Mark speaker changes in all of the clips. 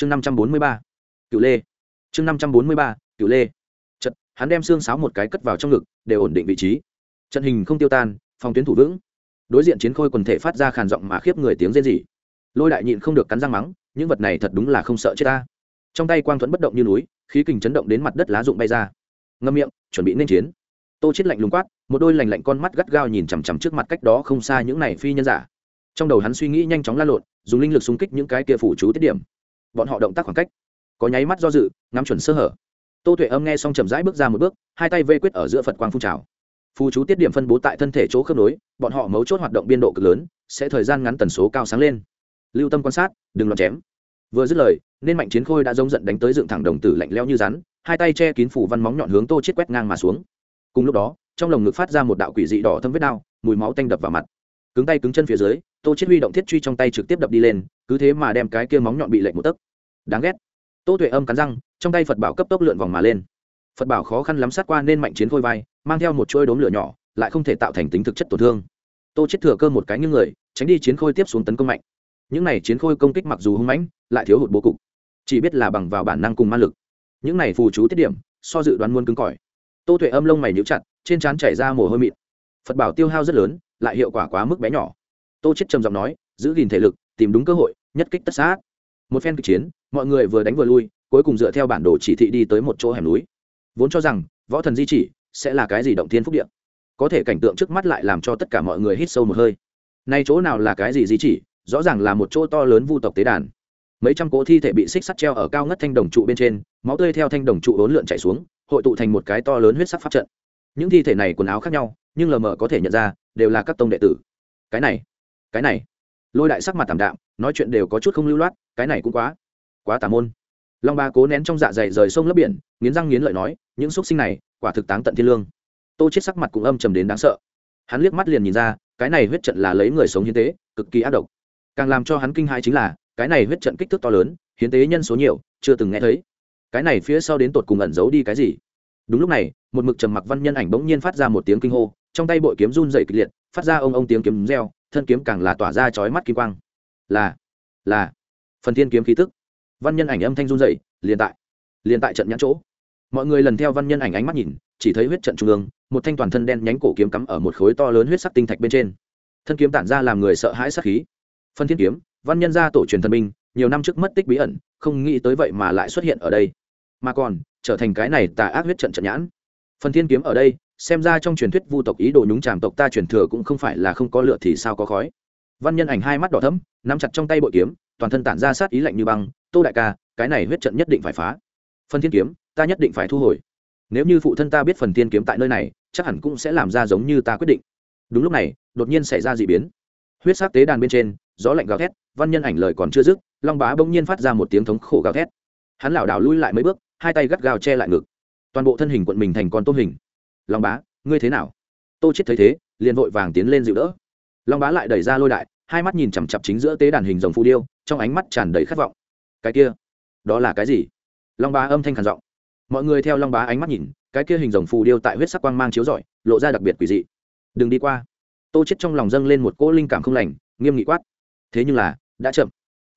Speaker 1: chương năm trăm bốn mươi ba cựu lê. Chương năm trăm bốn mươi ba cựu lê. Trận, hắn đem xương sáo một cái cất vào trong ngực để ổn định vị trí. Trận hình không tiêu tan, phòng tuyến thủ vững. Đối diện chiến khôi quần thể phát ra khàn giọng mà khiếp người tiếng rên rỉ. Lôi đại nhịn không được cắn răng mắng, những vật này thật đúng là không sợ chết ta. Trong tay quang thuẫn bất động như núi, khí kình chấn động đến mặt đất lá rụng bay ra. Ngâm miệng, chuẩn bị nên chiến. Tô chết lạnh lùng quát, một đôi lành lạnh con mắt gắt gao nhìn chằm chằm trước mặt cách đó không xa những này phi nhân giả. Trong đầu hắn suy nghĩ nhanh chóng lan lộn, dùng linh lực xung kích những cái kia phủ chú tiết điểm bọn họ động tác khoảng cách, có nháy mắt do dự, ngắm chuẩn sơ hở. Tô tuệ âm nghe xong chậm rãi bước ra một bước, hai tay vây quyết ở giữa phật quang phun trào. Phù chú tiết điểm phân bố tại thân thể chỗ khớp nối, bọn họ mấu chốt hoạt động biên độ cực lớn, sẽ thời gian ngắn tần số cao sáng lên. Lưu tâm quan sát, đừng loạn chém. Vừa dứt lời, nên mạnh chiến khôi đã giống giận đánh tới dựng thẳng đồng tử lạnh leo như rắn, hai tay che kín phủ văn móng nhọn hướng tô chết quét ngang mà xuống. Cùng lúc đó, trong lồng ngực phát ra một đạo quỷ dị đỏ thâm vết đao, mùi máu tanh đập vào mặt. Cứng tay cứng chân phía dưới, tô chết huy động thiết truy trong tay trực tiếp đập đi lên, cứ thế mà đem cái kia móng nhọn bị lệnh một tấc đáng ghét. Tô tuệ âm cắn răng, trong tay phật bảo cấp tốc lượn vòng mà lên. Phật bảo khó khăn lắm sát qua nên mạnh chiến khôi vai, mang theo một chuôi đốm lửa nhỏ, lại không thể tạo thành tính thực chất tổn thương. Tô chết thừa cơ một cái những người, tránh đi chiến khôi tiếp xuống tấn công mạnh. Những này chiến khôi công kích mặc dù hung mãnh, lại thiếu hụt bố cục. Chỉ biết là bằng vào bản năng cùng ma lực. Những này phù chú tiết điểm, so dự đoán muôn cứng cỏi. Tô tuệ âm lông mày nhíu chặt, trên trán chảy ra mồ hôi mịn. Phật bảo tiêu hao rất lớn, lại hiệu quả quá mức bé nhỏ. Tô chết trầm giọng nói, giữ gìn thể lực, tìm đúng cơ hội, nhất kích tất sát. Một phen kịch chiến mọi người vừa đánh vừa lui, cuối cùng dựa theo bản đồ chỉ thị đi tới một chỗ hẻm núi. Vốn cho rằng, võ thần di chỉ sẽ là cái gì động thiên phúc điện có thể cảnh tượng trước mắt lại làm cho tất cả mọi người hít sâu một hơi. Nay chỗ nào là cái gì di chỉ? Rõ ràng là một chỗ to lớn vu tộc tế đàn. Mấy trăm cỗ thi thể bị xích sắt treo ở cao ngất thanh đồng trụ bên trên, máu tươi theo thanh đồng trụ ốn lượn chạy xuống, hội tụ thành một cái to lớn huyết sắc pháp trận. Những thi thể này quần áo khác nhau, nhưng lờ mờ có thể nhận ra, đều là các tông đệ tử. Cái này cái này. Lôi đại sắc mặt tảm đạm, nói chuyện đều có chút không lưu loát, cái này cũng quá quá tà môn. Long ba cố nén trong dạ dày rời sông lấp biển, nghiến răng nghiến lợi nói, những xúc sinh này, quả thực táng tận thiên lương. Tô chết sắc mặt cũng âm trầm đến đáng sợ. Hắn liếc mắt liền nhìn ra, cái này huyết trận là lấy người sống hiến tế, cực kỳ ác độc. Càng làm cho hắn kinh hãi chính là, cái này huyết trận kích thước to lớn, hiến tế nhân số nhiều, chưa từng nghe thấy. Cái này phía sau đến tột cùng ẩn giấu đi cái gì? Đúng lúc này, một mực trầm mặc văn nhân ảnh bỗng nhiên phát ra một tiếng kinh hô, trong tay bội kiếm run dày kịch liệt, phát ra ông ông tiếng kiếm reo, thân kiếm càng là tỏa ra chói mắt kim quang. Là là, phần thiên kiếm khí tức văn nhân ảnh âm thanh run dậy liền tại liền tại trận nhãn chỗ. Mọi người lần theo văn nhân ảnh ánh mắt nhìn chỉ thấy huyết trận trung ương một thanh toàn thân đen nhánh cổ kiếm cắm ở một khối to lớn huyết sắc tinh thạch bên trên. Thân kiếm tản ra làm người sợ hãi sắc khí. Phân thiên kiếm văn nhân gia tổ truyền thần minh, nhiều năm trước mất tích bí ẩn không nghĩ tới vậy mà lại xuất hiện ở đây. Mà còn trở thành cái này tà ác huyết trận trận nhãn. Phần thiên kiếm ở đây xem ra trong truyền thuyết vu tộc ý đồ nhúng tràm tộc ta truyền thừa cũng không phải là không có lửa thì sao có khói. Văn nhân ảnh hai mắt đỏ thấm nắm chặt trong tay bội kiếm toàn thân tản ra sát ý lạnh như băng tô đại ca, cái này huyết trận nhất định phải phá. Phần thiên kiếm, ta nhất định phải thu hồi. Nếu như phụ thân ta biết phần thiên kiếm tại nơi này, chắc hẳn cũng sẽ làm ra giống như ta quyết định. Đúng lúc này, đột nhiên xảy ra d ị biến. Huyết sát tế đàn bên trên, gió lạnh gào thét, văn nhân ảnh lời còn chưa dứt, long bá bỗng nhiên phát ra một tiếng thống khổ gào thét. Hắn lảo đảo lui lại mấy bước, hai tay gắt gào che lại ngực. Toàn bộ thân hình quận mình thành con tôm hình. Long bá, ngươi thế nào? Tô chết thấy thế, liền vội vàng tiến lên dịu đỡ. Long bá lại đẩy ra lôi đại, hai mắt nhìn chằm chặp chính giữa tế đàn hình rồng phù điêu, trong ánh mắt tràn đầy khát vọng cái kia, đó là cái gì? Long bá âm thanh khàn giọng. Mọi người theo long bá ánh mắt nhìn, cái kia hình rồng phù điêu tại huyết sắc quang mang chiếu rọi, lộ ra đặc biệt quỷ dị. Đừng đi qua. Tô chết trong lòng dâng lên một cỗ linh cảm không lành, nghiêm nghị quát. Thế nhưng là, đã chậm.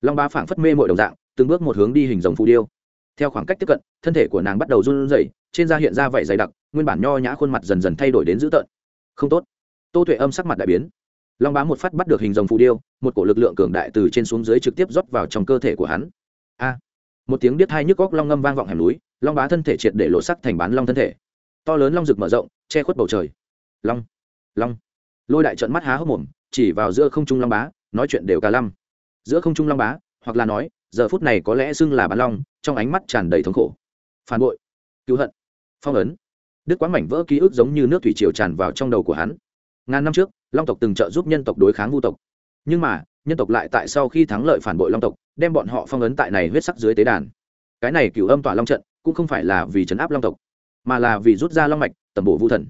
Speaker 1: Long bá phảng phất mê mội đồng dạng, từng bước một hướng đi hình rồng phù điêu. Theo khoảng cách tiếp cận, thân thể của nàng bắt đầu run rẩy, trên da hiện ra vảy dày đặc, nguyên bản nho nhã khuôn mặt dần dần thay đổi đến dữ tợn. Không tốt. Tô tuệ âm sắc mặt đại biến. Long bá một phát bắt được hình rồng phù điêu, một cổ lực lượng cường đại từ trên xuống dưới trực tiếp rót vào trong cơ thể của hắn a. Một tiếng biết hai nhức góc long ngâm vang vọng hẻm núi, long bá thân thể triệt để lộ sắc thành bán long thân thể. To lớn long rực mở rộng, che khuất bầu trời. Long long. Lôi đại trận mắt há hốc mồm, chỉ vào giữa không trung long bá, nói chuyện đều cả lăm. Giữa không trung long bá, hoặc là nói, giờ phút này có lẽ xưng là bán long, trong ánh mắt tràn đầy thống khổ. Phản bội, cứu hận, phong ấn. Đức quán mảnh vỡ ký ức giống như nước thủy triều tràn vào trong đầu của hắn. Ngàn năm trước, long tộc từng trợ giúp nhân tộc đối kháng vu tộc. Nhưng mà nhân tộc lại tại sau khi thắng lợi phản bội long tộc, đem bọn họ phong ấn tại này huyết sắc dưới tế đàn. Cái này cửu âm tỏa long trận, cũng không phải là vì trấn áp long tộc, mà là vì rút ra long mạch tầm bổ vu thần.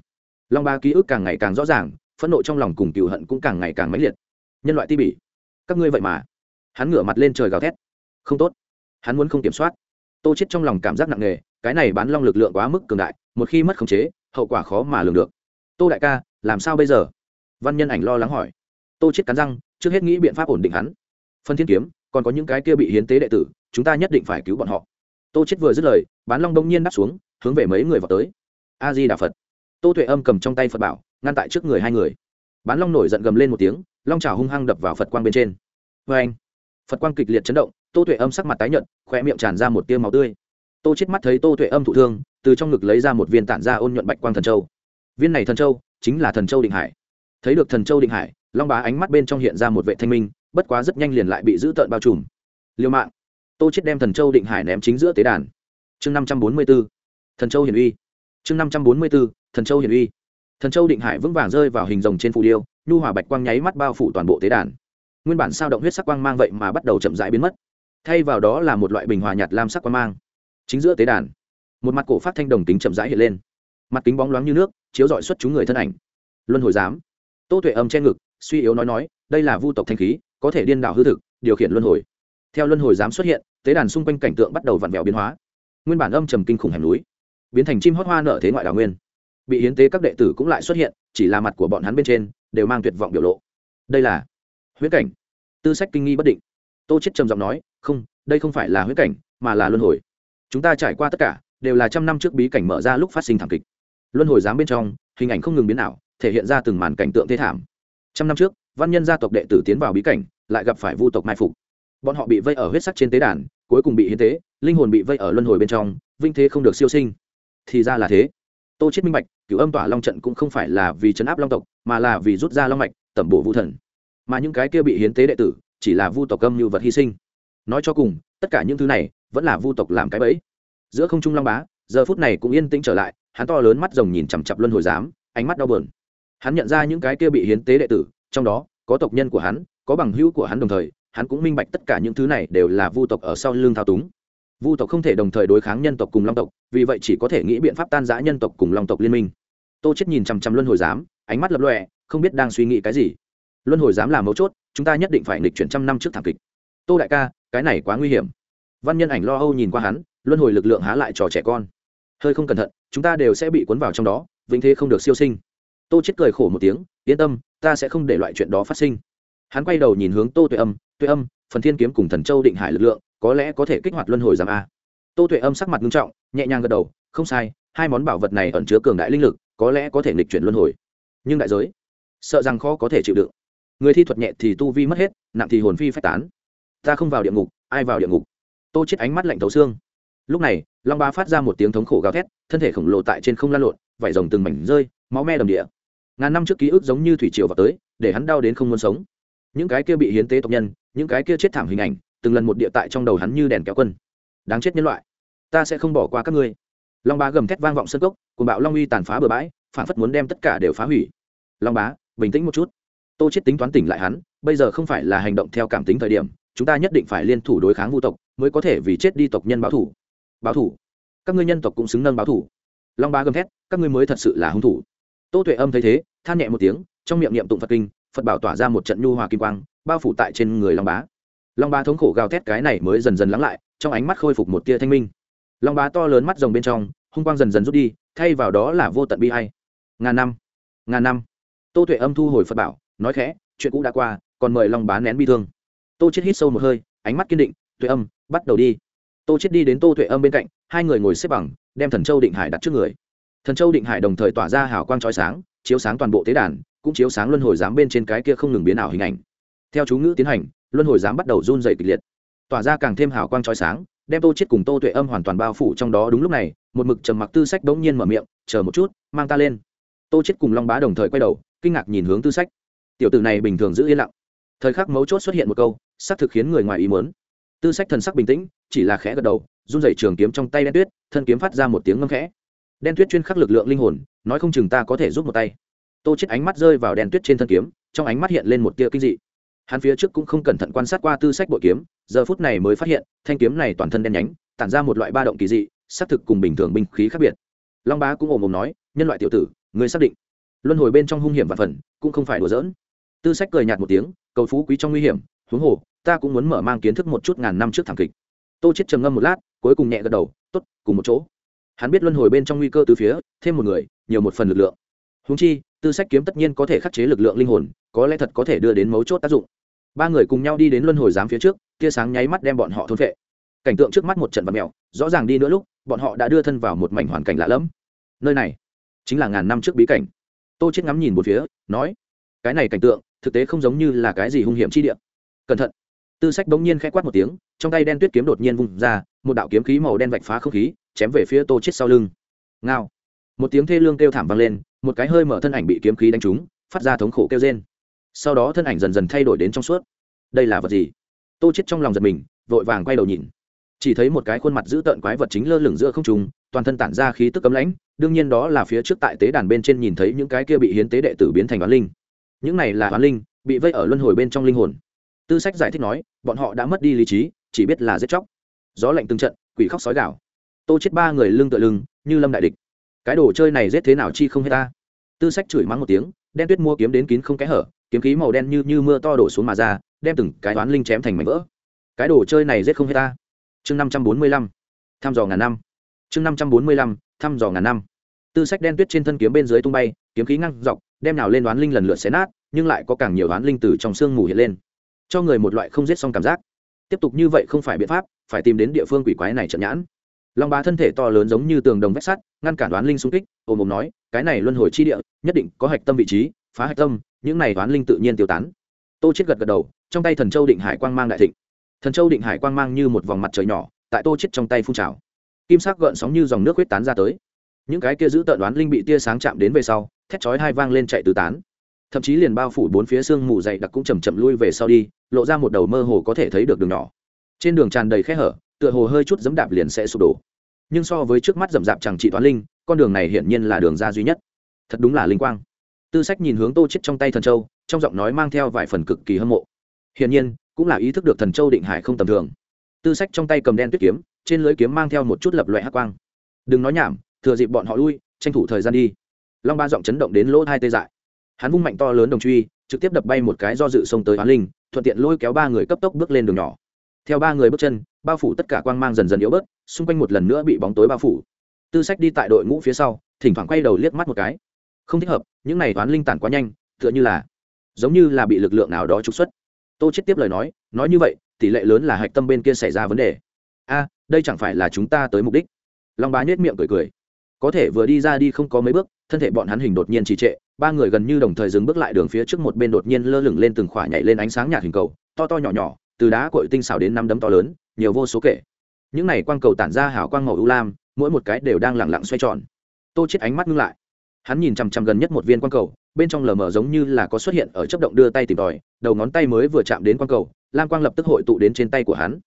Speaker 1: Long ba ký ức càng ngày càng rõ ràng, phẫn nộ trong lòng cùng cựu hận cũng càng ngày càng mãnh liệt. Nhân loại ti bỉ, các ngươi vậy mà. Hắn ngửa mặt lên trời gào thét. Không tốt. Hắn muốn không kiểm soát. Tô chết trong lòng cảm giác nặng nề, cái này bán long lực lượng quá mức cường đại, một khi mất khống chế, hậu quả khó mà lường được. Tô đại ca, làm sao bây giờ? Văn nhân ảnh lo lắng hỏi tô chết cắn răng, trước hết nghĩ biện pháp ổn định hắn. Phân thiên kiếm, còn có những cái kia bị hiến tế đệ tử, chúng ta nhất định phải cứu bọn họ. Tô chết vừa dứt lời, bán long đông nhiên đáp xuống, hướng về mấy người vào tới. A di đà phật. Tô tuệ âm cầm trong tay phật bảo, ngăn tại trước người hai người. Bán long nổi giận gầm lên một tiếng, long trào hung hăng đập vào phật quang bên trên. Vê anh phật quang kịch liệt chấn động, tô tuệ âm sắc mặt tái nhợt khoe miệng tràn ra một tia máu tươi. Tô chết mắt thấy tô tuệ âm thụ thương, từ trong ngực lấy ra một viên tản ra ôn nhuận bạch quang thần châu. Viên này thần châu chính là thần châu định hải. Thấy được thần châu định hải long bá ánh mắt bên trong hiện ra một vệ thanh minh, bất quá rất nhanh liền lại bị giữ tợn bao trùm. Liêu mạng. Tô chết đem thần châu định hải ném chính giữa tế đàn. Chương năm trăm bốn mươi b ố thần châu hiển uy. Chương năm trăm bốn mươi b ố thần châu hiển uy. Thần châu định hải vững vàng rơi vào hình rồng trên phù điêu, nhu hòa bạch quang nháy mắt bao phủ toàn bộ tế đàn. Nguyên bản sao động huyết sắc quang mang vậy mà bắt đầu chậm rãi biến mất. Thay vào đó là một loại bình hòa nhạt lam sắc quang mang. Chính giữa tế đàn, một mặt cổ phát thanh đồng kính chậm rãi hiện lên. Mặt kính bóng loáng như nước, chiếu rọi xuất chúng người thân ảnh. Luân hồi giám. Tô tuệ âm che ngực suy yếu nói nói, đây là vu tộc thanh khí, có thể điên đảo hư thực, điều khiển luân hồi. Theo luân hồi dám xuất hiện, tế đàn xung quanh cảnh tượng bắt đầu vặn vẹo biến hóa. Nguyên bản âm trầm kinh khủng hẻm núi, biến thành chim hót hoa nở thế ngoại đào nguyên. Bị hiến tế các đệ tử cũng lại xuất hiện, chỉ là mặt của bọn hắn bên trên, đều mang tuyệt vọng biểu lộ. Đây là huyết cảnh. Tư sách kinh nghi bất định. Tô chết trầm giọng nói, không, đây không phải là huyết cảnh, mà là luân hồi. Chúng ta trải qua tất cả, đều là trăm năm trước bí cảnh mở ra lúc phát sinh thảm kịch. Luân hồi giám bên trong, hình ảnh không ngừng biến ảo, thể hiện ra từng màn cảnh tượng thế thảm trăm năm trước, văn nhân gia tộc đệ tử tiến vào bí cảnh, lại gặp phải vu tộc mai phục. Bọn họ bị vây ở huyết sắc trên tế đàn, cuối cùng bị hiến tế, linh hồn bị vây ở luân hồi bên trong, vinh thế không được siêu sinh. Thì ra là thế. Tô chết minh bạch, cửu âm tỏa long trận cũng không phải là vì chấn áp long tộc, mà là vì rút ra long mạch, tẩm bổ vu thần. Mà những cái kia bị hiến tế đệ tử, chỉ là vu tộc âm như vật hy sinh. Nói cho cùng, tất cả những thứ này, vẫn là vu tộc làm cái bẫy. Giữa không trung long bá, giờ phút này cũng yên tĩnh trở lại, hắn to lớn mắt rồng nhìn chằm chặp luân hồi giám, ánh mắt đau buồn hắn nhận ra những cái kia bị hiến tế đệ tử, trong đó, có tộc nhân của hắn, có bằng hữu của hắn đồng thời, hắn cũng minh bạch tất cả những thứ này đều là vu tộc ở sau lưng thao túng. Vu tộc không thể đồng thời đối kháng nhân tộc cùng long tộc, vì vậy chỉ có thể nghĩ biện pháp tan giã nhân tộc cùng long tộc liên minh. Tô chết nhìn chằm chằm luân hồi giám, ánh mắt lập lọe không biết đang suy nghĩ cái gì. Luân hồi giám là mấu chốt, chúng ta nhất định phải nghịch chuyển trăm năm trước thảm kịch. Tô đại ca, cái này quá nguy hiểm. Văn nhân ảnh lo âu nhìn qua hắn, luân hồi lực lượng há lại trò trẻ con. Hơi không cẩn thận, chúng ta đều sẽ bị cuốn vào trong đó, vĩnh thế không được siêu sinh tô chết cười khổ một tiếng, yên tâm, ta sẽ không để loại chuyện đó phát sinh. Hắn quay đầu nhìn hướng tô tuệ âm tuệ âm, phần thiên kiếm cùng thần châu định hải lực lượng, có lẽ có thể kích hoạt luân hồi giảm a. Tô tuệ âm sắc mặt nghiêm trọng, nhẹ nhàng gật đầu, không sai, hai món bảo vật này ẩn chứa cường đại linh lực, có lẽ có thể nghịch chuyển luân hồi. Nhưng đại giới, sợ rằng khó có thể chịu đựng. Người thi thuật nhẹ thì tu vi mất hết, nặng thì hồn phi phách tán. Ta không vào địa ngục, ai vào địa ngục? Tô chết ánh mắt lạnh thấu xương. Lúc này, long ba phát ra một tiếng thống khổ gào thét, thân thể khổng lồ tại trên không lan lộn vải rồng từng mảnh rơi, máu me đầm địa ngàn năm trước ký ức giống như thủy triều vào tới, để hắn đau đến không muốn sống. Những cái kia bị hiến tế tộc nhân, những cái kia chết thảm hình ảnh, từng lần một địa tại trong đầu hắn như đèn kéo quân. Đáng chết nhân loại, ta sẽ không bỏ qua các ngươi. Long bá gầm thét vang vọng sân cốc cùng bạo long uy tàn phá bừa bãi, phản phất muốn đem tất cả đều phá hủy. Long bá, bình tĩnh một chút. Tô chết tính toán tỉnh lại hắn, bây giờ không phải là hành động theo cảm tính thời điểm, chúng ta nhất định phải liên thủ đối kháng vu tộc, mới có thể vì chết đi tộc nhân báo thủ báo thủ các ngươi nhân tộc cũng xứng nâng báo thủ long bá gầm thét, các ngươi mới thật sự là hung thủ. Tô tuệ âm thấy thế than nhẹ một tiếng, trong miệng niệm tụng phật kinh, phật bảo tỏa ra một trận nhu hòa kim quang, bao phủ tại trên người long bá. Long bá thống khổ gào thét cái này mới dần dần lắng lại, trong ánh mắt khôi phục một tia thanh minh. Long bá to lớn mắt rồng bên trong, hung quang dần dần rút đi, thay vào đó là vô tận bi hay ngàn năm ngàn năm. Tô tuệ âm thu hồi phật bảo, nói khẽ, chuyện cũ đã qua, còn mời long bá nén bi thương. Tô chết hít sâu một hơi, ánh mắt kiên định, tuệ âm, bắt đầu đi. Tô chết đi đến tô tuệ âm bên cạnh, hai người ngồi xếp bằng, đem thần châu định hải đặt trước người thần châu định hải đồng thời tỏa ra hào quang trói sáng, chiếu sáng toàn bộ tế đàn, cũng chiếu sáng luân hồi giám bên trên cái kia không ngừng biến ảo hình ảnh. Theo chú ngữ tiến hành, luân hồi giám bắt đầu run dày kịch liệt. Tỏa ra càng thêm hào quang trói sáng, đem tô chết cùng tô tuệ âm hoàn toàn bao phủ trong đó đúng lúc này, một mực trầm mặc tư sách đống nhiên mở miệng, chờ một chút, mang ta lên. Tô chết cùng long bá đồng thời quay đầu, kinh ngạc nhìn hướng tư sách. Tiểu tử này bình thường giữ yên lặng. Thời khắc mấu chốt xuất hiện một câu xác thực khiến người ngoài ý muốn. Tư sách thần sắc bình tĩnh, chỉ là khẽ gật đầu, run rẩy trường kiếm trong tay đen tuyết, thân kiếm phát ra một tiếng ngâm khẽ đen tuyết chuyên khắc lực lượng linh hồn, nói không chừng ta có thể giúp một tay. Tô chết ánh mắt rơi vào đen tuyết trên thân kiếm, trong ánh mắt hiện lên một tia kinh dị. Hắn phía trước cũng không cẩn thận quan sát qua tư sách bội kiếm, giờ phút này mới phát hiện, thanh kiếm này toàn thân đen nhánh, tản ra một loại ba động kỳ dị xác thực cùng bình thường binh khí khác biệt. Long bá cũng ồm ồm nói, nhân loại tiểu tử người xác định. Luân hồi bên trong hung hiểm và phần, cũng không phải đùa giỡn. Tư sách cười nhạt một tiếng, cầu phú quý trong nguy hiểm, huống hồ, ta cũng muốn mở mang kiến thức một chút ngàn năm trước thảm kịch. Tô chết trầm ngâm một lát, cuối cùng nhẹ gật đầu, tốt, cùng một chỗ hắn biết luân hồi bên trong nguy cơ từ phía, thêm một người, nhiều một phần lực lượng. Húng chi, tư sách kiếm tất nhiên có thể khắc chế lực lượng linh hồn, có lẽ thật có thể đưa đến mấu chốt tác dụng. Ba người cùng nhau đi đến luân hồi giám phía trước, tia sáng nháy mắt đem bọn họ thôn vệ cảnh tượng trước mắt một trận vật mèo, rõ ràng đi nữa lúc, bọn họ đã đưa thân vào một mảnh hoàn cảnh lạ lẫm. Nơi này, chính là ngàn năm trước bí cảnh. Tô chết ngắm nhìn một phía, nói, cái này cảnh tượng, thực tế không giống như là cái gì hung hiểm chi địa. Cẩn thận. Tư sách bỗng nhiên khẽ quát một tiếng, trong tay đen tuyết kiếm đột nhiên vung ra một đạo kiếm khí màu đen vạch phá không khí, chém về phía tô chết sau lưng. Ngao. Một tiếng thê lương kêu thảm vang lên, một cái hơi mở thân ảnh bị kiếm khí đánh trúng, phát ra thống khổ kêu rên. Sau đó thân ảnh dần dần thay đổi đến trong suốt. Đây là vật gì? Tô chết trong lòng giật mình, vội vàng quay đầu nhìn. Chỉ thấy một cái khuôn mặt dữ tợn quái vật chính lơ lửng giữa không trung, toàn thân tản ra khí tức cấm lãnh, đương nhiên đó là phía trước tại tế đàn bên trên nhìn thấy những cái kia bị hiến tế đệ tử biến thành oán linh. Những này là oán linh, bị vây ở luân hồi bên trong linh hồn. Tư sách giải thích nói, bọn họ đã mất đi lý trí, chỉ biết là giết chóc gió lạnh từng trận, quỷ khóc sói gạo tô chết ba người lưng tựa lưng, như lâm đại địch. Cái đồ chơi này giết thế nào chi không hết ta. Tư sách chửi mắng một tiếng, đen tuyết mua kiếm đến kín không kẽ hở, kiếm khí màu đen như như mưa to đổ xuống mà ra, đem từng cái toán linh chém thành mảnh vỡ. Cái đồ chơi này giết không hết ta. Chương năm trăm bốn mươi lăm, thăm dò ngàn năm. Chương năm trăm bốn mươi lăm, thăm dò ngàn năm. Tư sách đen tuyết trên thân kiếm bên dưới tung bay, kiếm khí ngăn dọc, đem nào lên đoán linh lần lượt xé nát, nhưng lại có càng nhiều đoán linh từ trong sương mù hiện lên. Cho người một loại không giết xong cảm giác. Tiếp tục như vậy không phải biện pháp phải tìm đến địa phương quỷ quái này trận nhãn. Long bá thân thể to lớn giống như tường đồng vách sắt, ngăn cản đoán linh xung kích ôm ôm nói, cái này luân hồi chi địa, nhất định có hạch tâm vị trí, phá hạch tâm, những này đoán linh tự nhiên tiêu tán. Tô chết gật gật đầu, trong tay thần châu định hải quang mang đại thịnh. Thần châu định hải quang mang như một vòng mặt trời nhỏ, tại tô chết trong tay phun trào. Kim sắc gợn sóng như dòng nước huyết tán ra tới. Những cái kia giữ tợn đoán linh bị tia sáng chạm đến về sau, thét chói hai vang lên chạy tứ tán. Thậm chí liền bao phủ bốn phía xương mù dày đặc cũng chầm chậm lui về sau đi, lộ ra một đầu mơ hồ có thể thấy được đường nhỏ trên đường tràn đầy khe hở, tựa hồ hơi chút dẫm đạp liền sẽ sụp đổ. Nhưng so với trước mắt rậm rạp chẳng trị toán linh, con đường này hiển nhiên là đường ra duy nhất. Thật đúng là linh quang. Tư sách nhìn hướng tô chết trong tay thần châu, trong giọng nói mang theo vài phần cực kỳ hâm mộ. Hiển nhiên, cũng là ý thức được thần châu định hải không tầm thường. Tư sách trong tay cầm đen tuyết kiếm, trên lưới kiếm mang theo một chút lập loại hắc quang. Đừng nói nhảm, thừa dịp bọn họ lui, tranh thủ thời gian đi. Long ba giọng chấn động đến lỗ hai tê dại. Hắn vung mạnh to lớn đồng truy, trực tiếp đập bay một cái do dự xông tới hoán linh, thuận tiện lôi kéo ba người cấp tốc bước lên đường nhỏ theo ba người bước chân, bao phủ tất cả quang mang dần dần yếu bớt, xung quanh một lần nữa bị bóng tối bao phủ. Tư sách đi tại đội ngũ phía sau, thỉnh thoảng quay đầu liếc mắt một cái. Không thích hợp, những này toán linh tản quá nhanh, tựa như là, giống như là bị lực lượng nào đó trục xuất. Tô chết tiếp lời nói nói như vậy, tỷ lệ lớn là hạch tâm bên kia xảy ra vấn đề. A, đây chẳng phải là chúng ta tới mục đích? Long bá nhếch miệng cười cười. Có thể vừa đi ra đi không có mấy bước, thân thể bọn hắn hình đột nhiên trì trệ, ba người gần như đồng thời dừng bước lại đường phía trước một bên đột nhiên lơ lửng lên từng khỏa nhảy lên ánh sáng nhạt hình cầu, to to nhỏ nhỏ từ đá cội tinh xảo đến năm đấm to lớn, nhiều vô số kể. Những này quang cầu tản ra hào quang màu ưu lam, mỗi một cái đều đang lẳng lặng xoay tròn. Tô chết ánh mắt ngưng lại. Hắn nhìn chằm chằm gần nhất một viên quang cầu, bên trong lờ mờ giống như là có xuất hiện ở chấp động đưa tay tìm tòi, đầu ngón tay mới vừa chạm đến quang cầu, lam quang lập tức hội tụ đến trên tay của hắn.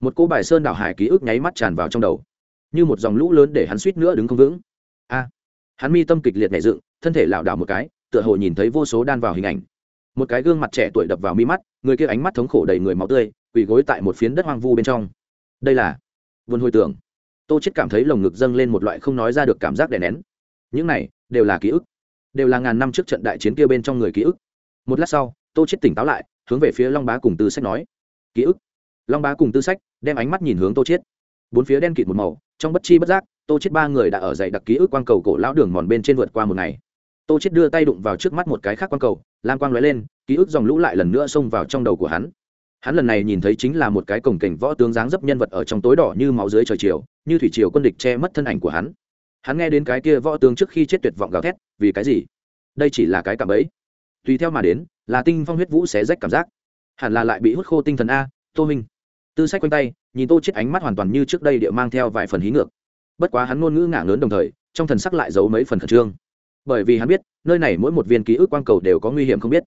Speaker 1: Một cô bài sơn đảo hải ký ức nháy mắt tràn vào trong đầu. Như một dòng lũ lớn để hắn suýt nữa đứng không vững. A! Hắn mi tâm kịch liệt nhảy dựng, thân thể lảo đảo một cái, tựa hồ nhìn thấy vô số đan vào hình ảnh một cái gương mặt trẻ tuổi đập vào mi mắt, người kia ánh mắt thống khổ đầy người máu tươi, quỳ gối tại một phiến đất hoang vu bên trong. Đây là vườn hồi tưởng. Tô chết cảm thấy lồng ngực dâng lên một loại không nói ra được cảm giác đè nén. Những này đều là ký ức, đều là ngàn năm trước trận đại chiến kia bên trong người ký ức. Một lát sau, tô chết tỉnh táo lại, hướng về phía long bá cùng tư sách nói, ký ức. Long bá cùng tư sách đem ánh mắt nhìn hướng tô chết bốn phía đen kịt một màu, trong bất chi bất giác, tô chết ba người đã ở dậy đặc ký ức quang cầu cổ lão đường mòn bên trên vượt qua một ngày tô chết đưa tay đụng vào trước mắt một cái khác quang cầu, lam quang lóe lên, ký ức dòng lũ lại lần nữa xông vào trong đầu của hắn. Hắn lần này nhìn thấy chính là một cái cổng cảnh võ tướng dáng dấp nhân vật ở trong tối đỏ như máu dưới trời chiều, như thủy triều quân địch che mất thân ảnh của hắn. Hắn nghe đến cái kia võ tướng trước khi chết tuyệt vọng gào thét, vì cái gì? Đây chỉ là cái cảm ấy. Tùy theo mà đến, là tinh phong huyết vũ xé rách cảm giác. Hẳn là lại bị hút khô tinh thần a, tô minh. Tư sách quanh tay, nhìn tô chết ánh mắt hoàn toàn như trước đây địa mang theo vài phần hí ngược. Bất quá hắn ngôn ngữ ngả lớn đồng thời, trong thần sắc lại giấu mấy phần khẩn trương bởi vì hắn biết, nơi này mỗi một viên ký ức quang cầu đều có nguy hiểm không biết.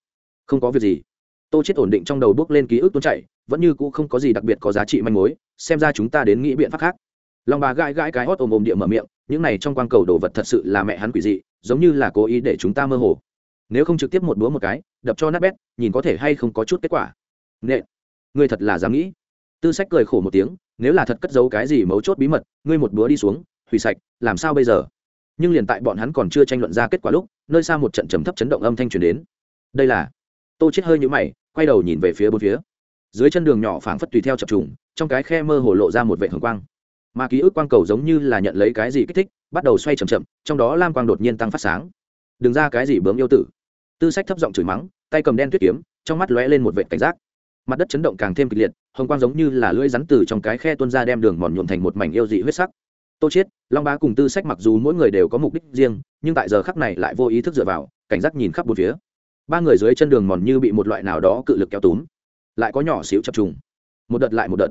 Speaker 1: Không có việc gì. Tô chết ổn định trong đầu bước lên ký ức tuôn chạy vẫn như cũ không có gì đặc biệt có giá trị manh mối, xem ra chúng ta đến nghĩ biện pháp khác. Long bà gãi gãi cái hót ồm ồm địa mở miệng, những này trong quang cầu đồ vật thật sự là mẹ hắn quỷ dị, giống như là cố ý để chúng ta mơ hồ. Nếu không trực tiếp một búa một cái, đập cho nát bét, nhìn có thể hay không có chút kết quả. Nệ ngươi thật là dám nghĩ. Tư sách cười khổ một tiếng, nếu là thật cất giấu cái gì mấu chốt bí mật, ngươi một búa đi xuống, hủy sạch, làm sao bây giờ? Nhưng liền tại bọn hắn còn chưa tranh luận ra kết quả lúc, nơi xa một trận trầm thấp chấn động âm thanh truyền đến. Đây là, tô chết hơi nhũ mày, quay đầu nhìn về phía bốn phía. Dưới chân đường nhỏ phảng phất tùy theo chập trùng, trong cái khe mơ hồ lộ ra một vệ hồng quang. Mà ký ức quang cầu giống như là nhận lấy cái gì kích thích, bắt đầu xoay chậm chậm, trong đó lam quang đột nhiên tăng phát sáng. Đừng ra cái gì bướm yêu tử. Tư sách thấp giọng chửi mắng, tay cầm đen tuyết kiếm, trong mắt lóe lên một vệ cảnh giác. Mặt đất chấn động càng thêm kịch liệt, hồng quang giống như là lưỡi rắn từ trong cái khe tuôn ra đem đường mòn nhuộm thành một mảnh yêu dị huyết sắc tô chiết, long bá cùng tư sách mặc dù mỗi người đều có mục đích riêng, nhưng tại giờ khắc này lại vô ý thức dựa vào, cảnh giác nhìn khắp bốn phía. Ba người dưới chân đường mòn như bị một loại nào đó cự lực kéo túm, lại có nhỏ xíu chập trùng. Một đợt lại một đợt.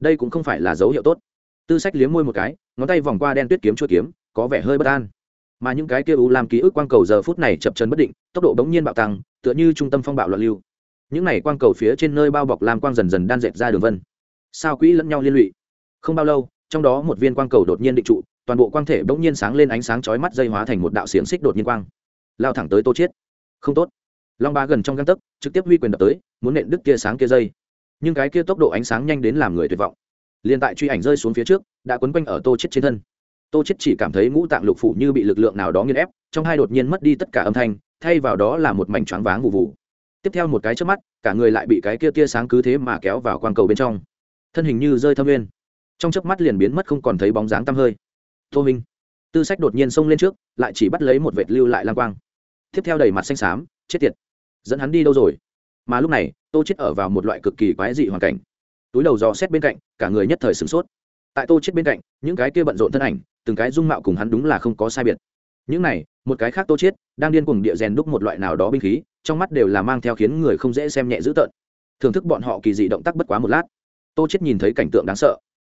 Speaker 1: Đây cũng không phải là dấu hiệu tốt. Tư sách liếm môi một cái, ngón tay vòng qua đen tuyết kiếm chua kiếm, có vẻ hơi bất an. Mà những cái kia u làm ký ức quang cầu giờ phút này chập chân bất định, tốc độ bỗng nhiên bạo tăng, tựa như trung tâm phong bạo loạn lưu. Những này quang cầu phía trên nơi bao bọc làm quang dần dần đan dệt ra đường vân. Sao quỹ lẫn nhau liên lụy? Không bao lâu trong đó một viên quang cầu đột nhiên định trụ, toàn bộ quang thể bỗng nhiên sáng lên ánh sáng chói mắt dây hóa thành một đạo xiềng xích đột nhiên quang. Lao thẳng tới tô chiết. Không tốt. Long ba gần trong găng tấc, trực tiếp huy quyền đập tới, muốn nện đứt kia sáng kia dây. Nhưng cái kia tốc độ ánh sáng nhanh đến làm người tuyệt vọng. Liền tại truy ảnh rơi xuống phía trước, đã quấn quanh ở tô chết trên thân. Tô chết chỉ cảm thấy ngũ tạng lục phủ như bị lực lượng nào đó nghiền ép, trong hai đột nhiên mất đi tất cả âm thanh, thay vào đó là một mảnh choáng váng vụ vụ. Tiếp theo một cái trước mắt, cả người lại bị cái kia tia sáng cứ thế mà kéo vào quang cầu bên trong. Thân hình như rơi thâm nguyên trong chớp mắt liền biến mất không còn thấy bóng dáng tăm hơi. Tô minh, tư sách đột nhiên xông lên trước, lại chỉ bắt lấy một vệt lưu lại lang quang. Tiếp theo đầy mặt xanh xám, chết tiệt. Dẫn hắn đi đâu rồi? Mà lúc này, tô chết ở vào một loại cực kỳ quái dị hoàn cảnh. Túi đầu dò xét bên cạnh, cả người nhất thời sửng sốt. Tại tô chết bên cạnh, những cái kia bận rộn thân ảnh, từng cái dung mạo cùng hắn đúng là không có sai biệt. Những này, một cái khác tô chết, đang điên cuồng địa rèn đúc một loại nào đó binh khí, trong mắt đều là mang theo khiến người không dễ xem nhẹ dữ tợn. Thưởng thức bọn họ kỳ dị động tác bất quá một lát. Tô chết nhìn thấy cảnh tượng đáng sợ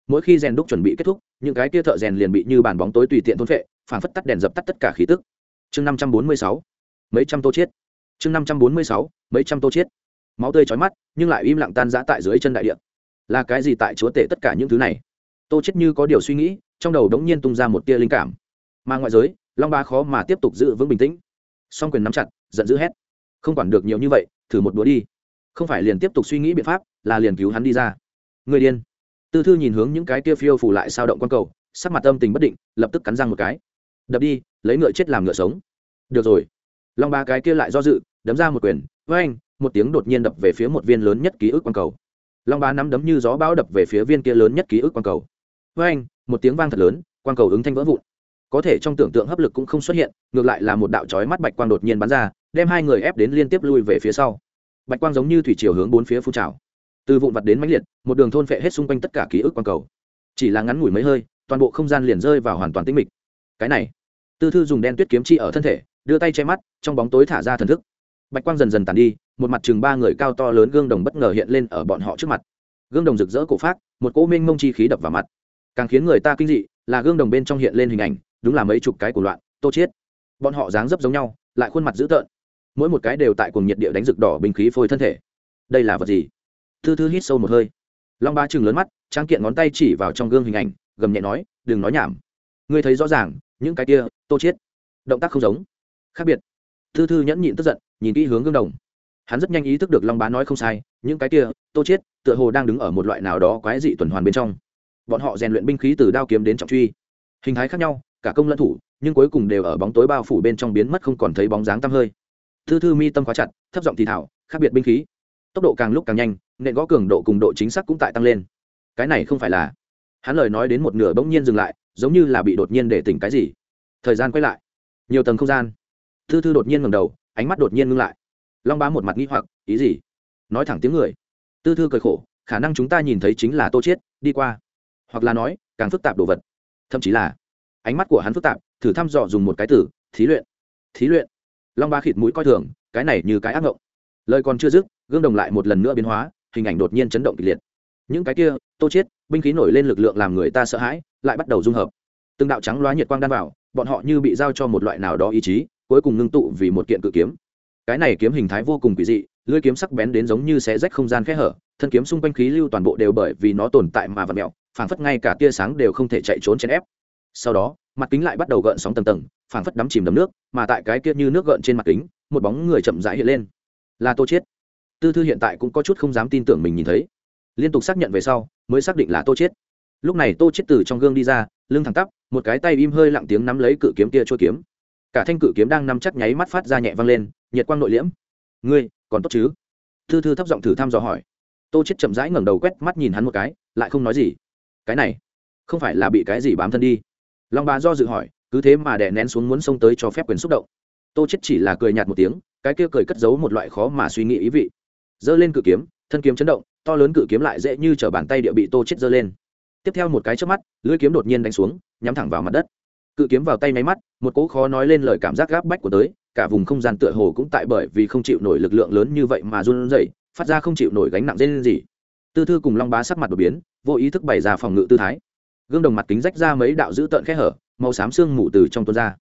Speaker 1: mỗi khi rèn đúc chuẩn bị kết thúc, những cái kia thợ rèn liền bị như bàn bóng tối tùy tiện thôn phệ phản phất tắt đèn dập tắt tất cả khí tức. Chương năm trăm bốn mươi sáu, mấy trăm tô chết. Chương năm trăm bốn mươi sáu, mấy trăm tô chết. Máu tươi chói mắt, nhưng lại im lặng tan rã tại dưới chân đại địa. Là cái gì tại chúa tể tất cả những thứ này? Tô chết như có điều suy nghĩ, trong đầu đống nhiên tung ra một tia linh cảm. Mà ngoại giới, long ba khó mà tiếp tục giữ vững bình tĩnh. Song quyền nắm chặt, giận dữ hét. Không quản được nhiều như vậy, thử một đũa đi. Không phải liền tiếp tục suy nghĩ biện pháp, là liền cứu hắn đi ra. Người điên tư thư nhìn hướng những cái kia phiêu phủ lại sao động quan cầu, sắc mặt âm tình bất định, lập tức cắn răng một cái. Đập đi, lấy ngựa chết làm ngựa sống. Được rồi. Long ba cái kia lại do dự, đấm ra một quyền với anh một tiếng đột nhiên đập về phía một viên lớn nhất ký ức quan cầu. Long ba nắm đấm như gió bão đập về phía viên kia lớn nhất ký ức quan cầu. Với anh một tiếng vang thật lớn, quan cầu ứng thanh vỡ vụn. Có thể trong tưởng tượng hấp lực cũng không xuất hiện, ngược lại là một đạo chói mắt bạch quang đột nhiên bắn ra, đem hai người ép đến liên tiếp lui về phía sau. Bạch quang giống như thủy chiều hướng bốn phía phun trào từ vụn vặt đến mãnh liệt, một đường thôn phệ hết xung quanh tất cả ký ức quang cầu. Chỉ là ngắn ngủi mấy hơi, toàn bộ không gian liền rơi vào hoàn toàn tĩnh mịch. Cái này, tư thư dùng đen tuyết kiếm chi ở thân thể, đưa tay che mắt, trong bóng tối thả ra thần thức. Bạch quang dần dần tàn đi, một mặt chừng ba người cao to lớn gương đồng bất ngờ hiện lên ở bọn họ trước mặt. Gương đồng rực rỡ cổ phát một cỗ minh mông chi khí đập vào mặt. Càng khiến người ta kinh dị là gương đồng bên trong hiện lên hình ảnh, đúng là mấy chục cái của loạn, tô chiết. Bọn họ dáng dấp giống nhau, lại khuôn mặt dữ tợn. Mỗi một cái đều tại cùng nhiệt địa đánh rực đỏ bình khí phôi thân thể. Đây là vật gì? Thư thư hít sâu một hơi. Long ba chừng lớn mắt trang kiện ngón tay chỉ vào trong gương hình ảnh, gầm nhẹ nói, đừng nói nhảm. Ngươi thấy rõ ràng, những cái kia, tô chiết, động tác không giống. Khác biệt. Thư thư nhẫn nhịn tức giận, nhìn kỹ hướng gương đồng. Hắn rất nhanh ý thức được long bá nói không sai, những cái kia, tô chiết, tựa hồ đang đứng ở một loại nào đó quái dị tuần hoàn bên trong. Bọn họ rèn luyện binh khí từ đao kiếm đến trọng truy. Hình thái khác nhau, cả công lẫn thủ, nhưng cuối cùng đều ở bóng tối bao phủ bên trong biến mất không còn thấy bóng dáng tăm hơi. Thư thư mi tâm khóa chặt, thấp giọng thì thảo, khác biệt binh khí tốc độ càng lúc càng nhanh nện gõ cường độ cùng độ chính xác cũng tại tăng lên. Cái này không phải là, hắn lời nói đến một nửa bỗng nhiên dừng lại, giống như là bị đột nhiên để tỉnh cái gì. Thời gian quay lại, nhiều tầng không gian. Thư thư đột nhiên ngầm đầu, ánh mắt đột nhiên ngưng lại. Long bá một mặt nghĩ hoặc, ý gì? Nói thẳng tiếng người. Tư thư cười khổ, khả năng chúng ta nhìn thấy chính là tô chiết, đi qua. Hoặc là nói, càng phức tạp đồ vật. Thậm chí là, ánh mắt của hắn phức tạp, thử thăm dò dùng một cái từ, thí luyện. Thí luyện? Long ba khịt mũi coi thường, cái này như cái ác ngộng lời còn chưa dứt, gương đồng lại một lần nữa biến hóa, hình ảnh đột nhiên chấn động kịch liệt. Những cái kia, tô chết, binh khí nổi lên lực lượng làm người ta sợ hãi, lại bắt đầu dung hợp. Từng đạo trắng loá nhiệt quang đan vào, bọn họ như bị giao cho một loại nào đó ý chí, cuối cùng ngưng tụ vì một kiện cự kiếm. Cái này kiếm hình thái vô cùng kỳ dị, lưỡi kiếm sắc bén đến giống như xé rách không gian khe hở, thân kiếm xung quanh khí lưu toàn bộ đều bởi vì nó tồn tại mà vật mẹo phảng phất ngay cả tia sáng đều không thể chạy trốn chèn ép. Sau đó, mặt kính lại bắt đầu gợn sóng tầng tầng, phảng phất đắm chìm đầm nước, mà tại cái kia như nước gợn trên mặt kính, một bóng người chậm rãi hiện lên là tô chiết tư thư hiện tại cũng có chút không dám tin tưởng mình nhìn thấy. Liên tục xác nhận về sau, mới xác định là tô chiết lúc này tô chiết từ trong gương đi ra, lưng thẳng tắp, một cái tay im hơi lặng tiếng nắm lấy cự kiếm kia trôi kiếm. Cả thanh cự kiếm đang nắm chắc nháy mắt phát ra nhẹ vang lên, nhiệt quang nội liễm. Ngươi, còn tốt chứ? Tư thư thấp giọng thử thăm dò hỏi. Tô chết chậm rãi ngẩng đầu quét mắt nhìn hắn một cái, lại không nói gì. Cái này, không phải là bị cái gì bám thân đi? Long bà do dự hỏi, cứ thế mà đè nén xuống muốn xông tới cho phép quyền xúc động. Tô chết chỉ là cười nhạt một tiếng cái kia cười cất giấu một loại khó mà suy nghĩ ý vị. Giơ lên cự kiếm, thân kiếm chấn động, to lớn cự kiếm lại dễ như t bàn tay địa bị tô chết giơ lên. Tiếp theo một cái trước mắt, lưỡi kiếm đột nhiên đánh xuống, nhắm thẳng vào mặt đất. Cự kiếm vào tay máy mắt, một cỗ khó nói lên lời cảm giác gáp bách của tới, cả vùng không gian tựa hồ cũng tại bởi vì không chịu nổi lực lượng lớn như vậy mà run rẩy, phát ra không chịu nổi gánh nặng dây lên gì tư thư cùng long bá sắc mặt đột biến, vô ý thức bày ra phòng ngự tư thái. Gương đồng mặt kính rách ra mấy đạo dữ tợn khe hở, màu xám sương mù từ trong tuôn ra.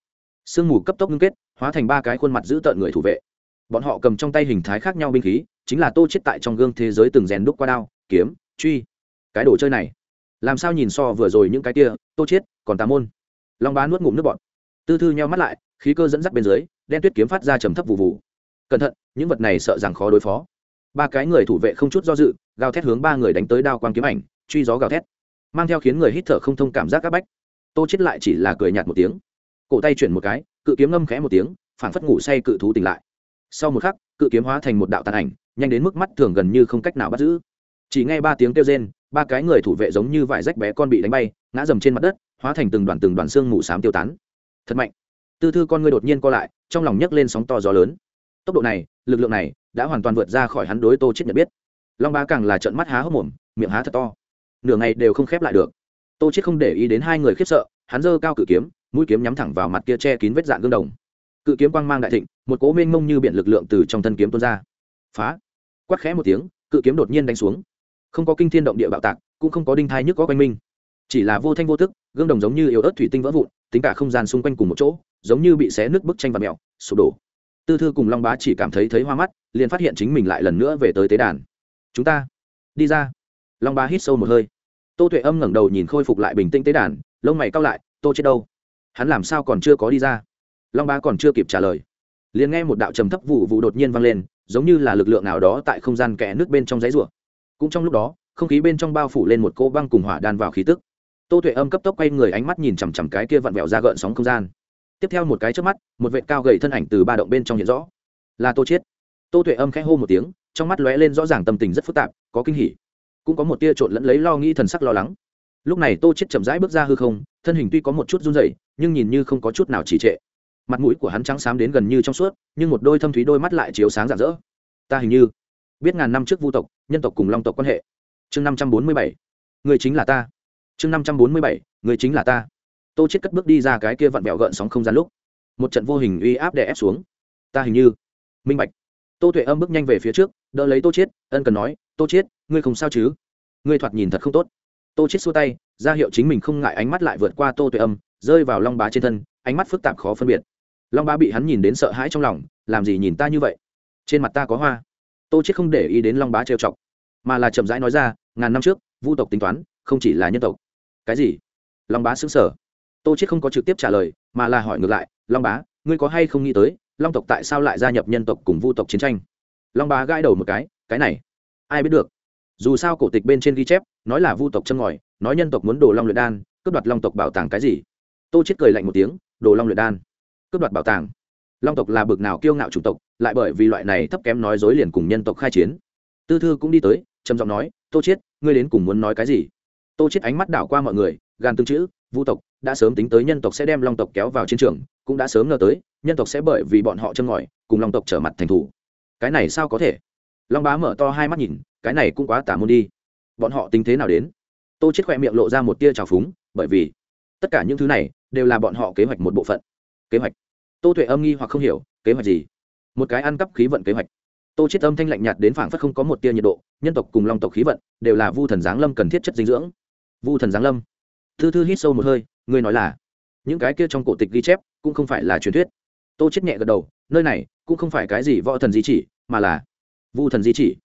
Speaker 1: Sương mù cấp tốc ngưng kết, hóa thành ba cái khuôn mặt dữ tợn người thủ vệ bọn họ cầm trong tay hình thái khác nhau binh khí, chính là tô chết tại trong gương thế giới từng rèn đúc qua đao, kiếm, truy. Cái đồ chơi này, làm sao nhìn so vừa rồi những cái kia, tô chết, còn tà môn. Long bá nuốt ngụm nước bọt. Tư thư nheo mắt lại, khí cơ dẫn dắt bên dưới, đen tuyết kiếm phát ra trầm thấp vụ vụ cẩn thận, những vật này sợ rằng khó đối phó. Ba cái người thủ vệ không chút do dự, gào thét hướng ba người đánh tới đao quang kiếm ảnh, truy gió gào thét. Mang theo khiến người hít thở không thông cảm giác các bách. Tô chết lại chỉ là cười nhạt một tiếng. Cổ tay chuyển một cái, cự kiếm ngâm khẽ một tiếng, phảng phất ngủ say cự thú tỉnh lại sau một khắc, cự kiếm hóa thành một đạo tàn ảnh, nhanh đến mức mắt thường gần như không cách nào bắt giữ. Chỉ nghe ba tiếng kêu rên, ba cái người thủ vệ giống như vải rách bé con bị đánh bay, ngã dầm trên mặt đất, hóa thành từng đoàn từng đoàn xương mù xám tiêu tán. Thật mạnh. Tư thư con ngươi đột nhiên co lại, trong lòng nhấc lên sóng to gió lớn. Tốc độ này, lực lượng này, đã hoàn toàn vượt ra khỏi hắn đối tô chết nhận biết. Long ba càng là trận mắt há hốc mồm, miệng há thật to. Nửa ngày đều không khép lại được. Tô chết không để ý đến hai người khiếp sợ, hắn giơ cao cự kiếm, mũi kiếm nhắm thẳng vào mặt kia che kín vết dạn gương đồng cự kiếm quang mang đại thịnh, một cố mênh mông như biển lực lượng từ trong thân kiếm tuôn ra. Phá! Quát khẽ một tiếng, cự kiếm đột nhiên đánh xuống. Không có kinh thiên động địa bạo tạc, cũng không có đinh thai nhức có quanh minh chỉ là vô thanh vô tức, gương đồng giống như yếu ớt thủy tinh vỡ vụn, tính cả không gian xung quanh cùng một chỗ, giống như bị xé nứt bức tranh và mèo, sụp đổ. Tư thư cùng long bá chỉ cảm thấy thấy hoa mắt, liền phát hiện chính mình lại lần nữa về tới tế đàn. Chúng ta, đi ra. Long bá hít sâu một hơi. Tô tuệ âm ngẩng đầu nhìn khôi phục lại bình tĩnh tế đàn, lông mày cao lại, tô chết đâu? Hắn làm sao còn chưa có đi ra? Long bá còn chưa kịp trả lời, liền nghe một đạo trầm thấp vụ vụ đột nhiên vang lên, giống như là lực lượng nào đó tại không gian kẽ nước bên trong giấy rùa cũng trong lúc đó, không khí bên trong bao phủ lên một cô băng cùng hỏa đan vào khí tức. Tô tuệ âm cấp tốc quay người ánh mắt nhìn chằm chằm cái kia vặn vẹo ra gợn sóng không gian. Tiếp theo một cái trước mắt, một vệ cao gầy thân ảnh từ ba động bên trong hiện rõ. Là tô chiết. Tô tuệ âm khẽ hô một tiếng, trong mắt lóe lên rõ ràng tâm tình rất phức tạp, có kinh hỉ. Cũng có một tia trộn lẫn lấy lo nghĩ thần sắc lo lắng. Lúc này tô chiết chậm rãi bước ra hư không, thân hình tuy có một chút run rẩy, nhưng nhìn như không có chút nào trì trệ mặt mũi của hắn trắng xám đến gần như trong suốt, nhưng một đôi thâm thúy đôi mắt lại chiếu sáng rạng rỡ. Ta hình như biết ngàn năm trước vu tộc, nhân tộc cùng long tộc quan hệ. Chương năm trăm bốn mươi bảy. Người chính là ta. Chương năm trăm bốn mươi bảy. Người chính là ta. Tô chết cất bước đi ra cái kia vặn vẹo gợn sóng không gian lúc. Một trận vô hình uy áp đè ép xuống. Ta hình như minh bạch. Tô tuệ âm bước nhanh về phía trước, đỡ lấy tô chết ân cần nói, tô chết ngươi không sao chứ? Ngươi thoạt nhìn thật không tốt. Tô chết xua tay, ra hiệu chính mình không ngại ánh mắt lại vượt qua tô tuệ âm, rơi vào long bá trên thân, ánh mắt phức tạp khó phân biệt long bá bị hắn nhìn đến sợ hãi trong lòng, làm gì nhìn ta như vậy? Trên mặt ta có hoa. Tô chết không để ý đến long bá trêu chọc, mà là chậm rãi nói ra, ngàn năm trước, vu tộc tính toán, không chỉ là nhân tộc. Cái gì? Long bá xứng sở tô chết không có trực tiếp trả lời, mà là hỏi ngược lại, long bá, ngươi có hay không nghĩ tới, long tộc tại sao lại gia nhập nhân tộc cùng vu tộc chiến tranh? Long bá gãi đầu một cái cái này, ai biết được. Dù sao cổ tịch bên trên ghi chép, nói là vu tộc chân ngòi, nói nhân tộc muốn đồ long luyện đan, cướp đoạt long tộc bảo tàng cái gì? Tô chết cười lạnh một tiếng, đồ long luyện đan cướp đoạt bảo tàng. Long tộc là bực nào kiêu ngạo chủng tộc, lại bởi vì loại này thấp kém nói dối liền cùng nhân tộc khai chiến. Tư thư cũng đi tới, trầm giọng nói, tô chết ngươi đến cùng muốn nói cái gì? Tô chết ánh mắt đảo qua mọi người gan tương chữ, vu tộc, đã sớm tính tới nhân tộc sẽ đem long tộc kéo vào chiến trường, cũng đã sớm ngờ tới, nhân tộc sẽ bởi vì bọn họ châm ngòi, cùng long tộc trở mặt thành thủ. Cái này sao có thể? Long bá mở to hai mắt nhìn, cái này cũng quá tả môn đi. Bọn họ tính thế nào đến? Tô chết khoe miệng lộ ra một tia trào phúng, bởi vì tất cả những thứ này đều là bọn họ kế hoạch một bộ phận kế hoạch. Tô tuệ âm nghi hoặc không hiểu, kế hoạch gì? Một cái ăn cắp khí vận kế hoạch. Tô chết âm thanh lạnh nhạt đến phảng phất không có một tia nhiệt độ, nhân tộc cùng long tộc khí vận đều là vu thần giáng lâm cần thiết chất dinh dưỡng. Vu thần giáng lâm. Thư thư hít sâu một hơi, ngươi nói là? Những cái kia trong cổ tịch ghi chép cũng không phải là truyền thuyết. Tô chết nhẹ gật đầu, nơi này cũng không phải cái gì võ thần di chỉ, mà là vu thần di chỉ.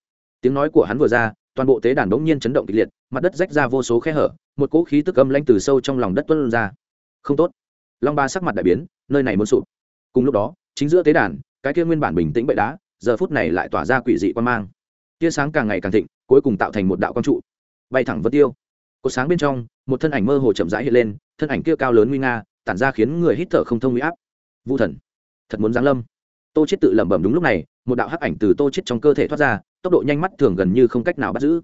Speaker 1: Tiếng nói của hắn vừa ra, toàn bộ tế đàn bỗng nhiên chấn động kịch liệt, mặt đất rách ra vô số khe hở, một cỗ khí tức âm lanh từ sâu trong lòng đất tuôn ra. Không tốt long ba sắc mặt đại biến, nơi này muốn sụp. Cùng lúc đó, chính giữa tế đàn, cái kia nguyên bản bình tĩnh bệ đá, giờ phút này lại tỏa ra quỷ dị quan mang. Tia sáng càng ngày càng thịnh, cuối cùng tạo thành một đạo quang trụ. Bay thẳng vân tiêu. Cột sáng bên trong, một thân ảnh mơ hồ chậm rãi hiện lên, thân ảnh kia cao lớn nguy nga, tản ra khiến người hít thở không thông huy áp. Vu thần, thật muốn giáng lâm. Tô chết tự lẩm bẩm đúng lúc này, một đạo hắc ảnh từ tô chết trong cơ thể thoát ra, tốc độ nhanh mắt thường gần như không cách nào bắt giữ.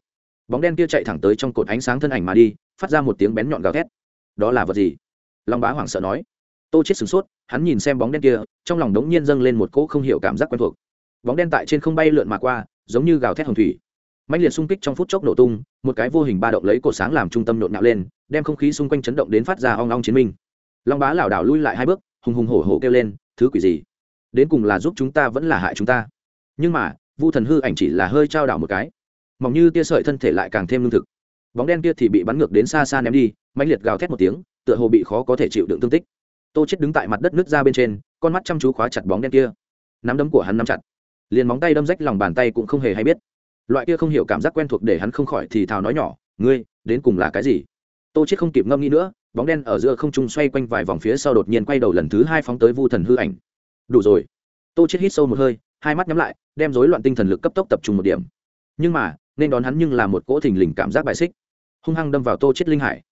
Speaker 1: Bóng đen kia chạy thẳng tới trong cột ánh sáng thân ảnh mà đi, phát ra một tiếng bén nhọn gào thét. Đó là vật gì? Long bá hoảng sợ nói. Tô chết sửng sốt, hắn nhìn xem bóng đen kia, trong lòng đống nhiên dâng lên một cỗ không hiểu cảm giác quen thuộc. Bóng đen tại trên không bay lượn mà qua, giống như gào thét hồng thủy. Mạnh liệt xung kích trong phút chốc nổ tung, một cái vô hình ba động lấy cổ sáng làm trung tâm nộn nhạo lên, đem không khí xung quanh chấn động đến phát ra ong ong chiến minh. Long bá lảo đảo lui lại hai bước, hùng hùng hổ hổ kêu lên, thứ quỷ gì? Đến cùng là giúp chúng ta vẫn là hại chúng ta? Nhưng mà, vu thần hư ảnh chỉ là hơi trao đảo một cái. Mỏng như tia sợi thân thể lại càng thêm lương thực. Bóng đen kia thì bị bắn ngược đến xa xa ném đi mạnh liệt gào thét một tiếng tựa hồ bị khó có thể chịu đựng thương tích. Tô chết đứng tại mặt đất nước ra bên trên, con mắt chăm chú khóa chặt bóng đen kia. Nắm đấm của hắn nắm chặt. Liền móng tay đâm rách lòng bàn tay cũng không hề hay biết. Loại kia không hiểu cảm giác quen thuộc để hắn không khỏi thì thào nói nhỏ, ngươi, đến cùng là cái gì? Tô chết không kịp ngâm nghĩ nữa, bóng đen ở giữa không trung xoay quanh vài vòng phía sau đột nhiên quay đầu lần thứ hai phóng tới vu thần hư ảnh. Đủ rồi. Tô chết hít sâu một hơi, hai mắt nhắm lại, đem rối loạn tinh thần lực cấp tốc tập trung một điểm. Nhưng mà, nên đón hắn nhưng là một cỗ thình lình cảm giác bài xích. Hung hăng đâm vào tô chết linh hải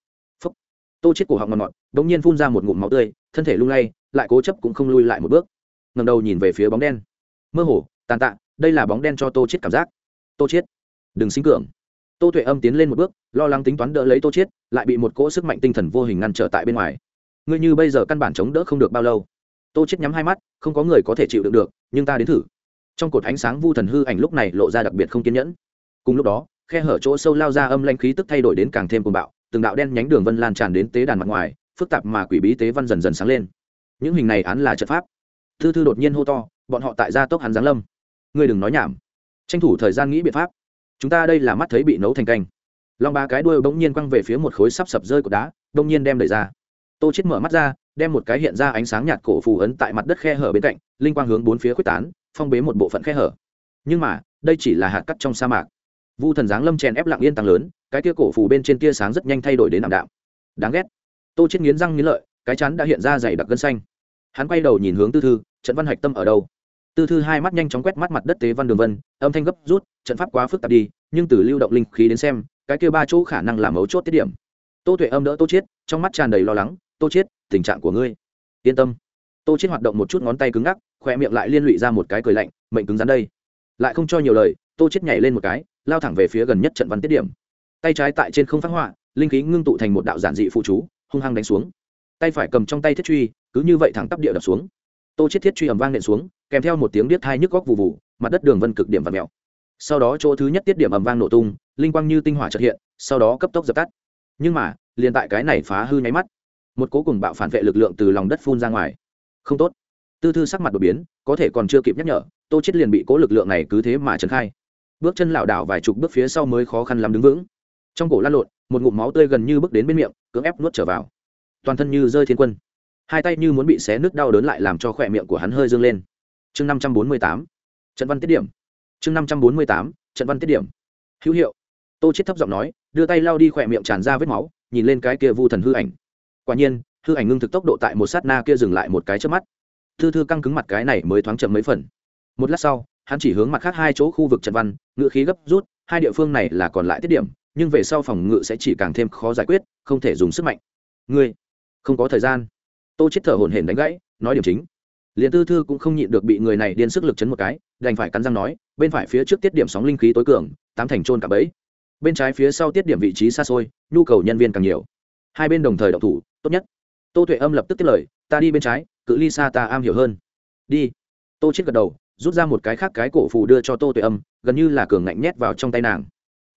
Speaker 1: tô chết cổ họng ngọt ngọt đống nhiên phun ra một ngụm máu tươi, thân thể lung lay, lại cố chấp cũng không lui lại một bước. Ngầm đầu nhìn về phía bóng đen. Mơ hồ, tàn tạ, đây là bóng đen cho tô chết cảm giác. Tô chết, đừng sinh cường. Tô tuệ âm tiến lên một bước, lo lắng tính toán đỡ lấy tô chết, lại bị một cỗ sức mạnh tinh thần vô hình ngăn trở tại bên ngoài. Ngươi như bây giờ căn bản chống đỡ không được bao lâu. Tô chết nhắm hai mắt, không có người có thể chịu đựng được, nhưng ta đến thử. Trong cột ánh sáng vu thần hư ảnh lúc này lộ ra đặc biệt không kiên nhẫn. Cùng lúc đó, khe hở chỗ sâu lao ra âm lanh khí tức thay đổi đến càng thêm cuồng bạo từng đạo đen nhánh đường vân lan tràn đến tế đàn mặt ngoài, phức tạp mà quỷ bí tế văn dần dần sáng lên. Những hình này án là trận pháp. Thư thư đột nhiên hô to, bọn họ tại gia tốc hắn giáng lâm. Ngươi đừng nói nhảm. Tranh thủ thời gian nghĩ biện pháp. Chúng ta đây là mắt thấy bị nấu thành canh. Long ba cái đuôi bỗng nhiên quăng về phía một khối sắp sập rơi của đá, bỗng nhiên đem đẩy ra. Tô chết mở mắt ra, đem một cái hiện ra ánh sáng nhạt cổ phù ấn tại mặt đất khe hở bên cạnh, linh quang hướng bốn phía quyết tán, phong bế một bộ phận khe hở. Nhưng mà, đây chỉ là hạt cắt trong sa mạc vu thần giáng lâm chèn ép lặng yên tăng lớn, cái tia cổ phủ bên trên tia sáng rất nhanh thay đổi đến ảm đạm. Đáng ghét. Tô chết nghiến răng nghiến lợi, cái chắn đã hiện ra dày đặc gân xanh. Hắn quay đầu nhìn hướng tư thư, trận văn hạch tâm ở đâu? Tư thư hai mắt nhanh chóng quét mắt mặt đất tế văn đường vân, âm thanh gấp rút, trận pháp quá phức tạp đi, nhưng từ lưu động linh khí đến xem, cái kia ba chỗ khả năng làm mấu chốt tiết điểm. Tô tuệ âm đỡ tô chiết, trong mắt tràn đầy lo lắng, tô chiết, tình trạng của ngươi. Yên tâm. Tô chiết hoạt động một chút ngón tay cứng ngắc, khoe miệng lại liên lụy ra một cái cười lạnh, mệnh cứng rắn đây. Lại không cho nhiều lời tô chiết nhảy lên một cái, lao thẳng về phía gần nhất trận văn tiết điểm. Tay trái tại trên không phát họa, linh khí ngưng tụ thành một đạo giản dị phụ chú, hung hăng đánh xuống. Tay phải cầm trong tay thiết truy, cứ như vậy thẳng tắp địa đập xuống. Tô chiết thiết truy ầm vang nện xuống, kèm theo một tiếng điếc thai nhức góc vụ vụ mặt đất đường vân cực điểm và mèo. Sau đó chỗ thứ nhất tiết điểm ầm vang nổ tung, linh quang như tinh hỏa chợt hiện, sau đó cấp tốc dập tắt. Nhưng mà, liền tại cái này phá hư nháy mắt, một cố cùng bạo phản vệ lực lượng từ lòng đất phun ra ngoài. Không tốt. Tư thư sắc mặt đột biến, có thể còn chưa kịp nhắc nhở, tô chết liền bị cố lực lượng này cứ thế mà trấn khai bước chân lảo đảo vài chục bước phía sau mới khó khăn lắm đứng vững. Trong cổ lăn lộn, một ngụm máu tươi gần như bước đến bên miệng, cưỡng ép nuốt trở vào. Toàn thân như rơi thiên quân. Hai tay như muốn bị xé nước đau đớn lại làm cho khỏe miệng của hắn hơi dương lên. Chương năm trăm bốn mươi tám. Trận văn tiết điểm. Chương năm trăm bốn mươi tám. Trận văn tiết điểm. Hữu hiệu. Tô chết thấp giọng nói, đưa tay lao đi khỏe miệng tràn ra vết máu, nhìn lên cái kia vu thần hư ảnh. Quả nhiên, hư ảnh ngưng thực tốc độ tại một sát na kia dừng lại một cái trước mắt. Thư thư căng cứng mặt cái này mới thoáng chậm mấy phần. Một lát sau hắn chỉ hướng mặt khác hai chỗ khu vực trận văn ngự khí gấp rút, hai địa phương này là còn lại tiết điểm, nhưng về sau phòng ngự sẽ chỉ càng thêm khó giải quyết, không thể dùng sức mạnh. Ngươi, không có thời gian. Tô chết thở hổn hển đánh gãy, nói điểm chính. Liền tư thư cũng không nhịn được bị người này điên sức lực chấn một cái, đành phải cắn răng nói, bên phải phía trước tiết điểm sóng linh khí tối cường, tám thành trôn cả bẫy. Bên trái phía sau tiết điểm vị trí xa xôi, nhu cầu nhân viên càng nhiều. Hai bên đồng thời đậu thủ, tốt nhất. Tô tuệ âm lập tức tiếp lời, ta đi bên trái, cự ly xa ta am hiểu hơn. Đi. Tô chết gật đầu rút ra một cái khác cái cổ phù đưa cho tô tuệ âm, gần như là cường ngạnh nhét vào trong tay nàng.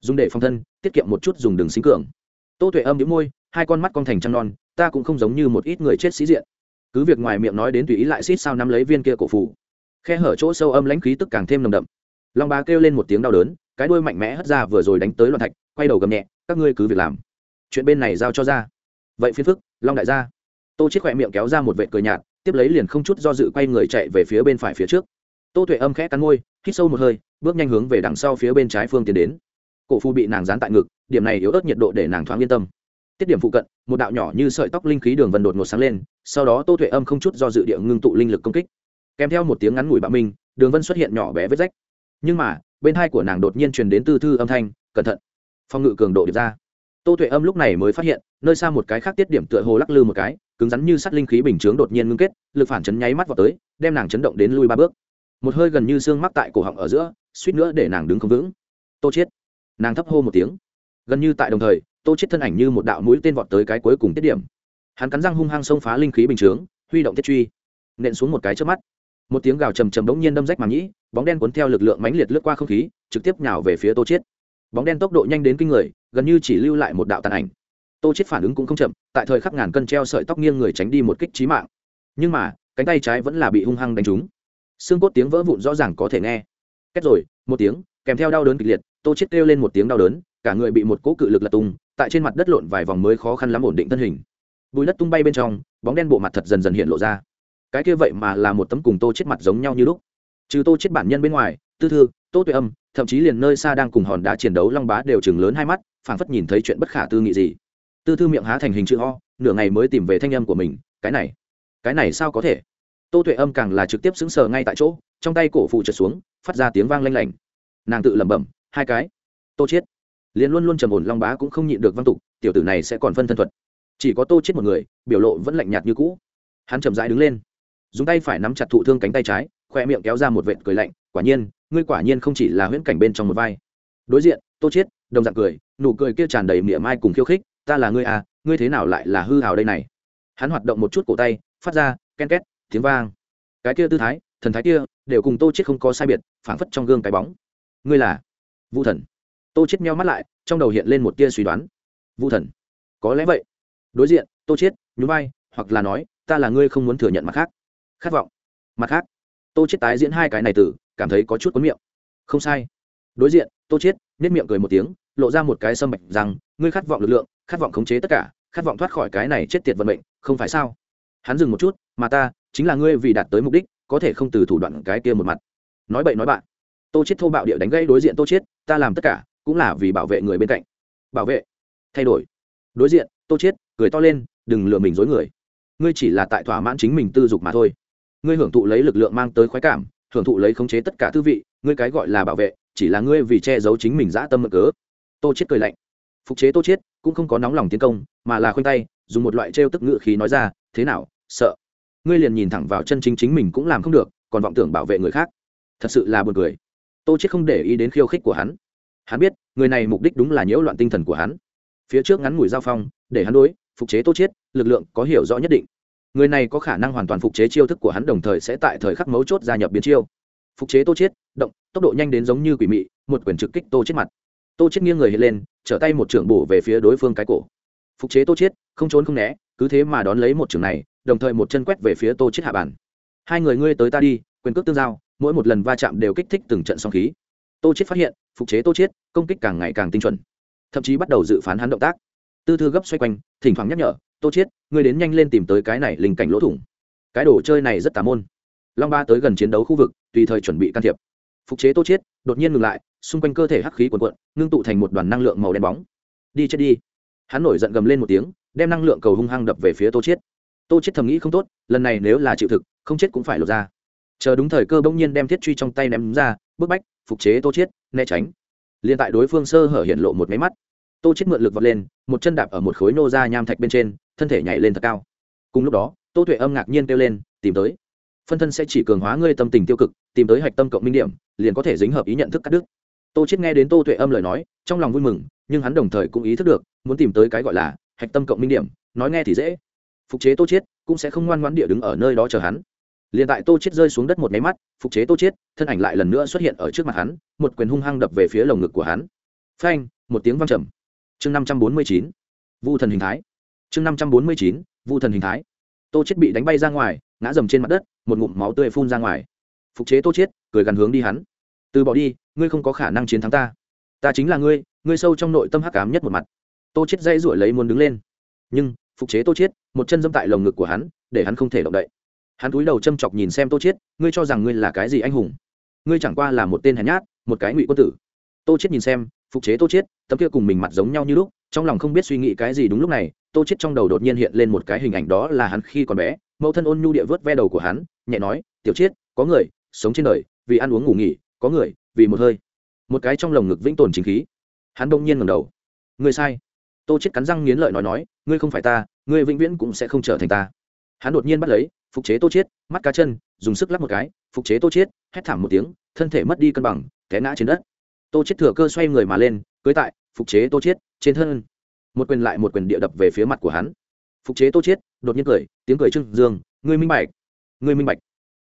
Speaker 1: Dùng để phòng thân, tiết kiệm một chút dùng đường xính cường. Tô tuệ âm đĩu môi, hai con mắt con thành trăng non, ta cũng không giống như một ít người chết sĩ diện. Cứ việc ngoài miệng nói đến tùy ý lại xít sao nắm lấy viên kia cổ phủ khe hở chỗ sâu âm lãnh khí tức càng thêm nồng đậm. Long bá kêu lên một tiếng đau đớn, cái đuôi mạnh mẽ hất ra vừa rồi đánh tới loạn thạch, quay đầu gầm nhẹ, các ngươi cứ việc làm. Chuyện bên này giao cho ra. Vậy phiền phức, long đại gia. Tô chiết khỏe miệng kéo ra một vệ cười nhạt, tiếp lấy liền không chút do dự quay người chạy về phía bên phải phía trước tô tuệ âm khẽ cắn môi, hít sâu một hơi, bước nhanh hướng về đằng sau phía bên trái phương tiến đến. Cổ phu bị nàng dán tại ngực, điểm này yếu ớt nhiệt độ để nàng thoáng yên tâm. Tiết điểm phụ cận, một đạo nhỏ như sợi tóc linh khí đường vân đột ngột sáng lên, sau đó tô tuệ âm không chút do dự địa ngưng tụ linh lực công kích. Kèm theo một tiếng ngắn ngủi bạo minh, đường vân xuất hiện nhỏ bé vết rách. Nhưng mà, bên hai của nàng đột nhiên truyền đến tư thư âm thanh, cẩn thận. Phong ngự cường độ điệp ra. Tô tuệ âm lúc này mới phát hiện, nơi xa một cái khác tiết điểm tựa hồ lắc lư một cái, cứng rắn như sắt linh khí bình chướng đột nhiên ngưng kết, lực phản chấn nháy mắt vào tới, đem nàng chấn động đến lui ba bước một hơi gần như xương mắc tại cổ họng ở giữa, suýt nữa để nàng đứng không vững. Tô chết nàng thấp hô một tiếng. Gần như tại đồng thời, tô chết thân ảnh như một đạo mũi tên vọt tới cái cuối cùng tiết điểm. Hắn cắn răng hung hăng xông phá linh khí bình chướng, huy động tiết truy. Nện xuống một cái trước mắt. Một tiếng gào trầm trầm đống nhiên đâm rách màng nhĩ, bóng đen cuốn theo lực lượng mãnh liệt lướt qua không khí, trực tiếp nhào về phía tô chết bóng đen tốc độ nhanh đến kinh người, gần như chỉ lưu lại một đạo tàn ảnh. Tô chết phản ứng cũng không chậm, tại thời khắc ngàn cân treo sợi tóc nghiêng người tránh đi một kích chí mạng. Nhưng mà, cánh tay trái vẫn là bị hung hăng đánh trúng xương cốt tiếng vỡ vụn rõ ràng có thể nghe. Kết rồi, một tiếng, kèm theo đau đớn kịch liệt, tô chết kêu lên một tiếng đau đớn, cả người bị một cỗ cự lực lật tung, tại trên mặt đất lộn vài vòng mới khó khăn lắm ổn định thân hình. Bùi đất tung bay bên trong, bóng đen bộ mặt thật dần dần hiện lộ ra. Cái kia vậy mà là một tấm cùng tô chết mặt giống nhau như lúc. Trừ tô chết bản nhân bên ngoài, tư thư, tô tuệ âm, thậm chí liền nơi xa đang cùng hòn đá chiến đấu long bá đều chừng lớn hai mắt, phảng phất nhìn thấy chuyện bất khả tư nghị gì. Tư thư miệng há thành hình chữ ho nửa ngày mới tìm về thanh âm của mình, cái này cái này sao có thể? Tô tuệ âm càng là trực tiếp xứng sờ ngay tại chỗ, trong tay cổ phụ trượt xuống, phát ra tiếng vang lanh lảnh. Nàng tự lẩm bẩm, hai cái. Tô chết. Liền luôn luôn trầm ổn long bá cũng không nhịn được văn tục, tiểu tử này sẽ còn phân thân thuật. Chỉ có tô chết một người, biểu lộ vẫn lạnh nhạt như cũ. Hắn chậm rãi đứng lên, dùng tay phải nắm chặt thụ thương cánh tay trái, khoe miệng kéo ra một vệt cười lạnh, quả nhiên, ngươi quả nhiên không chỉ là huyễn cảnh bên trong một vai. Đối diện, tô chết, đồng dạng cười, nụ cười kia tràn đầy mỉa mai cùng khiêu khích, ta là ngươi à ngươi thế nào lại là hư hào đây này? Hắn hoạt động một chút cổ tay, phát ra ken két tiếng vang. Cái kia tư thái, thần thái kia, đều cùng tô chết không có sai biệt, phảng phất trong gương cái bóng. Ngươi là vu thần. Tô chết meo mắt lại, trong đầu hiện lên một tia suy đoán. Vu thần. Có lẽ vậy. Đối diện, tô chết nhún vai, hoặc là nói, ta là ngươi không muốn thừa nhận mặt khác. Khát vọng. Mặt khác. Tô chết tái diễn hai cái này từ, cảm thấy có chút cuốn miệng. Không sai. Đối diện, tô chết nét miệng cười một tiếng, lộ ra một cái sâm bạch rằng, ngươi khát vọng lực lượng, khát vọng khống chế tất cả, khát vọng thoát khỏi cái này chết tiệt vận mệnh, không phải sao? Hắn dừng một chút, mà ta chính là ngươi vì đạt tới mục đích, có thể không từ thủ đoạn cái kia một mặt. Nói bậy nói bạn. Tô chết thô bạo địa đánh gây đối diện tô chết ta làm tất cả, cũng là vì bảo vệ người bên cạnh. Bảo vệ. Thay đổi. Đối diện, tô chết cười to lên, đừng lừa mình dối người. Ngươi chỉ là tại thỏa mãn chính mình tư dục mà thôi. Ngươi hưởng thụ lấy lực lượng mang tới khoái cảm, hưởng thụ lấy khống chế tất cả tư vị, ngươi cái gọi là bảo vệ, chỉ là ngươi vì che giấu chính mình dã tâm mực cớ. Tô chết cười lạnh. Phục chế tô chết cũng không có nóng lòng tiến công, mà là khoanh tay, dùng một loại trêu tức ngự khí nói ra, thế nào, sợ? Ngươi liền nhìn thẳng vào chân chính chính mình cũng làm không được, còn vọng tưởng bảo vệ người khác. Thật sự là buồn cười. Tô chết không để ý đến khiêu khích của hắn. Hắn biết, người này mục đích đúng là nhiễu loạn tinh thần của hắn. Phía trước ngắn ngủi giao phong, để hắn đối, phục chế tô chết lực lượng có hiểu rõ nhất định. Người này có khả năng hoàn toàn phục chế chiêu thức của hắn đồng thời sẽ tại thời khắc mấu chốt gia nhập biến chiêu. Phục chế tô chết động, tốc độ nhanh đến giống như quỷ mị, một quyền trực kích tô chết mặt. Tô chết nghiêng người hiện lên, trở tay một trưởng bổ về phía đối phương cái cổ. Phục chế tô chết không trốn không né, cứ thế mà đón lấy một trường này đồng thời một chân quét về phía tô chết hạ bản. Hai người ngươi tới ta đi, quyền cước tương giao, mỗi một lần va chạm đều kích thích từng trận song khí. Tô chết phát hiện, phục chế tô chết công kích càng ngày càng tinh chuẩn. Thậm chí bắt đầu dự phán hắn động tác. Tư thư gấp xoay quanh, thỉnh thoảng nhắc nhở, tô chết ngươi đến nhanh lên tìm tới cái này linh cảnh lỗ thủng. Cái đồ chơi này rất tà môn. Long ba tới gần chiến đấu khu vực, tùy thời chuẩn bị can thiệp. Phục chế tô chết đột nhiên ngừng lại, xung quanh cơ thể hắc khí cuồn cuộn, ngưng tụ thành một đoàn năng lượng màu đen bóng. Đi chết đi. Hắn nổi giận gầm lên một tiếng, đem năng lượng cầu hung hăng đập về phía tô chết tô chết thầm nghĩ không tốt, lần này nếu là chịu thực, không chết cũng phải lột ra. Chờ đúng thời cơ bỗng nhiên đem thiết truy trong tay ném ra, bức bách, phục chế tô chết, né tránh. Liền tại đối phương sơ hở hiện lộ một máy mắt, tô chết mượn lực vọt lên, một chân đạp ở một khối nô ra nham thạch bên trên, thân thể nhảy lên thật cao. Cùng lúc đó, tô tuệ âm ngạc nhiên kêu lên, tìm tới. Phân thân sẽ chỉ cường hóa ngươi tâm tình tiêu cực, tìm tới hạch tâm cộng minh điểm, liền có thể dính hợp ý nhận thức cắt đứt. Tô chết nghe đến tô tuệ âm lời nói, trong lòng vui mừng, nhưng hắn đồng thời cũng ý thức được, muốn tìm tới cái gọi là hạch tâm cộng minh điểm, nói nghe thì dễ phục chế tô chết cũng sẽ không ngoan ngoãn địa đứng ở nơi đó chờ hắn. Liền tại tô chết rơi xuống đất một máy mắt, phục chế tô chết thân ảnh lại lần nữa xuất hiện ở trước mặt hắn, một quyền hung hăng đập về phía lồng ngực của hắn. Phanh, một tiếng vang trầm. Chương năm trăm bốn mươi chín, vu thần hình thái. Chương năm trăm bốn mươi chín, vu thần hình thái. Tô chết bị đánh bay ra ngoài, ngã dầm trên mặt đất, một ngụm máu tươi phun ra ngoài. Phục chế tô chết cười gần hướng đi hắn. Từ bỏ đi, ngươi không có khả năng chiến thắng ta. Ta chính là ngươi ngươi sâu trong nội tâm hắc ám nhất một mặt. Tô chết dây rủi lấy muốn đứng lên. Nhưng phục chế tô chết một chân dâm tại lồng ngực của hắn, để hắn không thể động đậy. Hắn cúi đầu châm chọc nhìn xem tô chết ngươi cho rằng ngươi là cái gì anh hùng? Ngươi chẳng qua là một tên hèn nhát, một cái ngụy quân tử. Tô chết nhìn xem, phục chế tô chết tấm kia cùng mình mặt giống nhau như lúc, trong lòng không biết suy nghĩ cái gì đúng lúc này, tô chết trong đầu đột nhiên hiện lên một cái hình ảnh đó là hắn khi còn bé, mẫu thân ôn nhu địa vớt ve đầu của hắn, nhẹ nói, tiểu chết có người, sống trên đời, vì ăn uống ngủ nghỉ, có người, vì một hơi. Một cái trong lồng ngực vĩnh tồn chính khí. Hắn đông nhiên ngẩng đầu. Ngươi sai tô chết cắn răng nghiến lợi nói nói, ngươi không phải ta, ngươi vĩnh viễn cũng sẽ không trở thành ta. Hắn đột nhiên bắt lấy, phục chế tô chết mắt cá chân, dùng sức lắp một cái, phục chế tô chết hét thảm một tiếng, thân thể mất đi cân bằng, té ngã trên đất. Tô chết thừa cơ xoay người mà lên, cưới tại, phục chế tô chết trên thân. Một quyền lại một quyền địa đập về phía mặt của hắn. Phục chế tô chết đột nhiên cười, tiếng cười trưng dương, ngươi minh bạch, ngươi minh bạch.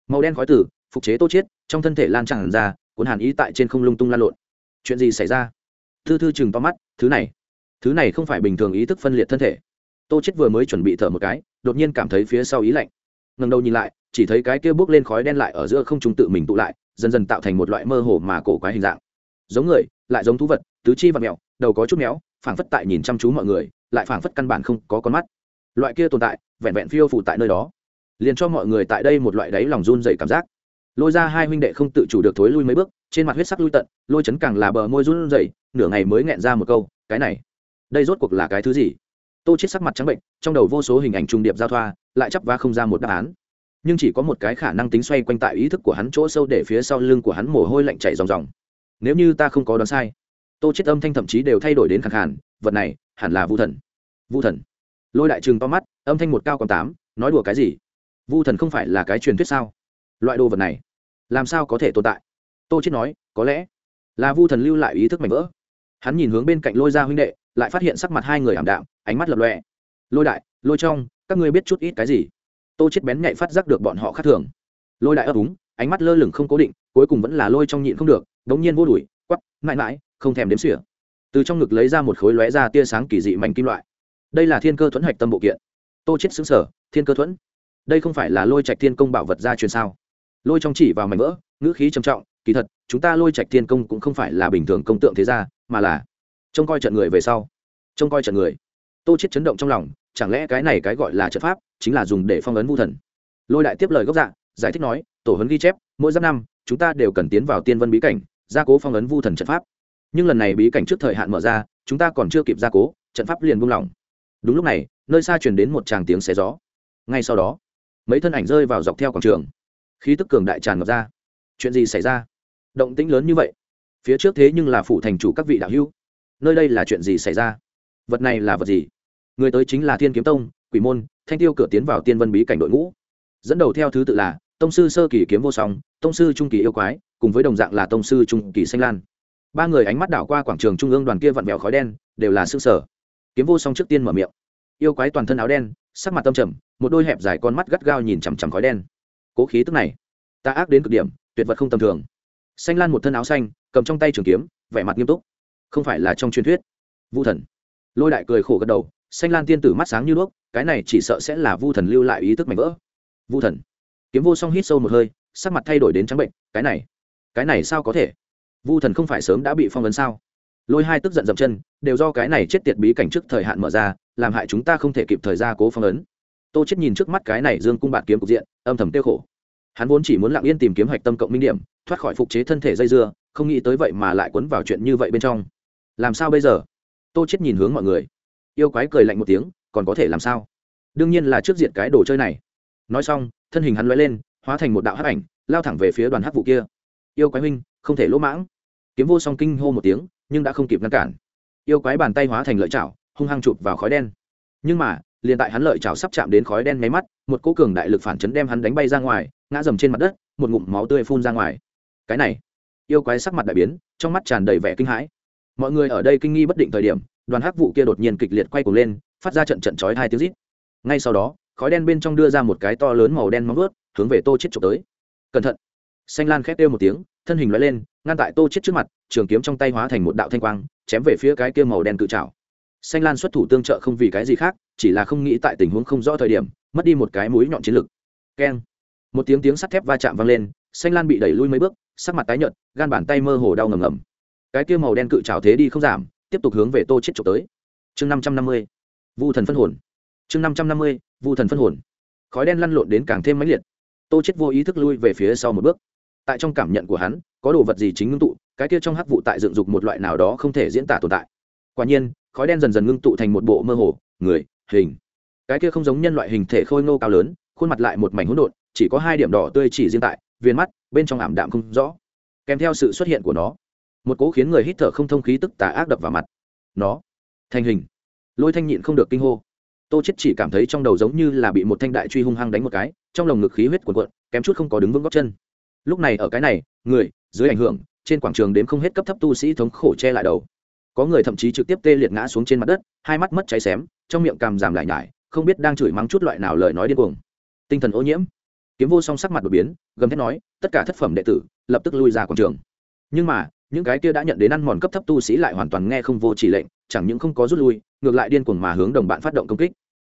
Speaker 1: Màu đen khói tử, phục chế tô chết trong thân thể lan tràn ra, cuốn hàn ý tại trên không lung tung lan lộn. Chuyện gì xảy ra? Thư thư chừng to mắt, thứ này thứ này không phải bình thường ý thức phân liệt thân thể. Tô chết vừa mới chuẩn bị thở một cái, đột nhiên cảm thấy phía sau ý lạnh. Ngẩng đầu nhìn lại, chỉ thấy cái kia bước lên khói đen lại ở giữa không trung tự mình tụ lại, dần dần tạo thành một loại mơ hồ mà cổ quái hình dạng. Giống người, lại giống thú vật, tứ chi và mèo đầu có chút méo, phảng phất tại nhìn chăm chú mọi người, lại phảng phất căn bản không có con mắt. Loại kia tồn tại, vẹn vẹn phiêu phụ tại nơi đó, liền cho mọi người tại đây một loại đáy lòng run dày cảm giác. Lôi ra hai huynh đệ không tự chủ được thối lui mấy bước, trên mặt huyết sắc lui tận, lôi chấn càng là bờ môi run rẩy, nửa ngày mới nghẹn ra một câu, cái này đây rốt cuộc là cái thứ gì? Tô chết sắc mặt trắng bệnh, trong đầu vô số hình ảnh trung điệp giao thoa, lại chắp vá không ra một đáp án. Nhưng chỉ có một cái khả năng tính xoay quanh tại ý thức của hắn chỗ sâu để phía sau lưng của hắn mồ hôi lạnh chảy ròng ròng. Nếu như ta không có đoán sai, tô chết âm thanh thậm chí đều thay đổi đến khẳng hẳn. vật này hẳn là vu thần. Vu thần. Lôi đại trường to mắt, âm thanh một cao còn tám, nói đùa cái gì? Vu thần không phải là cái truyền thuyết sao? Loại đồ vật này, làm sao có thể tồn tại? Tô chết nói, có lẽ là vu thần lưu lại ý thức mảnh vỡ. Hắn nhìn hướng bên cạnh lôi ra huynh đệ lại phát hiện sắc mặt hai người ảm đạm, ánh mắt lập lòe. Lôi đại, lôi trong, các ngươi biết chút ít cái gì? Tô chết bén nhạy phát giác được bọn họ khác thường. Lôi đại ấp úng, ánh mắt lơ lửng không cố định, cuối cùng vẫn là lôi trong nhịn không được, đống nhiên vô đuổi quắp mãi mãi, không thèm đếm xỉa. Từ trong ngực lấy ra một khối lóe ra tia sáng kỳ dị mảnh kim loại. Đây là thiên cơ thuẫn hạch tâm bộ kiện. Tô chết xứng sở thiên cơ thuẫn? Đây không phải là lôi trạch thiên công bảo vật gia truyền sao? Lôi trong chỉ vào mảnh vỡ, ngữ khí trầm trọng, kỳ thật, chúng ta lôi trạch thiên công cũng không phải là bình thường công tượng thế gia, mà là trông coi trận người về sau. Trông coi trận người. Tô chết chấn động trong lòng, chẳng lẽ cái này cái gọi là trận pháp chính là dùng để phong ấn vu thần? Lôi đại tiếp lời gốc dạ giải thích nói, tổ huấn ghi chép, mỗi giáp năm, chúng ta đều cần tiến vào tiên vân bí cảnh, gia cố phong ấn vu thần trận pháp. Nhưng lần này bí cảnh trước thời hạn mở ra, chúng ta còn chưa kịp gia cố, trận pháp liền buông lỏng. Đúng lúc này, nơi xa truyền đến một tràng tiếng xé gió. Ngay sau đó, mấy thân ảnh rơi vào dọc theo quảng trường. Khí tức cường đại tràn ngập ra. Chuyện gì xảy ra? Động tĩnh lớn như vậy. Phía trước thế nhưng là phủ thành chủ các vị đạo hữu nơi đây là chuyện gì xảy ra? Vật này là vật gì? Người tới chính là thiên kiếm tông, quỷ môn, thanh tiêu cửa tiến vào tiên vân bí cảnh đội ngũ. Dẫn đầu theo thứ tự là tông sư sơ kỳ kiếm vô song, tông sư trung kỳ yêu quái, cùng với đồng dạng là tông sư trung kỳ xanh lan. Ba người ánh mắt đảo qua quảng trường trung ương đoàn kia vặn vẹo khói đen, đều là xương sở kiếm vô song trước tiên mở miệng. Yêu quái toàn thân áo đen, sắc mặt tâm trầm, một đôi hẹp dài con mắt gắt gao nhìn chằm chằm khói đen. Cố khí tức này, ta ác đến cực điểm, tuyệt vật không tầm thường. Xanh lan một thân áo xanh, cầm trong tay trường kiếm, vẻ mặt nghiêm túc không phải là trong truyền thuyết. Vu thần. Lôi đại cười khổ gật đầu, xanh lan tiên tử mắt sáng như đuốc, cái này chỉ sợ sẽ là vu thần lưu lại ý thức mạnh vỡ. Vu thần. Kiếm vô song hít sâu một hơi, sắc mặt thay đổi đến trắng bệnh, cái này cái này sao có thể? Vu thần không phải sớm đã bị phong vấn sao? Lôi hai tức giận dậm chân, đều do cái này chết tiệt bí cảnh trước thời hạn mở ra, làm hại chúng ta không thể kịp thời ra cố phong ấn. Tô chết nhìn trước mắt cái này dương cung bạt kiếm cục diện, âm thầm tiêu khổ. Hắn vốn chỉ muốn lặng yên tìm kiếm hạch tâm cộng minh điểm, thoát khỏi phục chế thân thể dây dưa, không nghĩ tới vậy mà lại quấn vào chuyện như vậy bên trong làm sao bây giờ? Tô chết nhìn hướng mọi người. Yêu quái cười lạnh một tiếng, còn có thể làm sao? Đương nhiên là trước diện cái đồ chơi này. Nói xong, thân hình hắn lóe lên, hóa thành một đạo hắc ảnh, lao thẳng về phía đoàn hắc vụ kia. Yêu quái huynh, không thể lỗ mãng. Kiếm vô song kinh hô một tiếng, nhưng đã không kịp ngăn cản. Yêu quái bàn tay hóa thành lợi chảo, hung hăng chụp vào khói đen. Nhưng mà, liền tại hắn lợi chảo sắp chạm đến khói đen nháy mắt, một cỗ cường đại lực phản chấn đem hắn đánh bay ra ngoài, ngã dầm trên mặt đất, một ngụm máu tươi phun ra ngoài. Cái này, yêu quái sắc mặt đại biến, trong mắt tràn đầy vẻ kinh hãi mọi người ở đây kinh nghi bất định thời điểm, đoàn hắc vụ kia đột nhiên kịch liệt quay cuồng lên, phát ra trận trận chói hai tiếng rít. Ngay sau đó, khói đen bên trong đưa ra một cái to lớn màu đen móng vớt hướng về tô chết trộm tới. Cẩn thận! Xanh lan khét kêu một tiếng, thân hình lóe lên, ngăn tại tô chết trước mặt, trường kiếm trong tay hóa thành một đạo thanh quang, chém về phía cái kia màu đen cự trảo. Xanh lan xuất thủ tương trợ không vì cái gì khác, chỉ là không nghĩ tại tình huống không rõ thời điểm, mất đi một cái mũi nhọn chiến lực. Keng! Một tiếng tiếng sắt thép va chạm vang lên, xanh lan bị đẩy lui mấy bước, sắc mặt tái nhợt, gan bàn tay mơ hồ đau ngầm ngầm cái kia màu đen cự trào thế đi không giảm, tiếp tục hướng về tô chết trộm tới. Chương năm trăm năm mươi, vu thần phân hồn. Chương năm trăm năm mươi, vu thần phân hồn. Khói đen lăn lộn đến càng thêm mãnh liệt. Tô chết vô ý thức lui về phía sau một bước. Tại trong cảm nhận của hắn, có đồ vật gì chính ngưng tụ, cái kia trong hắc vụ tại dựng dục một loại nào đó không thể diễn tả tồn tại. Quả nhiên, khói đen dần dần ngưng tụ thành một bộ mơ hồ, người, hình. Cái kia không giống nhân loại hình thể khôi ngô cao lớn, khuôn mặt lại một mảnh hỗn độn, chỉ có hai điểm đỏ tươi chỉ riêng tại viên mắt, bên trong ảm đạm không rõ. Kèm theo sự xuất hiện của nó một cố khiến người hít thở không thông khí tức tà ác đập vào mặt. Nó, thành hình. Lôi thanh nhịn không được kinh hô. Tô chết chỉ cảm thấy trong đầu giống như là bị một thanh đại truy hung hăng đánh một cái, trong lồng ngực khí huyết cuộn cuộn, kém chút không có đứng vững góc chân. Lúc này ở cái này, người, dưới ảnh hưởng, trên quảng trường đếm không hết cấp thấp tu sĩ thống khổ che lại đầu. Có người thậm chí trực tiếp tê liệt ngã xuống trên mặt đất, hai mắt mất cháy xém, trong miệng cằm giảm lại nhải, không biết đang chửi mắng chút loại nào lời nói điên cuồng. Tinh thần ô nhiễm. Kiếm vô song sắc mặt đột biến, gầm thét nói, tất cả thất phẩm đệ tử, lập tức lui ra quảng trường. Nhưng mà những cái kia đã nhận đến ăn mòn cấp thấp tu sĩ lại hoàn toàn nghe không vô chỉ lệnh, chẳng những không có rút lui, ngược lại điên cuồng mà hướng đồng bạn phát động công kích.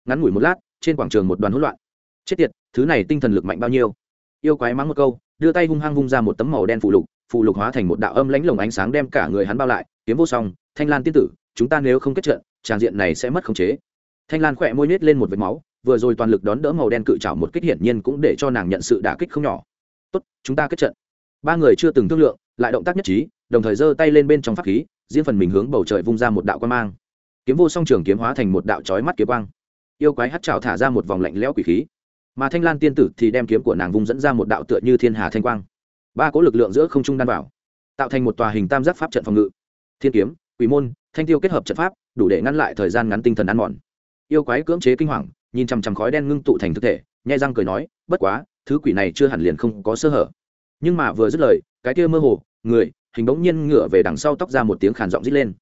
Speaker 1: Ngắn ngủi một lát, trên quảng trường một đoàn hỗn loạn. Chết tiệt, thứ này tinh thần lực mạnh bao nhiêu? Yêu quái mắng một câu, đưa tay hung hăng vung ra một tấm màu đen phụ lục phụ lục hóa thành một đạo âm lãnh lồng ánh sáng đem cả người hắn bao lại. Kiếm vô song, thanh lan tiên tử, chúng ta nếu không kết trận, tràng diện này sẽ mất khống chế. Thanh lan khỏe môi nết lên một vệt máu, vừa rồi toàn lực đón đỡ màu đen cự trảo một kích hiển nhiên cũng để cho nàng nhận sự đả kích không nhỏ. Tốt, chúng ta kết trận. Ba người chưa từng thương lượng, lại động tác nhất trí đồng thời giơ tay lên bên trong pháp khí riêng phần mình hướng bầu trời vung ra một đạo quan mang. Kiếm vô song trường kiếm hóa thành một đạo chói mắt kiếm quang. Yêu quái hắt trào thả ra một vòng lạnh lẽo quỷ khí. Mà thanh lan tiên tử thì đem kiếm của nàng vung dẫn ra một đạo tựa như thiên hà thanh quang. Ba cỗ lực lượng giữa không trung đan vào, tạo thành một tòa hình tam giác pháp trận phòng ngự. Thiên kiếm, quỷ môn, thanh tiêu kết hợp trận pháp, đủ để ngăn lại thời gian ngắn tinh thần ăn mòn. Yêu quái cưỡng chế kinh hoàng, nhìn chằm chằm khói đen ngưng tụ thành thực thể, nhai răng cười nói, bất quá, thứ quỷ này chưa hẳn liền không có sơ hở. Nhưng mà vừa dứt lời, cái kia mơ hồ người, hình bỗng nhiên ngửa về đằng sau tóc ra một tiếng khàn giọng rít lên.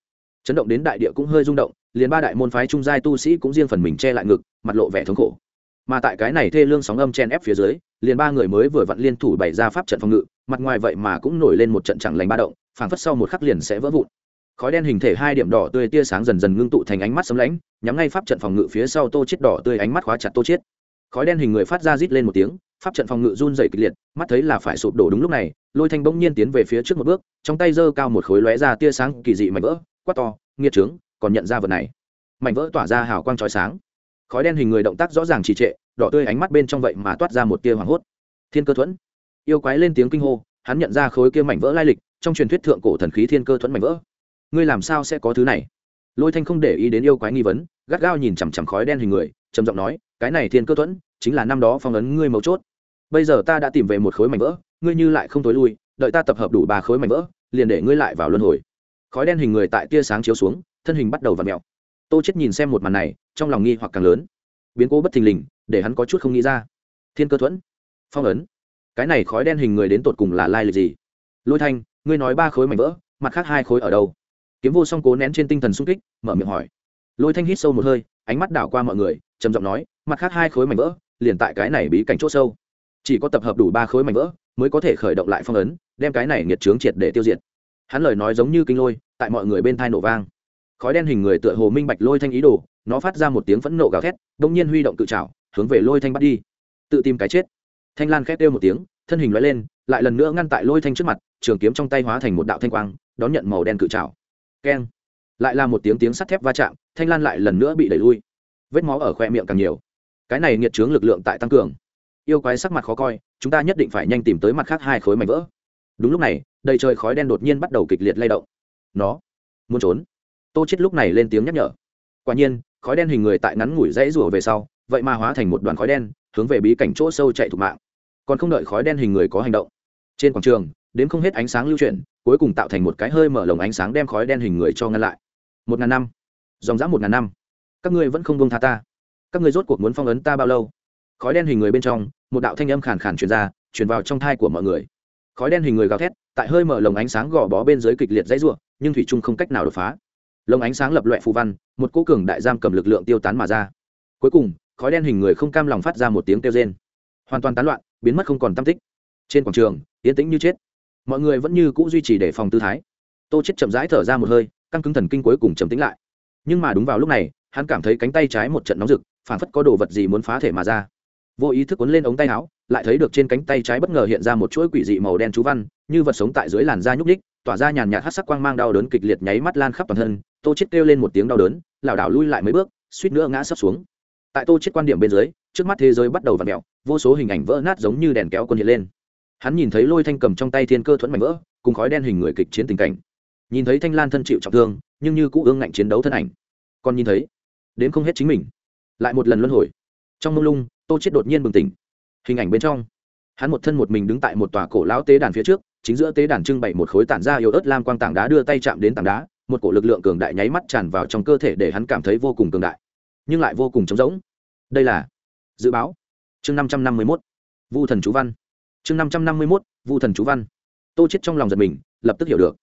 Speaker 1: Chấn động đến đại địa cũng hơi rung động, liền ba đại môn phái trung giai tu sĩ cũng riêng phần mình che lại ngực, mặt lộ vẻ thống khổ. Mà tại cái này thê lương sóng âm chen ép phía dưới, liền ba người mới vừa vặn liên thủ bày ra pháp trận phòng ngự, mặt ngoài vậy mà cũng nổi lên một trận chẳng lành ba động, phảng phất sau một khắc liền sẽ vỡ vụn. Khói đen hình thể hai điểm đỏ tươi tia sáng dần dần ngưng tụ thành ánh mắt sấm lãnh, nhắm ngay pháp trận phòng ngự phía sau tô chết đỏ tươi ánh mắt khóa chặt tô chết. Khói đen hình người phát ra rít lên một tiếng pháp trận phòng ngự run dày kịch liệt, mắt thấy là phải sụp đổ đúng lúc này, lôi thanh bỗng nhiên tiến về phía trước một bước, trong tay giơ cao một khối lóe ra tia sáng kỳ dị mảnh vỡ, quát to, nghiệt trướng, còn nhận ra vật này. Mảnh vỡ tỏa ra hào quang chói sáng. Khói đen hình người động tác rõ ràng trì trệ, đỏ tươi ánh mắt bên trong vậy mà toát ra một tia hoảng hốt. Thiên cơ thuẫn. Yêu quái lên tiếng kinh hô, hắn nhận ra khối kia mảnh vỡ lai lịch, trong truyền thuyết thượng cổ thần khí thiên cơ thuẫn mảnh vỡ. Ngươi làm sao sẽ có thứ này? Lôi thanh không để ý đến yêu quái nghi vấn, gắt gao nhìn chằm chằm khói đen hình người, trầm giọng nói, cái này thiên cơ thuẫn, chính là năm đó phong ấn ngươi mấu chốt bây giờ ta đã tìm về một khối mảnh vỡ, ngươi như lại không tối lui, đợi ta tập hợp đủ ba khối mảnh vỡ, liền để ngươi lại vào luân hồi. Khói đen hình người tại tia sáng chiếu xuống, thân hình bắt đầu v ặ mẹo tô chết nhìn xem một màn này, trong lòng nghi hoặc càng lớn. Biến cố bất thình lình, để hắn có chút không nghĩ ra. Thiên cơ thuẫn, phong ấn. Cái này khói đen hình người đến tột cùng là lai lịch gì? Lôi thanh, ngươi nói ba khối mảnh vỡ, mặt khác hai khối ở đâu? Kiếm vô song cố nén trên tinh thần sung kích, mở miệng hỏi. Lôi thanh hít sâu một hơi, ánh mắt đảo qua mọi người, trầm giọng nói, mặt khác hai khối mảnh vỡ, liền tại cái này bí cảnh chỗ sâu chỉ có tập hợp đủ ba khối mảnh vỡ mới có thể khởi động lại phong ấn, đem cái này nghiệt trướng triệt để tiêu diệt. Hắn lời nói giống như kinh lôi, tại mọi người bên thai nổ vang. Khói đen hình người tựa hồ minh bạch lôi thanh ý đồ, nó phát ra một tiếng phẫn nộ gào thét đông nhiên huy động cự trào hướng về lôi thanh bắt đi. Tự tìm cái chết. Thanh lan khét kêu một tiếng, thân hình loại lên, lại lần nữa ngăn tại lôi thanh trước mặt, trường kiếm trong tay hóa thành một đạo thanh quang, đón nhận màu đen cự trào keng. Lại là một tiếng tiếng sắt thép va chạm, thanh lan lại lần nữa bị đẩy lui. Vết máu ở khoe miệng càng nhiều. Cái này nghiệt trướng lực lượng tại tăng cường yêu quái sắc mặt khó coi, chúng ta nhất định phải nhanh tìm tới mặt khác hai khối mảnh vỡ. Đúng lúc này, đầy trời khói đen đột nhiên bắt đầu kịch liệt lay động. Nó muốn trốn. Tô chết lúc này lên tiếng nhắc nhở. Quả nhiên, khói đen hình người tại ngắn ngủi rẽ rủa về sau, vậy mà hóa thành một đoàn khói đen, hướng về bí cảnh chỗ sâu chạy thục mạng. Còn không đợi khói đen hình người có hành động, trên quảng trường, đến không hết ánh sáng lưu chuyển, cuối cùng tạo thành một cái hơi mở lồng ánh sáng đem khói đen hình người cho ngăn lại. Một ngàn năm. Dòng dã một ngàn năm. Các ngươi vẫn không buông tha ta. Các ngươi rốt cuộc muốn phong ấn ta bao lâu? Khói đen hình người bên trong, một đạo thanh âm khàn khàn truyền ra, truyền vào trong thai của mọi người. Khói đen hình người gào thét, tại hơi mở lồng ánh sáng gò bó bên dưới kịch liệt dãy ruộng nhưng thủy trung không cách nào đột phá. Lồng ánh sáng lập loại phù văn, một cô cường đại giam cầm lực lượng tiêu tán mà ra. Cuối cùng, khói đen hình người không cam lòng phát ra một tiếng kêu rên. Hoàn toàn tán loạn, biến mất không còn tam tích. Trên quảng trường, yên tĩnh như chết. Mọi người vẫn như c ũ duy trì để phòng tư thái. Tô chết chậm rãi thở ra một hơi, căng cứng thần kinh cuối cùng chấm tính lại. Nhưng mà đúng vào lúc này, hắn cảm thấy cánh tay trái một trận nóng rực phản phất có đồ vật gì muốn phá thể mà ra vô ý thức cuốn lên ống tay áo, lại thấy được trên cánh tay trái bất ngờ hiện ra một chuỗi quỷ dị màu đen chú văn, như vật sống tại dưới làn da nhúc ních tỏa ra nhàn nhạt hát sắc quang mang đau đớn kịch liệt nháy mắt lan khắp toàn thân, tô chết kêu lên một tiếng đau đớn, lảo đảo lui lại mấy bước, suýt nữa ngã sấp xuống. Tại tô chết quan điểm bên dưới, trước mắt thế giới bắt đầu vặn mèo, vô số hình ảnh vỡ nát giống như đèn kéo quân hiện lên. Hắn nhìn thấy lôi thanh cầm trong tay thiên cơ thuẫn mảnh vỡ, cùng khói đen hình người kịch chiến tình cảnh. Nhìn thấy thanh lan thân chịu trọng thương, nhưng như cũ ương ngạnh chiến đấu thân ảnh. Còn nhìn thấy, đến không hết chính mình. Lại một lần luân hồi. Trong mông lung tô chết đột nhiên bừng tỉnh. Hình ảnh bên trong, hắn một thân một mình đứng tại một tòa cổ lão tế đàn phía trước, chính giữa tế đàn trưng bày một khối tản ra yếu ớt lam quang tảng đá đưa tay chạm đến tảng đá, một cổ lực lượng cường đại nháy mắt tràn vào trong cơ thể để hắn cảm thấy vô cùng cường đại, nhưng lại vô cùng trống rỗng. Đây là dự báo. Chương năm trăm năm mươi mốt, vu thần chú văn. Chương năm trăm năm mươi mốt, vu thần chú văn. Tô chết trong lòng giật mình, lập tức hiểu được.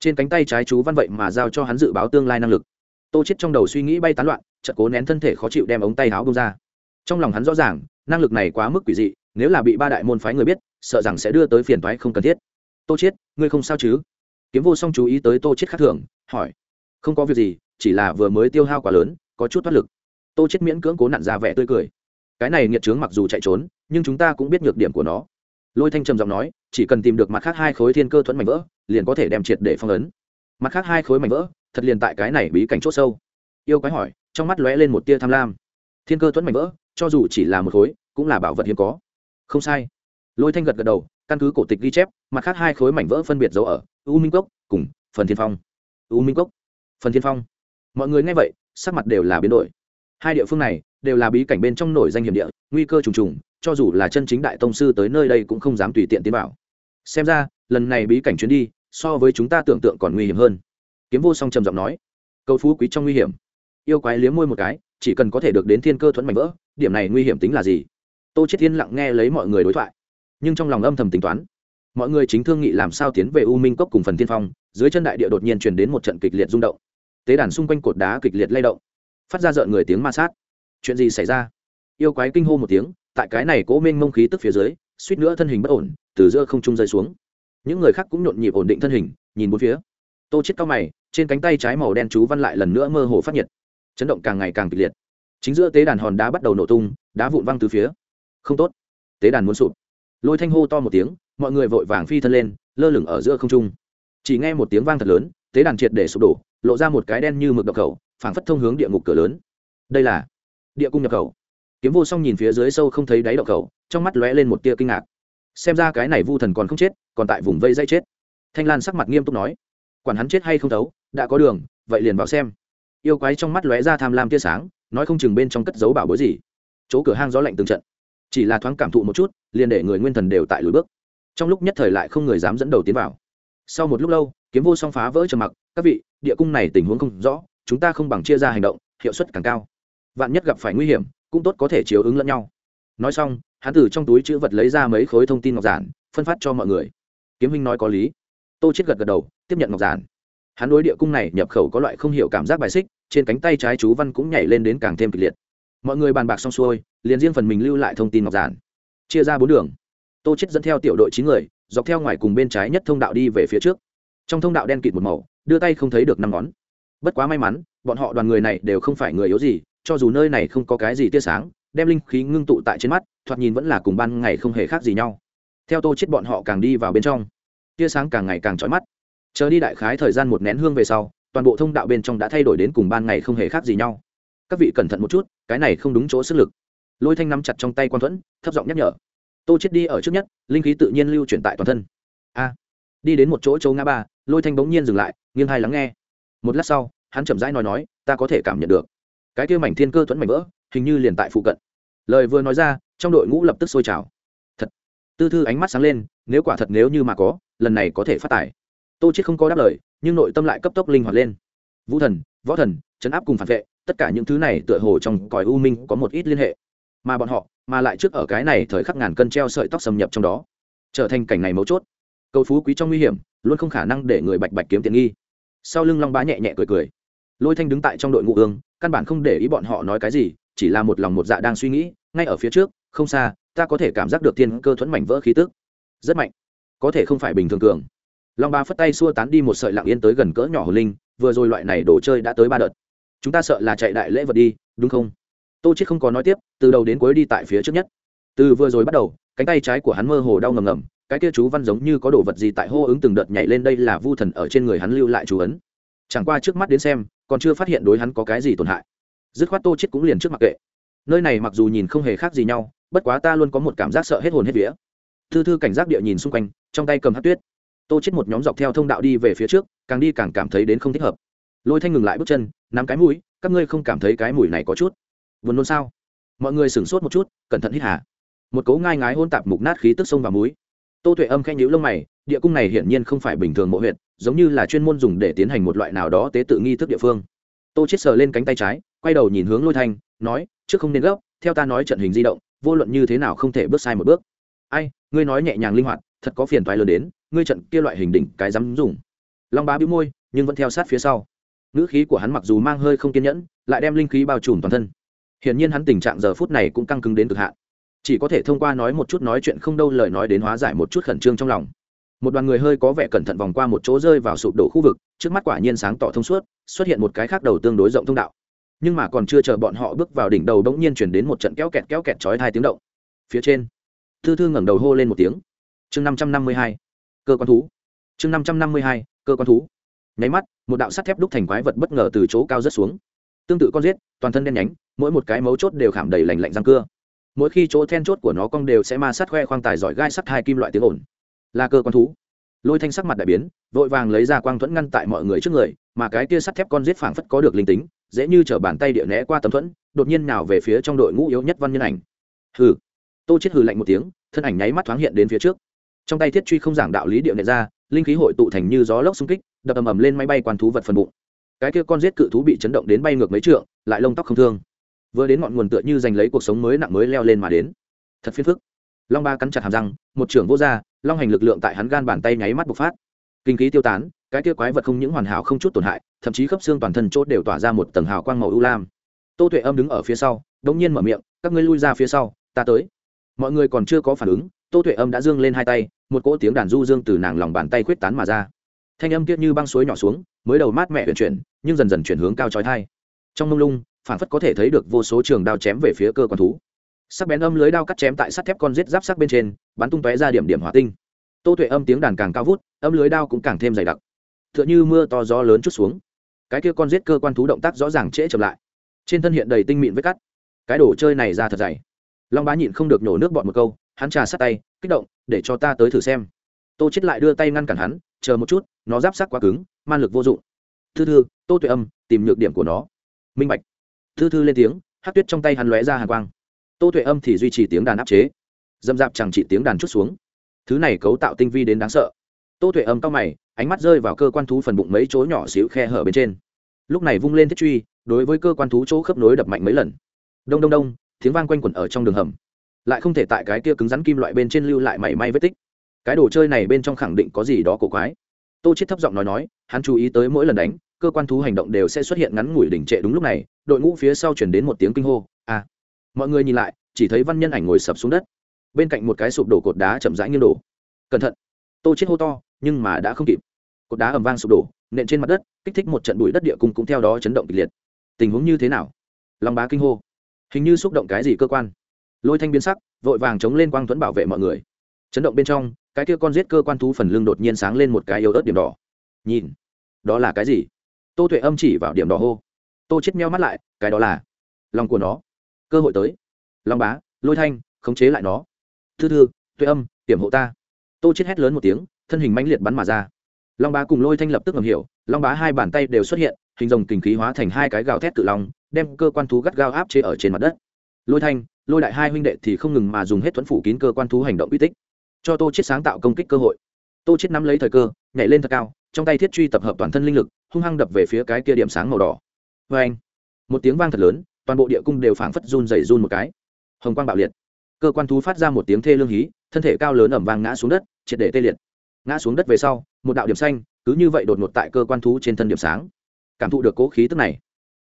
Speaker 1: Trên cánh tay trái chú văn vậy mà giao cho hắn dự báo tương lai năng lực. Tô chết trong đầu suy nghĩ bay tán loạn, chợt cố nén thân thể khó chịu đem ống tay áo bông ra trong lòng hắn rõ ràng, năng lực này quá mức quỷ dị, nếu là bị ba đại môn phái người biết, sợ rằng sẽ đưa tới phiền toái không cần thiết. Tô chết ngươi không sao chứ? Kiếm vô song chú ý tới tô chết khác thường, hỏi. Không có việc gì, chỉ là vừa mới tiêu hao quá lớn, có chút thoát lực. Tô chết miễn cưỡng cố nặn ra vẻ tươi cười. Cái này nghiệt trướng mặc dù chạy trốn, nhưng chúng ta cũng biết nhược điểm của nó. Lôi thanh trầm giọng nói, chỉ cần tìm được mặt khác hai khối thiên cơ thuẫn mảnh vỡ, liền có thể đem triệt để phong ấn. Mặt khác hai khối mảnh vỡ, thật liền tại cái này bí cảnh chốt sâu. Yêu quái hỏi, trong mắt lóe lên một tia tham lam thiên cơ thuẫn mảnh vỡ, cho dù chỉ là một khối, cũng là bảo vật hiếm có. Không sai. Lôi thanh gật gật đầu, căn cứ cổ tịch ghi chép, mặt khác hai khối mảnh vỡ phân biệt giấu ở u minh cốc cùng phần thiên phong. U minh cốc, phần thiên phong. Mọi người nghe vậy, sắc mặt đều là biến đổi. Hai địa phương này đều là bí cảnh bên trong nổi danh hiểm địa, nguy cơ trùng trùng, cho dù là chân chính đại tông sư tới nơi đây cũng không dám tùy tiện tiến vào. Xem ra, lần này bí cảnh chuyến đi, so với chúng ta tưởng tượng còn nguy hiểm hơn. Kiếm vô song trầm giọng nói câu phú quý trong nguy hiểm. Yêu quái liếm môi một cái chỉ cần có thể được đến thiên cơ thuẫn mạnh vỡ, điểm này nguy hiểm tính là gì? Tô chết thiên lặng nghe lấy mọi người đối thoại, nhưng trong lòng âm thầm tính toán. Mọi người chính thương nghị làm sao tiến về u minh cốc cùng phần tiên phong, dưới chân đại địa đột nhiên truyền đến một trận kịch liệt rung động. Tế đàn xung quanh cột đá kịch liệt lay động, phát ra rợn người tiếng ma sát. Chuyện gì xảy ra? Yêu quái kinh hô một tiếng, tại cái này cố mênh mông khí tức phía dưới, suýt nữa thân hình bất ổn, từ giữa không trung rơi xuống. Những người khác cũng nhộn nhịp ổn định thân hình, nhìn bốn phía. Tô chết cao mày, trên cánh tay trái màu đen chú văn lại lần nữa mơ hồ phát nhiệt chấn động càng ngày càng kịch liệt. Chính giữa tế đàn hòn đá bắt đầu nổ tung, đá vụn văng từ phía. Không tốt. Tế đàn muốn sụp. Lôi thanh hô to một tiếng, mọi người vội vàng phi thân lên, lơ lửng ở giữa không trung. Chỉ nghe một tiếng vang thật lớn, tế đàn triệt để sụp đổ, lộ ra một cái đen như mực độc khẩu, phảng phất thông hướng địa ngục cửa lớn. Đây là địa cung nhập khẩu. Kiếm vô song nhìn phía dưới sâu không thấy đáy độc khẩu, trong mắt lóe lên một tia kinh ngạc. Xem ra cái này vu thần còn không chết, còn tại vùng vây dây chết. Thanh lan sắc mặt nghiêm túc nói, quản hắn chết hay không thấu, đã có đường, vậy liền vào xem yêu quái trong mắt lóe ra tham lam tia sáng, nói không chừng bên trong cất dấu bảo bối gì. Chỗ cửa hang gió lạnh từng trận. Chỉ là thoáng cảm thụ một chút, liền để người nguyên thần đều tại lùi bước. Trong lúc nhất thời lại không người dám dẫn đầu tiến vào. Sau một lúc lâu, kiếm vô song phá vỡ trầm mặc, các vị, địa cung này tình huống không rõ, chúng ta không bằng chia ra hành động, hiệu suất càng cao. Vạn nhất gặp phải nguy hiểm, cũng tốt có thể chiếu ứng lẫn nhau. Nói xong, hắn từ trong túi chữ vật lấy ra mấy khối thông tin ngọc giản, phân phát cho mọi người. Kiếm huynh nói có lý. Tô chết gật gật đầu, tiếp nhận ngọc giản hắn đối địa cung này nhập khẩu có loại không hiểu cảm giác bài xích, trên cánh tay trái chú văn cũng nhảy lên đến càng thêm kịch liệt. Mọi người bàn bạc xong xuôi, liền riêng phần mình lưu lại thông tin ngọc giản. Chia ra bốn đường. Tô chết dẫn theo tiểu đội chín người, dọc theo ngoài cùng bên trái nhất thông đạo đi về phía trước. Trong thông đạo đen kịt một màu, đưa tay không thấy được năm ngón. Bất quá may mắn, bọn họ đoàn người này đều không phải người yếu gì, cho dù nơi này không có cái gì tia sáng, đem linh khí ngưng tụ tại trên mắt, thoạt nhìn vẫn là cùng ban ngày không hề khác gì nhau. Theo tô chết bọn họ càng đi vào bên trong, tia sáng càng ngày càng chói mắt chờ đi đại khái thời gian một nén hương về sau, toàn bộ thông đạo bên trong đã thay đổi đến cùng ban ngày không hề khác gì nhau. Các vị cẩn thận một chút, cái này không đúng chỗ sức lực. Lôi thanh nắm chặt trong tay quan thuẫn, thấp giọng nhắc nhở. Tô chết đi ở trước nhất, linh khí tự nhiên lưu chuyển tại toàn thân. A. Đi đến một chỗ châu ngã ba, lôi thanh bỗng nhiên dừng lại, nghiêng hai lắng nghe. Một lát sau, hắn chậm rãi nói nói, ta có thể cảm nhận được. Cái kia mảnh thiên cơ thuẫn mảnh vỡ, hình như liền tại phụ cận. Lời vừa nói ra, trong đội ngũ lập tức sôi trào. Thật. Tư thư ánh mắt sáng lên, nếu quả thật nếu như mà có, lần này có thể phát tài tô chết không có đáp lời, nhưng nội tâm lại cấp tốc linh hoạt lên. Vũ thần, võ thần chấn áp cùng phản vệ, tất cả những thứ này tựa hồ trong cõi u minh có một ít liên hệ. Mà bọn họ, mà lại trước ở cái này thời khắc ngàn cân treo sợi tóc xâm nhập trong đó, trở thành cảnh này mấu chốt. Cầu phú quý trong nguy hiểm, luôn không khả năng để người bạch bạch kiếm tiền nghi. Sau lưng long bá nhẹ nhẹ cười cười. Lôi thanh đứng tại trong đội ngũ ương, căn bản không để ý bọn họ nói cái gì, chỉ là một lòng một dạ đang suy nghĩ, ngay ở phía trước, không xa, ta có thể cảm giác được tiên cơ thuẫn mảnh vỡ khí tức. Rất mạnh. Có thể không phải bình thường cường long ba phất tay xua tán đi một sợi lặng yên tới gần cỡ nhỏ hồ linh, vừa rồi loại này đồ chơi đã tới ba đợt. Chúng ta sợ là chạy đại lễ vật đi, đúng không? Tô chết không có nói tiếp, từ đầu đến cuối đi tại phía trước nhất. Từ vừa rồi bắt đầu, cánh tay trái của hắn mơ hồ đau ngầm ngầm, cái kia chú văn giống như có đồ vật gì tại hô ứng từng đợt nhảy lên đây là vu thần ở trên người hắn lưu lại chú ấn. Chẳng qua trước mắt đến xem, còn chưa phát hiện đối hắn có cái gì tổn hại. Dứt khoát tô chết cũng liền trước mặt kệ. Nơi này mặc dù nhìn không hề khác gì nhau, bất quá ta luôn có một cảm giác sợ hết hồn hết vía. Thư thư cảnh giác địa nhìn xung quanh, trong tay cầm hát tuyết tô chết một nhóm dọc theo thông đạo đi về phía trước, càng đi càng cảm thấy đến không thích hợp. Lôi thanh ngừng lại bước chân, nắm cái mũi, các ngươi không cảm thấy cái mũi này có chút buồn nôn sao? Mọi người sửng sốt một chút, cẩn thận hít hà. Một cấu ngai ngái hôn tạp mục nát khí tức sông và mũi. Tô tuệ âm khẽ nhíu lông mày, địa cung này hiển nhiên không phải bình thường mộ huyện giống như là chuyên môn dùng để tiến hành một loại nào đó tế tự nghi thức địa phương. Tô chết sờ lên cánh tay trái, quay đầu nhìn hướng lôi thanh, nói, trước không nên gấp, theo ta nói trận hình di động, vô luận như thế nào không thể bước sai một bước. Ai, ngươi nói nhẹ nhàng linh hoạt thật có phiền toái lớn đến, ngươi trận kia loại hình đỉnh cái dám dùng. Long bá bĩu môi, nhưng vẫn theo sát phía sau. Ngữ khí của hắn mặc dù mang hơi không kiên nhẫn, lại đem linh khí bao trùm toàn thân. Hiển nhiên hắn tình trạng giờ phút này cũng căng cứng đến cực hạn. Chỉ có thể thông qua nói một chút nói chuyện không đâu lời nói đến hóa giải một chút khẩn trương trong lòng. Một đoàn người hơi có vẻ cẩn thận vòng qua một chỗ rơi vào sụp đổ khu vực, trước mắt quả nhiên sáng tỏ thông suốt, xuất hiện một cái khác đầu tương đối rộng thông đạo. Nhưng mà còn chưa chờ bọn họ bước vào đỉnh đầu bỗng nhiên chuyển đến một trận kéo kẹt kéo kẹt chói hai tiếng động. Phía trên, thư thư ngẩng đầu hô lên một tiếng chương năm trăm năm mươi hai, cơ quan thú. Chương năm trăm năm mươi hai, cơ quan thú. Nháy mắt, một đạo sắt thép đúc thành quái vật bất ngờ từ chỗ cao rất xuống. Tương tự con giết, toàn thân đen nhánh, mỗi một cái mấu chốt đều khảm đầy lành lạnh răng cưa. Mỗi khi chỗ then chốt của nó cong đều sẽ ma sát khoe khoang tài giỏi gai sắt hai kim loại tiếng ồn. Là cơ quan thú. Lôi thanh sắc mặt đại biến, vội vàng lấy ra quang thuẫn ngăn tại mọi người trước người, mà cái kia sắt thép con giết phảng phất có được linh tính, dễ như chở bàn tay địa né qua tấm thuẫn, đột nhiên nào về phía trong đội ngũ yếu nhất văn nhân ảnh. Hừ. Tô chết hừ lạnh một tiếng, thân ảnh nháy mắt thoáng hiện đến phía trước trong tay thiết truy không giảng đạo lý địa nệ ra, linh khí hội tụ thành như gió lốc xung kích, đập ầm ầm lên máy bay quan thú vật phần bụng. Cái kia con giết cự thú bị chấn động đến bay ngược mấy trượng, lại lông tóc không thương. Vừa đến ngọn nguồn tựa như giành lấy cuộc sống mới nặng mới leo lên mà đến. Thật phiền phức. Long ba cắn chặt hàm răng, một trưởng vô gia, long hành lực lượng tại hắn gan bàn tay nháy mắt bộc phát. Kinh khí tiêu tán, cái kia quái vật không những hoàn hảo không chút tổn hại, thậm chí khớp xương toàn thân chốt đều tỏa ra một tầng hào quang màu ưu lam. Tô tuệ âm đứng ở phía sau, đống nhiên mở miệng, các ngươi lui ra phía sau, ta tới. Mọi người còn chưa có phản ứng, tô tuệ âm đã dương lên hai tay một cỗ tiếng đàn du dương từ nàng lòng bàn tay khuyết tán mà ra. Thanh âm kiết như băng suối nhỏ xuống, mới đầu mát mẹ huyền chuyển, nhưng dần dần chuyển hướng cao trói thai trong mông lung phản phất có thể thấy được vô số trường đao chém về phía cơ quan thú. Sắc bén âm lưới đao cắt chém tại sắt thép con rết giáp sắc bên trên, bắn tung tóe ra điểm điểm hỏa tinh. Tô tuệ âm tiếng đàn càng cao vút, âm lưới đao cũng càng thêm dày đặc. T h ư ợ n h ư mưa to gió lớn chút xuống. Cái kia con rết cơ quan thú động tác rõ ràng trễ chậm lại. Trên thân hiện đầy tinh mịn với cắt. Cái đồ chơi này ra thật dày. Long bá nhịn không được nhổ nước bọn một câu hắn trà sát tay, kích động, để cho ta tới thử xem. Tô chết lại đưa tay ngăn cản hắn, chờ một chút, nó giáp sắc quá cứng, man lực vô dụng. Thư thư, tô tuệ âm, tìm nhược điểm của nó. Minh bạch. Thư thư lên tiếng hát tuyết trong tay hắn lóe ra hàng quang. Tô tuệ âm thì duy trì tiếng đàn áp chế. Dâm dạp chẳng chỉ tiếng đàn chút xuống. Thứ này cấu tạo tinh vi đến đáng sợ. Tô tuệ âm cao mày, ánh mắt rơi vào cơ quan thú phần bụng mấy chỗ nhỏ xíu khe hở bên trên. Lúc này vung lên thiết truy, đối với cơ quan thú chỗ khớp nối đập mạnh mấy lần. Đông đông đông, tiếng vang quanh quẩn ở trong đường hầm lại không thể tại cái kia cứng rắn kim loại bên trên lưu lại mảy may vết tích. Cái đồ chơi này bên trong khẳng định có gì đó cổ quái. Tô chết thấp giọng nói nói, hắn chú ý tới mỗi lần đánh, cơ quan thú hành động đều sẽ xuất hiện ngắn ngủi đỉnh trệ đúng lúc này, đội ngũ phía sau chuyển đến một tiếng kinh hô a mọi người nhìn lại, chỉ thấy văn nhân ảnh ngồi sập xuống đất. Bên cạnh một cái sụp đổ cột đá chậm rãi nghiêng đổ. Cẩn thận! Tô chết hô to, nhưng mà đã không kịp. Cột đá ầm vang sụp đổ, nện trên mặt đất, kích thích một trận bụi đất địa cung cũng theo đó chấn động kịch liệt. Tình huống như thế nào? Long bá kinh hô. Hình như xúc động cái gì cơ quan? Lôi thanh biến sắc, vội vàng chống lên quang thuẫn bảo vệ mọi người. Chấn động bên trong, cái kia con giết cơ quan thú phần lưng đột nhiên sáng lên một cái yếu ớt điểm đỏ. Nhìn, đó là cái gì? Tô tuệ âm chỉ vào điểm đỏ hô. Tô chết meo mắt lại, cái đó là lòng của nó. Cơ hội tới. Long bá, lôi thanh, khống chế lại nó. Thư thư, tuệ âm tiểm hộ ta. Tô chết hét lớn một tiếng, thân hình mãnh liệt bắn mà ra. Long bá cùng lôi thanh lập tức ngầm hiểu, long bá hai bàn tay đều xuất hiện, hình rồng kình khí hóa thành hai cái gào thét tự long, đem cơ quan thú gắt gao áp chế ở trên mặt đất lôi thanh, lôi đại hai huynh đệ thì không ngừng mà dùng hết thuẫn phủ kín cơ quan thú hành động uy tích. Cho tô chết sáng tạo công kích cơ hội. Tô chết nắm lấy thời cơ, nhảy lên thật cao, trong tay thiết truy tập hợp toàn thân linh lực, hung hăng đập về phía cái kia điểm sáng màu đỏ. Vê anh, một tiếng vang thật lớn, toàn bộ địa cung đều phảng phất run rẩy run một cái. Hồng quang bạo liệt. Cơ quan thú phát ra một tiếng thê lương hí, thân thể cao lớn ẩm vang ngã xuống đất, triệt để tê liệt. Ngã xuống đất về sau, một đạo điểm xanh, cứ như vậy đột ngột tại cơ quan thú trên thân điểm sáng. Cảm thụ được cố khí tức này,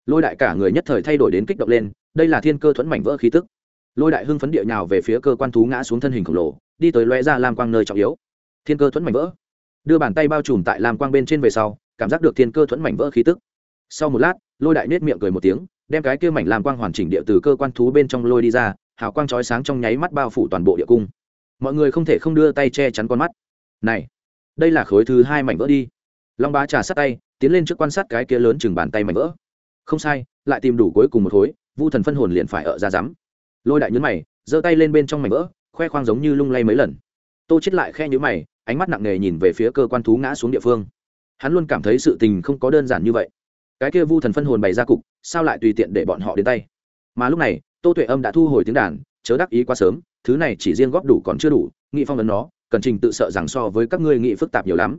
Speaker 1: lôi đại cả người nhất thời thay đổi đến kích động lên đây là thiên cơ thuẫn mảnh vỡ khí tức. Lôi đại hưng phấn địa nhào về phía cơ quan thú ngã xuống thân hình khổng lồ, đi tới loe ra lam quang nơi trọng yếu. Thiên cơ thuẫn mảnh vỡ. Đưa bàn tay bao trùm tại lam quang bên trên về sau, cảm giác được thiên cơ thuẫn mảnh vỡ khí tức. Sau một lát, lôi đại nết miệng cười một tiếng, đem cái kia mảnh lam quang hoàn chỉnh địa từ cơ quan thú bên trong lôi đi ra, hào quang chói sáng trong nháy mắt bao phủ toàn bộ địa cung. Mọi người không thể không đưa tay che chắn con mắt. Này, đây là khối thứ hai mảnh vỡ đi. Long bá trà sát tay, tiến lên trước quan sát cái kia lớn chừng bàn tay mảnh vỡ. Không sai, lại tìm đủ cuối cùng một khối vu thần phân hồn liền phải ở ra rắm. Lôi đại nhấn mày, giơ tay lên bên trong mảnh vỡ, khoe khoang giống như lung lay mấy lần. Tô chết lại khe nhữ mày, ánh mắt nặng nề nhìn về phía cơ quan thú ngã xuống địa phương. Hắn luôn cảm thấy sự tình không có đơn giản như vậy. Cái kia vu thần phân hồn bày ra cục, sao lại tùy tiện để bọn họ đến tay? Mà lúc này, tô tuệ âm đã thu hồi tiếng đàn, chớ đắc ý quá sớm, thứ này chỉ riêng góp đủ còn chưa đủ, nghị phong ấn nó, cần trình tự sợ rằng so với các ngươi nghị phức tạp nhiều lắm.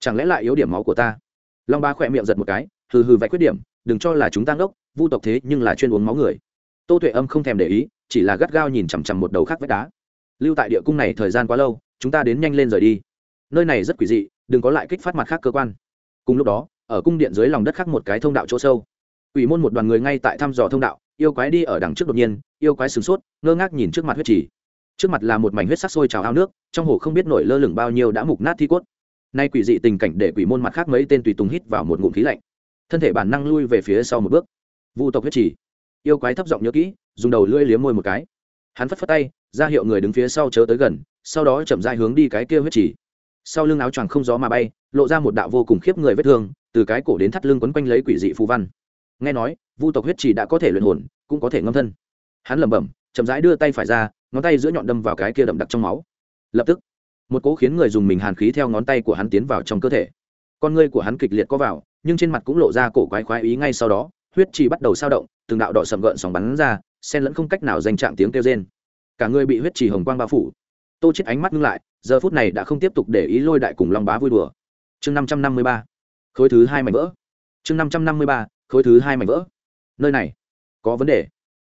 Speaker 1: Chẳng lẽ lại yếu điểm máu của ta? Long ba khỏe miệng giật một cái, hừ hừ vạch khuyết điểm, đừng cho là chúng ta ngốc vu tộc thế nhưng là chuyên uống máu người. Tô tuệ âm không thèm để ý, chỉ là gắt gao nhìn chằm chằm một đầu khác vách đá. Lưu tại địa cung này thời gian quá lâu, chúng ta đến nhanh lên rời đi. Nơi này rất quỷ dị, đừng có lại kích phát mặt khác cơ quan. Cùng lúc đó, ở cung điện dưới lòng đất khác một cái thông đạo chỗ sâu. Ủy môn một đoàn người ngay tại thăm dò thông đạo, yêu quái đi ở đằng trước đột nhiên, yêu quái sửng sốt, ngơ ngác nhìn trước mặt huyết trì. Trước mặt là một mảnh huyết sắc sôi trào ao nước, trong hồ không biết nổi lơ lửng bao nhiêu đã mục nát thi cốt. Nay quỷ dị tình cảnh để quỷ môn mặt khác mấy tên tùy tùng hít vào một ngụm khí lạnh. Thân thể bản năng lui về phía sau một bước vu tộc huyết trì. Yêu quái thấp giọng nhớ kỹ, dùng đầu lưỡi liếm môi một cái. Hắn phất phất tay, ra hiệu người đứng phía sau chớ tới gần, sau đó chậm dại hướng đi cái kia huyết trì. Sau lưng áo choàng không gió mà bay, lộ ra một đạo vô cùng khiếp người vết thương, từ cái cổ đến thắt lưng quấn quanh lấy quỷ dị phù văn. Nghe nói, vu tộc huyết trì đã có thể luyện hồn, cũng có thể ngâm thân. Hắn lẩm bẩm, chậm rãi đưa tay phải ra, ngón tay giữa nhọn đâm vào cái kia đậm đặc trong máu. Lập tức, một cỗ khiến người dùng mình hàn khí theo ngón tay của hắn tiến vào trong cơ thể. Con ngươi của hắn kịch liệt có vào, nhưng trên mặt cũng lộ ra cổ quái khoái ý ngay sau đó huyết trì bắt đầu sao động, từng đạo đỏ sầm gợn sóng bắn ra sen lẫn không cách nào danh chạm tiếng kêu rên. Cả người bị huyết trì hồng quang bao phủ. Tô chết ánh mắt ngưng lại, giờ phút này đã không tiếp tục để ý lôi đại cùng long bá vui đùa. Chương năm trăm năm mươi ba, khối thứ hai mảnh vỡ. Chương năm trăm năm mươi ba, khối thứ hai mảnh vỡ. Nơi này, có vấn đề.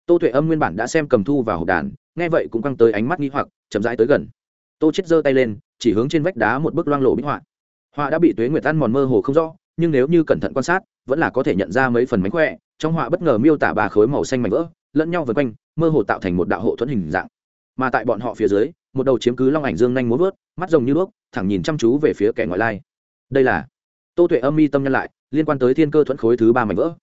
Speaker 1: Tô tuệ âm nguyên bản đã xem cầm thu vào hộp đàn, nghe vậy cũng căng tới ánh mắt nghi hoặc, chậm rãi tới gần. Tô chết giơ tay lên, chỉ hướng trên vách đá một bức loang lộ bích họa. Họa đã bị tuế nguyệt tan mòn mơ hồ không rõ nhưng nếu như cẩn thận quan sát, vẫn là có thể nhận ra mấy phần mánh khỏe, trong họa bất ngờ miêu tả ba khối màu xanh mảnh vỡ, lẫn nhau vần quanh, mơ hồ tạo thành một đạo hộ thuẫn hình dạng. Mà tại bọn họ phía dưới, một đầu chiếm cứ long ảnh dương nhanh muốn vớt, mắt rồng như đuốc, thẳng nhìn chăm chú về phía kẻ ngoại lai. Đây là tô tuệ âm mi tâm nhân lại, liên quan tới thiên cơ thuẫn khối thứ ba mảnh vỡ.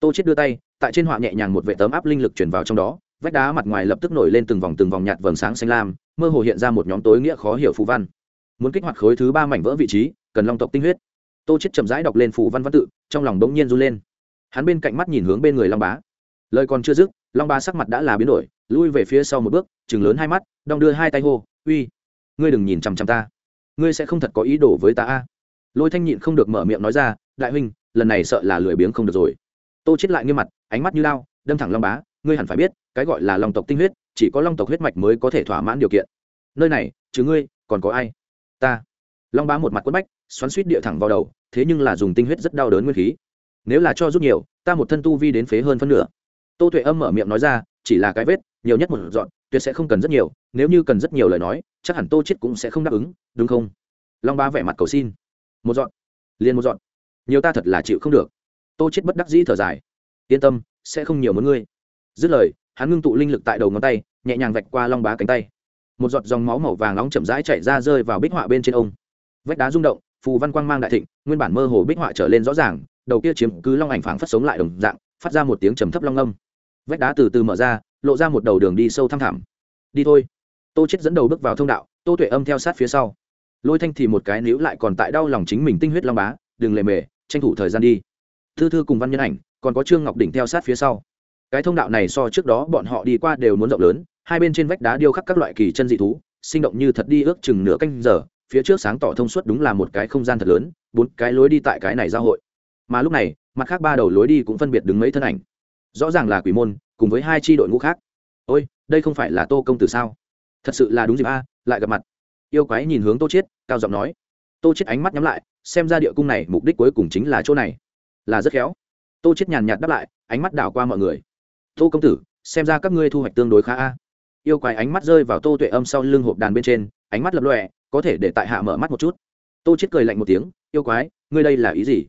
Speaker 1: Tô chết đưa tay, tại trên họa nhẹ nhàng một vệ tấm áp linh lực chuyển vào trong đó, vách đá mặt ngoài lập tức nổi lên từng vòng từng vòng nhạt vầng sáng xanh lam, mơ hồ hiện ra một nhóm tối nghĩa khó hiểu phù văn. Muốn kích hoạt khối thứ ba mảnh vỡ vị trí, cần long tộc tinh huyết tô chết chậm rãi đọc lên phù văn văn tự, trong lòng đống nhiên run lên. Hắn bên cạnh mắt nhìn hướng bên người long bá. Lời còn chưa dứt, long bá sắc mặt đã là biến đổi, lui về phía sau một bước chừng lớn hai mắt, đong đưa hai tay hô, uy, ngươi đừng nhìn chằm chằm ta. Ngươi sẽ không thật có ý đồ với ta a. Lôi thanh nhịn không được mở miệng nói ra, đại huynh, lần này sợ là lười biếng không được rồi. Tô chết lại nghiêm mặt, ánh mắt như lao, đâm thẳng long bá, ngươi hẳn phải biết, cái gọi là long tộc tinh huyết, chỉ có long tộc huyết mạch mới có thể thỏa mãn điều kiện. Nơi này chứ ngươi, còn có ai? Ta. Long bá một mặt quất bách, xoắn suýt địa thẳng vào đầu thế nhưng là dùng tinh huyết rất đau đớn nguyên khí. Nếu là cho rút nhiều, ta một thân tu vi đến phế hơn phân nửa. Tô tuệ âm mở miệng nói ra, chỉ là cái vết, nhiều nhất một dọn tuyệt sẽ không cần rất nhiều, nếu như cần rất nhiều lời nói, chắc hẳn tô chết cũng sẽ không đáp ứng, đúng không? Long ba vẻ mặt cầu xin. Một dọn liền một dọn nhiều ta thật là chịu không được. Tô chết bất đắc dĩ thở dài. Yên tâm, sẽ không nhiều muốn ngươi. Dứt lời, hắn ngưng tụ linh lực tại đầu ngón tay, nhẹ nhàng vạch qua long bá cánh tay. Một giọt dòng máu màu vàng nóng chậm rãi chảy ra rơi vào bích họa bên trên ông. Vách đá rung động phù văn quang mang đại thịnh, nguyên bản mơ hồ bích họa trở lên rõ ràng, đầu kia chiếm cứ long ảnh phảng phất sống lại đồng dạng, phát ra một tiếng trầm thấp long âm. Vách đá từ từ mở ra, lộ ra một đầu đường đi sâu thăm thẳm. Đi thôi. Tô chết dẫn đầu bước vào thông đạo, tô tuệ âm theo sát phía sau. Lôi thanh thì một cái níu lại còn tại đau lòng chính mình tinh huyết long bá, đừng lề mề, tranh thủ thời gian đi. Thư thư cùng văn nhân ảnh, còn có trương ngọc đỉnh theo sát phía sau. Cái thông đạo này so trước đó bọn họ đi qua đều muốn rộng lớn, hai bên trên vách đá điêu khắc các loại kỳ chân dị thú, sinh động như thật đi ước chừng nửa canh giờ phía trước sáng tỏ thông suốt đúng là một cái không gian thật lớn bốn cái lối đi tại cái này giao hội. Mà lúc này mặt khác ba đầu lối đi cũng phân biệt đứng mấy thân ảnh. Rõ ràng là quỷ môn cùng với hai tri đội ngũ khác. Ôi đây không phải là tô công tử sao? Thật sự là đúng dịp a lại gặp mặt. Yêu quái nhìn hướng tô chết, cao giọng nói. Tô chết ánh mắt nhắm lại xem ra địa cung này mục đích cuối cùng chính là chỗ này. Là rất khéo. Tô chết nhàn nhạt đáp lại ánh mắt đảo qua mọi người. Tô công tử xem ra các ngươi thu hoạch tương đối khá a yêu quái ánh mắt rơi vào tô tuệ âm sau lưng hộp đàn bên trên, ánh mắt lập lòe, có thể để tại hạ mở mắt một chút. Tô chết cười lạnh một tiếng, yêu quái, ngươi đây là ý gì?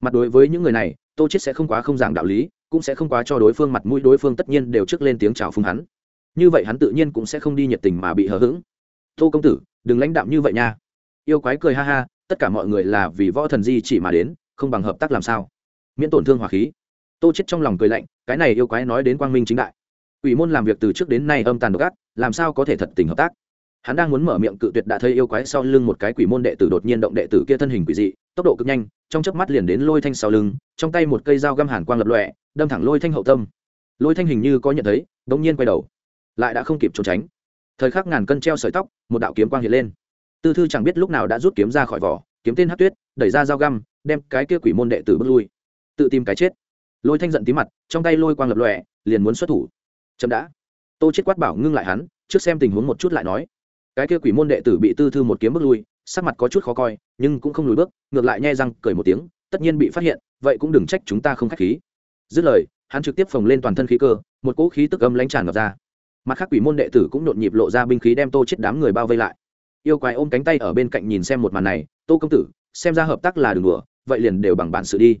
Speaker 1: Mặt đối với những người này, tô chết sẽ không quá không giảng đạo lý, cũng sẽ không quá cho đối phương mặt mũi, đối phương tất nhiên đều trước lên tiếng chào phúng hắn. Như vậy hắn tự nhiên cũng sẽ không đi nhiệt tình mà bị hờ hững. Tô công tử, đừng lãnh đạm như vậy nha. Yêu quái cười ha ha, tất cả mọi người là vì võ thần di chỉ mà đến, không bằng hợp tác làm sao? Miễn tổn thương hòa khí. Tô chết trong lòng cười lạnh, cái này yêu quái nói đến quang minh chính đại. Quỷ môn làm việc từ trước đến nay âm tàn độc ác, làm sao có thể thật tình hợp tác? Hắn đang muốn mở miệng cự tuyệt đã thấy yêu quái sau lưng một cái quỷ môn đệ tử đột nhiên động đệ tử kia thân hình quỷ dị, tốc độ cực nhanh, trong chớp mắt liền đến lôi thanh sau lưng, trong tay một cây dao găm hàn quang lập lọe đâm thẳng lôi thanh hậu tâm. Lôi thanh hình như có nhận thấy đột nhiên quay đầu, lại đã không kịp trốn tránh. Thời khắc ngàn cân treo sợi tóc, một đạo kiếm quang hiện lên. Tư thư chẳng biết lúc nào đã rút kiếm ra khỏi vỏ, kiếm tên hát tuyết, đẩy ra dao găm, đem cái kia quỷ môn đệ tử bước lui. Tự tìm cái chết. Lôi thanh giận tí mặt, trong tay lôi quang lập lòe, liền muốn xuất thủ chậm đã. Tô chết quát bảo ngưng lại hắn, trước xem tình huống một chút lại nói. Cái kia quỷ môn đệ tử bị tư thư một kiếm bước lui, sắc mặt có chút khó coi, nhưng cũng không lùi bước, ngược lại nhai răng, cười một tiếng, tất nhiên bị phát hiện, vậy cũng đừng trách chúng ta không khách khí. Dứt lời, hắn trực tiếp phồng lên toàn thân khí cơ, một cỗ khí tức âm lãnh tràn ngập ra. Mặt khác quỷ môn đệ tử cũng nhộn nhịp lộ ra binh khí đem tô chết đám người bao vây lại. Yêu quái ôm cánh tay ở bên cạnh nhìn xem một màn này, tô công tử, xem ra hợp tác là đường đùa, vậy liền đều bằng bản sự đi.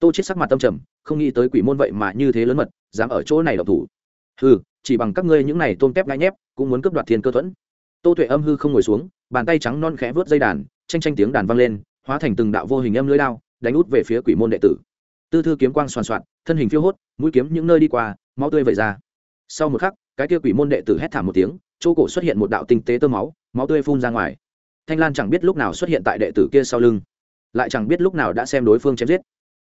Speaker 1: Tô chết sắc mặt tâm trầm, không nghĩ tới quỷ môn vậy mà như thế lớn mật, dám ở chỗ này độc thủ hừ, chỉ bằng các ngươi những này tôm tép ngãi nhép, cũng muốn cướp đoạt thiên cơ thuẫn. Tô tuệ âm hư không ngồi xuống, bàn tay trắng non khẽ vớt dây đàn tranh tranh tiếng đàn vang lên, hóa thành từng đạo vô hình âm lưới đao, đánh út về phía quỷ môn đệ tử. Tư thư kiếm quang soàn soạn, thân hình phiêu hốt, mũi kiếm những nơi đi qua, máu tươi vẩy ra. Sau một khắc, cái kia quỷ môn đệ tử hét thảm một tiếng, chỗ cổ xuất hiện một đạo tinh tế tơ máu máu tươi phun ra ngoài. Thanh lan chẳng biết lúc nào xuất hiện tại đệ tử kia sau lưng, lại chẳng biết lúc nào đã xem đối phương chém giết.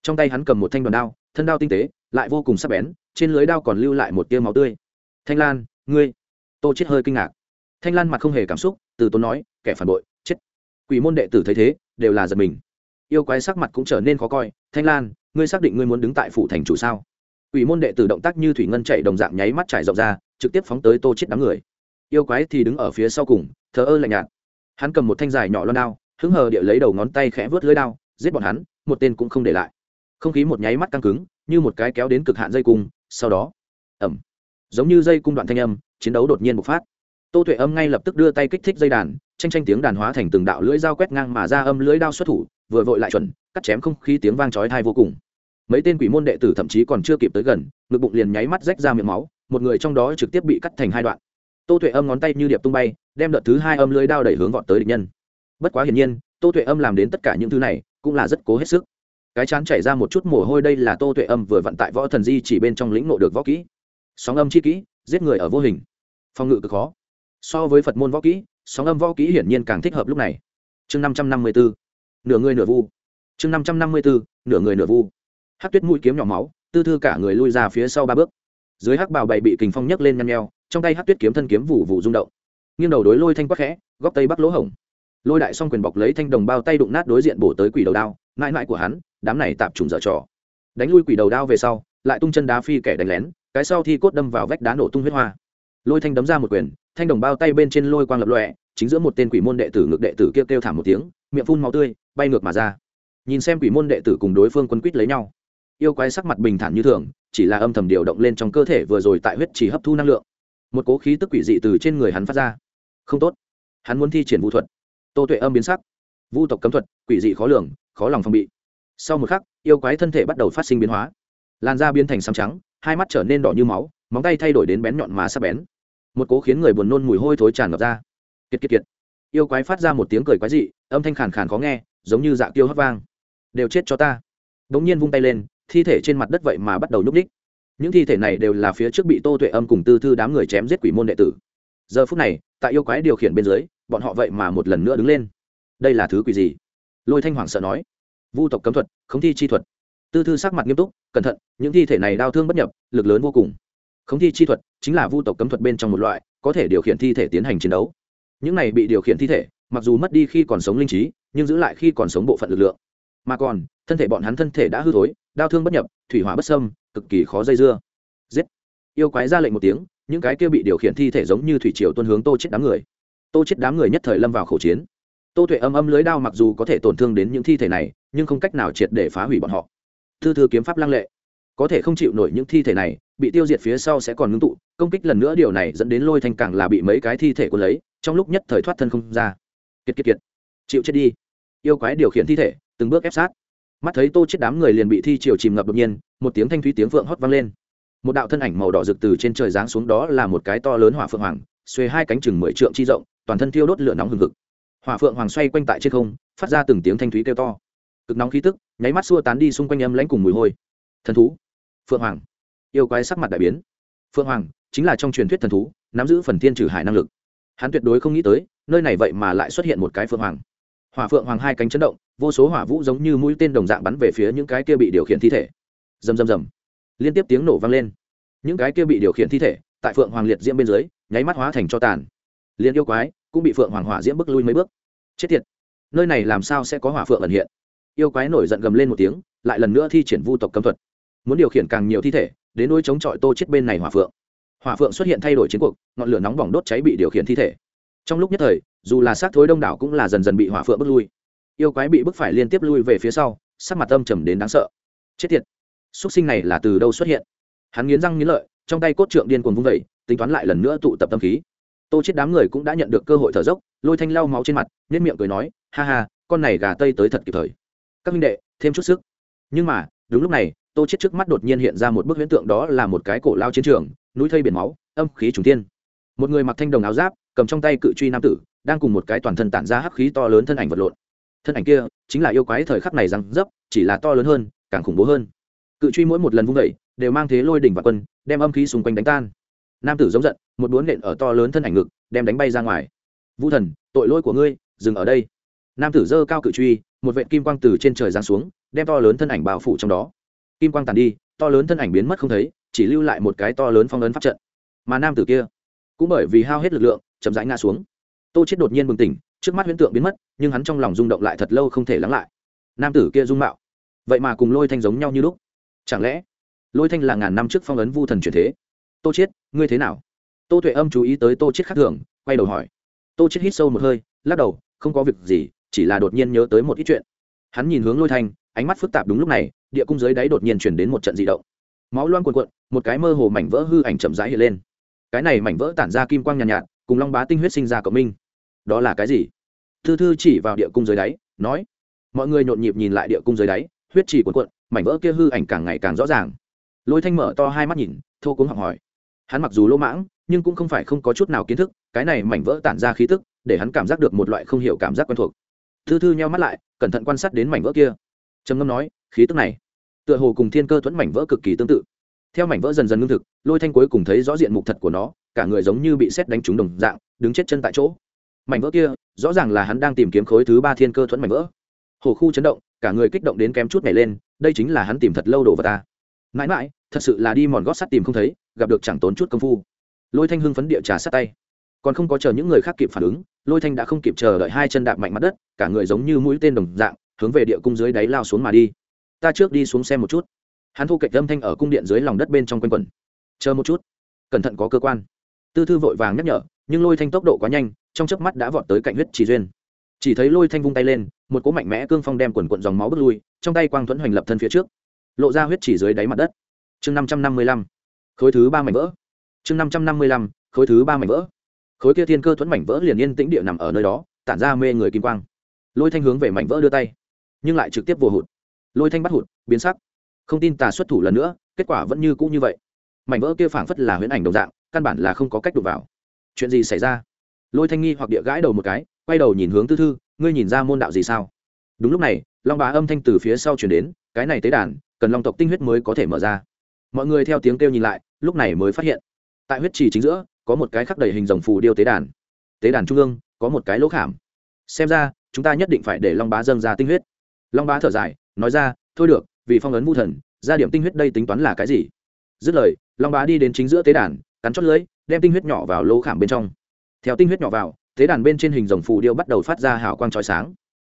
Speaker 1: Trong tay hắn cầm một thanh đoàn đao, thân đao tinh tế lại vô cùng sắc bén, trên lưới đao còn lưu lại một tia máu tươi. Thanh lan, ngươi. Tô chết hơi kinh ngạc. Thanh lan mặt không hề cảm xúc, từ tốn nói, kẻ phản bội, chết. Quỷ môn đệ tử thấy thế, đều là giật mình. Yêu quái sắc mặt cũng trở nên khó coi. Thanh lan, ngươi xác định ngươi muốn đứng tại phủ thành chủ sao? Quỷ môn đệ tử động tác như thủy ngân chạy đồng dạng nháy mắt trải rộng ra, trực tiếp phóng tới tô chết đám người. Yêu quái thì đứng ở phía sau cùng, thờ ơ lạnh nhạt. Hắn cầm một thanh dài nhỏ loan đao hứng hờ địa lấy đầu ngón tay khẽ vớt lưới đao, giết bọn hắn, một tên cũng không để lại. Không khí một nháy mắt căng cứng như một cái kéo đến cực hạn dây cung, sau đó ẩm giống như dây cung đoạn thanh âm, chiến đấu đột nhiên bộc phát. Tô tuệ âm ngay lập tức đưa tay kích thích dây đàn, tranh tranh tiếng đàn hóa thành từng đạo lưỡi dao quét ngang mà ra âm lưỡi đao xuất thủ, vừa vội lại chuẩn, cắt chém không khí tiếng vang chói thai vô cùng. Mấy tên quỷ môn đệ tử thậm chí còn chưa kịp tới gần, ngực bụng liền nháy mắt rách ra miệng máu, một người trong đó trực tiếp bị cắt thành hai đoạn. Tô tuệ âm ngón tay như điệp tung bay, đem đợt thứ hai âm lưỡi đao đẩy hướng vọt tới địch nhân. Bất quá hiển nhiên, tô tuệ âm làm đến tất cả những thứ này cũng là rất cố hết sức cái chán chảy ra một chút mồ hôi, đây là tô tuệ âm vừa vận tại võ thần di chỉ bên trong lĩnh ngộ được võ kỹ. Sóng âm chi kỹ, giết người ở vô hình. Phòng ngự cực khó. So với phật môn võ kỹ, sóng âm võ kỹ hiển nhiên càng thích hợp lúc này. Chương năm trăm năm mươi bốn nửa người nửa vu. Chương năm trăm năm mươi bốn nửa người nửa vu. Hát tuyết mũi kiếm nhỏ máu, tư thư cả người lui ra phía sau ba bước. Dưới hắc bào bậy bị kình phong nhấc lên nhăn nheo, trong tay hát tuyết kiếm thân kiếm vụ vụ rung động. Nghiêng đầu đối lôi thanh quắc khẽ, góc tây bắc lỗ hổng. Lôi đại xong quyền bọc lấy thanh đồng bao tay đụng nát đối diện bổ tới quỷ đầu đao, mãi mãi của hắn đám này tạp trùng dở trò. Đánh lui quỷ đầu đao về sau, lại tung chân đá phi kẻ đánh lén, cái sau thi cốt đâm vào vách đá nổ tung huyết hoa. Lôi thanh đấm ra một quyền, thanh đồng bao tay bên trên lôi quang lập lọe chính giữa một tên quỷ môn đệ tử ngược đệ tử kêu kêu thảm một tiếng, miệng phun máu tươi, bay ngược mà ra. Nhìn xem quỷ môn đệ tử cùng đối phương quân quýt lấy nhau, yêu quái sắc mặt bình thản như thường, chỉ là âm thầm điều động lên trong cơ thể vừa rồi tại huyết chỉ hấp thu năng lượng. Một cố khí tức quỷ dị từ trên người hắn phát ra. Không tốt. Hắn muốn thi triển vũ thuật. Tô tuệ âm biến sắc. Vu tộc cấm thuật, quỷ dị khó lường, khó lòng phòng bị sau một khắc, yêu quái thân thể bắt đầu phát sinh biến hóa. Làn da biến thành xám trắng, hai mắt trở nên đỏ như máu, móng tay thay đổi đến bén nhọn mà sắp bén. Một cố khiến người buồn nôn mùi hôi thối tràn ngập ra. Kiệt kiệt kiệt. Yêu quái phát ra một tiếng cười quái dị, âm thanh khàn khàn khó nghe, giống như dạ kiêu hấp vang. Đều chết cho ta. Đ ỗ n g nhiên vung tay lên, thi thể trên mặt đất vậy mà bắt đầu nhúc ních những thi thể này đều là phía trước bị tô tuệ âm cùng tư thư đám người chém giết quỷ môn đệ tử. Giờ phút này, tại yêu quái điều khiển bên dưới, bọn họ vậy mà một lần nữa đứng lên. Đây là thứ quỷ gì? Lôi thanh hoàng sợ nói vu tộc cấm thuật, khống thi chi thuật. Tư thư sắc mặt nghiêm túc, cẩn thận, những thi thể này đau thương bất nhập, lực lớn vô cùng. Khống thi chi thuật chính là vu tộc cấm thuật bên trong một loại, có thể điều khiển thi thể tiến hành chiến đấu. Những này bị điều khiển thi thể, mặc dù mất đi khi còn sống linh trí, nhưng giữ lại khi còn sống bộ phận lực lượng. Mà còn, thân thể bọn hắn thân thể đã hư thối, đau thương bất nhập, thủy hỏa bất sâm cực kỳ khó dây dưa. Giết! Yêu quái ra lệnh một tiếng, những cái kia bị điều khiển thi thể giống như thủy triều tuân hướng tô chết đám người. Tô chết đám người nhất thời lâm vào khẩu chiến. Tô tuệ âm âm lưới đao mặc dù có thể tổn thương đến những thi thể này nhưng không cách nào triệt để phá hủy bọn họ. Thư thư kiếm pháp lăng lệ. Có thể không chịu nổi những thi thể này, bị tiêu diệt phía sau sẽ còn ngưng tụ, công kích lần nữa điều này dẫn đến lôi thanh càng là bị mấy cái thi thể quân lấy, trong lúc nhất thời thoát thân không ra. Kiệt kiệt kiệt. Chịu chết đi. Yêu quái điều khiển thi thể, từng bước ép sát. Mắt thấy tô chết đám người liền bị thi triều chìm ngập đột nhiên, một tiếng thanh thúy tiếng phượng hót vang lên. Một đạo thân ảnh màu đỏ rực từ trên trời giáng xuống đó là một cái to lớn hỏa phượng hoàng, xuê hai cánh chừng mười trượng chi rộng, toàn thân thiêu đốt lửa nóng hừng hực. Hỏa phượng hoàng xoay quanh tại trên không, phát ra từng tiếng thanh thúy kêu to cực nóng khí tức, nháy mắt xua tán đi xung quanh âm lãnh cùng mùi hôi. Thần thú. Phượng hoàng. Yêu quái sắc mặt đại biến. Phượng hoàng chính là trong truyền thuyết thần thú, nắm giữ phần thiên trừ hải năng lực. Hắn tuyệt đối không nghĩ tới, nơi này vậy mà lại xuất hiện một cái phượng hoàng. Hỏa phượng hoàng hai cánh chấn động, vô số hỏa vũ giống như mũi tên đồng dạng bắn về phía những cái kia bị điều khiển thi thể. Rầm rầm rầm. Liên tiếp tiếng nổ vang lên. Những cái kia bị điều khiển thi thể, tại phượng hoàng liệt diễm bên dưới, nháy mắt hóa thành cho tàn. Liên yêu quái cũng bị phượng hoàng hỏa diễm bước lui mấy bước. Chết tiệt. Nơi này làm sao sẽ có hỏa phượng ẩn hiện? Yêu quái nổi giận gầm lên một tiếng, lại lần nữa thi triển vu tộc cấm thuật. Muốn điều khiển càng nhiều thi thể, đến nỗi chống chọi tô chết bên này hỏa phượng. Hỏa phượng xuất hiện thay đổi chiến cuộc, ngọn lửa nóng bỏng đốt cháy bị điều khiển thi thể. Trong lúc nhất thời, dù là xác thối đông đảo cũng là dần dần bị hỏa phượng bước lui. Yêu quái bị bức phải liên tiếp lui về phía sau, sắc mặt âm trầm đến đáng sợ. Chết tiệt! Xuất sinh này là từ đâu xuất hiện? Hắn nghiến răng nghiến lợi, trong tay cốt trượng điên cuồng vung vẩy tính toán lại lần nữa tụ tập tâm khí. Tô chết đám người cũng đã nhận được cơ hội thở dốc, lôi thanh lau máu trên mặt nhất miệng cười nói, ha ha, con này gà tây tới thật kịp thời các minh đệ thêm chút sức. Nhưng mà đúng lúc này tô chết trước mắt đột nhiên hiện ra một bức huyễn tượng đó là một cái cổ lao chiến trường núi thây biển máu âm khí trùng tiên một người mặc thanh đồng áo giáp cầm trong tay cự truy nam tử đang cùng một cái toàn thân tản ra hắc khí to lớn thân ảnh vật lộn. Thân ảnh kia chính là yêu quái thời khắc này răng dấp chỉ là to lớn hơn càng khủng bố hơn. Cự truy mỗi một lần vung dậy, đều mang thế lôi đỉnh và quân đem âm khí xung quanh đánh tan. Nam tử giống giận một đuốn nện ở to lớn thân ảnh ngực đem đánh bay ra ngoài. Vũ thần tội lỗi của ngươi dừng ở đây. Nam tử dơ cao cự truy một vệ kim quang từ trên trời giáng xuống, đem to lớn thân ảnh bao phủ trong đó. Kim quang tàn đi, to lớn thân ảnh biến mất không thấy, chỉ lưu lại một cái to lớn phong ấn pháp trận. Mà nam tử kia, cũng bởi vì hao hết lực lượng, chậm rãi ngã xuống. Tô chết đột nhiên bừng tỉnh, trước mắt huyễn tượng biến mất, nhưng hắn trong lòng rung động lại thật lâu không thể lắng lại. Nam tử kia dung mạo, vậy mà cùng lôi thanh giống nhau như lúc. Chẳng lẽ, lôi thanh là ngàn năm trước phong ấn vu thần truyền thế? Tô chết ngươi thế nào? Tô tuệ âm chú ý tới tô chết khác thường, quay đầu hỏi. Tô chết hít sâu một hơi, lắc đầu, không có việc gì chỉ là đột nhiên nhớ tới một ít chuyện. Hắn nhìn hướng lôi thanh ánh mắt phức tạp đúng lúc này địa cung dưới đáy đột nhiên chuyển đến một trận dị động. Máu loang cuồn cuộn một cái mơ hồ mảnh vỡ hư ảnh chậm rãi hiện lên. Cái này mảnh vỡ tản ra kim quang nhàn nhạt, nhạt cùng long bá tinh huyết sinh ra cộng minh. Đó là cái gì? Thư thư chỉ vào địa cung dưới đáy nói mọi người nhộn nhịp nhìn lại địa cung dưới đáy huyết chỉ cuồn cuộn mảnh vỡ kia hư ảnh càng ngày càng rõ ràng. Lôi thanh mở to hai mắt nhìn thô cuống học hỏi. Hắn mặc dù lỗ mãng nhưng cũng không phải không có chút nào kiến thức cái này mảnh vỡ tản ra khí tức để hắn cảm giác được một loại không hiểu cảm giác quen thuộc thư thư nheo mắt lại, cẩn thận quan sát đến mảnh vỡ kia. Trầm ngâm nói, khí tức này, tựa hồ cùng thiên cơ thuẫn mảnh vỡ cực kỳ tương tự. Theo mảnh vỡ dần dần ngưng thực, lôi thanh cuối cùng thấy rõ diện mục thật của nó, cả người giống như bị xét đánh trúng đồng dạng, đứng chết chân tại chỗ. Mảnh vỡ kia, rõ ràng là hắn đang tìm kiếm khối thứ ba thiên cơ thuẫn mảnh vỡ. Hồ khu chấn động, cả người kích động đến kém chút nhảy lên, đây chính là hắn tìm thật lâu đồ vào ta. Mãi mãi, thật sự là đi mòn gót sắt tìm không thấy, gặp được chẳng tốn chút công phu. Lôi thanh hưng phấn địa trà sát tay còn không có chờ những người khác kịp phản ứng, lôi thanh đã không kịp chờ đợi hai chân đạp mạnh mặt đất, cả người giống như mũi tên đồng dạng, hướng về địa cung dưới đáy lao xuống mà đi. Ta trước đi xuống xem một chút. Hắn thu kệch âm thanh ở cung điện dưới lòng đất bên trong quanh quẩn. Chờ một chút, cẩn thận có cơ quan. Tư thư vội vàng nhắc nhở, nhưng lôi thanh tốc độ quá nhanh, trong chớp mắt đã vọt tới cạnh huyết chỉ duyên. Chỉ thấy lôi thanh vung tay lên, một cỗ mạnh mẽ cương phong đem quần quận dòng máu bước lui, trong tay quang thuẫn hoành lập thân phía trước, lộ ra huyết chỉ dưới đáy mặt đất. Chương năm trăm năm mươi lăm, khối thứ ba mảnh vỡ. Chương năm trăm năm mươi lăm, khối thứ ba mảnh vỡ khối kia thiên cơ thuẫn mảnh vỡ liền yên tĩnh địa nằm ở nơi đó, tản ra mê người kim quang. Lôi thanh hướng về mảnh vỡ đưa tay, nhưng lại trực tiếp vô hụt. Lôi thanh bắt hụt, biến sắc. Không tin tà xuất thủ lần nữa, kết quả vẫn như cũ như vậy. Mảnh vỡ kia phảng phất là huyễn ảnh đồng dạng, căn bản là không có cách đụng vào. Chuyện gì xảy ra? Lôi thanh nghi hoặc địa gãi đầu một cái, quay đầu nhìn hướng tư thư, ngươi nhìn ra môn đạo gì sao? Đúng lúc này, long bá âm thanh từ phía sau chuyển đến, cái này tế đàn, cần long tộc tinh huyết mới có thể mở ra. Mọi người theo tiếng kêu nhìn lại, lúc này mới phát hiện. Tại huyết trì chính giữa có một cái khắc đầy hình dòng phù điêu tế đàn. Tế đàn trung ương, có một cái lỗ khảm. Xem ra, chúng ta nhất định phải để long bá dâng ra tinh huyết. Long bá thở dài, nói ra, thôi được, vì phong ấn vu thần, ra điểm tinh huyết đây tính toán là cái gì? Dứt lời, long bá đi đến chính giữa tế đàn, cắn chót lưỡi, đem tinh huyết nhỏ vào lỗ khảm bên trong. Theo tinh huyết nhỏ vào, tế đàn bên trên hình dòng phù điêu bắt đầu phát ra hào quang trói sáng.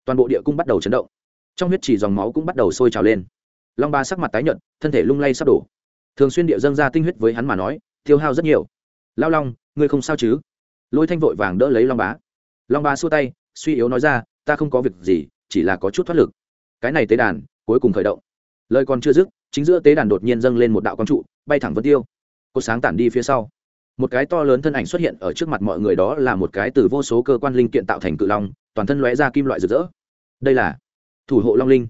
Speaker 1: Toàn bộ địa cung bắt đầu chấn động. Trong huyết chỉ dòng máu cũng bắt đầu sôi trào lên. Long ba sắc mặt tái nhợt, thân thể lung lay sắp đổ. Thường xuyên địa dâng ra tinh huyết với hắn mà nói, tiêu hao rất nhiều lao long, ngươi không sao chứ? Lôi thanh vội vàng đỡ lấy long bá. Long bá xua tay, suy yếu nói ra, ta không có việc gì, chỉ là có chút thoát lực. Cái này tế đàn, cuối cùng khởi động. Lời còn chưa dứt, chính giữa tế đàn đột nhiên dâng lên một đạo quang trụ, bay thẳng vân tiêu. Cột sáng tản đi phía sau. Một cái to lớn thân ảnh xuất hiện ở trước mặt mọi người đó là một cái từ vô số cơ quan linh kiện tạo thành cự long, toàn thân lóe ra kim loại rực rỡ. Đây là thủ hộ long linh.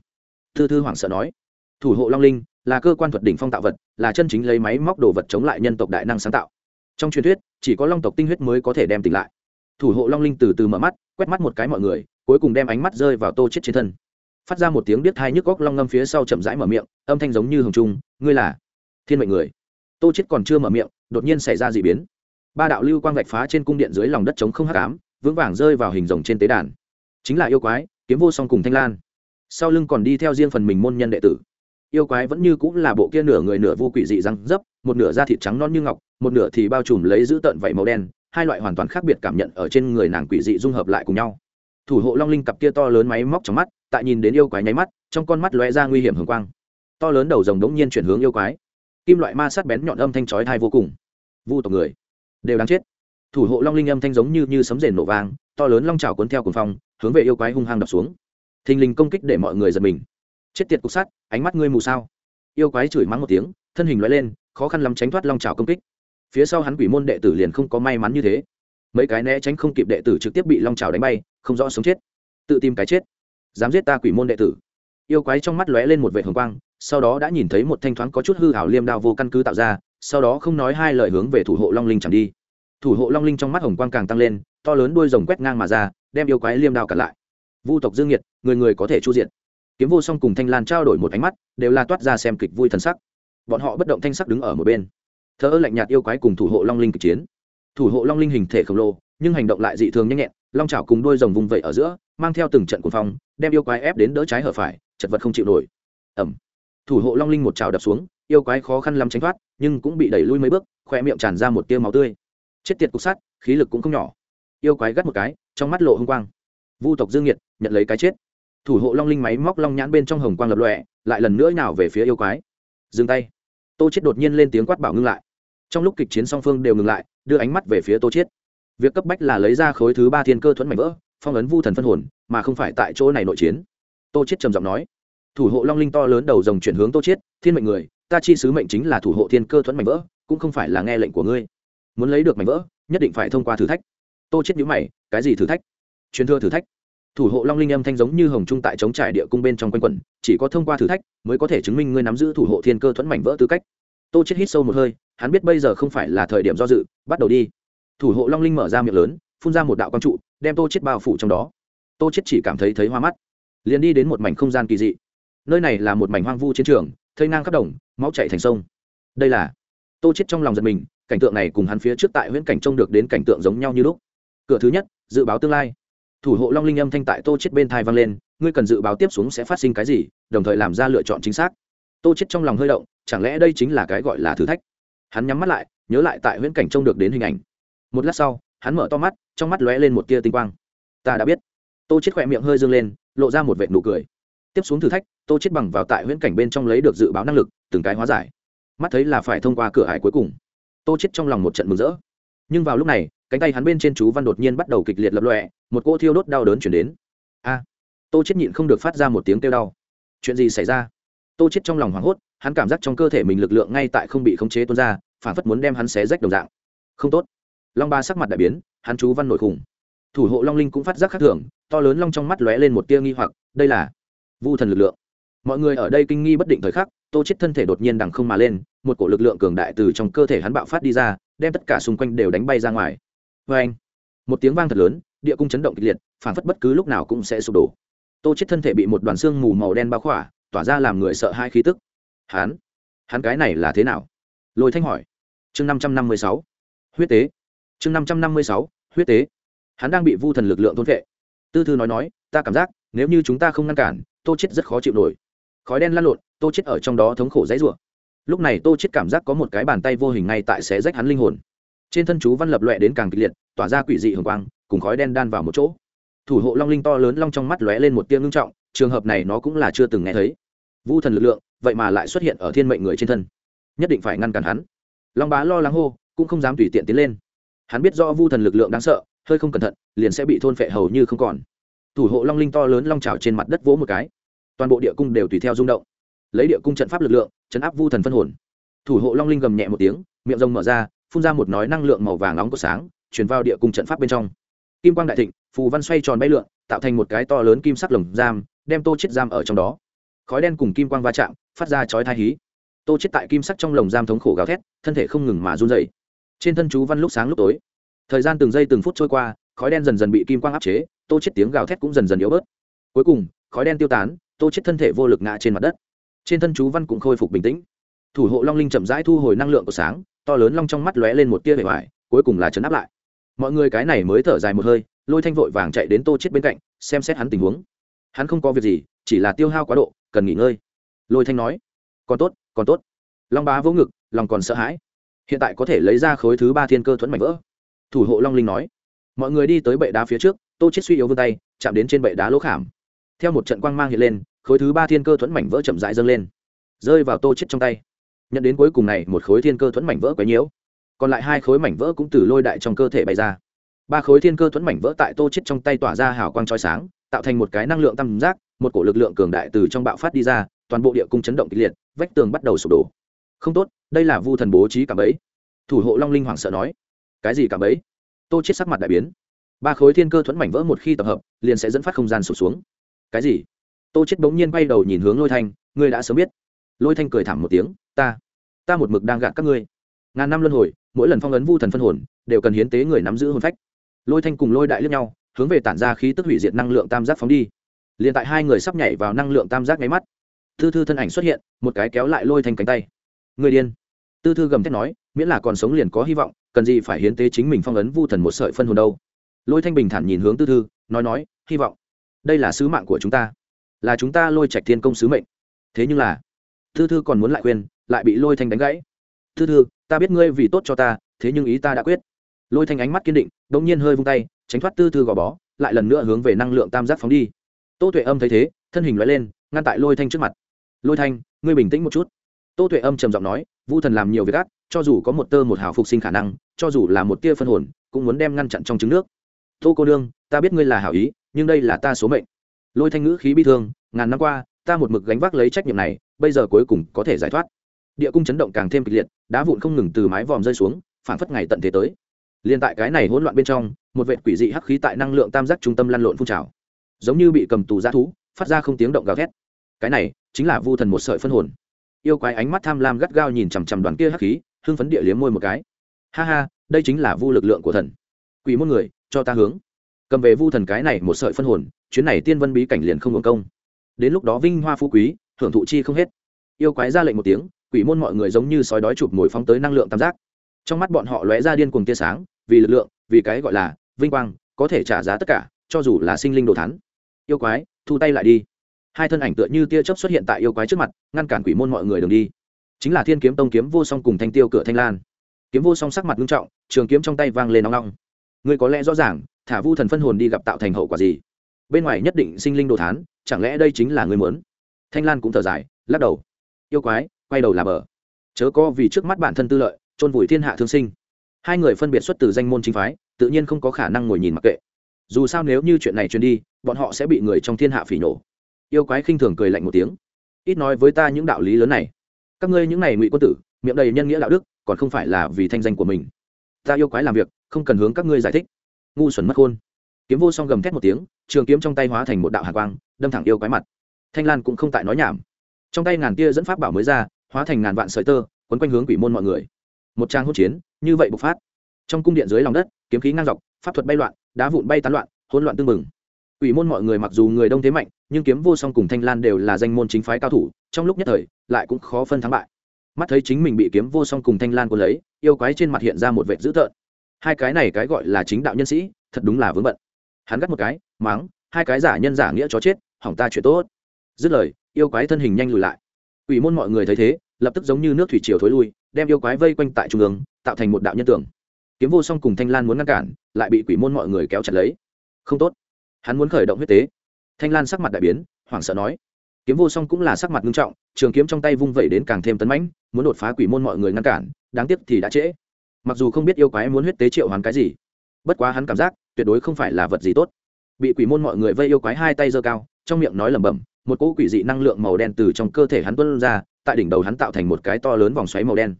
Speaker 1: Thư thư hoảng sợ nói. Thủ hộ long linh là cơ quan thuật đỉnh phong tạo vật, là chân chính lấy máy móc đồ vật chống lại nhân tộc đại năng sáng tạo trong truyền thuyết, chỉ có long tộc tinh huyết mới có thể đem tỉnh lại. Thủ hộ long linh từ từ mở mắt, quét mắt một cái mọi người, cuối cùng đem ánh mắt rơi vào tô chết trên thân. Phát ra một tiếng biết thai nhức góc long ngâm phía sau chậm rãi mở miệng, âm thanh giống như hồng trung, ngươi là thiên mệnh người. Tô chết còn chưa mở miệng, đột nhiên xảy ra d ị biến. Ba đạo lưu quang vạch phá trên cung điện dưới lòng đất trống không hắc ám, vững vàng rơi vào hình rồng trên tế đàn. Chính là yêu quái, kiếm vô song cùng thanh lan. Sau lưng còn đi theo riêng phần mình môn nhân đệ tử yêu quái vẫn như cũng là bộ kia nửa người nửa vô quỷ dị răng dấp, một nửa da thịt trắng non như ngọc, một nửa thì bao trùm lấy giữ tợn vảy màu đen, hai loại hoàn toàn khác biệt cảm nhận ở trên người nàng quỷ dị dung hợp lại cùng nhau. Thủ hộ long linh cặp kia to lớn máy móc trong mắt, tại nhìn đến yêu quái nháy mắt, trong con mắt lóe ra nguy hiểm hưởng quang. To lớn đầu rồng đống nhiên chuyển hướng yêu quái. Kim loại ma sát bén nhọn âm thanh chói thai vô cùng. Vu tộc người đều đáng chết. Thủ hộ long linh âm thanh giống như như sấm rền nổ vang, to lớn long trào cuốn theo cuồng phong, hướng về yêu quái hung hăng đập xuống. Thình lình công kích để mọi người giật mình chết tiệt cục sắt, ánh mắt ngươi mù sao? Yêu quái chửi mắng một tiếng, thân hình loại lên, khó khăn lắm tránh thoát long trào công kích. Phía sau hắn quỷ môn đệ tử liền không có may mắn như thế. Mấy cái né tránh không kịp đệ tử trực tiếp bị long trào đánh bay, không rõ sống chết. Tự tìm cái chết. Dám giết ta quỷ môn đệ tử. Yêu quái trong mắt lóe lên một vệ hồng quang, sau đó đã nhìn thấy một thanh thoáng có chút hư hảo liêm đao vô căn cứ tạo ra, sau đó không nói hai lời hướng về thủ hộ long linh chẳng đi. Thủ hộ long linh trong mắt hồng quang càng tăng lên, to lớn đuôi rồng quét ngang mà ra, đem yêu quái liêm đao cặn lại. Vu tộc dương nhiệt, người người có thể chu diện kiếm vô song cùng thanh lan trao đổi một ánh mắt, đều là toát ra xem kịch vui thần sắc. Bọn họ bất động thanh sắc đứng ở một bên. Thơ lạnh nhạt yêu quái cùng thủ hộ long linh kịch chiến. Thủ hộ long linh hình thể khổng lồ, nhưng hành động lại dị thường nhanh nhẹn, long chảo cùng đôi rồng vùng vẩy ở giữa, mang theo từng trận cuồng phong, đem yêu quái ép đến đỡ trái hở phải, chật vật không chịu nổi. Ẩm thủ hộ long linh một trào đập xuống, yêu quái khó khăn lắm tránh thoát, nhưng cũng bị đẩy lui mấy bước khoe miệng tràn ra một tia máu tươi. Chết tiệt cục sắt, khí lực cũng không nhỏ. Yêu quái gắt một cái, trong mắt lộ hung quang. Vu tộc dương nhiệt, nhận lấy cái chết thủ hộ long linh máy móc long nhãn bên trong hồng quang lập lọe lại lần nữa nào về phía yêu quái. Dừng tay. Tô chết đột nhiên lên tiếng quát bảo ngưng lại. Trong lúc kịch chiến song phương đều ngừng lại, đưa ánh mắt về phía tô chết việc cấp bách là lấy ra khối thứ ba thiên cơ thuẫn mảnh vỡ, phong ấn vu thần phân hồn, mà không phải tại chỗ này nội chiến. Tô chết trầm giọng nói. Thủ hộ long linh to lớn đầu rồng chuyển hướng tô chết thiên mệnh người, ta chi sứ mệnh chính là thủ hộ thiên cơ thuẫn mảnh vỡ, cũng không phải là nghe lệnh của ngươi. Muốn lấy được mảnh vỡ, nhất định phải thông qua thử thách. Tô chết nhíu mày, cái gì thử thách? Truyền thừa thử thách thủ hộ long linh âm thanh giống như hồng trung tại chống trải địa cung bên trong quanh quẩn, chỉ có thông qua thử thách mới có thể chứng minh ngươi nắm giữ thủ hộ thiên cơ thuẫn mảnh vỡ tư cách. Tô chết hít sâu một hơi, hắn biết bây giờ không phải là thời điểm do dự, bắt đầu đi. Thủ hộ long linh mở ra miệng lớn, phun ra một đạo quang trụ, đem tô chết bao phủ trong đó. Tô chết chỉ cảm thấy thấy hoa mắt, liền đi đến một mảnh không gian kỳ dị. Nơi này là một mảnh hoang vu chiến trường, thây ngang khắp đồng, máu chảy thành sông. Đây là tô chết trong lòng giật mình, cảnh tượng này cùng hắn phía trước tại huyễn cảnh trông được đến cảnh tượng giống nhau như lúc. Cửa thứ nhất, dự báo tương lai thủ hộ long linh âm thanh tại tô chết bên thai vang lên, ngươi cần dự báo tiếp xuống sẽ phát sinh cái gì, đồng thời làm ra lựa chọn chính xác. Tô chết trong lòng hơi động, chẳng lẽ đây chính là cái gọi là thử thách? Hắn nhắm mắt lại, nhớ lại tại huyễn cảnh trông được đến hình ảnh. Một lát sau, hắn mở to mắt, trong mắt lóe lên một tia tinh quang. Ta đã biết. Tô chết khỏe miệng hơi dương lên, lộ ra một vệt nụ cười. Tiếp xuống thử thách, tô chết bằng vào tại huyễn cảnh bên trong lấy được dự báo năng lực, từng cái hóa giải. Mắt thấy là phải thông qua cửa hải cuối cùng. Tô chết trong lòng một trận mừng rỡ nhưng vào lúc này, cánh tay hắn bên trên chú văn đột nhiên bắt đầu kịch liệt lập lọe một cỗ thiêu đốt đau đớn chuyển đến. A! Tô chết nhịn không được phát ra một tiếng kêu đau. Chuyện gì xảy ra? Tô chết trong lòng hoảng hốt, hắn cảm giác trong cơ thể mình lực lượng ngay tại không bị khống chế tuôn ra, phản phất muốn đem hắn xé rách đồng dạng. Không tốt. Long ba sắc mặt đại biến, hắn chú văn nổi khủng. Thủ hộ long linh cũng phát giác khác thường, to lớn long trong mắt lóe lên một tia nghi hoặc, đây là vu thần lực lượng. Mọi người ở đây kinh nghi bất định thời khắc, tô chết thân thể đột nhiên đằng không mà lên, một cổ lực lượng cường đại từ trong cơ thể hắn bạo phát đi ra đem tất cả xung quanh đều đánh bay ra ngoài. Vê anh, một tiếng vang thật lớn, địa cung chấn động kịch liệt, phản phất bất cứ lúc nào cũng sẽ sụp đổ. Tô chết thân thể bị một đoàn xương mù màu đen bao khỏa, tỏa ra làm người sợ hai khí tức. Hắn hắn cái này là thế nào? Lôi thanh hỏi. Chương năm trăm năm mươi sáu. Huyết tế. Chương năm trăm năm mươi sáu. Huyết tế. Hắn đang bị vu thần lực lượng thôn vệ. Tư thư nói nói, ta cảm giác, nếu như chúng ta không ngăn cản, tô chết rất khó chịu nổi. Khói đen lăn lộn, tô chết ở trong đó thống khổ dãy rủa lúc này tô chết cảm giác có một cái bàn tay vô hình ngay tại xé rách hắn linh hồn. Trên thân chú văn lập loẹ đến càng kịch liệt, tỏa ra quỷ dị hồng quang, cùng khói đen đan vào một chỗ. Thủ hộ long linh to lớn long trong mắt lóe lên một tia ngưng trọng, trường hợp này nó cũng là chưa từng nghe thấy. Vu thần lực lượng, vậy mà lại xuất hiện ở thiên mệnh người trên thân. Nhất định phải ngăn cản hắn. Long bá lo lắng hô, cũng không dám tùy tiện tiến lên. Hắn biết do vu thần lực lượng đáng sợ, hơi không cẩn thận, liền sẽ bị thôn phệ hầu như không còn. Thủ hộ long linh to lớn long trào trên mặt đất vỗ một cái. Toàn bộ địa cung đều tùy theo rung động. Lấy địa cung trận pháp lực lượng chấn áp vu thần phân hồn. Thủ hộ long linh gầm nhẹ một tiếng, miệng rồng mở ra, phun ra một nói năng lượng màu vàng nóng của sáng chuyển vào địa cung trận pháp bên trong. Kim quang đại thịnh, phù văn xoay tròn bay lượn, tạo thành một cái to lớn kim sắc lồng giam, đem tô chết giam ở trong đó. Khói đen cùng kim quang va chạm, phát ra chói thai hí. Tô chết tại kim sắc trong lồng giam thống khổ gào thét, thân thể không ngừng mà run rẩy. Trên thân chú văn lúc sáng lúc tối. Thời gian từng giây từng phút trôi qua, khói đen dần dần bị kim quang áp chế, tô chết tiếng gào thét cũng dần dần yếu bớt. Cuối cùng, khói đen tiêu tán, tô chết thân thể vô lực ngã trên mặt đất trên thân chú văn cũng khôi phục bình tĩnh. Thủ hộ long linh chậm rãi thu hồi năng lượng của sáng, to lớn long trong mắt lóe lên một tia vẻ vải cuối cùng là chấn áp lại. Mọi người cái này mới thở dài một hơi, lôi thanh vội vàng chạy đến tô chết bên cạnh, xem xét hắn tình huống. Hắn không có việc gì, chỉ là tiêu hao quá độ, cần nghỉ ngơi. Lôi thanh nói, còn tốt còn tốt. Long bá vỗ ngực, lòng còn sợ hãi. Hiện tại có thể lấy ra khối thứ ba thiên cơ thuẫn mảnh vỡ. Thủ hộ long linh nói, mọi người đi tới bệ đá phía trước, tô chết suy yếu vươn tay, chạm đến trên bệ đá lỗ khảm. Theo một trận quang mang hiện lên khối thứ ba thiên cơ thuẫn mảnh vỡ chậm rãi dâng lên, rơi vào tô chết trong tay. Nhận đến cuối cùng này, một khối thiên cơ thuẫn mảnh vỡ quấy nhiễu. Còn lại hai khối mảnh vỡ cũng từ lôi đại trong cơ thể bay ra. Ba khối thiên cơ thuẫn mảnh vỡ tại tô chết trong tay tỏa ra hào quang chói sáng, tạo thành một cái năng lượng tam giác, một cổ lực lượng cường đại từ trong bạo phát đi ra, toàn bộ địa cung chấn động kịch liệt, vách tường bắt đầu sụp đổ. Không tốt, đây là vu thần bố trí cả bấy. thủ hộ long linh hoàng sợ nói. Cái gì cả bấy? tô chết sắc mặt đại biến. Ba khối thiên cơ thuẫn mảnh vỡ một khi tập hợp, liền sẽ dẫn phát không gian sụp xuống. Cái gì? Tô chết bỗng nhiên bay đầu nhìn hướng lôi thanh, ngươi đã sớm biết. Lôi thanh cười thảm một tiếng, ta ta một mực đang gạt các ngươi. Ngàn năm luân hồi, mỗi lần phong ấn vu thần phân hồn, đều cần hiến tế người nắm giữ hồn phách. Lôi thanh cùng lôi đại lướt nhau, hướng về tản ra khí tức hủy diệt năng lượng tam giác phóng đi. Liền tại hai người sắp nhảy vào năng lượng tam giác nháy mắt, tư thư thân ảnh xuất hiện, một cái kéo lại lôi thanh cánh tay. Người điên. Tư thư gầm thét nói, miễn là còn sống liền có hy vọng, cần gì phải hiến tế chính mình phong ấn vu thần một sợi phân hồn đâu? Lôi thanh bình thản nhìn hướng tư thư, nói nói, hy vọng. Đây là sứ mạng của chúng ta là chúng ta lôi trạch thiên công sứ mệnh. Thế nhưng là tư thư còn muốn lại khuyên, lại bị lôi thanh đánh gãy. Tư thư, ta biết ngươi vì tốt cho ta, thế nhưng ý ta đã quyết. Lôi thanh ánh mắt kiên định đ ỗ n g nhiên hơi vung tay, tránh thoát tư thư gò bó, lại lần nữa hướng về năng lượng tam giác phóng đi. Tô tuệ âm thấy thế, thân hình loại lên, ngăn tại lôi thanh trước mặt. Lôi thanh, ngươi bình tĩnh một chút. Tô tuệ âm trầm giọng nói, vu thần làm nhiều việc ác, cho dù có một tơ một hào phục sinh khả năng, cho dù là một tia phân hồn, cũng muốn đem ngăn chặn trong trứng nước. Tô cô đương ta biết ngươi là hảo ý, nhưng đây là ta số mệnh lôi thanh ngữ khí bi thương, ngàn năm qua, ta một mực gánh vác lấy trách nhiệm này, bây giờ cuối cùng có thể giải thoát. Địa cung chấn động càng thêm kịch liệt, đá vụn không ngừng từ mái vòm rơi xuống phản phất ngày tận thế tới. Liên tại cái này hỗn loạn bên trong, một vệt quỷ dị hắc khí tại năng lượng tam giác trung tâm lăn lộn phun trào. Giống như bị cầm tù g thú, phát ra không tiếng động gào thét. Cái này, chính là vu thần một sợi phân hồn. Yêu quái ánh mắt tham lam gắt gao nhìn chằm chằm đoàn kia hắc khí, hưng phấn địa liếm môi một cái. Ha ha, đây chính là vu lực lượng của thần. Quỷ môn người, cho ta hướng cầm về vu thần cái này một sợi phân hồn, chuyến này tiên vân bí cảnh liền không hưởng công. Đến lúc đó vinh hoa phú quý hưởng thụ chi không hết. Yêu quái ra lệnh một tiếng, quỷ môn mọi người giống như sói đói chụp mồi phóng tới năng lượng tam giác. Trong mắt bọn họ lóe ra điên cuồng tia sáng, vì lực lượng, vì cái gọi là vinh quang, có thể trả giá tất cả, cho dù là sinh linh đồ thắn yêu quái, thu tay lại đi. Hai thân ảnh tựa như tia chớp xuất hiện tại yêu quái trước mặt, ngăn cản quỷ môn mọi người đường đi. Chính là thiên kiếm tông kiếm vô song cùng thanh tiêu cửa thanh lan. Kiếm vô song sắc mặt nghiêm trọng, trường kiếm trong tay vang lên nóng nóng. Người có lẽ rõ ràng thả vu thần phân hồn đi gặp tạo thành hậu quả gì? Bên ngoài nhất định sinh linh đồ thán, chẳng lẽ đây chính là người muốn? Thanh lan cũng thở dài, lắc đầu. Yêu quái, quay đầu là bờ. Chớ có vì trước mắt bản thân tư lợi, chôn vùi thiên hạ thương sinh. Hai người phân biệt xuất từ danh môn chính phái, tự nhiên không có khả năng ngồi nhìn mặc kệ. Dù sao nếu như chuyện này truyền đi, bọn họ sẽ bị người trong thiên hạ phỉ nổ. Yêu quái khinh thường cười lạnh một tiếng. Ít nói với ta những đạo lý lớn này. Các ngươi những này ngụy quân tử, miệng đầy nhân nghĩa đạo đức, còn không phải là vì thanh danh của mình. Ta yêu quái làm việc, không cần hướng các ngươi giải thích ngu xuẩn mất khôn. Kiếm vô song gầm thét một tiếng, trường kiếm trong tay hóa thành một đạo hạ quang, đâm thẳng yêu quái mặt. Thanh lan cũng không tại nói nhảm. Trong tay ngàn tia dẫn pháp bảo mới ra, hóa thành ngàn vạn sợi tơ, quấn quanh hướng quỷ môn mọi người. Một trang hỗn chiến, như vậy bộc phát. Trong cung điện dưới lòng đất, kiếm khí ngang dọc, pháp thuật bay loạn, đá vụn bay tán loạn, hỗn loạn tương mừng quỷ môn mọi người mặc dù người đông thế mạnh, nhưng kiếm vô song cùng thanh lan đều là danh môn chính phái cao thủ, trong lúc nhất thời, lại cũng khó phân thắng bại. Mắt thấy chính mình bị kiếm vô song cùng thanh lan cuốn lấy, yêu quái trên mặt hiện ra một vệt dữ tợn hai cái này cái gọi là chính đạo nhân sĩ thật đúng là vướng bận. Hắn gắt một cái mắng, hai cái giả nhân giả nghĩa chó chết hỏng ta chuyện tốt. Dứt lời yêu quái thân hình nhanh lùi lại. Ủy môn mọi người thấy thế lập tức giống như nước thủy triều thối lui đem yêu quái vây quanh tại trung ương tạo thành một đạo nhân tưởng. Kiếm vô song cùng thanh lan muốn ngăn cản lại bị quỷ môn mọi người kéo chặt lấy. Không tốt. Hắn muốn khởi động huyết tế. Thanh lan sắc mặt đại biến hoảng sợ nói. Kiếm vô song cũng là sắc mặt nghiêm trọng trường kiếm trong tay vung vẩy đến càng thêm tấn mãnh muốn đột phá quỷ môn mọi người ngăn cản đáng tiếc thì đã trễ mặc dù không biết yêu quái muốn huyết tế triệu hoàn cái gì, bất quá hắn cảm giác tuyệt đối không phải là vật gì tốt. Bị quỷ môn mọi người vây yêu quái hai tay giơ cao, trong miệng nói lẩm bẩm, một cỗ quỷ dị năng lượng màu đen từ trong cơ thể hắn tuôn ra, tại đỉnh đầu hắn tạo thành một cái to lớn vòng xoáy màu đen.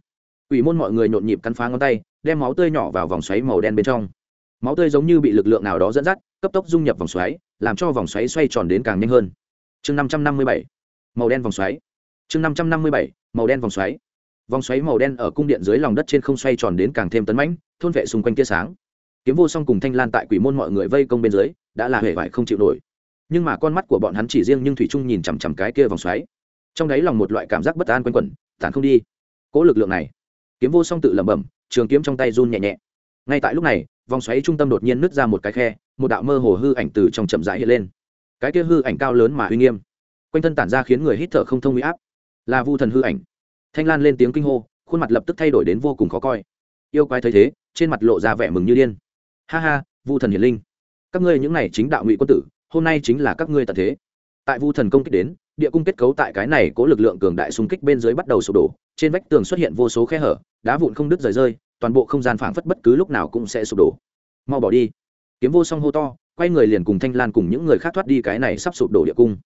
Speaker 1: Quỷ môn mọi người nhộn nhịp cắn phá ngón tay, đem máu tươi nhỏ vào vòng xoáy màu đen bên trong. Máu tươi giống như bị lực lượng nào đó dẫn dắt, cấp tốc dung nhập vòng xoáy, làm cho vòng xoáy xoay tròn đến càng nhanh hơn. Chương năm trăm năm mươi bảy, màu đen vòng xoáy. Chương năm trăm năm mươi bảy, màu đen vòng xoáy vòng xoáy màu đen ở cung điện dưới lòng đất trên không xoay tròn đến càng thêm tấn mãnh, thôn vệ xung quanh tia sáng. Kiếm vô song cùng thanh lan tại quỷ môn mọi người vây công bên dưới, đã là hề vải không chịu nổi. Nhưng mà con mắt của bọn hắn chỉ riêng nhưng thủy trung nhìn chằm chằm cái kia vòng xoáy. Trong đấy lòng một loại cảm giác bất an quanh quẩn tàn không đi. Cỗ lực lượng này. Kiếm vô song tự lẩm bẩm, trường kiếm trong tay run nhẹ nhẹ. Ngay tại lúc này, vòng xoáy trung tâm đột nhiên nứt ra một cái khe, một đạo mơ hồ hư ảnh từ trong chậm rãi hiện lên. Cái kia hư ảnh cao lớn mà uy nghiêm. Quanh thân tản ra khiến người hít thở không thông huy áp. Là vu thần hư ảnh thanh lan lên tiếng kinh hô, khuôn mặt lập tức thay đổi đến vô cùng khó coi. Yêu quái thấy thế, trên mặt lộ ra vẻ mừng như điên. Ha ha, vu thần hiền linh. Các ngươi những này chính đạo ngụy quân tử, hôm nay chính là các ngươi tận thế. Tại vu thần công kích đến, địa cung kết cấu tại cái này có lực lượng cường đại xung kích bên dưới bắt đầu sụp đổ, trên vách tường xuất hiện vô số khe hở, đá vụn không đứt rời rơi, toàn bộ không gian phảng phất bất cứ lúc nào cũng sẽ sụp đổ. Mau bỏ đi. Kiếm vô song hô to, quay người liền cùng thanh lan cùng những người khác thoát đi cái này sắp sụp đổ địa cung.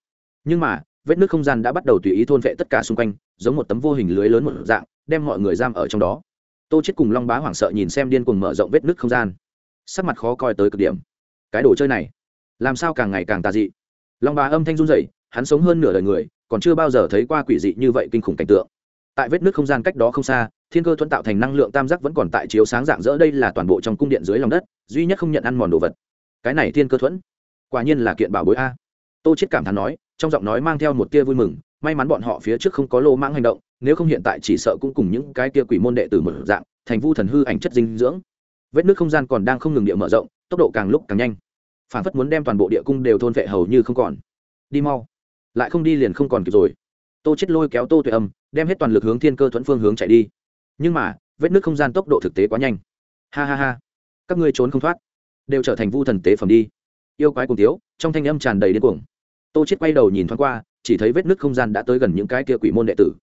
Speaker 1: Nhưng mà, vết nước không gian đã bắt đầu tùy ý thôn vệ tất cả xung quanh giống một tấm vô hình lưới lớn một dạng, đem mọi người giam ở trong đó. Tô chết cùng long bá hoảng sợ nhìn xem điên cuồng mở rộng vết nứt không gian. Sắc mặt khó coi tới cực điểm. Cái đồ chơi này, làm sao càng ngày càng tà dị? Long bá âm thanh run rẩy, hắn sống hơn nửa đời người, còn chưa bao giờ thấy qua quỷ dị như vậy kinh khủng cảnh tượng. Tại vết nứt không gian cách đó không xa, thiên cơ thuẫn tạo thành năng lượng tam giác vẫn còn tại chiếu sáng dạng dỡ đây là toàn bộ trong cung điện dưới lòng đất, duy nhất không nhận ăn mòn đồ vật. Cái này thiên cơ thuẫn, quả nhiên là kiện bảo bối a. Tô chết cảm thán nói, trong giọng nói mang theo một tia vui mừng may mắn bọn họ phía trước không có lô mãng hành động, nếu không hiện tại chỉ sợ cũng cùng những cái tia quỷ môn đệ tử một dạng, thành vu thần hư ảnh chất dinh dưỡng. Vết nước không gian còn đang không ngừng địa mở rộng, tốc độ càng lúc càng nhanh. Phản phất muốn đem toàn bộ địa cung đều thôn vệ hầu như không còn. Đi mau. Lại không đi liền không còn kịp rồi. Tô chết lôi kéo tô tuệ âm, đem hết toàn lực hướng thiên cơ thuẫn phương hướng chạy đi. Nhưng mà, vết nước không gian tốc độ thực tế quá nhanh. Ha ha ha. Các ngươi trốn không thoát. Đều trở thành vu thần tế phẩm đi. Yêu quái cùng tiếu trong thanh âm tràn đầy điên cuồng tô chết quay đầu nhìn thoáng qua, chỉ thấy vết nước không gian đã tới gần những cái kia quỷ môn đệ tử.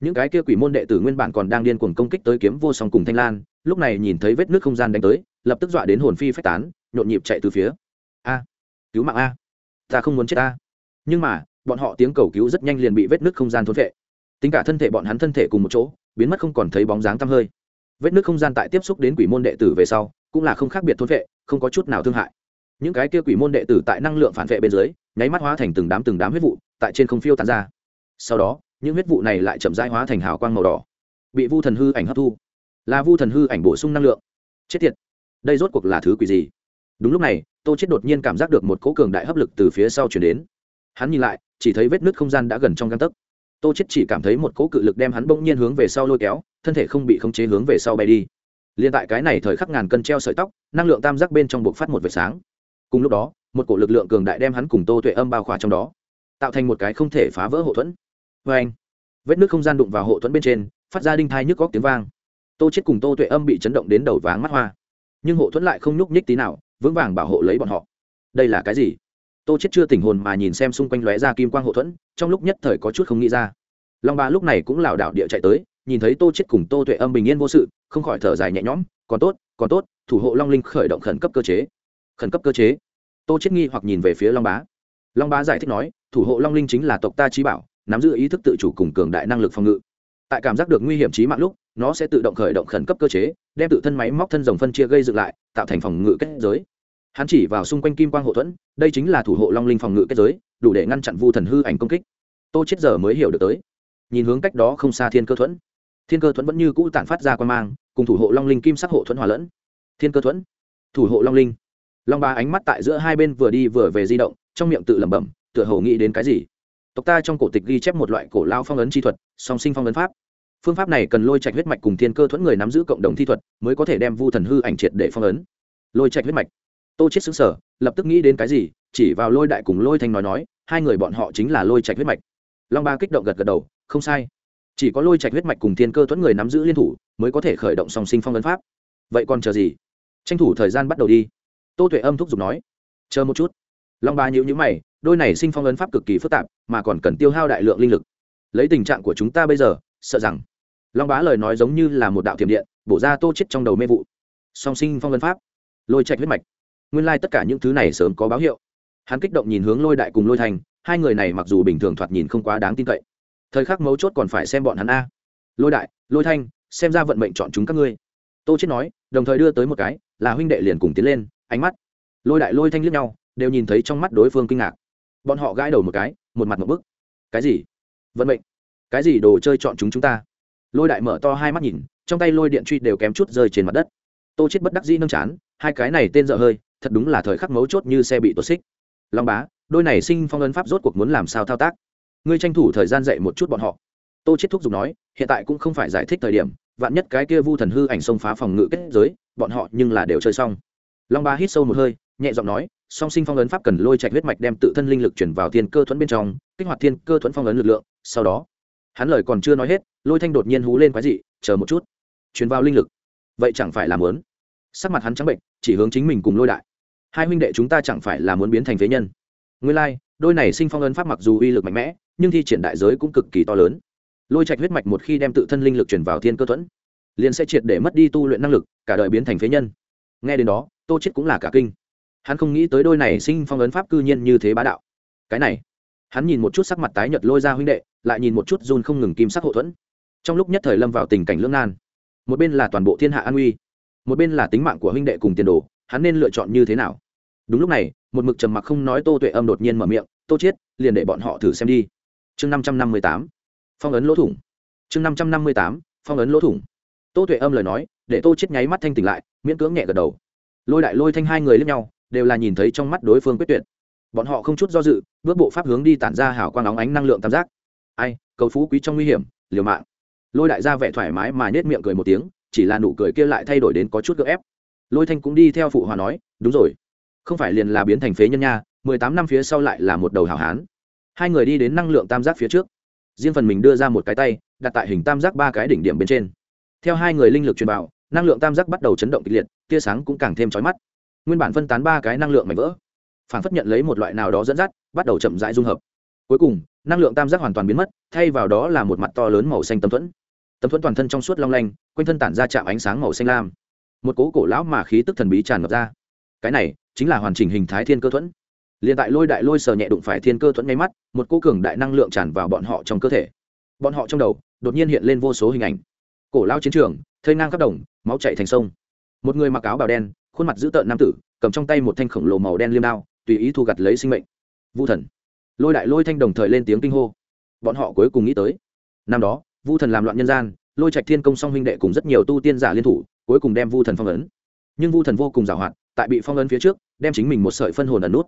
Speaker 1: Những cái kia quỷ môn đệ tử nguyên bản còn đang điên cuồng công kích tới kiếm vô song cùng thanh lan, lúc này nhìn thấy vết nước không gian đánh tới, lập tức dọa đến hồn phi phách tán, nhộn nhịp chạy từ phía. A, cứu mạng a. Ta không muốn chết a. Nhưng mà, bọn họ tiếng cầu cứu rất nhanh liền bị vết nước không gian thốn vệ. Tính cả thân thể bọn hắn thân thể cùng một chỗ, biến mất không còn thấy bóng dáng tăm hơi. Vết nước không gian tại tiếp xúc đến quỷ môn đệ tử về sau, cũng là không khác biệt thốn vệ, không có chút nào thương hại những cái kia quỷ môn đệ tử tại năng lượng phản vệ bên dưới, nháy mắt hóa thành từng đám từng đám huyết vụ, tại trên không phiêu tán ra. Sau đó, những huyết vụ này lại chậm rãi hóa thành hào quang màu đỏ. Bị vu thần hư ảnh hấp thu. Là vu thần hư ảnh bổ sung năng lượng. Chết tiệt. Đây rốt cuộc là thứ quỷ gì? Đúng lúc này, tô chết đột nhiên cảm giác được một cỗ cường đại hấp lực từ phía sau chuyển đến. Hắn nhìn lại, chỉ thấy vết nứt không gian đã gần trong găng tấc. Tô chết chỉ cảm thấy một cỗ cự lực đem hắn bỗng nhiên hướng về sau lôi kéo, thân thể không bị khống chế hướng về sau bay đi. Liên tại cái này thời khắc ngàn cân treo sợi tóc, năng lượng tam giác bên trong buộc phát một vệt sáng cùng lúc đó, một cổ lực lượng cường đại đem hắn cùng tô tuệ âm bao khỏa trong đó, tạo thành một cái không thể phá vỡ hộ thuẫn. Vê anh, vết nước không gian đụng vào hộ thuẫn bên trên, phát ra đinh thai nhức góc tiếng vang. Tô chết cùng tô tuệ âm bị chấn động đến đầu váng mắt hoa. Nhưng hộ thuẫn lại không nhúc nhích tí nào, vững vàng bảo hộ lấy bọn họ. Đây là cái gì? Tô chết chưa tỉnh hồn mà nhìn xem xung quanh lóe ra kim quang hộ thuẫn, trong lúc nhất thời có chút không nghĩ ra. Long ba lúc này cũng lảo đảo địa chạy tới, nhìn thấy tô chết cùng tô tuệ âm bình yên vô sự, không khỏi thở dài nhẹ nhõm, còn tốt còn tốt, thủ hộ long linh khởi động khẩn cấp cơ chế khẩn cấp cơ chế. Tô chết nghi hoặc nhìn về phía long bá. Long bá giải thích nói, thủ hộ long linh chính là tộc ta trí bảo, nắm giữ ý thức tự chủ cùng cường đại năng lực phòng ngự. Tại cảm giác được nguy hiểm trí mạng lúc, nó sẽ tự động khởi động khẩn cấp cơ chế, đem tự thân máy móc thân rồng phân chia gây dựng lại, tạo thành phòng ngự kết giới. Hắn chỉ vào xung quanh kim quang hộ thuẫn, đây chính là thủ hộ long linh phòng ngự kết giới, đủ để ngăn chặn vu thần hư ảnh công kích. Tô chết giờ mới hiểu được tới. Nhìn hướng cách đó không xa thiên cơ thuẫn. Thiên cơ thuẫn vẫn như cũ tản phát ra quan mang, cùng thủ hộ long linh kim sắc hộ thuẫn hòa lẫn. Thiên cơ thuẫn, thủ hộ long linh long ba ánh mắt tại giữa hai bên vừa đi vừa về di động, trong miệng tự lẩm bẩm, tựa hồ nghĩ đến cái gì. Tộc ta trong cổ tịch ghi chép một loại cổ lao phong ấn chi thuật, song sinh phong ấn pháp. Phương pháp này cần lôi trạch huyết mạch cùng thiên cơ thuẫn người nắm giữ cộng đồng thi thuật, mới có thể đem vu thần hư ảnh triệt để phong ấn. Lôi trạch huyết mạch. Tô chết xứng sở lập tức nghĩ đến cái gì, chỉ vào lôi đại cùng lôi thanh nói nói, hai người bọn họ chính là lôi trạch huyết mạch. Long ba kích động gật gật đầu, không sai. Chỉ có lôi trạch huyết mạch cùng thiên cơ thuẫn người nắm giữ liên thủ, mới có thể khởi động song sinh phong ấn pháp. Vậy còn chờ gì? Tranh thủ thời gian bắt đầu đi tô tuệ âm thúc giục nói, chờ một chút. Long ba nhữ nhữ mày, đôi này sinh phong ấn pháp cực kỳ phức tạp, mà còn cần tiêu hao đại lượng linh lực. Lấy tình trạng của chúng ta bây giờ, sợ rằng long bá lời nói giống như là một đạo thiểm điện, bổ ra tô chết trong đầu mê vụ. Song sinh phong ấn pháp, lôi trạch huyết mạch. Nguyên lai tất cả những thứ này sớm có báo hiệu. Hắn kích động nhìn hướng lôi đại cùng lôi thành, hai người này mặc dù bình thường thoạt nhìn không quá đáng tin cậy. Thời khắc mấu chốt còn phải xem bọn hắn a. Lôi đại, lôi thanh xem ra vận mệnh chọn chúng các ngươi. Tô chết nói, đồng thời đưa tới một cái, là huynh đệ liền cùng tiến lên ánh mắt. Lôi đại lôi thanh liếc nhau, đều nhìn thấy trong mắt đối phương kinh ngạc. Bọn họ gãi đầu một cái, một mặt một bức. Cái gì? Vận mệnh. Cái gì đồ chơi chọn chúng chúng ta? Lôi đại mở to hai mắt nhìn, trong tay lôi điện truy đều kém chút rơi trên mặt đất. Tô chết bất đắc dĩ nâng chán, hai cái này tên dở hơi, thật đúng là thời khắc mấu chốt như xe bị tuột xích. Long bá, đôi này sinh phong ấn pháp rốt cuộc muốn làm sao thao tác? Ngươi tranh thủ thời gian dạy một chút bọn họ. Tô chết thúc giục nói, hiện tại cũng không phải giải thích thời điểm, vạn nhất cái kia vu thần hư ảnh xông phá phòng ngự kết giới, bọn họ nhưng là đều chơi xong long ba hít sâu một hơi nhẹ giọng nói song sinh phong ấn pháp cần lôi trạch huyết mạch đem tự thân linh lực chuyển vào thiên cơ thuẫn bên trong kích hoạt thiên cơ thuẫn phong ấn lực lượng sau đó hắn lời còn chưa nói hết lôi thanh đột nhiên hú lên quái dị chờ một chút chuyển vào linh lực. Vậy chẳng phải là muốn sắc mặt hắn trắng bệnh chỉ hướng chính mình cùng lôi đại. Hai huynh đệ chúng ta chẳng phải là muốn biến thành phế nhân? Nguyên lai、like, đôi này sinh phong ấn pháp mặc dù uy lực mạnh mẽ nhưng thi triển đại giới cũng cực kỳ to lớn. Lôi trạch huyết mạch một khi đem tự thân linh lực chuyển vào thiên cơ thuẫn liền sẽ triệt để mất đi tu luyện năng lực cả đời biến thành phế nhân. Nghe đến đó tô chết cũng là cả kinh. Hắn không nghĩ tới đôi này sinh phong ấn pháp cư nhiên như thế bá đạo. Cái này, hắn nhìn một chút sắc mặt tái nhợt lôi ra huynh đệ, lại nhìn một chút run không ngừng kim sắc hậu thuẫn. Trong lúc nhất thời lâm vào tình cảnh lưỡng nan. Một bên là toàn bộ thiên hạ an uy, một bên là tính mạng của huynh đệ cùng tiền đồ, hắn nên lựa chọn như thế nào? Đúng lúc này, một mực trầm mặc không nói tô tuệ âm đột nhiên mở miệng, tô chết, liền để bọn họ thử xem đi. Chương năm trăm năm mươi tám, phong ấn lỗ thủng. Chương năm trăm năm mươi tám, phong ấn lỗ thủng. Tô tuệ âm lời nói, để tô chết nháy mắt thanh tỉnh lại, miễn cưỡng nhẹ gật đầu lôi đại lôi thanh hai người lướt nhau, đều là nhìn thấy trong mắt đối phương quyết tuyệt. Bọn họ không chút do dự, bước bộ pháp hướng đi tản ra hảo quang óng ánh năng lượng tam giác. Ai, cầu phú quý trong nguy hiểm, liều mạng. Lôi đại ra vẻ thoải mái mà nết miệng cười một tiếng, chỉ là nụ cười kia lại thay đổi đến có chút gợ ép. Lôi thanh cũng đi theo phụ hòa nói, đúng rồi. Không phải liền là biến thành phế nhân nha, mười tám năm phía sau lại là một đầu hảo hán. Hai người đi đến năng lượng tam giác phía trước. Riêng phần mình đưa ra một cái tay, đặt tại hình tam giác ba cái đỉnh điểm bên trên. Theo hai người linh lực truyền bảo năng lượng tam giác bắt đầu chấn động kịch liệt, tia sáng cũng càng thêm trói mắt. Nguyên bản phân tán ba cái năng lượng mạnh vỡ, phản phất nhận lấy một loại nào đó dẫn dắt, bắt đầu chậm rãi dung hợp. Cuối cùng, năng lượng tam giác hoàn toàn biến mất, thay vào đó là một mặt to lớn màu xanh tấm thuẫn. Tấm thuẫn toàn thân trong suốt long lanh, quanh thân tản ra chạm ánh sáng màu xanh lam. Một cố cổ lão mà khí tức thần bí tràn ngập ra. Cái này chính là hoàn chỉnh hình thái thiên cơ thuẫn. Liền tại lôi đại lôi sờ nhẹ đụng phải thiên cơ thuẫn ngay mắt, một cô cường đại năng lượng tràn vào bọn họ trong cơ thể. Bọn họ trong đầu đột nhiên hiện lên vô số hình ảnh. Cổ lao chiến trường, thây ngang khắp đồng máu chảy thành sông. Một người mặc áo bào đen, khuôn mặt dữ tợn nam tử, cầm trong tay một thanh khổng lồ màu đen liêm đao, tùy ý thu gặt lấy sinh mệnh. Vu thần. Lôi đại lôi thanh đồng thời lên tiếng kinh hô. Bọn họ cuối cùng nghĩ tới. Năm đó, vu thần làm loạn nhân gian, lôi trạch thiên công song huynh đệ cùng rất nhiều tu tiên giả liên thủ, cuối cùng đem vu thần phong ấn. Nhưng vu thần vô cùng giàu hoạt, tại bị phong ấn phía trước, đem chính mình một sợi phân hồn ẩn nút.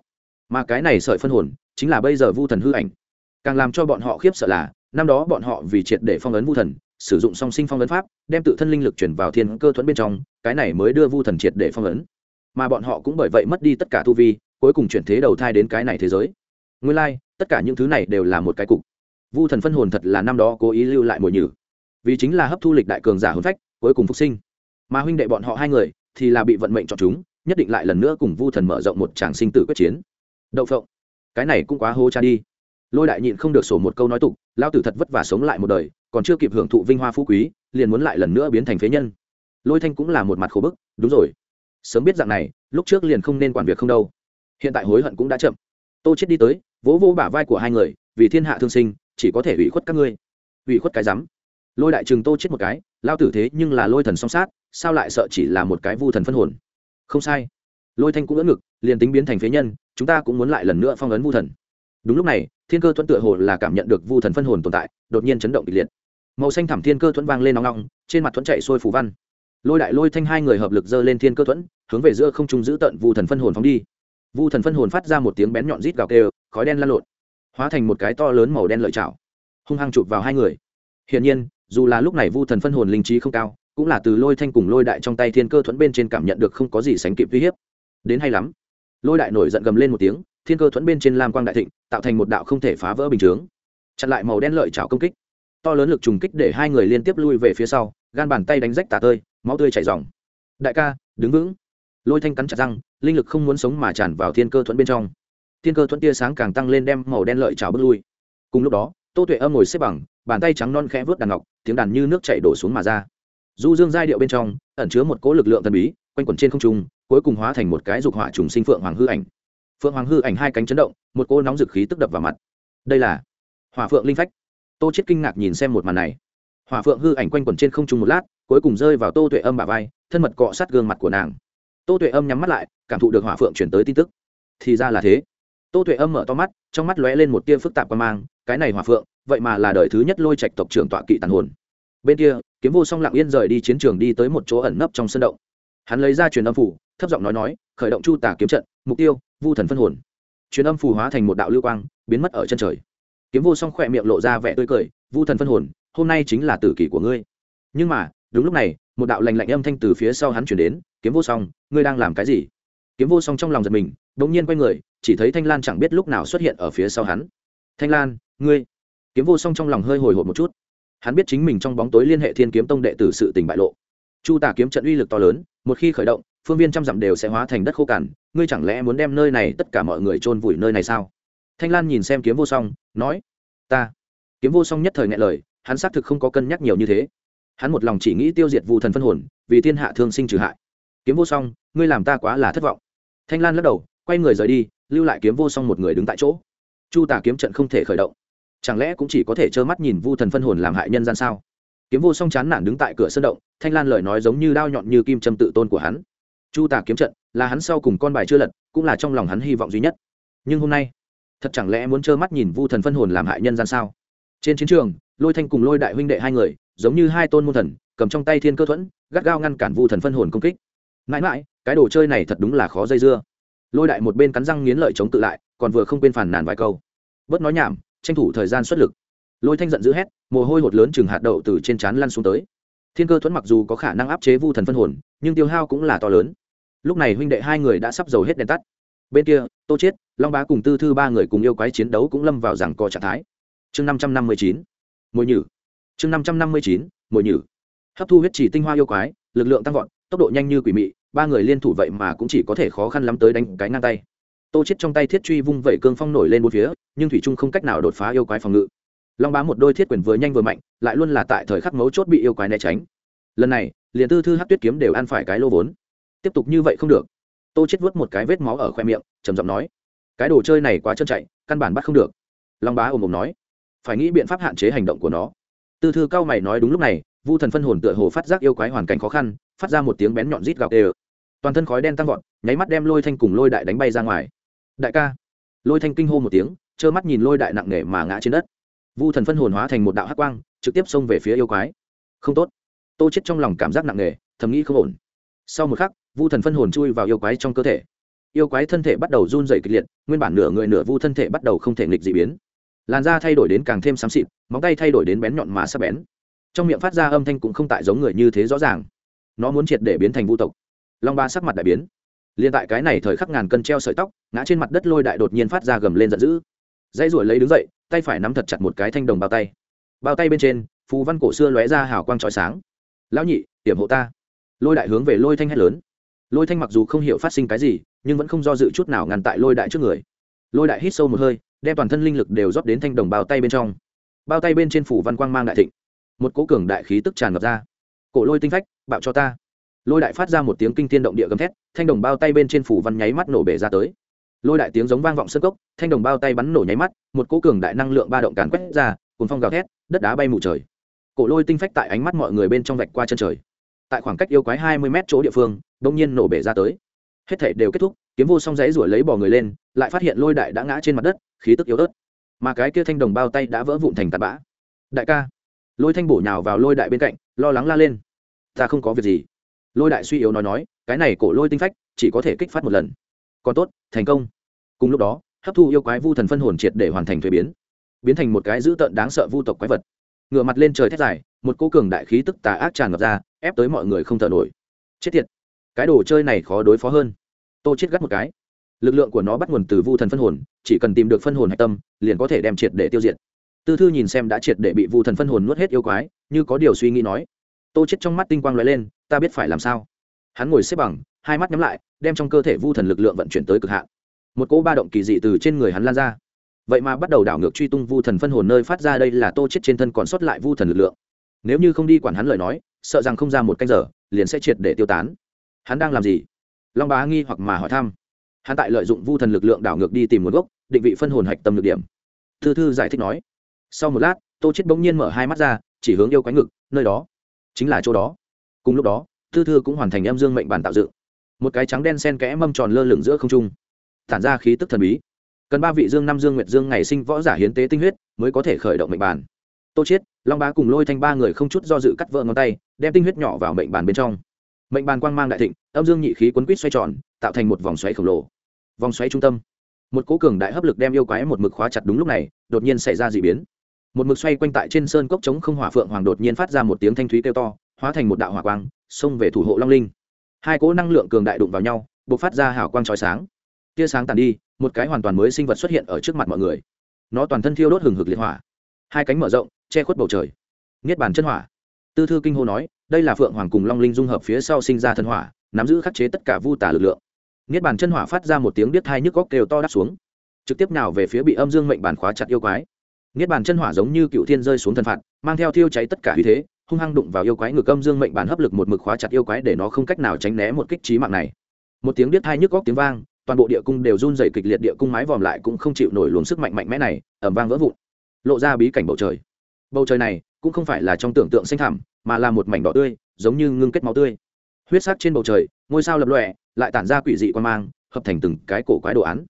Speaker 1: Mà cái này sợi phân hồn, chính là bây giờ vu thần hư ảnh. Càng làm cho bọn họ khiếp sợ là, năm đó bọn họ vì triệt để phong ấn vu thần sử dụng song sinh phong ấn pháp đem tự thân linh lực chuyển vào thiên cơ thuẫn bên trong cái này mới đưa vu thần triệt để phong ấn. Mà bọn họ cũng bởi vậy mất đi tất cả tu vi cuối cùng chuyển thế đầu thai đến cái này thế giới. Nguyên lai、like, tất cả những thứ này đều là một cái cục. Vu thần phân hồn thật là năm đó cố ý lưu lại mồi nhử. Vì chính là hấp thu lịch đại cường giả hôn phách cuối cùng phục sinh. Mà huynh đệ bọn họ hai người thì là bị vận mệnh chọn chúng nhất định lại lần nữa cùng vu thần mở rộng một tràng sinh tử quyết chiến. Đậu phộng. Cái này cũng quá hô cha đi. Lôi đại nhịn không được sổ một câu nói tục lao tử thật vất vả sống lại một đời còn chưa kịp hưởng thụ vinh hoa phú quý, liền muốn lại lần nữa biến thành phế nhân. Lôi thanh cũng là một mặt khổ bức, đúng rồi, sớm biết dạng này, lúc trước liền không nên quản việc không đâu. Hiện tại hối hận cũng đã chậm. Tô chết đi tới, vỗ vỗ bả vai của hai người, vì thiên hạ thương sinh, chỉ có thể ủy khuất các ngươi. Ủy khuất cái rắm. Lôi đại trừng tô chết một cái, lao tử thế nhưng là lôi thần song sát, sao lại sợ chỉ là một cái vu thần phân hồn? Không sai. Lôi thanh cũng ngỡ ngực, liền tính biến thành phế nhân, chúng ta cũng muốn lại lần nữa phong ấn vu thần. Đúng lúc này, thiên cơ thuẫn tựa hồ là cảm nhận được vu thần phân hồn tồn tại, đột nhiên chấn động kịch liệt màu xanh thảm thiên cơ thuẫn vang lên nóng nóng, trên mặt thuẫn chạy sôi phù văn. Lôi đại lôi thanh hai người hợp lực dơ lên thiên cơ thuẫn, hướng về giữa không trung giữ tận vu thần phân hồn phóng đi. Vu thần phân hồn phát ra một tiếng bén nhọn rít gào kêu, khói đen lan lộn, hóa thành một cái to lớn màu đen lợi chảo, hung hăng chụp vào hai người. Hiển nhiên, dù là lúc này vu thần phân hồn linh trí không cao, cũng là từ lôi thanh cùng lôi đại trong tay thiên cơ thuẫn bên trên cảm nhận được không có gì sánh kịp uy hiếp. Đến hay lắm. Lôi đại nổi giận gầm lên một tiếng, thiên cơ thuẫn bên trên lam quang đại thịnh, tạo thành một đạo không thể phá vỡ bình chướng. Chặn lại màu đen lợi chảo công kích to lớn lực trùng kích để hai người liên tiếp lui về phía sau, gan bàn tay đánh rách tả tơi, máu tươi chảy dòng đại ca, đứng vững. Lôi thanh cắn chặt răng, linh lực không muốn sống mà tràn vào thiên cơ thuẫn bên trong. Thiên cơ thuẫn tia sáng càng tăng lên đem màu đen lợi trào bước lui. Cùng lúc đó, tô tuệ âm ngồi xếp bằng, bàn tay trắng non khẽ vớt đàn ngọc, tiếng đàn như nước chảy đổ xuống mà ra. Du dương giai điệu bên trong, ẩn chứa một cỗ lực lượng thần bí, quanh quẩn trên không trung, cuối cùng hóa thành một cái dục hỏa trùng sinh phượng hoàng hư ảnh. Phượng hoàng hư ảnh hai cánh chấn động, một cỗ nóng dực khí tức đập vào mặt. Đây là hỏa phượng linh phách tô chết kinh ngạc nhìn xem một màn này. Hỏa phượng hư ảnh quanh quẩn trên không trung một lát, cuối cùng rơi vào tô tuệ âm bả vai, thân mật cọ sát gương mặt của nàng. Tô tuệ âm nhắm mắt lại, cảm thụ được hỏa phượng chuyển tới tin tức. Thì ra là thế. Tô tuệ âm mở to mắt, trong mắt lóe lên một tia phức tạp qua mang, cái này hỏa phượng, vậy mà là đời thứ nhất lôi trạch tộc trưởng tọa kỵ tàn hồn. Bên kia, kiếm vô song lặng yên rời đi chiến trường đi tới một chỗ ẩn nấp trong sân động. Hắn lấy ra truyền âm phủ, thấp giọng nói nói, khởi động chu tả kiếm trận, mục tiêu, vu thần phân hồn. Truyền âm phù hóa thành một đạo lưu quang, biến mất ở chân trời kiếm vô song khỏe miệng lộ ra vẻ tươi cười, vu thần phân hồn, hôm nay chính là tử kỷ của ngươi. Nhưng mà, đúng lúc này, một đạo lành lạnh âm thanh từ phía sau hắn chuyển đến, kiếm vô song, ngươi đang làm cái gì? Kiếm vô song trong lòng giật mình đ ỗ n g nhiên quay người, chỉ thấy thanh lan chẳng biết lúc nào xuất hiện ở phía sau hắn. Thanh lan, ngươi? Kiếm vô song trong lòng hơi hồi hộp một chút. Hắn biết chính mình trong bóng tối liên hệ thiên kiếm tông đệ tử sự tình bại lộ. Chu tả kiếm trận uy lực to lớn, một khi khởi động, phương viên trăm dặm đều sẽ hóa thành đất khô cằn. Ngươi chẳng lẽ muốn đem nơi này tất cả mọi người chôn vùi nơi này sao? Thanh lan nhìn xem kiếm vô song, nói, ta. Kiếm vô song nhất thời ngại lời, hắn xác thực không có cân nhắc nhiều như thế. Hắn một lòng chỉ nghĩ tiêu diệt vu thần phân hồn, vì thiên hạ thương sinh trừ hại. Kiếm vô song, ngươi làm ta quá là thất vọng. Thanh lan lắc đầu, quay người rời đi, lưu lại kiếm vô song một người đứng tại chỗ. Chu tả kiếm trận không thể khởi động. Chẳng lẽ cũng chỉ có thể trơ mắt nhìn vu thần phân hồn làm hại nhân gian sao? Kiếm vô song chán nản đứng tại cửa sân động, thanh lan lời nói giống như đao nhọn như kim châm tự tôn của hắn. Chu tả kiếm trận là hắn sau cùng con bài chưa lật, cũng là trong lòng hắn hy vọng duy nhất. Nhưng hôm nay thật chẳng lẽ muốn trơ mắt nhìn vu thần phân hồn làm hại nhân gian sao? Trên chiến trường, lôi thanh cùng lôi đại huynh đệ hai người, giống như hai tôn môn thần, cầm trong tay thiên cơ thuẫn, gắt gao ngăn cản vu thần phân hồn công kích. Mãi mãi, cái đồ chơi này thật đúng là khó dây dưa. Lôi đại một bên cắn răng nghiến lợi chống tự lại, còn vừa không quên phản nàn vài câu. Bớt nói nhảm, tranh thủ thời gian xuất lực. Lôi thanh giận dữ hét, mồ hôi hột lớn chừng hạt đậu từ trên trán lăn xuống tới. Thiên cơ thuẫn mặc dù có khả năng áp chế vu thần phân hồn, nhưng tiêu hao cũng là to lớn. Lúc này huynh đệ hai người đã sắp dầu hết đèn tắt bên kia, tô chết long bá cùng tư thư ba người cùng yêu quái chiến đấu cũng lâm vào rằng co trạng thái. Chương năm trăm năm mươi chín mồi nhử. Chương năm trăm năm mươi chín mồi nhử. Hấp thu huyết chỉ tinh hoa yêu quái, lực lượng tăng vọt, tốc độ nhanh như quỷ mị, ba người liên thủ vậy mà cũng chỉ có thể khó khăn lắm tới đánh cái ngang tay. Tô chết trong tay thiết truy vung vẩy cương phong nổi lên một phía, nhưng thủy trung không cách nào đột phá yêu quái phòng ngự. Long bá một đôi thiết quyền vừa nhanh vừa mạnh, lại luôn là tại thời khắc mấu chốt bị yêu quái né tránh. Lần này, liền tư thư hát tuyết kiếm đều ăn phải cái lô vốn. Tiếp tục như vậy không được tô chết vớt một cái vết máu ở khoe miệng, trầm giọng nói, cái đồ chơi này quá chân chạy, căn bản bắt không được. Long bá ồm ồm nói, phải nghĩ biện pháp hạn chế hành động của nó. Tư thư cao mày nói đúng lúc này, vu thần phân hồn tựa hồ phát giác yêu quái hoàn cảnh khó khăn, phát ra một tiếng bén nhọn rít gào đều toàn thân khói đen tăng vọt, nháy mắt đem lôi thanh cùng lôi đại đánh bay ra ngoài. Đại ca. Lôi thanh kinh hô một tiếng, trơ mắt nhìn lôi đại nặng nề mà ngã trên đất. Vu thần phân hồn hóa thành một đạo hắc quang, trực tiếp xông về phía yêu quái. Không tốt. Tô chết trong lòng cảm giác nặng nề, thầm nghĩ không ổn sau một khắc, vu thần phân hồn chui vào yêu quái trong cơ thể. Yêu quái thân thể bắt đầu run dày kịch liệt, nguyên bản nửa người nửa vu thân thể bắt đầu không thể nghịch d ị biến. Làn da thay đổi đến càng thêm xám xịt, móng tay thay đổi đến bén nhọn mà sắp bén. Trong miệng phát ra âm thanh cũng không tại giống người như thế rõ ràng. Nó muốn triệt để biến thành vu tộc. Long ba sắc mặt đại biến. Liền tại cái này thời khắc ngàn cân treo sợi tóc, ngã trên mặt đất lôi đại đột nhiên phát ra gầm lên giận dữ. Dãy ruổi lấy đứng dậy, tay phải nắm thật chặt một cái thanh đồng bao tay. Bao tay bên trên, phù văn cổ xưa lóe ra hào quang trói sáng. Lão nhị hiểm hộ ta lôi đại hướng về lôi thanh hét lớn. Lôi thanh mặc dù không hiểu phát sinh cái gì, nhưng vẫn không do dự chút nào ngăn tại lôi đại trước người. Lôi đại hít sâu một hơi, đem toàn thân linh lực đều rót đến thanh đồng bao tay bên trong. Bao tay bên trên phủ văn quang mang đại thịnh. Một cố cường đại khí tức tràn ngập ra. Cổ lôi tinh phách, bạo cho ta. Lôi đại phát ra một tiếng kinh thiên động địa gầm thét, thanh đồng bao tay bên trên phủ văn nháy mắt nổ bể ra tới. Lôi đại tiếng giống vang vọng sân cốc, thanh đồng bao tay bắn nổ nháy mắt, một cố cường đại năng lượng ba động càn quét ra cùng phong gào thét, đất đá bay mù trời. Cổ lôi tinh phách tại ánh mắt mọi người bên trong vạch qua chân trời tại khoảng cách yêu quái hai mươi mét chỗ địa phương đông nhiên nổ bể ra tới. Hết thể đều kết thúc, kiếm vô song giấy ruổi lấy bỏ người lên, lại phát hiện lôi đại đã ngã trên mặt đất, khí tức yếu ớt. Mà cái kia thanh đồng bao tay đã vỡ vụn thành tạt bã. Đại ca, lôi thanh bổ nhào vào lôi đại bên cạnh, lo lắng la lên. Ta không có việc gì. Lôi đại suy yếu nói nói, cái này cổ lôi tinh phách, chỉ có thể kích phát một lần. Còn tốt, thành công. Cùng lúc đó, hấp thu yêu quái vu thần phân hồn triệt để hoàn thành thuế biến. Biến thành một cái dữ tợn đáng sợ vu tộc quái vật. Ngựa mặt lên trời thét dài, một cô cường đại khí tức tà ác tràn ngập ra ép tới mọi người không thở nổi. Chết tiệt, cái đồ chơi này khó đối phó hơn. Tô chết gắt một cái. Lực lượng của nó bắt nguồn từ vu thần phân hồn, chỉ cần tìm được phân hồn hạch tâm, liền có thể đem triệt để tiêu diệt. Tư thư nhìn xem đã triệt để bị vu thần phân hồn nuốt hết yêu quái, như có điều suy nghĩ nói. Tô chết trong mắt tinh quang lóe lên, ta biết phải làm sao. Hắn ngồi xếp bằng, hai mắt nhắm lại, đem trong cơ thể vu thần lực lượng vận chuyển tới cực hạn. Một cỗ ba động kỳ dị từ trên người hắn lan ra. Vậy mà bắt đầu đảo ngược truy tung vu thần phân hồn nơi phát ra đây là tô chết trên thân còn sót lại vu thần lực lượng. Nếu như không đi quản hắn lời nói sợ rằng không ra một canh giờ, liền sẽ triệt để tiêu tán. Hắn đang làm gì? Long bá nghi hoặc mà hỏi thăm. Hắn tại lợi dụng vu thần lực lượng đảo ngược đi tìm nguồn gốc, định vị phân hồn hạch tâm lực điểm. Thư thư giải thích nói. Sau một lát, tô chết bỗng nhiên mở hai mắt ra, chỉ hướng yêu quái ngực, nơi đó, chính là chỗ đó. Cùng lúc đó, thư thư cũng hoàn thành âm dương mệnh bản tạo dựng. Một cái trắng đen sen kẽ mâm tròn lơ lửng giữa không trung. Tản ra khí tức thần bí. Cần ba vị dương năm dương nguyệt dương ngày sinh võ giả hiến tế tinh huyết mới có thể khởi động mệnh bản. Tô chiết long bá cùng lôi thanh ba người không chút do dự cắt vỡ ngón tay đem tinh huyết nhỏ vào mệnh bàn bên trong. Mệnh bàn quang mang đại thịnh, âm dương nhị khí quấn quýt xoay tròn, tạo thành một vòng xoáy khổng lồ. Vòng xoáy trung tâm. Một cố cường đại hấp lực đem yêu quái một mực khóa chặt đúng lúc này, đột nhiên xảy ra d ị biến. Một mực xoay quanh tại trên sơn cốc trống không hỏa phượng hoàng đột nhiên phát ra một tiếng thanh thúy kêu to, hóa thành một đạo hỏa quang, xông về thủ hộ long linh. Hai cỗ năng lượng cường đại đụng vào nhau b ộ c phát ra hào quang trói sáng. Tia sáng tàn đi, một cái hoàn toàn mới sinh vật xuất hiện ở trước mặt mọi người. Nó toàn thân thiêu đốt hừng hực liệt hỏa. Hai cánh mở rộng, che khuất bầu trời. Niết bàn chân hỏa tư thư kinh hô nói, đây là phượng hoàng cùng long linh dung hợp phía sau sinh ra thân hỏa, nắm giữ khắc chế tất cả vu tả lực lượng. Niết bàn chân hỏa phát ra một tiếng biết hai nhức góc kêu to đáp xuống. Trực tiếp nào về phía bị âm dương mệnh bàn khóa chặt yêu quái. Niết bàn chân hỏa giống như cựu thiên rơi xuống thần phạt, mang theo thiêu cháy tất cả uy thế, hung hăng đụng vào yêu quái ngược âm dương mệnh bàn hấp lực một mực khóa chặt yêu quái để nó không cách nào tránh né một kích trí mạng này. Một tiếng biết hai nhức góc tiếng vang, toàn bộ địa cung đều run dày kịch liệt địa cung mái vòm lại cũng không chịu nổi luồng sức mạnh mạnh mẽ này ẩm vang vỡ vụn, lộ ra bí cảnh bầu trời. Bầu trời này cũng không phải là trong tưởng tượng xanh thảm mà là một mảnh đỏ tươi, giống như ngưng kết máu tươi. Huyết sắc trên bầu trời, ngôi sao lập lọe lại tản ra quỷ dị quan mang, hợp thành từng cái cổ quái đồ án.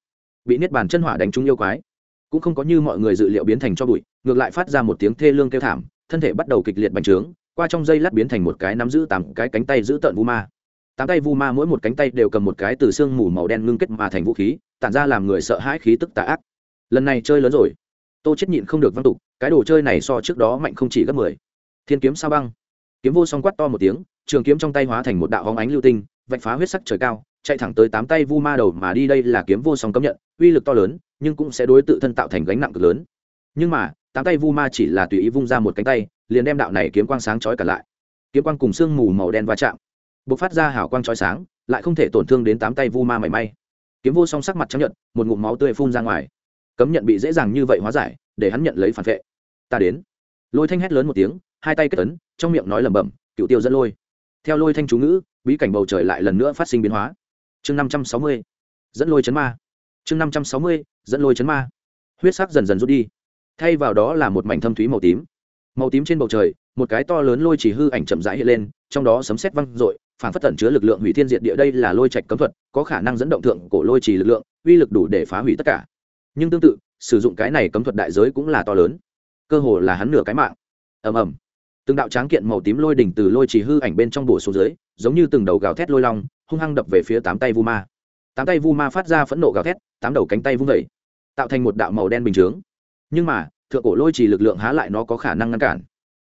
Speaker 1: Bị niết bàn chân hỏa đánh trúng yêu quái. Cũng không có như mọi người dự liệu biến thành cho bụi, ngược lại phát ra một tiếng thê lương kêu thảm, thân thể bắt đầu kịch liệt bành trướng, qua trong dây lát biến thành một cái nắm giữ tám cái cánh tay giữ tợn vu ma. Tám tay vu ma mỗi một cánh tay đều cầm một cái từ xương mù màu đen ngưng kết mà thành vũ khí, tản ra làm người sợ hãi khí tức tà ác. Lần này chơi lớn rồi tô chết nhịn không được văng tục, cái đồ chơi này so trước đó mạnh không chỉ gấp mười. Thiên kiếm sao băng. Kiếm vô song quát to một tiếng, trường kiếm trong tay hóa thành một đạo hóng ánh lưu tinh, vạch phá huyết sắc trời cao, chạy thẳng tới tám tay vu ma đầu mà đi đây là kiếm vô song cấm nhận, uy lực to lớn, nhưng cũng sẽ đối tự thân tạo thành gánh nặng cực lớn. Nhưng mà, tám tay vu ma chỉ là tùy ý vung ra một cánh tay, liền đem đạo này kiếm quang sáng chói cả lại. Kiếm quang cùng sương mù màu đen va chạm b ộ c phát ra hào quang chói sáng, lại không thể tổn thương đến tám tay vu ma mảy may. Kiếm vô song sắc mặt chấp nhận một ngụm máu tươi phun ra ngoài cấm nhận bị dễ dàng như vậy hóa giải, để hắn nhận lấy phản vệ. Ta đến. Lôi thanh hét lớn một tiếng, hai tay kết tấn trong miệng nói lẩm bẩm, cựu tiêu dẫn lôi. Theo lôi thanh chú ngữ, bí cảnh bầu trời lại lần nữa phát sinh biến hóa. Chương năm trăm sáu mươi, dẫn lôi chấn ma. Chương năm trăm sáu mươi, dẫn lôi chấn ma. Huyết sắc dần dần rút đi. Thay vào đó là một mảnh thâm thúy màu tím. Màu tím trên bầu trời, một cái to lớn lôi chỉ hư ảnh chậm rãi hiện lên, trong đó sấm sét văng r ộ i phản phất tẩn chứa lực lượng hủy thiên diệt địa đây là lôi trạch cấm thuật, có khả năng dẫn động thượng cổ lôi trì lực lượng, uy lực đủ để phá hủy tất cả nhưng tương tự sử dụng cái này cấm thuật đại giới cũng là to lớn. Cơ hồ là hắn nửa cái mạng. Ầm ầm. Từng đạo tráng kiện màu tím lôi đỉnh từ lôi trì hư ảnh bên trong bổ xuống dưới giống như từng đầu gào thét lôi long hung hăng đập về phía tám tay vu ma. Tám tay vu ma phát ra phẫn nộ gào thét tám đầu cánh tay vung vẩy tạo thành một đạo màu đen bình chướng. Nhưng mà thượng cổ lôi chỉ lực lượng há lại nó có khả năng ngăn cản.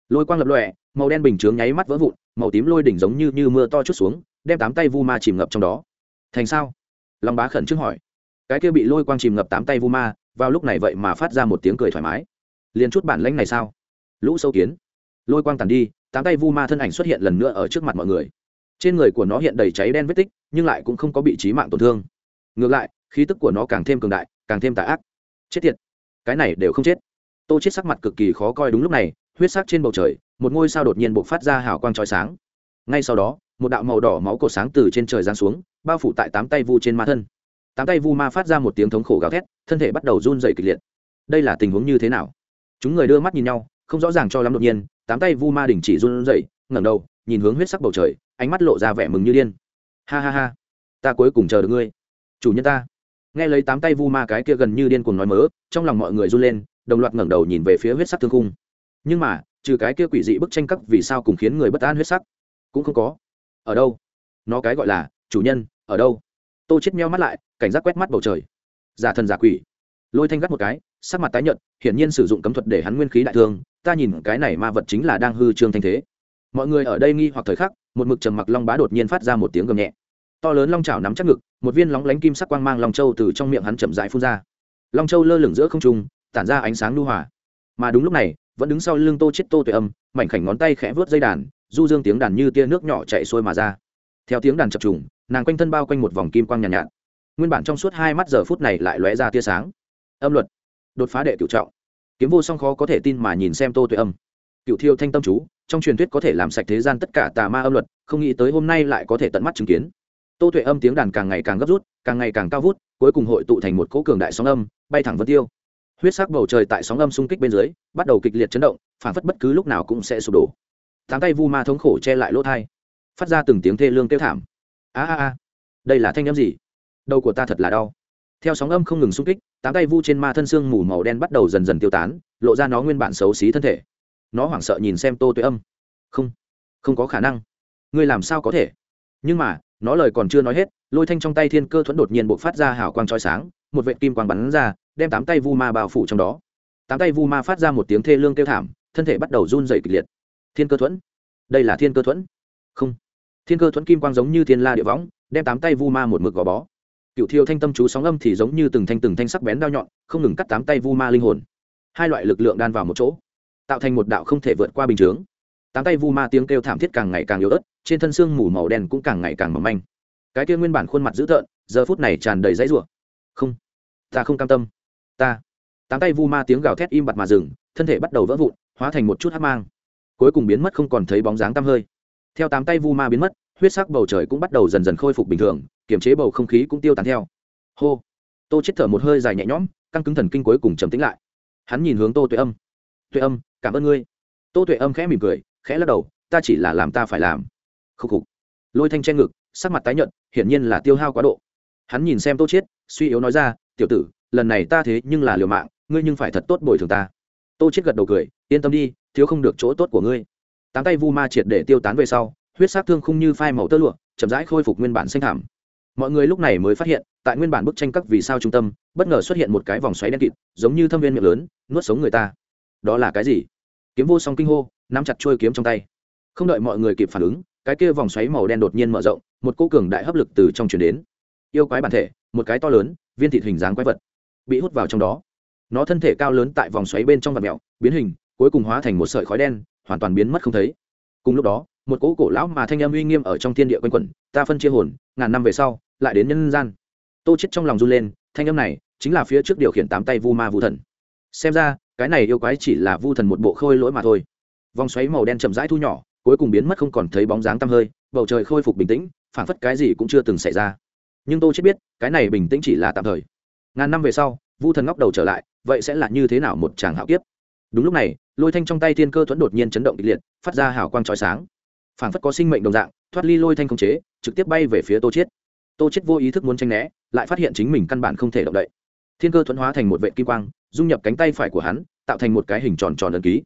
Speaker 1: Lôi quang lập lọe màu đen bình chướng nháy mắt vỡ vụn màu tím lôi đỉnh giống như, như mưa to chút xuống đem tám tay vu ma chìm ngập trong đó. Thành sao? Long bá khẩn trương hỏi cái kia bị lôi quang chìm ngập tám tay vu ma, vào lúc này vậy mà phát ra một tiếng cười thoải mái. Liền chút bản lãnh này sao? Lũ sâu kiến. Lôi quang tàn đi, tám tay vu ma thân ảnh xuất hiện lần nữa ở trước mặt mọi người. Trên người của nó hiện đầy cháy đen vết tích, nhưng lại cũng không có bị trí mạng tổn thương. Ngược lại, khí tức của nó càng thêm cường đại, càng thêm tà ác. Chết tiệt. Cái này đều không chết. Tô chết sắc mặt cực kỳ khó coi đúng lúc này, huyết sắc trên bầu trời, một ngôi sao đột nhiên bộc phát ra hào quang chói sáng. Ngay sau đó, một đạo màu đỏ máu cổ sáng từ trên trời giáng xuống, bao phủ tại tám tay vu trên ma thân tám tay vu ma phát ra một tiếng thống khổ gào thét, thân thể bắt đầu run rẩy kịch liệt. Đây là tình huống như thế nào? Chúng người đưa mắt nhìn nhau, không rõ ràng cho lắm đột nhiên, tám tay vu ma đình chỉ run rẩy, ngẩng đầu, nhìn hướng huyết sắc bầu trời, ánh mắt lộ ra vẻ mừng như điên. Ha ha ha, ta cuối cùng chờ được ngươi. Chủ nhân ta. Nghe lấy tám tay vu ma cái kia gần như điên cuồng nói mớ, trong lòng mọi người run lên, đồng loạt ngẩng đầu nhìn về phía huyết sắc thương khung. Nhưng mà, trừ cái kia quỷ dị bức tranh cấp vì sao cùng khiến người bất an huyết sắc, cũng không có. Ở đâu? Nó cái gọi là, chủ nhân, ở đâu? Tô chết meo mắt lại cảnh giác quét mắt bầu trời. Giả thần giả quỷ. Lôi thanh gắt một cái sắc mặt tái nhợt hiển nhiên sử dụng cấm thuật để hắn nguyên khí đại thương ta nhìn cái này ma vật chính là đang hư trương thanh thế. Mọi người ở đây nghi hoặc thời khắc một mực trầm mặc long bá đột nhiên phát ra một tiếng gầm nhẹ. To lớn long chảo nắm chắc ngực một viên lóng lánh kim sắc quang mang long châu từ trong miệng hắn chậm rãi phun ra. Long châu lơ lửng giữa không trung tản ra ánh sáng lưu hòa. Mà đúng lúc này vẫn đứng sau lưng tô chết tô tuệ âm mảnh khảnh ngón tay khẽ vớt dây đàn du dương tiếng đàn như tia nước nhỏ chạy xuôi mà ra. Theo tiếng đàn chập trùng nàng quanh thân bao quanh một vòng kim quang nhàn nhạt, nhạt nguyên bản trong suốt hai mắt giờ phút này lại lóe ra tia sáng. Âm luật. Đột phá đệ cựu trọng. Kiếm vô song khó có thể tin mà nhìn xem tô tuệ âm. Cựu thiêu thanh tâm chú, trong truyền thuyết có thể làm sạch thế gian tất cả tà ma âm luật, không nghĩ tới hôm nay lại có thể tận mắt chứng kiến. Tô tuệ âm tiếng đàn càng ngày càng gấp rút, càng ngày càng cao vút, cuối cùng hội tụ thành một cỗ cường đại sóng âm, bay thẳng vân tiêu. Huyết sắc bầu trời tại sóng âm xung kích bên dưới, bắt đầu kịch liệt chấn động, phản phất bất cứ lúc nào cũng sẽ sụp đổ. Tám tay vu ma thống khổ che lại lỗ thai. Phát ra từng tiếng thê lương kêu thảm. A a a. Đây là thanh âm gì? Đầu của ta thật là đau. Theo sóng âm không ngừng xung kích, tám tay vu trên ma thân xương mù màu đen bắt đầu dần dần tiêu tán, lộ ra nó nguyên bản xấu xí thân thể. Nó hoảng sợ nhìn xem tô tuệ âm. Không không có khả năng. Ngươi làm sao có thể? Nhưng mà, nó lời còn chưa nói hết, lôi thanh trong tay thiên cơ thuẫn đột nhiên buộc phát ra hào quang trói sáng, một vệ kim quang bắn ra, đem tám tay vu ma bao phủ trong đó. Tám tay vu ma phát ra một tiếng thê lương kêu thảm, thân thể bắt đầu run dày kịch liệt. Thiên cơ thuẫn? Đây là thiên cơ thuẫn? Không. Thiên cơ thuẫn kim quang giống như thiên la địa võng, đem tám tay vu ma một mực gò bó cựu thiêu thanh tâm chú sóng âm thì giống như từng thanh từng thanh sắc bén đao nhọn, không ngừng cắt tám tay vu ma linh hồn. Hai loại lực lượng đan vào một chỗ, tạo thành một đạo không thể vượt qua bình chướng. Tám tay vu ma tiếng kêu thảm thiết càng ngày càng yếu ớt, trên thân xương mù màu đen cũng càng ngày càng mỏng manh. Cái kia nguyên bản khuôn mặt dữ tợn, giờ phút này tràn đầy dãy rủa. Không, ta không cam tâm. Ta. Tám tay vu ma tiếng gào thét im bặt mà dừng, thân thể bắt đầu vỡ vụn, hóa thành một chút hát mang. Cuối cùng biến mất không còn thấy bóng dáng tăm hơi. Theo tám tay vu ma biến mất huyết sắc bầu trời cũng bắt đầu dần dần khôi phục bình thường, kiềm chế bầu không khí cũng tiêu tán theo. Hô. Tô chết thở một hơi dài nhẹ nhõm, căng cứng thần kinh cuối cùng trầm tĩnh lại. Hắn nhìn hướng tô tuệ âm. Tuệ âm, cảm ơn ngươi. Tô tuệ âm khẽ mỉm cười, khẽ lắc đầu, ta chỉ là làm ta phải làm. Khúc khục. Lôi thanh che ngực, sắc mặt tái nhợt, hiển nhiên là tiêu hao quá độ. Hắn nhìn xem tô chiết, suy yếu nói ra, tiểu tử, lần này ta thế nhưng là liều mạng, ngươi nhưng phải thật tốt bồi thường ta. Tô chiết gật đầu cười, yên tâm đi, thiếu không được chỗ tốt của ngươi. Tám tay vu ma triệt để tiêu tán về sau huyết sát thương không như phai màu tơ lụa, chậm rãi khôi phục nguyên bản xanh thảm mọi người lúc này mới phát hiện, tại nguyên bản bức tranh các vì sao trung tâm, bất ngờ xuất hiện một cái vòng xoáy đen kịt, giống như thâm viên miệng lớn, nuốt sống người ta. Đó là cái gì? Kiếm vô song kinh hô, nắm chặt trôi kiếm trong tay. Không đợi mọi người kịp phản ứng, cái kia vòng xoáy màu đen đột nhiên mở rộng, một cô cường đại hấp lực từ trong chuyển đến. Yêu quái bản thể, một cái to lớn, viên thịt hình dáng quái vật, bị hút vào trong đó. Nó thân thể cao lớn tại vòng xoáy bên trong vật mẹo, biến hình, cuối cùng hóa thành một sợi khói đen, hoàn toàn biến mất không thấy. Cùng lúc đó một cỗ cổ lão mà thanh âm uy nghiêm ở trong thiên địa quanh quẩn, ta phân chia hồn, ngàn năm về sau, lại đến nhân gian. Tô chết trong lòng run lên, thanh âm này chính là phía trước điều khiển tám tay vu ma vu thần. Xem ra, cái này yêu quái chỉ là vu thần một bộ khôi lỗi mà thôi. Vòng xoáy màu đen chậm rãi thu nhỏ, cuối cùng biến mất không còn thấy bóng dáng tăm hơi, bầu trời khôi phục bình tĩnh, phảng phất cái gì cũng chưa từng xảy ra. Nhưng tôi chết biết, cái này bình tĩnh chỉ là tạm thời. Ngàn năm về sau, vu thần ngóc đầu trở lại, vậy sẽ là như thế nào một chàng hạo kiếp? Đúng lúc này, lôi thanh trong tay thiên cơ thuẫn đột nhiên chấn động kịch liệt, phát ra hào quang chói sáng phảng phất có sinh mệnh đồng dạng thoát ly lôi thanh không chế trực tiếp bay về phía tô chiết. Tô chiết vô ý thức muốn tranh né lại phát hiện chính mình căn bản không thể động đậy. Thiên cơ thuẫn hóa thành một vệ kim quang dung nhập cánh tay phải của hắn tạo thành một cái hình tròn tròn ấn ký.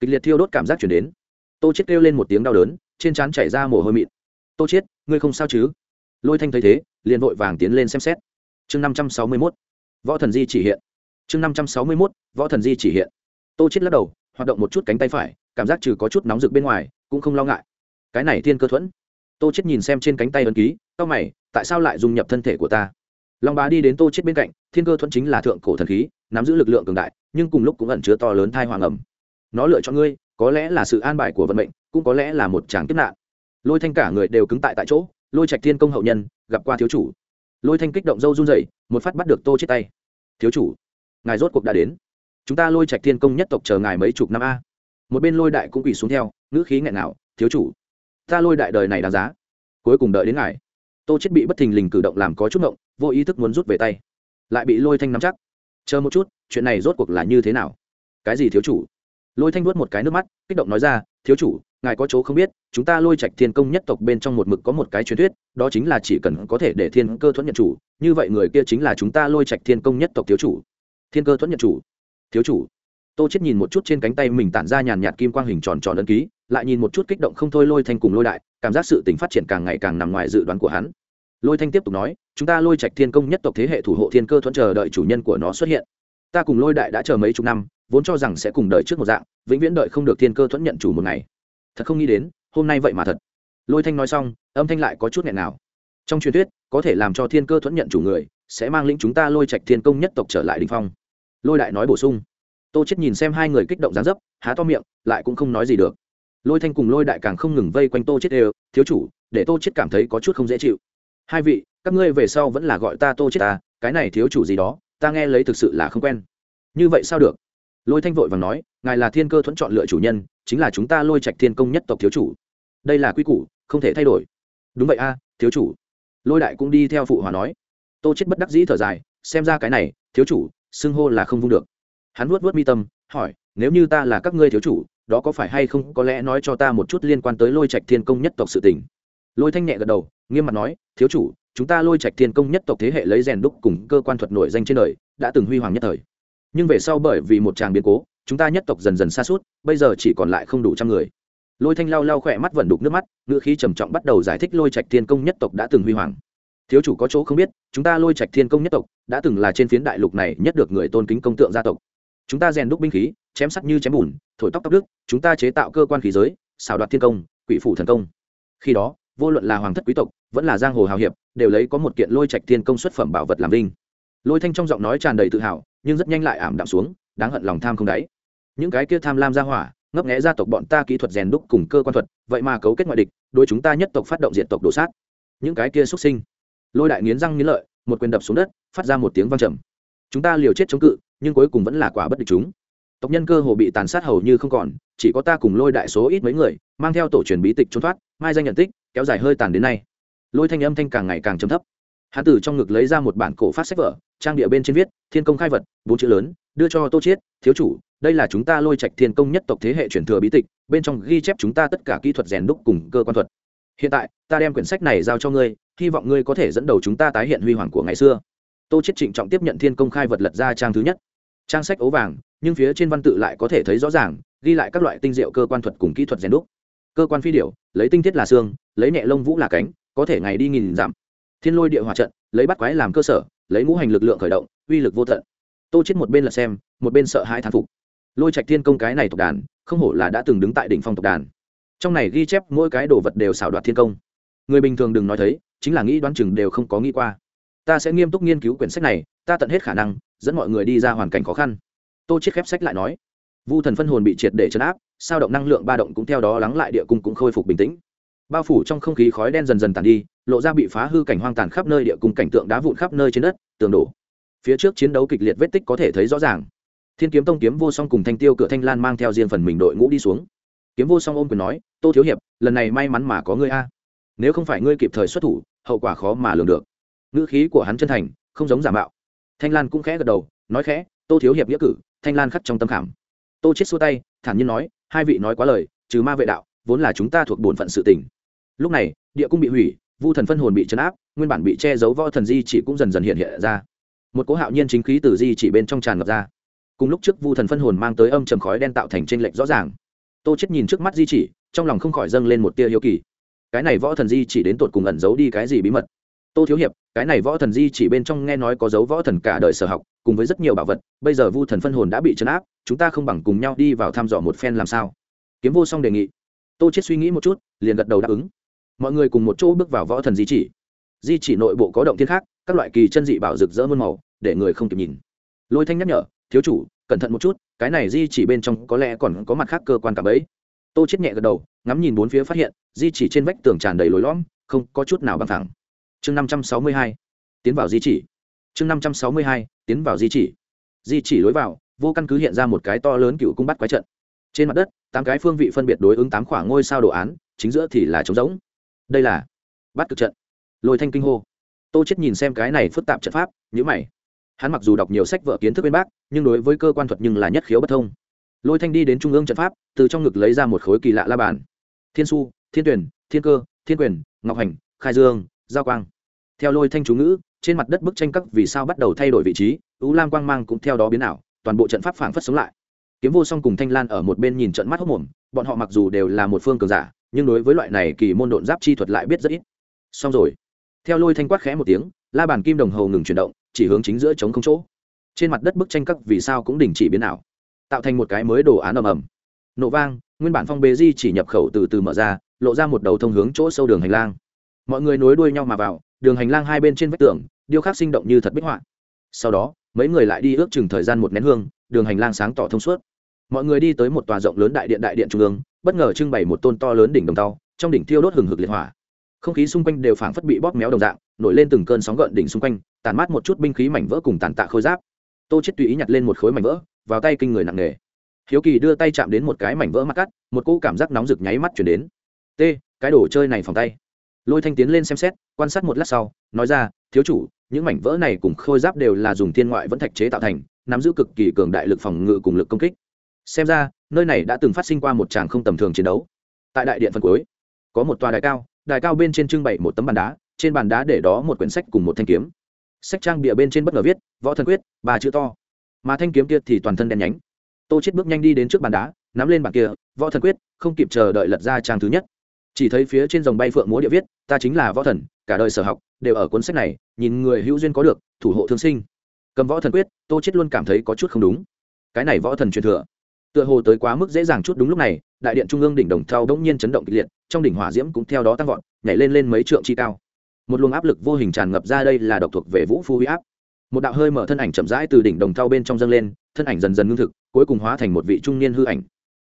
Speaker 1: Kịch liệt thiêu đốt cảm giác chuyển đến. Tô chiết kêu lên một tiếng đau đớn trên trán chảy ra mồ hôi mịn. Tô chiết, ngươi không sao chứ? Lôi thanh thấy thế liền vội vàng tiến lên xem xét. Chương năm trăm sáu mươi mốt võ thần di chỉ hiện. Chương năm trăm sáu mươi mốt võ thần di chỉ hiện. Tô chiết lắc đầu hoạt động một chút cánh tay phải cảm giác trừ có chút nóng rực bên ngoài cũng không lo ngại cái này thiên cơ thuẫn. Tô chết nhìn xem trên cánh tay ấn ký tao mày, tại sao lại dung nhập thân thể của ta? Long bá đi đến tô chết bên cạnh, thiên cơ thuẫn chính là thượng cổ thần khí, nắm giữ lực lượng cường đại, nhưng cùng lúc cũng ẩn chứa to lớn thai hoàng ẩm. Nó lựa chọn ngươi, có lẽ là sự an bài của vận mệnh, cũng có lẽ là một tràng kiếp nạn. Lôi thanh cả người đều cứng tại tại chỗ, lôi trạch thiên công hậu nhân, gặp qua thiếu chủ. Lôi thanh kích động dâu run rẩy, một phát bắt được tô chết tay. Thiếu chủ, ngài rốt cuộc đã đến. Chúng ta lôi trạch thiên công nhất tộc chờ ngài mấy chục năm a. Một bên lôi đại cũng quỳ xuống theo, ngữ khí nghẹn nào thiếu chủ ta lôi đại đời này đáng giá. Cuối cùng đợi đến ngài. Tô chết bị bất thình lình cử động làm có chút ngộng, vô ý thức muốn rút về tay. Lại bị lôi thanh nắm chắc. Chờ một chút, chuyện này rốt cuộc là như thế nào? Cái gì thiếu chủ? Lôi thanh vuốt một cái nước mắt, kích động nói ra, thiếu chủ, ngài có chỗ không biết, chúng ta lôi trạch thiên công nhất tộc bên trong một mực có một cái truyền thuyết, đó chính là chỉ cần có thể để thiên cơ thuẫn nhận chủ, như vậy người kia chính là chúng ta lôi trạch thiên công nhất tộc thiếu chủ. Thiên cơ thuẫn nhận chủ? Thiếu chủ. Tô chết nhìn một chút trên cánh tay mình tản ra nhàn nhạt kim quang hình tròn tròn ấn ký lại nhìn một chút kích động không thôi lôi thanh cùng lôi đại, cảm giác sự tình phát triển càng ngày càng nằm ngoài dự đoán của hắn. Lôi thanh tiếp tục nói, chúng ta lôi trạch thiên công nhất tộc thế hệ thủ hộ thiên cơ thuẫn chờ đợi chủ nhân của nó xuất hiện. Ta cùng lôi đại đã chờ mấy chục năm, vốn cho rằng sẽ cùng đợi trước một dạng, vĩnh viễn đợi không được thiên cơ thuẫn nhận chủ một ngày. Thật không nghĩ đến, hôm nay vậy mà thật. Lôi thanh nói xong, âm thanh lại có chút nghẹn nào trong truyền thuyết, có thể làm cho thiên cơ thuẫn nhận chủ người, sẽ mang lĩnh chúng ta lôi trạch thiên công nhất tộc trở lại đình phong. Lôi đại nói bổ sung. Tô chết nhìn xem hai người kích động dán dấp, há to miệng, lại cũng không nói gì được lôi thanh cùng lôi đại càng không ngừng vây quanh tô chết đều, thiếu chủ, để tô chết cảm thấy có chút không dễ chịu. Hai vị, các ngươi về sau vẫn là gọi ta tô chết ta, cái này thiếu chủ gì đó, ta nghe lấy thực sự là không quen. Như vậy sao được? Lôi thanh vội vàng nói, ngài là thiên cơ thuẫn chọn lựa chủ nhân, chính là chúng ta lôi trạch thiên công nhất tộc thiếu chủ. Đây là quy củ, không thể thay đổi. Đúng vậy a, thiếu chủ. Lôi đại cũng đi theo phụ hòa nói. Tô chết bất đắc dĩ thở dài, xem ra cái này, thiếu chủ, xưng hô là không vung được. Hắn vuốt vuốt mi tâm, hỏi, nếu như ta là các ngươi thiếu chủ đó có phải hay không, có lẽ nói cho ta một chút liên quan tới lôi trạch thiên công nhất tộc sự tình. Lôi thanh nhẹ gật đầu, nghiêm mặt nói, thiếu chủ, chúng ta lôi trạch thiên công nhất tộc thế hệ lấy rèn đúc cùng cơ quan thuật nổi danh trên đời, đã từng huy hoàng nhất thời. Nhưng về sau bởi vì một tràng biến cố, chúng ta nhất tộc dần dần xa suốt, bây giờ chỉ còn lại không đủ trăm người. Lôi thanh lau lau khỏe mắt vẩn đục nước mắt, ngữ khí trầm trọng bắt đầu giải thích lôi trạch thiên công nhất tộc đã từng huy hoàng. Thiếu chủ có chỗ không biết, chúng ta lôi trạch thiên công nhất tộc đã từng là trên phiến đại lục này nhất được người tôn kính công tượng gia tộc. Chúng ta rèn đúc binh khí chém sắt như chém bùn, thổi tóc tóc đức chúng ta chế tạo cơ quan khí giới, xảo đoạt thiên công, quỷ phủ thần công. Khi đó, vô luận là hoàng thất quý tộc, vẫn là giang hồ hào hiệp, đều lấy có một kiện lôi trạch thiên công xuất phẩm bảo vật làm linh lôi thanh trong giọng nói tràn đầy tự hào, nhưng rất nhanh lại ảm đạm xuống, đáng hận lòng tham không đáy. Những cái kia tham lam ra hỏa, ngấp nghẽ gia tộc bọn ta kỹ thuật rèn đúc cùng cơ quan thuật, vậy mà cấu kết ngoại địch, đối chúng ta nhất tộc phát động diện tộc đổ sát. Những cái kia xuất sinh. Lôi đại nghiến răng nghiến lợi, một quyền đập xuống đất, phát ra một tiếng vang trầm. Chúng ta liều chết chống cự, nhưng cuối cùng vẫn là quả bất địch chúng tộc nhân cơ hồ bị tàn sát hầu như không còn, chỉ có ta cùng lôi đại số ít mấy người, mang theo tổ truyền bí tịch trốn thoát, mai danh nhận tích, kéo dài hơi tàn đến nay. Lôi thanh âm thanh càng ngày càng trầm thấp. Hán tử trong ngực lấy ra một bản cổ phát sách vở, trang địa bên trên viết, thiên công khai vật, bốn chữ lớn, đưa cho tô chiết, thiếu chủ, đây là chúng ta lôi trạch thiên công nhất tộc thế hệ truyền thừa bí tịch, bên trong ghi chép chúng ta tất cả kỹ thuật rèn đúc cùng cơ quan thuật. Hiện tại, ta đem quyển sách này giao cho ngươi, hy vọng ngươi có thể dẫn đầu chúng ta tái hiện huy hoàng của ngày xưa. Tô chiết trịnh trọng tiếp nhận thiên công khai vật lật ra trang thứ nhất. Trang sách ấu vàng nhưng phía trên văn tự lại có thể thấy rõ ràng, ghi lại các loại tinh diệu cơ quan thuật cùng kỹ thuật rèn đúc. Cơ quan phi điểu, lấy tinh thiết là xương, lấy nhẹ lông vũ là cánh, có thể ngày đi nghìn dặm. Thiên lôi địa hòa trận, lấy bắt quái làm cơ sở, lấy ngũ hành lực lượng khởi động, uy lực vô tận. Tô chết một bên là xem, một bên sợ hãi thán phục. Lôi trạch thiên công cái này tộc đàn, không hổ là đã từng đứng tại đỉnh phong tộc đàn. Trong này ghi chép mỗi cái đồ vật đều xảo đoạt thiên công. Người bình thường đừng nói thấy, chính là nghĩ đoán chừng đều không có nghĩ qua. Ta sẽ nghiêm túc nghiên cứu quyển sách này, ta tận hết khả năng, dẫn mọi người đi ra hoàn cảnh khó khăn tô chết khép sách lại nói, vu thần phân hồn bị triệt để chấn áp, sao động năng lượng ba động cũng theo đó lắng lại địa cung cũng khôi phục bình tĩnh. Bao phủ trong không khí khói đen dần dần tàn đi, lộ ra bị phá hư cảnh hoang tàn khắp nơi địa cung cảnh tượng đá vụn khắp nơi trên đất, tường đổ. Phía trước chiến đấu kịch liệt vết tích có thể thấy rõ ràng. Thiên kiếm tông kiếm vô song cùng thanh tiêu cửa thanh lan mang theo riêng phần mình đội ngũ đi xuống. Kiếm vô song ôm quyền nói, tô thiếu hiệp, lần này may mắn mà có ngươi a. Nếu không phải ngươi kịp thời xuất thủ, hậu quả khó mà lường được. Ngữ khí của hắn chân thành, không giống giả mạo. Thanh lan cũng khẽ gật đầu, nói khẽ, tô thiếu hiệp nghĩa cử thanh lan khắc trong tâm khảm. Tô chết xua tay, thản nhiên nói, hai vị nói quá lời, trừ ma vệ đạo, vốn là chúng ta thuộc bổn phận sự tình. Lúc này, địa cung bị hủy, vu thần phân hồn bị chấn áp, nguyên bản bị che giấu võ thần di chỉ cũng dần dần hiện hiện ra. Một cỗ hạo nhiên chính khí từ di chỉ bên trong tràn ngập ra. Cùng lúc trước vu thần phân hồn mang tới âm trầm khói đen tạo thành tranh lệch rõ ràng. Tô chết nhìn trước mắt di chỉ, trong lòng không khỏi dâng lên một tia hiếu kỳ. Cái này võ thần di chỉ đến tột cùng ẩn giấu đi cái gì bí mật? Tô thiếu hiệp, cái này võ thần di chỉ bên trong nghe nói có dấu võ thần cả đời sở học, cùng với rất nhiều bảo vật, bây giờ vu thần phân hồn đã bị chấn áp, chúng ta không bằng cùng nhau đi vào thăm dò một phen làm sao? Kiếm vô song đề nghị. Tô chết suy nghĩ một chút, liền gật đầu đáp ứng. Mọi người cùng một chỗ bước vào võ thần di chỉ. Di chỉ nội bộ có động thiên khác, các loại kỳ chân dị bảo rực rỡ muôn màu, để người không kịp nhìn. Lôi thanh nhắc nhở, thiếu chủ, cẩn thận một chút, cái này di chỉ bên trong có lẽ còn có mặt khác cơ quan cả bấy. Tô chết nhẹ gật đầu, ngắm nhìn bốn phía phát hiện, di chỉ trên vách tường tràn đầy lối lõm, không có chút nào bằng thẳng chương năm trăm sáu mươi hai, tiến vào di chỉ. Chương năm trăm sáu mươi hai, tiến vào di chỉ. Di chỉ lối vào, vô căn cứ hiện ra một cái to lớn cựu cung bắt quái trận. Trên mặt đất, tám cái phương vị phân biệt đối ứng tám khoảng ngôi sao đồ án, chính giữa thì là trống rỗng. Đây là bắt cực trận. Lôi thanh kinh hô. Tô chết nhìn xem cái này phức tạp trận pháp nhữ mày. Hắn mặc dù đọc nhiều sách vở kiến thức bên bác nhưng đối với cơ quan thuật nhưng là nhất khiếu bất thông. Lôi thanh đi đến trung ương trận pháp, từ trong ngực lấy ra một khối kỳ lạ la bàn. Thiên su thiên tuyển, thiên cơ, thiên quyền, ngọc hành, khai dương, giao quang theo lôi thanh chú ngữ, trên mặt đất bức tranh các vì sao bắt đầu thay đổi vị trí, u lam quang mang cũng theo đó biến ảo, toàn bộ trận pháp phảng phất sống lại. Kiếm vô song cùng thanh lan ở một bên nhìn trận mắt hốc mồm, bọn họ mặc dù đều là một phương cường giả, nhưng đối với loại này kỳ môn độn giáp chi thuật lại biết rất ít. Xong rồi. Theo lôi thanh quát khẽ một tiếng, la bàn kim đồng hồ ngừng chuyển động, chỉ hướng chính giữa chống không chỗ. Trên mặt đất bức tranh các vì sao cũng đình chỉ biến ảo, tạo thành một cái mới đồ án ầm ầm. Nổ vang, nguyên bản phong bế di chỉ nhập khẩu từ từ mở ra, lộ ra một đầu thông hướng chỗ sâu đường hành lang. Mọi người nối đuôi nhau mà vào đường hành lang hai bên trên vách tường, điêu khắc sinh động như thật bích họa. Sau đó, mấy người lại đi ước chừng thời gian một nén hương, đường hành lang sáng tỏ thông suốt. Mọi người đi tới một tòa rộng lớn đại điện đại điện trung ương, bất ngờ trưng bày một tôn to lớn đỉnh đồng tàu trong đỉnh thiêu đốt hừng hực liệt hỏa. Không khí xung quanh đều phảng phất bị bóp méo đồng dạng, nổi lên từng cơn sóng gợn đỉnh xung quanh tàn mát một chút binh khí mảnh vỡ cùng tàn tạ khôi giáp. Tô chết tùy ý nhặt lên một khối mảnh vỡ, vào tay kinh người nặng nề. Hiếu kỳ đưa tay chạm đến một cái mảnh vỡ mắt cắt, một cỗ cảm giác nóng rực nháy mắt chuyển đến. T, cái đồ chơi này phòng tay lôi thanh tiến lên xem xét, quan sát một lát sau, nói ra, thiếu chủ, những mảnh vỡ này cùng khôi giáp đều là dùng thiên ngoại vẫn thạch chế tạo thành, nắm giữ cực kỳ cường đại lực phòng ngự cùng lực công kích. Xem ra, nơi này đã từng phát sinh qua một tràng không tầm thường chiến đấu. Tại đại điện phần cuối, có một tòa đài cao đài cao bên trên trưng bày một tấm bàn đá, trên bàn đá để đó một quyển sách cùng một thanh kiếm. Sách trang bìa bên trên bất ngờ viết, võ thần quyết, ba chữ to. Mà thanh kiếm kia thì toàn thân đen nhánh. Tô chết bước nhanh đi đến trước bàn đá, nắm lên bàn kia, võ thần quyết, không kịp chờ đợi lật ra trang thứ nhất chỉ thấy phía trên dòng bay phượng múa địa viết, ta chính là võ thần, cả đời sở học, đều ở cuốn sách này, nhìn người hữu duyên có được, thủ hộ thương sinh. Cầm võ thần quyết, tô chết luôn cảm thấy có chút không đúng. Cái này võ thần truyền thừa, tựa hồ tới quá mức dễ dàng chút đúng lúc này, đại điện trung ương đỉnh đồng thau đống nhiên chấn động kịch liệt, trong đỉnh hỏa diễm cũng theo đó tăng vọt, nhảy lên lên mấy trượng chi cao. Một luồng áp lực vô hình tràn ngập ra đây là độc thuộc về vũ phu huy áp. Một đạo hơi mở thân ảnh chậm rãi từ đỉnh đồng thau bên trong dâng lên, thân ảnh dần dần ngưng thực, cuối cùng hóa thành một vị trung niên hư ảnh.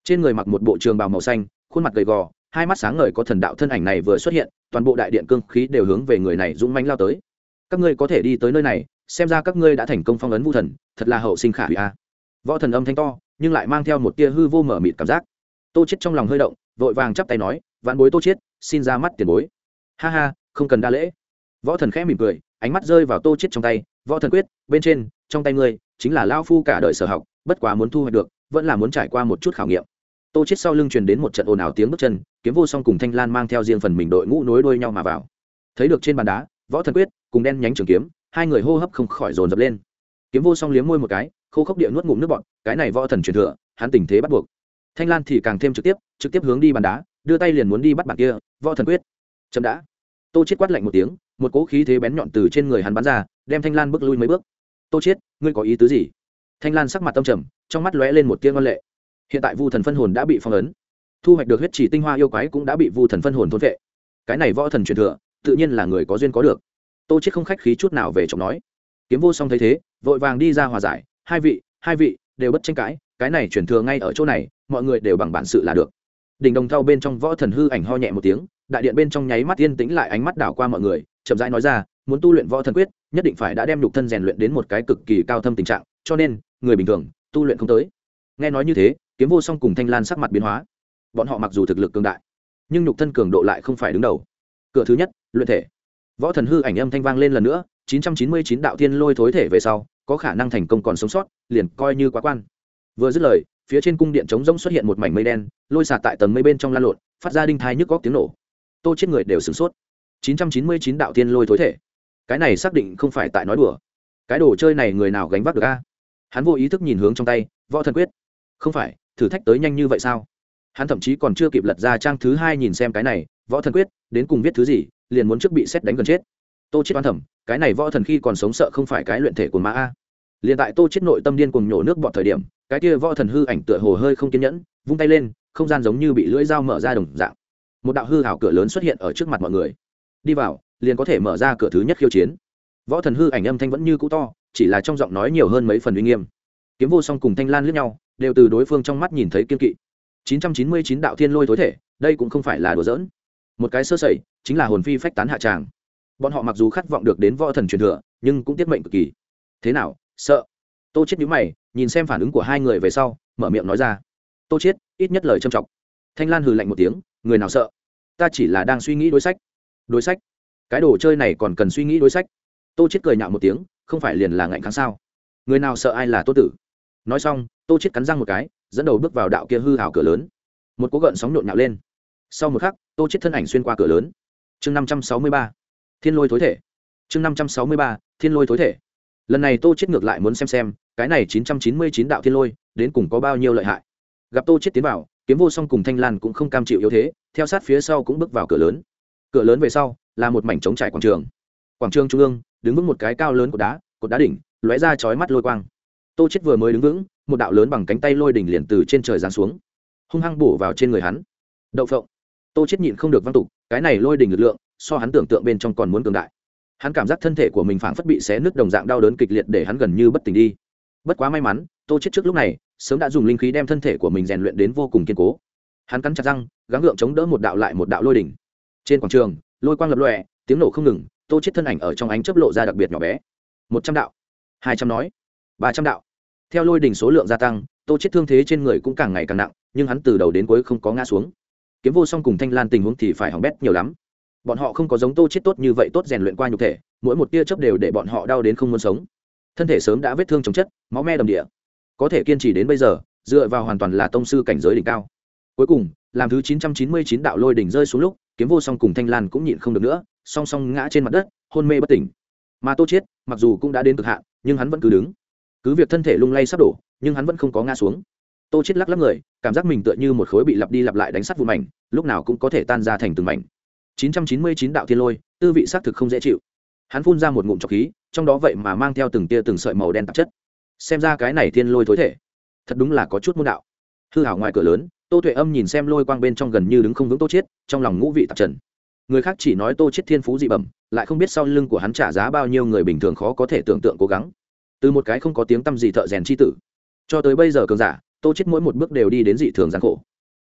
Speaker 1: Trên người mặc một bộ trường bào màu xanh, khuôn mặt gầy gò hai mắt sáng ngời có thần đạo thân ảnh này vừa xuất hiện, toàn bộ đại điện cương khí đều hướng về người này dũng mãnh lao tới. Các ngươi có thể đi tới nơi này, xem ra các ngươi đã thành công phong ấn vu thần, thật là hậu sinh khả hủy a. Võ thần âm thanh to, nhưng lại mang theo một tia hư vô mở mịt cảm giác. Tô chết trong lòng hơi động, vội vàng chắp tay nói vạn bối tô chết xin ra mắt tiền bối. Ha ha, không cần đa lễ. Võ thần khẽ mỉm cười, ánh mắt rơi vào tô chết trong tay. Võ thần quyết, bên trên, trong tay ngươi, chính là lao phu cả đời sở học, bất quá muốn thu hoạch được, vẫn là muốn trải qua một chút khảo nghiệm tô chết sau lưng truyền đến một trận ồn ào tiếng bước chân, kiếm vô song cùng thanh lan mang theo riêng phần mình đội ngũ nối đuôi nhau mà vào. Thấy được trên bàn đá, võ thần quyết, cùng đen nhánh trường kiếm, hai người hô hấp không khỏi dồn dập lên. Kiếm vô song liếm môi một cái, khô khốc địa nuốt ngụm nước bọt, cái này võ thần truyền thừa, hắn tình thế bắt buộc. Thanh lan thì càng thêm trực tiếp trực tiếp hướng đi bàn đá, đưa tay liền muốn đi bắt bản kia, võ thần quyết. Chậm đã. Tô chết quát lạnh một tiếng, một cỗ khí thế bén nhọn từ trên người hắn bắn ra, đem thanh lan bước lui mấy bước. Tô chết, ngươi có ý tứ gì? Thanh lan sắc mặt tâm trầm, trong mắt lóe lên một tia ngon lệ hiện tại vu thần phân hồn đã bị phong ấn. Thu hoạch được huyết trì tinh hoa yêu quái cũng đã bị vu thần phân hồn thôn vệ. Cái này võ thần truyền thừa, tự nhiên là người có duyên có được. Tô chết không khách khí chút nào về trọng nói. Kiếm vô song thấy thế, vội vàng đi ra hòa giải. Hai vị hai vị, đều bất tranh cãi, cái này truyền thừa ngay ở chỗ này, mọi người đều bằng bản sự là được. Đỉnh đồng thau bên trong võ thần hư ảnh ho nhẹ một tiếng, đại điện bên trong nháy mắt yên tĩnh lại ánh mắt đảo qua mọi người, chậm rãi nói ra, muốn tu luyện võ thần quyết, nhất định phải đã đem nhục thân rèn luyện đến một cái cực kỳ cao thâm tình trạng, cho nên, người bình thường, tu luyện không tới nghe nói như thế, kiếm vô song cùng thanh lan sắc mặt biến hóa. Bọn họ mặc dù thực lực cường đại, nhưng nhục thân cường độ lại không phải đứng đầu. Cửa thứ nhất, luyện thể. Võ thần hư ảnh âm thanh vang lên lần nữa 999 đạo thiên lôi thối thể về sau, có khả năng thành công còn sống sót, liền coi như quá quan. Vừa dứt lời, phía trên cung điện trống rỗng xuất hiện một mảnh mây đen, lôi xả tại tầng mây bên trong lan lộn, phát ra đinh thai nhức góc tiếng nổ. Tô chết người đều sửng sốt. 999 đạo thiên lôi thối thể. Cái này xác định không phải tại nói đùa. Cái đồ chơi này người nào gánh vác được a? Hắn vô ý thức nhìn hướng trong tay, võ thần quyết không phải, thử thách tới nhanh như vậy sao? Hắn thậm chí còn chưa kịp lật ra trang thứ hai nhìn xem cái này, võ thần quyết, đến cùng viết thứ gì, liền muốn trước bị xét đánh gần chết. Tô chết oan thẩm cái này võ thần khi còn sống sợ không phải cái luyện thể của ma a. Liền tại tô chết nội tâm điên cùng nhổ nước bọt thời điểm, cái kia võ thần hư ảnh tựa hồ hơi không kiên nhẫn, vung tay lên, không gian giống như bị lưỡi dao mở ra đồng dạng. Một đạo hư hảo cửa lớn xuất hiện ở trước mặt mọi người. Đi vào, liền có thể mở ra cửa thứ nhất khiêu chiến. Võ thần hư ảnh âm thanh vẫn như cũ to, chỉ là trong giọng nói nhiều hơn mấy phần uy nghiêm. Kiếm vô song cùng thanh lan lướt nhau đều từ đối phương trong mắt nhìn thấy kiên kỵ. 999 đạo thiên lôi tối thể, đây cũng không phải là đùa giỡn. Một cái sơ sẩy, chính là hồn phi phách tán hạ tràng. Bọn họ mặc dù khát vọng được đến võ thần truyền thừa, nhưng cũng tiết mệnh cực kỳ. Thế nào, sợ? Tô chết nhíu mày, nhìn xem phản ứng của hai người về sau, mở miệng nói ra. Tô chết ít nhất lời trầm trọng. Thanh lan hừ lạnh một tiếng, người nào sợ? Ta chỉ là đang suy nghĩ đối sách. Đối sách? Cái đồ chơi này còn cần suy nghĩ đối sách. Tô chết cười nhạo một tiếng, không phải liền là ngạnh kháng sao? Người nào sợ ai là tô tử? Nói xong, tô chết cắn răng một cái, dẫn đầu bước vào đạo kia hư hảo cửa lớn. Một cú gợn sóng nhộn nhạo lên. Sau một khắc, tô chết thân ảnh xuyên qua cửa lớn. Chương năm trăm sáu mươi ba, thiên lôi thối thể. Chương năm trăm sáu mươi ba, thiên lôi thối thể. Lần này tô chết ngược lại muốn xem xem, cái này chín trăm chín mươi chín đạo thiên lôi, đến cùng có bao nhiêu lợi hại. Gặp tô chết tiến vào, kiếm vô song cùng thanh lan cũng không cam chịu yếu thế, theo sát phía sau cũng bước vào cửa lớn. Cửa lớn về sau, là một mảnh trống trải quảng trường. Quảng trường trung ương, đứng vững một cái cao lớn của đá, cột đá đỉnh, lóe ra chói mắt lôi quang tô chết vừa mới đứng vững, một đạo lớn bằng cánh tay lôi đỉnh liền từ trên trời giáng xuống. Hung hăng bổ vào trên người hắn. Đậu phộng. Tô chết nhịn không được văng tục, cái này lôi đỉnh lực lượng, so hắn tưởng tượng bên trong còn muốn cường đại. Hắn cảm giác thân thể của mình phảng phất bị xé nứt đồng dạng đau đớn kịch liệt để hắn gần như bất tỉnh đi. Bất quá may mắn, tô chết trước lúc này, sớm đã dùng linh khí đem thân thể của mình rèn luyện đến vô cùng kiên cố. Hắn cắn chặt răng, gắng gượng chống đỡ một đạo lại một đạo lôi đỉnh trên quảng trường, lôi quang lập lòe, tiếng nổ không ngừng, tô chết thân ảnh ở trong ánh chớp lộ ra đặc biệt nhỏ bé. Một trăm đạo. Hai trăm nói. Ba trăm đạo theo lôi đỉnh số lượng gia tăng, tô chết thương thế trên người cũng càng ngày càng nặng, nhưng hắn từ đầu đến cuối không có ngã xuống. Kiếm vô song cùng thanh lan tình huống thì phải hỏng bét nhiều lắm. Bọn họ không có giống tô chết tốt như vậy tốt rèn luyện qua nhục thể, mỗi một tia chớp đều để bọn họ đau đến không muốn sống. Thân thể sớm đã vết thương chống chất, máu me đầm địa. Có thể kiên trì đến bây giờ, dựa vào hoàn toàn là tông sư cảnh giới đỉnh cao. Cuối cùng, làm thứ 999 đạo lôi đỉnh rơi xuống lúc, kiếm vô song cùng thanh lan cũng nhịn không được nữa, song song ngã trên mặt đất, hôn mê bất tỉnh. Mà tô chết, mặc dù cũng đã đến cực hạn, nhưng hắn vẫn cứ đứng cứ việc thân thể lung lay sắp đổ, nhưng hắn vẫn không có ngã xuống. Tô chết lắc lắc người, cảm giác mình tựa như một khối bị lặp đi lặp lại đánh sắt vụn mảnh, lúc nào cũng có thể tan ra thành từng mảnh. 999 đạo thiên lôi, tư vị xác thực không dễ chịu. Hắn phun ra một ngụm trọc khí, trong đó vậy mà mang theo từng tia từng sợi màu đen tạp chất. Xem ra cái này thiên lôi thối thể, thật đúng là có chút môn đạo. Hư hảo ngoài cửa lớn, tô tuệ âm nhìn xem lôi quang bên trong gần như đứng không vững tô chết trong lòng ngũ vị tạp trần. Người khác chỉ nói tô chết thiên phú dị bẩm, lại không biết sau lưng của hắn trả giá bao nhiêu người bình thường khó có thể tưởng tượng cố gắng từ một cái không có tiếng tăm gì thợ rèn chi tử. Cho tới bây giờ cường giả, tô chết mỗi một bước đều đi đến dị thường gian khổ.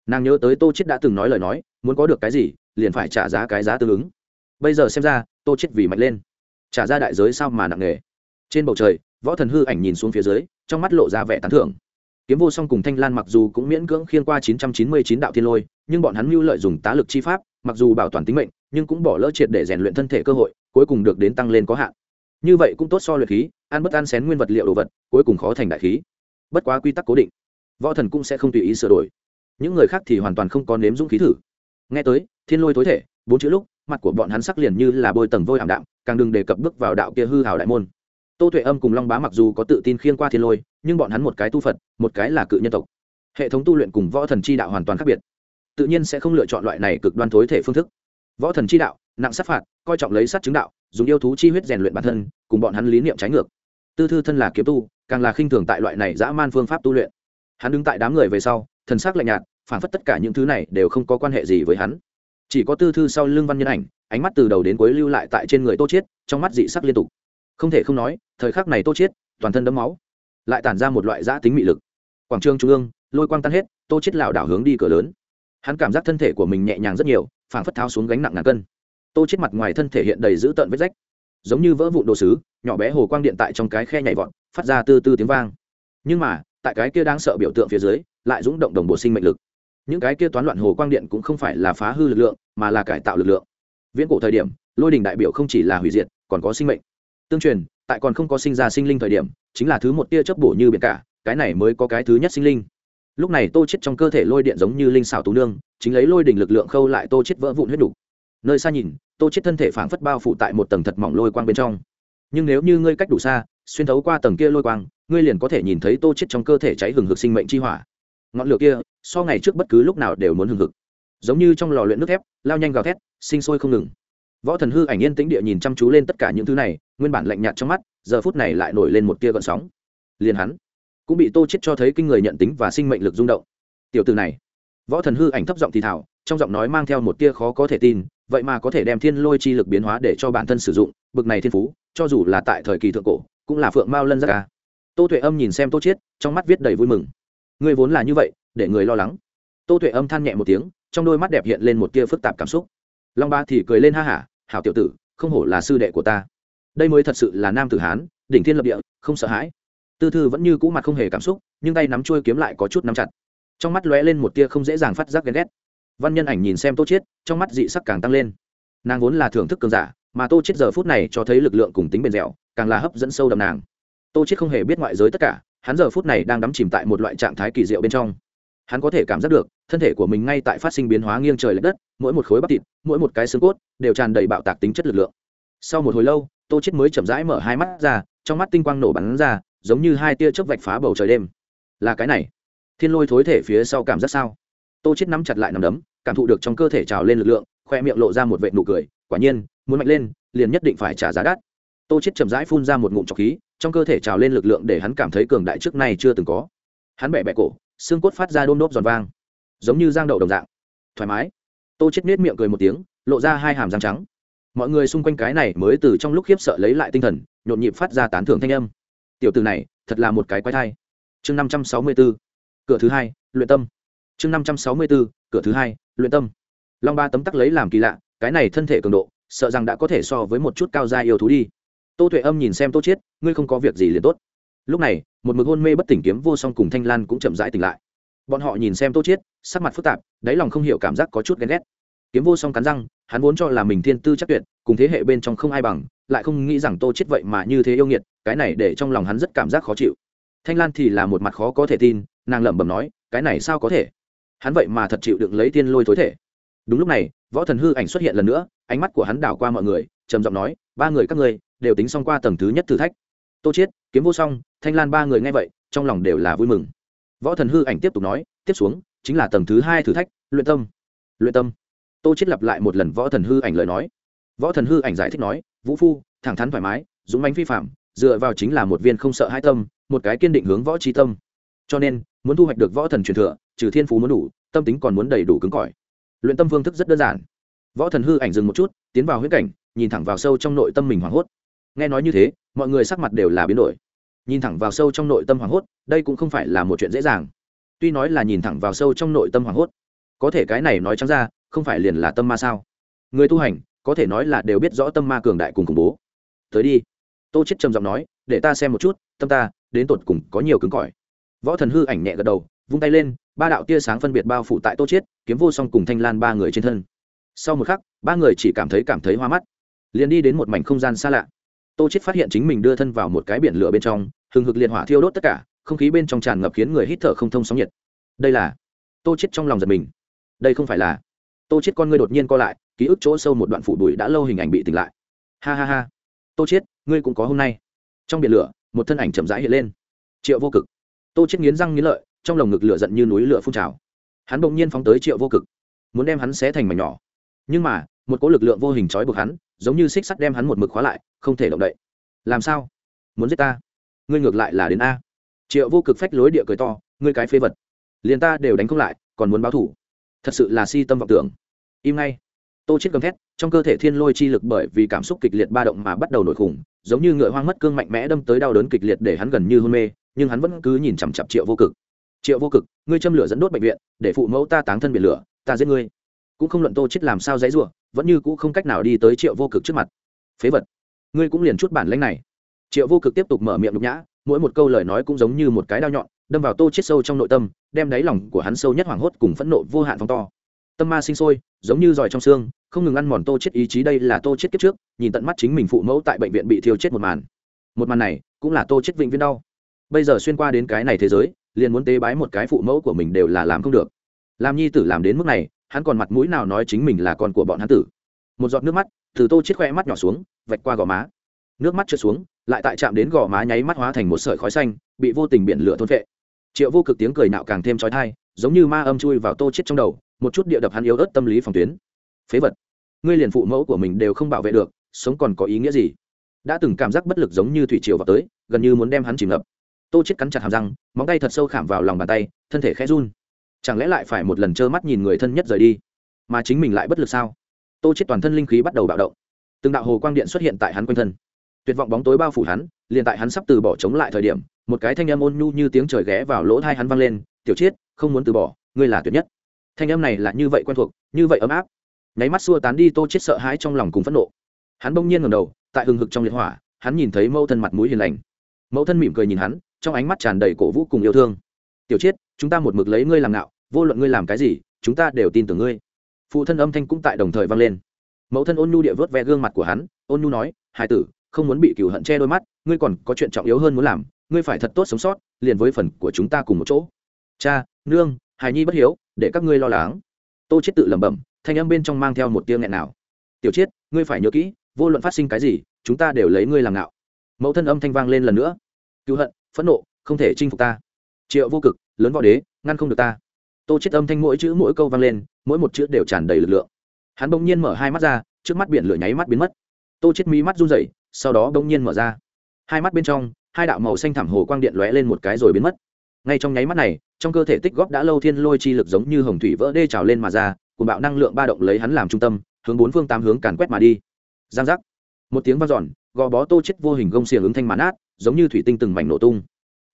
Speaker 1: Nàng nhớ tới tô chết đã từng nói lời nói, muốn có được cái gì, liền phải trả giá cái giá tương ứng. Bây giờ xem ra, tô chết vì mạnh lên. Trả ra đại giới sao mà nặng nề. Trên bầu trời, võ thần hư ảnh nhìn xuống phía dưới, trong mắt lộ ra vẻ tán thưởng. Kiếm vô song cùng thanh lan mặc dù cũng miễn cưỡng khiên qua 999 đạo thiên lôi, nhưng bọn hắn mưu lợi dùng tá lực chi pháp, mặc dù bảo toàn tính mệnh, nhưng cũng bỏ lỡ triệt để rèn luyện thân thể cơ hội, cuối cùng được đến tăng lên có hạn như vậy cũng tốt so luyện khí, ăn bất ăn xén nguyên vật liệu đồ vật, cuối cùng khó thành đại khí. Bất quá quy tắc cố định, võ thần cũng sẽ không tùy ý sửa đổi. Những người khác thì hoàn toàn không có nếm dũng khí thử. Nghe tới, thiên lôi tối thể, bốn chữ lúc, mặt của bọn hắn sắc liền như là bôi tầng vôi ảm đạm, càng đừng đề cập bước vào đạo kia hư hào đại môn. Tô tuệ âm cùng long bá mặc dù có tự tin khiên qua thiên lôi, nhưng bọn hắn một cái tu phật, một cái là cự nhân tộc. Hệ thống tu luyện cùng võ thần chi đạo hoàn toàn khác biệt. Tự nhiên sẽ không lựa chọn loại này cực đoan thối thể phương thức. Võ thần chi đạo nặng sát phạt, coi trọng lấy sát chứng đạo, dùng yêu thú chi huyết rèn luyện bản thân, cùng bọn hắn lý niệm trái ngược. Tư thư thân là kiếm tu, càng là khinh thường tại loại này dã man phương pháp tu luyện. Hắn đứng tại đám người về sau, thần sắc lạnh nhạt, phản phất tất cả những thứ này đều không có quan hệ gì với hắn. Chỉ có tư thư sau lưng văn nhân ảnh, ánh mắt từ đầu đến cuối lưu lại tại trên người tô chiết, trong mắt dị sắc liên tục. Không thể không nói, thời khắc này tô chiết, toàn thân đấm máu, lại tản ra một loại giã tính mị lực. Quảng trường trung ương, lôi quang tan hết, tô chiết lảo đảo hướng đi cửa lớn. Hắn cảm giác thân thể của mình nhẹ nhàng rất nhiều phảng phất tháo xuống gánh nặng ngàn cân tô chết mặt ngoài thân thể hiện đầy dữ tợn vết rách, giống như vỡ vụn đồ sứ, nhỏ bé hồ quang điện tại trong cái khe nhảy vọt, phát ra tư tư tiếng vang. Nhưng mà, tại cái kia đáng sợ biểu tượng phía dưới, lại rung động đồng bộ sinh mệnh lực. Những cái kia toán loạn hồ quang điện cũng không phải là phá hư lực lượng, mà là cải tạo lực lượng. Viễn cổ thời điểm, lôi đình đại biểu không chỉ là hủy diệt, còn có sinh mệnh. Tương truyền, tại còn không có sinh ra sinh linh thời điểm, chính là thứ một tia chớp bổ như biển cả, cái này mới có cái thứ nhất sinh linh. Lúc này tô chết trong cơ thể lôi điện giống như linh xảo tú nương, chính lấy lôi đình lực lượng khâu lại tô chết vỡ vụn huyết đủ nơi xa nhìn tô chết thân thể phảng phất bao phủ tại một tầng thật mỏng lôi quang bên trong. Nhưng nếu như ngươi cách đủ xa, xuyên thấu qua tầng kia lôi quang, ngươi liền có thể nhìn thấy tô chết trong cơ thể cháy hừng hực sinh mệnh chi hỏa. Ngọn lửa kia, so ngày trước bất cứ lúc nào đều muốn hừng hực. Giống như trong lò luyện nước thép, lao nhanh gào thét, sinh sôi không ngừng. Võ thần hư ảnh yên tĩnh địa nhìn chăm chú lên tất cả những thứ này, nguyên bản lạnh nhạt trong mắt, giờ phút này lại nổi lên một tia gợn sóng. Liền hắn cũng bị tô chết cho thấy kinh người nhận tính và sinh mệnh lực rung động. Tiểu từ này, võ thần hư ảnh thấp giọng thì thảo trong giọng nói mang theo một tia khó có thể tin vậy mà có thể đem thiên lôi chi lực biến hóa để cho bản thân sử dụng, bực này thiên phú, cho dù là tại thời kỳ thượng cổ, cũng là phượng mao lân giác ca tô tuệ âm nhìn xem tô chiết, trong mắt viết đầy vui mừng. Ngươi vốn là như vậy, để người lo lắng. Tô tuệ âm than nhẹ một tiếng, trong đôi mắt đẹp hiện lên một tia phức tạp cảm xúc. Long ba thì cười lên ha hả, hảo tiểu tử, không hổ là sư đệ của ta. Đây mới thật sự là nam tử hán, đỉnh thiên lập địa, không sợ hãi. Tư thư vẫn như cũ mặt không hề cảm xúc, nhưng tay nắm trôi kiếm lại có chút nắm chặt. Trong mắt lóe lên một tia không dễ dàng phát giác ghen ghét văn nhân ảnh nhìn xem tô chiết, trong mắt dị sắc càng tăng lên. Nàng vốn là thưởng thức cường giả, mà tô chiết giờ phút này cho thấy lực lượng cùng tính bền dẻo, càng là hấp dẫn sâu đậm nàng. Tô chiết không hề biết ngoại giới tất cả, hắn giờ phút này đang đắm chìm tại một loại trạng thái kỳ diệu bên trong. Hắn có thể cảm giác được, thân thể của mình ngay tại phát sinh biến hóa nghiêng trời l ệ đất, mỗi một khối bắp thịt, mỗi một cái xương cốt, đều tràn đầy bạo tạc tính chất lực lượng. Sau một hồi lâu, tô chết mới chậm rãi mở hai mắt ra, trong mắt tinh quang nổ bắn ra, giống như hai tia chớp vạch phá bầu trời đêm. Là cái này. Thiên lôi thối thể phía sau cảm giác sao? Tô chết nắm chặt lại nằm đấm, cảm thụ được trong cơ thể trào lên lực lượng, khoe miệng lộ ra một vệt nụ cười, quả nhiên, muốn mạnh lên, liền nhất định phải trả giá đắt. Tô chết chậm rãi phun ra một ngụm trọc khí, trong cơ thể trào lên lực lượng để hắn cảm thấy cường đại trước nay chưa từng có. Hắn bẻ bẻ cổ, xương cốt phát ra đôm đốp giòn vang, giống như giang đậu đồng dạng. Thoải mái. Tô chết nết miệng cười một tiếng, lộ ra hai hàm răng trắng. Mọi người xung quanh cái này mới từ trong lúc khiếp sợ lấy lại tinh thần, nhộn nhịp phát ra tán thưởng thanh âm. Tiểu từ này, thật là một cái quái thai. Chương năm trăm sáu mươi bốn cửa thứ hai, luyện tâm chương năm trăm sáu mươi 564 cửa thứ hai, luyện tâm. Long ba tấm tắc lấy làm kỳ lạ, cái này thân thể cường độ, sợ rằng đã có thể so với một chút cao gia yêu thú đi. Tô tuệ âm nhìn xem tô chiết, ngươi không có việc gì liền tốt. Lúc này, một mực hôn mê bất tỉnh kiếm vô song cùng thanh lan cũng chậm rãi tỉnh lại. Bọn họ nhìn xem tô chiết, sắc mặt phức tạp, đáy lòng không hiểu cảm giác có chút ghen ghét. Kiếm vô song cắn răng, hắn vốn cho là mình thiên tư chắc tuyệt, cùng thế hệ bên trong không ai bằng, lại không nghĩ rằng tô chết vậy mà như thế yêu nghiệt, cái này để trong lòng hắn rất cảm giác khó chịu. Thanh lan thì là một mặt khó có thể tin, nàng lẩm bẩm nói, cái này sao có thể? Hắn vậy mà thật chịu đựng lấy tiên lôi thối thể. Đúng lúc này, võ thần hư ảnh xuất hiện lần nữa, ánh mắt của hắn đảo qua mọi người, trầm giọng nói, ba người các ngươi đều tính xong qua tầng thứ nhất thử thách. Tô chiết, kiếm vô song, thanh lan ba người nghe vậy, trong lòng đều là vui mừng. Võ thần hư ảnh tiếp tục nói, tiếp xuống chính là tầng thứ hai thử thách, luyện tâm. Luyện tâm? Tô chiết lặp lại một lần võ thần hư ảnh lời nói. Võ thần hư ảnh giải thích nói, vũ phu, thẳng thắn thoải mái, dũng mãnh phi phạm dựa vào chính là một viên không sợ hai tâm, một cái kiên định hướng võ trí tâm cho nên, muốn thu hoạch được võ thần truyền thừa, trừ thiên phú muốn đủ, tâm tính còn muốn đầy đủ cứng cỏi. Luyện tâm phương thức rất đơn giản. Võ thần hư ảnh dừng một chút, tiến vào huyết cảnh, nhìn thẳng vào sâu trong nội tâm mình hoảng hốt. Nghe nói như thế, mọi người sắc mặt đều là biến đổi. Nhìn thẳng vào sâu trong nội tâm hoảng hốt, đây cũng không phải là một chuyện dễ dàng. Tuy nói là nhìn thẳng vào sâu trong nội tâm hoảng hốt, có thể cái này nói trắng ra, không phải liền là tâm ma sao? Người tu hành, có thể nói là đều biết rõ tâm ma cường đại cùng khủng bố. Tới đi. Tô chết trầm giọng nói, để ta xem một chút, tâm ta, đến tột cùng có nhiều cứng cỏi võ thần hư ảnh nhẹ gật đầu vung tay lên ba đạo tia sáng phân biệt bao phủ tại tô Chiết, kiếm vô song cùng thanh lan ba người trên thân. Sau một khắc ba người chỉ cảm thấy cảm thấy hoa mắt liền đi đến một mảnh không gian xa lạ. Tô Chiết phát hiện chính mình đưa thân vào một cái biển lửa bên trong hừng hực liệt hỏa thiêu đốt tất cả không khí bên trong tràn ngập khiến người hít thở không thông sóng nhiệt. Đây là tô Chiết trong lòng giật mình. Đây không phải là tô Chiết con ngươi đột nhiên co lại ký ức chỗ sâu một đoạn phủ bụi đã lâu hình ảnh bị tỉnh lại. Ha ha ha. Tô Chiết, ngươi cũng có hôm nay. Trong biển lửa một thân ảnh chậm rãi hiện lên. Triệu vô cực tô chết nghiến răng nghiến lợi, trong lồng ngực lửa giận như núi lửa phun trào. Hắn bỗng nhiên phóng tới triệu vô cực, muốn đem hắn xé thành mảnh nhỏ. Nhưng mà, một cỗ lực lượng vô hình trói buộc hắn, giống như xích sắt đem hắn một mực khóa lại, không thể động đậy. Làm sao? Muốn giết ta? Ngươi ngược lại là đến a. Triệu vô cực phách lối địa cười to, ngươi cái phế vật. Liền ta đều đánh không lại, còn muốn báo thủ. Thật sự là si tâm vọng tưởng. Im ngay. Tô chết gầm thét, trong cơ thể thiên lôi chi lực bởi vì cảm xúc kịch liệt ba động mà bắt đầu nổi khủng, giống như ngựa hoang mất cương mạnh mẽ đâm tới đau đớn kịch liệt để hắn gần như hôn mê nhưng hắn vẫn cứ nhìn chằm chặp triệu vô cực. Triệu vô cực, ngươi châm lửa dẫn đốt bệnh viện, để phụ mẫu ta táng thân biển lửa, ta giết ngươi. Cũng không luận tô chết làm sao dãy rủa, vẫn như cũ không cách nào đi tới triệu vô cực trước mặt. Phế vật, ngươi cũng liền chút bản lãnh này. Triệu vô cực tiếp tục mở miệng nhục nhã, mỗi một câu lời nói cũng giống như một cái đao nhọn, đâm vào tô chết sâu trong nội tâm, đem đáy lòng của hắn sâu nhất hoảng hốt cùng phẫn nộ vô hạn phóng to. Tâm ma sinh sôi, giống như giỏi trong xương, không ngừng ăn mòn tô chết ý chí đây là tô chết kiếp trước, nhìn tận mắt chính mình phụ mẫu tại bệnh viện bị thiêu chết một màn. Một màn này, cũng là tô chết vĩnh viễn đau bây giờ xuyên qua đến cái này thế giới, liền muốn tế bái một cái phụ mẫu của mình đều là làm không được. Làm nhi tử làm đến mức này, hắn còn mặt mũi nào nói chính mình là con của bọn hắn tử? Một giọt nước mắt, từ tô chết khoe mắt nhỏ xuống, vạch qua gò má. Nước mắt trượt xuống, lại tại chạm đến gò má nháy mắt hóa thành một sợi khói xanh, bị vô tình biển lửa thôn phệ. Triệu vô cực tiếng cười nạo càng thêm trói thai giống như ma âm chui vào tô chết trong đầu, một chút địa đập hắn yếu ớt tâm lý phòng tuyến. Phế vật. Ngươi liền phụ mẫu của mình đều không bảo vệ được, sống còn có ý nghĩa gì? Đã từng cảm giác bất lực giống như thủy triều vào tới, gần như muốn đem hắn chìm ngập tô chết cắn chặt hàm răng, móng tay thật sâu khảm vào lòng bàn tay, thân thể khẽ run. Chẳng lẽ lại phải một lần trơ mắt nhìn người thân nhất rời đi? Mà chính mình lại bất lực sao? Tô chết toàn thân linh khí bắt đầu bạo động. Từng đạo hồ quang điện xuất hiện tại hắn quanh thân. Tuyệt vọng bóng tối bao phủ hắn, liền tại hắn sắp từ bỏ chống lại thời điểm, một cái thanh âm ôn nhu như tiếng trời ghé vào lỗ thai hắn vang lên, tiểu chiết không muốn từ bỏ, ngươi là tuyệt nhất. Thanh âm này là như vậy quen thuộc, như vậy ấm áp. Nháy mắt xua tán đi tô chết sợ hãi trong lòng cùng phẫn nộ. Hắn bỗng nhiên ngẩng đầu, tại hừng hực trong liệt hỏa, hắn nhìn thấy mẫu thân mặt mũi hiền lành. Mẫu thân mỉm cười nhìn hắn trong ánh mắt tràn đầy cổ vũ cùng yêu thương. Tiểu chiết, chúng ta một mực lấy ngươi làm ngạo, vô luận ngươi làm cái gì, chúng ta đều tin tưởng ngươi. Phụ thân âm thanh cũng tại đồng thời vang lên. Mẫu thân ôn nhu địa vớt ve gương mặt của hắn, ôn nhu nói, hải tử, không muốn bị cửu hận che đôi mắt, ngươi còn có chuyện trọng yếu hơn muốn làm, ngươi phải thật tốt sống sót, liền với phần của chúng ta cùng một chỗ. Cha, nương, hài nhi bất hiếu, để các ngươi lo lắng. Tô chết tự lẩm bẩm, thanh âm bên trong mang theo một tiếng nghẹn nào. Tiểu chiết, ngươi phải nhớ kỹ, vô luận phát sinh cái gì, chúng ta đều lấy ngươi làm ngạo. Mẫu thân âm thanh vang lên lần nữa cứu hận, phẫn nộ, không thể chinh phục ta. Triệu vô cực, lớn võ đế, ngăn không được ta. Tô chết âm thanh mỗi chữ mỗi câu vang lên, mỗi một chữ đều tràn đầy lực lượng. Hắn bỗng nhiên mở hai mắt ra, trước mắt biển lửa nháy mắt biến mất. Tô chết mí mắt run rẩy, sau đó bỗng nhiên mở ra. Hai mắt bên trong, hai đạo màu xanh thảm hồ quang điện lóe lên một cái rồi biến mất. Ngay trong nháy mắt này, trong cơ thể tích góp đã lâu thiên lôi chi lực giống như hồng thủy vỡ đê trào lên mà ra cùng bạo năng lượng ba động lấy hắn làm trung tâm, hướng bốn phương tám hướng càn quét mà đi. Giang giác. Một tiếng vang dọn, gò bó tô chết vô hình gông xiềng ứng thanh mãn át giống như thủy tinh từng mảnh nổ tung.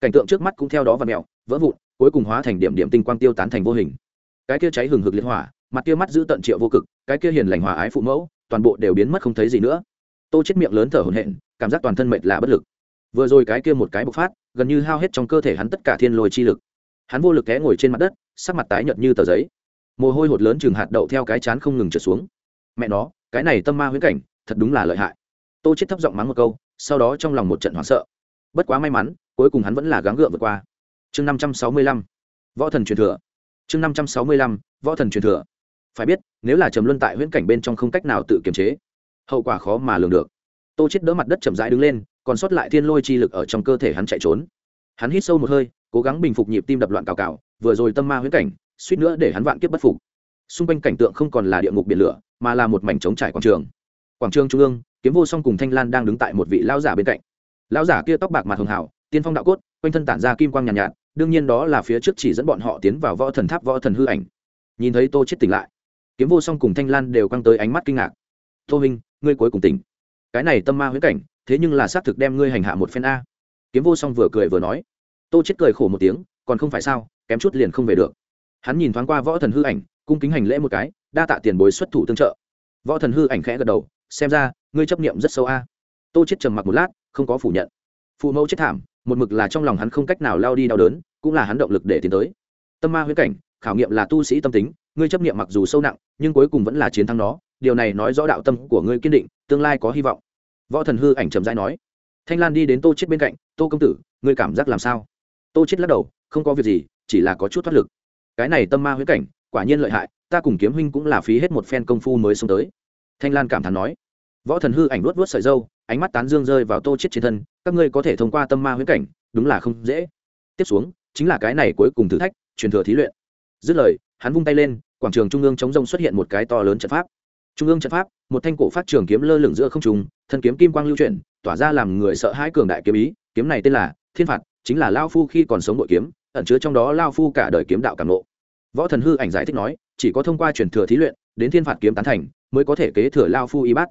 Speaker 1: Cảnh tượng trước mắt cũng theo đó và mẹo vỡ vụn, cuối cùng hóa thành điểm điểm tinh quang tiêu tán thành vô hình. Cái kia cháy hừng hực liệt hỏa, mặt kia mắt giữ tận triệu vô cực, cái kia hiền lành hòa ái phụ mẫu, toàn bộ đều biến mất không thấy gì nữa. Tô chết miệng lớn thở hổn hển, cảm giác toàn thân mệt là bất lực. Vừa rồi cái kia một cái bộc phát, gần như hao hết trong cơ thể hắn tất cả thiên lôi chi lực. Hắn vô lực té ngồi trên mặt đất, sắc mặt tái nhợt như tờ giấy. Mồ hôi hột lớn chừng hạt đậu theo cái chán không ngừng trượt xuống. Mẹ nó, cái này tâm ma huyễn cảnh, thật đúng là lợi hại. Tô chết thấp giọng mắng một câu sau đó trong lòng một trận hoảng sợ. Bất quá may mắn, cuối cùng hắn vẫn là gắng gượng vượt qua. Chương năm trăm sáu mươi lăm, võ thần truyền thừa. Chương năm trăm sáu mươi lăm, võ thần truyền thừa. Phải biết, nếu là trầm luân tại huyễn cảnh bên trong không cách nào tự kiềm chế, hậu quả khó mà lường được. Tô chết đỡ mặt đất chậm rãi đứng lên, còn sót lại thiên lôi chi lực ở trong cơ thể hắn chạy trốn. Hắn hít sâu một hơi, cố gắng bình phục nhịp tim đập loạn cào cào, vừa rồi tâm ma huyễn cảnh, suýt nữa để hắn vạn kiếp bất phục. Xung quanh cảnh tượng không còn là địa ngục biển lửa, mà là một mảnh trống trải quảng trường. Quảng trường trung ương kiếm vô song cùng thanh lan đang đứng tại một vị lão giả bên cạnh. Lão giả kia tóc bạc mặt hường hảo tiên phong đạo cốt quanh thân tản ra kim quang nhàn nhạt, nhạt đương nhiên đó là phía trước chỉ dẫn bọn họ tiến vào võ thần tháp võ thần hư ảnh. Nhìn thấy tô chết tỉnh lại kiếm vô song cùng thanh lan đều căng tới ánh mắt kinh ngạc. Tô huynh ngươi cuối cùng tỉnh. Cái này tâm ma huyễn cảnh thế nhưng là xác thực đem ngươi hành hạ một phen a. Kiếm vô song vừa cười vừa nói. Tô chết cười khổ một tiếng còn không phải sao kém chút liền không về được. Hắn nhìn thoáng qua võ thần hư ảnh cung kính hành lễ một cái đa tạ tiền bối xuất thủ tương trợ. Võ thần hư ảnh khẽ gật đầu xem ra, ngươi chấp niệm rất sâu a. Tô chết trầm mặc một lát, không có phủ nhận. Phụ mẫu chết thảm, một mực là trong lòng hắn không cách nào lao đi đau đớn, cũng là hắn động lực để tiến tới. Tâm ma huyễn cảnh, khảo nghiệm là tu sĩ tâm tính, ngươi chấp niệm mặc dù sâu nặng, nhưng cuối cùng vẫn là chiến thắng nó, điều này nói rõ đạo tâm của ngươi kiên định, tương lai có hy vọng. Võ thần hư ảnh trầm dài nói. Thanh lan đi đến tô chết bên cạnh, tô công tử, ngươi cảm giác làm sao? Tô chết lắc đầu, không có việc gì, chỉ là có chút thoát lực. Cái này tâm ma huyễn cảnh, quả nhiên lợi hại, ta cùng kiếm huynh cũng là phí hết một phen công phu mới xuống tới. Thanh lan cảm thán nói võ thần hư ảnh luốt vớt sợi dâu, ánh mắt tán dương rơi vào tô chết trên thân, các ngươi có thể thông qua tâm ma huyễn cảnh, đúng là không dễ. Tiếp xuống, chính là cái này cuối cùng thử thách, truyền thừa thí luyện. Dứt lời, hắn vung tay lên, quảng trường trung ương chống rông xuất hiện một cái to lớn trận pháp. Trung ương trận pháp, một thanh cổ phát trường kiếm lơ lửng giữa không trung, thân kiếm kim quang lưu chuyển, tỏa ra làm người sợ hãi cường đại kiếm ý, kiếm này tên là thiên phạt, chính là lao phu khi còn sống bội kiếm, ẩn chứa trong đó lao phu cả đời kiếm đạo cảm nộ võ thần hư ảnh giải thích nói, chỉ có thông qua truyền thừa thí luyện, đến thiên phạt kiếm tán thành, mới có thể kế thừa lao phu y bát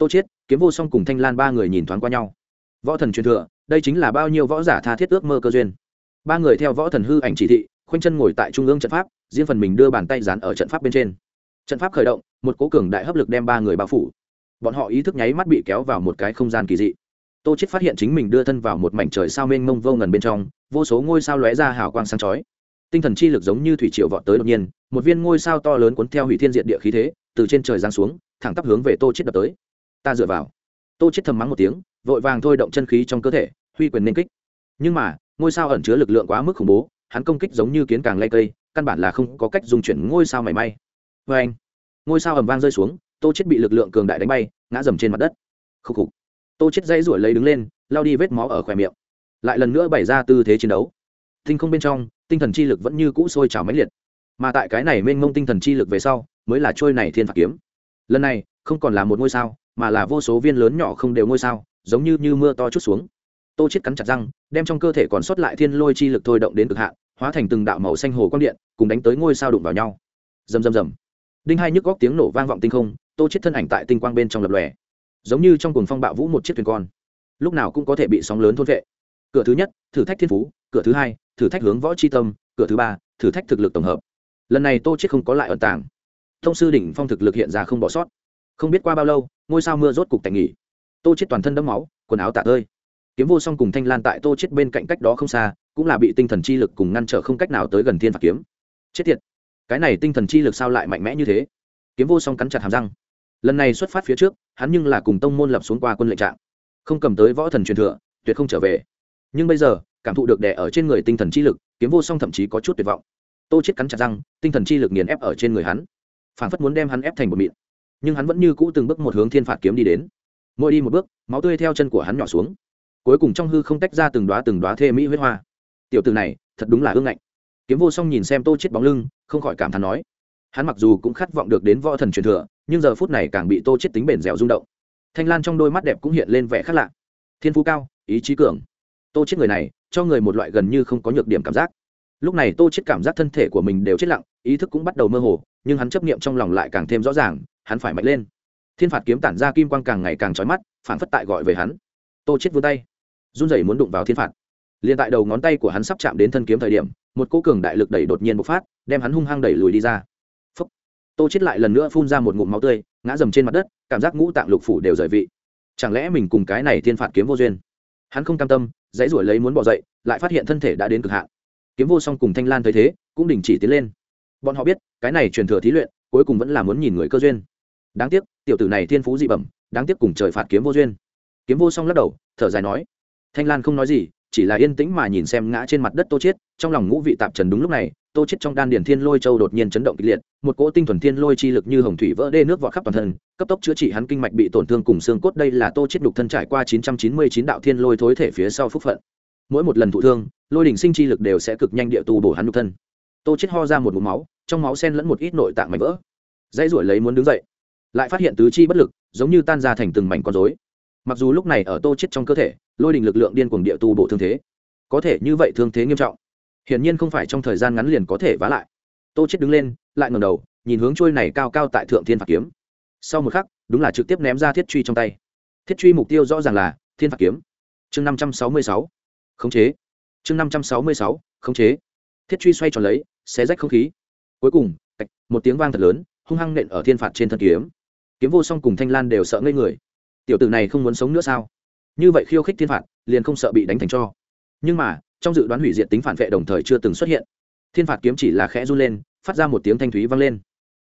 Speaker 1: tô chiết, kiếm vô song cùng thanh lan ba người nhìn thoáng qua nhau. Võ thần truyền thừa, đây chính là bao nhiêu võ giả tha thiết ước mơ cơ duyên. Ba người theo võ thần hư ảnh chỉ thị, khoanh chân ngồi tại trung ương trận pháp, riêng phần mình đưa bàn tay dán ở trận pháp bên trên. Trận pháp khởi động, một cố cường đại hấp lực đem ba người bao phủ. Bọn họ ý thức nháy mắt bị kéo vào một cái không gian kỳ dị. Tô chết phát hiện chính mình đưa thân vào một mảnh trời sao mênh mông vô ngần bên trong, vô số ngôi sao lóe ra hào quang sáng chói. Tinh thần chi lực giống như thủy triều vọt tới đột nhiên, một viên ngôi sao to lớn cuốn theo hủy thiên diệt địa khí thế, từ trên trời giáng xuống, thẳng tắp hướng về tô chết đập tới ta dựa vào. Tô chết thầm mắng một tiếng, vội vàng thôi động chân khí trong cơ thể, huy quyền nên kích. Nhưng mà, ngôi sao ẩn chứa lực lượng quá mức khủng bố, hắn công kích giống như kiến càng lay cây, căn bản là không có cách dùng chuyển ngôi sao mảy may. Vê anh, ngôi sao ầm vang rơi xuống, tô chết bị lực lượng cường đại đánh bay, ngã dầm trên mặt đất. Khúc khục. Tô chết dây ruổi lấy đứng lên lao đi vết máu ở khỏe miệng. Lại lần nữa bày ra tư thế chiến đấu. Tinh không bên trong, tinh thần chi lực vẫn như cũ sôi trào mãnh liệt. Mà tại cái này mênh mông tinh thần chi lực về sau, mới là trôi này thiên phạt kiếm. Lần này, không còn là một ngôi sao mà là vô số viên lớn nhỏ không đều ngôi sao, giống như như mưa to chút xuống. Tô chết cắn chặt răng, đem trong cơ thể còn sót lại thiên lôi chi lực thôi động đến cực hạn, hóa thành từng đạo màu xanh hồ quang điện, cùng đánh tới ngôi sao đụng vào nhau. Rầm rầm rầm. Đinh hai nhức góc tiếng nổ vang vọng tinh không, tô chết thân ảnh tại tinh quang bên trong lập lòe, giống như trong cuồng phong bạo vũ một chiếc thuyền con. Lúc nào cũng có thể bị sóng lớn thôn vệ. Cửa thứ nhất, thử thách thiên phú, cửa thứ hai, thử thách hướng võ c h i tâm, cửa thứ ba, thử thách thực lực tổng hợp. Lần này tô chết không có lại ẩn tàng. Thông sư đỉnh phong thực lực hiện ra không bỏ sót không biết qua bao lâu, ngôi sao mưa rốt cục tạnh nghỉ. Tô chết toàn thân đẫm máu, quần áo tạ tơi. Kiếm vô song cùng thanh lan tại tô chết bên cạnh cách đó không xa, cũng là bị tinh thần chi lực cùng ngăn trở không cách nào tới gần thiên phạt kiếm. Chết tiệt! Cái này tinh thần chi lực sao lại mạnh mẽ như thế? Kiếm vô song cắn chặt hàm răng. Lần này xuất phát phía trước, hắn nhưng là cùng tông môn lập xuống qua quân lệnh trạng. Không cầm tới võ thần truyền thừa, tuyệt không trở về. Nhưng bây giờ, cảm thụ được đè ở trên người tinh thần chi lực, kiếm vô song thậm chí có chút tuyệt vọng. Tô chết cắn chặt răng, tinh thần chi lực nghiền ép ở trên người hắn. Phảng phất muốn đem hắn ép thành một mịn nhưng hắn vẫn như cũ từng bước một hướng thiên phạt kiếm đi đến. Mỗi đi một bước, máu tươi theo chân của hắn nhỏ xuống. Cuối cùng trong hư không tách ra từng đoá từng đoá thê mỹ huyết hoa. Tiểu từ này, thật đúng là ương ngạnh. Kiếm vô song nhìn xem tô chết bóng lưng, không khỏi cảm thán nói. Hắn mặc dù cũng khát vọng được đến võ thần truyền thừa, nhưng giờ phút này càng bị tô chết tính bền dẻo rung động. Thanh lan trong đôi mắt đẹp cũng hiện lên vẻ khác lạ. Thiên phú cao, ý chí cường. Tô chết người này, cho người một loại gần như không có nhược điểm cảm giác. Lúc này tô chết cảm giác thân thể của mình đều chết lặng, ý thức cũng bắt đầu mơ hồ, nhưng hắn chấp niệm trong lòng lại càng thêm rõ ràng hắn phải mạnh lên. Thiên phạt kiếm tản ra kim quang càng ngày càng chói mắt phản phất tại gọi về hắn. Tô chết vươn tay. Run rẩy muốn đụng vào thiên phạt. Liền tại đầu ngón tay của hắn sắp chạm đến thân kiếm thời điểm, một cỗ cường đại lực đẩy đột nhiên bộc phát, đem hắn hung hăng đẩy lùi đi ra. Phúc. tô chết lại lần nữa phun ra một ngụm máu tươi, ngã dầm trên mặt đất, cảm giác ngũ tạng lục phủ đều rời vị. Chẳng lẽ mình cùng cái này thiên phạt kiếm vô duyên? Hắn không cam tâm, dãy ruổi lấy muốn bỏ dậy, lại phát hiện thân thể đã đến cực hạn. Kiếm vô song cùng thanh lan thấy thế, cũng đình chỉ tiến lên. Bọn họ biết, cái này truyền thừa thí luyện, cuối cùng vẫn là muốn nhìn người cơ duyên đáng tiếc, tiểu tử này thiên phú dị bẩm, đáng tiếc cùng trời phạt kiếm vô duyên. Kiếm vô song lắc đầu, thở dài nói, thanh lan không nói gì, chỉ là yên tĩnh mà nhìn xem ngã trên mặt đất tô chết. trong lòng ngũ vị tạp trần đúng lúc này, tô chết trong đan điền thiên lôi châu đột nhiên chấn động kịch liệt, một cỗ tinh thuần thiên lôi chi lực như hồng thủy vỡ đê nước vọt khắp toàn thân, cấp tốc chữa trị hắn kinh mạch bị tổn thương cùng xương cốt, đây là tô chết đục thân trải qua 999 đạo thiên lôi thối thể phía sau phúc phận. Mỗi một lần thụ thương, lôi đỉnh sinh chi lực đều sẽ cực nhanh địa tu bổ hắn đục thân. Tô chết ho ra một ngụm máu, trong máu xen lẫn một ít nội tạng mảnh vỡ. Dãy ruổi lấy muốn đứng dậy lại phát hiện tứ chi bất lực, giống như tan ra thành từng mảnh con dối mặc dù lúc này ở tô chết trong cơ thể, lôi đình lực lượng điên cuồng địa tu bổ thương thế. Có thể như vậy thương thế nghiêm trọng, hiển nhiên không phải trong thời gian ngắn liền có thể vá lại. Tô chết đứng lên, lại ngẩng đầu, nhìn hướng trôi này cao cao tại thượng thiên phạt kiếm. Sau một khắc, đúng là trực tiếp ném ra thiết truy trong tay. Thiết truy mục tiêu rõ ràng là thiên phạt kiếm. Chương năm trăm sáu mươi sáu, khống chế. Chương năm trăm sáu mươi sáu, khống chế. Thiết truy xoay tròn lấy, xé rách không khí. Cuối cùng một tiếng vang thật lớn, hung hăng nện ở thiên phạt trên thân kiếm kiếm vô song cùng thanh lan đều sợ ngây người. Tiểu tử này không muốn sống nữa sao? Như vậy khiêu khích thiên phạt, liền không sợ bị đánh thành cho. Nhưng mà, trong dự đoán hủy diệt tính phản vệ đồng thời chưa từng xuất hiện. Thiên phạt kiếm chỉ là khẽ run lên, phát ra một tiếng thanh thúy vang lên.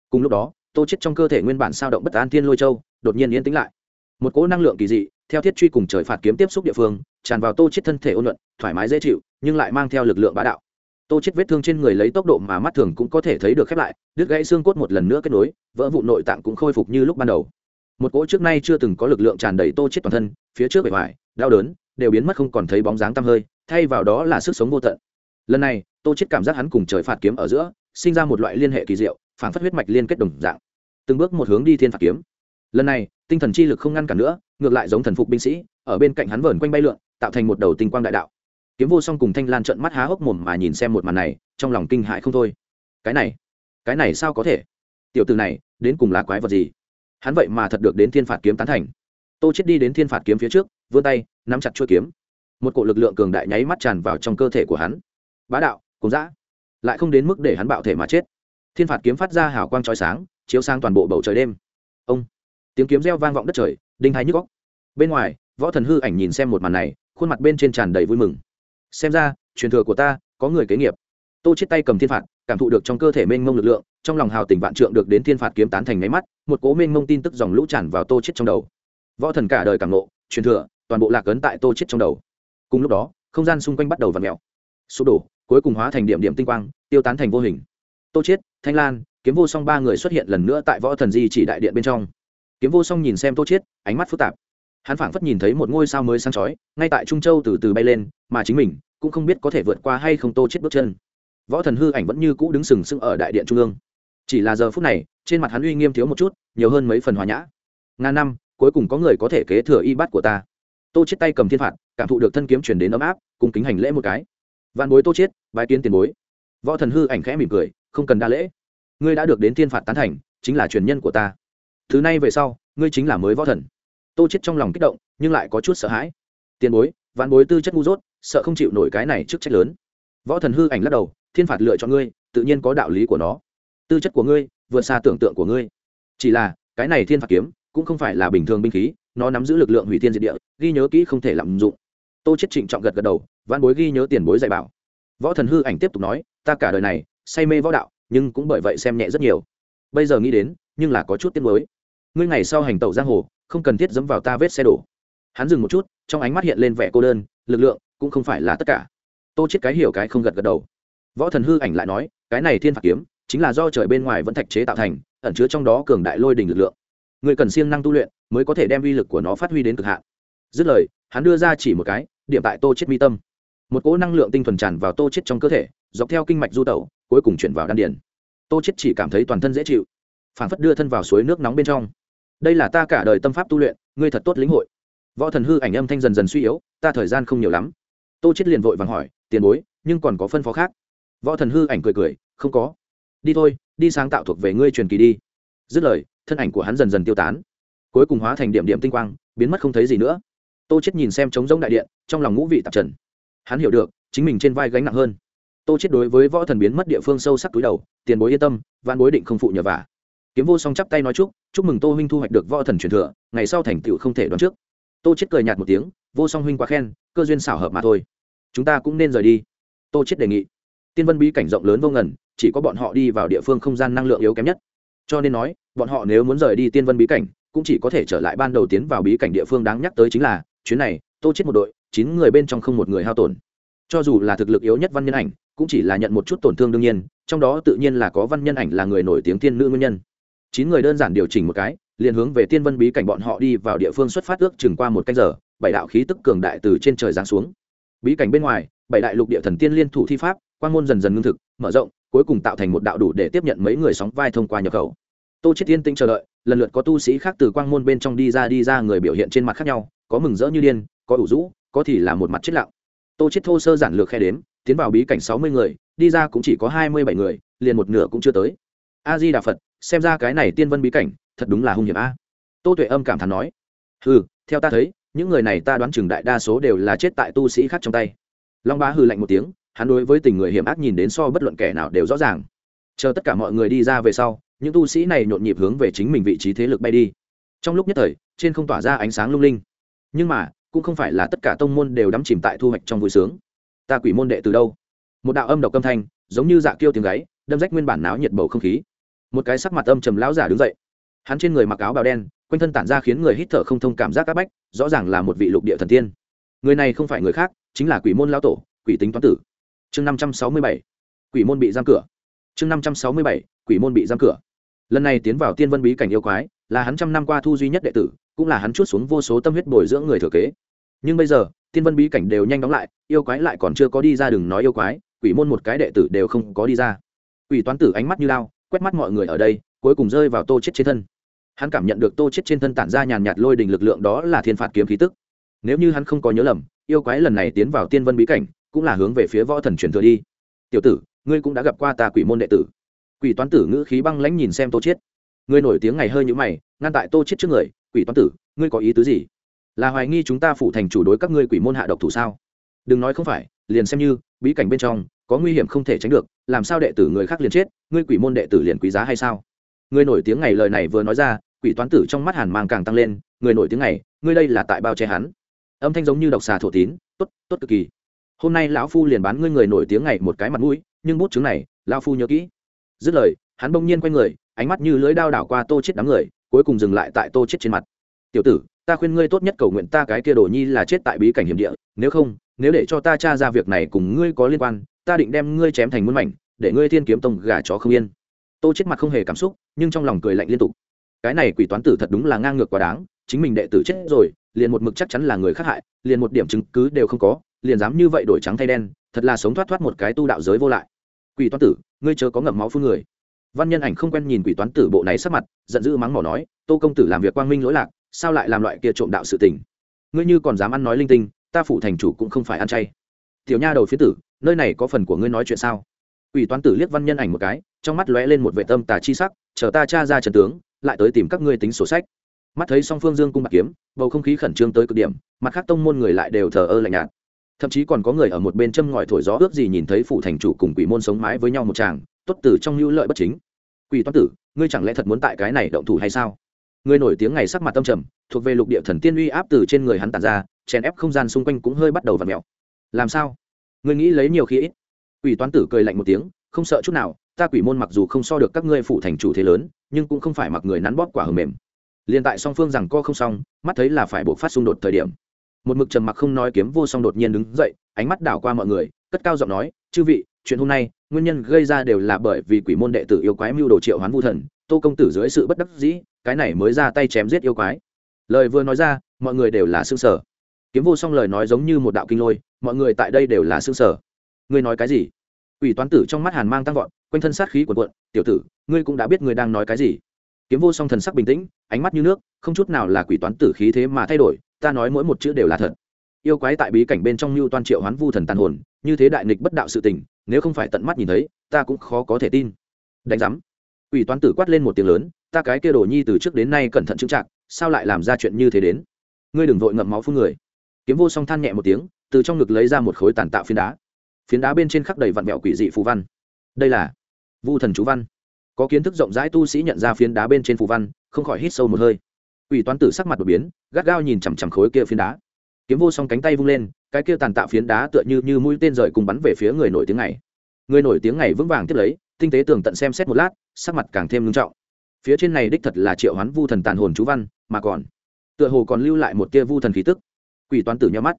Speaker 1: Cùng lúc đó, tô chết trong cơ thể nguyên bản sao động bất an thiên lôi châu, đột nhiên yên tĩnh lại. Một cỗ năng lượng kỳ dị, theo thiết truy cùng trời phạt kiếm tiếp xúc địa phương, tràn vào tô chết thân thể ôn luận, thoải mái dễ chịu, nhưng lại mang theo lực lượng bá đạo tô chết vết thương trên người lấy tốc độ mà mắt thường cũng có thể thấy được khép lại, đứt gãy xương cốt một lần nữa kết nối, vỡ vụ nội tạng cũng khôi phục như lúc ban đầu. Một cỗ trước nay chưa từng có lực lượng tràn đầy tô chết toàn thân, phía trước bề ngoài, đau đớn, đều biến mất không còn thấy bóng dáng tăm hơi, thay vào đó là sức sống vô tận. Lần này, tô chết cảm giác hắn cùng trời phạt kiếm ở giữa, sinh ra một loại liên hệ kỳ diệu, phản phất huyết mạch liên kết đồng dạng. Từng bước một hướng đi thiên phạt kiếm. Lần này, tinh thần chi lực không ngăn cản nữa, ngược lại giống thần phục binh sĩ, ở bên cạnh hắn vờn quanh bay lượn, tạo thành một đầu tinh quang đại đạo kiếm vô song cùng thanh lan trợn mắt há hốc mồm mà nhìn xem một màn này, trong lòng kinh hại không thôi. Cái này cái này sao có thể? Tiểu từ này, đến cùng là quái vật gì? Hắn vậy mà thật được đến thiên phạt kiếm tán thành. Tô chết đi đến thiên phạt kiếm phía trước, vươn tay, nắm chặt chuôi kiếm. Một cỗ lực lượng cường đại nháy mắt tràn vào trong cơ thể của hắn. Bá đạo, cùng dã. Lại không đến mức để hắn bạo thể mà chết. Thiên phạt kiếm phát ra hào quang chói sáng, chiếu sang toàn bộ bầu trời đêm. Ông. Tiếng kiếm reo vang vọng đất trời, đinh hai nhức góc bên ngoài, võ thần hư ảnh nhìn xem một màn này, khuôn mặt bên trên tràn đầy vui mừng xem ra, truyền thừa của ta, có người kế nghiệp. Tô chết tay cầm thiên phạt, cảm thụ được trong cơ thể mênh mông lực lượng, trong lòng hào tình vạn trượng được đến thiên phạt kiếm tán thành máy mắt, một cố mênh mông tin tức dòng lũ tràn vào tô chết trong đầu. Võ thần cả đời cảm nộ truyền thừa, toàn bộ lạc ấn tại tô chết trong đầu. Cùng lúc đó, không gian xung quanh bắt đầu vặn mèo. Sụp đổ, cuối cùng hóa thành điểm điểm tinh quang, tiêu tán thành vô hình. Tô chết thanh lan, kiếm vô song ba người xuất hiện lần nữa tại võ thần di chỉ đại điện bên trong. Kiếm vô song nhìn xem tô chết ánh mắt phức tạp hắn phảng phất nhìn thấy một ngôi sao mới sáng chói, ngay tại trung châu từ từ bay lên, mà chính mình cũng không biết có thể vượt qua hay không tô chết bước chân. Võ thần hư ảnh vẫn như cũ đứng sừng sững ở đại điện trung ương. Chỉ là giờ phút này, trên mặt hắn uy nghiêm thiếu một chút, nhiều hơn mấy phần hòa nhã. Ngàn năm, cuối cùng có người có thể kế thừa y bát của ta. Tô chết tay cầm thiên phạt, cảm thụ được thân kiếm chuyển đến ấm áp, cùng kính hành lễ một cái. Vạn bối tô chết, bái kiến tiền bối. Võ thần hư ảnh khẽ mỉm cười, không cần đa lễ. Ngươi đã được đến thiên phạt tán thành, chính là truyền nhân của ta. Thứ này về sau, ngươi chính là mới võ thần tô chết trong lòng kích động, nhưng lại có chút sợ hãi. Tiền bối văn bối tư chất ngu dốt, sợ không chịu nổi cái này trước trách lớn. Võ thần hư ảnh lắc đầu, thiên phạt lựa chọn ngươi, tự nhiên có đạo lý của nó. Tư chất của ngươi, vượt xa tưởng tượng của ngươi. Chỉ là, cái này thiên phạt kiếm, cũng không phải là bình thường binh khí, nó nắm giữ lực lượng hủy thiên diệt địa, ghi nhớ kỹ không thể lạm dụng. Tô chết trịnh trọng gật gật đầu văn bối ghi nhớ tiền bối dạy bảo. Võ thần hư ảnh tiếp tục nói, ta cả đời này, say mê võ đạo, nhưng cũng bởi vậy xem nhẹ rất nhiều. Bây giờ nghĩ đến, nhưng là có chút tiếc mới ngươi ngày sau hành tẩu giang hồ, không cần thiết dẫm vào ta vết xe đổ. Hắn dừng một chút, trong ánh mắt hiện lên vẻ cô đơn, lực lượng cũng không phải là tất cả. Tô chết cái hiểu cái không gật gật đầu. Võ thần hư ảnh lại nói, cái này thiên phạt kiếm, chính là do trời bên ngoài vẫn thạch chế tạo thành, ẩn chứa trong đó cường đại lôi đình lực lượng. Người cần siêng năng tu luyện, mới có thể đem uy lực của nó phát huy đến cực hạn. Dứt lời, hắn đưa ra chỉ một cái, điểm tại tô chết mi tâm. Một cỗ năng lượng tinh thuần tràn vào tô chết trong cơ thể, dọc theo kinh mạch du tẩu, cuối cùng chuyển vào đan điền. Tô chết chỉ cảm thấy toàn thân dễ chịu, phảng phất đưa thân vào suối nước nóng bên trong đây là ta cả đời tâm pháp tu luyện, ngươi thật tốt lĩnh hội. Võ thần hư ảnh âm thanh dần dần suy yếu, ta thời gian không nhiều lắm. Tô chết liền vội vàng hỏi, tiền bối, nhưng còn có phân phó khác? Võ thần hư ảnh cười cười, không có. Đi thôi, đi sáng tạo thuộc về ngươi truyền kỳ đi. Dứt lời, thân ảnh của hắn dần dần tiêu tán. Cuối cùng hóa thành điểm điểm tinh quang, biến mất không thấy gì nữa. Tô chết nhìn xem trống rỗng đại điện, trong lòng ngũ vị tạp trần. Hắn hiểu được, chính mình trên vai gánh nặng hơn. Tô chết đối với võ thần biến mất địa phương sâu sắc túi đầu, tiền bối yên tâm văn bối định không phụ nhờ vả. Kiếm vô song chắp tay nói chúc chúc mừng tô huynh thu hoạch được võ thần truyền thừa, ngày sau thành tựu không thể đoán trước. Tô chết cười nhạt một tiếng, vô song huynh quá khen, cơ duyên xảo hợp mà thôi. Chúng ta cũng nên rời đi. Tô chết đề nghị. Tiên vân bí cảnh rộng lớn vô ngần, chỉ có bọn họ đi vào địa phương không gian năng lượng yếu kém nhất. Cho nên nói, bọn họ nếu muốn rời đi tiên vân bí cảnh, cũng chỉ có thể trở lại ban đầu tiến vào bí cảnh địa phương đáng nhắc tới chính là, chuyến này, tô chết một đội, chín người bên trong không một người hao tổn. Cho dù là thực lực yếu nhất văn nhân ảnh, cũng chỉ là nhận một chút tổn thương đương nhiên, trong đó tự nhiên là có văn nhân ảnh là người nổi tiếng tiên nữ nguyên nhân chín người đơn giản điều chỉnh một cái, liền hướng về tiên vân bí cảnh bọn họ đi vào địa phương xuất phát ước chừng qua một canh giờ, bảy đạo khí tức cường đại từ trên trời giáng xuống. Bí cảnh bên ngoài, bảy đại lục địa thần tiên liên thủ thi pháp, quan môn dần dần ngưng thực, mở rộng, cuối cùng tạo thành một đạo đủ để tiếp nhận mấy người sóng vai thông qua nhập khẩu. Tô chết tiên tinh chờ đợi, lần lượt có tu sĩ khác từ quang môn bên trong đi ra đi ra người biểu hiện trên mặt khác nhau, có mừng rỡ như điên, có ủ rũ, có thì là một mặt chết lặng. Tô chết thô sơ giản lược khe đếm, tiến vào bí cảnh sáu mươi người, đi ra cũng chỉ có hai mươi bảy người, liền một nửa cũng chưa tới. A di đà phật xem ra cái này tiên vân bí cảnh, thật đúng là hung hiểm a. Tô tuệ âm cảm thán nói, hừ, theo ta thấy, những người này ta đoán chừng đại đa số đều là chết tại tu sĩ khác trong tay. Long bá hừ lạnh một tiếng, hắn đối với tình người hiểm ác nhìn đến so bất luận kẻ nào đều rõ ràng. Chờ tất cả mọi người đi ra về sau, những tu sĩ này nhộn nhịp hướng về chính mình vị trí thế lực bay đi. Trong lúc nhất thời, trên không tỏa ra ánh sáng lung linh. Nhưng mà, cũng không phải là tất cả tông môn đều đắm chìm tại thu hoạch trong vui sướng. Ta quỷ môn đệ từ đâu? Một đạo âm độc âm thanh, giống như dạ kêu tiếng gáy, đâm rách nguyên bản náo nhiệt bầu không khí một cái sắc mặt âm trầm lão giả đứng dậy. Hắn trên người mặc áo bào đen, quanh thân tản ra khiến người hít thở không thông cảm giác áp bách, rõ ràng là một vị lục địa thần tiên. Người này không phải người khác, chính là quỷ môn lão tổ, quỷ tính toán tử. Chương năm trăm sáu mươi bảy, quỷ môn bị giam cửa. Chương năm trăm sáu mươi bảy, quỷ môn bị giam cửa. Lần này tiến vào tiên vân bí cảnh yêu quái, là hắn trăm năm qua thu duy nhất đệ tử, cũng là hắn chút xuống vô số tâm huyết bồi dưỡng người thừa kế. Nhưng bây giờ, tiên vân bí cảnh đều nhanh đóng lại, yêu quái lại còn chưa có đi ra đừng nói yêu quái, quỷ môn một cái đệ tử đều không có đi ra. Quỷ toán tử ánh mắt như lao quét mắt mọi người ở đây, cuối cùng rơi vào tô chết trên thân. Hắn cảm nhận được tô chết trên thân tản ra nhàn nhạt lôi đình lực lượng đó là thiên phạt kiếm khí tức. Nếu như hắn không có nhớ lầm, yêu quái lần này tiến vào tiên vân bí cảnh, cũng là hướng về phía võ thần truyền thừa đi. Tiểu tử, ngươi cũng đã gặp qua ta quỷ môn đệ tử. Quỷ toán tử ngữ khí băng lãnh nhìn xem tô chết. Ngươi nổi tiếng ngày hơi như mày, ngăn tại tô chết trước người, quỷ toán tử, ngươi có ý tứ gì? Là hoài nghi chúng ta phủ thành chủ đối các ngươi quỷ môn hạ độc thủ sao? Đừng nói không phải, liền xem như, bí cảnh bên trong có nguy hiểm không thể tránh được, làm sao đệ tử người khác liền chết, ngươi quỷ môn đệ tử liền quý giá hay sao? Ngươi nổi tiếng ngày lời này vừa nói ra, quỷ toán tử trong mắt hàn mang càng tăng lên, người nổi tiếng ngày ngươi đây là tại bao che hắn? Âm thanh giống như độc xà thổ tín, tốt tốt cực kỳ. Hôm nay lão phu liền bán ngươi người nổi tiếng ngày một cái mặt mũi, nhưng bút chứng này, lão phu nhớ kỹ. Dứt lời, hắn bỗng nhiên quay người, ánh mắt như lưỡi đao đảo qua tô chết đám người, cuối cùng dừng lại tại tô chết trên mặt. Tiểu tử, ta khuyên ngươi tốt nhất cầu nguyện ta cái kia đồ nhi là chết tại bí cảnh hiểm địa, nếu không, nếu để cho ta tra ra việc này cùng ngươi có liên quan ta định đem ngươi chém thành muôn mảnh, để ngươi thiên kiếm tông gà chó không yên. Tô chết mặt không hề cảm xúc, nhưng trong lòng cười lạnh liên tục. Cái này quỷ toán tử thật đúng là ngang ngược quá đáng, chính mình đệ tử chết rồi, liền một mực chắc chắn là người khác hại, liền một điểm chứng cứ đều không có, liền dám như vậy đổi trắng thay đen, thật là sống thoát thoát một cái tu đạo giới vô lại. Quỷ toán tử, ngươi chớ có ngậm máu phương người. Văn nhân ảnh không quen nhìn quỷ toán tử bộ này sắc mặt, giận dữ mắng mỏ nói, tô công tử làm việc quang minh lỗi lạc, sao lại làm loại kia trộm đạo sự tình? Ngươi như còn dám ăn nói linh tinh, ta phụ thành chủ cũng không phải ăn chay tiểu nha đầu phía tử, nơi này có phần của ngươi nói chuyện sao? Quỷ toán tử liếc văn nhân ảnh một cái, trong mắt lóe lên một vệ tâm tà chi sắc, chờ ta tra ra trần tướng, lại tới tìm các ngươi tính sổ sách. Mắt thấy song phương dương cung bạc kiếm, bầu không khí khẩn trương tới cực điểm, mặt khác tông môn người lại đều thờ ơ lạnh nhạt. Thậm chí còn có người ở một bên châm ngòi thổi gió ước gì nhìn thấy phủ thành chủ cùng quỷ môn sống mái với nhau một chàng tốt tử trong lưu lợi bất chính. Quỷ toán tử, ngươi chẳng lẽ thật muốn tại cái này động thủ hay sao? Ngươi nổi tiếng ngày sắc mặt tâm trầm, thuộc về lục địa thần tiên uy áp từ trên người hắn tàn ra, chèn ép không gian xung quanh cũng hơi bắt đầu v ặ mẹo làm sao? Ngươi nghĩ lấy nhiều khi ít. Quỷ toán tử cười lạnh một tiếng, không sợ chút nào, ta quỷ môn mặc dù không so được các ngươi phụ thành chủ thế lớn, nhưng cũng không phải mặc người nắn bóp quả hầm mềm. Liền tại song phương rằng co không xong, mắt thấy là phải buộc phát xung đột thời điểm. Một mực trầm mặc không nói kiếm vô song đột nhiên đứng dậy, ánh mắt đảo qua mọi người, cất cao giọng nói, chư vị, chuyện hôm nay, nguyên nhân gây ra đều là bởi vì quỷ môn đệ tử yêu quái mưu đồ triệu hoán vu thần, tô công tử dưới sự bất đắc dĩ, cái này mới ra tay chém giết yêu quái. Lời vừa nói ra, mọi người đều là xương sở kiếm vô song lời nói giống như một đạo kinh lôi mọi người tại đây đều là xương sở. Ngươi nói cái gì? Quỷ toán tử trong mắt hàn mang tăng vọt, quanh thân sát khí của quận tiểu tử, ngươi cũng đã biết ngươi đang nói cái gì. Kiếm vô song thần sắc bình tĩnh, ánh mắt như nước, không chút nào là quỷ toán tử khí thế mà thay đổi, ta nói mỗi một chữ đều là thật. Yêu quái tại bí cảnh bên trong lưu toan triệu hoán vu thần tàn hồn, như thế đại nghịch bất đạo sự tình, nếu không phải tận mắt nhìn thấy, ta cũng khó có thể tin. Đánh giám. Quỷ toán tử quát lên một tiếng lớn, ta cái kia đồ nhi từ trước đến nay cẩn thận chững chạc sao lại làm ra chuyện như thế đến? Ngươi đừng vội ngậm máu phun người. Kiếm vô song than nhẹ một tiếng từ trong ngực lấy ra một khối tàn tạo phiến đá. Phiến đá bên trên khắc đầy vặn vẹo quỷ dị phù văn. Đây là vu thần chú văn. Có kiến thức rộng rãi tu sĩ nhận ra phiến đá bên trên phù văn, không khỏi hít sâu một hơi. Quỷ toán tử sắc mặt đột biến, gắt gao nhìn chằm chằm khối kia phiến đá. Kiếm vô song cánh tay vung lên, cái kia tàn tạo phiến đá tựa như như mũi tên rời cùng bắn về phía người nổi tiếng này. Người nổi tiếng này vững vàng tiếp lấy, tinh tế tường tận xem xét một lát, sắc mặt càng thêm ngưng trọng. Phía trên này đích thật là triệu hoán vu thần tàn hồn chú văn, mà còn, tựa hồ còn lưu lại một tia vu thần khí tức. Quỷ toán tử nhau mắt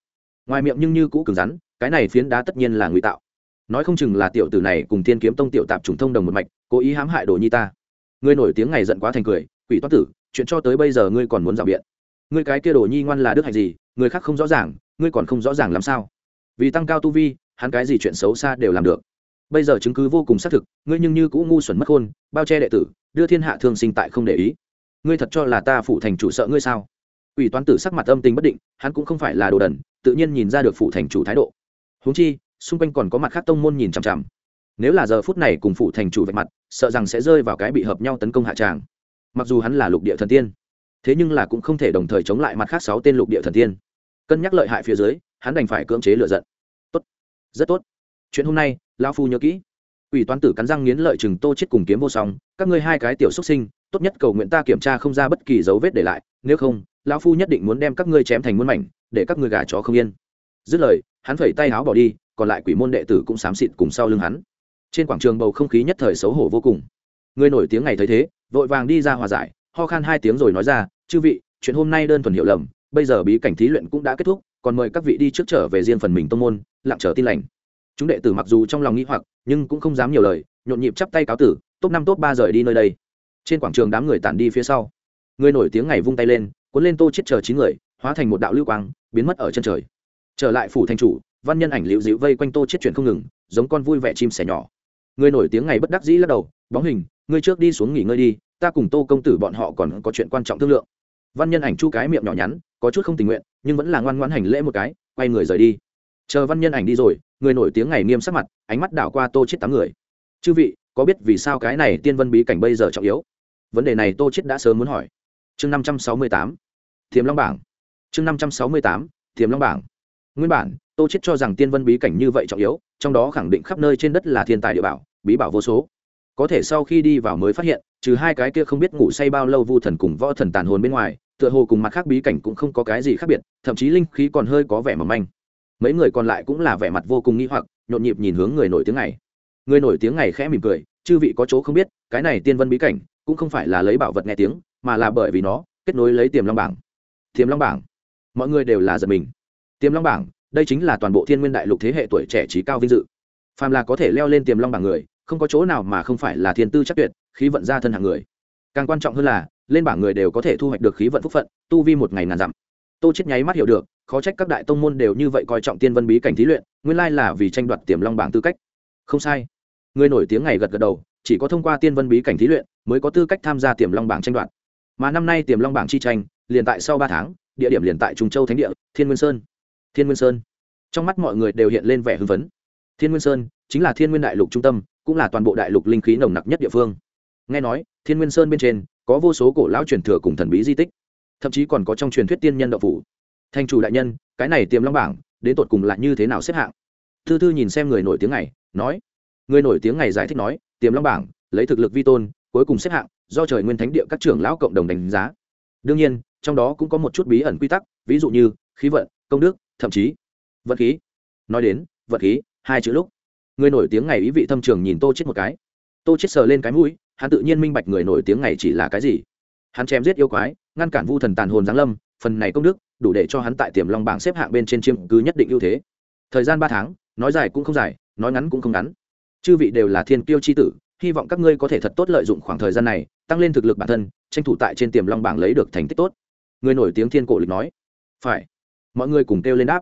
Speaker 1: ngoài miệng nhưng như cũ cứng rắn, cái này phiến đá tất nhiên là ngụy tạo. Nói không chừng là tiểu tử này cùng thiên kiếm tông tiểu tạp trùng thông đồng một mạch, cố ý hãm hại đồ nhi ta. Ngươi nổi tiếng ngày giận quá thành cười, quỷ toát tử, chuyện cho tới bây giờ ngươi còn muốn rào biện. Ngươi cái kia đồ nhi ngoan là đức hạnh gì, người khác không rõ ràng, ngươi còn không rõ ràng làm sao? Vì tăng cao tu vi, hắn cái gì chuyện xấu xa đều làm được. Bây giờ chứng cứ vô cùng xác thực, ngươi nhưng như cũng ngu xuẩn mất khôn, bao che đệ tử, đưa thiên hạ thương sinh tại không để ý. Ngươi thật cho là ta phụ thành chủ sợ ngươi sao? Quỷ toán tử sắc mặt âm tình bất định, hắn cũng không phải là đồ đần, tự nhiên nhìn ra được phụ thành chủ thái độ. Huống chi, xung quanh còn có mặt khác tông môn nhìn chằm chằm. Nếu là giờ phút này cùng phụ thành chủ vạch mặt, sợ rằng sẽ rơi vào cái bị hợp nhau tấn công hạ tràng. Mặc dù hắn là lục địa thần tiên, thế nhưng là cũng không thể đồng thời chống lại mặt khác sáu tên lục địa thần tiên. Cân nhắc lợi hại phía dưới, hắn đành phải cưỡng chế lựa giận. Tốt. Rất tốt. Chuyện hôm nay lao phu nhớ kỹ. Quỷ toán tử cắn răng nghiến lợi chừng tô chết cùng kiếm vô song, các ngươi hai cái tiểu xuất sinh, tốt nhất cầu nguyện ta kiểm tra không ra bất kỳ dấu vết để lại, nếu không, lão phu nhất định muốn đem các ngươi chém thành muôn mảnh, để các ngươi gà chó không yên. Dứt lời, hắn phẩy tay áo bỏ đi, còn lại quỷ môn đệ tử cũng xám xịt cùng sau lưng hắn. Trên quảng trường bầu không khí nhất thời xấu hổ vô cùng. Người nổi tiếng ngày thấy thế, vội vàng đi ra hòa giải, ho khan hai tiếng rồi nói ra, chư vị, chuyện hôm nay đơn thuần hiểu lầm, bây giờ bí cảnh thí luyện cũng đã kết thúc, còn mời các vị đi trước trở về riêng phần mình tông môn, lặng chờ tin lành chúng đệ tử mặc dù trong lòng nghĩ hoặc, nhưng cũng không dám nhiều lời, nhộn nhịp chắp tay cáo tử, top năm, top ba rời đi nơi đây. Trên quảng trường đám người tản đi phía sau. Người nổi tiếng ngày vung tay lên, cuốn lên tô chết chờ chín người, hóa thành một đạo lưu quang, biến mất ở chân trời. Trở lại phủ thành chủ, văn nhân ảnh liễu dịu vây quanh tô chết chuyển không ngừng, giống con vui vẻ chim sẻ nhỏ. Người nổi tiếng ngày bất đắc dĩ lắc đầu, bóng hình, ngươi trước đi xuống nghỉ ngơi đi, ta cùng tô công tử bọn họ còn có chuyện quan trọng thương lượng. Văn nhân ảnh chu cái miệng nhỏ nhắn, có chút không tình nguyện, nhưng vẫn là ngoan ngoãn hành lễ một cái, quay người rời đi. Chờ văn nhân ảnh đi rồi người nổi tiếng ngày nghiêm sắc mặt, ánh mắt đảo qua tô chết tám người. Chư vị, có biết vì sao cái này tiên vân bí cảnh bây giờ trọng yếu? Vấn đề này tô chết đã sớm muốn hỏi. Chương năm trăm sáu mươi tám thiềm long bảng. Chương năm trăm sáu mươi tám thiềm long bảng. Nguyên bản, tô chết cho rằng tiên vân bí cảnh như vậy trọng yếu, trong đó khẳng định khắp nơi trên đất là thiên tài địa bảo, bí bảo vô số. Có thể sau khi đi vào mới phát hiện, trừ hai cái kia không biết ngủ say bao lâu vu thần cùng võ thần tàn hồn bên ngoài, tựa hồ cùng mặt khác bí cảnh cũng không có cái gì khác biệt, thậm chí linh khí còn hơi có vẻ mỏng manh mấy người còn lại cũng là vẻ mặt vô cùng nghi hoặc, nhộn nhịp nhìn hướng người nổi tiếng này. Người nổi tiếng này khẽ mỉm cười, chư vị có chỗ không biết, cái này tiên vân bí cảnh, cũng không phải là lấy bảo vật nghe tiếng, mà là bởi vì nó kết nối lấy tiềm long bảng. Tiềm long bảng? Mọi người đều là giật mình. Tiềm long bảng, đây chính là toàn bộ thiên nguyên đại lục thế hệ tuổi trẻ trí cao vinh dự. Phàm là có thể leo lên tiềm long bảng người, không có chỗ nào mà không phải là thiên tư chắc tuyệt, khí vận ra thân hạng người. Càng quan trọng hơn là, lên bảng người đều có thể thu hoạch được khí vận phúc phận, tu vi một ngày ngàn dặm. Tô chết nháy mắt hiểu được khó trách các đại tông môn đều như vậy coi trọng tiên vân bí cảnh thí luyện, nguyên lai là vì tranh đoạt tiềm long bảng tư cách. Không sai. Người nổi tiếng ngày gật gật đầu, chỉ có thông qua tiên vân bí cảnh thí luyện mới có tư cách tham gia tiềm long bảng tranh đoạt. Mà năm nay tiềm long bảng chi tranh, liền tại sau ba tháng, địa điểm liền tại trung châu thánh địa, thiên nguyên sơn. Thiên nguyên sơn. Trong mắt mọi người đều hiện lên vẻ hưng phấn. Thiên nguyên sơn chính là thiên nguyên đại lục trung tâm, cũng là toàn bộ đại lục linh khí nồng nặc nhất địa phương. Nghe nói, thiên nguyên sơn bên trên có vô số cổ lão truyền thừa cùng thần bí di tích, thậm chí còn có trong truyền thuyết tiên nhân đậu phủ thành chủ đại nhân, cái này tiềm long bảng, đến tột cùng là như thế nào xếp hạng? Thư thư nhìn xem người nổi tiếng này, nói. Người nổi tiếng này giải thích nói, tiềm long bảng, lấy thực lực vi tôn, cuối cùng xếp hạng, do trời nguyên thánh địa các trưởng lão cộng đồng đánh giá. Đương nhiên, trong đó cũng có một chút bí ẩn quy tắc, ví dụ như, khí vận, công đức, thậm chí vật khí. Nói đến vật khí, hai chữ lúc. Người nổi tiếng này ý vị thâm trường nhìn tô chết một cái. Tô chết sờ lên cái mũi, hắn tự nhiên minh bạch người nổi tiếng này chỉ là cái gì. Hắn chém giết yêu quái, ngăn cản vu thần tàn hồn giáng lâm, phần này công đức đủ để cho hắn tại tiềm long bảng xếp hạng bên trên chiêm cứ nhất định ưu thế. Thời gian ba tháng, nói dài cũng không dài, nói ngắn cũng không ngắn. Chư vị đều là thiên kiêu chi tử, hy vọng các ngươi có thể thật tốt lợi dụng khoảng thời gian này, tăng lên thực lực bản thân, tranh thủ tại trên tiềm long bảng lấy được thành tích tốt. Người nổi tiếng thiên cổ lịch nói. Phải. Mọi người cùng kêu lên đáp.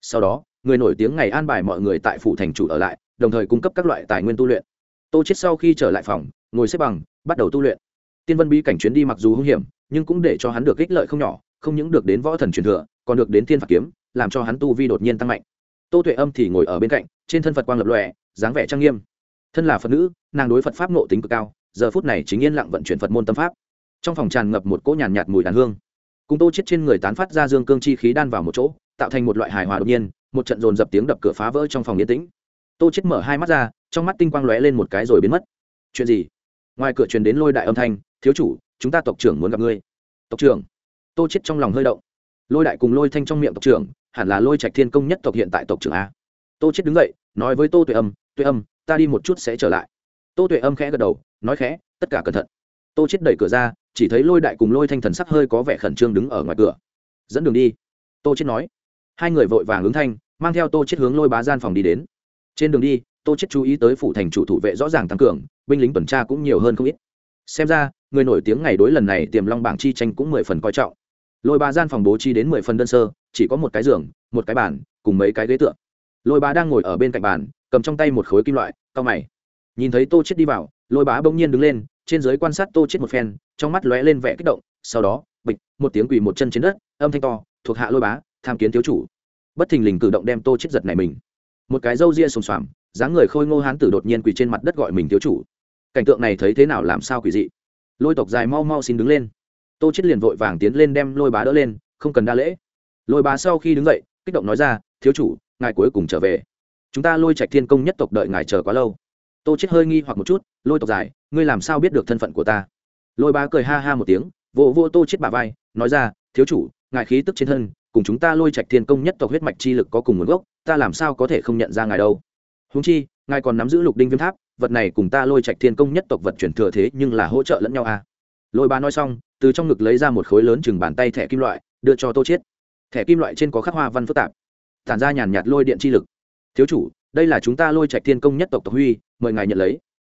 Speaker 1: Sau đó, người nổi tiếng ngày an bài mọi người tại phủ thành chủ ở lại, đồng thời cung cấp các loại tài nguyên tu luyện. Tô chết sau khi trở lại phòng, ngồi xếp bằng, bắt đầu tu luyện. Tiên vân bí cảnh chuyến đi mặc dù hung hiểm, nhưng cũng để cho hắn được ích lợi không nhỏ không những được đến võ thần truyền thừa còn được đến thiên phạt kiếm làm cho hắn tu vi đột nhiên tăng mạnh. Tô tuệ âm thì ngồi ở bên cạnh trên thân phật quang lập lòe dáng vẻ trang nghiêm. Thân là phật nữ nàng đối phật pháp nộ tính cực cao giờ phút này chính yên lặng vận chuyển phật môn tâm pháp. Trong phòng tràn ngập một cỗ nhàn nhạt, nhạt mùi đàn hương. Cùng tô chết trên người tán phát ra dương cương chi khí đan vào một chỗ tạo thành một loại hài hòa đột nhiên một trận dồn dập tiếng đập cửa phá vỡ trong phòng yên tĩnh. Tô chết mở hai mắt ra trong mắt tinh quang lóe lên một cái rồi biến mất. Chuyện gì? Ngoài cửa truyền đến lôi đại âm thanh thiếu chủ chúng ta tộc trưởng muốn gặp ngươi. Tộc trưởng? Tô chết trong lòng hơi động. Lôi đại cùng lôi thanh trong miệng tộc trưởng, hẳn là lôi trạch thiên công nhất tộc hiện tại tộc trưởng a. Tô chết đứng dậy, nói với tô tuệ âm tuệ âm, ta đi một chút sẽ trở lại. Tô tuệ âm khẽ gật đầu, nói khẽ, tất cả cẩn thận. Tô chết đẩy cửa ra, chỉ thấy lôi đại cùng lôi thanh thần sắc hơi có vẻ khẩn trương đứng ở ngoài cửa. Dẫn đường đi. Tô chết nói. Hai người vội vàng ứng thanh, mang theo tô chết hướng lôi bá gian phòng đi đến. Trên đường đi, tô chết chú ý tới phủ thành chủ thủ vệ rõ ràng tăng cường, binh lính tuần tra cũng nhiều hơn không ít. Xem ra, người nổi tiếng ngày đối lần này tiềm long bảng chi tranh cũng mười phần coi trọng lôi ba gian phòng bố trí đến mười phần đơn sơ, chỉ có một cái giường, một cái bàn, cùng mấy cái ghế tựa. Lôi bá đang ngồi ở bên cạnh bàn, cầm trong tay một khối kim loại cao mày. Nhìn thấy tô chết đi vào, lôi bá bỗng nhiên đứng lên, trên dưới quan sát tô chết một phen, trong mắt lóe lên vẻ kích động, sau đó, bịch, một tiếng quỳ một chân trên đất, âm thanh to, thuộc hạ lôi bá, tham kiến thiếu chủ. Bất thình lình cử động đem tô chết giật này mình. Một cái râu ria sùng xoàm, dáng người khôi ngô hán tử đột nhiên quỳ trên mặt đất gọi mình thiếu chủ. Cảnh tượng này thấy thế nào làm sao quỷ dị? Lôi tộc dài mau mau xin đứng lên tô chết liền vội vàng tiến lên đem lôi bá đỡ lên, không cần đa lễ. Lôi bá sau khi đứng dậy, kích động nói ra, thiếu chủ, ngài cuối cùng trở về. Chúng ta lôi trạch thiên công nhất tộc đợi ngài chờ quá lâu. Tô chết hơi nghi hoặc một chút, lôi tộc dài ngươi làm sao biết được thân phận của ta? Lôi bá cười ha ha một tiếng, vỗ vỗ tô chết bà vai, nói ra, thiếu chủ, ngài khí tức trên thân, cùng chúng ta lôi trạch thiên công nhất tộc huyết mạch chi lực có cùng nguồn gốc, ta làm sao có thể không nhận ra ngài đâu? Húng chi, ngài còn nắm giữ lục đinh viêm tháp, vật này cùng ta lôi trạch thiên công nhất tộc vật chuyển thừa thế nhưng là hỗ trợ lẫn nhau à lôi bà nói xong, từ trong ngực lấy ra một khối lớn chừng bàn tay thẻ kim loại, đưa cho tô chiết. Thẻ kim loại trên có khắc hoa văn phức tạp, tản ra nhàn nhạt lôi điện chi lực. Thiếu chủ, đây là chúng ta lôi trạch thiên công nhất tộc tộc huy, mời ngài nhận lấy.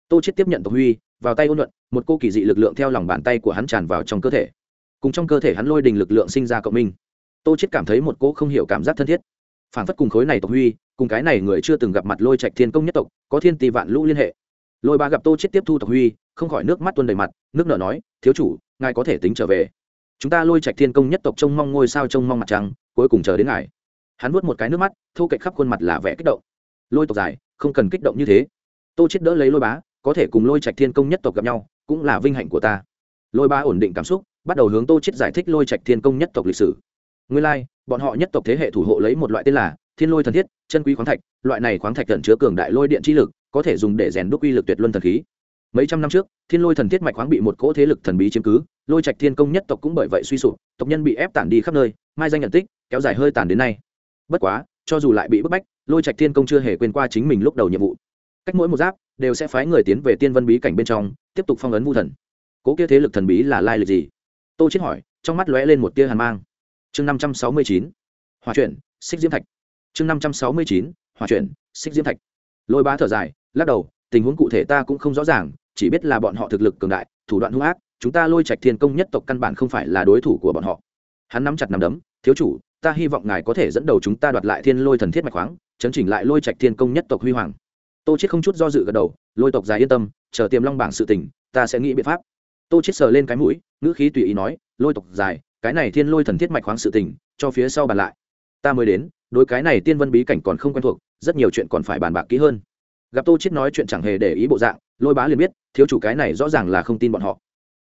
Speaker 1: Tô chiết tiếp nhận tộc huy, vào tay ôn nhuận một cô kỳ dị lực lượng theo lòng bàn tay của hắn tràn vào trong cơ thể. Cùng trong cơ thể hắn lôi đình lực lượng sinh ra cộng minh. Tô chiết cảm thấy một cô không hiểu cảm giác thân thiết. Phản phất cùng khối này tộc huy, cùng cái này người chưa từng gặp mặt lôi trạch thiên công nhất tộc, có thiên tỷ vạn lũ liên hệ. Lôi ba gặp tô chết tiếp thu tộc huy không khỏi nước mắt tuôn đầy mặt nước nở nói thiếu chủ ngài có thể tính trở về. Chúng ta lôi trạch thiên công nhất tộc trông mong ngôi sao trông mong mặt trăng cuối cùng chờ đến ngài. Hắn vuốt một cái nước mắt thu cạnh khắp khuôn mặt là vẻ kích động. Lôi tộc dài không cần kích động như thế. Tô chết đỡ lấy lôi bá có thể cùng lôi trạch thiên công nhất tộc gặp nhau cũng là vinh hạnh của ta. Lôi bá ổn định cảm xúc bắt đầu hướng tô chết giải thích lôi trạch thiên công nhất tộc lịch sử. Nguyên lai like, bọn họ nhất tộc thế hệ thủ hộ lấy một loại tên là thiên lôi thần thiết chân quý khoáng thạch loại này khoáng thạch tận chứa cường đại lôi điện chi lực có thể dùng để rèn đúc uy lực tuyệt luân thần khí mấy trăm năm trước, thiên lôi thần thiết mạch khoáng bị một cỗ thế lực thần bí chiếm cứ, lôi trạch thiên công nhất tộc cũng bởi vậy suy sụp, tộc nhân bị ép tản đi khắp nơi, mai danh nhận tích, kéo dài hơi tàn đến nay. Bất quá, cho dù lại bị bức bách, lôi trạch thiên công chưa hề quên qua chính mình lúc đầu nhiệm vụ. Cách mỗi một giáp, đều sẽ phái người tiến về tiên vân bí cảnh bên trong, tiếp tục phong ấn vu thần. Cố kia thế lực thần bí là lai lịch gì? Tô chết hỏi, trong mắt lóe lên một tia hàn mang. Chương năm trăm sáu mươi chín hòa chuyển, xích diễm thạch. Chương năm trăm sáu mươi chín hòa chuyển, xích diễm thạch. Lôi bá thở dài, lắc đầu tình huống cụ thể ta cũng không rõ ràng, chỉ biết là bọn họ thực lực cường đại, thủ đoạn hung ác, chúng ta lôi trạch thiên công nhất tộc căn bản không phải là đối thủ của bọn họ. Hắn nắm chặt nắm đấm, thiếu chủ, ta hy vọng ngài có thể dẫn đầu chúng ta đoạt lại thiên lôi thần thiết mạch khoáng, chấn chỉnh lại lôi trạch thiên công nhất tộc huy hoàng. Tô chết không chút do dự gật đầu, lôi tộc dài yên tâm, chờ tiềm long bảng sự tình, ta sẽ nghĩ biện pháp. Tô chết sờ lên cái mũi, ngữ khí tùy ý nói, lôi tộc dài, cái này thiên lôi thần thiết mạch khoáng sự tình, cho phía sau bàn lại. Ta mới đến, đối cái này tiên vân bí cảnh còn không quen thuộc, rất nhiều chuyện còn phải bàn bạc kỹ hơn gặp tô chết nói chuyện chẳng hề để ý bộ dạng, lôi bá liền biết, thiếu chủ cái này rõ ràng là không tin bọn họ.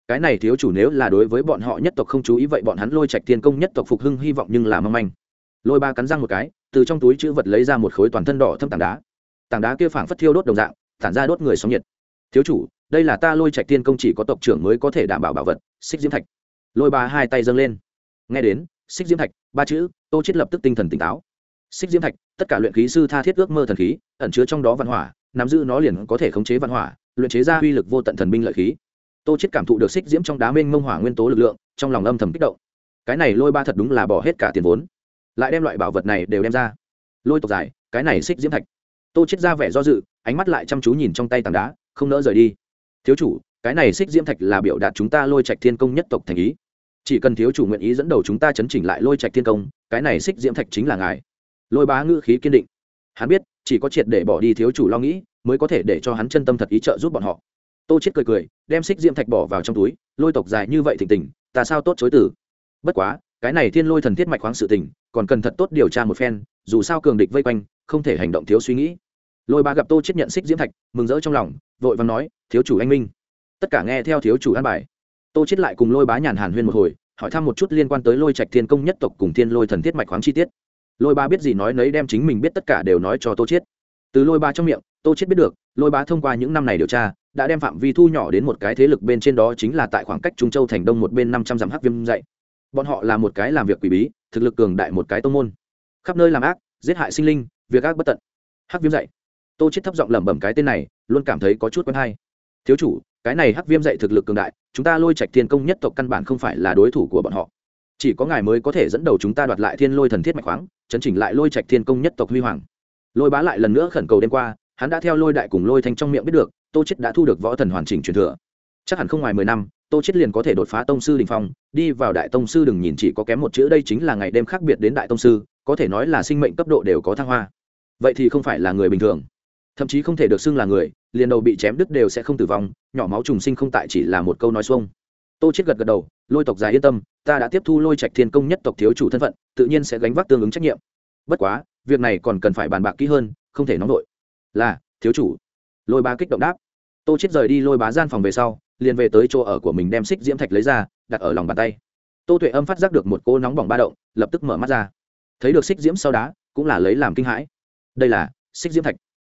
Speaker 1: Cái này thiếu chủ nếu là đối với bọn họ nhất tộc không chú ý vậy bọn hắn lôi trạch thiên công nhất tộc phục hưng hy vọng nhưng là mong manh. Lôi ba cắn răng một cái, từ trong túi chữ vật lấy ra một khối toàn thân đỏ thâm tảng đá. Tảng đá kia phảng phất thiêu đốt đồng dạng, tản ra đốt người sóng nhiệt. Thiếu chủ, đây là ta lôi trạch thiên công chỉ có tộc trưởng mới có thể đảm bảo bảo vật, xích diễm thạch. Lôi ba hai tay dâng lên. Nghe đến, xích diễm thạch, ba chữ, tô chết lập tức tinh thần tỉnh táo. Xích diễm thạch, tất cả luyện khí sư tha thiết ước mơ thần khí, ẩn chứa trong đó văn hỏa nắm giữ nó liền có thể khống chế văn hỏa, luyện chế ra uy lực vô tận thần binh lợi khí. Tô chết cảm thụ được xích diễm trong đá mênh mông hỏa nguyên tố lực lượng, trong lòng âm thầm kích động. Cái này lôi ba thật đúng là bỏ hết cả tiền vốn. Lại đem loại bảo vật này đều đem ra. Lôi tộc dài cái này xích diễm thạch. Tô chết ra vẻ do dự, ánh mắt lại chăm chú nhìn trong tay tảng đá, không nỡ rời đi. Thiếu chủ, cái này xích diễm thạch là biểu đạt chúng ta lôi trạch thiên công nhất tộc thành ý. Chỉ cần thiếu chủ nguyện ý dẫn đầu chúng ta chấn chỉnh lại lôi trạch thiên công, cái này xích diễm thạch chính là ngài. Lôi bá ngữ khí kiên định. Hắn biết chỉ có triệt để bỏ đi thiếu chủ lo nghĩ, mới có thể để cho hắn chân tâm thật ý trợ giúp bọn họ. Tô chết cười cười, đem xích diễm thạch bỏ vào trong túi, lôi tộc dài như vậy thỉnh tình, ta sao tốt chối tử bất quá, cái này thiên lôi thần thiết mạch khoáng sự tình, còn cần thật tốt điều tra một phen, dù sao cường địch vây quanh, không thể hành động thiếu suy nghĩ. Lôi ba gặp tô chết nhận xích diễm thạch, mừng rỡ trong lòng, vội vàng nói, thiếu chủ anh minh. Tất cả nghe theo thiếu chủ an bài. Tô chết lại cùng lôi bá nhàn hàn huyên một hồi, hỏi thăm một chút liên quan tới lôi trạch thiên công nhất tộc cùng thiên lôi thần thiết mạch khoáng chi tiết lôi ba biết gì nói nấy đem chính mình biết tất cả đều nói cho tô Chiết. từ lôi ba trong miệng, tô Chiết biết được, lôi ba thông qua những năm này điều tra, đã đem phạm vi thu nhỏ đến một cái thế lực bên trên đó chính là tại khoảng cách trung châu thành đông một bên năm trăm dặm hắc viêm dạy. Bọn họ là một cái làm việc quỷ bí, thực lực cường đại một cái tông môn. Khắp nơi làm ác, giết hại sinh linh, việc ác bất tận. Hắc viêm dạy. Tô chết thấp giọng lẩm bẩm cái tên này, luôn cảm thấy có chút quen hay. Thiếu chủ, cái này hắc viêm dạy thực lực cường đại, chúng ta lôi trạch thiên công nhất tộc căn bản không phải là đối thủ của bọn họ chỉ có ngài mới có thể dẫn đầu chúng ta đoạt lại thiên lôi thần thiết mạch khoáng, chấn chỉnh lại lôi trạch thiên công nhất tộc huy hoàng. Lôi bá lại lần nữa khẩn cầu đêm qua, hắn đã theo lôi đại cùng lôi thanh trong miệng biết được, tô chết đã thu được võ thần hoàn chỉnh truyền thừa. Chắc hẳn không ngoài mười năm, tô chết liền có thể đột phá tông sư đình phong, đi vào đại tông sư đừng nhìn chỉ có kém một chữ, đây chính là ngày đêm khác biệt đến đại tông sư, có thể nói là sinh mệnh cấp độ đều có thăng hoa. Vậy thì không phải là người bình thường. Thậm chí không thể được xưng là người, liền đầu bị chém đứt đều sẽ không tử vong, nhỏ máu trùng sinh không tại chỉ là một câu nói xuông tô chết gật gật đầu, lôi tộc dài yên tâm, ta đã tiếp thu lôi trạch thiên công nhất tộc thiếu chủ thân phận, tự nhiên sẽ gánh vác tương ứng trách nhiệm. Bất quá, việc này còn cần phải bàn bạc kỹ hơn, không thể nóng nổi là, thiếu chủ. Lôi ba kích động đáp. Tô chết rời đi lôi bá gian phòng về sau, liền về tới chỗ ở của mình đem xích diễm thạch lấy ra, đặt ở lòng bàn tay. Tô tuệ âm phát giác được một cô nóng bỏng ba động, lập tức mở mắt ra. Thấy được xích diễm sau đá, cũng là lấy làm kinh hãi. Đây là xích diễm thạch.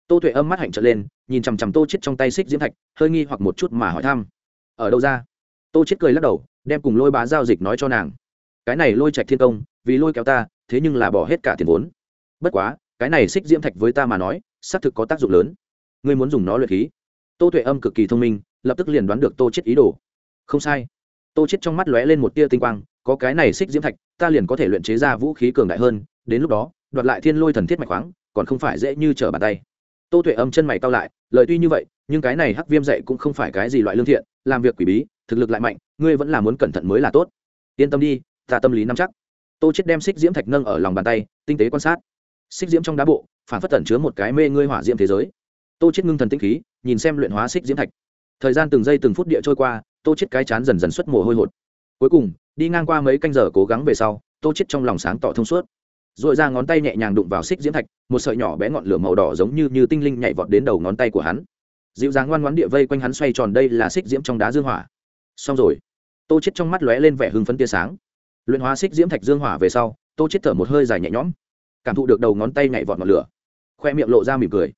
Speaker 1: Tô tuệ âm mắt hạnh trở lên, nhìn chằm chằm tô chết trong tay xích diễm thạch, hơi nghi hoặc một chút mà hỏi thăm. Ở đâu ra? Tô chết cười lắc đầu, đem cùng lôi bá giao dịch nói cho nàng. Cái này lôi trạch thiên công, vì lôi kéo ta, thế nhưng là bỏ hết cả tiền vốn. Bất quá, cái này xích diễm thạch với ta mà nói, xác thực có tác dụng lớn. Ngươi muốn dùng nó luyện khí. Tô tuệ âm cực kỳ thông minh, lập tức liền đoán được tô chết ý đồ. Không sai. Tô chết trong mắt lóe lên một tia tinh quang, có cái này xích diễm thạch, ta liền có thể luyện chế ra vũ khí cường đại hơn, đến lúc đó, đoạt lại thiên lôi thần thiết mạch khoáng, còn không phải dễ như trở bàn tay tô tuệ âm chân mày cao lại, lời tuy như vậy, nhưng cái này hắc viêm dạy cũng không phải cái gì loại lương thiện, làm việc quỷ bí, thực lực lại mạnh, ngươi vẫn là muốn cẩn thận mới là tốt. Yên tâm đi, ta tâm lý nắm chắc. Tô chết đem xích diễm thạch nâng ở lòng bàn tay, tinh tế quan sát. Xích diễm trong đá bộ, phản phất tẩn chứa một cái mê ngươi hỏa diễm thế giới. Tô chết ngưng thần tinh khí, nhìn xem luyện hóa xích diễm thạch. Thời gian từng giây từng phút địa trôi qua, tô chết cái chán dần dần xuất mồ hôi hột. Cuối cùng, đi ngang qua mấy canh giờ cố gắng về sau, tô chết trong lòng sáng tỏ thông suốt rồi ra ngón tay nhẹ nhàng đụng vào xích diễm thạch, một sợi nhỏ bé ngọn lửa màu đỏ giống như như tinh linh nhảy vọt đến đầu ngón tay của hắn. Dịu dàng ngoan ngoãn địa vây quanh hắn xoay tròn đây là xích diễm trong đá dương hỏa. Xong rồi, tô chết trong mắt lóe lên vẻ hưng phấn tia sáng. Luyện hóa xích diễm thạch dương hỏa về sau, tô chết thở một hơi dài nhẹ nhõm, cảm thụ được đầu ngón tay nhảy vọt ngọn lửa. Khoe miệng lộ ra mỉm cười.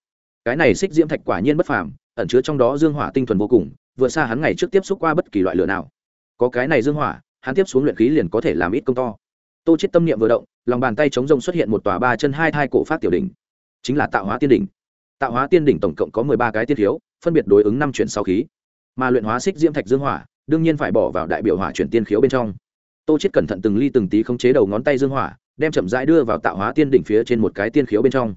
Speaker 1: Cái này xích diễm thạch quả nhiên bất phàm, ẩn chứa trong đó dương hỏa tinh thuần vô cùng, vừa xa hắn ngày trước tiếp xúc qua bất kỳ loại lửa nào. Có cái này dương hỏa, hắn tiếp xuống luyện khí liền có thể làm ít công to. Tô chết tâm niệm vừa động lòng bàn tay chống rông xuất hiện một tòa ba chân hai thai cổ phát tiểu đỉnh, chính là tạo hóa tiên đỉnh. Tạo hóa tiên đỉnh tổng cộng có mười ba cái tiên thiếu, phân biệt đối ứng năm chuyển sau khí. Mà luyện hóa xích diễm thạch dương hỏa, đương nhiên phải bỏ vào đại biểu hỏa chuyển tiên khiếu bên trong. Tô chết cẩn thận từng ly từng tí khống chế đầu ngón tay dương hỏa, đem chậm rãi đưa vào tạo hóa tiên đỉnh phía trên một cái tiên khiếu bên trong.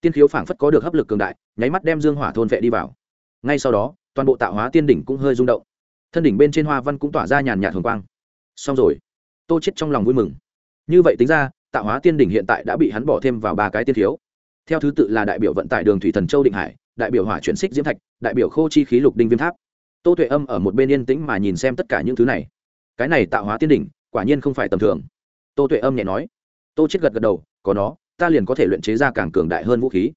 Speaker 1: Tiên khiếu phảng phất có được hấp lực cường đại, nháy mắt đem dương hỏa thôn vệ đi vào. Ngay sau đó, toàn bộ tạo hóa tiên đỉnh cũng hơi rung động. Thân đỉnh bên trên hoa văn cũng tỏa ra nhàn nhạt hồng quang. Xong rồi. Tô chết trong lòng vui mừng. Như vậy tính ra tạo hóa tiên đỉnh hiện tại đã bị hắn bỏ thêm vào ba cái tiên thiếu. Theo thứ tự là đại biểu vận tải đường thủy thần châu định hải, đại biểu hỏa chuyển xích diễm thạch, đại biểu khô chi khí lục đinh viêm tháp. Tô tuệ âm ở một bên yên tĩnh mà nhìn xem tất cả những thứ này. Cái này tạo hóa tiên đỉnh, quả nhiên không phải tầm thường. Tô tuệ âm nhẹ nói. Tô chết gật gật đầu, có nó, ta liền có thể luyện chế ra càng cường đại hơn vũ khí.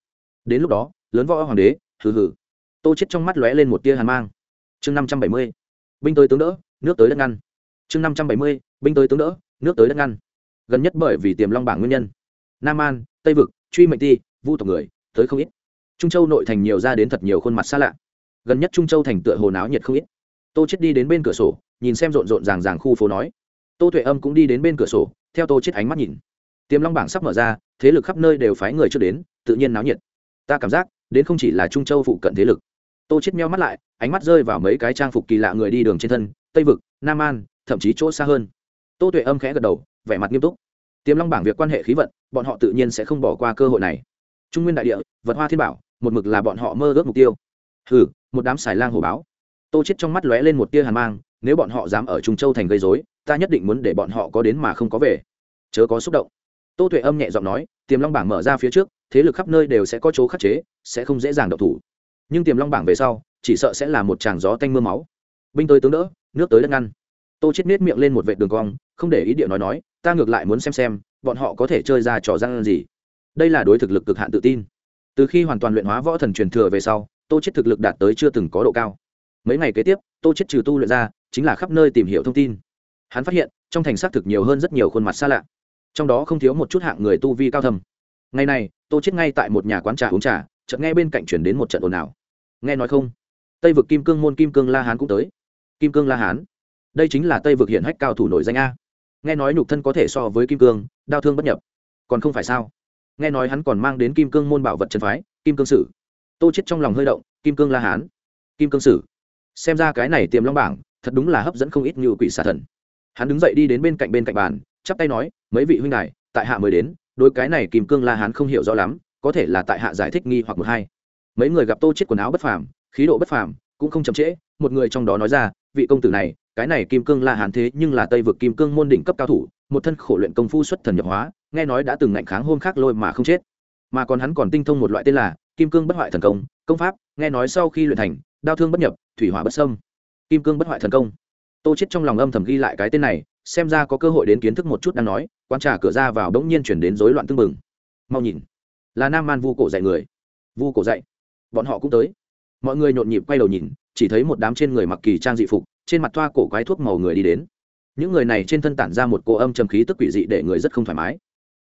Speaker 1: Đến lúc đó, lớn võ hoàng đế, hừ hừ. Tô chết trong mắt lóe lên một tia hàn mang. Chương năm trăm bảy mươi, binh tới tướng đỡ, nước tới đất ngăn. Chương năm trăm bảy mươi, binh tới tướng đỡ, nước tới đất ngăn gần nhất bởi vì tiềm long bảng nguyên nhân. Nam an, tây vực, truy mệnh ti, vu tộc người, tới không ít. Trung châu nội thành nhiều ra đến thật nhiều khuôn mặt xa lạ. Gần nhất trung châu thành tựa hồ náo nhiệt không ít. Tô chết đi đến bên cửa sổ, nhìn xem rộn rộn ràng ràng khu phố nói. Tô tuệ âm cũng đi đến bên cửa sổ, theo tô chết ánh mắt nhìn. Tiềm long bảng sắp mở ra, thế lực khắp nơi đều phái người trước đến, tự nhiên náo nhiệt. Ta cảm giác, đến không chỉ là trung châu phụ cận thế lực. Tô chết meo mắt lại, ánh mắt rơi vào mấy cái trang phục kỳ lạ người đi đường trên thân, tây vực, nam an, thậm chí chỗ xa hơn. Tô tuệ âm khẽ gật đầu vẻ mặt nghiêm túc. Tiềm long bảng việc quan hệ khí vận, bọn họ tự nhiên sẽ không bỏ qua cơ hội này. Trung nguyên đại địa, vật hoa thiên bảo, một mực là bọn họ mơ ước mục tiêu. Hừ, một đám xài lang hổ báo. Tô chết trong mắt lóe lên một tia hàn mang, nếu bọn họ dám ở trung châu thành gây rối, ta nhất định muốn để bọn họ có đến mà không có về. Chớ có xúc động. Tô tuệ âm nhẹ giọng nói, tiềm long bảng mở ra phía trước, thế lực khắp nơi đều sẽ có chỗ khắc chế, sẽ không dễ dàng độc thủ. Nhưng tiềm long bảng về sau, chỉ sợ sẽ là một tràng gió tanh mưa máu. Binh tới tướng đỡ, nước tới đất ngăn. Tô chết miết miệng lên một vệt đường cong, không để ý địa nói nói ta ngược lại muốn xem xem, bọn họ có thể chơi ra trò răng gì. Đây là đối thực lực cực hạn tự tin. Từ khi hoàn toàn luyện hóa võ thần truyền thừa về sau, tô chết thực lực đạt tới chưa từng có độ cao. Mấy ngày kế tiếp, tô chết trừ tu luyện ra, chính là khắp nơi tìm hiểu thông tin. Hắn phát hiện, trong thành xác thực nhiều hơn rất nhiều khuôn mặt xa lạ. Trong đó không thiếu một chút hạng người tu vi cao thầm ngày này, tô chết ngay tại một nhà quán trà uống trà, chợt nghe bên cạnh chuyển đến một trận ồn ào. Nghe nói không? Tây vực kim cương môn kim cương la hán cũng tới. Kim cương la hán. Đây chính là tây vực hiện hách cao thủ nổi danh a nghe nói nhục thân có thể so với kim cương, đau thương bất nhập. Còn không phải sao? Nghe nói hắn còn mang đến kim cương môn bảo vật trần phái, kim cương sử. Tô chết trong lòng hơi động, kim cương la hán. Kim cương sử. Xem ra cái này tiềm long bảng, thật đúng là hấp dẫn không ít như quỷ xà thần. Hắn đứng dậy đi đến bên cạnh bên cạnh bàn, chắp tay nói, mấy vị huynh đài, tại hạ mới đến đôi cái này kim cương la hán không hiểu rõ lắm, có thể là tại hạ giải thích nghi hoặc một hai. Mấy người gặp tô chết quần áo bất phàm, khí độ bất phàm, cũng không chậm trễ, một người trong đó nói ra, vị công tử này cái này kim cương la hán thế nhưng là tây vực kim cương môn đỉnh cấp cao thủ, một thân khổ luyện công phu xuất thần nhập hóa, nghe nói đã từng ngạnh kháng hôm khác lôi mà không chết. Mà còn hắn còn tinh thông một loại tên là kim cương bất hoại thần công công pháp, nghe nói sau khi luyện thành, đao thương bất nhập, thủy hỏa bất sâm kim cương bất hoại thần công. Tô chết trong lòng âm thầm ghi lại cái tên này, xem ra có cơ hội đến kiến thức một chút đang nói quan trà cửa ra vào đống nhiên chuyển đến rối loạn tương mừng mau nhìn. Là nam man vu cổ dạy người. Vu cổ dạy. Bọn họ cũng tới. Mọi người nhộn nhịp quay đầu nhìn, chỉ thấy một đám trên người mặc kỳ trang dị phục trên mặt thoa cổ quái thuốc màu người đi đến. Những người này trên thân tản ra một cô âm trầm khí tức quỷ dị để người rất không thoải mái.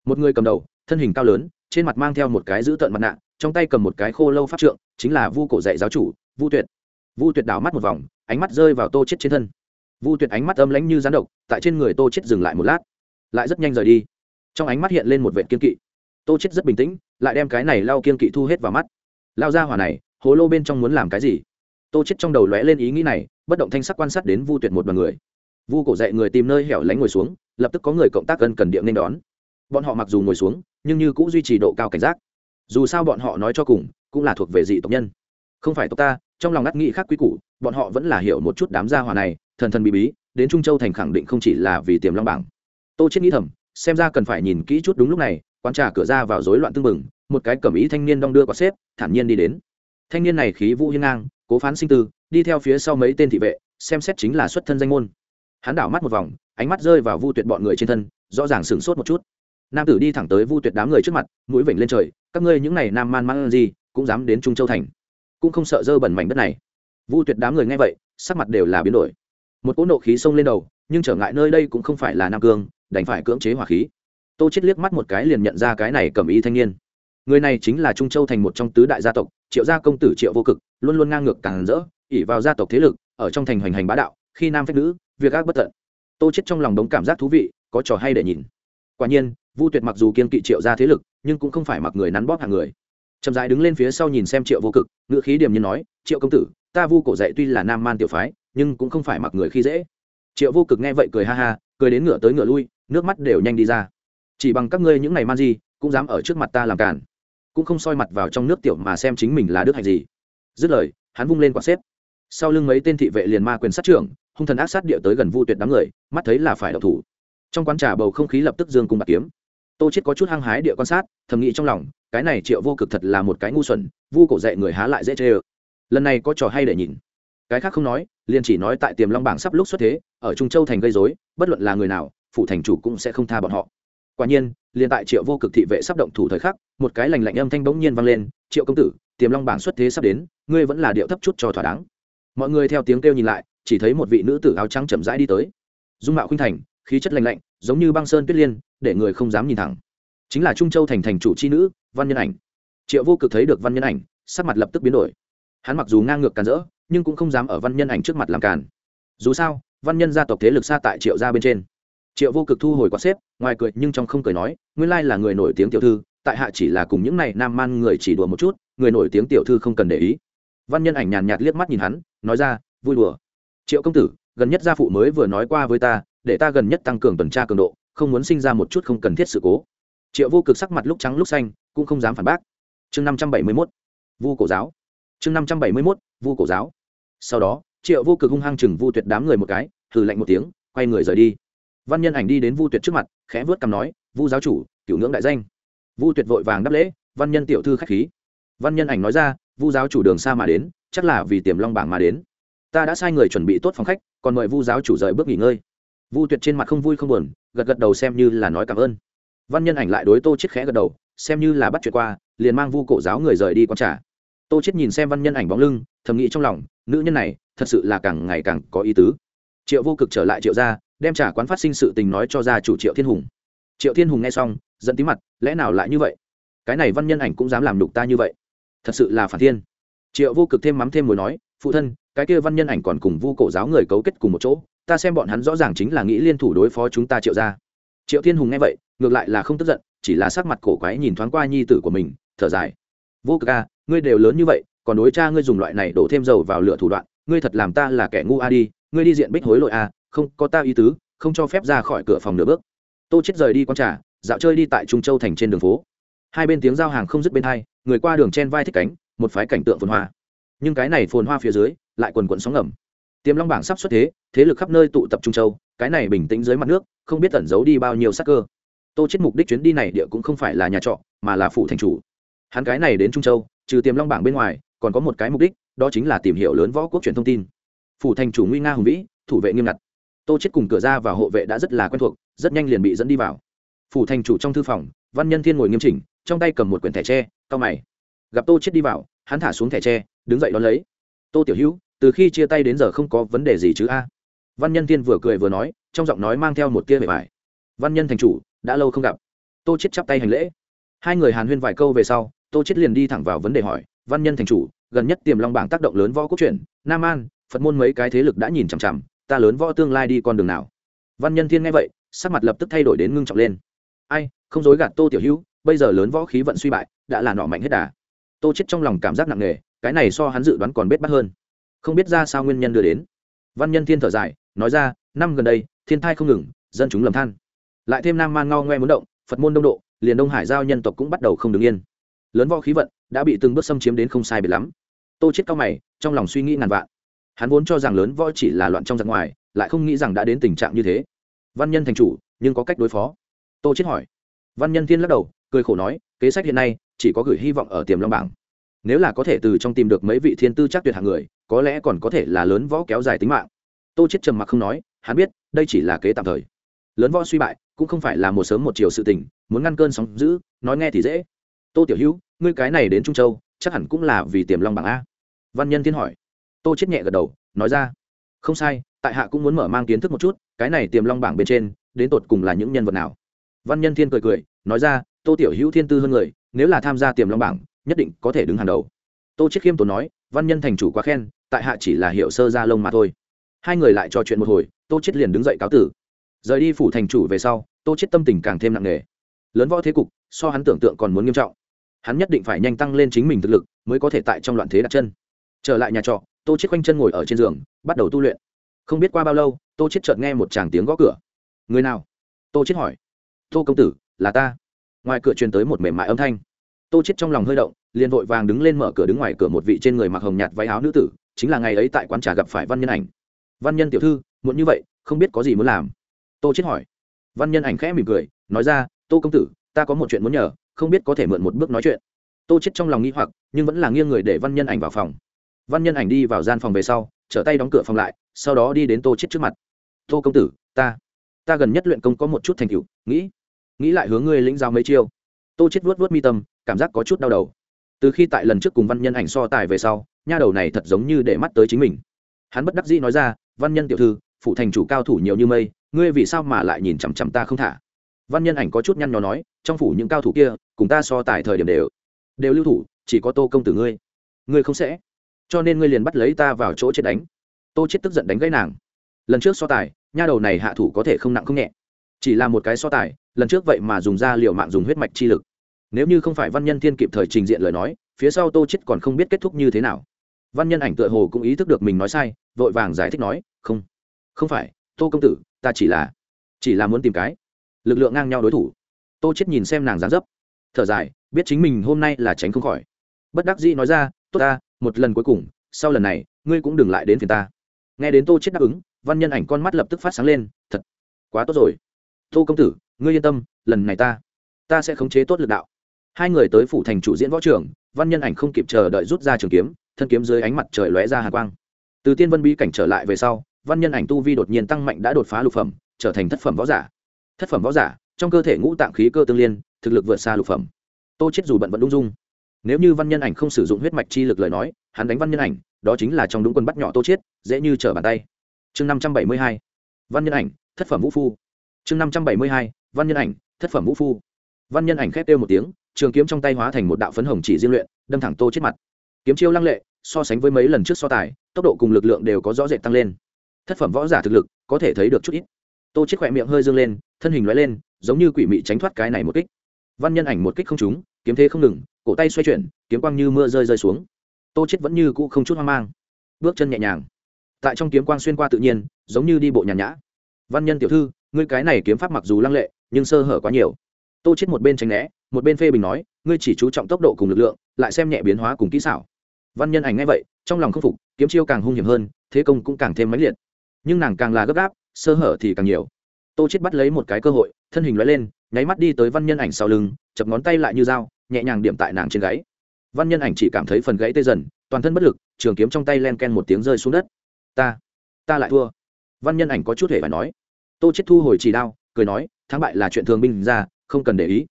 Speaker 1: Một người cầm đầu, thân hình cao lớn, trên mặt mang theo một cái giữ tợn mặt nạ, trong tay cầm một cái khô lâu pháp trượng, chính là vu cổ dạy giáo chủ, vu tuyệt. Vu tuyệt đảo mắt một vòng, ánh mắt rơi vào tô chết trên thân. Vu tuyệt ánh mắt âm lãnh như gián độc, tại trên người tô chết dừng lại một lát, lại rất nhanh rời đi. Trong ánh mắt hiện lên một vệ kiên kỵ. Tô chết rất bình tĩnh, lại đem cái này lao kiên kỵ thu hết vào mắt. Lao ra hỏa này, hố lô bên trong muốn làm cái gì? Tô chết trong đầu lóe lên ý nghĩ này, bất động thanh sắc quan sát đến vu tuyệt một đoàn người. Vu cổ dạy người tìm nơi hẻo lánh ngồi xuống, lập tức có người cộng tác gần cần điện nên đón. Bọn họ mặc dù ngồi xuống, nhưng như cũng duy trì độ cao cảnh giác. Dù sao bọn họ nói cho cùng, cũng là thuộc về dị tộc nhân. Không phải tộc ta, trong lòng ngắt nghĩ khác quý củ, bọn họ vẫn là hiểu một chút đám gia hỏa này, thần thần bí bí, đến trung châu thành khẳng định không chỉ là vì tiềm long bảng. Tô chết nghĩ thầm, xem ra cần phải nhìn kỹ chút đúng lúc này, quán trà cửa ra vào rối loạn tương mừng một cái cẩm ý thanh niên đong đưa có xếp, thản nhiên đi đến. Thanh niên này khí vũ hiên ngang cố phán sinh tư, đi theo phía sau mấy tên thị vệ, xem xét chính là xuất thân danh môn. Hắn đảo mắt một vòng, ánh mắt rơi vào vu tuyệt bọn người trên thân, rõ ràng sửng sốt một chút. Nam tử đi thẳng tới vu tuyệt đám người trước mặt, mũi vểnh lên trời, các ngươi những này nam man man gì, cũng dám đến trung châu thành? Cũng không sợ dơ bẩn mảnh đất này? Vu tuyệt đám người nghe vậy, sắc mặt đều là biến đổi. Một cỗ nộ khí xông lên đầu, nhưng trở ngại nơi đây cũng không phải là nam cương, đành phải cưỡng chế hỏa khí. Tô chết liếc mắt một cái liền nhận ra cái này cầm ý thanh niên. Người này chính là trung châu thành một trong tứ đại gia tộc, triệu gia công tử triệu vô cực luôn luôn ngang ngược càng rỡ ỉ vào gia tộc thế lực, ở trong thành hoành hành bá đạo, khi nam phách nữ, việc ác bất tận. Tô chết trong lòng đống cảm giác thú vị, có trò hay để nhìn. Quả nhiên, vu tuyệt mặc dù kiên kỵ triệu gia thế lực, nhưng cũng không phải mặc người nắn bóp hàng người. Chậm rãi đứng lên phía sau nhìn xem triệu vô cực, ngữ khí điềm nhiên nói, triệu công tử, ta vu cổ dạy tuy là nam man tiểu phái, nhưng cũng không phải mặc người khi dễ. Triệu vô cực nghe vậy cười ha ha, cười đến ngựa tới ngựa lui, nước mắt đều nhanh đi ra. Chỉ bằng các ngươi những ngày man gì cũng dám ở trước mặt ta làm cản cũng không soi mặt vào trong nước tiểu mà xem chính mình là đức hạnh gì dứt lời, hắn vung lên quả xếp. Sau lưng mấy tên thị vệ liền ma quyền sát trưởng, hung thần ác sát địa tới gần vu tuyệt đám người, mắt thấy là phải đậu thủ. Trong quán trà bầu không khí lập tức dương cung bạc kiếm. Tô chết có chút hăng hái địa quan sát, thầm nghĩ trong lòng, cái này triệu vô cực thật là một cái ngu xuẩn, vu cổ dạy người há lại dễ chê ơ. Lần này có trò hay để nhìn. Cái khác không nói, liền chỉ nói tại tiềm long bảng sắp lúc xuất thế, ở trung châu thành gây dối bất luận là người nào phụ thành chủ cũng sẽ không tha bọn họ. Quả nhiên, liền tại triệu vô cực thị vệ sắp động thủ thời khắc, một cái lành lạnh âm thanh bỗng nhiên vang lên, triệu công tử tiềm long bảng xuất thế sắp đến, ngươi vẫn là điệu thấp chút cho thỏa đáng. Mọi người theo tiếng kêu nhìn lại, chỉ thấy một vị nữ tử áo trắng chậm rãi đi tới. Dung mạo khuynh thành, khí chất lành lạnh, giống như băng sơn tuyết liên, để người không dám nhìn thẳng. Chính là trung châu thành thành chủ c h i nữ, văn nhân ảnh. Triệu vô cực thấy được văn nhân ảnh, sắc mặt lập tức biến đổi. Hắn mặc dù ngang ngược càn rỡ, nhưng cũng không dám ở văn nhân ảnh trước mặt làm càn. Dù sao, văn nhân gia tộc thế lực xa tại triệu gia bên trên. Triệu vô cực thu hồi quạt xếp, ngoài cười nhưng trong không cười nói, nguyên lai là người nổi tiếng tiểu thư, tại hạ chỉ là cùng những này nam man người chỉ đùa một chút người nổi tiếng tiểu thư không cần để ý. Văn nhân ảnh nhàn nhạt liếc mắt nhìn hắn, nói ra, vui đùa. Triệu công tử, gần nhất gia phụ mới vừa nói qua với ta, để ta gần nhất tăng cường tuần tra cường độ, không muốn sinh ra một chút không cần thiết sự cố. Triệu vô cực sắc mặt lúc trắng lúc xanh, cũng không dám phản bác. Chương năm trăm bảy mươi mốt, vu cổ giáo. Chương năm trăm bảy mươi mốt, vu cổ giáo. Sau đó, triệu vô cực hung hăng chừng vu tuyệt đám người một cái thử lạnh một tiếng, quay người rời đi. Văn nhân ảnh đi đến vu tuyệt trước mặt, khẽ vớt cằm nói, vu giáo chủ, cửu ngưỡng đại danh. Vu tuyệt vội vàng đáp lễ, văn nhân tiểu thư khách khí văn nhân ảnh nói ra, vu giáo chủ đường xa mà đến, chắc là vì tiềm long bảng mà đến. Ta đã sai người chuẩn bị tốt phòng khách, còn mời vu giáo chủ rời bước nghỉ ngơi. Vu tuyệt trên mặt không vui không buồn, gật gật đầu xem như là nói cảm ơn. Văn nhân ảnh lại đối tô chết khẽ gật đầu, xem như là bắt chuyện qua, liền mang vu cổ giáo người rời đi q trả tô chết nhìn xem văn nhân ảnh bóng lưng, thầm nghĩ trong lòng, nữ nhân này, thật sự là càng ngày càng có ý tứ. Triệu vô cực trở lại triệu gia, đem trả quán phát sinh sự tình nói cho gia chủ triệu thiên hùng. Triệu thiên hùng nghe xong, giận tí mặt, lẽ nào lại như vậy? Cái này văn nhân ảnh cũng dám làm đục ta như vậy? Thật sự là phản thiên. Triệu vô cực thêm mắm thêm mối nói, phụ thân, cái kia văn nhân ảnh còn cùng vu cổ giáo người cấu kết cùng một chỗ, ta xem bọn hắn rõ ràng chính là nghĩ liên thủ đối phó chúng ta triệu ra triệu thiên hùng nghe vậy, ngược lại là không tức giận, chỉ là sắc mặt cổ quái nhìn thoáng qua nhi tử của mình, thở dài. Vô cực a ngươi đều lớn như vậy, còn đối cha ngươi dùng loại này đổ thêm dầu vào lửa thủ đoạn, ngươi thật làm ta là kẻ ngu a đi, ngươi đi diện bích hối lội a à, không, có ta ý tứ, không cho phép ra khỏi cửa phòng nửa bước. Tô chết rời đi con trà, dạo chơi đi tại trung châu thành trên đường phố hai bên tiếng giao hàng không dứt bên hai, người qua đường chen vai thích cánh, một phái cảnh tượng phồn hoa. Nhưng cái này phồn hoa phía dưới, lại quần quận sóng ngầm. Tiềm long bảng sắp xuất thế thế lực khắp nơi tụ tập trung châu, cái này bình tĩnh dưới mặt nước, không biết tẩn giấu đi bao nhiêu sắc cơ. Tô chết mục đích chuyến đi này địa cũng không phải là nhà trọ, mà là phủ thành chủ. Hắn cái này đến trung châu, trừ tiềm long bảng bên ngoài, còn có một cái mục đích, đó chính là tìm hiểu lớn võ quốc truyền thông tin. Phủ thành chủ nguy nga hùng vĩ, thủ vệ nghiêm ngặt. Tô chết cùng cửa ra và hộ vệ đã rất là quen thuộc, rất nhanh liền bị dẫn đi vào. Phủ thành chủ trong thư phòng, văn nhân thiên ngồi nghiêm chỉnh trong tay cầm một quyển thẻ tre cao mày. Gặp tô chết đi vào, hắn thả xuống thẻ tre, đứng dậy đón lấy. Tô tiểu hữu, từ khi chia tay đến giờ không có vấn đề gì chứ a? Văn nhân thiên vừa cười vừa nói, trong giọng nói mang theo một tia bề bài văn nhân thành chủ, đã lâu không gặp. Tô chết chắp tay hành lễ. Hai người hàn huyên vài câu về sau, tô chết liền đi thẳng vào vấn đề hỏi, văn nhân thành chủ, gần nhất tiềm long bảng tác động lớn võ quốc truyện nam an, phật môn mấy cái thế lực đã nhìn chằm chằm, ta lớn võ tương lai đi con đường nào? Văn nhân thiên nghe vậy, sắc mặt lập tức thay đổi đến ngưng trọng lên. Ai, không dối gạt tô tiểu hữu bây giờ lớn võ khí vận suy bại, đã là nọ mạnh hết đà. Tô chết trong lòng cảm giác nặng nề, cái này so hắn dự đoán còn bết bắt hơn. Không biết ra sao nguyên nhân đưa đến. Văn nhân thiên thở dài, nói ra, năm gần đây, thiên thai không ngừng, dân chúng lầm than. Lại thêm nam man ngao ngoe muốn động, phật môn đông độ, liền đông hải giao nhân tộc cũng bắt đầu không đứng yên. Lớn võ khí vận đã bị từng bước xâm chiếm đến không sai biệt lắm. Tô chết cao mày, trong lòng suy nghĩ ngàn vạn. Hắn vốn cho rằng lớn võ chỉ là loạn trong giặc ngoài, lại không nghĩ rằng đã đến tình trạng như thế. Văn nhân thành chủ, nhưng có cách đối phó. Tô chết hỏi. Văn nhân thiên lắc đầu cười khổ nói, kế sách hiện nay, chỉ có gửi hy vọng ở tiềm long bảng. Nếu là có thể từ trong tìm được mấy vị thiên tư chắc tuyệt hạng người, có lẽ còn có thể là lớn võ kéo dài tính mạng. Tô chết trầm mặc không nói, hắn biết, đây chỉ là kế tạm thời. Lớn võ suy bại, cũng không phải là một sớm một chiều sự tình, muốn ngăn cơn sóng dữ, nói nghe thì dễ. Tô tiểu hữu, ngươi cái này đến trung châu, chắc hẳn cũng là vì tiềm long bảng a. Văn nhân thiên hỏi. Tô chết nhẹ gật đầu, nói ra. Không sai, tại hạ cũng muốn mở mang kiến thức một chút, cái này tiềm long bảng bên trên, đến tột cùng là những nhân vật nào? Văn nhân thiên cười cười, nói ra tô tiểu hữu thiên tư hơn người, nếu là tham gia tiềm long bảng, nhất định có thể đứng hàng đầu. Tô chiết khiêm tốn nói, văn nhân thành chủ quá khen, tại hạ chỉ là hiệu sơ gia lông mà thôi. Hai người lại trò chuyện một hồi, tô chiết liền đứng dậy cáo tử. Rời đi phủ thành chủ về sau, tô chiết tâm tình càng thêm nặng nề. Lớn võ thế cục, so hắn tưởng tượng còn muốn nghiêm trọng. Hắn nhất định phải nhanh tăng lên chính mình thực lực, mới có thể tại trong loạn thế đặt chân. Trở lại nhà trọ, tô chiết quanh chân ngồi ở trên giường, bắt đầu tu luyện. Không biết qua bao lâu, tô chiết chợt nghe một tràng tiếng gõ cửa. Người nào? Tô chiết hỏi. Tô công tử, là ta ngoài cửa truyền tới một mềm mại âm thanh. Tô chết trong lòng hơi động, liền vội vàng đứng lên mở cửa đứng ngoài cửa một vị trên người mặc hồng nhạt váy áo nữ tử, chính là ngày ấy tại quán trà gặp phải văn nhân ảnh. Văn nhân tiểu thư, muộn như vậy, không biết có gì muốn làm? Tô chết hỏi. Văn nhân ảnh khẽ mỉm cười, nói ra, tô công tử, ta có một chuyện muốn nhờ, không biết có thể mượn một bước nói chuyện. Tô chết trong lòng nghĩ hoặc, nhưng vẫn là nghiêng người để văn nhân ảnh vào phòng. Văn nhân ảnh đi vào gian phòng về sau, trở tay đóng cửa phòng lại, sau đó đi đến tô chết trước mặt. Tô công tử, ta ta gần nhất luyện công có một chút thành tựu, nghĩ nghĩ lại hướng ngươi lĩnh giao mấy chiêu. Tô chết vuốt vuốt mi tâm, cảm giác có chút đau đầu. Từ khi tại lần trước cùng văn nhân ảnh so tài về sau, nha đầu này thật giống như để mắt tới chính mình. Hắn bất đắc dĩ nói ra, văn nhân tiểu thư, phụ thành chủ cao thủ nhiều như mây, ngươi vì sao mà lại nhìn chằm chằm ta không thả? Văn nhân ảnh có chút nhăn nhó nói, trong phủ những cao thủ kia, cùng ta so tài thời điểm đều đều lưu thủ, chỉ có tô công tử ngươi. Ngươi không sẽ. Cho nên ngươi liền bắt lấy ta vào chỗ chết đánh. Tô chết tức giận đánh gãy nàng. Lần trước so tài, nha đầu này hạ thủ có thể không nặng không nhẹ. Chỉ là một cái so tài lần trước vậy mà dùng ra liệu mạng dùng huyết mạch chi lực. Nếu như không phải văn nhân thiên kịp thời trình diện lời nói, phía sau tô chết còn không biết kết thúc như thế nào. Văn nhân ảnh tựa hồ cũng ý thức được mình nói sai, vội vàng giải thích nói, không không phải, tô công tử, ta chỉ là chỉ là muốn tìm cái lực lượng ngang nhau đối thủ. Tô chết nhìn xem nàng dán dấp, thở dài, biết chính mình hôm nay là tránh không khỏi. Bất đắc dĩ nói ra, tốt ta, một lần cuối cùng, sau lần này, ngươi cũng đừng lại đến phiền ta. Nghe đến tô chết đáp ứng, văn nhân ảnh con mắt lập tức phát sáng lên, thật, quá tốt rồi. Tô công tử ngươi yên tâm lần này ta ta sẽ khống chế tốt lực đạo. Hai người tới phủ thành chủ diễn võ trưởng, văn nhân ảnh không kịp chờ đợi rút ra trường kiếm thân kiếm dưới ánh mặt trời lóe ra hà quang. Từ tiên vân bi cảnh trở lại về sau văn nhân ảnh tu vi đột nhiên tăng mạnh đã đột phá lục phẩm trở thành thất phẩm võ giả. Thất phẩm võ giả trong cơ thể ngũ tạng khí cơ tương liên thực lực vượt xa lục phẩm. Tô chết dù bận vẫn ung dung. Nếu như văn nhân ảnh không sử dụng huyết mạch chi lực lời nói hắn đánh văn nhân ảnh đó chính là trong đúng quân bắt nhỏ tô chết dễ như trở bàn tay. Chương năm trăm bảy mươi hai. Văn nhân ảnh thất phẩm vũ phu chương năm trăm bảy mươi hai, văn nhân ảnh, thất phẩm vũ phu. Văn nhân ảnh khét kêu một tiếng, trường kiếm trong tay hóa thành một đạo phấn hồng chỉ riêng luyện, đâm thẳng tô chết mặt. Kiếm chiêu lăng lệ, so sánh với mấy lần trước so tài, tốc độ cùng lực lượng đều có rõ rệt tăng lên. Thất phẩm võ giả thực lực, có thể thấy được chút ít. Tô chết khỏe miệng hơi dương lên, thân hình lóe lên, giống như quỷ mị tránh thoát cái này một kích. Văn nhân ảnh một kích không trúng, kiếm thế không ngừng, cổ tay xoay chuyển, kiếm quang như mưa rơi rơi xuống. Tô chết vẫn như cũ không chút hoang mang. Bước chân nhẹ nhàng. Tại trong kiếm quang xuyên qua tự nhiên, giống như đi bộ nhàn nhã. Văn nhân tiểu thư ngươi cái này kiếm pháp mặc dù lăng lệ, nhưng sơ hở quá nhiều. Tô chết một bên tránh né, một bên phê bình nói, ngươi chỉ chú trọng tốc độ cùng lực lượng, lại xem nhẹ biến hóa cùng kỹ xảo. Văn nhân ảnh ngay vậy, trong lòng khâm phục, kiếm chiêu càng hung hiểm hơn, thế công cũng càng thêm mãnh liệt. Nhưng nàng càng là gấp gáp, sơ hở thì càng nhiều. Tô chết bắt lấy một cái cơ hội, thân hình lóe lên, nháy mắt đi tới văn nhân ảnh sau lưng, chập ngón tay lại như dao, nhẹ nhàng điểm tại nàng trên gáy. Văn nhân ảnh chỉ cảm thấy phần gãy tê dần, toàn thân bất lực, trường kiếm trong tay len ken một tiếng rơi xuống đất. Ta ta lại thua. Văn nhân ảnh có chút hề phải nói tô chết thu hồi chỉ đao, cười nói, thắng bại là chuyện thường binh ra, không cần để ý.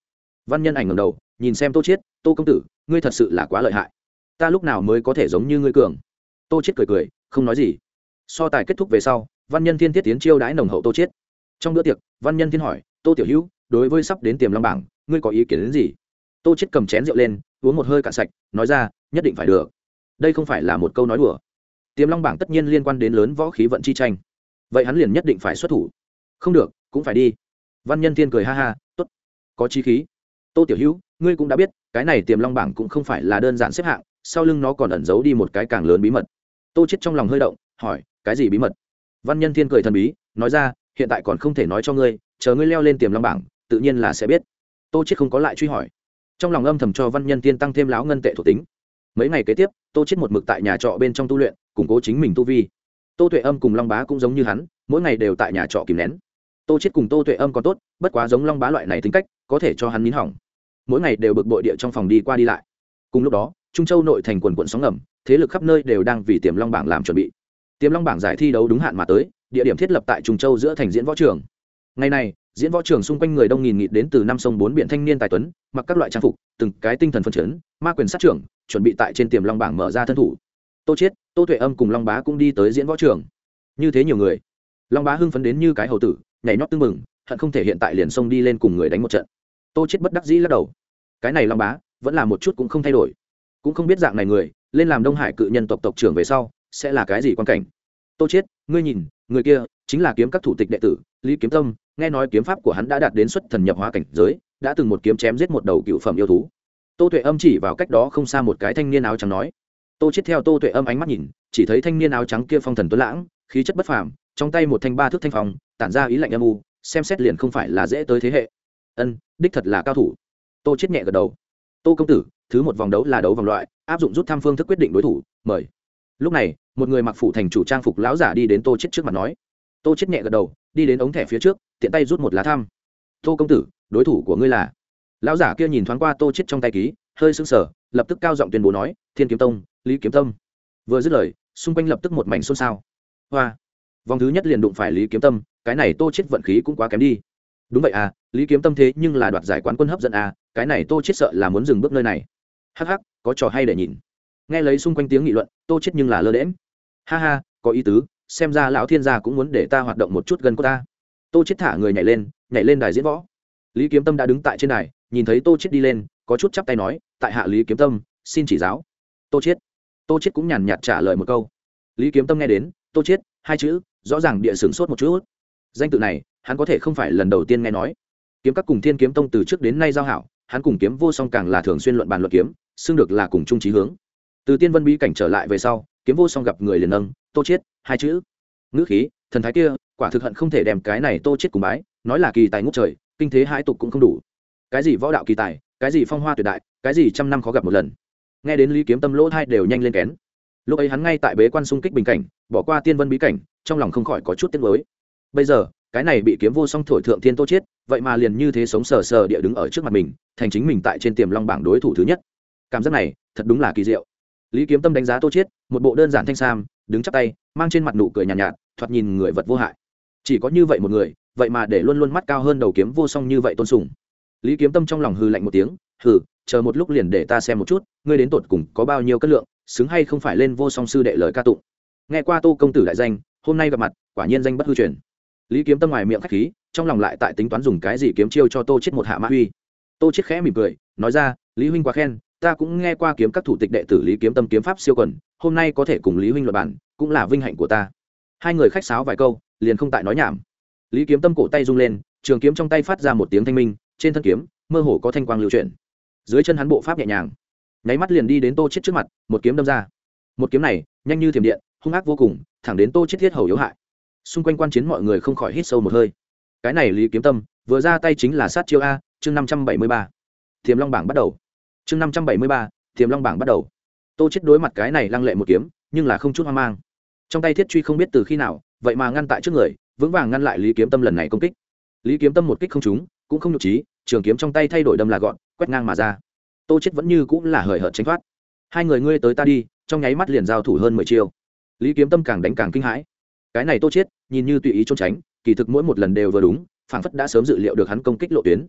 Speaker 1: Văn nhân ảnh ngẩng đầu, nhìn xem tô chết tô công tử, ngươi thật sự là quá lợi hại. Ta lúc nào mới có thể giống như ngươi cường? Tô chết cười cười, không nói gì. So tài kết thúc về sau, văn nhân thiên thiết tiến chiêu đãi nồng hậu tô chết trong bữa tiệc, văn nhân thiên hỏi, tô tiểu hữu, đối với sắp đến tiềm long bảng, ngươi có ý kiến đến gì? Tô chết cầm chén rượu lên, uống một hơi cạn sạch, nói ra, nhất định phải được. Đây không phải là một câu nói đùa. Tiềm long bảng tất nhiên liên quan đến lớn võ khí vận chi tranh. Vậy hắn liền nhất định phải xuất thủ không được, cũng phải đi. Văn nhân thiên cười ha ha, tốt, có chi khí. Tô tiểu hữu, ngươi cũng đã biết, cái này tiềm long bảng cũng không phải là đơn giản xếp hạng, sau lưng nó còn ẩn giấu đi một cái càng lớn bí mật. Tô chết trong lòng hơi động, hỏi, cái gì bí mật? Văn nhân thiên cười thần bí, nói ra, hiện tại còn không thể nói cho ngươi, chờ ngươi leo lên tiềm long bảng, tự nhiên là sẽ biết. Tô chết không có lại truy hỏi. Trong lòng âm thầm cho văn nhân tiên tăng thêm láo ngân tệ thuộc tính. Mấy ngày kế tiếp, tô chết một mực tại nhà trọ bên trong tu luyện, củng cố chính mình tu vi. Tô tuệ âm cùng long bá cũng giống như hắn, mỗi ngày đều tại nhà trọ kìm nén tô chết cùng tô tuệ âm còn tốt, bất quá giống long bá loại này tính cách, có thể cho hắn nín hỏng. Mỗi ngày đều bực bội địa trong phòng đi qua đi lại. Cùng lúc đó, trung châu nội thành quần quận sóng ngầm, thế lực khắp nơi đều đang vì tiềm long bảng làm chuẩn bị. Tiềm long bảng giải thi đấu đúng hạn mà tới, địa điểm thiết lập tại trung châu giữa thành diễn võ trường. Ngày này, diễn võ trường xung quanh người đông nghìn nghịt đến từ năm sông bốn biển thanh niên tài tuấn, mặc các loại trang phục, từng cái tinh thần phân chấn, ma quyền sát trưởng, chuẩn bị tại trên tiềm long bảng mở ra thân thủ. Tô chiết, tô tuệ âm cùng long bá cũng đi tới diễn võ trường. Như thế nhiều người long bá hưng phấn đến như cái hầu tử, nhảy nhót tưng mừng hận không thể hiện tại liền xông đi lên cùng người đánh một trận. Tô chiết bất đắc dĩ lắc đầu. Cái này long bá, vẫn là một chút cũng không thay đổi. Cũng không biết dạng này người, lên làm đông hải cự nhân tộc tộc trưởng về sau, sẽ là cái gì quan cảnh. Tô chiết ngươi nhìn, người kia chính là kiếm các thủ tịch đệ tử, lý kiếm tâm, nghe nói kiếm pháp của hắn đã đạt đến xuất thần nhập hóa cảnh giới, đã từng một kiếm chém giết một đầu cựu phẩm yêu thú. Tô tuệ âm chỉ vào cách đó không xa một cái thanh niên áo trắng nói. Tô chết theo tô tuệ âm ánh mắt nhìn, chỉ thấy thanh niên áo trắng kia phong thần tuấn lãng, khí chất bất phàm trong tay một thanh ba thước thanh phong, tản ra ý lạnh âm u, xem xét liền không phải là dễ tới thế hệ. Ân, đích thật là cao thủ. Tô chết nhẹ gật đầu. Tô công tử, thứ một vòng đấu là đấu vòng loại, áp dụng rút tham phương thức quyết định đối thủ, mời. Lúc này, một người mặc phủ thành chủ trang phục lão giả đi đến tô chết trước mặt nói. Tô chết nhẹ gật đầu, đi đến ống thẻ phía trước, tiện tay rút một lá thăm tô công tử, đối thủ của ngươi là? Lão giả kia nhìn thoáng qua tô chết trong tay ký, hơi sững sờ, lập tức cao giọng tuyên bố nói, thiên kiếm tông, lý kiếm tâm. Vừa dứt lời, xung quanh lập tức một mảnh xôn xao. Hoa! Vòng thứ nhất liền đụng phải lý kiếm tâm, cái này tô chết vận khí cũng quá kém đi. Đúng vậy à lý kiếm tâm thế nhưng là đoạt giải quán quân hấp dẫn à cái này tô chết sợ là muốn dừng bước nơi này. Hắc hắc, có trò hay để nhìn. Nghe lấy xung quanh tiếng nghị luận, tô chết nhưng là lơ đễm ha ha, có ý tứ, xem ra lão thiên gia cũng muốn để ta hoạt động một chút gần cô ta. Tô chết thả người nhảy lên nhảy lên đài diễn võ. Lý kiếm tâm đã đứng tại trên đài, nhìn thấy tô chết đi lên, có chút chắp tay nói, tại hạ lý kiếm tâm, xin chỉ giáo. Tô chết tô chết cũng nhàn nhạt trả lời một câu. Lý kiếm tâm nghe đến, tô chết hai chữ rõ ràng địa sửng sốt một chút. Danh tự này, hắn có thể không phải lần đầu tiên nghe nói. Kiếm các cùng thiên kiếm tông từ trước đến nay giao hảo, hắn cùng kiếm vô song càng là thường xuyên luận bàn luận kiếm, xưng được là cùng chung chí hướng. Từ tiên vân bí cảnh trở lại về sau, kiếm vô song gặp người liền nâng, tô chết hai chữ. Ngữ khí, thần thái kia, quả thực hận không thể đem cái này tô chết cùng bái, nói là kỳ tài ngút trời, kinh thế hai tục cũng không đủ. Cái gì võ đạo kỳ tài, cái gì phong hoa tuyệt đại, cái gì trăm năm khó gặp một lần. Nghe đến lý kiếm tâm lỗ thai đều nhanh lên kén lúc ấy hắn ngay tại bế quan xung kích bình cảnh bỏ qua tiên vân bí cảnh trong lòng không khỏi có chút tiếc mới bây giờ cái này bị kiếm vô song thổi thượng thiên tô chết vậy mà liền như thế sống sờ sờ địa đứng ở trước mặt mình thành chính mình tại trên tiềm long bảng đối thủ thứ nhất. Cảm giác này thật đúng là kỳ diệu. Lý kiếm tâm đánh giá tô chết một bộ đơn giản thanh sam đứng chắp tay mang trên mặt nụ cười nhàn nhạt, nhạt thoạt nhìn người vật vô hại. Chỉ có như vậy một người vậy mà để luôn luôn mắt cao hơn đầu kiếm vô song như vậy tôn sùng. Lý kiếm tâm trong lòng hư lạnh một tiếng hừ chờ một lúc liền để ta xem một chút ngươi đến tột cùng có bao nhiêu cân lượng? Xứng hay không phải lên vô song sư đệ lời ca tụng. Nghe qua tô công tử đại danh, hôm nay gặp mặt, quả nhiên danh bất hư truyền. Lý kiếm tâm ngoài miệng khách khí, trong lòng lại tại tính toán dùng cái gì kiếm chiêu cho tô chết một hạ mã huy tô chết khẽ mỉm cười, nói ra, lý huynh quá khen, ta cũng nghe qua kiếm các thủ tịch đệ tử lý kiếm tâm kiếm pháp siêu quần, hôm nay có thể cùng lý huynh luận bản cũng là vinh hạnh của ta. Hai người khách sáo vài câu, liền không tại nói nhảm. Lý kiếm tâm cổ tay rung lên, trường kiếm trong tay phát ra một tiếng thanh minh, trên thân kiếm, mơ hồ có thanh quang lưu chuyển. Dưới chân hắn bộ pháp nhẹ nhàng nháy mắt liền đi đến tô chết trước mặt, một kiếm đâm ra. Một kiếm này, nhanh như thiểm điện, hung ác vô cùng, thẳng đến tô chết thiết hầu yếu hại. Xung quanh quan chiến mọi người không khỏi hít sâu một hơi. Cái này lý kiếm tâm, vừa ra tay chính là sát chiêu a, chương năm trăm bảy mươi ba. Thiềm long bảng bắt đầu. Chương năm trăm bảy mươi ba thiềm long bảng bắt đầu. Tô chết đối mặt cái này lăng lệ một kiếm, nhưng là không chút hoang mang. Trong tay thiết truy không biết từ khi nào, vậy mà ngăn tại trước người, vững vàng ngăn lại lý kiếm tâm lần này công kích. Lý kiếm tâm một kích không trúng, cũng không nhục trí, trường kiếm trong tay thay đổi đâm là gọn, quét ngang mà ra tô chết vẫn như cũng là hời hợt tránh thoát. Hai người ngươi tới ta đi, trong nháy mắt liền giao thủ hơn mười chiêu. Lý kiếm tâm càng đánh càng kinh hãi. Cái này tô chết, nhìn như tùy ý trốn tránh, kỳ thực mỗi một lần đều vừa đúng, phảng phất đã sớm dự liệu được hắn công kích lộ tuyến.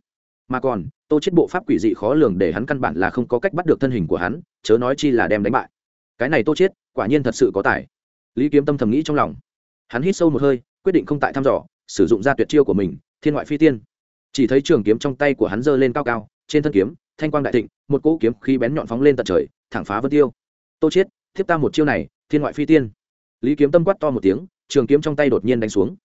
Speaker 1: Mà còn, tô chết bộ pháp quỷ dị khó lường để hắn căn bản là không có cách bắt được thân hình của hắn, chớ nói chi là đem đánh bại. Cái này tô chết, quả nhiên thật sự có tài. Lý kiếm tâm thầm nghĩ trong lòng. Hắn hít sâu một hơi, quyết định không tại thăm dò, sử dụng ra tuyệt chiêu của mình, thiên ngoại phi tiên. Chỉ thấy trường kiếm trong tay của hắn giơ lên cao cao, trên thân kiếm thanh quang đại thịnh một cỗ kiếm khí bén nhọn phóng lên tận trời thẳng phá vân tiêu. Tô chiết, thiếp ta một chiêu này thiên ngoại phi tiên. Lý kiếm tâm quát to một tiếng trường kiếm trong tay đột nhiên đánh xuống.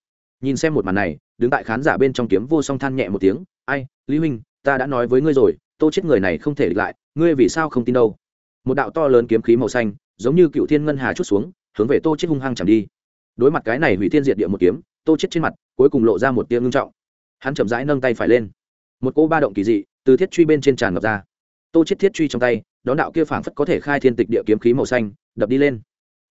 Speaker 1: Nhìn xem một màn này đứng tại khán giả bên trong kiếm vô song than nhẹ một tiếng ai lý huynh ta đã nói với ngươi rồi tô chết người này không thể địch lại ngươi vì sao không tin đâu? Một đạo to lớn kiếm khí màu xanh giống như cựu thiên ngân hà chút xuống hướng về tô chết hung hăng chẳng đi. Đối mặt cái này hủy thiên diệt địa một kiếm tô chết trên mặt cuối cùng lộ ra một tia ngưng trọng. Hắn chậm rãi nâng tay phải lên. Một cô ba động kỳ dị từ thiết truy bên trên tràn ngập ra. Tô chết thiết truy trong tay, đón đạo kia phảng phất có thể khai thiên tịch địa kiếm khí màu xanh, đập đi lên.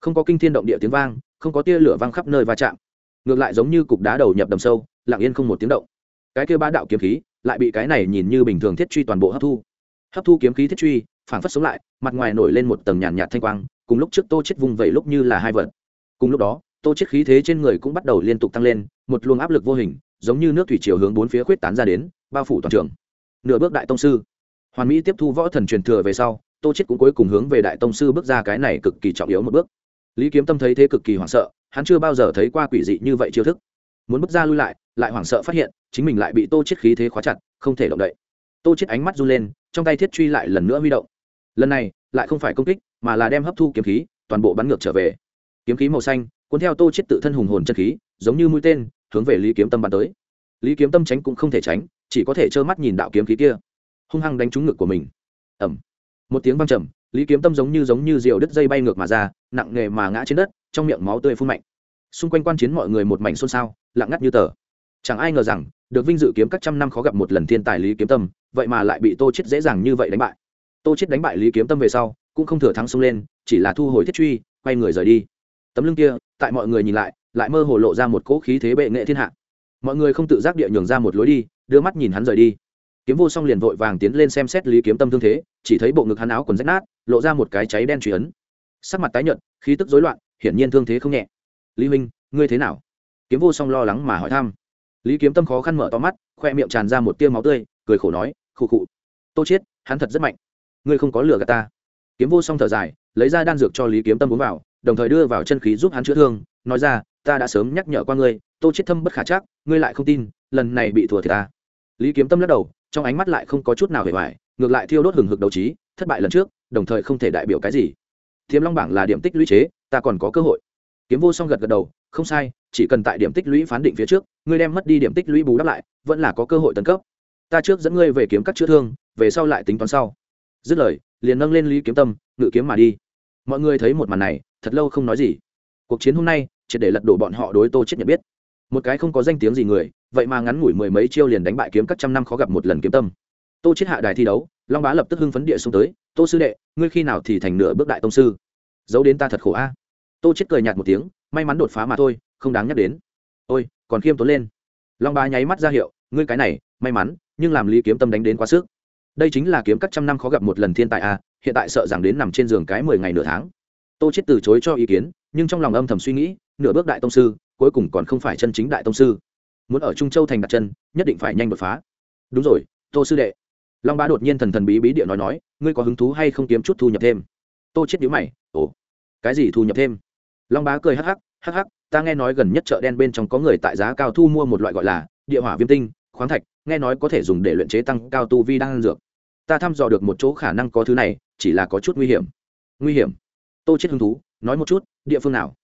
Speaker 1: Không có kinh thiên động địa tiếng vang, không có tia lửa vang khắp nơi va chạm. Ngược lại giống như cục đá đầu nhập đầm sâu, lặng yên không một tiếng động. Cái kia ba đạo kiếm khí lại bị cái này nhìn như bình thường thiết truy toàn bộ hấp thu. Hấp thu kiếm khí thiết truy, phảng phất sống lại, mặt ngoài nổi lên một tầng nhàn nhạt thanh quang, cùng lúc trước tô chết vung vẩy lúc như là hai vật. Cùng lúc đó, tô chết khí thế trên người cũng bắt đầu liên tục tăng lên, một luồng áp lực vô hình, giống như nước thủy chiều hướng bốn phía khuyết tán ra đến, bao phủ toàn trường nửa bước đại tông sư. Hoàn mỹ tiếp thu võ thần truyền thừa về sau, tô chết cũng cuối cùng hướng về đại tông sư bước ra cái này cực kỳ trọng yếu một bước. Lý kiếm tâm thấy thế cực kỳ hoảng sợ, hắn chưa bao giờ thấy qua quỷ dị như vậy chiêu thức. Muốn bước ra lui lại lại hoảng sợ phát hiện, chính mình lại bị tô chết khí thế khóa chặt, không thể động đậy. Tô chết ánh mắt run lên, trong tay thiết truy lại lần nữa huy động. Lần này, lại không phải công kích, mà là đem hấp thu kiếm khí, toàn bộ bắn ngược trở về. Kiếm khí màu xanh, cuốn theo tô chết tự thân hùng hồn chân khí, giống như mũi tên, hướng về lý kiếm tâm bắn tới. Lý kiếm tâm tránh cũng không thể tránh chỉ có thể trơ mắt nhìn đạo kiếm khí kia. Hung hăng đánh trúng ngực của mình. Ẩm một tiếng vang trầm, lý kiếm tâm giống như giống như diều đứt dây bay ngược mà ra, nặng nghề mà ngã trên đất, trong miệng máu tươi phun mạnh. Xung quanh quan chiến mọi người một mảnh xôn xao, lặng ngắt như tờ. Chẳng ai ngờ rằng, được vinh dự kiếm các trăm năm khó gặp một lần thiên tài lý kiếm tâm, vậy mà lại bị tô chết dễ dàng như vậy đánh bại. Tô chết đánh bại lý kiếm tâm về sau, cũng không thừa thắng xông lên, chỉ là thu hồi thiết truy, quay người rời đi. Tấm lưng kia, tại mọi người nhìn lại lại mơ hồ lộ ra một cỗ khí thế bệ nghệ thiên hạ mọi người không tự giác địa nhường ra một lối đi, đưa mắt nhìn hắn rời đi. Kiếm vô song liền vội vàng tiến lên xem xét lý kiếm tâm thương thế, chỉ thấy bộ ngực hắn áo quần rách nát, lộ ra một cái cháy đen truy ấn. Sắc mặt tái nhợt, khí tức rối loạn, hiển nhiên thương thế không nhẹ. Lý huynh, ngươi thế nào? Kiếm vô song lo lắng mà hỏi thăm. Lý kiếm tâm khó khăn mở to mắt, khoe miệng tràn ra một tiêu máu tươi, cười khổ nói, khụ khụ, tô chết, hắn thật rất mạnh. Ngươi không có lừa gạt ta. Kiếm vô song thở dài, lấy ra đan dược cho lý kiếm tâm uống vào, đồng thời đưa vào chân khí giúp hắn chữa thương, nói ra, ta đã sớm nhắc nhở qua ngươi tô chết thâm bất khả chắc, ngươi lại không tin, lần này bị thua thì ta. Lý kiếm tâm lắc đầu, trong ánh mắt lại không có chút nào hề hoài, ngược lại thiêu đốt hừng hực đầu trí, thất bại lần trước, đồng thời không thể đại biểu cái gì. Thiếm long bảng là điểm tích lũy chế, ta còn có cơ hội. Kiếm vô song gật gật đầu, không sai, chỉ cần tại điểm tích lũy phán định phía trước, ngươi đem mất đi điểm tích lũy bù đắp lại, vẫn là có cơ hội tấn cấp. Ta trước dẫn ngươi về kiếm các chữa thương, về sau lại tính toán sau. Dứt lời, liền nâng lên lý kiếm tâm, ngự kiếm mà đi. Mọi người thấy một màn này, thật lâu không nói gì. Cuộc chiến hôm nay, triệt để lật đổ bọn họ đối tô chết nhận biết một cái không có danh tiếng gì người, vậy mà ngắn ngủi mười mấy chiêu liền đánh bại kiếm các trăm năm khó gặp một lần kiếm tâm. Tô chết hạ đài thi đấu, long bá lập tức hưng phấn địa xuống tới, tô sư đệ, ngươi khi nào thì thành nửa bước đại tông sư? Giấu đến ta thật khổ a. Tô chết cười nhạt một tiếng, may mắn đột phá mà thôi, không đáng nhắc đến. Ôi, còn khiêm tốn lên. Long bá nháy mắt ra hiệu, ngươi cái này, may mắn, nhưng làm lý kiếm tâm đánh đến quá sức. Đây chính là kiếm các trăm năm khó gặp một lần thiên tài a, hiện tại sợ rằng đến nằm trên giường cái mười ngày nửa tháng. Tô chết từ chối cho ý kiến, nhưng trong lòng âm thầm suy nghĩ, nửa bước đại tông sư cuối cùng còn không phải chân chính đại tông sư. Muốn ở trung châu thành đặt chân, nhất định phải nhanh đột phá. Đúng rồi, tô sư đệ. Long bá đột nhiên thần thần bí bí địa nói nói, ngươi có hứng thú hay không kiếm chút thu nhập thêm? Tô chết nhíu mày, ồ, cái gì thu nhập thêm? Long bá cười hắc hắc hắc hắc, ta nghe nói gần nhất chợ đen bên trong có người tại giá cao thu mua một loại gọi là địa hỏa viêm tinh, khoáng thạch, nghe nói có thể dùng để luyện chế tăng cao tu vi đang dược. Ta thăm dò được một chỗ khả năng có thứ này, chỉ là có chút nguy hiểm. Nguy hiểm? Tô chết hứng thú, nói một chút, địa phương nào?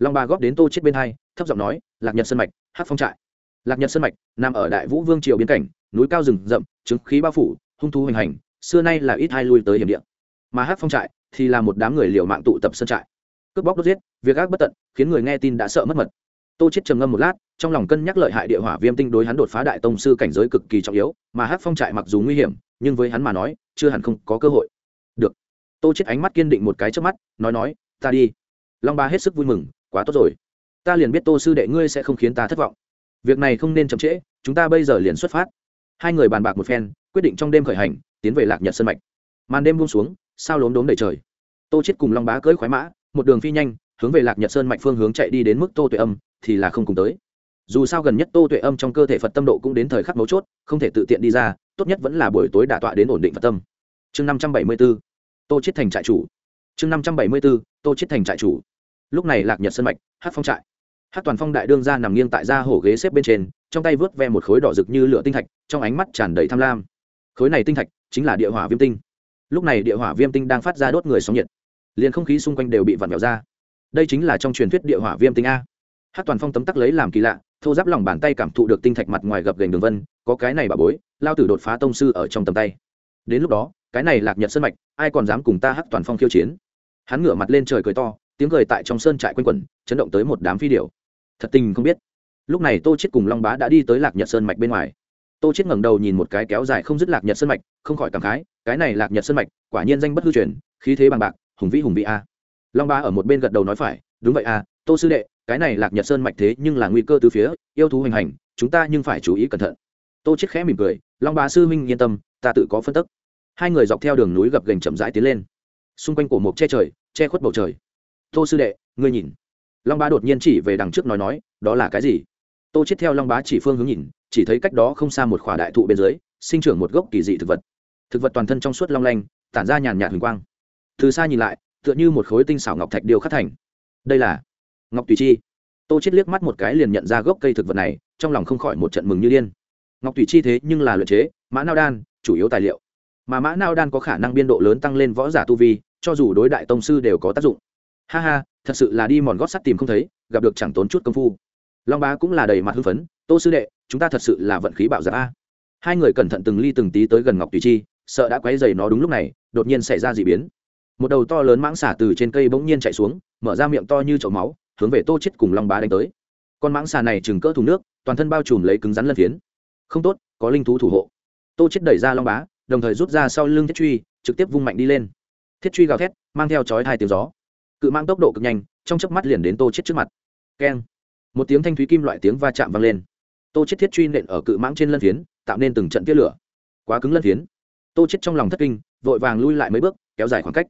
Speaker 1: Long ba góp đến tô chết bên hai, thấp giọng nói, lạc nhật sơn mạch hát phong trại. Lạc nhật sơn mạch nằm ở đại vũ vương triều biên cảnh, núi cao rừng rậm trứng khí bao phủ, hung thú hoành hành, xưa nay là ít hai lui tới hiểm địa. Mà hát phong trại thì là một đám người liều mạng tụ tập sơn trại. Cướp bóc đốt giết, việc ác bất tận, khiến người nghe tin đã sợ mất mật. Tô chết trầm ngâm một lát, trong lòng cân nhắc lợi hại địa hỏa viêm tinh đối hắn đột phá đại tông sư cảnh giới cực kỳ trọng yếu, mà hát phong trại mặc dù nguy hiểm, nhưng với hắn mà nói, chưa hẳn không có cơ hội. Được. Tô chết ánh mắt kiên định một cái trước mắt, nói nói, ta đi. Long ba hết sức vui mừng quá tốt rồi. Ta liền biết tô sư đệ ngươi sẽ không khiến ta thất vọng. Việc này không nên chậm trễ, chúng ta bây giờ liền xuất phát. Hai người bàn bạc một phen, quyết định trong đêm khởi hành, tiến về lạc nhật sân mạch. Màn đêm buông xuống, sao lốm đốm đầy trời. Tô chết cùng long bá cưỡi khoái mã, một đường phi nhanh, hướng về lạc nhật sơn mạch phương hướng chạy đi đến mức tô tuệ âm, thì là không cùng tới. Dù sao gần nhất tô tuệ âm trong cơ thể phật tâm độ cũng đến thời khắc mấu chốt, không thể tự tiện đi ra, tốt nhất vẫn là buổi tối đả tọa đến ổn định phật tâm. Chương năm trăm bảy mươi b ố tô chết thành trại chủ. Chương năm trăm bảy mươi b ố tô chết thành trại chủ lúc này lạc nhật sân mạch, hát phong trại. Hát toàn phong đại đương ra nằm nghiêng tại ra hổ ghế xếp bên trên, trong tay vớt ve một khối đỏ rực như lửa tinh thạch, trong ánh mắt tràn đầy tham lam. Khối này tinh thạch chính là địa hỏa viêm tinh. Lúc này địa hỏa viêm tinh đang phát ra đốt người sóng nhiệt. Liền không khí xung quanh đều bị vặn vẹo ra. Đây chính là trong truyền thuyết địa hỏa viêm tinh a. Hát toàn phong tấm tắc lấy làm kỳ lạ, thô giáp lòng bàn tay cảm thụ được tinh thạch mặt ngoài gập gành đường vân, có cái này bà bối, lao tử đột phá tông sư ở trong tầm tay. Đến lúc đó, cái này lạc nhật sân mạch, ai còn dám cùng ta hát toàn phong khiêu chiến? Hắn ngửa mặt lên trời cười to tiếng cười tại trong sơn trại quanh quẩn, chấn động tới một đám phi điệu thật tình không biết. Lúc này tô chết cùng long bá đã đi tới lạc nhật sơn mạch bên ngoài. Tô chết ngẩng đầu nhìn một cái kéo dài không dứt lạc nhật sơn mạch, không khỏi cảm khái, cái này lạc nhật sơn mạch, quả nhiên danh bất hư truyền, khí thế bằng bạc, hùng vĩ hùng vĩ a. Long bá ở một bên gật đầu nói phải, đúng vậy a, tô sư đệ, cái này lạc nhật sơn mạch thế nhưng là nguy cơ từ phía, yêu thú hành hành, chúng ta nhưng phải chú ý cẩn thận. Tô chết khẽ mỉm cười, long bá sư minh yên tâm, ta tự có phân tức. Hai người dọc theo đường núi gập gành chậm rãi tiến lên. Xung quanh cổ mộc che trời, che khuất bầu trời tô sư đệ, ngươi nhìn. Long bá đột nhiên chỉ về đằng trước nói nói, đó là cái gì? Tô chết theo long bá chỉ phương hướng nhìn, chỉ thấy cách đó không xa một khỏa đại thụ bên dưới, sinh trưởng một gốc kỳ dị thực vật. Thực vật toàn thân trong suốt long lanh, tản ra nhàn nhạt huỳnh quang. Từ xa nhìn lại, tựa như một khối tinh xảo ngọc thạch điêu khắc thành. Đây là ngọc tùy chi. Tô chết liếc mắt một cái liền nhận ra gốc cây thực vật này, trong lòng không khỏi một trận mừng như điên. Ngọc tùy chi thế nhưng là luyện chế, mã nao đan, chủ yếu tài liệu. Mà mã nao đan có khả năng biên độ lớn tăng lên võ giả tu vi, cho dù đối đại tông sư đều có tác dụng ha ha, thật sự là đi mòn gót sắt tìm không thấy, gặp được chẳng tốn chút công phu. Long bá cũng là đầy mặt hưng phấn, tô sư đệ, chúng ta thật sự là vận khí bạo dạn a hai người cẩn thận từng ly từng tí tới gần ngọc tùy chi, sợ đã quấy dày nó đúng lúc này, đột nhiên xảy ra d ị biến. Một đầu to lớn mãng xả từ trên cây bỗng nhiên chạy xuống, mở ra miệng to như chậu máu, hướng về tô chết cùng long bá đánh tới. Con mãng xà này chừng cỡ thùng nước, toàn thân bao trùm lấy cứng rắn lân phiến. Không tốt, có linh thú thủ hộ. Tô chết đẩy ra long bá, đồng thời rút ra sau lưng thiết truy, trực tiếp vung mạnh đi lên. Thiết truy gào thét, mang theo chói hai tiếng gió cự mang tốc độ cực nhanh, trong chớp mắt liền đến tô chết trước mặt. Keng. Một tiếng thanh thúy kim loại tiếng va chạm vang lên. Tô chết thiết truy nện ở cự mãng trên lân phiến, tạo nên từng trận tia lửa. Quá cứng lân phiến. Tô chết trong lòng thất kinh, vội vàng lui lại mấy bước, kéo dài khoảng cách.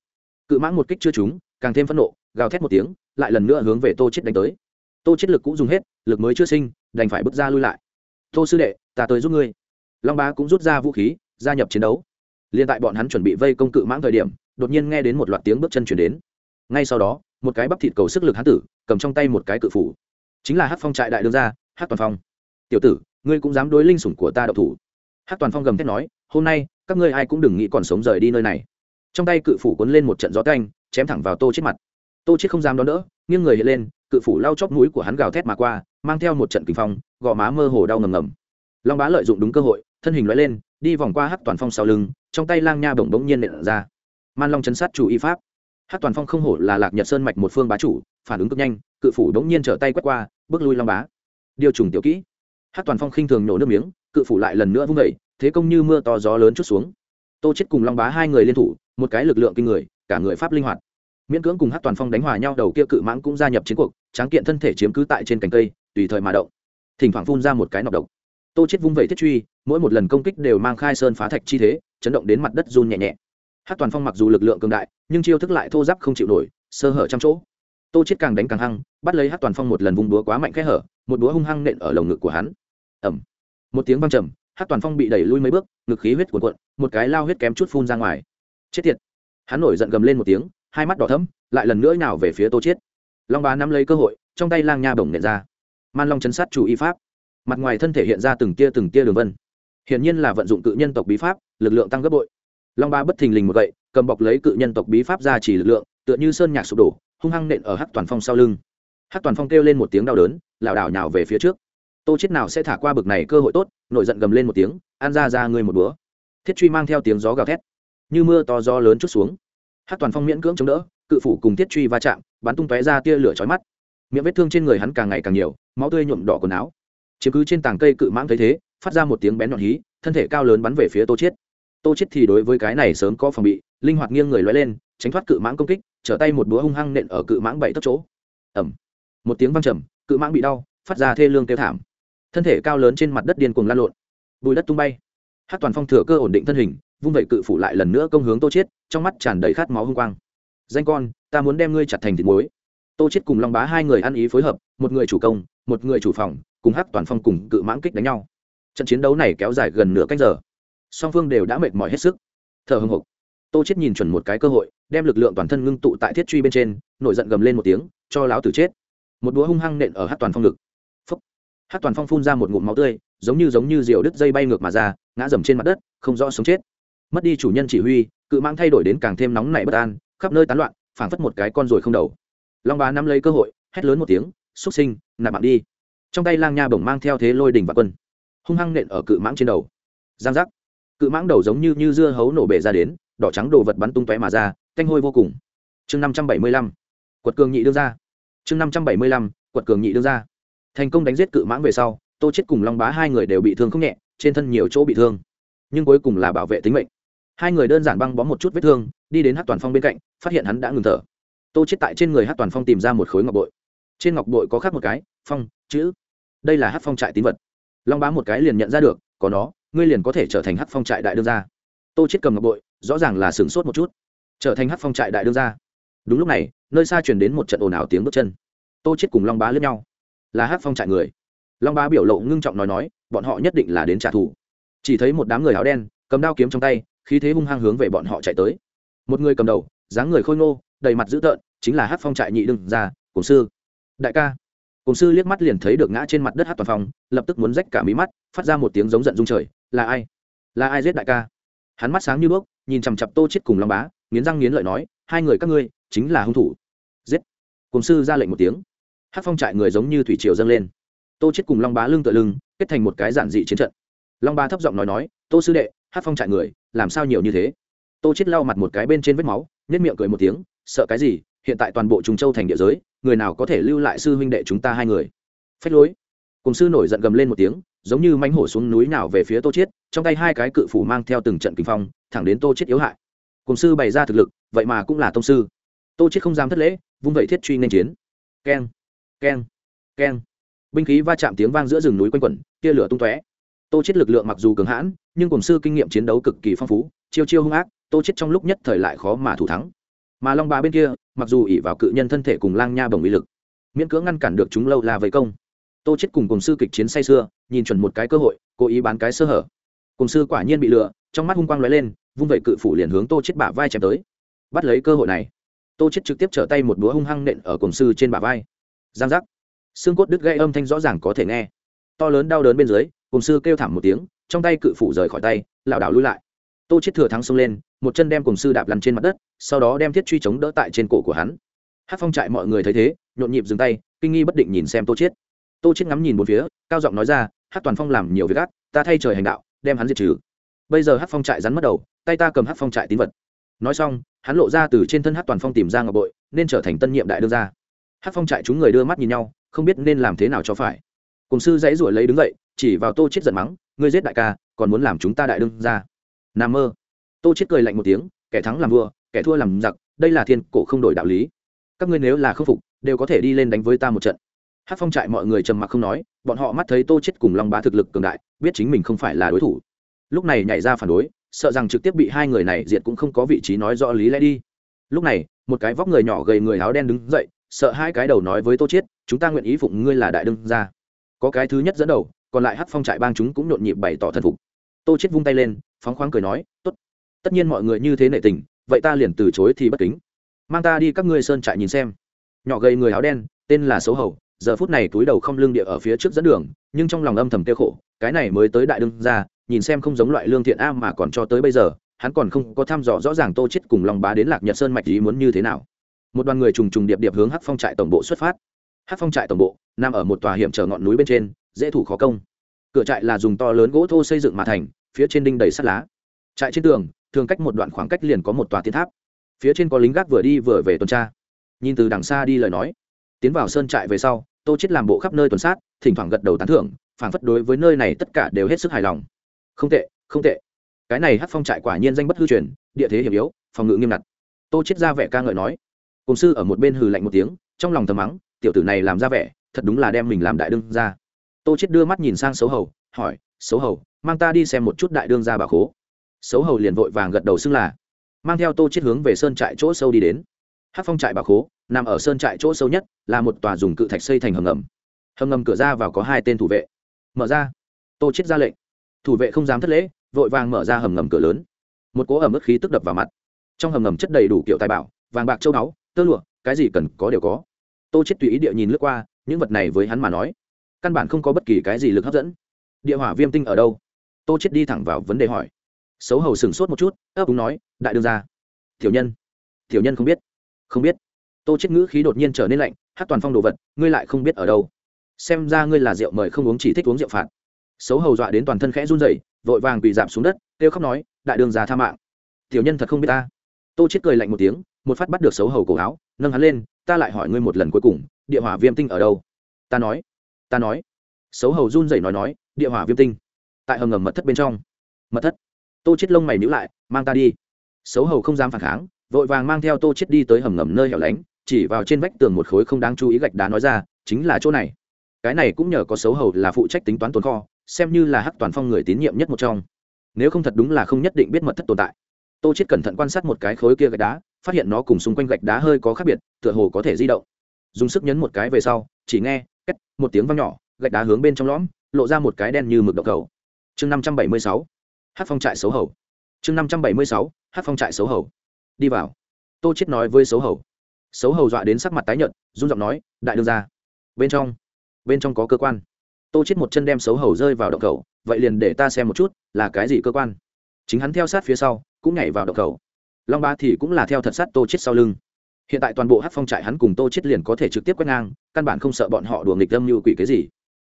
Speaker 1: Cự mãng một kích chưa trúng, càng thêm phẫn nộ, gào thét một tiếng, lại lần nữa hướng về tô chết đánh tới. Tô chết lực cũng dùng hết, lực mới chưa sinh, đành phải bước ra lui lại. Tô sư đệ, ta tới giúp ngươi. Long bá cũng rút ra vũ khí, gia nhập chiến đấu. Liên tại bọn hắn chuẩn bị vây công cự mãng thời điểm, đột nhiên nghe đến một loạt tiếng bước chân chuyển đến ngay sau đó, một cái bắp thịt cầu sức lực hán tử, cầm trong tay một cái cự phủ. Chính là hát phong trại đại đương gia hát toàn phong. Tiểu tử, ngươi cũng dám đối linh sủng của ta đậu thủ? Hát toàn phong gầm thét nói, hôm nay, các ngươi ai cũng đừng nghĩ còn sống rời đi nơi này. Trong tay cự phủ cuốn lên một trận gió canh chém thẳng vào tô chết mặt. Tô chết không dám đón đỡ, nghiêng người hiện lên, cự phủ lau chóp mũi của hắn gào thét mà qua, mang theo một trận kinh phong, gò má mơ hồ đau ngầm ngầm. Long bá lợi dụng đúng cơ hội, thân hình lói lên, đi vòng qua hát toàn phong sau lưng, trong tay lang nha bổng bỗng nhiên nện ra. Man long chấn sát chủ y pháp hát toàn phong không hổ là lạc nhật sơn mạch một phương bá chủ, phản ứng cực nhanh, cự phủ bỗng nhiên trở tay quét qua, bước lui long bá. Điều trùng tiểu kỹ. Hát toàn phong khinh thường nổ nước miếng, cự phủ lại lần nữa vung vẩy thế công như mưa to gió lớn chút xuống. Tô chết cùng long bá hai người liên thủ, một cái lực lượng kinh người, cả người pháp linh hoạt. Miễn cưỡng cùng hát toàn phong đánh hòa nhau, đầu kia cự mãng cũng gia nhập chiến cuộc, tráng kiện thân thể chiếm cứ tại trên cành cây, tùy thời mà động. Thỉnh thoảng phun ra một cái nọc độc. Tô chết vung vẩy thiết truy, mỗi một lần công kích đều mang khai sơn phá thạch chi thế, chấn động đến mặt đất run nhẹ nhẹ hát toàn phong mặc dù lực lượng cường đại nhưng chiêu thức lại thô giáp không chịu nổi sơ hở trăm chỗ tô chết càng đánh càng hăng bắt lấy hát toàn phong một lần vung búa quá mạnh khẽ hở một búa hung hăng nện ở lồng ngực của hắn ẩm một tiếng vang trầm hát toàn phong bị đẩy lui mấy bước ngực khí huyết cuộn cuộn một cái lao huyết kém chút phun ra ngoài chết tiệt hắn nổi giận gầm lên một tiếng hai mắt đỏ thẫm lại lần nữa nào về phía tô chết long bá nắm lấy cơ hội trong tay lang nha bổng nện ra man long chấn sát chủ y pháp mặt ngoài thân thể hiện ra từng tia từng tia đường vân hiển nhiên là vận dụng cự nhân tộc bí pháp lực lượng tăng gấp bội long ba bất thình lình một gậy, cầm bọc lấy cự nhân tộc bí pháp ra chỉ lực lượng, tựa như sơn nhạc sụp đổ, hung hăng nện ở Hát toàn phong sau lưng. Hát toàn phong kêu lên một tiếng đau đớn, lảo đảo nhào về phía trước. Tô chết nào sẽ thả qua bực này cơ hội tốt, nổi giận gầm lên một tiếng an ra ra ngươi một búa thiết truy mang theo tiếng gió gào thét, như mưa to gió lớn chút xuống. Hát toàn phong miễn cưỡng chống đỡ, cự phủ cùng thiết truy va chạm, bắn tung tóe ra tia lửa chói mắt. Miệng vết thương trên người hắn càng ngày càng nhiều, máu tươi nhuộm đỏ quần áo. Chiếm cứ trên tảng cây cự mãng thấy thế, phát ra một tiếng bén nhọn hí, thân thể cao lớn bắn về phía tô chiết tô chiết thì đối với cái này sớm có phòng bị, linh hoạt nghiêng người lóe lên, tránh thoát cự mãng công kích, trở tay một búa hung hăng nện ở cự mãng bảy tấc chỗ. Ầm. Một tiếng vang trầm, cự mãng bị đau, phát ra thê lương kêu thảm. Thân thể cao lớn trên mặt đất điên cuồng lan lộn. Bùi đất tung bay. Hát toàn phong thừa cơ ổn định thân hình, vung vẩy cự phủ lại lần nữa công hướng tô chiết, trong mắt tràn đầy khát máu hung quang. Danh con, ta muốn đem ngươi chặt thành thịt muối. Tô chiết cùng long bá hai người ăn ý phối hợp, một người chủ công, một người chủ phòng, cùng hắc toàn phong cùng cự mãng kích đánh nhau. Trận chiến đấu này kéo dài gần nửa canh giờ song phương đều đã mệt mỏi hết sức. Thở hưng hục tô chết nhìn chuẩn một cái cơ hội, đem lực lượng toàn thân ngưng tụ tại thiết truy bên trên, nổi giận gầm lên một tiếng, cho láo tử chết. Một đũa hung hăng nện ở hát toàn phong ngực. Phúc. Hát toàn phong phun ra một ngụm máu tươi, giống như giống như diều đứt dây bay ngược mà ra, ngã dầm trên mặt đất, không rõ sống chết. Mất đi chủ nhân chỉ huy, cự mang thay đổi đến càng thêm nóng nảy bất an, khắp nơi tán loạn, phảng phất một cái con ruồi không đầu. Long bá nắm lấy cơ hội, hét lớn một tiếng, xúc sinh, nạp mạng đi. Trong tay lang nha bổng mang theo thế lôi đỉnh và quân, hung hăng nện ở cự mãng trên đầu. Giang giác cự mãng đầu giống như, như dưa hấu nổ bể ra đến đỏ trắng đồ vật bắn tung tóe mà ra canh hôi vô cùng. Chương năm trăm bảy mươi lăm quật cường nhị đương ra chương năm trăm bảy mươi lăm quật cường nhị đương ra thành công đánh giết cự mãng về sau tô chết cùng long bá hai người đều bị thương không nhẹ trên thân nhiều chỗ bị thương. Nhưng cuối cùng là bảo vệ tính mệnh. Hai người đơn giản băng bó một chút vết thương đi đến hát toàn phong bên cạnh phát hiện hắn đã ngừng thở. Tô chết tại trên người hát toàn phong tìm ra một khối ngọc bội. Trên ngọc bội có khắc một cái phong chữ. Đây là hát phong trại tín vật. Long bá một cái liền nhận ra được có nó ngươi liền có thể trở thành hát phong trại đại đương gia. Tô chết cầm ngọc bội rõ ràng là sửng sốt một chút. Trở thành hát phong trại đại đương gia. Đúng lúc này nơi xa truyền đến một trận ồn ào tiếng bước chân. Tô chết cùng long bá lướt nhau. Là hát phong trại người. Long bá biểu lộ ngưng trọng nói nói bọn họ nhất định là đến trả thù. Chỉ thấy một đám người áo đen cầm đao kiếm trong tay khí thế hung hăng hướng về bọn họ chạy tới. Một người cầm đầu dáng người khôi ngô đầy mặt dữ tợn chính là hát phong trại nhị đương gia cổng sư. Đại ca. Cổng sư liếc mắt liền thấy được ngã trên mặt đất hát toàn Phong, lập tức muốn rách cả mí mắt phát ra một tiếng giống giận rung trời là ai? Là ai giết đại ca? Hắn mắt sáng như bước nhìn chằm chặp tô chết cùng long bá, nghiến răng nghiến lợi nói, hai người các ngươi, chính là hung thủ. Giết! Cùng sư ra lệnh một tiếng. Hát phong trại người giống như thủy triều dâng lên. Tô chết cùng long bá lưng tựa lưng, kết thành một cái giản dị chiến trận. Long bá thấp giọng nói nói, tô sư đệ hát phong trại người, làm sao nhiều như thế? Tô chết lau mặt một cái bên trên vết máu nhất miệng cười một tiếng, sợ cái gì? Hiện tại toàn bộ trùng châu thành địa giới, người nào có thể lưu lại sư huynh đệ chúng ta hai người? Phách lối. Cùng sư nổi giận gầm lên một tiếng giống như mánh hổ xuống núi nào về phía tô chiết, trong tay hai cái cự phủ mang theo từng trận kinh phong, thẳng đến tô chiết yếu hại. Cùng sư bày ra thực lực, vậy mà cũng là tông sư. Tô chiết không dám thất lễ, vung vậy thiết truy nên chiến. Keng keng keng. Binh khí va chạm tiếng vang giữa rừng núi quanh quẩn, tia lửa tung tóe. Tô chiết lực lượng mặc dù cường hãn, nhưng cùng sư kinh nghiệm chiến đấu cực kỳ phong phú, chiêu chiêu hung ác, tô chiết trong lúc nhất thời lại khó mà thủ thắng. Mà long bá bên kia, mặc dù ỉ vào cự nhân thân thể cùng lang nha bồng uy lực, miễn cưỡng ngăn cản được chúng lâu là vây công tô chết cùng cùng sư kịch chiến say xưa nhìn chuẩn một cái cơ hội, cố ý bán cái sơ hở. Cùng sư quả nhiên bị lừa, trong mắt hung quang lóe lên, vung vẩy cự phủ liền hướng tô chết bả vai chém tới. Bắt lấy cơ hội này. Tô chết trực tiếp trở tay một búa hung hăng nện ở cùng sư trên bả vai. Giang giác. Xương cốt đứt gây âm thanh rõ ràng có thể nghe. To lớn đau đớn bên dưới cùng sư kêu thảm một tiếng, trong tay cự phủ rời khỏi tay, lảo đảo lui lại. Tô chết thừa thắng xông lên, một chân đem cùng sư đạp lăn trên mặt đất, sau đó đem thiết truy chống đỡ tại trên cổ của hắn. Hát phong trại mọi người thấy thế, nhộn nhịp dừng tay, kinh nghi bất định nhìn xem tô chết tô chết ngắm nhìn bốn phía cao giọng nói ra hát toàn phong làm nhiều việc gắt, ta thay trời hành đạo đem hắn diệt trừ. Bây giờ hát phong trại rắn mất đầu tay ta cầm hát phong trại tín vật. Nói xong hắn lộ ra từ trên thân hát toàn phong tìm ra ngọc bội nên trở thành tân nhiệm đại đương gia. Hát phong trại chúng người đưa mắt nhìn nhau không biết nên làm thế nào cho phải. Cùng sư dãy ruổi lấy đứng dậy chỉ vào tô chết giận mắng ngươi giết đại ca còn muốn làm chúng ta đại đương gia? Nam mơ. Tô chết cười lạnh một tiếng kẻ thắng làm vua kẻ thua làm giặc đây là thiên cổ không đổi đạo lý. Các ngươi nếu là khâm phục đều có thể đi lên đánh với ta một trận hát phong trại mọi người trầm mặc không nói, bọn họ mắt thấy tô chết cùng long bá thực lực cường đại, biết chính mình không phải là đối thủ. Lúc này nhảy ra phản đối, sợ rằng trực tiếp bị hai người này diệt cũng không có vị trí nói rõ lý lẽ đi. Lúc này, một cái vóc người nhỏ gầy người áo đen đứng dậy, sợ hai cái đầu nói với tô chết chúng ta nguyện ý phụng ngươi là đại đương gia. Có cái thứ nhất dẫn đầu, còn lại hát phong trại bang chúng cũng nhộn nhịp bày tỏ thần phục. Tô chết vung tay lên, phóng khoáng cười nói, tốt. Tất nhiên mọi người như thế nệ tình, vậy ta liền từ chối thì bất kính. Mang ta đi các ngươi sơn trại nhìn xem. Nhỏ gầy người áo đen, tên là xấu hầu giờ phút này túi đầu không lương địa ở phía trước dẫn đường, nhưng trong lòng âm thầm tiêu khổ, cái này mới tới đại đương ra nhìn xem không giống loại lương thiện a mà còn cho tới bây giờ, hắn còn không có thăm dò rõ ràng tô chết cùng lòng bá đến lạc nhật sơn mạch ý muốn như thế nào. Một đoàn người trùng trùng điệp điệp hướng hắc phong trại tổng bộ xuất phát. Hắc phong trại tổng bộ, nằm ở một tòa hiểm trở ngọn núi bên trên, dễ thủ khó công. Cửa trại là dùng to lớn gỗ thô xây dựng mà thành, phía trên đinh đầy sắt lá. Trại trên tường, thường cách một đoạn khoảng cách liền có một tòa thiên tháp. Phía trên có lính gác vừa đi vừa về tuần tra. Nhìn từ đằng xa đi lời nói. Tiến vào sơn trại về sau tô chết làm bộ khắp nơi tuần sát, thỉnh thoảng gật đầu tán thưởng, phảng phất đối với nơi này tất cả đều hết sức hài lòng. Không tệ không tệ. Cái này hát phong trại quả nhiên danh bất hư truyền, địa thế hiểm yếu, phòng ngự nghiêm ngặt. Tô chết ra vẻ ca ngợi nói. Cùng sư ở một bên hừ lạnh một tiếng, trong lòng thầm mắng, tiểu tử này làm ra vẻ, thật đúng là đem mình làm đại đương ra tô chết đưa mắt nhìn sang xấu hầu, hỏi, xấu hầu, mang ta đi xem một chút đại đương ra bà khố. Xấu hầu liền vội vàng gật đầu xưng là. Mang theo tô chết hướng về sơn trại chỗ sâu đi đến hát phong trại bà khố, nằm ở sơn trại chỗ sâu nhất, là một tòa dùng cự thạch xây thành hầm ngầm. Hầm ngầm cửa ra vào có hai tên thủ vệ. Mở ra. Tô chết ra lệnh. Thủ vệ không dám thất lễ, vội vàng mở ra hầm ngầm cửa lớn. Một cỗ ẩm ướt khí tức đập vào mặt. Trong hầm ngầm chất đầy đủ kiểu tài bảo, vàng bạc châu báu, tơ lụa, cái gì cần có đều có. Tô chết tùy ý địa nhìn lướt qua, những vật này với hắn mà nói, căn bản không có bất kỳ cái gì lực hấp dẫn. Địa hỏa viêm tinh ở đâu? Tô chết đi thẳng vào vấn đề hỏi. Xấu hầu sừng sốt một chút, ấp úng nói, đại đương gia. Tiểu nhân. Tiểu nhân không biết không biết. Tô chết ngữ khí đột nhiên trở nên lạnh, hát toàn phong đồ vật, ngươi lại không biết ở đâu. Xem ra ngươi là rượu mời không uống chỉ thích uống rượu phạt. Xấu hầu dọa đến toàn thân khẽ run rẩy, vội vàng quỳ giảm xuống đất, kêu khóc nói, đại đường già tha mạng. Tiểu nhân thật không biết ta. Tô chết cười lạnh một tiếng, một phát bắt được xấu hầu cổ áo, nâng hắn lên, ta lại hỏi ngươi một lần cuối cùng, địa hỏa viêm tinh ở đâu? Ta nói ta nói. Xấu hầu run rẩy nói nói, địa hỏa viêm tinh, tại hầm ngầm mật thất bên trong. Mật thất? Tô chết lông mày nhíu lại, mang ta đi. Xấu hầu không dám phản kháng vội vàng mang theo tô chết đi tới hầm ngầm nơi hẻo lánh, chỉ vào trên vách tường một khối không đáng chú ý gạch đá nói ra, chính là chỗ này. Cái này cũng nhờ có xấu hầu là phụ trách tính toán tồn kho, xem như là hắc toàn phong người tín nhiệm nhất một trong. Nếu không thật đúng là không nhất định biết mật thất tồn tại. Tô chết cẩn thận quan sát một cái khối kia gạch đá, phát hiện nó cùng xung quanh gạch đá hơi có khác biệt, tựa hồ có thể di động. Dùng sức nhấn một cái về sau, chỉ nghe, két, một tiếng vang nhỏ, gạch đá hướng bên trong lõm, lộ ra một cái đen như mực độc cầu. Chương năm trăm bảy mươi sáu, hát phong trại xấu hầu. Chương năm trăm bảy mươi sáu, hát phong trại xấu hầu đi vào. Tô chết nói với xấu hầu. Xấu hầu dọa đến sắc mặt tái nhợt run giọng nói đại đương ra bên trong bên trong có cơ quan. Tô chết một chân đem xấu hầu rơi vào động cầu vậy liền để ta xem một chút là cái gì cơ quan? Chính hắn theo sát phía sau cũng nhảy vào động cầu long ba thì cũng là theo thật sát tô chết sau lưng. Hiện tại toàn bộ hát phong trại hắn cùng tô chết liền có thể trực tiếp quét ngang căn bản không sợ bọn họ đùa nghịch âm như quỷ cái gì.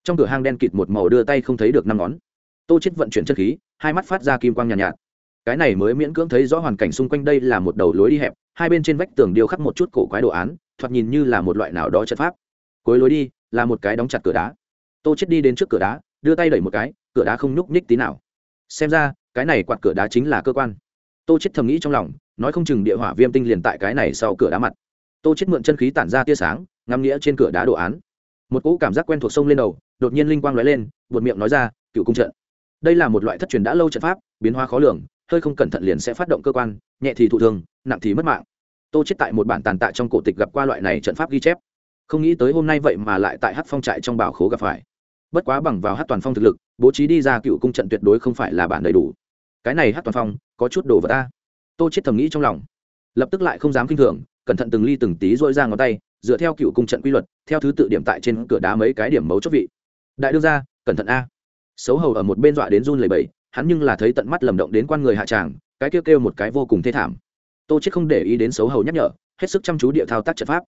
Speaker 1: Trong cửa hang đen kịt một màu đưa tay không thấy được năm ngón. Tô chết vận chuyển chân khí hai mắt phát ra kim quang nhàn nhạt, nhạt cái này mới miễn cưỡng thấy rõ hoàn cảnh xung quanh đây là một đầu lối đi hẹp, hai bên trên vách tường điêu khắc một chút cổ quái đồ án, thoạt nhìn như là một loại nào đó trận pháp. Cuối lối đi, là một cái đóng chặt cửa đá. Tô chết đi đến trước cửa đá, đưa tay đẩy một cái, cửa đá không nhúc nhích tí nào. Xem ra, cái này quạt cửa đá chính là cơ quan. Tô chết thầm nghĩ trong lòng, nói không chừng địa hỏa viêm tinh liền tại cái này sau cửa đá mặt. Tô chết mượn chân khí tản ra tia sáng, ngắm nghĩa trên cửa đá đồ án. Một cỗ cảm giác quen thuộc sông lên đầu, đột nhiên linh quang lóe lên, buột miệng nói ra, cựu cung trận. Đây là một loại thất truyền đã lâu trận pháp, biến hóa khó lường hơi không cẩn thận liền sẽ phát động cơ quan, nhẹ thì thụ thương, nặng thì mất mạng. Tô chết tại một bản tàn tạ trong cổ tịch gặp qua loại này trận pháp ghi chép. Không nghĩ tới hôm nay vậy mà lại tại hát phong trại trong bảo khố gặp phải. Bất quá bằng vào hát toàn phong thực lực, bố trí đi ra cựu cung trận tuyệt đối không phải là bản đầy đủ. Cái này hát toàn phong, có chút đồ vật ta. Tô chết thầm nghĩ trong lòng. Lập tức lại không dám kinh thường, cẩn thận từng ly từng tí dội ra ngón tay, dựa theo cựu cung trận quy luật, theo thứ tự điểm tại trên cửa đá mấy cái điểm mấu chốt vị. Đại đương ra cẩn thận a. Xấu hầu ở một bên dọa đến run lầy bầy hắn nhưng là thấy tận mắt lầm động đến quan người hạ tràng, cái kêu kêu một cái vô cùng thê thảm. Tô chết không để ý đến xấu hầu nhắc nhở, hết sức chăm chú địa thao tác trận pháp.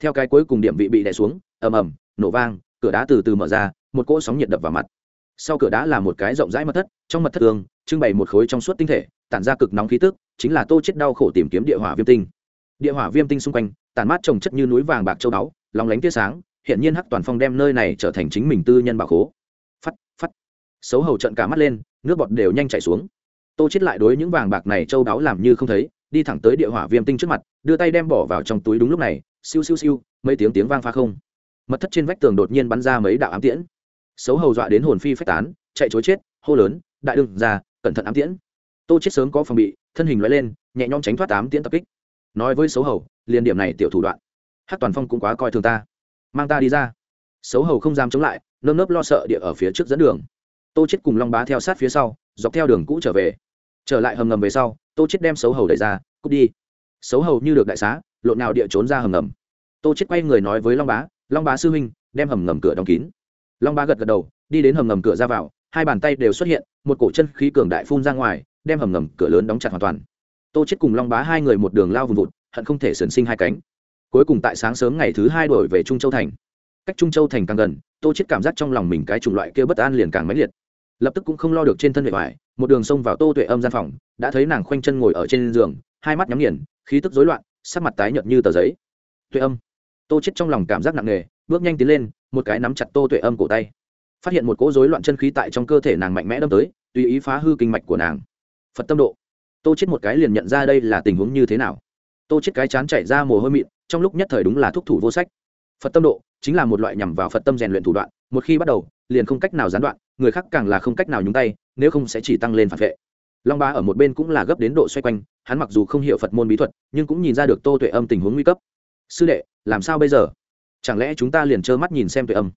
Speaker 1: Theo cái cuối cùng điểm vị bị đè xuống, ầm ầm, nổ vang, cửa đá từ từ mở ra, một cỗ sóng nhiệt đập vào mặt. Sau cửa đá là một cái rộng rãi mật thất, trong mật thất tường, trưng bày một khối trong suốt tinh thể, tản ra cực nóng khí tức, chính là tô chết đau khổ tìm kiếm địa hỏa viêm tinh. Địa hỏa viêm tinh xung quanh, tản mát trồng chất như núi vàng bạc châu báu, lóng lánh tia sáng hiện nhiên hắc toàn phong đem nơi này trở thành chính mình tư nhân bảo khố. Phắt phắt xấu hầu trận cả mắt lên, nước bọt đều nhanh chảy xuống. Tô chết lại đối những vàng bạc này châu báu làm như không thấy, đi thẳng tới địa hỏa viêm tinh trước mặt, đưa tay đem bỏ vào trong túi đúng lúc này, siêu siêu siêu, mấy tiếng tiếng vang pha không. Mật thất trên vách tường đột nhiên bắn ra mấy đạo ám tiễn. Xấu hầu dọa đến hồn phi phách tán, chạy chối chết, hô lớn, đại đương ra cẩn thận ám tiễn. Tô chết sớm có phòng bị, thân hình loại lên, nhẹ nhõm tránh thoát ám tiễn tập kích. Nói với xấu hầu liền điểm này tiểu thủ đoạn hát toàn phong cũng quá coi thường ta, mang ta đi ra. Xấu hầu không dám chống lại, nơm nớp lo sợ địa ở phía trước dẫn đường tô chết cùng long bá theo sát phía sau, dọc theo đường cũ trở về. Trở lại hầm ngầm về sau, tô chết đem xấu hầu đẩy ra, cút đi. Xấu hầu như được đại xá, lộn nào địa trốn ra hầm ngầm. Tô chết quay người nói với long bá long bá sư huynh, đem hầm ngầm cửa đóng kín. Long bá gật gật đầu, đi đến hầm ngầm cửa ra vào, hai bàn tay đều xuất hiện, một cổ chân khí cường đại phun ra ngoài, đem hầm ngầm cửa lớn đóng chặt hoàn toàn. Tô chết cùng long bá hai người một đường lao vùng vụt, hận không thể sườn sinh hai cánh. Cuối cùng tại sáng sớm ngày thứ hai đổi về trung châu thành. Cách trung châu thành càng gần, tô chết cảm giác trong lòng mình cái chủng loại kia bất an liền càng mãnh liệt lập tức cũng không lo được trên thân vệ vải một đường xông vào tô tuệ âm gian phòng, đã thấy nàng khoanh chân ngồi ở trên giường, hai mắt nhắm nghiền, khí tức rối loạn, sắc mặt tái nhợt như tờ giấy. Tuệ âm. Tô chết trong lòng cảm giác nặng nề, bước nhanh tiến lên, một cái nắm chặt tô tuệ âm cổ tay. Phát hiện một cỗ rối loạn chân khí tại trong cơ thể nàng mạnh mẽ đâm tới, tùy ý phá hư kinh mạch của nàng. Phật tâm độ. Tô chết một cái liền nhận ra đây là tình huống như thế nào. Tô chết cái chán chảy ra mồ hôi mịn, trong lúc nhất thời đúng là thúc thủ vô sách. Phật tâm độ chính là một loại nhằm vào phật tâm rèn luyện thủ đoạn, một khi bắt đầu, liền không cách nào gián đoạn người khác càng là không cách nào nhúng tay, nếu không sẽ chỉ tăng lên phản vệ. Long ba ở một bên cũng là gấp đến độ xoay quanh, hắn mặc dù không hiểu phật môn bí thuật, nhưng cũng nhìn ra được tô tuệ âm tình huống nguy cấp. Sư đệ, làm sao bây giờ? Chẳng lẽ chúng ta liền trơ mắt nhìn xem tuệ âm?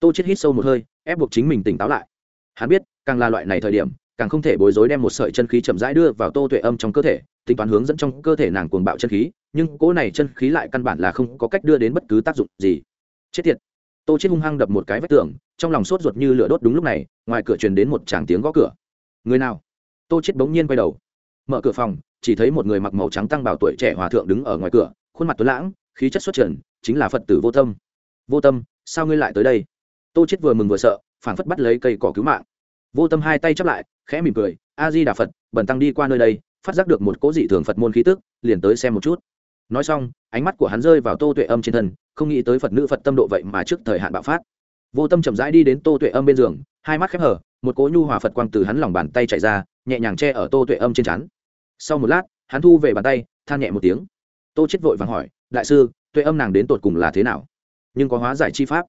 Speaker 1: Tô chết hít sâu một hơi, ép buộc chính mình tỉnh táo lại. Hắn biết, càng là loại này thời điểm, càng không thể bối rối đem một sợi chân khí chậm rãi đưa vào tô tuệ âm trong cơ thể, tính toán hướng dẫn trong cơ thể nàng cuồng bạo chân khí, nhưng cỗ này chân khí lại căn bản là không có cách đưa đến bất cứ tác dụng gì. Chết tiệt tô chết hung hăng đập một cái vách tường, trong lòng sốt ruột như lửa đốt đúng lúc này, ngoài cửa truyền đến một tràng tiếng gõ cửa. Người nào? Tô chết bỗng nhiên quay đầu. Mở cửa phòng, chỉ thấy một người mặc màu trắng tăng bảo tuổi trẻ hòa thượng đứng ở ngoài cửa, khuôn mặt tuấn lãng, khí chất xuất trần, chính là phật tử vô tâm. Vô tâm, sao ngươi lại tới đây? Tô chết vừa mừng vừa sợ, phảng phất bắt lấy cây cỏ cứu mạng. Vô tâm hai tay chắp lại, khẽ mỉm cười a di đà phật, bần tăng đi qua nơi đây, phát giác được một cố dị thường phật môn khí tức, liền tới xem một chút. Nói xong, ánh mắt của hắn rơi vào tô tuệ âm trên thân không nghĩ tới phật nữ phật tâm độ vậy mà trước thời hạn bạo phát vô tâm chậm rãi đi đến tô tuệ âm bên giường hai mắt khép hở một cỗ nhu hòa phật quang từ hắn lòng bàn tay chạy ra nhẹ nhàng che ở tô tuệ âm trên chắn sau một lát hắn thu về bàn tay than nhẹ một tiếng tô chết vội vàng hỏi đại sư tuệ âm nàng đến tột cùng là thế nào nhưng có hóa giải chi pháp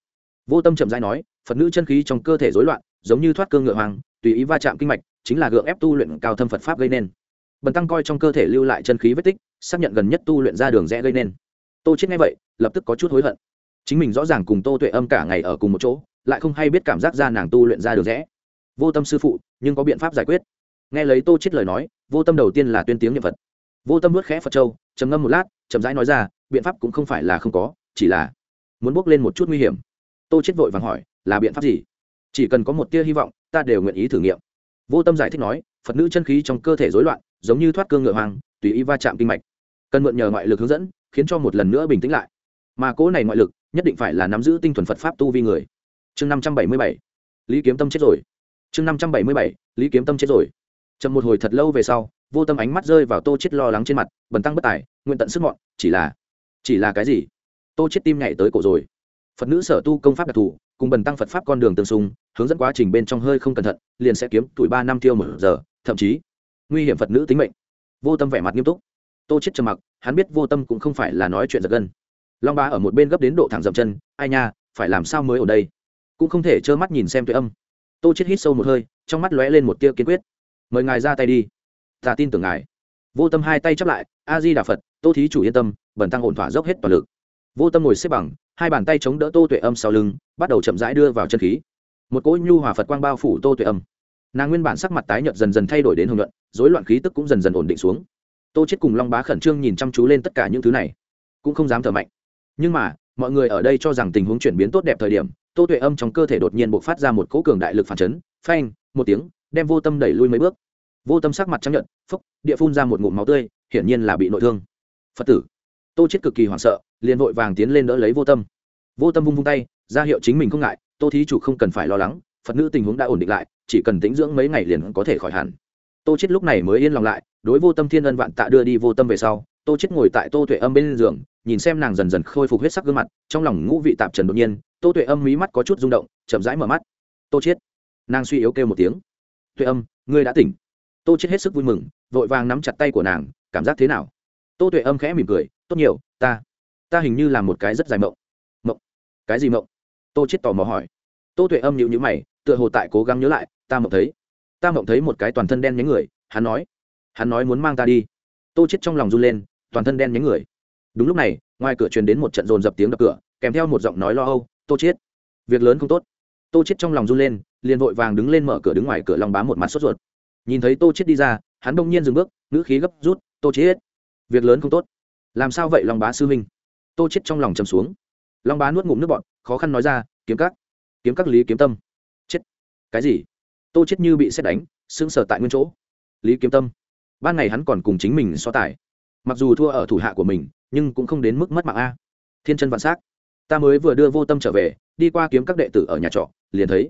Speaker 1: vô tâm chậm rãi nói phật nữ chân khí trong cơ thể rối loạn giống như thoát cương ngựa hoàng tùy ý va chạm kinh mạch chính là gượng ép tu luyện cao thâm phật pháp gây nên bần tăng coi trong cơ thể lưu lại chân khí vết tích xác nhận gần nhất tu luyện ra đường rẽ gây nên tô chết nghe vậy lập tức có chút hối hận. Chính mình rõ ràng cùng tô tuệ âm cả ngày ở cùng một chỗ, lại không hay biết cảm giác ra nàng tu luyện ra được rẽ. Vô tâm sư phụ, nhưng có biện pháp giải quyết. Nghe lấy tô chết lời nói, vô tâm đầu tiên là tuyên tiếng niệm phật. Vô tâm nuốt khẽ phật châu, trầm ngâm một lát, chậm rãi nói ra, biện pháp cũng không phải là không có, chỉ là muốn bước lên một chút nguy hiểm. Tô chết vội vàng hỏi, là biện pháp gì? Chỉ cần có một tia hy vọng, ta đều nguyện ý thử nghiệm. Vô tâm giải thích nói, phật nữ chân khí trong cơ thể rối loạn, giống như thoát cương ngựa hoàng tùy ý va chạm kinh mạch. Cần mượn nhờ ngoại lực hướng dẫn, khiến cho một lần nữa bình tĩnh lại mà cỗ này ngoại lực nhất định phải là nắm giữ tinh thuần phật pháp tu vi người. Chương năm trăm bảy mươi bảy, lý kiếm tâm chết rồi. Chương năm trăm bảy mươi bảy, lý kiếm tâm chết rồi. Chậm một hồi thật lâu về sau, vô tâm ánh mắt rơi vào tô chết lo lắng trên mặt, bần tăng bất tài, nguyện tận sức mọn, chỉ là chỉ là cái gì? Tô chết tim nhảy tới cổ rồi. Phật nữ sở tu công pháp đặc thù, cùng bần tăng phật pháp con đường tương xung, hướng dẫn quá trình bên trong hơi không cẩn thận, liền sẽ kiếm tuổi ba năm tiêu một giờ, thậm chí, nguy hiểm phật nữ tính mệnh. Vô tâm vẻ mặt nghiêm túc. Tô chết trầm mặc, hắn biết vô tâm cũng không phải là nói chuyện giật gân long ba ở một bên gấp đến độ thẳng dậm chân, ai nha, phải làm sao mới ở đây? Cũng không thể trơ mắt nhìn xem tuệ âm. Tô chết hít sâu một hơi, trong mắt lóe lên một tia kiên quyết. Mời ngài ra tay đi. Ta tin tưởng ngài. Vô tâm hai tay chắp lại, a di đà phật, tô thí chủ yên tâm bần tăng ổn thỏa dốc hết toàn lực. Vô tâm ngồi xếp bằng, hai bàn tay chống đỡ tô tuệ âm sau lưng, bắt đầu chậm rãi đưa vào chân khí. Một cỗ nhu hòa phật quang bao phủ tô tuệ âm. Nàng nguyên bản sắc mặt tái nhợt dần dần thay đổi đến hồng luận rối loạn khí tức cũng dần dần ổn định xuống. Tô chết cùng long bá khẩn trương nhìn chăm chú lên tất cả những thứ này, cũng không dám thở mạnh nhưng mà, mọi người ở đây cho rằng tình huống chuyển biến tốt đẹp thời điểm, tô tuệ âm trong cơ thể đột nhiên bộc phát ra một cỗ cường đại lực phản chấn, phanh, một tiếng, đem vô tâm đẩy lui mấy bước. Vô tâm sắc mặt chấp nhận phúc địa phun ra một ngụm máu tươi, hiển nhiên là bị nội thương. Phật tử. Tô chết cực kỳ hoảng sợ, liền vội vàng tiến lên đỡ lấy vô tâm. Vô tâm vung vung tay, ra hiệu chính mình không ngại, tô thí chủ không cần phải lo lắng, phật nữ tình huống đã ổn định lại, chỉ cần tĩnh dưỡng mấy ngày liền có thể khỏi hẳn. Tô chết lúc này mới yên lòng lại, đối vô tâm thiên ân vạn tạ đưa đi vô tâm về sau tô chết ngồi tại tô tuệ âm bên giường, nhìn xem nàng dần dần khôi phục huyết sắc gương mặt, trong lòng ngũ vị tạp trần đột nhiên, tô tuệ âm mí mắt có chút rung động, chậm rãi mở mắt. Tô chết nàng suy yếu kêu một tiếng. Tuệ âm, ngươi đã tỉnh. Tô chết hết sức vui mừng, vội vàng nắm chặt tay của nàng, cảm giác thế nào? Tô tuệ âm khẽ mỉm cười, tốt nhiều, ta ta hình như là một cái rất dài mộng. Mộng? Cái gì mộng? Tô chết tò mò hỏi. Tô tuệ âm nhịu nhữ mày, tựa hồ tại cố gắng nhớ lại, ta mộng thấy, ta mộng thấy một cái toàn thân đen nhánh người, hắn nói hắn nói muốn mang ta đi. Tô chết trong lòng run lên toàn thân đen nhánh người. Đúng lúc này, ngoài cửa truyền đến một trận dồn dập tiếng đập cửa, kèm theo một giọng nói lo âu, tô chết việc lớn không tốt. Tô chết trong lòng run lên, liền vội vàng đứng lên mở cửa đứng ngoài cửa long bám một mặt sốt ruột. Nhìn thấy tô chết đi ra, hắn đông nhiên dừng bước, ngữ khí gấp rút, tô chết việc lớn không tốt. Làm sao vậy, long bá sư huynh? Tô chết trong lòng trầm xuống. Long bá nuốt ngụm nước bọt, khó khăn nói ra, kiếm các kiếm các lý kiếm tâm. Chết, cái gì? Tô chết như bị xét đánh, sững sờ tại nguyên chỗ. Lý kiếm tâm. Ban ngày hắn còn cùng chính mình so tài mặc dù thua ở thủ hạ của mình, nhưng cũng không đến mức mất mạng a. Thiên chân vạn s á c ta mới vừa đưa vô tâm trở về, đi qua kiếm các đệ tử ở nhà trọ, liền thấy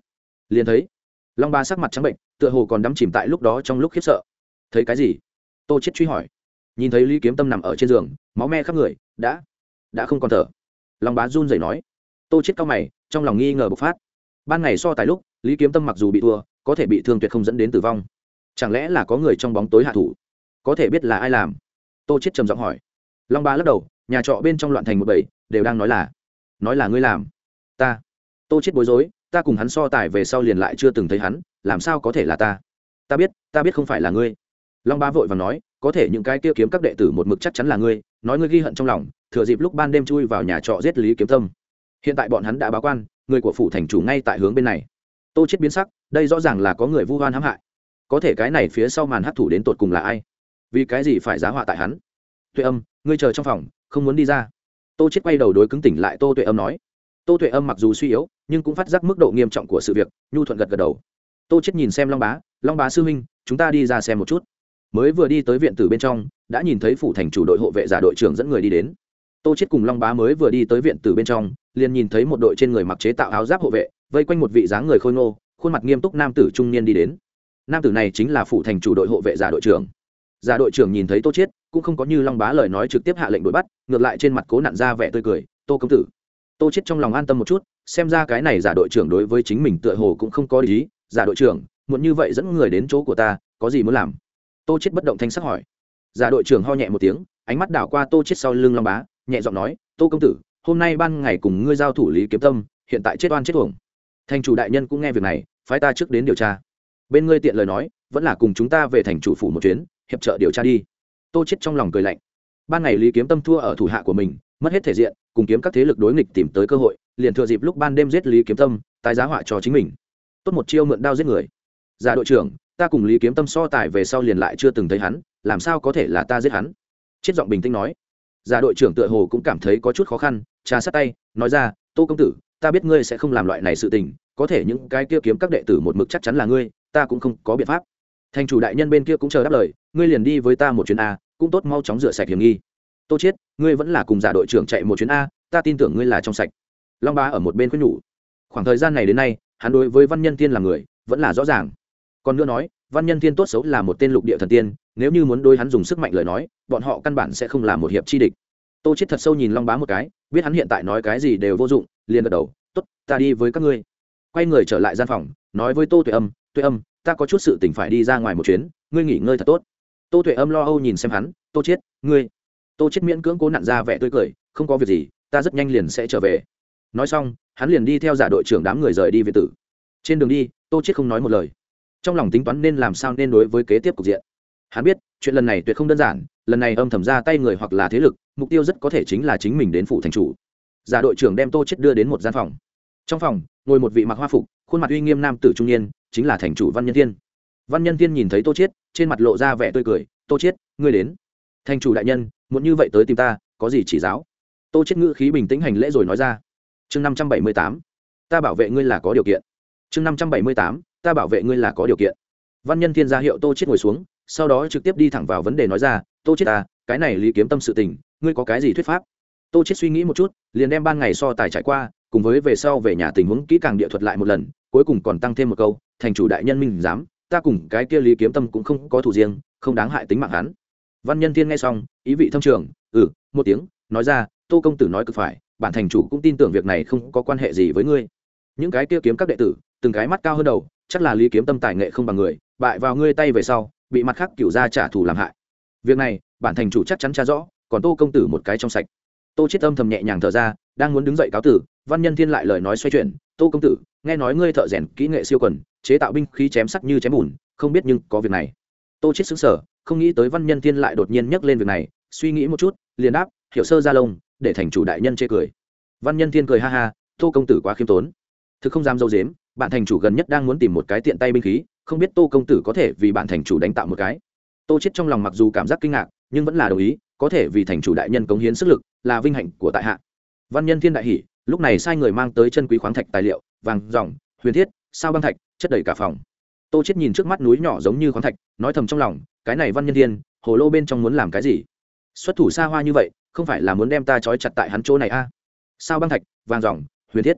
Speaker 1: liền thấy, long ba sắc mặt trắng bệnh, tựa hồ còn đắm chìm tại lúc đó trong lúc khiếp sợ. Thấy cái gì? Tô chết truy hỏi. Nhìn thấy lý kiếm tâm nằm ở trên giường, máu me khắp người, đã đã không còn thở. Long bá run rẩy nói. Tô chết cao mày, trong lòng nghi ngờ bộc phát. Ban ngày so tài lúc, lý kiếm tâm mặc dù bị thua, có thể bị thương tuyệt không dẫn đến tử vong. Chẳng lẽ là có người trong bóng tối hạ thủ? Có thể biết là ai làm? Tô chết trầm giọng hỏi. Long ba lắc đầu, nhà trọ bên trong loạn thành một bầy, đều đang nói là nói là ngươi làm. Ta. Tô chết bối rối, ta cùng hắn so tài về sau liền lại chưa từng thấy hắn, làm sao có thể là ta? Ta biết ta biết không phải là ngươi. Long ba vội và nói, có thể những cái kia kiếm các đệ tử một mực chắc chắn là ngươi, nói ngươi ghi hận trong lòng, thừa dịp lúc ban đêm chui vào nhà trọ giết lý kiếm tâm. Hiện tại bọn hắn đã báo quan, người của phủ thành chủ ngay tại hướng bên này. Tô chết biến sắc, đây rõ ràng là có người vu oan hãm hại. Có thể cái này phía sau màn hấp thủ đến tột cùng là ai? Vì cái gì phải giá họa tại hắn? Tuệ âm, ngươi chờ trong phòng, không muốn đi ra. Tô chết quay đầu đối cứng tỉnh lại tô tuệ âm nói. Tô tuệ âm mặc dù suy yếu, nhưng cũng phát giác mức độ nghiêm trọng của sự việc, nhu thuận gật gật đầu. Tô chết nhìn xem long bá long bá sư huynh, chúng ta đi ra xem một chút. Mới vừa đi tới viện tử bên trong, đã nhìn thấy phủ thành chủ đội hộ vệ giả đội trưởng dẫn người đi đến. Tô chết cùng long bá mới vừa đi tới viện tử bên trong, liền nhìn thấy một đội trên người mặc chế tạo áo giáp hộ vệ, vây quanh một vị dáng người khôi ngô, khuôn mặt nghiêm túc nam tử trung niên đi đến. Nam tử này chính là phủ thành chủ đội hộ vệ giả đội trưởng giả đội trưởng nhìn thấy tô chết cũng không có như long bá lời nói trực tiếp hạ lệnh đuổi bắt, ngược lại trên mặt cố nặn ra vẻ tươi cười, tô công tử. Tô chết trong lòng an tâm một chút, xem ra cái này giả đội trưởng đối với chính mình tựa hồ cũng không có ý. Giả đội trưởng muốn như vậy dẫn người đến chỗ của ta, có gì muốn làm? Tô chết bất động thanh sắc hỏi. Giả đội trưởng ho nhẹ một tiếng, ánh mắt đảo qua tô chết sau lưng long bá, nhẹ giọng nói, tô công tử, hôm nay ban ngày cùng ngươi giao thủ lý kiếm tâm, hiện tại chết oan chết uổng. Thành chủ đại nhân cũng nghe việc này, phái ta trước đến điều tra. Bên ngươi tiện lời nói, vẫn là cùng chúng ta về thành chủ phủ một chuyến hiệp trợ điều tra đi. Tô chết trong lòng cười lạnh. Ban ngày lý kiếm tâm thua ở thủ hạ của mình, mất hết thể diện, cùng kiếm các thế lực đối nghịch tìm tới cơ hội, liền thừa dịp lúc ban đêm giết lý kiếm tâm, tái giá họa cho chính mình. Tốt một chiêu mượn đao giết người. Giả đội trưởng, ta cùng lý kiếm tâm so tài về sau liền lại chưa từng thấy hắn, làm sao có thể là ta giết hắn? Chết giọng bình tĩnh nói. Giả đội trưởng tựa hồ cũng cảm thấy có chút khó khăn, trà sát tay, nói ra, tô công tử, ta biết ngươi sẽ không làm loại này sự tình, có thể những cái kia kiếm các đệ tử một mực chắc chắn là ngươi, ta cũng không có biện pháp thành chủ đại nhân bên kia cũng chờ đáp lời, ngươi liền đi với ta một chuyến a, cũng tốt mau chóng rửa sạch hiểm nghi. Tô chết, ngươi vẫn là cùng giả đội trưởng chạy một chuyến a, ta tin tưởng ngươi là trong sạch. Long Bá ở một bên khuyên nhủ. Khoảng thời gian này đến nay, hắn đối với văn nhân tiên là người, vẫn là rõ ràng. Còn nữa nói, văn nhân tiên tốt xấu là một tên lục địa thần tiên, nếu như muốn đối hắn dùng sức mạnh lời nói, bọn họ căn bản sẽ không là một hiệp chi địch. Tô chết thật sâu nhìn long bá một cái, biết hắn hiện tại nói cái gì đều vô dụng, liền gật đầu, tốt, ta đi với các ngươi. Quay người trở lại gian phòng, nói với tô tuệ âm tuệ âm ta có chút sự tình phải đi ra ngoài một chuyến, ngươi nghỉ ngơi thật tốt. Tô tuệ âm lo âu nhìn xem hắn, tô chết ngươi. Tô chết miễn cưỡng cố nặn ra vẻ tươi cười, không có việc gì, ta rất nhanh liền sẽ trở về. Nói xong, hắn liền đi theo giả đội trưởng đám người rời đi về tử. Trên đường đi, tô chết không nói một lời. Trong lòng tính toán nên làm sao nên đối với kế tiếp cục diện. Hắn biết, chuyện lần này tuyệt không đơn giản, lần này âm thầm ra tay người hoặc là thế lực, mục tiêu rất có thể chính là chính mình đến phủ thành chủ. Giả đội trưởng đem tô chết đưa đến một gian phòng. Trong phòng, ngồi một vị mặc hoa phục khuôn mặt uy nghiêm nam tử trung niên chính là thành chủ văn nhân thiên. Văn nhân thiên nhìn thấy tô chiết trên mặt lộ ra vẻ tươi cười tô chiết, ngươi đến. Thành chủ đại nhân muốn như vậy tới tìm ta có gì chỉ giáo? Tô chiết ngữ khí bình tĩnh hành lễ rồi nói ra. Chương năm trăm bảy mươi tám ta bảo vệ ngươi là có điều kiện. Chương năm trăm bảy mươi tám ta bảo vệ ngươi là có điều kiện. Văn nhân thiên ra hiệu tô chiết ngồi xuống sau đó trực tiếp đi thẳng vào vấn đề nói ra tô chiết ta cái này lý kiếm tâm sự tình ngươi có cái gì thuyết pháp? Tô chiết suy nghĩ một chút liền đem ban ngày so tài trải qua cùng với về sau về nhà tình huống kỹ càng địa thuật lại một lần, cuối cùng còn tăng thêm một câu, thành chủ đại nhân minh dám ta cùng cái kia lý kiếm tâm cũng không có thủ riêng, không đáng hại tính mạng hắn. Văn nhân thiên nghe xong, ý vị thâm trường ừ một tiếng, nói ra, tô công tử nói cực phải, bản thành chủ cũng tin tưởng việc này không có quan hệ gì với ngươi. Những cái kia kiếm các đệ tử, từng cái mắt cao hơn đầu, chắc là lý kiếm tâm tài nghệ không bằng người, bại vào ngươi tay về sau, bị mặt khác cựu gia trả thù làm hại. Việc này, bản thành chủ chắc chắn tra rõ, còn tô công tử một cái trong sạch. Tô chết âm thầm nhẹ nhàng thở ra đang muốn đứng dậy cáo tử, văn nhân thiên lại lời nói xoay chuyển, tô công tử, nghe nói ngươi thợ rèn kỹ nghệ siêu quần, chế tạo binh khí chém sắc như chém bùn, không biết nhưng có việc này. Tô chết xứng sở không nghĩ tới văn nhân thiên lại đột nhiên nhắc lên việc này, suy nghĩ một chút, liền đáp, hiểu sơ ra lông, để thành chủ đại nhân chê cười. Văn nhân thiên cười ha ha, tô công tử quá khiêm tốn, thực không dám dâu dếm, bạn thành chủ gần nhất đang muốn tìm một cái tiện tay binh khí, không biết tô công tử có thể vì bạn thành chủ đánh tạo một cái. Tô chết trong lòng mặc dù cảm giác kinh ngạc, nhưng vẫn là đồng ý, có thể vì thành chủ đại nhân cống hiến sức lực, là vinh hạnh của tại hạ văn nhân thiên đại hỷ, lúc này sai người mang tới chân quý khoáng thạch tài liệu, vàng dòng huyền thiết, sao băng thạch, chất đầy cả phòng. Tô chết nhìn trước mắt núi nhỏ giống như khoáng thạch, nói thầm trong lòng, cái này văn nhân thiên, hồ lô bên trong muốn làm cái gì? Xuất thủ xa hoa như vậy, không phải là muốn đem ta trói chặt tại hắn chỗ này a? À? sao băng thạch, vàng dòng huyền thiết.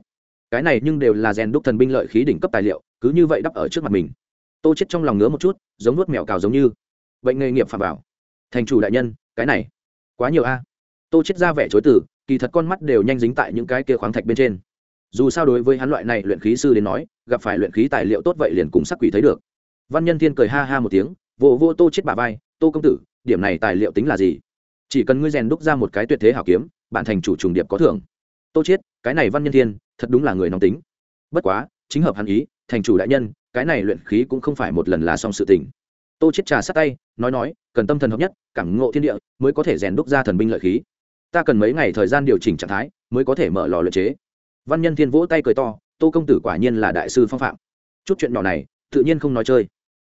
Speaker 1: Cái này nhưng đều là rèn đúc thần binh lợi khí đỉnh cấp tài liệu, cứ như vậy đắp ở trước mặt mình. Tô chết trong lòng ngứa một chút, giống nuốt mèo cào giống như. Bệnh nghề nghiệp phạm bảo. thành chủ đại nhân, cái này quá nhiều a? Tô chết ra vẻ chối từ kỳ thật con mắt đều nhanh dính tại những cái kia khoáng thạch bên trên. Dù sao đối với hắn loại này luyện khí sư đến nói, gặp phải luyện khí tài liệu tốt vậy liền cùng sắc quỷ thấy được. Văn nhân thiên cười ha ha một tiếng vô vô tô chết bà vai, tô công tử, điểm này tài liệu tính là gì? Chỉ cần ngươi rèn đúc ra một cái tuyệt thế hảo kiếm bạn thành chủ trùng điệp có thưởng. Tô chết cái này văn nhân thiên, thật đúng là người nóng tính. Bất quá, chính hợp hắn ý, thành chủ đại nhân, cái này luyện khí cũng không phải một lần là xong sự tình. Tô chết trà sát tay, nói nói, cần tâm thần hợp nhất, cảm ngộ thiên địa, mới có thể rèn đúc ra thần binh lợi khí ta cần mấy ngày thời gian điều chỉnh trạng thái mới có thể mở lò luyện chế. Văn nhân thiên vỗ tay cười to, tô công tử quả nhiên là đại sư phong phạm. Chút chuyện nhỏ này, tự nhiên không nói chơi.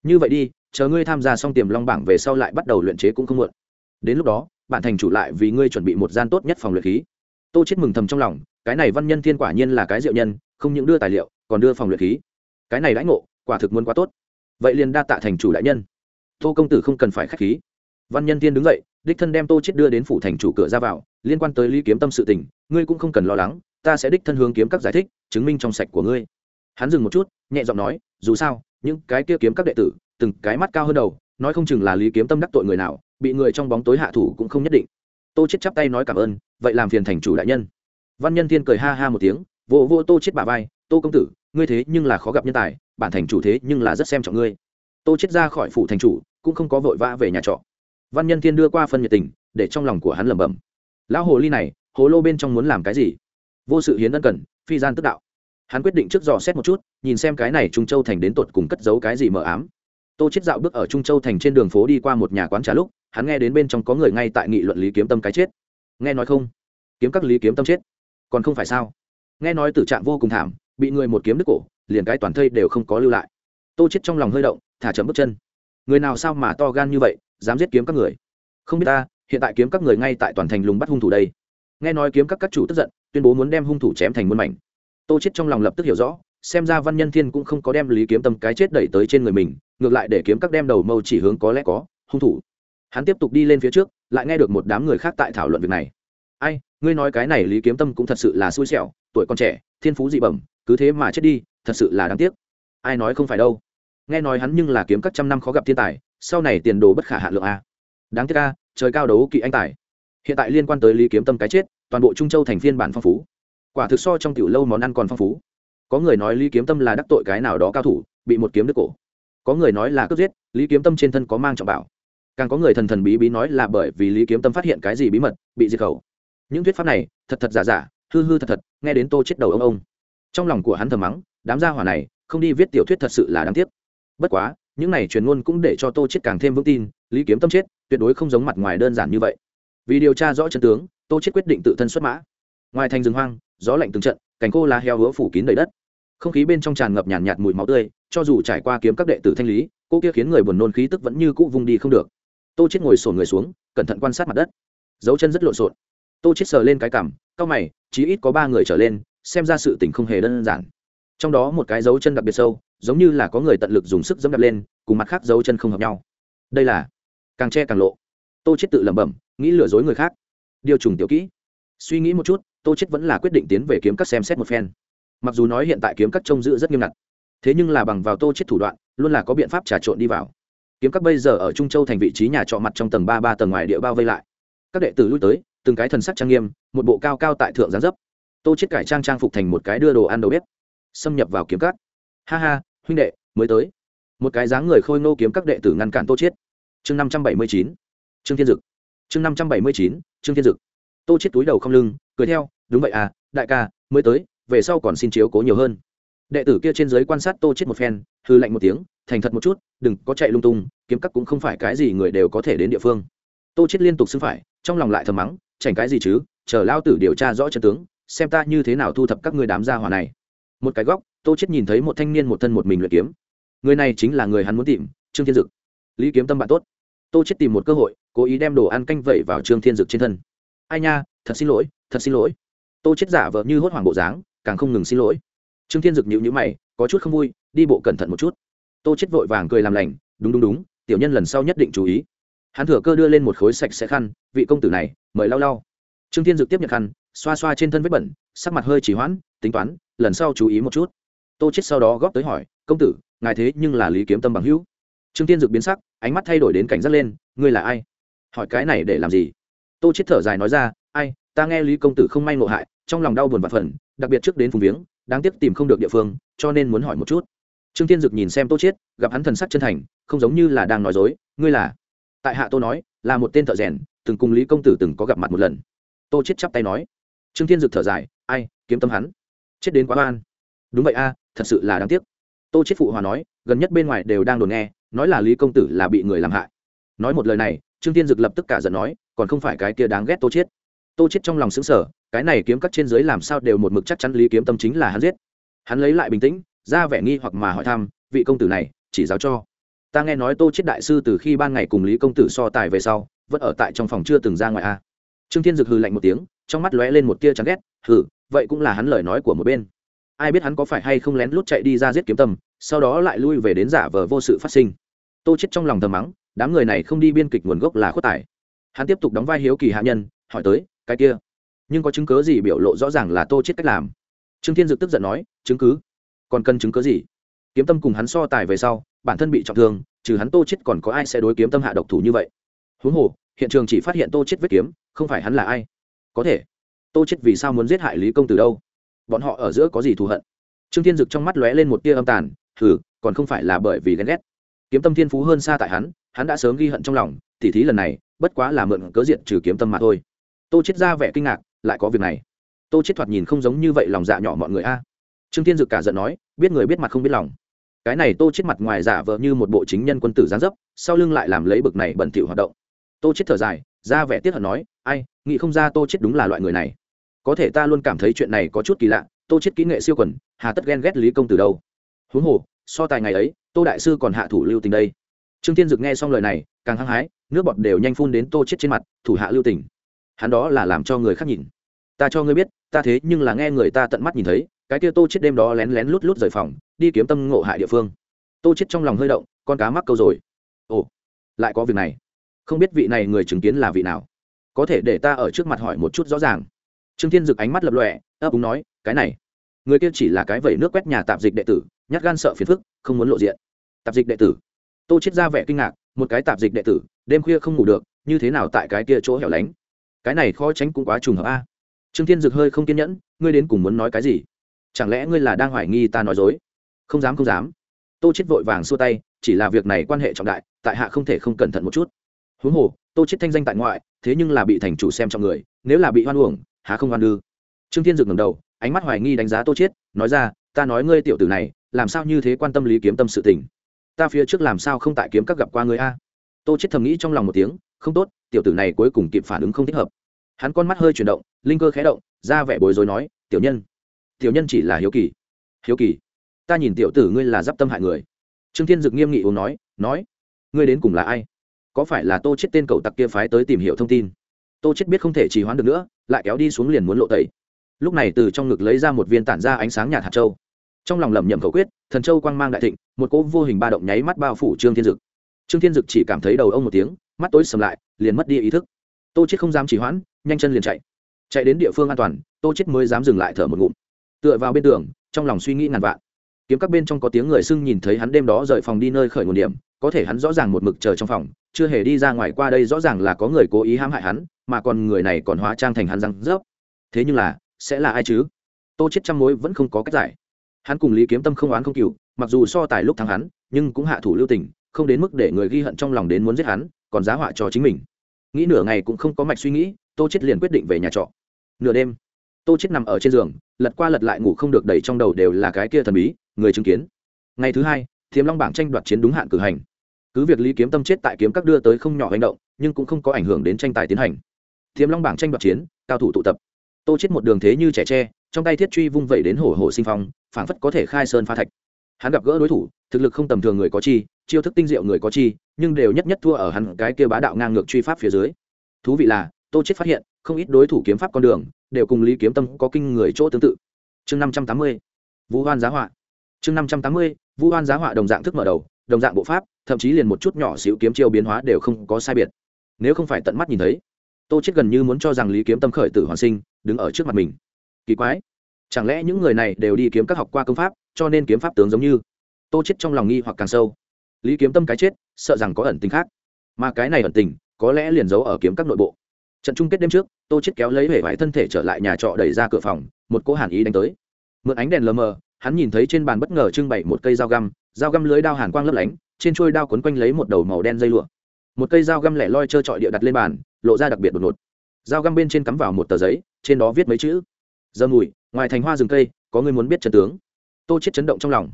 Speaker 1: Như vậy đi, chờ ngươi tham gia xong tiềm long bảng về sau lại bắt đầu luyện chế cũng không muộn. Đến lúc đó, bạn thành chủ lại vì ngươi chuẩn bị một gian tốt nhất phòng luyện khí. Tô chết mừng thầm trong lòng, cái này văn nhân thiên quả nhiên là cái diệu nhân, không những đưa tài liệu, còn đưa phòng luyện khí. Cái này đãi ngộ, quả thực muốn quá tốt. Vậy liền đa tạ thành chủ đại nhân. Tô công tử không cần phải khách khí văn nhân thiên đứng dậy, đích thân đem tô chết đưa đến phủ thành chủ cửa ra vào, liên quan tới lý kiếm tâm sự tình, ngươi cũng không cần lo lắng, ta sẽ đích thân hướng kiếm các giải thích, chứng minh trong sạch của ngươi. Hắn dừng một chút, nhẹ giọng nói, dù sao, những cái kia kiếm các đệ tử, từng cái mắt cao hơn đầu, nói không chừng là lý kiếm tâm đắc tội người nào, bị người trong bóng tối hạ thủ cũng không nhất định. Tô chết chắp tay nói cảm ơn, vậy làm phiền thành chủ đại nhân. Văn nhân thiên cười ha ha một tiếng, vô vô tô chết bà vai, tô công tử, ngươi thế nhưng là khó gặp nhân tài, bản thành chủ thế nhưng là rất xem trọng ngươi. Tô chết ra khỏi phủ thành chủ, cũng không có vội vã về nhà trọ văn nhân thiên đưa qua phân nhiệt tình, để trong lòng của hắn lẩm bẩm. Lão hồ ly này, hồ lô bên trong muốn làm cái gì? Vô sự hiến ân cần, phi gian tức đạo. Hắn quyết định trước dò xét một chút, nhìn xem cái này trung châu thành đến tột cùng cất giấu cái gì mờ ám. Tô chết dạo bước ở trung châu thành trên đường phố đi qua một nhà quán trà lúc, hắn nghe đến bên trong có người ngay tại nghị luận lý kiếm tâm cái chết. Nghe nói không? Kiếm các lý kiếm tâm chết. Còn không phải sao? Nghe nói tử trạng vô cùng thảm, bị người một kiếm đứt cổ, liền cái toàn thây đều không có lưu lại. Tô chết trong lòng hơi động, thả chậm bước chân người nào sao mà to gan như vậy, dám giết kiếm các người? Không biết ta, hiện tại kiếm các người ngay tại toàn thành lùng bắt hung thủ đây. Nghe nói kiếm các các chủ tức giận, tuyên bố muốn đem hung thủ chém thành muôn mảnh. Tô chết trong lòng lập tức hiểu rõ, xem ra văn nhân thiên cũng không có đem lý kiếm tâm cái chết đẩy tới trên người mình, ngược lại để kiếm các đem đầu mâu chỉ hướng có lẽ có, hung thủ. Hắn tiếp tục đi lên phía trước, lại nghe được một đám người khác tại thảo luận việc này. Ai, ngươi nói cái này lý kiếm tâm cũng thật sự là xui xẻo, tuổi còn trẻ, thiên phú dị bẩm, cứ thế mà chết đi, thật sự là đáng tiếc. Ai nói không phải đâu nghe nói hắn nhưng là kiếm các trăm năm khó gặp thiên tài, sau này tiền đồ bất khả hạ lượng a. Đáng tiếc a, trời cao đấu kỵ anh tài. Hiện tại liên quan tới lý kiếm tâm cái chết, toàn bộ trung châu thành phiên bản phong phú. Quả thực so trong tiểu lâu món ăn còn phong phú. Có người nói lý kiếm tâm là đắc tội cái nào đó cao thủ, bị một kiếm đứt cổ. Có người nói là cướp giết, lý kiếm tâm trên thân có mang trọng bảo. Càng có người thần thần bí bí nói là bởi vì lý kiếm tâm phát hiện cái gì bí mật, bị diệt khẩu. Những thuyết pháp này, thật thật giả giả, hư hư thật thật, nghe đến tô chết đầu ông ông. Trong lòng của hắn thầm mắng, đám gia hỏa này, không đi viết tiểu thuyết thật sự là đáng tiếc bất quá những này truyền ngôn cũng để cho tô chết càng thêm vững tin lý kiếm tâm chết tuyệt đối không giống mặt ngoài đơn giản như vậy. Vì điều tra rõ chân tướng tô chết quyết định tự thân xuất mã. Ngoài thành rừng hoang gió lạnh từng trận cành khô lá heo hứa phủ kín đầy đất. Không khí bên trong tràn ngập nhàn nhạt, nhạt mùi máu tươi cho dù trải qua kiếm các đệ tử thanh lý cô kia khiến người buồn nôn khí tức vẫn như cũ vùng đi không được. Tô chết ngồi sổn người xuống cẩn thận quan sát mặt đất. Dấu chân rất lộn xộn. Tô chết sờ lên cái cằm cao mày chí ít có ba người trở lên xem ra sự tình không hề đơn giản trong đó một cái dấu chân đặc biệt sâu, giống như là có người tận lực dùng sức dẫm đập lên, cùng mặt khác dấu chân không hợp nhau. Đây là càng che càng lộ. Tô chết tự lẩm bẩm, nghĩ lừa dối người khác. Điều trùng tiểu kỹ. Suy nghĩ một chút, tô chết vẫn là quyết định tiến về kiếm các xem xét một phen. Mặc dù nói hiện tại kiếm các trông giữ rất nghiêm ngặt, thế nhưng là bằng vào tô chết thủ đoạn, luôn là có biện pháp trà trộn đi vào. Kiếm các bây giờ ở trung châu thành vị trí nhà trọ mặt trong tầng ba ba tầng ngoài địa bao vây lại. Các đệ tử lui tới, từng cái thần sắc trang nghiêm, một bộ cao cao tại thượng gián dấp. Tô chết cải trang trang phục thành một cái đưa đồ ăn đầu bếp xâm nhập vào kiếm cắt ha ha, huynh đệ, mới tới. Một cái dáng người khôi ngô kiếm các đệ tử ngăn cản tô chiết. chương năm trăm bảy mươi chín, trương thiên dực. Chương năm trăm bảy mươi chín, trương thiên dực. Tô chiết túi đầu không lưng, cười theo, đúng vậy à đại ca, mới tới, về sau còn xin chiếu cố nhiều hơn. Đệ tử kia trên dưới quan sát tô chiết một phen hư lạnh một tiếng, thành thật một chút, đừng có chạy lung tung, kiếm các cũng không phải cái gì người đều có thể đến địa phương. Tô chiết liên tục xưng phải, trong lòng lại thầm mắng chảnh cái gì chứ, chờ lao tử điều tra rõ chân tướng, xem ta như thế nào thu thập các ngươi đám gia hỏa này một cái góc, tô chết nhìn thấy một thanh niên một thân một mình luyện kiếm. Người này chính là người hắn muốn tìm, trương thiên dực. Lý kiếm tâm bạn tốt. Tô chết tìm một cơ hội, cố ý đem đồ ăn canh vẩy vào trương thiên dực trên thân. Ai nha, thật xin lỗi, thật xin lỗi. Tô chết giả vờ như hốt hoảng bộ dáng, càng không ngừng xin lỗi. Trương thiên dực nhịu nhữ mày, có chút không vui, đi bộ cẩn thận một chút. Tô chết vội vàng cười làm lành, đúng đúng đúng, tiểu nhân lần sau nhất định chú ý. Hắn thừa cơ đưa lên một khối sạch sẽ khăn, vị công tử này, mời lau lau. Trương thiên dực tiếp nhận khăn, xoa xoa trên thân vết bẩn, sắc mặt hơi chỉ hoãn, tính toán lần sau chú ý một chút. Tô chết sau đó góp tới hỏi, công tử, ngài thế nhưng là lý kiếm tâm bằng hữu. Trương tiên dực biến sắc, ánh mắt thay đổi đến cảnh giác lên, ngươi là ai? Hỏi cái này để làm gì? Tô chết thở dài nói ra, ai, ta nghe lý công tử không may ngộ hại, trong lòng đau buồn và phần đặc biệt trước đến phùng viếng, đáng tiếc tìm không được địa phương, cho nên muốn hỏi một chút. Trương tiên dực nhìn xem tô chết gặp hắn thần sắc chân thành, không giống như là đang nói dối, ngươi là? Tại hạ tô nói, là một tên thợ rèn, từng cùng lý công tử từng có gặp mặt một lần. Tô chết chắp tay nói. Trương tiên dực thở dài, ai, kiếm tâm hắn? Chết đến quá oan. Đúng vậy a, thật sự là đáng tiếc. Tô chết phụ hòa nói, gần nhất bên ngoài đều đang đồn nghe, nói là lý công tử là bị người làm hại. Nói một lời này, trương tiên dực lập tức cả giận nói, còn không phải cái kia đáng ghét tô chết tô chết trong lòng sững sờ, cái này kiếm cắt trên dưới làm sao đều một mực chắc chắn lý kiếm tâm chính là hắn giết. Hắn lấy lại bình tĩnh, ra vẻ nghi hoặc mà hỏi thăm, vị công tử này, chỉ giáo cho. Ta nghe nói tô chết đại sư từ khi ban ngày cùng lý công tử so tài về sau, vẫn ở tại trong phòng chưa từng ra ngoài a. Trương thiên dực hừ lạnh một tiếng, trong mắt lóe lên một tia chán ghét, hừ vậy cũng là hắn lời nói của một bên. Ai biết hắn có phải hay không lén lút chạy đi ra giết kiếm tâm, sau đó lại lui về đến giả vờ vô sự phát sinh. Tô chết trong lòng thầm mắng, đám người này không đi biên kịch nguồn gốc là khuất tài. Hắn tiếp tục đóng vai hiếu kỳ hạ nhân, hỏi tới, cái kia, nhưng có chứng cứ gì biểu lộ rõ ràng là tô chết cách làm? Trương thiên dực tức giận nói, chứng cứ? Còn cần chứng cứ gì? Kiếm tâm cùng hắn so tài về sau, bản thân bị trọng thương, trừ hắn tô chết còn có ai sẽ đối kiếm tâm hạ độc thủ như vậy? Huống hồ, hiện trường chỉ phát hiện tô chết vết kiếm, không phải hắn là ai? Có thể tô chết vì sao muốn giết hại lý công tử đâu? Bọn họ ở giữa có gì thù hận? Trương thiên dực trong mắt lóe lên một tia âm tàn thử còn không phải là bởi vì ghen ghét. Kiếm tâm thiên phú hơn xa tại hắn hắn đã sớm ghi hận trong lòng, tỉ thí lần này, bất quá là mượn cớ diện trừ kiếm tâm mà thôi. Tô chết ra vẻ kinh ngạc, lại có việc này. Tô chết thoạt nhìn không giống như vậy lòng dạ nhỏ mọi người a. Trương thiên dực cả giận nói, biết người biết mặt không biết lòng. Cái này tô chết mặt ngoài giả vờ như một bộ chính nhân quân tử gián dấp, sau lưng lại làm lấy bực này bẩn thỉu hoạt động. Tô chết thở dài, ra vẻ tiếc hận nói, ai, nghĩ không ra tô chết đúng là loại người này có thể ta luôn cảm thấy chuyện này có chút kỳ lạ, tô chết kỹ nghệ siêu quần, hà tất ghen ghét lý công từ đâu. Huống hồ, so tài ngày ấy, tô đại sư còn hạ thủ lưu tình đây. Trương thiên dực nghe xong lời này, càng hăng hái, nước bọt đều nhanh phun đến tô chết trên mặt, thủ hạ lưu tình. Hắn đó là làm cho người khác nhìn. Ta cho ngươi biết, ta thế nhưng là nghe người ta tận mắt nhìn thấy, cái kia tô chết đêm đó lén lén lút lút rời phòng, đi kiếm tâm ngộ hại địa phương. Tô chết trong lòng hơi động, con cá mắc câu rồi. Ồ, lại có việc này. Không biết vị này người chứng kiến là vị nào. Có thể để ta ở trước mặt hỏi một chút rõ ràng trương thiên dực ánh mắt lập lọe ấp úng nói, cái này, người kia chỉ là cái vẩy nước quét nhà tạp dịch đệ tử, nhát gan sợ phiền phức, không muốn lộ diện. Tạp dịch đệ tử. Tô chết ra vẻ kinh ngạc, một cái tạp dịch đệ tử, đêm khuya không ngủ được, như thế nào tại cái kia chỗ hẻo lánh? Cái này khó tránh cũng quá trùng hợp a. Trương thiên dực hơi không kiên nhẫn, ngươi đến cùng muốn nói cái gì? Chẳng lẽ ngươi là đang hoài nghi ta nói dối? Không dám không dám. Tô chết vội vàng xua tay, chỉ là việc này quan hệ trọng đại, tại hạ không thể không cẩn thận một chút. Huống hồ, tô chết thanh danh tại ngoại, thế nhưng là bị thành chủ xem trong người, nếu là bị hoan uổng há không hoan ư trương thiên dực ngẩng đầu, ánh mắt hoài nghi đánh giá tô chiết, nói ra, ta nói ngươi tiểu tử này, làm sao như thế quan tâm lý kiếm tâm sự tình? Ta phía trước làm sao không tại kiếm các gặp qua ngươi a? Tô chết thầm nghĩ trong lòng một tiếng, không tốt, tiểu tử này cuối cùng kịp phản ứng không thích hợp. Hắn con mắt hơi chuyển động, linh cơ khẽ động, ra vẻ bối rối nói, tiểu nhân tiểu nhân chỉ là hiếu kỳ. Hiếu kỳ? Ta nhìn tiểu tử ngươi là d i p tâm hại người. Trương thiên dực nghiêm nghị uống nói nói, ngươi đến cùng là ai? Có phải là tô chết tên cậu tặc kia phái tới tìm hiểu thông tin? Tô chết biết không thể trì hoãn được nữa, lại kéo đi xuống liền muốn lộ tẩy. Lúc này từ trong ngực lấy ra một viên tản ra ánh sáng nhạt hạt châu. Trong lòng lẩm nhẩm khẩu quyết, thần châu quang mang đại thịnh, một cỗ vô hình ba động nháy mắt bao phủ trương thiên dực. Trương thiên dực chỉ cảm thấy đầu ông một tiếng, mắt tối sầm lại, liền mất đi ý thức. Tô chết không dám trì hoãn, nhanh chân liền chạy. Chạy đến địa phương an toàn, tô chết mới dám dừng lại thở một ngụm. Tựa vào bên tường, trong lòng suy nghĩ ngàn vạn. Kiếm các bên trong có tiếng người xưng nhìn thấy hắn đêm đó rời phòng đi nơi khởi nguồn điểm có thể hắn rõ ràng một mực chờ trong phòng, chưa hề đi ra ngoài qua đây rõ ràng là có người cố ý hãm hại hắn, mà còn người này còn hóa trang thành hắn răng rớp. Thế nhưng là, sẽ là ai chứ? Tô chết trăm mối vẫn không có cách giải. Hắn cùng lý kiếm tâm không oán không cừu, mặc dù so tài lúc thắng hắn, nhưng cũng hạ thủ lưu tình, không đến mức để người ghi hận trong lòng đến muốn giết hắn, còn giá họa cho chính mình. Nghĩ nửa ngày cũng không có mạch suy nghĩ, tô chết liền quyết định về nhà trọ. Nửa đêm, tô chết nằm ở trên giường, lật qua lật lại ngủ không được đầy trong đầu đều là cái kia thần bí, người chứng kiến. Ngày thứ hai, thiếm long bảng tranh đoạt chiến đúng hạn cử hành cứ việc lý kiếm tâm chết tại kiếm các đưa tới không nhỏ hành động, nhưng cũng không có ảnh hưởng đến tranh tài tiến hành. Thiếm long bảng tranh đoạt chiến, cao thủ tụ tập. Tô chết một đường thế như trẻ tre, trong tay thiết truy vung vẩy đến hổ hổ sinh phong, phảng phất có thể khai sơn pha thạch. Hắn gặp gỡ đối thủ, thực lực không tầm thường người có chi, chiêu thức tinh diệu người có chi, nhưng đều nhất nhất thua ở hắn cái kia bá đạo ngang ngược truy pháp phía dưới. Thú vị là, tô chết phát hiện, không ít đối thủ kiếm pháp con đường, đều cùng lý kiếm tâm có kinh người chỗ tương tự. Chương năm trăm tám mươi vũ hoan giá họa. Chương năm trăm tám mươi vũ hoan giá họa đồng dạng thức mở đầu, đồng dạng bộ pháp thậm chí liền một chút nhỏ xíu kiếm chiêu biến hóa đều không có sai biệt. Nếu không phải tận mắt nhìn thấy, tô chết gần như muốn cho rằng lý kiếm tâm khởi tử hoàn sinh, đứng ở trước mặt mình. Kỳ quái, chẳng lẽ những người này đều đi kiếm các học qua công pháp, cho nên kiếm pháp tướng giống như? Tô chết trong lòng nghi hoặc càng sâu. Lý kiếm tâm cái chết, sợ rằng có ẩn tình khác. Mà cái này ẩn tình, có lẽ liền giấu ở kiếm các nội bộ. Trận chung kết đêm trước, tô chết kéo lấy vẻ vải thân thể trở lại nhà trọ đẩy ra cửa phòng, một cỗ hàn ý đánh tới. Mượn ánh đèn lờ mờ, hắn nhìn thấy trên bàn bất ngờ trưng bày một cây dao găm dao găm lưới đao hàn quang lấp lánh trên chuôi đao quấn quanh lấy một đầu màu đen dây lụa. Một cây dao găm lẻ loi trơ trọi địa đặt lên bàn, lộ ra đặc biệt đột ngột. Dao găm bên trên cắm vào một tờ giấy, trên đó viết mấy chữ. Giờ mùi, ngoài thành hoa rừng cây, có người muốn biết trận tướng. Tô chết chấn động trong lòng.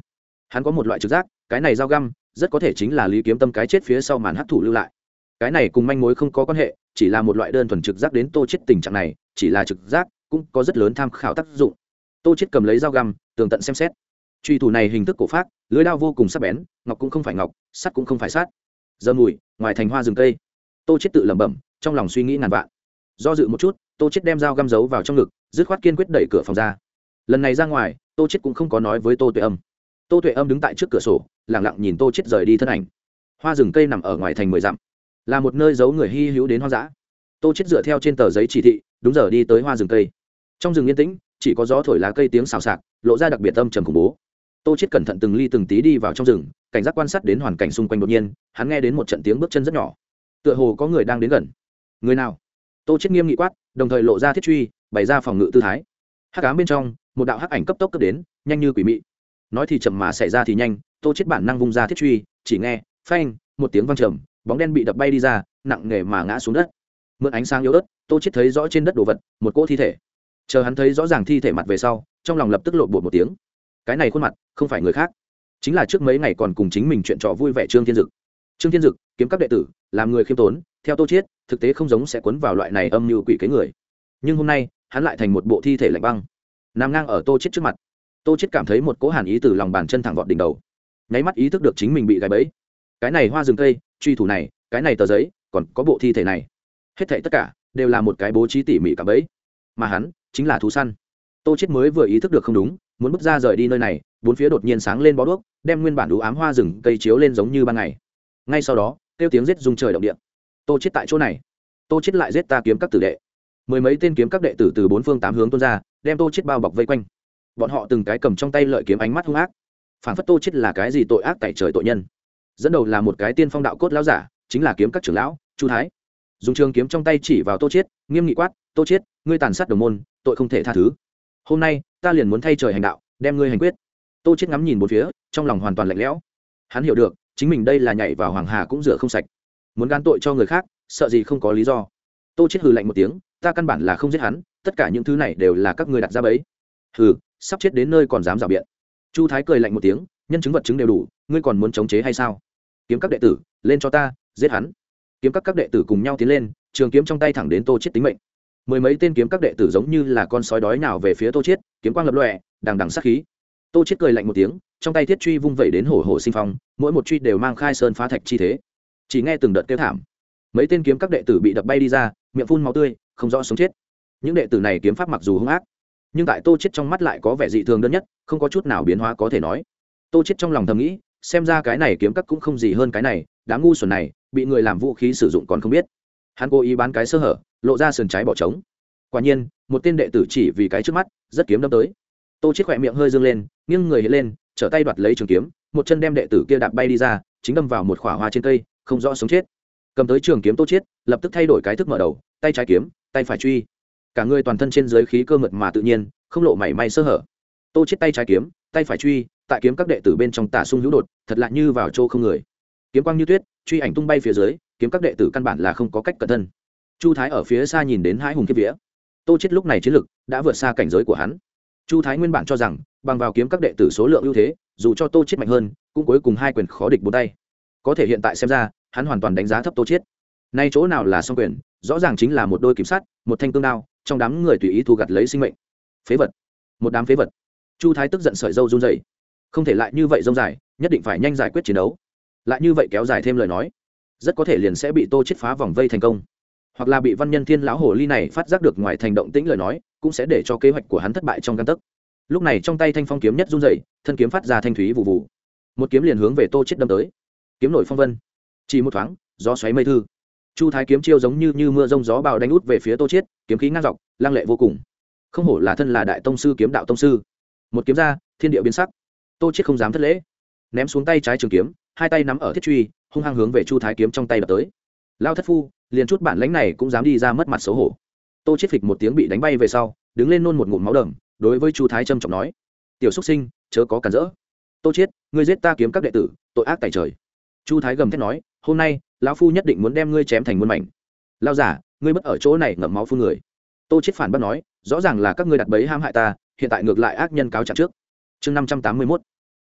Speaker 1: Hắn có một loại trực giác, cái này dao găm, rất có thể chính là lý kiếm tâm cái chết phía sau màn hấp thụ lưu lại. Cái này cùng manh mối không có quan hệ, chỉ là một loại đơn thuần trực giác đến tô chết tình trạng này, chỉ là trực giác, cũng có rất lớn tham khảo tác dụng. Tô chết cầm lấy dao găm, tường tận xem xét truy thủ này hình thức cổ phát lưới đao vô cùng sắc bén, ngọc cũng không phải ngọc, sắt cũng không phải sắt. Giờ mùi, ngoài thành hoa rừng cây. Tô chết tự lẩm bẩm, trong lòng suy nghĩ ngàn vạn. Do dự một chút, tô chết đem dao găm giấu vào trong ngực, dứt khoát kiên quyết đẩy cửa phòng ra. Lần này ra ngoài, tô chết cũng không có nói với tô tuệ âm. Tô tuệ âm đứng tại trước cửa sổ lẳng lặng nhìn tô chết rời đi thân ảnh. Hoa rừng cây nằm ở ngoài thành mười dặm, là một nơi giấu người hy hữu đến hoang dã. Tô chết dựa theo trên tờ giấy chỉ thị, đúng giờ đi tới hoa rừng cây. Trong rừng yên tĩnh, chỉ có gió thổi lá cây tiếng xào xạc, lộ ra đặc biệt âm trầm khủng bố tô chết cẩn thận từng ly từng tí đi vào trong rừng, cảnh giác quan sát đến hoàn cảnh xung quanh đột nhiên, hắn nghe đến một trận tiếng bước chân rất nhỏ. Tựa hồ có người đang đến gần. Người nào? Tô chết nghiêm nghị quát, đồng thời lộ ra thiết truy, bày ra phòng ngự tư thái. Hắc ám bên trong, một đạo hắc ảnh cấp tốc cấp đến, nhanh như quỷ mị. Nói thì chậm mà xảy ra thì nhanh, tô chết bản năng vung ra thiết truy, chỉ nghe, phanh, một tiếng vang trầm, bóng đen bị đập bay đi ra, nặng nề mà ngã xuống đất. Mượn ánh sáng yếu ớt, tô chết thấy rõ trên đất đồ vật, một cỗ thi thể. Chờ hắn thấy rõ ràng thi thể mặt về sau, trong lòng lập tức lộn bột một tiếng cái này khuôn mặt, không phải người khác. Chính là trước mấy ngày còn cùng chính mình chuyện trò vui vẻ trương thiên dực. Trương thiên dực, kiếm các đệ tử, làm người khiêm tốn, theo tô chiết, thực tế không giống sẽ cuốn vào loại này âm mưu quỷ kế người. Nhưng hôm nay, hắn lại thành một bộ thi thể lạnh băng. Nằm ngang ở tô chiết trước mặt. Tô chiết cảm thấy một cỗ hàn ý từ lòng bàn chân thẳng vọt đỉnh đầu. Nháy mắt ý thức được chính mình bị gãy bẫy. Cái này hoa rừng cây, truy thủ này, cái này tờ giấy, còn có bộ thi thể này. Hết thảy tất cả, đều là một cái bố trí tỉ mỉ cả bẫy. Mà hắn, chính là thú săn. Tô chiết mới vừa ý thức được không đúng muốn bước ra rời đi nơi này, bốn phía đột nhiên sáng lên bó đuốc, đem nguyên bản đủ ám hoa rừng cây chiếu lên giống như ban ngày. Ngay sau đó, kêu tiếng giết rung trời động địa. Tô chết tại chỗ này. Tô chết lại giết ta kiếm các tử đệ. Mười mấy tên kiếm các đệ tử từ bốn phương tám hướng tuôn ra, đem tô chết bao bọc vây quanh. Bọn họ từng cái cầm trong tay lợi kiếm ánh mắt hung ác. Phản phất tô chết là cái gì tội ác tại trời tội nhân. Dẫn đầu là một cái tiên phong đạo cốt lão giả, chính là kiếm các trưởng lão, chu thái. Dùng trường kiếm trong tay chỉ vào tô chết, nghiêm nghị quát, tô chết, ngươi tàn sát đồng môn, tội không thể tha thứ hôm nay ta liền muốn thay trời hành đạo, đem ngươi hành quyết. Tô chết ngắm nhìn một phía, trong lòng hoàn toàn lạnh lẽo. Hắn hiểu được, chính mình đây là nhảy vào hoàng hà cũng rửa không sạch. Muốn gan tội cho người khác, sợ gì không có lý do. Tô chết hừ lạnh một tiếng, ta căn bản là không giết hắn, tất cả những thứ này đều là các ngươi đặt ra bẫy. Hừ, sắp chết đến nơi còn dám rào biện. Chu thái cười lạnh một tiếng, nhân chứng vật chứng đều đủ, ngươi còn muốn chống chế hay sao? Kiếm các đệ tử, lên cho ta, giết hắn. Kiếm các các đệ tử cùng nhau tiến lên, trường kiếm trong tay thẳng đến tô chết tính mệnh mười mấy tên kiếm các đệ tử giống như là con sói đói nào về phía tô chết kiếm quang lập lòe, đằng đằng sát khí. Tô chết cười lạnh một tiếng, trong tay thiết truy vung vẩy đến hổ hổ sinh phong, mỗi một truy đều mang khai sơn phá thạch chi thế. Chỉ nghe từng đợt kêu thảm. Mấy tên kiếm các đệ tử bị đập bay đi ra, miệng phun máu tươi, không rõ sống chết. Những đệ tử này kiếm pháp mặc dù hung ác, nhưng tại tô chết trong mắt lại có vẻ dị thường đơn nhất, không có chút nào biến hóa có thể nói. Tô chết trong lòng thầm nghĩ, xem ra cái này kiếm các cũng không gì hơn cái này, đám ngu xuẩn này, bị người làm vũ khí sử dụng còn không biết. Hắn cố ý bán cái sơ hở lộ ra sườn trái bỏ trống. Quả nhiên, một tên đệ tử chỉ vì cái trước mắt, rất kiếm đâm tới. Tô chết khỏe miệng hơi dương lên, nghiêng người hiện lên, trở tay đoạt lấy trường kiếm, một chân đem đệ tử kia đạp bay đi ra, chính đâm vào một khỏa hoa trên cây, không rõ sống chết. Cầm tới trường kiếm tô chết lập tức thay đổi cái thức mở đầu, tay trái kiếm, tay phải truy. Cả người toàn thân trên dưới khí cơ mật mà tự nhiên, không lộ mảy may sơ hở. Tô chết tay trái kiếm, tay phải truy, tại kiếm các đệ tử bên trong tả sung hữu đột, thật lạ như vào chỗ không người. Kiếm quang như tuyết, truy ảnh tung bay phía dưới, kiếm các đệ tử căn bản là không có cách cẩn thân chu thái ở phía xa nhìn đến hai hùng kiếp vía. Tô chết lúc này chiến lực đã vượt xa cảnh giới của hắn. Chu thái nguyên bản cho rằng bằng vào kiếm các đệ tử số lượng ưu thế dù cho tô chết mạnh hơn cũng cuối cùng hai quyền khó địch bốn tay. Có thể hiện tại xem ra hắn hoàn toàn đánh giá thấp tô chết. Nay chỗ nào là song quyền rõ ràng chính là một đôi kiểm sát một thanh cương đao trong đám người tùy ý thu gặt lấy sinh mệnh. Phế vật. Một đám phế vật. Chu thái tức giận sợi dâu run rẩy, không thể lại như vậy rông dài nhất định phải nhanh giải quyết chiến đấu. Lại như vậy kéo dài thêm lời nói rất có thể liền sẽ bị tô chết phá vòng vây thành công hoặc là bị văn nhân thiên lão hồ ly này phát giác được ngoài thành động tĩnh lời nói, cũng sẽ để cho kế hoạch của hắn thất bại trong căn tấc. Lúc này trong tay thanh phong kiếm nhất run dậy thân kiếm phát ra thanh thúy vụ vụ một kiếm liền hướng về tô chết đâm tới. Kiếm nổi phong vân. Chỉ một thoáng, gió xoáy mây thư. Chu thái kiếm chiêu giống như như mưa rông gió bào đánh út về phía tô chết, kiếm khí ngang dọc lang lệ vô cùng. Không hổ là thân là đại tông sư kiếm đạo tông sư. Một kiếm ra, thiên địa biến sắc. Tô chết không dám thất lễ. Ném xuống tay trái trường kiếm, hai tay nắm ở thiết truy, hung hăng hướng về chu thái kiếm trong tay đập tới. Lao thất phu liền chút bản lãnh này cũng dám đi ra mất mặt xấu hổ. Tô chết phịch một tiếng bị đánh bay về sau, đứng lên nôn một ngụm máu đầm, đối với chu thái trâm trọng nói, tiểu xúc sinh, chớ có cản rỡ. Tô chết ngươi giết ta kiếm các đệ tử, tội ác tại trời. Chu thái gầm thét nói, hôm nay, lão phu nhất định muốn đem ngươi chém thành muôn mảnh. Lao giả, ngươi bất ở chỗ này ngậm máu phun người. Tô chết phản bác nói, rõ ràng là các ngươi đặt bẫy ham hại ta, hiện tại ngược lại ác nhân cáo trạng trước. Chương năm trăm tám mươi 581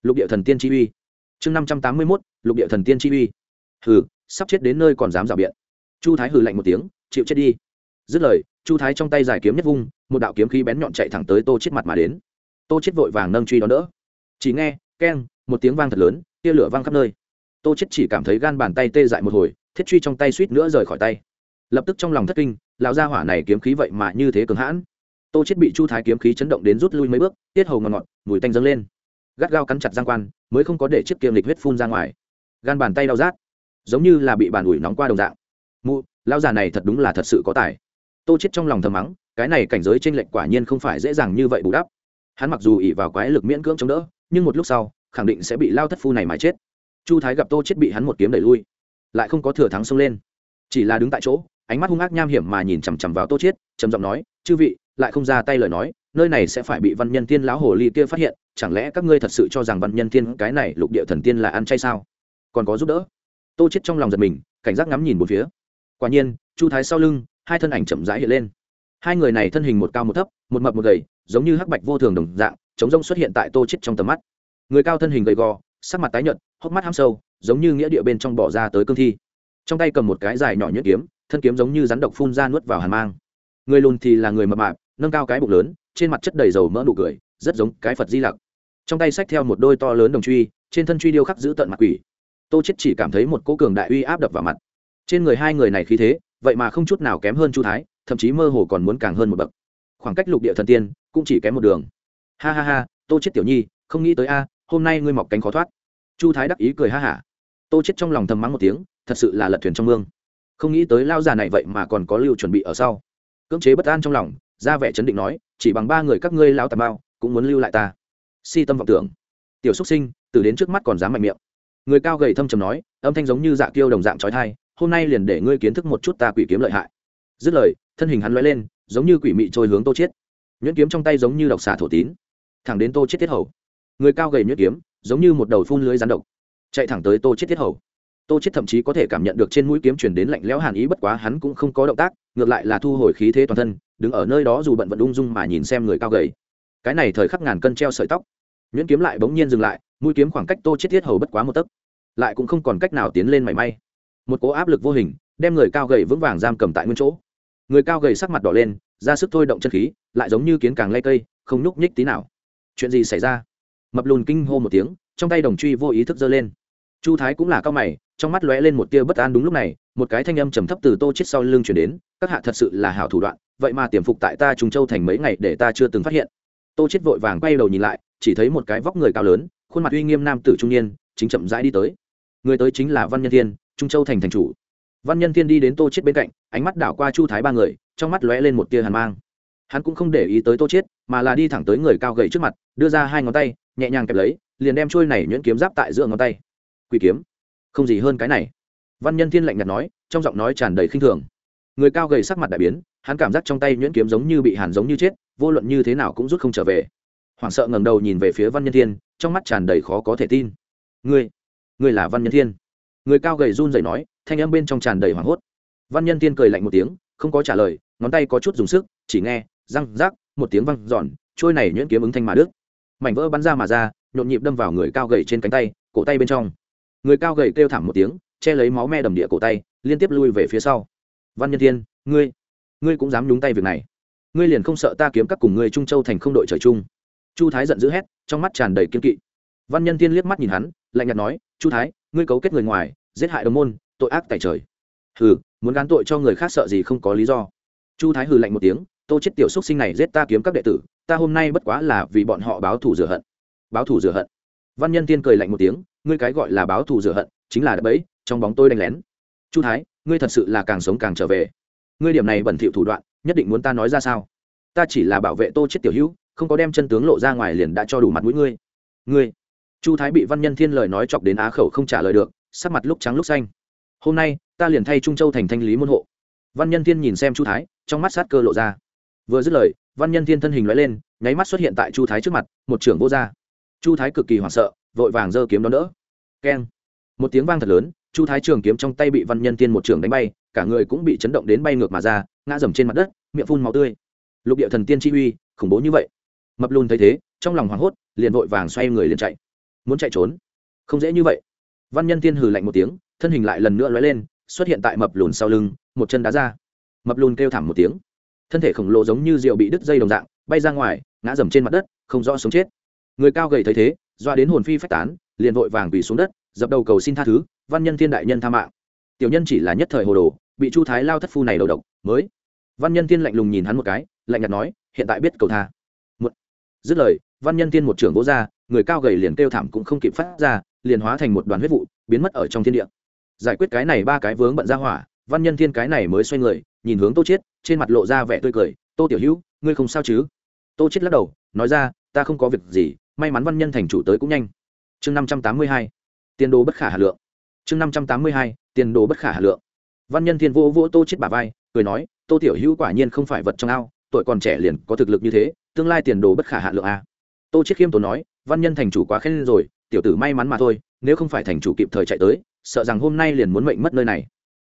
Speaker 1: lục địa thần tiên chi uy. Chương năm trăm tám mươi 581 lục địa thần tiên chi uy. Hừ, sắp chết đến nơi còn dám rào biện chu thái hừ lạnh một tiếng, chịu chết đi. Dứt lời, chu thái trong tay giải kiếm nhất vung, một đạo kiếm khí bén nhọn chạy thẳng tới tô chết mặt mà đến. Tô chết vội vàng nâng truy đón đỡ. Chỉ nghe, keng, một tiếng vang thật lớn, tia lửa vang khắp nơi. Tô chết chỉ cảm thấy gan bàn tay tê dại một hồi, thiết truy trong tay suýt nữa rời khỏi tay. Lập tức trong lòng thất kinh, lão gia hỏa này kiếm khí vậy mà như thế cường hãn. Tô chết bị chu thái kiếm khí chấn động đến rút lui mấy bước, tiết hầu ngọt ngọt, mùi tanh dâng lên. Gắt gao cắn chặt giang quan, mới không có để chiếc kiềm lịch huyết phun ra ngoài. Gan bàn tay đau rát, giống như là bị bàn ủi nóng qua đồng dạng mụ, lão già này thật đúng là thật sự có tài. Tô chết trong lòng thầm mắng, cái này cảnh giới trên lệnh quả nhiên không phải dễ dàng như vậy bù đắp. Hắn mặc dù ỉ vào quái lực miễn cưỡng chống đỡ, nhưng một lúc sau, khẳng định sẽ bị lao thất phu này mà chết. Chu thái gặp tô chết bị hắn một kiếm đẩy lui, lại không có thừa thắng xông lên. Chỉ là đứng tại chỗ, ánh mắt hung ác nham hiểm mà nhìn chằm chằm vào tô chết, trầm giọng nói, chư vị, lại không ra tay lời nói, nơi này sẽ phải bị văn nhân tiên lão hồ ly kia phát hiện, chẳng lẽ các ngươi thật sự cho rằng văn nhân tiên cái này lục địa thần tiên là ăn chay sao? Còn có giúp đỡ? Tô chết trong lòng giật mình, cảnh giác ngắm nhìn một phía quả nhiên, chu thái sau lưng, hai thân ảnh chậm rãi hiện lên. Hai người này thân hình một cao một thấp, một mập một gầy, giống như hắc bạch vô thường đồng dạng, chống rông xuất hiện tại tô chết trong tầm mắt. Người cao thân hình gầy gò, sắc mặt tái nhợt, hốc mắt ham sâu, giống như nghĩa địa bên trong bỏ ra tới cương thi. Trong tay cầm một cái dài nhỏ nhuyễn kiếm, thân kiếm giống như rắn độc phun ra nuốt vào hàn mang. Người lùn thì là người mập mạp, nâng cao cái bụng lớn, trên mặt chất đầy dầu mỡ nụ cười, rất giống cái phật di lặc. Trong tay xách theo một đôi to lớn đồng truy, trên thân truy điêu khắc giữ tận mặt quỷ. Tô chết chỉ cảm thấy một cỗ cường đại uy áp đập vào mặt trên người hai người này khí thế, vậy mà không chút nào kém hơn chu thái, thậm chí mơ hồ còn muốn càng hơn một bậc. Khoảng cách lục địa thần tiên cũng chỉ kém một đường. Ha ha ha, tô chết tiểu nhi, không nghĩ tới a, hôm nay ngươi mọc cánh khó thoát. Chu thái đắc ý cười ha hả. Tô chết trong lòng thầm mắng một tiếng, thật sự là lật thuyền trong mương. Không nghĩ tới lao già này vậy mà còn có lưu chuẩn bị ở sau. Cưỡng chế bất an trong lòng, ra vẻ chấn định nói, chỉ bằng ba người các ngươi lao tà bao, cũng muốn lưu lại ta. Si tâm vọng tưởng. Tiểu xúc sinh từ đến trước mắt còn dám mạnh miệng. Người cao gầy thâm trầm nói, âm thanh giống như dạ kiêu đồng dạng trói thai hôm nay liền để ngươi kiến thức một chút ta quỷ kiếm lợi hại. Dứt lời, thân hình hắn lóe lên, giống như quỷ mị trôi hướng tô chiết. Nhuyễn kiếm trong tay giống như độc xà thổ tín, thẳng đến tô chiết tiết hầu. Người cao gầy nhuyễn kiếm, giống như một đầu phun lưới rắn độc, chạy thẳng tới tô chiết tiết hầu. Tô chiết thậm chí có thể cảm nhận được trên mũi kiếm truyền đến lạnh lẽo hàn ý, bất quá hắn cũng không có động tác, ngược lại là thu hồi khí thế toàn thân, đứng ở nơi đó dù bận vận ung dung mà nhìn xem người cao gầy. Cái này thời khắc ngàn cân treo sợi tóc. Nhuyễn kiếm lại bỗng nhiên dừng lại, mũi kiếm khoảng cách tô chiết tiết hầu bất quá một tấc, lại cũng không còn cách nào tiến lên mảy may một cố áp lực vô hình, đem người cao gầy vững vàng giam cầm tại nguyên chỗ. Người cao gầy sắc mặt đỏ lên, ra sức thôi động chân khí, lại giống như kiến càng lay cây, không nhúc nhích tí nào. Chuyện gì xảy ra? Mập lùn kinh hô một tiếng, trong tay đồng truy vô ý thức giơ lên. Chu thái cũng là cao mày, trong mắt lóe lên một tia bất an đúng lúc này, một cái thanh âm trầm thấp từ tô chết sau lưng chuyển đến, các hạ thật sự là hảo thủ đoạn, vậy mà tiềm phục tại ta trùng châu thành mấy ngày để ta chưa từng phát hiện. Tô chết vội vàng quay đầu nhìn lại, chỉ thấy một cái vóc người cao lớn, khuôn mặt uy nghiêm nam tử trung niên, chính chậm rãi đi tới. Người tới chính là văn nhân thiên trung châu thành thành chủ. Văn nhân thiên đi đến tô chết bên cạnh, ánh mắt đảo qua chu thái ba người, trong mắt lóe lên một tia hàn mang. Hắn cũng không để ý tới tô chết mà là đi thẳng tới người cao gầy trước mặt, đưa ra hai ngón tay, nhẹ nhàng kẹp lấy, liền đem trôi này nhuyễn kiếm giáp tại giữa ngón tay. Quỷ kiếm? Không gì hơn cái này. Văn nhân thiên lạnh nhạt nói, trong giọng nói tràn đầy khinh thường. Người cao gầy sắc mặt đại biến, hắn cảm giác trong tay nhuyễn kiếm giống như bị hàn giống như chết, vô luận như thế nào cũng rút không trở về. Hoảng sợ ngẩng đầu nhìn về phía văn nhân thiên, trong mắt tràn đầy khó có thể tin. Ngươi? Ngươi là văn nhân thiên? Người cao gầy run rẩy nói, thanh âm bên trong tràn đầy hoảng hốt. Văn nhân thiên cười lạnh một tiếng, không có trả lời, ngón tay có chút dùng sức, chỉ nghe, răng rác một tiếng văng giòn trôi này nhuyễn kiếm ứng thanh mà đứt. Mảnh vỡ bắn ra mà ra, nhộn nhịp đâm vào người cao gầy trên cánh tay, cổ tay bên trong. Người cao gầy kêu thảm một tiếng, che lấy máu me đầm địa cổ tay, liên tiếp lui về phía sau. Văn nhân thiên ngươi ngươi cũng dám nhúng tay việc này. Ngươi liền không sợ ta kiếm các cùng ngươi trung châu thành không đội trời chung. Chu thái giận dữ hét, trong mắt tràn đầy kiên kỵ. Văn nhân thiên liếc mắt nhìn hắn, lạnh nhạt nói, chu thái ngươi cấu kết người ngoài, giết hại đồng môn, tội ác tại trời. Hừ, muốn gán tội cho người khác sợ gì không có lý do. Chu thái hừ lạnh một tiếng, tô chết tiểu xúc sinh này giết ta kiếm các đệ tử, ta hôm nay bất quá là vì bọn họ báo thù rửa hận. Báo thù rửa hận? Văn nhân tiên cười lạnh một tiếng, ngươi cái gọi là báo thù rửa hận, chính là đập bẫy, trong bóng tôi đánh lén. Chu thái, ngươi thật sự là càng sống càng trở về. Ngươi điểm này bẩn thỉu thủ đoạn, nhất định muốn ta nói ra sao? Ta chỉ là bảo vệ tô chết tiểu hữu, không có đem chân tướng lộ ra ngoài liền đã cho đủ mặt mũi ngươi. Ngươi chu thái bị văn nhân thiên lời nói chọc đến á khẩu không trả lời được, sắc mặt lúc trắng lúc xanh. Hôm nay, ta liền thay trung châu thành thanh lý môn hộ. Văn nhân thiên nhìn xem chu thái, trong mắt sát cơ lộ ra. Vừa dứt lời, văn nhân thiên thân hình loại lên, nháy mắt xuất hiện tại chu thái trước mặt, một trưởng vô r chu thái cực kỳ hoảng sợ, vội vàng giơ kiếm đón đỡ. Keng. Một tiếng vang thật lớn, chu thái trường kiếm trong tay bị văn nhân thiên một trưởng đánh bay, cả người cũng bị chấn động đến bay ngược mà ra, ngã dầm trên mặt đất, miệng phun màu tươi. Lục địa thần tiên chi uy, khủng bố như vậy. Mập lùn thấy thế, trong lòng hoảng hốt, liền vội vàng xoay người liền chạy muốn chạy trốn. Không dễ như vậy. Văn nhân tiên hừ lạnh một tiếng, thân hình lại lần nữa lóe lên, xuất hiện tại mập lùn sau lưng, một chân đá ra. Mập lùn kêu thảm một tiếng. Thân thể khổng lồ giống như rượu bị đứt dây đồng dạng, bay ra ngoài, ngã dầm trên mặt đất, không rõ sống chết. Người cao gầy thấy thế, doa đến hồn phi phách tán, liền vội vàng quỳ xuống đất, dập đầu cầu xin tha thứ, văn nhân thiên đại nhân tha mạng. Tiểu nhân chỉ là nhất thời hồ đồ, bị chu thái lao thất phu này đầu độc, mới. Văn nhân thiên lạnh lùng nhìn hắn một cái, lạnh nhạt nói, hiện tại biết cầu tha dứt lời, văn nhân thiên một trưởng vỗ ra, người cao gầy liền kêu thảm cũng không kịp phát ra, liền hóa thành một đoàn huyết vụ, biến mất ở trong thiên địa. Giải quyết cái này ba cái vướng bận ra hỏa, văn nhân thiên cái này mới xoay người, nhìn hướng tô chiết, trên mặt lộ ra vẻ tươi cười, tô tiểu hữu, ngươi không sao chứ? Tô chiết lắc đầu, nói ra, ta không có việc gì, may mắn văn nhân thành chủ tới cũng nhanh. Chương năm trăm tám mươi hai, tiền đồ bất khả hà lượng. Chương năm trăm tám mươi hai, tiền đồ bất khả hà lượng. Văn nhân thiên vô vô tô chiết bà vai, cười nói, tô tiểu hữu quả nhiên không phải vật trong ao, tuổi còn trẻ liền có thực lực như thế tương lai tiền đồ bất khả hạ lượng a. Tô chiết khiêm tốn nói, văn nhân thành chủ quá khen rồi, tiểu tử may mắn mà thôi, nếu không phải thành chủ kịp thời chạy tới, sợ rằng hôm nay liền muốn mệnh mất nơi này.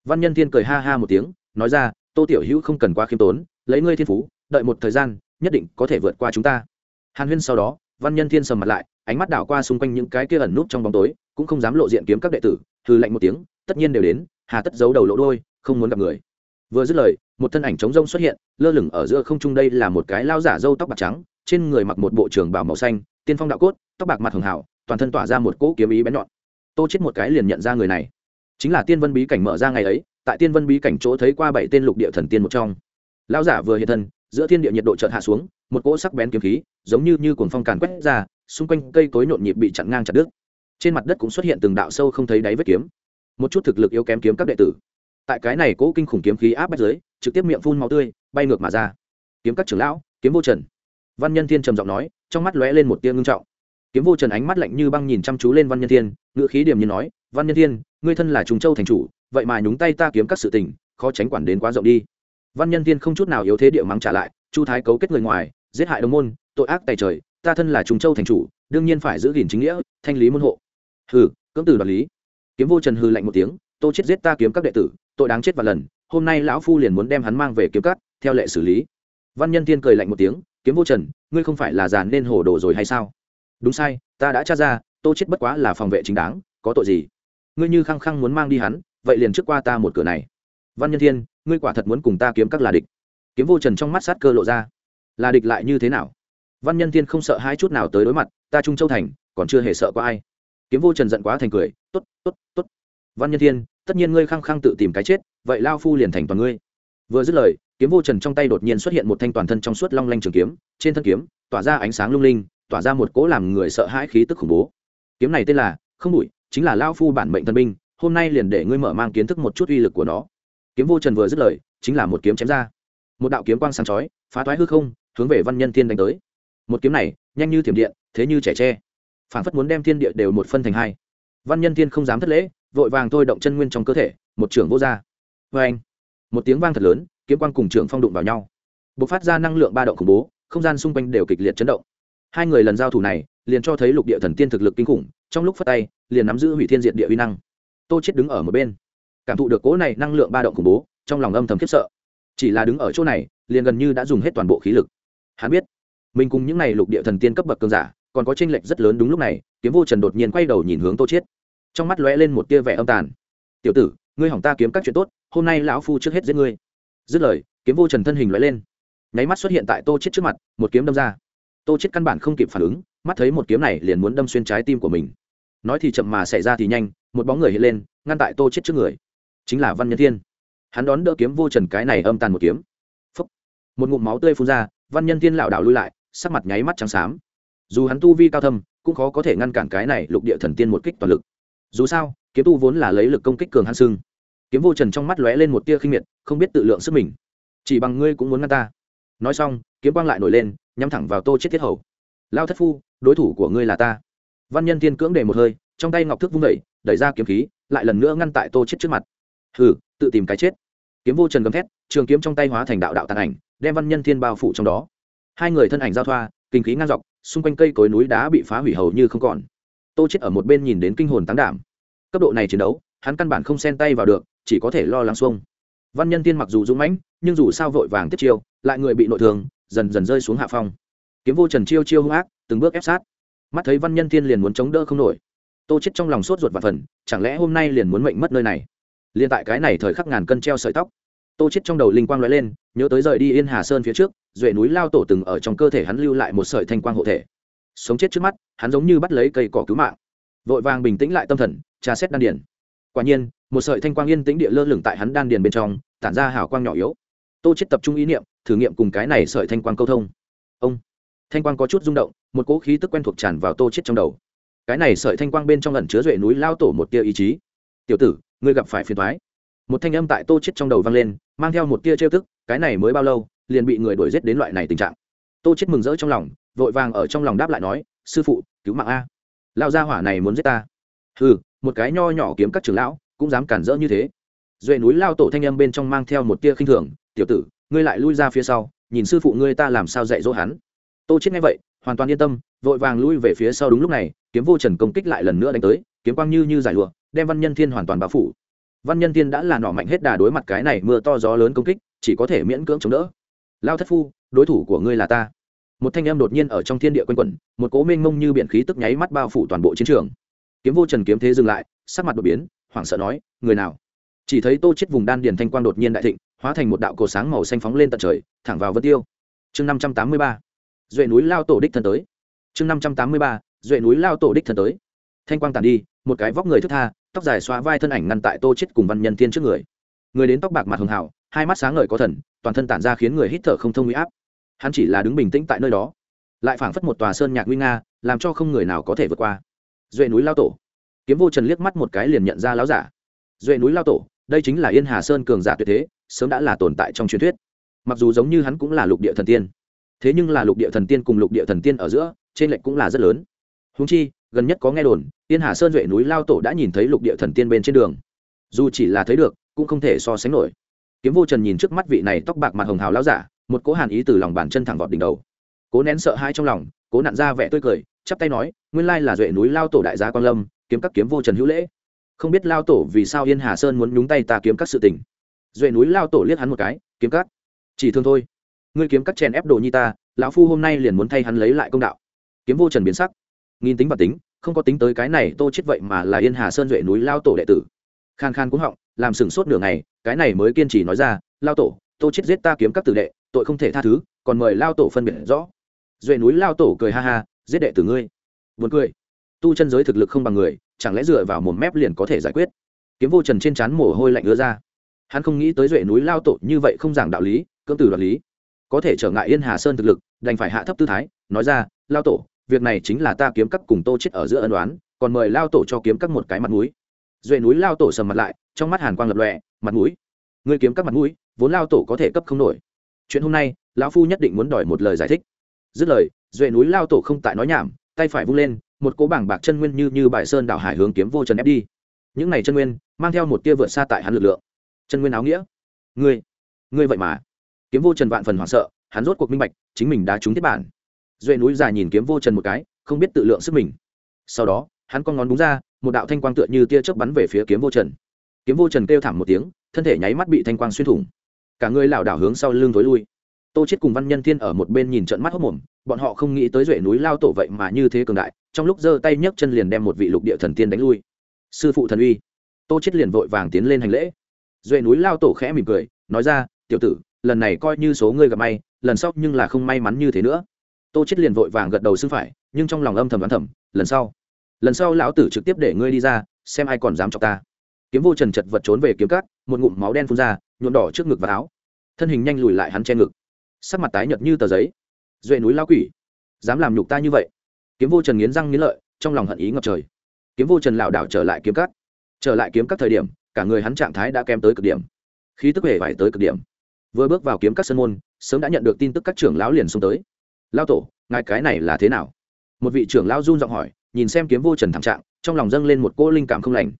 Speaker 1: Văn nhân thiên cười ha ha một tiếng, nói ra, tô tiểu hữu không cần quá khiêm tốn, lấy ngươi thiên phú, đợi một thời gian, nhất định có thể vượt qua chúng ta. Hàn huyên sau đó, văn nhân thiên sầm mặt lại, ánh mắt đảo qua xung quanh những cái kia ẩn nút trong bóng tối, cũng không dám lộ diện kiếm các đệ tử thư lạnh một tiếng, tất nhiên đều đến, hà tất giấu đầu lỗ đôi không muốn gặp người vừa dứt lời, một thân ảnh trống rông xuất hiện, lơ lửng ở giữa không trung đây là một cái lao giả râu tóc bạc trắng, trên người mặc một bộ trường bảo màu xanh, tiên phong đạo cốt, tóc bạc mặt hường hảo, toàn thân tỏa ra một cỗ kiếm ý bén nhọn. Tô chết một cái liền nhận ra người này. Chính là tiên vân bí cảnh mở ra ngày ấy, tại tiên vân bí cảnh chỗ thấy qua bảy tên lục địa thần tiên một trong. Lao giả vừa hiện thân, giữa thiên địa nhiệt độ chợt hạ xuống, một cỗ sắc bén kiếm khí, giống như như cuồng phong càn quét ra, xung quanh cây cối nhộn nhịp bị chặn ngang chặt đứt. Trên mặt đất cũng xuất hiện từng đạo sâu không thấy đáy vết kiếm. Một chút thực lực yếu kém kiếm các đệ tử tại cái này cỗ kinh khủng kiếm khí áp bách dưới, trực tiếp miệng phun máu tươi, bay ngược mà ra. Kiếm các trưởng lão, kiếm vô trần. Văn nhân thiên trầm giọng nói, trong mắt lóe lên một tia ngưng trọng. Kiếm vô trần ánh mắt lạnh như băng nhìn chăm chú lên văn nhân thiên ngự khí điểm như nói, văn nhân thiên, ngươi thân là trùng châu thành chủ, vậy mà nhúng tay ta kiếm các sự tình, khó tránh quản đến quá rộng đi. Văn nhân thiên không chút nào yếu thế địa mắng trả lại, chu thái cấu kết người ngoài, giết hại đồng môn, tội ác tài trời, ta thân là trùng châu thành chủ, đương nhiên phải giữ gìn chính nghĩa, thanh lý môn hộ. Hừ, cưỡng từ đoạt lý. Kiếm vô trần hừ lạnh một tiếng tô chết giết ta kiếm các đệ tử, tội đáng chết và lần, hôm nay lão phu liền muốn đem hắn mang về kiếm cắt theo lệ xử lý. Văn nhân thiên cười lạnh một tiếng, kiếm vô trần, ngươi không phải là giàn nên hồ đồ rồi hay sao? Đúng sai, ta đã tra ra, tô chết bất quá là phòng vệ chính đáng, có tội gì? Ngươi như khăng khăng muốn mang đi hắn, vậy liền trước qua ta một cửa này. Văn nhân thiên, ngươi quả thật muốn cùng ta kiếm các là địch. Kiếm vô trần trong mắt sát cơ lộ ra. Là địch lại như thế nào? Văn nhân thiên không sợ hai chút nào tới đối mặt, ta trung châu thành, còn chưa hề sợ qua ai. Kiếm vô trần giận quá thành cười t ố t t ố t t ố t văn nhân thiên tất nhiên ngươi khăng khăng tự tìm cái chết, vậy lao phu liền thành toàn ngươi. Vừa dứt lời, kiếm vô trần trong tay đột nhiên xuất hiện một thanh toàn thân trong suốt long lanh trường kiếm, trên thân kiếm, tỏa ra ánh sáng lung linh, tỏa ra một cỗ làm người sợ hãi khí tức khủng bố. Kiếm này tên là không đủi chính là lao phu bản mệnh thân binh, hôm nay liền để ngươi mở mang kiến thức một chút uy lực của nó. Kiếm vô trần vừa dứt lời, chính là một kiếm chém ra. Một đạo kiếm quang sáng chói, phá thoái hư không, hướng về văn nhân thiên đánh tới. Một kiếm này, nhanh như thiểm điện, thế như trẻ tre. Phản phất muốn đem thiên địa đều một phân thành hai. Văn nhân thiên không dám thất lễ vội vàng thôi động chân nguyên trong cơ thể, một trưởng vô ra. Vê anh, một tiếng vang thật lớn, kiếm quang cùng trưởng phong đụng vào nhau. B ộ c phát ra năng lượng ba động khủng bố, không gian xung quanh đều kịch liệt chấn động. Hai người lần giao thủ này, liền cho thấy lục địa thần tiên thực lực kinh khủng, trong lúc phát tay, liền nắm giữ hủy thiên diệt địa uy năng. Tô chết đứng ở một bên. Cảm thụ được cố này năng lượng ba động khủng bố, trong lòng âm thầm khiếp sợ. Chỉ là đứng ở chỗ này, liền gần như đã dùng hết toàn bộ khí lực. Hắn biết, mình cùng những n à y lục địa thần tiên cấp bậc cường giả, còn có tranh lệch rất lớn đúng lúc này, kiếm vô trần đột nhiên quay đầu nhìn hướng tô chết trong mắt lóe lên một tia vẻ âm tàn. Tiểu tử, ngươi hỏng ta kiếm các chuyện tốt, hôm nay lão phu trước hết giết ngươi. Dứt lời, kiếm vô trần thân hình lóe lên. Nháy mắt xuất hiện tại tô chết trước mặt, một kiếm đâm ra. Tô chết căn bản không kịp phản ứng, mắt thấy một kiếm này liền muốn đâm xuyên trái tim của mình. Nói thì chậm mà xảy ra thì nhanh, một bóng người hiện lên, ngăn tại tô chết trước người. Chính là văn nhân thiên. Hắn đón đỡ kiếm vô trần cái này âm tàn một kiếm. Phúc. một ngụm máu tươi phun ra, văn nhân thiên lảo đảo lui lại, sắc mặt nháy mắt trắng xám. Dù hắn tu vi cao thâm, cũng khó có thể ngăn cản cái này lục địa thần tiên một kích toàn lực dù sao, kiếm tu vốn là lấy lực công kích cường hắn sưng kiếm vô trần trong mắt lóe lên một tia khinh miệt, không biết tự lượng sức mình. Chỉ bằng ngươi cũng muốn ngăn ta. Nói xong, kiếm quang lại nổi lên, nhắm thẳng vào tô chết thiết hầu. Lao thất phu, đối thủ của ngươi là ta. Văn nhân tiên cưỡng để một hơi, trong tay ngọc thức vung đẩy đẩy ra kiếm khí, lại lần nữa ngăn tại tô chết trước mặt. Hừ, tự tìm cái chết. Kiếm vô trần gầm thét, trường kiếm trong tay hóa thành đạo đạo tàn ảnh, đem văn nhân thiên bao phủ trong đó. Hai người thân ảnh giao thoa, kinh khí ngang dọc, xung quanh cây cối núi đá bị phá hủy hầu như không còn tô chết ở một bên nhìn đến kinh hồn tán đảm. Cấp độ này chiến đấu, hắn căn bản không xen tay vào được, chỉ có thể lo lắng xuông. Văn nhân tiên mặc dù dũng mãnh, nhưng dù sao vội vàng tiếp chiêu, lại người bị nội thương, dần dần rơi xuống hạ phong. Kiếm vô trần chiêu chiêu hung ác, từng bước ép sát. Mắt thấy văn nhân tiên liền muốn chống đỡ không nổi. Tô chết trong lòng sốt ruột và phần, chẳng lẽ hôm nay liền muốn mệnh mất nơi này? Liền tại cái này thời khắc ngàn cân treo sợi tóc, tô chết trong đầu linh quang lóe lên, nhớ tới rời đi yên hà sơn phía trước, duệ núi lao tổ từng ở trong cơ thể hắn lưu lại một sợi thanh quang hộ thể sống chết trước mắt, hắn giống như bắt lấy cây cỏ cứu mạng. Vội vàng bình tĩnh lại tâm thần, tra xét đan điền. Quả nhiên, một sợi thanh quang yên tĩnh địa lơ lửng tại hắn đan điền bên trong, tản ra hào quang nhỏ yếu. Tô chết tập trung ý niệm, thử nghiệm cùng cái này sợi thanh quang câu thông. Ông, thanh quang có chút rung động, một cỗ khí tức quen thuộc tràn vào tô chết trong đầu. Cái này sợi thanh quang bên trong lần chứa duệ núi lao tổ một tia ý chí. Tiểu tử, ngươi gặp phải phiền toái. Một thanh âm tại tô chết trong đầu vang lên, mang theo một tia trêu tức, cái này mới bao lâu, liền bị người đuổi giết đến loại này tình trạng? Tô chết mừng rỡ trong lòng vội vàng ở trong lòng đáp lại nói, sư phụ, cứu mạng a. Lao gia hỏa này muốn giết ta. Ừ một cái nho nhỏ kiếm các trưởng lão, cũng dám cản rỡ như thế. Duệ núi lao tổ thanh âm bên trong mang theo một tia khinh thường, tiểu tử, ngươi lại lui ra phía sau, nhìn sư phụ ngươi ta làm sao dạy dỗ hắn. Tô chết nghe vậy, hoàn toàn yên tâm, vội vàng lui về phía sau đúng lúc này, kiếm vô trần công kích lại lần nữa đánh tới, kiếm quang như như giải lụa, đem văn nhân thiên hoàn toàn bao phủ. Văn nhân thiên đã là nỏ mạnh hết đà đối mặt cái này mưa to gió lớn công kích, chỉ có thể miễn cưỡng chống đỡ. Lao thất phu, đối thủ của ngươi là ta một thanh em đột nhiên ở trong thiên địa quanh quẩn, một cố mênh mông như biển khí tức nháy mắt bao phủ toàn bộ chiến trường. Kiếm vô trần kiếm thế dừng lại, sắc mặt đột biến, hoảng sợ nói, người nào? Chỉ thấy tô chết vùng đan điền thanh quang đột nhiên đại thịnh, hóa thành một đạo cổ sáng màu xanh phóng lên tận trời, thẳng vào vân tiêu. Chương năm trăm tám mươi ba, duệ núi lao tổ đích thân tới. Chương năm trăm tám mươi ba, duệ núi lao tổ đích thân tới. Thanh quang tàn đi, một cái vóc người thức tha, tóc dài xóa vai thân ảnh ngăn tại tô chết cùng văn nhân thiên trước người. Người đến tóc bạc mặt hường hảo, hai mắt sáng ngời có thần, toàn thân tản ra khiến người hít thở không thông huy áp hắn chỉ là đứng bình tĩnh tại nơi đó. Lại phảng phất một tòa sơn nhạc nguy nga, làm cho không người nào có thể vượt qua. Duệ núi lao tổ. Kiếm vô trần liếc mắt một cái liền nhận ra láo giả. Duệ núi lao tổ, đây chính là yên hà sơn cường giả tuyệt thế, sớm đã là tồn tại trong truyền thuyết. Mặc dù giống như hắn cũng là lục địa thần tiên, thế nhưng là lục địa thần tiên cùng lục địa thần tiên ở giữa, trên lệnh cũng là rất lớn. Húng chi, gần nhất có nghe đồn, yên hà sơn duệ núi lao tổ đã nhìn thấy lục địa thần tiên bên trên đường. Dù chỉ là thấy được, cũng không thể so sánh nổi. Kiếm vô trần nhìn trước mắt vị này tóc bạc mặt hồng hào lao giả một cố hàn ý từ lòng bàn chân thẳng vọt đỉnh đầu. Cố nén sợ hãi trong lòng, cố nặn ra vẻ tươi cười, chắp tay nói, nguyên lai là duệ núi lao tổ đại gia quan lâm, kiếm các kiếm vô trần hữu lễ. Không biết lao tổ vì sao yên hà sơn muốn nhúng tay ta kiếm các sự tình. Duệ núi lao tổ liếc hắn một cái, kiếm các? Chỉ thương thôi. Ngươi kiếm các chèn ép đồ nhi ta, lão phu hôm nay liền muốn thay hắn lấy lại công đạo. Kiếm vô trần biến sắc. Nghìn tính và tính, không có tính tới cái này tô chết vậy mà là yên hà sơn duệ núi lao tổ đệ tử. Khan khan cũng họng, làm sừng sốt nửa ngày, cái này mới kiên trì nói ra, lao tổ, tô chết giết ta kiếm các tử đệ tội không thể tha thứ, còn mời lao tổ phân biệt rõ. Duệ núi lao tổ cười ha ha, giết đệ tử ngươi. Buồn cười. Tu chân giới thực lực không bằng người, chẳng lẽ dựa vào một mép liền có thể giải quyết? Kiếm vô trần trên trán mồ hôi lạnh ứa ra. Hắn không nghĩ tới duệ núi lao tổ như vậy không giảng đạo lý, cưỡng từ đoạt lý. Có thể trở ngại yên hà sơn thực lực, đành phải hạ thấp tư thái, nói ra, lao tổ, việc này chính là ta kiếm các cùng tô chết ở giữa ân đoán còn mời lao tổ cho kiếm các một cái mặt mũi. Duệ núi lao tổ sầm mặt lại, trong mắt hàn quang lập lòe, mặt mũi? Người kiếm các mặt mũi, vốn lao tổ có thể cấp không nổi chuyện hôm nay, lão phu nhất định muốn đòi một lời giải thích. Dứt lời, duệ núi lao tổ không tại nói nhảm, tay phải vung lên, một cỗ bảng bạc chân nguyên như như bài sơn đảo hải hướng kiếm vô trần ép đi. Những này chân nguyên, mang theo một tia vượt xa tại hắn lực lượng. Chân nguyên áo nghĩa. Ngươi ngươi vậy mà. Kiếm vô trần vạn phần hoảng sợ, hắn rốt cuộc minh bạch, chính mình đã trúng tiếp bản. Duệ núi dài nhìn kiếm vô trần một cái, không biết tự lượng sức mình. Sau đó, hắn con ngón đúng ra, một đạo thanh quang tựa như tia chớp bắn về phía kiếm vô trần kiếm vô trần kêu thảm một tiếng, thân thể nháy mắt bị thanh quang xuyên thủng cả người lảo đảo hướng sau lưng tối lui. Tô chết cùng văn nhân thiên ở một bên nhìn trận mắt hốc mồm, bọn họ không nghĩ tới duệ núi lao tổ vậy mà như thế cường đại, trong lúc giơ tay nhấc chân liền đem một vị lục địa thần tiên đánh lui. Sư phụ thần uy. Tô chết liền vội vàng tiến lên hành lễ. Duệ núi lao tổ khẽ mỉm cười, nói ra, tiểu tử, lần này coi như số ngươi gặp may, lần sau nhưng là không may mắn như thế nữa. Tô chết liền vội vàng gật đầu xưng phải, nhưng trong lòng âm thầm đoán thầm, lần sau lần sau lão tử trực tiếp để ngươi đi ra, xem ai còn dám chọc ta. Kiếm vô trần chật vật trốn về kiếm cát, một ngụm máu đen phun ra nhuộm đỏ trước ngực và áo. Thân hình nhanh lùi lại hắn che ngực. Sắc mặt tái nhợt như tờ giấy. Duệ núi lao quỷ, dám làm nhục ta như vậy? Kiếm vô trần nghiến răng nghiến lợi, trong lòng hận ý ngập trời. Kiếm vô trần lảo đảo trở lại kiếm cắt trở lại kiếm các thời điểm, cả người hắn trạng thái đã kém tới cực điểm. Khí tức hề phải tới cực điểm. Vừa bước vào kiếm các sân môn, sớm đã nhận được tin tức các trưởng lão liền xông tới. Lao tổ, ngài cái này là thế nào? Một vị trưởng lão run giọng hỏi, nhìn xem kiếm vô trần thảm trạng, trong lòng dâng lên một cô linh cảm không lành.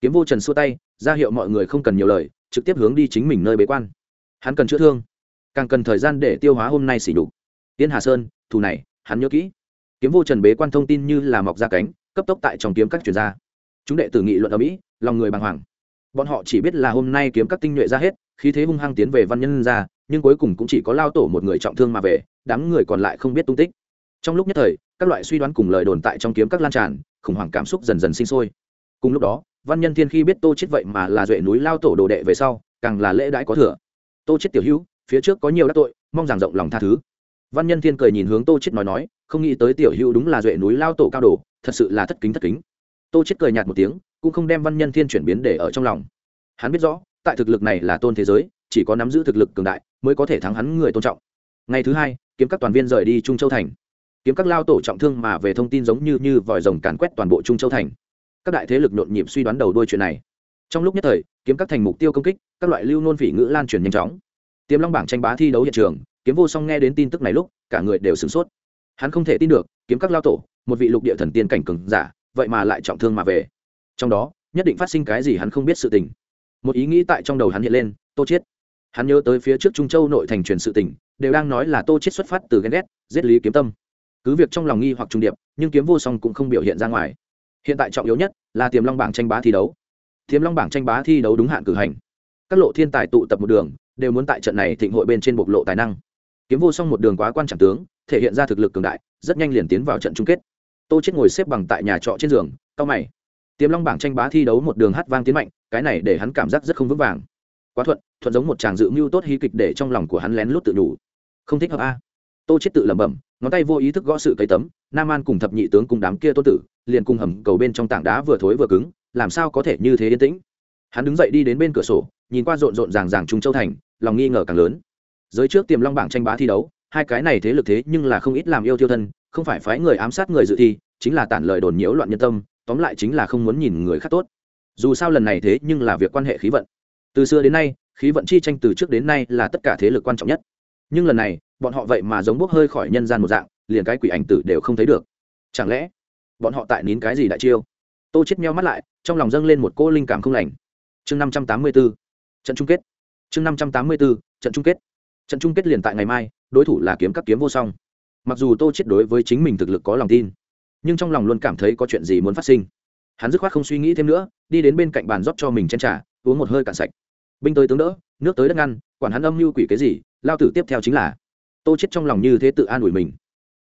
Speaker 1: Kiếm vô trần xua tay, ra hiệu mọi người không cần nhiều lời trực tiếp hướng đi chính mình nơi bế quan. Hắn cần chữa thương, càng cần thời gian để tiêu hóa hôm nay xỉ đục tiên hà sơn, thù này, hắn nhớ kỹ. Kiếm vô trần bế quan thông tin như là mọc ra cánh, cấp tốc tại trong kiếm các chuyên gia chúng đệ tử nghị luận ở mỹ lòng người bàng hoàng. Bọn họ chỉ biết là hôm nay kiếm các tinh nhuệ ra hết, khí thế hung hăng tiến về văn nhân ra, nhưng cuối cùng cũng chỉ có lao tổ một người trọng thương mà về, đám người còn lại không biết tung tích. Trong lúc nhất thời, các loại suy đoán cùng lời đồn tại trong kiếm các lan tràn, khủng hoảng cảm xúc dần dần sinh sôi. Cùng lúc đó văn nhân thiên khi biết tô chết vậy mà là duệ núi lao tổ đồ đệ về sau, càng là lễ đãi có thừa. Tô chết tiểu hữu, phía trước có nhiều đắc tội, mong rằng rộng lòng tha thứ. Văn nhân thiên cười nhìn hướng tô chết nói nói, không nghĩ tới tiểu hữu đúng là duệ núi lao tổ cao đồ, thật sự là thất kính thất kính. Tô chết cười nhạt một tiếng, cũng không đem văn nhân thiên chuyển biến để ở trong lòng. Hắn biết rõ, tại thực lực này là tôn thế giới, chỉ có nắm giữ thực lực cường đại mới có thể thắng hắn người tôn trọng. Ngày thứ hai, kiếm các toàn viên rời đi trung châu thành. Kiếm các lao tổ trọng thương mà về thông tin giống như như vòi rồng càn quét toàn bộ trung châu thành các đại thế lực nhộn nhịp suy đoán đầu đuôi chuyện này. Trong lúc nhất thời kiếm các thành mục tiêu công kích các loại lưu nôn phỉ ngữ lan truyền nhanh chóng. Tiềm long bảng tranh bá thi đấu hiện trường kiếm vô song nghe đến tin tức này lúc cả người đều sửng sốt. Hắn không thể tin được kiếm các lao tổ một vị lục địa thần tiên cảnh cường giả vậy mà lại trọng thương mà về. Trong đó nhất định phát sinh cái gì hắn không biết sự tình. Một ý nghĩ tại trong đầu hắn hiện lên tô chết, hắn nhớ tới phía trước trung châu nội thành truyền sự tình đều đang nói là tô chết xuất phát từ ghen ghét giết lý kiếm tâm. Cứ việc trong lòng nghi hoặc trung điệp nhưng kiếm vô song cũng không biểu hiện ra ngoài hiện tại trọng yếu nhất là tiềm long bảng tranh bá thi đấu. Tiềm long bảng tranh bá thi đấu đúng hạn cử hành. Các lộ thiên tài tụ tập một đường, đều muốn tại trận này thịnh hội bên trên bộc lộ tài năng. Kiếm vô song một đường quá quan trọng tướng, thể hiện ra thực lực cường đại, rất nhanh liền tiến vào trận chung kết. Tô chết ngồi xếp bằng tại nhà trọ trên giường cao mày. Tiềm long bảng tranh bá thi đấu một đường hát vang tiến mạnh, cái này để hắn cảm giác rất không vững vàng. Quá thuận thuận giống một chàng dự mưu tốt hí kịch để trong lòng của hắn lén lút tự đủ không thích hợp a. Tô chết tự lẩm bẩm, ngón tay vô ý thức gõ sự cây tấm nam an cùng thập nhị tướng cùng đám kia tôn tử, liền cùng hầm cầu bên trong tảng đá vừa thối vừa cứng, làm sao có thể như thế yên tĩnh? Hắn đứng dậy đi đến bên cửa sổ, nhìn qua rộn rộn ràng ràng trung châu thành, lòng nghi ngờ càng lớn. Giới trước tiềm long bảng tranh bá thi đấu, hai cái này thế lực thế nhưng là không ít làm yêu tiêu thân, không phải phái người ám sát người dự thi, chính là tản lời đồn nhiễu loạn nhân tâm, tóm lại chính là không muốn nhìn người khác tốt. Dù sao lần này thế nhưng là việc quan hệ khí vận. Từ xưa đến nay, khí vận chi tranh từ trước đến nay là tất cả thế lực quan trọng nhất. Nhưng lần này, bọn họ vậy mà giống bốc hơi khỏi nhân gian một dạng liền cái quỷ ảnh tử đều không thấy được. Chẳng lẽ bọn họ tại nín cái gì đại chiêu? Tô chết meo mắt lại, trong lòng dâng lên một cô linh cảm không lành. Chương năm trăm tám mươi 584 trận chung kết. Chương năm trăm tám mươi 584 trận chung kết. Trận chung kết liền tại ngày mai, đối thủ là kiếm các kiếm vô song. Mặc dù tô chết đối với chính mình thực lực có lòng tin, nhưng trong lòng luôn cảm thấy có chuyện gì muốn phát sinh. Hắn dứt khoát không suy nghĩ thêm nữa, đi đến bên cạnh bàn rót cho mình chén trà, uống một hơi cạn sạch. Binh tới tướng đỡ, nước tới đất ngăn, quản hắn âm mưu quỷ cái gì, lao tử tiếp theo chính là. Tô chết trong lòng như thế tự an ủi mình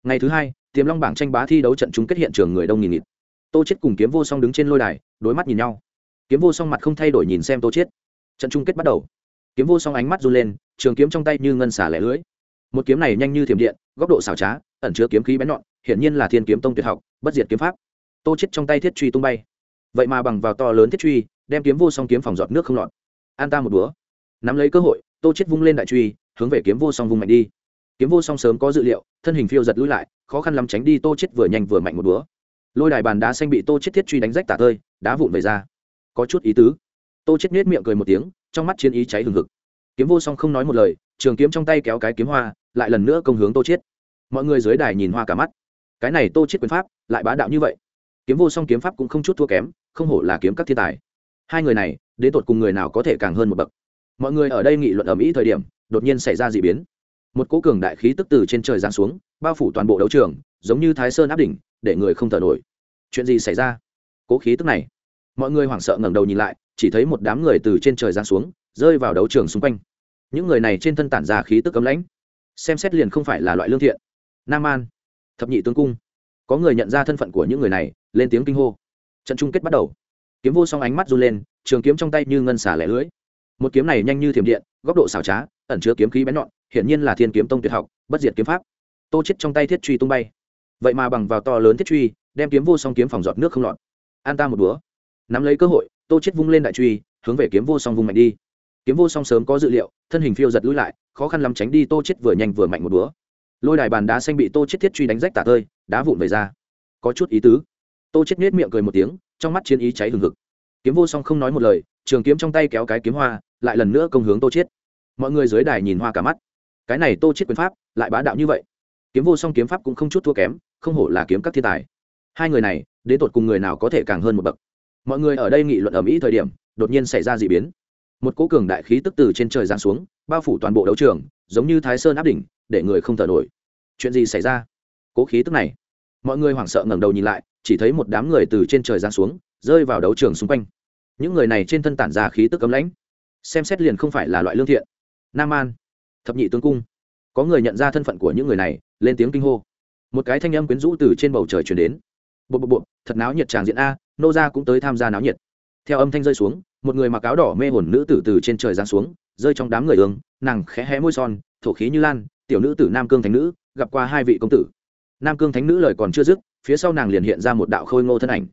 Speaker 1: ngày thứ hai, tiềm long bảng tranh bá thi đấu trận chung kết hiện trường người đông nghìn nghịt. Tô chết cùng kiếm vô song đứng trên lôi đài, đối mắt nhìn nhau. Kiếm vô song mặt không thay đổi nhìn xem tô chết trận chung kết bắt đầu. Kiếm vô song ánh mắt run lên, trường kiếm trong tay như ngân xả lẻ lưới một kiếm này nhanh như thiểm điện, góc độ xảo trá, ẩn chứa kiếm khí bén nhọn, hiển nhiên là thiên kiếm tông tuyệt học, bất diệt kiếm pháp. Tô chết trong tay thiết truy tung bay. Vậy mà bằng vào to lớn thiết truy, đem kiếm vô song kiếm phòng giọt nước không lọt. An ta một búa nắm lấy cơ hội, tô chết vung lên đại truy, hướng về kiếm vô song vung mạnh đi kiếm vô song sớm có dự liệu, thân hình phiêu giật lùi lại, khó khăn lắm tránh đi tô chết vừa nhanh vừa mạnh một búa lôi đài bàn đá xanh bị tô chết thiết truy đánh rách tả tơi, đá vụn về ra. Có chút ý tứ. Tô chết nết miệng cười một tiếng, trong mắt chiến ý cháy hừng hực. Kiếm vô song không nói một lời, trường kiếm trong tay kéo cái kiếm hoa, lại lần nữa công hướng tô chết mọi người dưới đài nhìn hoa cả mắt. Cái này tô chết quyền pháp, lại bá đạo như vậy. Kiếm vô song kiếm pháp cũng không chút thua kém, không hổ là kiếm các thiên tài. Hai người này, đến tột cùng người nào có thể càng hơn một bậc? Mọi người ở đây nghị luận ở mỹ thời điểm, đột nhiên xảy ra dị biến một cố cường đại khí tức từ trên trời giáng xuống, bao phủ toàn bộ đấu trường, giống như thái sơn áp đỉnh, để người không thở nổi. Chuyện gì xảy ra? Cố khí tức này. Mọi người hoảng sợ ngẩng đầu nhìn lại, chỉ thấy một đám người từ trên trời giáng xuống, rơi vào đấu trường xung quanh. Những người này trên thân tản ra khí tức cấm lãnh. Xem xét liền không phải là loại lương thiện. Nam an, thập nhị tướng cung. Có người nhận ra thân phận của những người này, lên tiếng kinh hô. Trận chung kết bắt đầu. Kiếm vô song ánh mắt run lên, trường kiếm trong tay như ngân xả lẻ lưới một kiếm này nhanh như thiểm điện, góc độ xảo trá, ẩn chứa kiếm khí bén nhọn hiển nhiên là thiên kiếm tông tuyệt học, bất diệt kiếm pháp. Tô chết trong tay thiết truy tung bay. Vậy mà bằng vào to lớn thiết truy, đem kiếm vô song kiếm phòng giọt nước không lọt. An ta một búa nắm lấy cơ hội, tô chết vung lên đại truy, hướng về kiếm vô song vung mạnh đi. Kiếm vô song sớm có dự liệu, thân hình phiêu giật lùi lại, khó khăn lắm tránh đi tô chết vừa nhanh vừa mạnh một búa lôi đài bàn đá xanh bị tô chết thiết truy đánh rách tả tơi, đá vụn về ra. Có chút ý tứ. Tô chết nết miệng cười một tiếng, trong mắt chiến ý cháy hừng hực. Kiếm vô song không nói một lời, trường kiếm trong tay kéo cái kiếm hoa, lại lần nữa công hướng tô chết mọi người dưới đài nhìn hoa cả mắt cái này tô chết quyền pháp lại bá đạo như vậy. Kiếm vô song kiếm pháp cũng không chút thua kém, không hổ là kiếm các thiên tài. Hai người này, đến tột cùng người nào có thể càng hơn một bậc? Mọi người ở đây nghị luận ở mỹ thời điểm, đột nhiên xảy ra d ị biến. Một cố cường đại khí tức từ trên trời giáng xuống, bao phủ toàn bộ đấu trường, giống như thái sơn áp đỉnh, để người không thở nổi. Chuyện gì xảy ra? Cố khí tức này. Mọi người hoảng sợ ngẩng đầu nhìn lại, chỉ thấy một đám người từ trên trời giáng xuống, rơi vào đấu trường xung quanh. Những người này trên thân tản ra khí tức cấm lãnh. Xem xét liền không phải là loại lương thiện. Nam an thập nhị tướng cung. Có người nhận ra thân phận của những người này, lên tiếng kinh hô. Một cái thanh âm quyến rũ từ trên bầu trời chuyển đến. Bộ bộ bộ thật náo nhiệt tràng diện a, nô gia cũng tới tham gia náo nhiệt. Theo âm thanh rơi xuống, một người mặc áo đỏ mê hồn nữ tử từ trên trời giáng xuống, rơi trong đám người ương, nàng khẽ hé môi son, thổ khí như lan, tiểu nữ tử nam cương thánh nữ, gặp qua hai vị công tử. Nam cương thánh nữ lời còn chưa dứt, phía sau nàng liền hiện ra một đạo khôi ngô thân ảnh.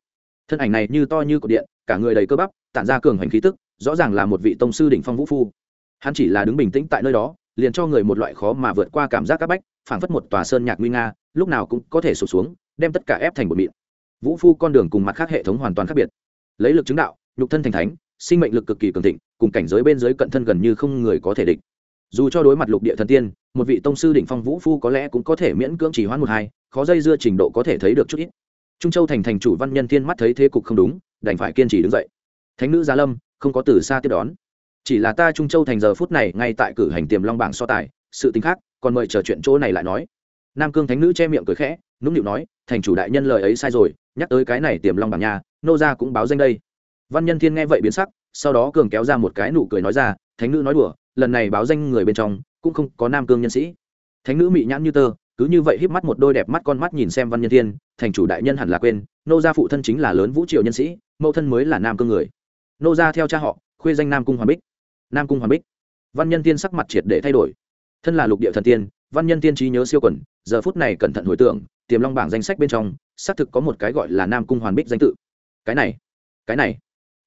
Speaker 1: Thân ảnh này như to như cột điện, cả người đầy cơ bắp, tản ra cường hành khí tức, rõ ràng là một vị tông sư đỉnh phong vũ phu. Hắn chỉ là đứng bình tĩnh tại nơi đó liền cho người một loại khó mà vượt qua cảm giác áp bách, phảng phất một tòa sơn nhạc nguy nga, lúc nào cũng có thể sụp xuống, đem tất cả ép thành một mịn. Vũ phu con đường cùng mặt khác hệ thống hoàn toàn khác biệt. Lấy lực chứng đạo, nhục thân thành thánh, sinh mệnh lực cực kỳ cường thịnh, cùng cảnh giới bên dưới cận thân gần như không người có thể địch. Dù cho đối mặt lục địa thần tiên, một vị tông sư đỉnh phong vũ phu có lẽ cũng có thể miễn cưỡng chỉ hoãn một hai, khó dây dưa trình độ có thể thấy được chút ít. Trung châu thành thành chủ văn nhân thiên mắt thấy thế cục không đúng, đành phải kiên trì đứng dậy. Thánh nữ gia lâm, không có từ xa tiếp đón chỉ là ta trung châu thành giờ phút này ngay tại cử hành tiềm long bảng so tài, sự tính khác, còn mời chờ chuyện chỗ này lại nói. Nam cương thánh nữ che miệng cười khẽ, nũng nịu nói, thành chủ đại nhân lời ấy sai rồi, nhắc tới cái này tiềm long bảng nhà, nô gia cũng báo danh đây. Văn nhân thiên nghe vậy biến sắc, sau đó cường kéo ra một cái nụ cười nói ra, thánh nữ nói đùa, lần này báo danh người bên trong, cũng không có nam cương nhân sĩ. Thánh nữ mị nhãn như tơ, cứ như vậy híp mắt một đôi đẹp mắt con mắt nhìn xem văn nhân thiên, thành chủ đại nhân hẳn là quên, nô gia phụ thân chính là lớn vũ triều nhân sĩ, mẫu thân mới là nam cương người. Nô gia theo cha họ, khuê danh nam cung hoàn bích nam cung hoàn bích. Văn nhân tiên sắc mặt triệt để thay đổi. Thân là lục địa thần tiên, văn nhân tiên trí nhớ siêu quẩn giờ phút này cẩn thận hồi tưởng, tiềm long bảng danh sách bên trong, xác thực có một cái gọi là nam cung hoàn bích danh tự. Cái này cái này.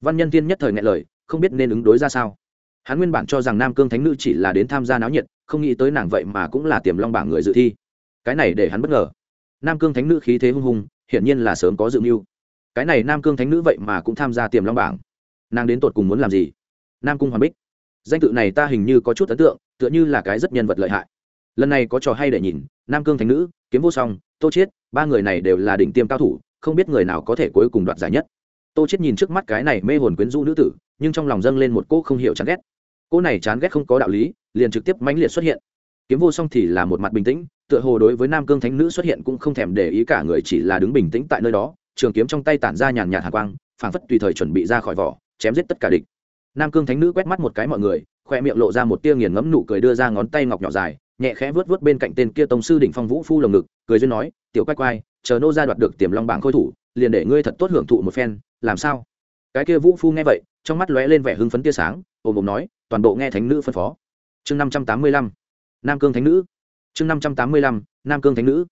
Speaker 1: Văn nhân tiên nhất thời ngại lời, không biết nên ứng đối ra sao. Hắn nguyên bản cho rằng nam cương thánh nữ chỉ là đến tham gia náo nhiệt, không nghĩ tới nàng vậy mà cũng là tiềm long bảng người dự thi. Cái này để hắn bất ngờ. Nam cương thánh nữ khí thế hung hùng, hiển nhiên là sớm có dự mưu. Cái này nam cương thánh nữ vậy mà cũng tham gia tiềm long bảng. Nàng đến tột cùng muốn làm gì? Nam cung hoàn bích danh tự này ta hình như có chút ấn tượng, tựa như là cái rất nhân vật lợi hại. Lần này có trò hay để nhìn, nam cương thánh nữ, kiếm vô song, tô chiết, ba người này đều là đỉnh tiêm cao thủ, không biết người nào có thể cuối cùng đoạt giải nhất. Tô chiết nhìn trước mắt cái này mê hồn quyến rũ nữ tử, nhưng trong lòng dâng lên một cô không hiểu chán ghét. Cô này chán ghét không có đạo lý, liền trực tiếp mãnh liệt xuất hiện. Kiếm vô song thì là một mặt bình tĩnh, tựa hồ đối với nam cương thánh nữ xuất hiện cũng không thèm để ý cả người chỉ là đứng bình tĩnh tại nơi đó, trường kiếm trong tay tản ra nhàn nhạt hàn quang, phảng phất tùy thời chuẩn bị ra khỏi vỏ, chém giết tất cả địch nam cương thánh nữ quét mắt một cái mọi người, khoe miệng lộ ra một tia nghiền ngẫm nụ cười đưa ra ngón tay ngọc nhỏ dài, nhẹ khẽ vớt vớt bên cạnh tên kia tông sư đỉnh phong vũ phu lồng ngực, cười duyên nói, tiểu quay quay chờ nô ra đoạt được tiềm long bảng khôi thủ, liền để ngươi thật tốt hưởng thụ một phen, làm sao? Cái kia vũ phu nghe vậy, trong mắt lóe lên vẻ hưng phấn tia sáng, ồm ồm nói, toàn bộ nghe thánh nữ phân phó. Chương năm trăm tám mươi lăm. Nam cương thánh nữ. Chương năm trăm tám mươi lăm, nam cương thánh nữ.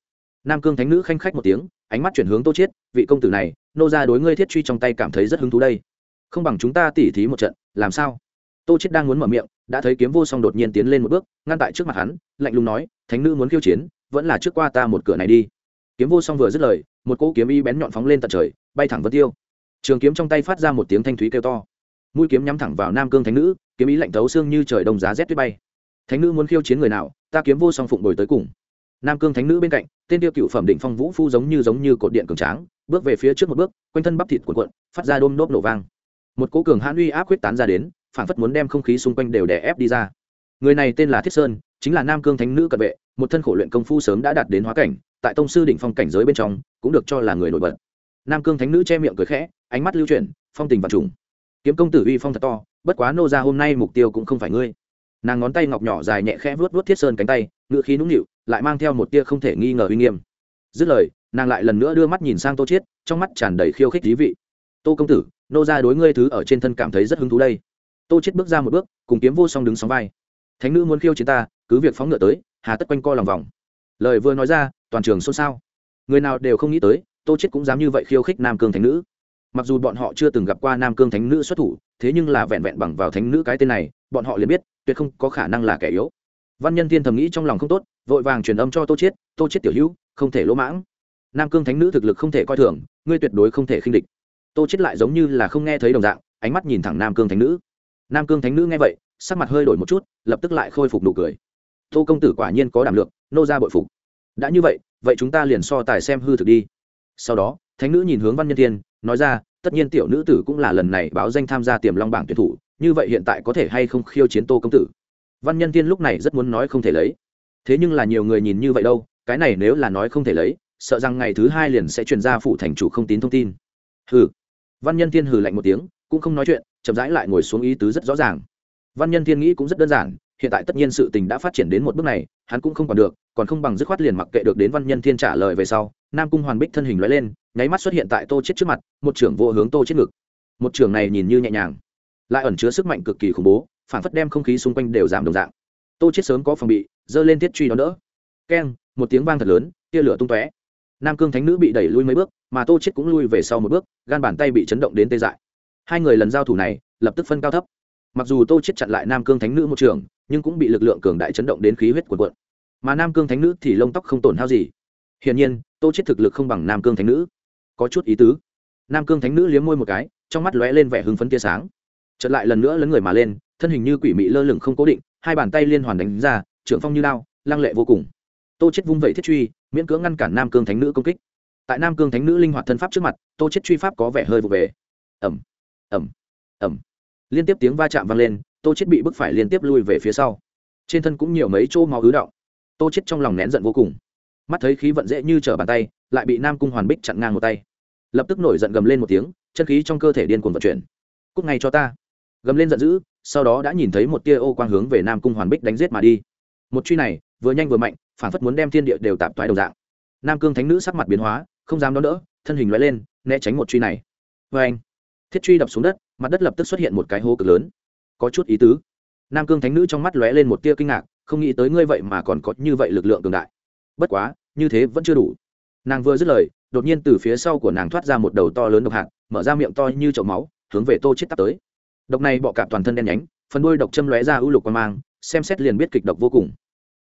Speaker 1: Nam cương thánh nữ khanh khách một tiếng, ánh mắt chuyển hướng tô chiết, vị công tử này, nô ra đối ngươi thiết truy trong tay cảm thấy rất hứng thú đây không bằng chúng ta tỉ thí một trận, làm sao? Tô chiết đang muốn mở miệng, đã thấy kiếm vô song đột nhiên tiến lên một bước, ngăn tại trước mặt hắn, lạnh lùng nói, thánh nữ muốn khiêu chiến, vẫn là trước qua ta một cửa này đi. Kiếm vô song vừa dứt lời, một cỗ kiếm y bén nhọn phóng lên tận trời, bay thẳng vân tiêu. Trường kiếm trong tay phát ra một tiếng thanh thúy kêu to. Mũi kiếm nhắm thẳng vào nam cương thánh nữ, kiếm ý lạnh thấu xương như trời đông giá rét tuyết bay. Thánh nữ muốn khiêu chiến người nào, ta kiếm vô song phụng đổi tới cùng. Nam cương thánh nữ bên cạnh, tên tiêu cựu phẩm định phong vũ phu giống như giống như cột điện cường tráng, bước về phía trước một bước, quanh thân bắp thịt cuộn cuộn, phát ra đôm đốp nổ vang một cố cường hãn uy áp quyết tán ra đến phản phất muốn đem không khí xung quanh đều đè ép đi ra. Người này tên là thiết sơn, chính là nam cương thánh nữ cận vệ, một thân khổ luyện công phu sớm đã đạt đến hóa cảnh, tại tông sư đỉnh phong cảnh giới bên trong, cũng được cho là người nổi bật. Nam cương thánh nữ che miệng cười khẽ, ánh mắt lưu chuyển, phong tình và trùng. Kiếm công tử uy phong thật to, bất quá nô ra hôm nay mục tiêu cũng không phải ngươi. Nàng ngón tay ngọc nhỏ dài nhẹ khẽ vuốt vuốt thiết sơn cánh tay, ngựa khí nũng nịu, lại mang theo một tia không thể nghi ngờ uy nghiêm. Dứt lời, nàng lại lần nữa đưa mắt nhìn sang tô chiết, trong mắt tràn đầy khiêu khích thí vị. Tô công tử nô ra đối ngươi thứ ở trên thân cảm thấy rất hứng thú đây. Tô chiết bước ra một bước, cùng kiếm vô song đứng sóng vai. Thánh nữ muốn khiêu chiến ta, cứ việc phóng ngựa tới, hà tất quanh co lòng vòng. Lời vừa nói ra, toàn trường xôn xao. Người nào đều không nghĩ tới, tô chiết cũng dám như vậy khiêu khích nam cương thánh nữ. Mặc dù bọn họ chưa từng gặp qua nam cương thánh nữ xuất thủ, thế nhưng là vẹn vẹn bằng vào thánh nữ cái tên này, bọn họ liền biết, tuyệt không có khả năng là kẻ yếu. Văn nhân tiên thầm nghĩ trong lòng không tốt, vội vàng truyền âm cho tô chiết tô chiết tiểu hữu, không thể lỗ mãng. Nam cương thánh nữ thực lực không thể coi thường, ngươi tuyệt đối không thể khinh địch tô chết lại giống như là không nghe thấy đồng dạng, ánh mắt nhìn thẳng nam cương thánh nữ. Nam cương thánh nữ nghe vậy, sắc mặt hơi đổi một chút, lập tức lại khôi phục nụ cười. Tô công tử quả nhiên có đảm lượng, nô ra bội phục. Đã như vậy vậy chúng ta liền so tài xem hư thực đi. Sau đó, thánh nữ nhìn hướng văn nhân thiên, nói ra, tất nhiên tiểu nữ tử cũng là lần này báo danh tham gia tiềm long bảng tuyển thủ, như vậy hiện tại có thể hay không khiêu chiến tô công tử? Văn nhân thiên lúc này rất muốn nói không thể lấy. Thế nhưng là nhiều người nhìn như vậy đâu, cái này nếu là nói không thể lấy, sợ rằng ngày thứ hai liền sẽ truyền ra phụ thành chủ không tín thông tin. Hừ văn nhân thiên hừ lạnh một tiếng, cũng không nói chuyện, chậm rãi lại ngồi xuống ý tứ rất rõ ràng. Văn nhân thiên nghĩ cũng rất đơn giản, hiện tại tất nhiên sự tình đã phát triển đến một bước này, hắn cũng không còn được, còn không bằng dứt khoát liền mặc kệ được đến văn nhân thiên trả lời về sau, nam cung hoàn bích thân hình lóe lên, nháy mắt xuất hiện tại tô chết trước mặt, một trưởng vô hướng tô chết ngực. Một trưởng này nhìn như nhẹ nhàng, lại ẩn chứa sức mạnh cực kỳ khủng bố, phản phất đem không khí xung quanh đều giảm đồng dạng. Tô chết sớm có phòng bị, giơ lên thiết truy đó đỡ. Keng, một tiếng vang thật lớn, tia lửa tung tóe nam cương thánh nữ bị đẩy lui mấy bước, mà tô chết cũng lui về sau một bước, gan bàn tay bị chấn động đến tê dại. Hai người lần giao thủ này, lập tức phân cao thấp. Mặc dù tô chết chặn lại nam cương thánh nữ một trường, nhưng cũng bị lực lượng cường đại chấn động đến khí huyết cuộn cuộn. Mà nam cương thánh nữ thì lông tóc không tổn hao gì. Hiển nhiên, tô chết thực lực không bằng nam cương thánh nữ. Có chút ý tứ. Nam cương thánh nữ liếm môi một cái, trong mắt lóe lên vẻ hưng phấn tia sáng. Chợt lại lần nữa lấn người mà lên, thân hình như quỷ mị lơ lửng không cố định, hai bàn tay liên hoàn đánh ra, trưởng phong như lao lăng lệ vô cùng tô chết vung vẩy thiết truy, miễn cưỡng ngăn cản nam cương thánh nữ công kích. Tại nam cương thánh nữ linh hoạt thân pháp trước mặt, tô chết truy pháp có vẻ hơi vụ về. Ẩm ẩm ẩm liên tiếp tiếng va chạm vang lên, tô chết bị bức phải liên tiếp lui về phía sau. Trên thân cũng nhiều mấy chỗ máu ứ động. Tô chết trong lòng nén giận vô cùng. Mắt thấy khí vận dễ như trở bàn tay, lại bị nam cung hoàn bích chặn ngang một tay. Lập tức nổi giận gầm lên một tiếng, chân khí trong cơ thể điên cuồng vận chuyển. Cúc ngay cho ta. Gầm lên giận dữ, sau đó đã nhìn thấy một tia ô quang hướng về nam cung hoàn bích đánh giết mà đi. Một truy này, vừa nhanh vừa mạnh phản phất muốn đem thiên địa đều tạp thoái đồng dạng. Nam cương thánh nữ sắc mặt biến hóa, không dám đón đỡ, thân hình loại lên, né tránh một truy này. Vê anh, thiết truy đập xuống đất, mặt đất lập tức xuất hiện một cái hố cực lớn. Có chút ý tứ. Nam cương thánh nữ trong mắt lóe lên một tia kinh ngạc, không nghĩ tới ngươi vậy mà còn có như vậy lực lượng cường đại. Bất quá, như thế vẫn chưa đủ. Nàng vừa dứt lời, đột nhiên từ phía sau của nàng thoát ra một đầu to lớn độc hạt, mở ra miệng to như chậu máu, hướng về tô chết tắt tới. Độc này bọ cạp toàn thân đen nhánh, phần đuôi độc châm lóe ra ưu lục quan mang, xem xét liền biết kịch độc vô cùng.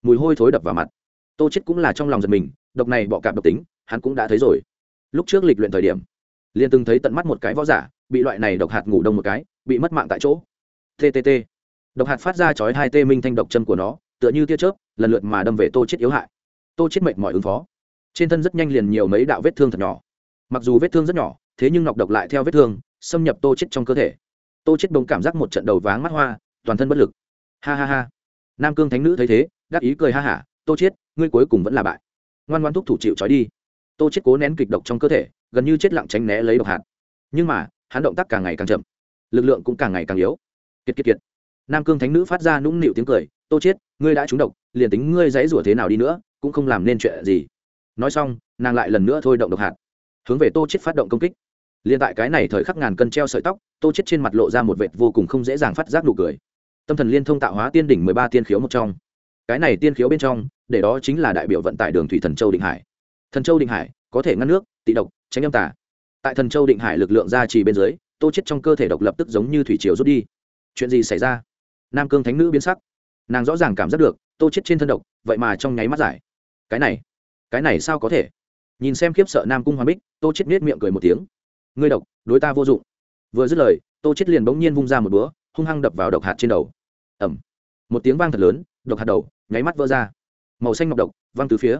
Speaker 1: Mùi hôi thối đập vào mặt tô chết cũng là trong lòng giật mình, độc này bọ cạp độc tính, hắn cũng đã thấy rồi. Lúc trước lịch luyện thời điểm, liền từng thấy tận mắt một cái võ giả, bị loại này độc hạt ngủ đông một cái, bị mất mạng tại chỗ. Ttt độc hạt phát ra chói hai tê minh thanh độc chân của nó, tựa như tia chớp, lần lượt mà đâm về tô chết yếu hại. Tô chết mệt mỏi ứng phó. Trên thân rất nhanh liền nhiều mấy đạo vết thương thật nhỏ. Mặc dù vết thương rất nhỏ, thế nhưng nọc độc lại theo vết thương, xâm nhập tô chết trong cơ thể. Tô chết bỗng cảm giác một trận đầu váng mắt hoa, toàn thân bất lực. Ha ha ha. Nam cương thánh nữ thấy thế đáp ý cười ha hả, tô chết ngươi cuối cùng vẫn là bại. Ngoan ngoan thúc thủ chịu trói đi. Tô chết cố nén kịch độc trong cơ thể, gần như chết lặng tránh né lấy độc hạt. Nhưng mà, hắn động tác càng ngày càng chậm. Lực lượng cũng càng ngày càng yếu. Kiệt kiệt kiệt. Nam cương thánh nữ phát ra nũng nịu tiếng cười, tô chết ngươi đã trúng độc, liền tính ngươi dãy rủa thế nào đi nữa, cũng không làm nên chuyện gì. Nói xong, nàng lại lần nữa thôi động độc hạt. Hướng về tô chết phát động công kích. Liền tại cái này thời khắc ngàn cân treo sợi tóc, tô chết trên mặt lộ ra một vệt vô cùng không dễ dàng phát giác nụ cười. Tâm thần liên thông tạo hóa tiên đỉnh mười ba tiên khiếu một trong cái này tiên khiếu bên trong, để đó chính là đại biểu vận tải đường thủy thần châu định hải. Thần châu định hải có thể ngăn nước, tị độc, tránh âm tả tại thần châu định hải lực lượng gia trì bên dưới, tô chết trong cơ thể độc lập tức giống như thủy triều rút đi. Chuyện gì xảy ra? Nam cương thánh nữ biến sắc. Nàng rõ ràng cảm giác được, tô chết trên thân độc, vậy mà trong nháy mắt giải. Cái này cái này sao có thể? Nhìn xem khiếp sợ nam cung hoa bích, tô chết nết miệng cười một tiếng. Ngươi độc, đối ta vô dụng. Vừa dứt lời, tô chết liền bỗng nhiên vung ra một búa, hung hăng đập vào độc hạt trên đầu. Ẩm một tiếng vang thật lớn, độc hạt đầu nháy mắt vỡ ra. Màu xanh ngọc độc, văng từ phía.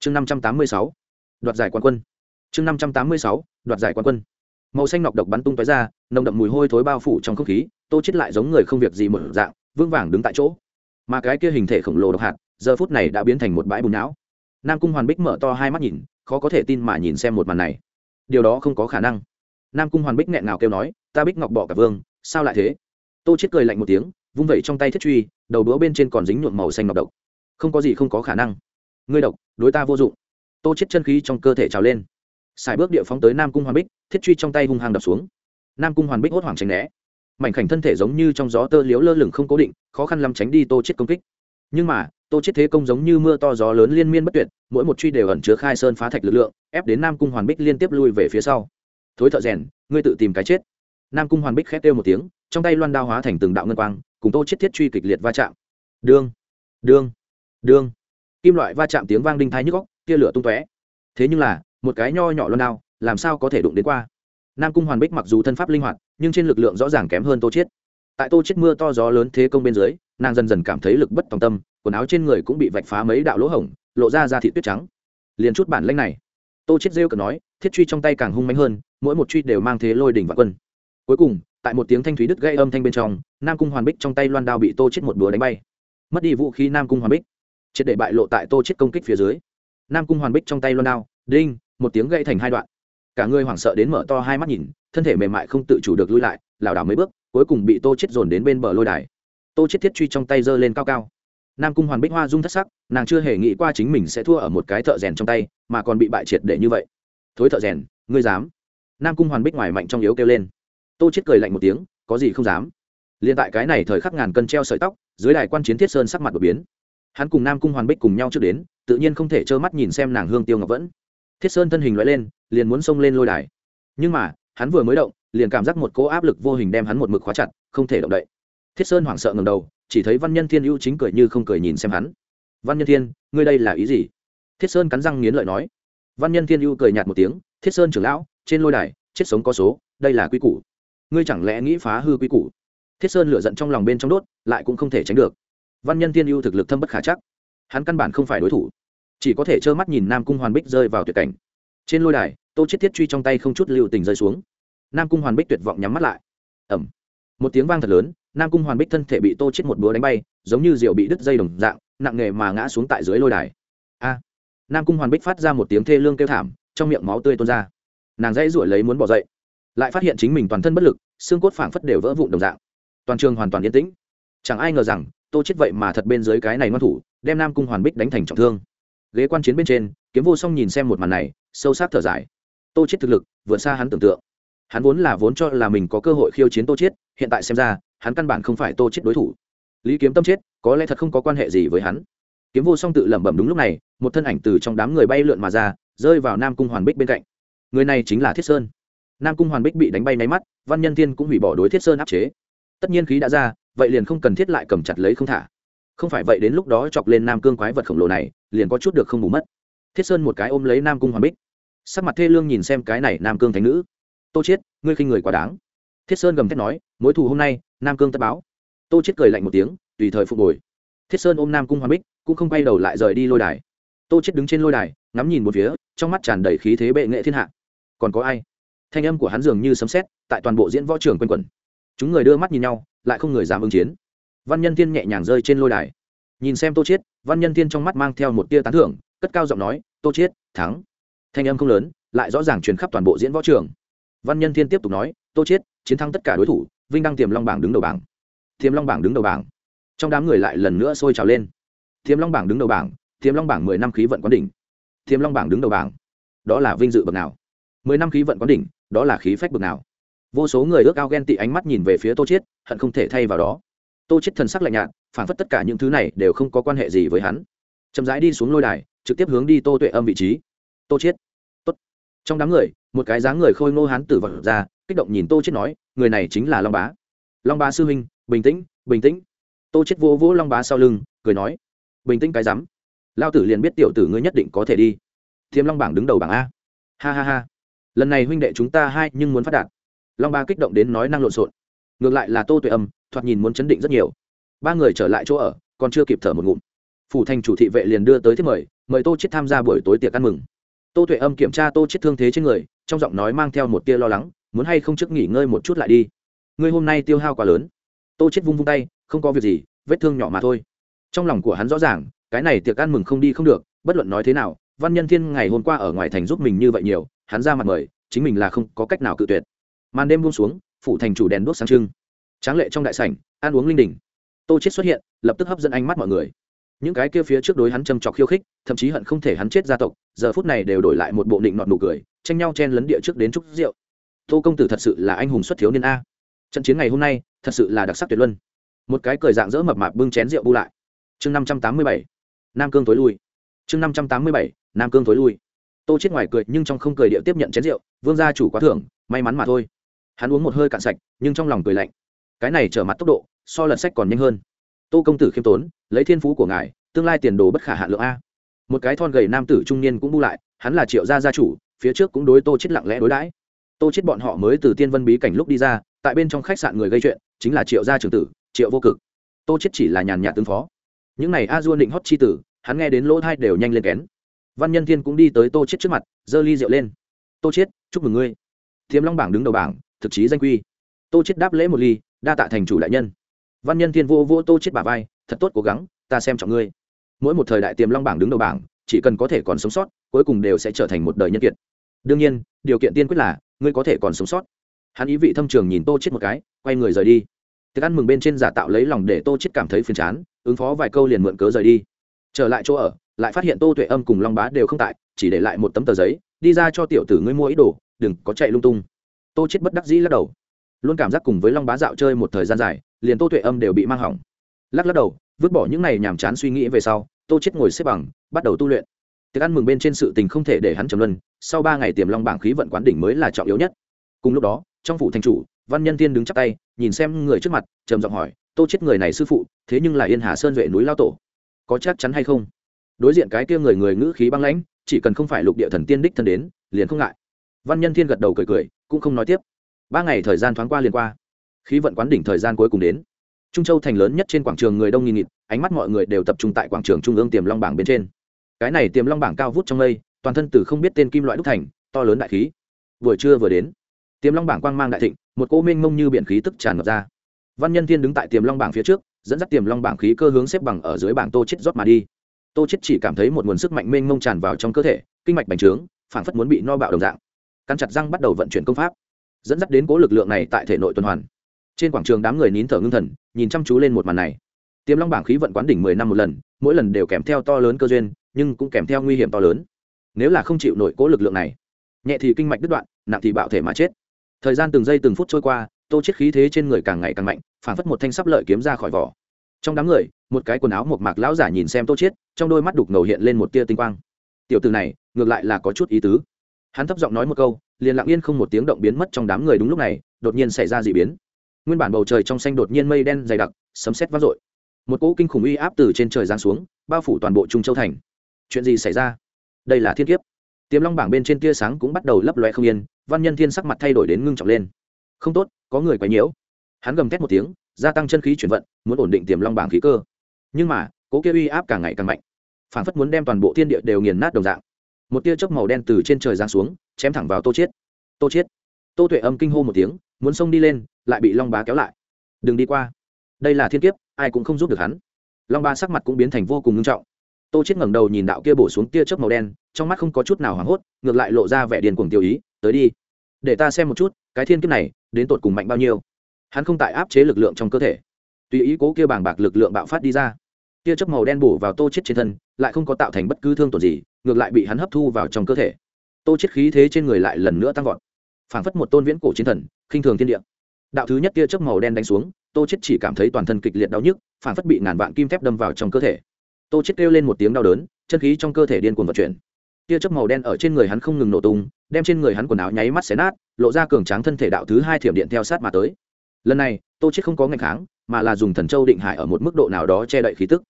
Speaker 1: Chương năm trăm tám mươi sáu, đoạt giải quán quân. Chương năm trăm tám mươi sáu, đoạt giải quán quân. Màu xanh ngọc độc bắn tung tói ra, nồng đậm mùi hôi thối bao phủ trong không khí, tô chết lại giống người không việc gì một dạng vương vàng đứng tại chỗ. Mà cái kia hình thể khổng lồ độc hạt, giờ phút này đã biến thành một bãi bùn não. Nam cung hoàn bích mở to hai mắt nhìn, khó có thể tin mà nhìn xem một màn này. Điều đó không có khả năng. Nam cung hoàn bích nghẹn ngào kêu nói, ta bích ngọc bỏ cả vương, sao lại thế? Tô chết cười lạnh một tiếng vung vẩy trong tay thiết truy, đầu đũa bên trên còn dính nhuộm màu xanh ngọc độc. Không có gì không có khả năng. Ngươi độc, đối ta vô dụng. Tô chết chân khí trong cơ thể trào lên. Xài bước địa phóng tới nam cung hoàn bích, thiết truy trong tay hung hăng đập xuống. Nam cung hoàn bích hốt hoảng tránh né. Mảnh khảnh thân thể giống như trong gió tơ liếu lơ lửng không cố định, khó khăn lắm tránh đi tô chết công kích. Nhưng mà, tô chết thế công giống như mưa to gió lớn liên miên bất tuyệt, mỗi một truy đều ẩn chứa khai sơn phá thạch lực lượng, ép đến nam cung hoàn bích liên tiếp lui về phía sau. Thối thợ rèn, ngươi tự tìm cái chết. Nam cung hoàn bích khét kêu một tiếng trong tay loan đao hóa thành từng đạo ngân quang, cùng tô chết thiết truy kịch liệt va chạm. Đương đương đương. Kim loại va chạm tiếng vang đinh thái nhức góc, tia lửa tung tóe. Thế nhưng là, một cái nho nhỏ loan đao, làm sao có thể đụng đến qua? Nam cung hoàn bích mặc dù thân pháp linh hoạt, nhưng trên lực lượng rõ ràng kém hơn tô chết. Tại tô chết mưa to gió lớn thế công bên dưới, nàng dần dần cảm thấy lực bất tòng tâm, quần áo trên người cũng bị vạch phá mấy đạo lỗ hổng, lộ ra ra thị tuyết trắng. Liền chút bản lanh này, tô chết rêu cờ nói, thiết truy trong tay càng hung mạnh hơn, mỗi một truy đều mang thế lôi đỉnh và quân. Cuối cùng tại một tiếng thanh thúy đứt gây âm thanh bên trong, nam cung hoàn bích trong tay loan đao bị tô chết một búa đánh bay. Mất đi vũ khí nam cung hoàn bích. Triệt để bại lộ tại tô chết công kích phía dưới. Nam cung hoàn bích trong tay loan đao, đinh, một tiếng gây thành hai đoạn. Cả người hoảng sợ đến mở to hai mắt nhìn, thân thể mềm mại không tự chủ được lui lại, lảo đảo mấy bước, cuối cùng bị tô chết dồn đến bên bờ lôi đài. Tô chết thiết truy trong tay giơ lên cao cao. Nam cung hoàn bích hoa dung thất sắc, nàng chưa hề nghĩ qua chính mình sẽ thua ở một cái thợ rèn trong tay, mà còn bị bại triệt để như vậy. Thối thợ rèn, ngươi dám? Nam cung hoàn bích ngoài mạnh trong yếu kêu lên tô chết cười lạnh một tiếng, có gì không dám. Liền tại cái này thời khắc ngàn cân treo sợi tóc, dưới đài quan chiến thiết sơn sắc mặt đột biến. Hắn cùng nam cung hoàn bích cùng nhau trước đến, tự nhiên không thể trơ mắt nhìn xem nàng hương tiêu ngọc vẫn. Thiết sơn thân hình loại lên, liền muốn xông lên lôi đài. Nhưng mà, hắn vừa mới động, liền cảm giác một cỗ áp lực vô hình đem hắn một mực khóa chặt, không thể động đậy. Thiết sơn hoảng sợ ngầm đầu, chỉ thấy văn nhân thiên ưu chính cười như không cười nhìn xem hắn. Văn nhân thiên, ngươi đây là ý gì? Thiết sơn cắn răng nghiến lợi nói. Văn nhân thiên ưu cười nhạt một tiếng. Thiết sơn trưởng lão, trên lôi đài, chết sống có số, đây là quy củ ngươi chẳng lẽ nghĩ phá hư quy củ? Thiết sơn lựa giận trong lòng bên trong đốt, lại cũng không thể tránh được. Văn nhân thiên ưu thực lực thâm bất khả chắc. Hắn căn bản không phải đối thủ. Chỉ có thể trơ mắt nhìn nam cung hoàn bích rơi vào tuyệt cảnh. Trên lôi đài, tô chết thiết truy trong tay không chút lưu tình rơi xuống. Nam cung hoàn bích tuyệt vọng nhắm mắt lại. Ẩm một tiếng vang thật lớn, nam cung hoàn bích thân thể bị tô chết một búa đánh bay, giống như rượu bị đứt dây đồng dạng, nặng nghề mà ngã xuống tại dưới lôi đài. A. Nam cung hoàn bích phát ra một tiếng thê lương kêu thảm, trong miệng máu tươi tuôn ra. Nàng dãy ruổi lấy muốn bỏ dậy lại phát hiện chính mình toàn thân bất lực, xương cốt phảng phất đều vỡ vụn đồng dạng. Toàn trường hoàn toàn yên tĩnh. Chẳng ai ngờ rằng, tô chết vậy mà thật bên dưới cái này ngoan thủ, đem nam cung hoàn bích đánh thành trọng thương. Ghế quan chiến bên trên, kiếm vô song nhìn xem một màn này, sâu sắc thở dài. Tô chết thực lực, vượt xa hắn tưởng tượng. Hắn vốn là vốn cho là mình có cơ hội khiêu chiến tô chết, hiện tại xem ra, hắn căn bản không phải tô chết đối thủ. Lý kiếm tâm chết, có lẽ thật không có quan hệ gì với hắn. Kiếm vô song tự lẩm bẩm đúng lúc này, một thân ảnh từ trong đám người bay lượn mà ra, rơi vào nam cung hoàn bích bên cạnh. Người này chính là thiết sơn nam cung hoàn bích bị đánh bay náy mắt, văn nhân thiên cũng hủy bỏ đối thiết sơn áp chế. Tất nhiên khí đã ra, vậy liền không cần thiết lại cầm chặt lấy không thả. Không phải vậy đến lúc đó chọc lên nam cương quái vật khổng lồ này, liền có chút được không bù mất. Thiết sơn một cái ôm lấy nam cung hoàn bích. Sắc mặt thê lương nhìn xem cái này nam cương thánh nữ. Tô chết ngươi khinh người quá đáng. Thiết sơn gầm thét nói, mối thù hôm nay, nam cương tất báo. Tô chết cười lạnh một tiếng, tùy thời phục hồi. Thiết sơn ôm nam cung hoàn bích, cũng không quay đầu lại rời đi lôi đài. Tô chết đứng trên lôi đài, ngắm nhìn một phía, trong mắt tràn đầy khí thế bệ nghệ thiên hạ. Còn có ai? Thanh âm của hắn dường như sấm sét, tại toàn bộ diễn võ trường quanh quẩn. Chúng người đưa mắt nhìn nhau, lại không người dám ứng chiến. Văn nhân Thiên nhẹ nhàng rơi trên lôi đài. Nhìn xem tô chiết, văn nhân Thiên trong mắt mang theo một tia tán thưởng, cất cao giọng nói, tô chiết, thắng. Thanh âm không lớn, lại rõ ràng truyền khắp toàn bộ diễn võ trường. Văn nhân thiên tiếp tục nói, tô chiết, chiến thắng tất cả đối thủ, vinh đăng tiềm long bảng đứng đầu bảng. Tiềm long bảng đứng đầu bảng. Trong đám người lại lần nữa sôi trào lên. Tiềm long bảng đứng đầu bảng, tiềm long bảng mười năm khí vận quán đỉnh. Tiềm long bảng đứng đầu bảng. Đó là vinh dự bậc nào? Mười năm khí vận quán đỉnh đó là khí phách bực nào. Vô số người ước ao ghen tị ánh mắt nhìn về phía tô chiết, hận không thể thay vào đó. Tô chiết thần sắc lạnh nhạt, phản phất tất cả những thứ này đều không có quan hệ gì với hắn. Chậm rãi đi xuống lôi đài, trực tiếp hướng đi tô tuệ âm vị trí. Tô chiết, tốt. Trong đám người, một cái dáng người khôi ngô hán tử vật ra, kích động nhìn tô chiết nói, người này chính là long bá. Long bá sư huynh, bình tĩnh bình tĩnh. Tô chiết vô vỗ long bá sau lưng, cười nói, bình tĩnh cái rắm. Lao tử liền biết tiểu tử ngươi nhất định có thể đi. Thiêm long bảng đứng đầu bảng a. Ha ha ha lần này huynh đệ chúng ta hai nhưng muốn phát đạt. Long ba kích động đến nói năng lộn xộn. Ngược lại là tô tuệ âm, thoạt nhìn muốn chấn định rất nhiều. Ba người trở lại chỗ ở, còn chưa kịp thở một ngụm. Phủ thành chủ thị vệ liền đưa tới thiết mời mời tô chết tham gia buổi tối tiệc ăn mừng. Tô tuệ âm kiểm tra tô chết thương thế trên người, trong giọng nói mang theo một tia lo lắng, muốn hay không trước nghỉ ngơi một chút lại đi. Ngươi hôm nay tiêu hao quá lớn. Tô chết vung vung tay, không có việc gì, vết thương nhỏ mà thôi. Trong lòng của hắn rõ ràng, cái này tiệc ăn mừng không đi không được, bất luận nói thế nào, văn nhân thiên ngày hôm qua ở ngoài thành giúp mình như vậy nhiều hắn ra mặt mời, chính mình là không có cách nào cự tuyệt. Màn đêm buông xuống, phủ thành chủ đèn đuốc sáng trưng. Tráng lệ trong đại sảnh, ăn uống linh đình. Tô chết xuất hiện, lập tức hấp dẫn ánh mắt mọi người. Những cái kia phía trước đối hắn châm chọc khiêu khích, thậm chí hận không thể hắn chết gia tộc, giờ phút này đều đổi lại một bộ định nọt nụ cười, tranh nhau chen lấn địa trước đến chúc rượu. Tô công tử thật sự là anh hùng xuất thiếu niên a. Trận chiến ngày hôm nay, thật sự là đặc sắc tuyệt luân. Một cái cười dạng dỡ mập mạp bưng chén rượu bu lại. Chương năm trăm tám mươi bảy, nam cương tối lui. Chương năm trăm tám mươi bảy, nam cương tối lui tô chết ngoài cười nhưng trong không cười điệu tiếp nhận chén rượu, vương gia chủ quá thưởng, may mắn mà thôi. Hắn uống một hơi cạn sạch, nhưng trong lòng cười lạnh. Cái này trở mặt tốc độ, so lật sách còn nhanh hơn. Tô công tử khiêm tốn, lấy thiên phú của ngài, tương lai tiền đồ bất khả hạ lượng a. Một cái thon gầy nam tử trung niên cũng bu lại, hắn là triệu gia gia chủ, phía trước cũng đối tô chết lặng lẽ đối đãi. Tô chết bọn họ mới từ tiên vân bí cảnh lúc đi ra, tại bên trong khách sạn người gây chuyện, chính là triệu gia trưởng tử, triệu vô cực. Tô chết chỉ là nhàn nhạt tương phó. Những này a duôn định hót chi tử, hắn nghe đến lỗ thai đều nhanh lên kén văn nhân thiên cũng đi tới tô chết trước mặt, giơ ly rượu lên. Tô chết chúc mừng ngươi. Thiếm long bảng đứng đầu bảng, thực chí danh quy. Tô chết đáp lễ một ly, đa tạ thành chủ đại nhân. Văn nhân thiên vô vô tô chết bả vai, thật tốt, cố gắng, ta xem trọng ngươi. Mỗi một thời đại tiềm long bảng đứng đầu bảng, chỉ cần có thể còn sống sót, cuối cùng đều sẽ trở thành một đời nhân kiệt. Đương nhiên, điều kiện tiên quyết là, ngươi có thể còn sống sót. Hắn ý vị thâm trường nhìn tô chết một cái, quay người rời đi. Thức ăn mừng bên trên giả tạo lấy lòng để tô chết cảm thấy phiền chán, ứng phó vài câu liền mượn cớ rời đi. Trở lại chỗ ở lại phát hiện tô tuệ âm cùng long bá đều không tại, chỉ để lại một tấm tờ giấy, đi ra cho tiểu tử ngươi mua ý đồ, đừng có chạy lung tung. Tô chết bất đắc dĩ lắc đầu. Luôn cảm giác cùng với long bá dạo chơi một thời gian dài, liền tô tuệ âm đều bị mang hỏng. Lắc lắc đầu, vứt bỏ những này nhàm chán suy nghĩ về sau, tô chết ngồi xếp bằng, bắt đầu tu luyện. Tiệc ăn mừng bên trên sự tình không thể để hắn trầm luân, sau ba ngày tiềm long bảng khí vận quán đỉnh mới là trọng yếu nhất. Cùng lúc đó, trong phủ thành chủ, văn nhân thiên đứng chắp tay, nhìn xem người trước mặt, trầm giọng hỏi, tô chết người này sư phụ, thế nhưng là yên hà sơn vệ núi lao tổ, có chắc chắn hay không? Đối diện cái kia người người ngữ khí băng lãnh, chỉ cần không phải lục địa thần tiên đích thân đến, liền không ngại. Văn nhân thiên gật đầu cười cười, cũng không nói tiếp. Ba ngày thời gian thoáng qua liền qua. Khí vận quán đỉnh thời gian cuối cùng đến. Trung châu thành lớn nhất trên quảng trường người đông nghìn nghịt, ánh mắt mọi người đều tập trung tại quảng trường trung ương tiềm long bảng bên trên. Cái này tiềm long bảng cao vút trong mây, toàn thân từ không biết tên kim loại đúc thành, to lớn đại khí. Vừa trưa vừa đến, tiềm long bảng quang mang đại thịnh, một cô mênh mông như biển khí tức tràn ngập ra. Văn nhân thiên đứng tại tiềm long bảng phía trước, dẫn dắt tiềm long bảng khí cơ hướng xếp bằng ở dưới bảng tô chết rót mà đi tô chết chỉ cảm thấy một nguồn sức mạnh mênh mông tràn vào trong cơ thể, kinh mạch bành trướng phảng phất muốn bị no bạo đồng dạng. Căn chặt răng bắt đầu vận chuyển công pháp, dẫn dắt đến cố lực lượng này tại thể nội tuần hoàn. Trên quảng trường đám người nín thở ngưng thần, nhìn chăm chú lên một màn này. Tiềm long bảng khí vận quán đỉnh mười năm một lần, mỗi lần đều kèm theo to lớn cơ duyên, nhưng cũng kèm theo nguy hiểm to lớn. Nếu là không chịu nổi cố lực lượng này, nhẹ thì kinh mạch đứt đoạn, nặng thì bạo thể mà chết. Thời gian từng giây từng phút trôi qua, tô chết khí thế trên người càng ngày càng mạnh, phản phất một thanh sắp lợi kiếm ra khỏi vỏ trong đám người, một cái quần áo một mạc lão giả nhìn xem tô chết trong đôi mắt đục ngầu hiện lên một tia tinh quang. Tiểu từ này, ngược lại là có chút ý tứ. Hắn thấp giọng nói một câu, liền lặng yên không một tiếng động biến mất trong đám người đúng lúc này, đột nhiên xảy ra dị biến. Nguyên bản bầu trời trong xanh đột nhiên mây đen dày đặc, sấm sét vang dội. Một cỗ kinh khủng uy áp từ trên trời giáng xuống, bao phủ toàn bộ trung châu thành. Chuyện gì xảy ra? Đây là thiên kiếp. Tiềm long bảng bên trên tia sáng cũng bắt đầu lấp loe không yên, văn nhân thiên sắc mặt thay đổi đến ngưng trọng lên. Không tốt, có người quấy nhiễu. Hắn gầm thét một tiếng gia tăng chân khí chuyển vận, muốn ổn định tiềm long bảng khí cơ. Nhưng mà cỗ kia uy áp càng ngày càng mạnh. Phản phất muốn đem toàn bộ thiên địa đều nghiền nát đồng dạng. Một tia chớp màu đen từ trên trời giáng xuống, chém thẳng vào tô chiết. Tô chiết. Tô tuệ âm kinh hô một tiếng, muốn xông đi lên, lại bị long bá kéo lại. Đừng đi qua. Đây là thiên kiếp, ai cũng không giúp được hắn. Long bá sắc mặt cũng biến thành vô cùng nghiêm trọng. Tô chiết ngẩng đầu nhìn đạo kia bổ xuống tia chớp màu đen, trong mắt không có chút nào hoảng hốt, ngược lại lộ ra vẻ điên cuồng tiêu ý, tới đi, để ta xem một chút, cái thiên kiếp này, đến tột cùng mạnh bao nhiêu hắn không tại áp chế lực lượng trong cơ thể. Tùy ý cố kia bàng bạc lực lượng bạo phát đi ra. Tia chớp màu đen bổ vào tô chết trên thân, lại không có tạo thành bất cứ thương tổn gì, ngược lại bị hắn hấp thu vào trong cơ thể. Tô chết khí thế trên người lại lần nữa tăng vọt. Phảng phất một tôn viễn cổ chiến thần, khinh thường thiên địa. Đạo thứ nhất tia chớp màu đen đánh xuống, tô chết chỉ cảm thấy toàn thân kịch liệt đau nhức, phảng phất bị ngàn vạn kim thép đâm vào trong cơ thể. Tô chết kêu lên một tiếng đau đớn, chân khí trong cơ thể điên cuồng vận chuyển. Tia chớp màu đen ở trên người hắn không ngừng nổ tung, đem trên người hắn quần áo nháy mắt xé nát, lộ ra cường tráng thân thể đạo thứ hai thiểm điện theo sát mà tới lần này, tô chết không có ngành kháng, mà là dùng thần châu định hải ở một mức độ nào đó che đậy khí tức.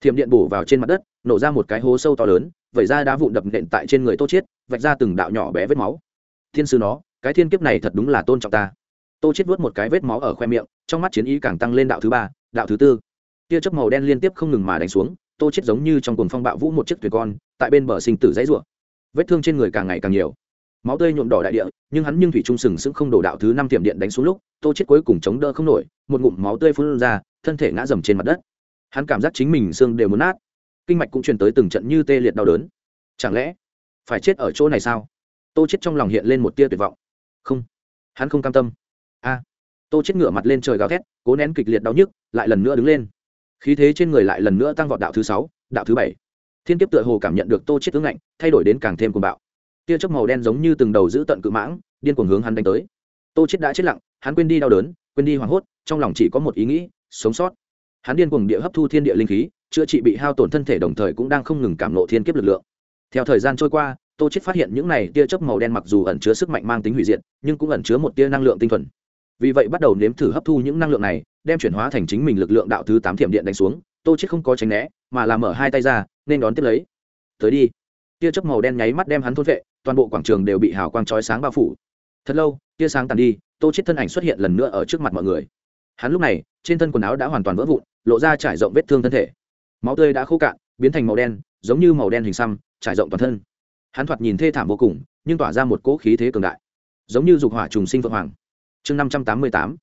Speaker 1: Thiểm điện bổ vào trên mặt đất, nổ ra một cái hố sâu to lớn, vẩy ra đá vụn đập nện tại trên người tô chết vạch ra từng đạo nhỏ bé vết máu. Thiên sư nó, cái thiên kiếp này thật đúng là tôn trọng ta. Tô chết vuốt một cái vết máu ở khoe miệng, trong mắt chiến ý càng tăng lên đạo thứ ba, đạo thứ tư. Tia chớp màu đen liên tiếp không ngừng mà đánh xuống, tô chết giống như trong cuồng phong bạo vũ một chiếc thuyền con, tại bên bờ sinh tử dãy rủa. Vết thương trên người càng ngày càng nhiều máu tươi nhuộm đỏ đại địa, nhưng hắn nhưng thủy trung sừng sững không đổ đạo thứ năm tiệm điện đánh xuống lúc, tô chết cuối cùng chống đỡ không nổi, một ngụm máu tươi phun ra, thân thể ngã dầm trên mặt đất. Hắn cảm giác chính mình xương đều muốn nát. Kinh mạch cũng truyền tới từng trận như tê liệt đau đớn. Chẳng lẽ phải chết ở chỗ này sao? Tô chết trong lòng hiện lên một tia tuyệt vọng. Không, hắn không cam tâm. A, tô chết ngửa mặt lên trời gào thét, cố nén kịch liệt đau nhức, lại lần nữa đứng lên. Khí thế trên người lại lần nữa tăng vọt đạo thứ sáu, đạo thứ bảy. Thiên kiếp tựa hồ cảm nhận được tô chết tướng lạnh thay đổi đến càng thêm cuồng bạo tia chớp màu đen giống như từng đầu giữ tận cự mãng, điên cuồng hướng hắn đánh tới. Tô chết đã chết lặng, hắn quên đi đau đớn, quên đi hoảng hốt, trong lòng chỉ có một ý nghĩ, sống sót. Hắn điên cuồng địa hấp thu thiên địa linh khí, chữa trị bị hao tổn thân thể đồng thời cũng đang không ngừng cảm nộ thiên kiếp lực lượng. Theo thời gian trôi qua, tô chết phát hiện những này tia chớp màu đen mặc dù ẩn chứa sức mạnh mang tính hủy diệt, nhưng cũng ẩn chứa một tia năng lượng tinh thuần. Vì vậy bắt đầu nếm thử hấp thu những năng lượng này, đem chuyển hóa thành chính mình lực lượng đạo thứ tám thiểm điện đánh xuống. Tô chết không có tránh né, mà là mở hai tay ra, nên đón tiếp lấy. Tới đi. Tia chớp màu đen nháy mắt đem hắn thôn vệ toàn bộ quảng trường đều bị hào quang chói sáng bao phủ. Thật lâu, tia sáng tàn đi, tô chết thân ảnh xuất hiện lần nữa ở trước mặt mọi người. Hắn lúc này, trên thân quần áo đã hoàn toàn vỡ vụn, lộ ra trải rộng vết thương thân thể. Máu tươi đã khô cạn, biến thành màu đen, giống như màu đen hình xăm, trải rộng toàn thân. Hắn thoạt nhìn thê thảm vô cùng, nhưng tỏa ra một cỗ khí thế cường đại. Giống như dục hỏa trùng sinh vượng hoàng. Chương năm trăm tám mươi tám,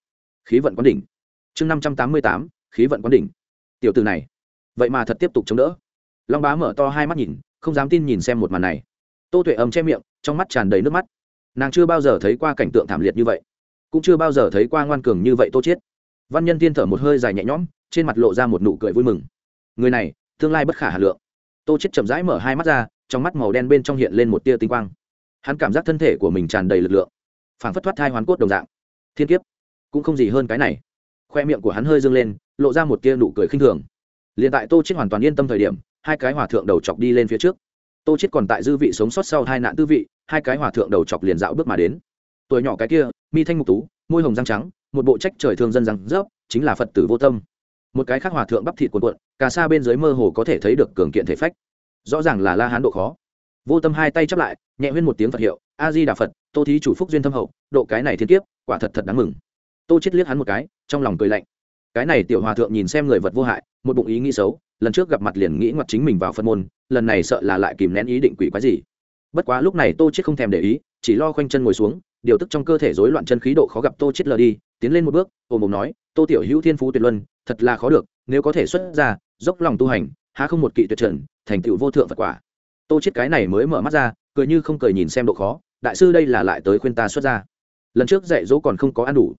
Speaker 1: khí vận quán đỉnh. Chương năm trăm tám mươi tám, khí vận quán đỉnh. Tiểu từ này, vậy mà thật tiếp tục chống đỡ. Long bá mở to hai mắt nhìn, không dám tin nhìn xem một màn này tô tuệ âm che miệng, trong mắt tràn đầy nước mắt. Nàng chưa bao giờ thấy qua cảnh tượng thảm liệt như vậy, cũng chưa bao giờ thấy qua ngoan cường như vậy tô chiết. Văn nhân tiên thở một hơi dài nhẹ nhõm, trên mặt lộ ra một nụ cười vui mừng. Người này, tương lai bất khả hà lượng. Tô Chiết chậm rãi mở hai mắt ra, trong mắt màu đen bên trong hiện lên một tia tinh quang. Hắn cảm giác thân thể của mình tràn đầy lực lượng, phảng phất thoát thai hoàn cốt đồng dạng. Thiên kiếp, cũng không gì hơn cái này. Khoe miệng của hắn hơi dương lên, lộ ra một tia nụ cười khinh thường. Liền tại tô Chiết hoàn toàn yên tâm thời điểm, hai cái hòa thượng đầu chọc đi lên phía trước tô chết còn tại dư vị sống sót sau hai nạn tư vị, hai cái hòa thượng đầu chọc liền dạo bước mà đến. Tuổi nhỏ cái kia, mi thanh mục tú, môi hồng răng trắng, một bộ trách trời thương dân răng rớp, chính là phật tử vô tâm. Một cái khác hòa thượng bắp thịt cuộn cuộn, cả xa bên dưới mơ hồ có thể thấy được cường kiện thể phách. Rõ ràng là la hán độ khó. Vô tâm hai tay chắp lại, nhẹ huyên một tiếng phật hiệu, a di đà phật, tô thí chủ phúc duyên thâm hậu, độ cái này thiên kiếp, quả thật thật đáng mừng. Tô chết liếc hắn một cái, trong lòng cười lạnh. Cái này tiểu hòa thượng nhìn xem người vật vô hại, một bụng ý nghĩ xấu lần trước gặp mặt liền nghĩ ngoặt chính mình vào phân môn, lần này sợ là lại kìm nén ý định quỷ quái gì. Bất quá lúc này tô chết không thèm để ý, chỉ lo khoanh chân ngồi xuống, điều tức trong cơ thể rối loạn chân khí độ khó gặp tô chết lờ đi, tiến lên một bước ôm mồm nói, tô tiểu hữu thiên phú tuyệt luân, thật là khó được, nếu có thể xuất ra, dốc lòng tu hành, há không một kỵ tuyệt trần, thành tựu vô thượng phật quả. Tô chết cái này mới mở mắt ra, cười như không cười nhìn xem độ khó, đại sư đây là lại tới khuyên ta xuất ra. Lần trước dạy dỗ còn không có ăn đủ.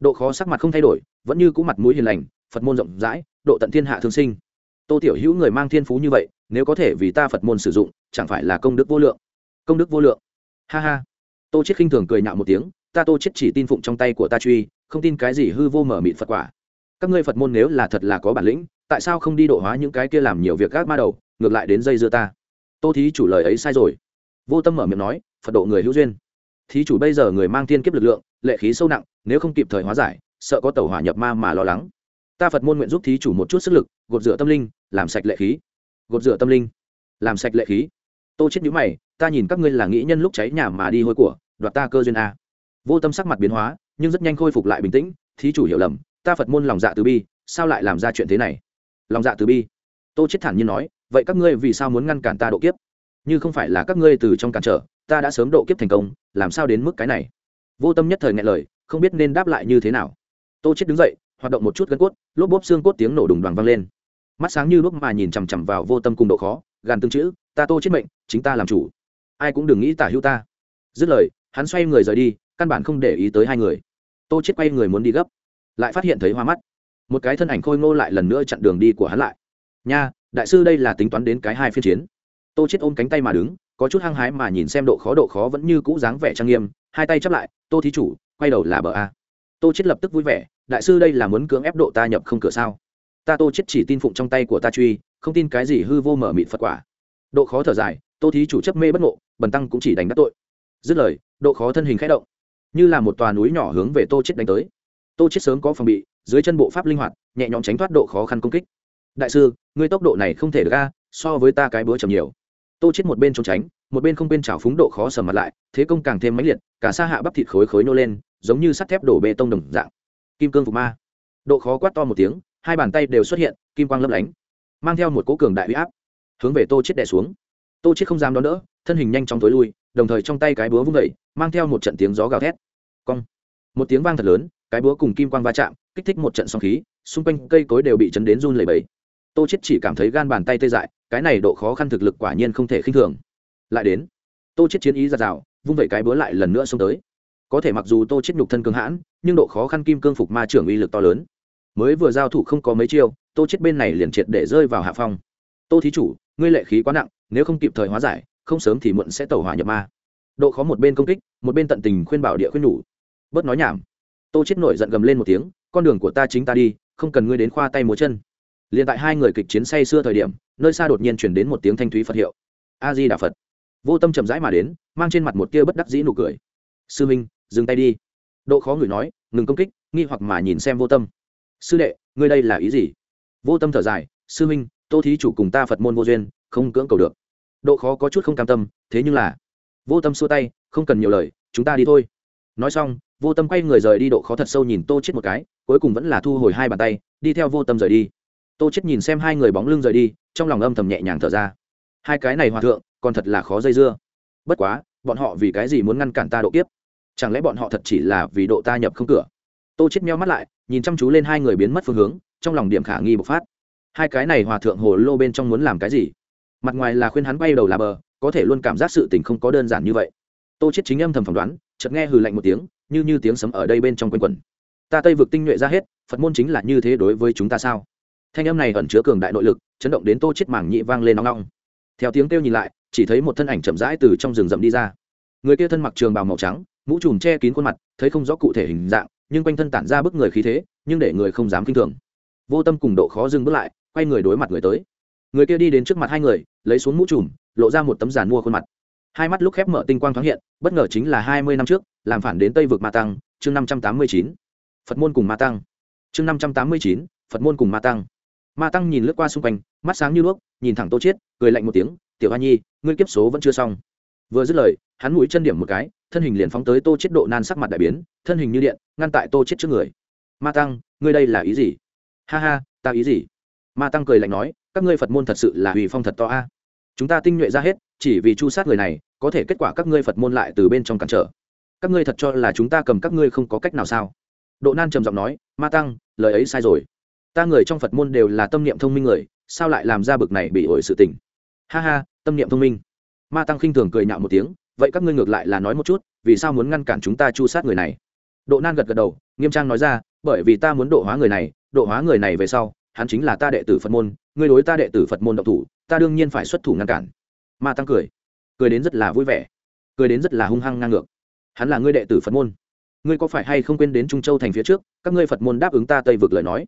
Speaker 1: Độ khó sắc mặt không thay đổi, vẫn như cũ mặt mũi hiền lành, phật môn rộng rãi, độ tận thiên hạ thương sinh tô tiểu hữu người mang thiên phú như vậy, nếu có thể vì ta phật môn sử dụng, chẳng phải là công đức vô lượng? Công đức vô lượng? Ha ha. Tô chết khinh thường cười nhạo một tiếng, ta tô chết chỉ tin phụng trong tay của ta truy, không tin cái gì hư vô mở mịn phật quả. Các ngươi phật môn nếu là thật là có bản lĩnh, tại sao không đi độ hóa những cái kia làm nhiều việc gác ma đầu, ngược lại đến dây dưa ta? Tô thí chủ lời ấy sai rồi. Vô tâm mở miệng nói, phật độ người hữu duyên. Thí chủ bây giờ người mang thiên kiếp lực lượng, lệ khí sâu nặng, nếu không kịp thời hóa giải, sợ có tàu hỏa nhập ma mà lo lắng ta phật môn nguyện giúp thí chủ một chút sức lực, gột rửa tâm linh, làm sạch lệ khí. Gột rửa tâm linh, làm sạch lệ khí. Tô chết nhíu mày, ta nhìn các ngươi là nghĩ nhân lúc cháy nhà mà đi hôi của, đoạt ta cơ duyên a. Vô tâm sắc mặt biến hóa, nhưng rất nhanh khôi phục lại bình tĩnh, thí chủ hiểu lầm, ta phật môn lòng dạ từ bi, sao lại làm ra chuyện thế này? Lòng dạ từ bi. Tô chết thản nhiên nói, vậy các ngươi vì sao muốn ngăn cản ta độ kiếp? Như không phải là các ngươi từ trong cản trở, ta đã sớm độ kiếp thành công, làm sao đến mức cái này? Vô tâm nhất thời ngại lời, không biết nên đáp lại như thế nào. Tô chết đứng dậy hoạt động một chút gân cốt, lốp bốp xương cốt tiếng nổ đùng đoàn vang lên. Mắt sáng như lúc mà nhìn chằm chằm vào vô tâm cùng độ khó, gàn tương chữ, ta tô chết mệnh, chính ta làm chủ. Ai cũng đừng nghĩ tả hữu ta. Dứt lời, hắn xoay người rời đi, căn bản không để ý tới hai người. Tô chết quay người muốn đi gấp, lại phát hiện thấy hoa mắt. Một cái thân ảnh khôi ngô lại lần nữa chặn đường đi của hắn lại. Nha, đại sư đây là tính toán đến cái hai phiên chiến. Tô chết ôm cánh tay mà đứng, có chút hăng hái mà nhìn xem độ khó độ khó vẫn như cũ dáng vẻ trang nghiêm, hai tay chắp lại, tô thí chủ, quay đầu là bờ a tô chết lập tức vui vẻ, đại sư đây là muốn cưỡng ép độ ta nhập không cửa sao? Ta tô chết chỉ tin phụng trong tay của ta truy, không tin cái gì hư vô mở mịt phật quả. Độ khó thở dài, tô thí chủ chấp mê bất ngộ, bần tăng cũng chỉ đánh đắc tội. Dứt lời, độ khó thân hình khẽ động, như là một tòa núi nhỏ hướng về tô chết đánh tới. Tô chết sớm có phòng bị, dưới chân bộ pháp linh hoạt, nhẹ nhõm tránh thoát độ khó khăn công kích. Đại sư, ngươi tốc độ này không thể được ra so với ta cái búa chậm nhiều. Tô chết một bên trốn tránh, một bên không bên chảo phúng độ khó sầm mặt lại, thế công càng thêm mãnh liệt, cả xa hạ bắp thịt khối khối nô lên giống như sắt thép đổ bê tông đồng dạng. Kim cương phục ma. Độ khó quát to một tiếng, hai bàn tay đều xuất hiện, kim quang lấp lánh, mang theo một cỗ cường đại huy áp, hướng về tô chết đè xuống. Tô chết không dám đón đỡ, thân hình nhanh chóng tối lui, đồng thời trong tay cái búa vung vẩy mang theo một trận tiếng gió gào thét. Cong. Một tiếng vang thật lớn, cái búa cùng kim quang va chạm, kích thích một trận sóng khí, xung quanh cây cối đều bị chấn đến run lẩy bẩy. Tô chết chỉ cảm thấy gan bàn tay tê dại, cái này độ khó khăn thực lực quả nhiên không thể khinh thường. Lại đến, tô chết chiến ý ra rào, vung vẩy cái búa lại lần nữa xông tới có thể mặc dù tô chết nhục thân cường hãn, nhưng độ khó khăn kim cương phục ma trưởng uy lực to lớn. Mới vừa giao thủ không có mấy chiêu, tô chết bên này liền triệt để rơi vào hạ phong. Tô thí chủ, ngươi lệ khí quá nặng, nếu không kịp thời hóa giải, không sớm thì muộn sẽ tẩu hỏa nhập ma. Độ khó một bên công kích, một bên tận tình khuyên bảo địa khuyên nhủ. Bớt nói nhảm. Tô chết nổi giận gầm lên một tiếng, con đường của ta chính ta đi, không cần ngươi đến khoa tay múa chân. Liền tại hai người kịch chiến say xưa thời điểm, nơi xa đột nhiên chuyển đến một tiếng thanh thúy phật hiệu. A di đà phật. Vô tâm chậm rãi mà đến, mang trên mặt một tia bất đắc dĩ nụ cười. Sư minh dừng tay đi. Độ khó người nói, ngừng công kích, nghi hoặc mà nhìn xem vô tâm. Sư đệ, ngươi đây là ý gì? Vô tâm thở dài, sư minh tô thí chủ cùng ta phật môn vô duyên, không cưỡng cầu được. Độ khó có chút không cam tâm, thế nhưng là, vô tâm xua tay, không cần nhiều lời, chúng ta đi thôi. Nói xong, vô tâm quay người rời đi, độ khó thật sâu nhìn tô chết một cái, cuối cùng vẫn là thu hồi hai bàn tay, đi theo vô tâm rời đi. Tô chết nhìn xem hai người bóng lưng rời đi, trong lòng âm thầm nhẹ nhàng thở ra. Hai cái này hòa thượng, còn thật là khó dây dưa. Bất quá, bọn họ vì cái gì muốn ngăn cản ta độ kiếp? Chẳng lẽ bọn họ thật chỉ là vì độ ta nhập không cửa? Tô chết meo mắt lại, nhìn chăm chú lên hai người biến mất phương hướng, trong lòng điểm khả nghi bộc phát. Hai cái này hòa thượng hồ lô bên trong muốn làm cái gì? Mặt ngoài là khuyên hắn bay đầu là bờ, có thể luôn cảm giác sự tình không có đơn giản như vậy. Tô chết chính âm thầm phỏng đoán, chợt nghe hừ lạnh một tiếng, như như tiếng sấm ở đây bên trong quanh quẩn. Ta tây vực tinh nhuệ ra hết, phật môn chính là như thế đối với chúng ta sao? Thanh âm này ẩn chứa cường đại nội lực, chấn động đến tô chết mảng nhị vang lên nóng nóng theo tiếng kêu nhìn lại, chỉ thấy một thân ảnh chậm rãi từ trong rừng rậm đi ra. Người kia thân mặc trường bào màu trắng mũ trùm che kín khuôn mặt, thấy không rõ cụ thể hình dạng, nhưng quanh thân tản ra bức người khí thế, nhưng để người không dám kinh thường. Vô tâm cùng độ khó dừng bước lại, quay người đối mặt người tới. Người kia đi đến trước mặt hai người, lấy xuống mũ trùm, lộ ra một tấm giàn mua khuôn mặt. Hai mắt lúc khép mở tinh quang thoáng hiện, bất ngờ chính là hai mươi năm trước, làm phản đến tây vực ma tăng, chương năm trăm tám mươi chín. Phật môn cùng ma tăng. Chương năm trăm tám mươi chín, phật môn cùng ma tăng. Ma tăng nhìn lướt qua xung quanh, mắt sáng như đuốc nhìn thẳng tô chiết, cười lạnh một tiếng, tiểu hoa nhi, ngươi kiếp số vẫn chưa xong vừa dứt lời, hắn mũi chân điểm một cái, thân hình liền phóng tới tô chết độ nan sắc mặt đại biến, thân hình như điện, ngăn tại tô chết trước người. Ma tăng, ngươi đây là ý gì? Ha ha, ta ý gì? Ma tăng cười lạnh nói, các ngươi phật môn thật sự là hủy phong thật to a. Chúng ta tinh nhuệ ra hết, chỉ vì chu sát người này, có thể kết quả các ngươi phật môn lại từ bên trong cản trở. Các ngươi thật cho là chúng ta cầm các ngươi không có cách nào sao? Độ nan trầm giọng nói, ma tăng, lời ấy sai rồi. Ta người trong phật môn đều là tâm niệm thông minh người, sao lại làm ra bực này bị ổi sự tình? Ha ha, tâm niệm thông minh ma tăng khinh thường cười nhạo một tiếng, vậy các ngươi ngược lại là nói một chút, vì sao muốn ngăn cản chúng ta chu sát người này? Độ nan gật gật đầu, nghiêm trang nói ra, bởi vì ta muốn độ hóa người này, độ hóa người này về sau, hắn chính là ta đệ tử phật môn, ngươi đối ta đệ tử phật môn độc thủ, ta đương nhiên phải xuất thủ ngăn cản. Ma tăng cười cười đến rất là vui vẻ, cười đến rất là hung hăng ngang ngược. Hắn là ngươi đệ tử phật môn, ngươi có phải hay không quên đến trung châu thành phía trước, các ngươi phật môn đáp ứng ta tây vực lời nói?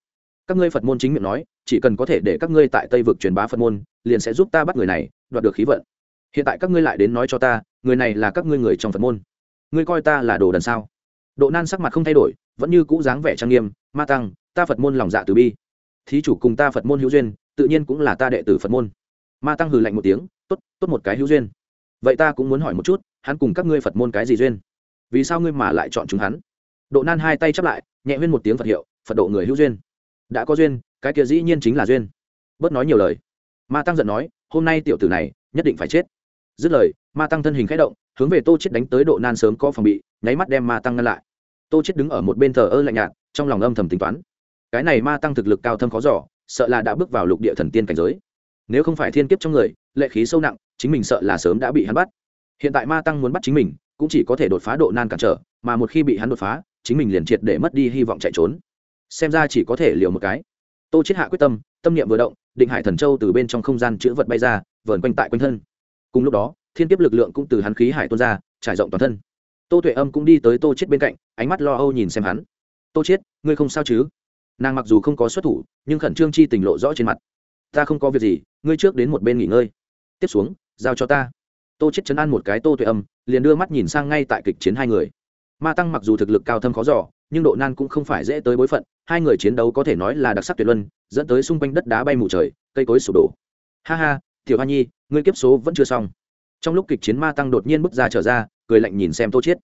Speaker 1: Các ngươi phật môn chính miệng nói, chỉ cần có thể để các ngươi tại tây vực truyền bá phật môn, liền sẽ giúp ta bắt người này, đoạt được khí vận hiện tại các ngươi lại đến nói cho ta, người này là các ngươi người trong phật môn. Ngươi coi ta là đồ đần sao? Độ nan sắc mặt không thay đổi, vẫn như cũ dáng vẻ trang nghiêm, ma tăng, ta phật môn lòng dạ từ bi. Thí chủ cùng ta phật môn hữu duyên, tự nhiên cũng là ta đệ tử phật môn. Ma tăng hừ lạnh một tiếng, tốt tốt một cái hữu duyên. Vậy ta cũng muốn hỏi một chút, hắn cùng các ngươi phật môn cái gì duyên? Vì sao ngươi mà lại chọn chúng hắn? Độ nan hai tay chắp lại, nhẹ huyên một tiếng phật hiệu, phật độ người hữu duyên. Đã có duyên, cái kia dĩ nhiên chính là duyên. Bớt nói nhiều lời. Ma tăng giận nói, hôm nay tiểu tử này, nhất định phải chết dứt lời, ma tăng thân hình k h ẽ động, hướng về tô chết đánh tới độ nan sớm có phòng bị, nháy mắt đem ma tăng ngăn lại. Tô chết đứng ở một bên thờ ơ lạnh nhạt, trong lòng âm thầm tính toán. Cái này ma tăng thực lực cao thâm khó giỏ sợ là đã bước vào lục địa thần tiên cảnh giới. Nếu không phải thiên kiếp trong người, lệ khí sâu nặng, chính mình sợ là sớm đã bị hắn bắt. Hiện tại ma tăng muốn bắt chính mình, cũng chỉ có thể đột phá độ nan cản trở, mà một khi bị hắn đột phá, chính mình liền triệt để mất đi hy vọng chạy trốn. Xem ra chỉ có thể liều một cái. Tô chết hạ quyết tâm tâm niệm vừa động, định hải thần châu từ bên trong không gian chữ vật bay ra, vờn quanh tại quanh thân cùng lúc đó, thiên kiếp lực lượng cũng từ hắn khí hải tuôn ra, trải rộng toàn thân. Tô tuệ âm cũng đi tới tô chết bên cạnh, ánh mắt lo âu nhìn xem hắn. Tô chết ngươi không sao chứ? Nàng mặc dù không có xuất thủ, nhưng khẩn trương chi tình lộ rõ trên mặt. Ta không có việc gì, ngươi trước đến một bên nghỉ ngơi. Tiếp xuống, giao cho ta. Tô chết chấn an một cái tô tuệ âm, liền đưa mắt nhìn sang ngay tại kịch chiến hai người. Ma tăng mặc dù thực lực cao thâm khó giỏ nhưng độ nan cũng không phải dễ tới bối phận, hai người chiến đấu có thể nói là đặc sắc tuyệt luân, dẫn tới xung quanh đất đá bay mù trời, cây cối sụp đổ. Ha ha, tiểu hoa nhi ngươi kiếp số vẫn chưa xong. Trong lúc kịch chiến ma tăng đột nhiên bước ra trở ra, cười lạnh nhìn xem tô chiết.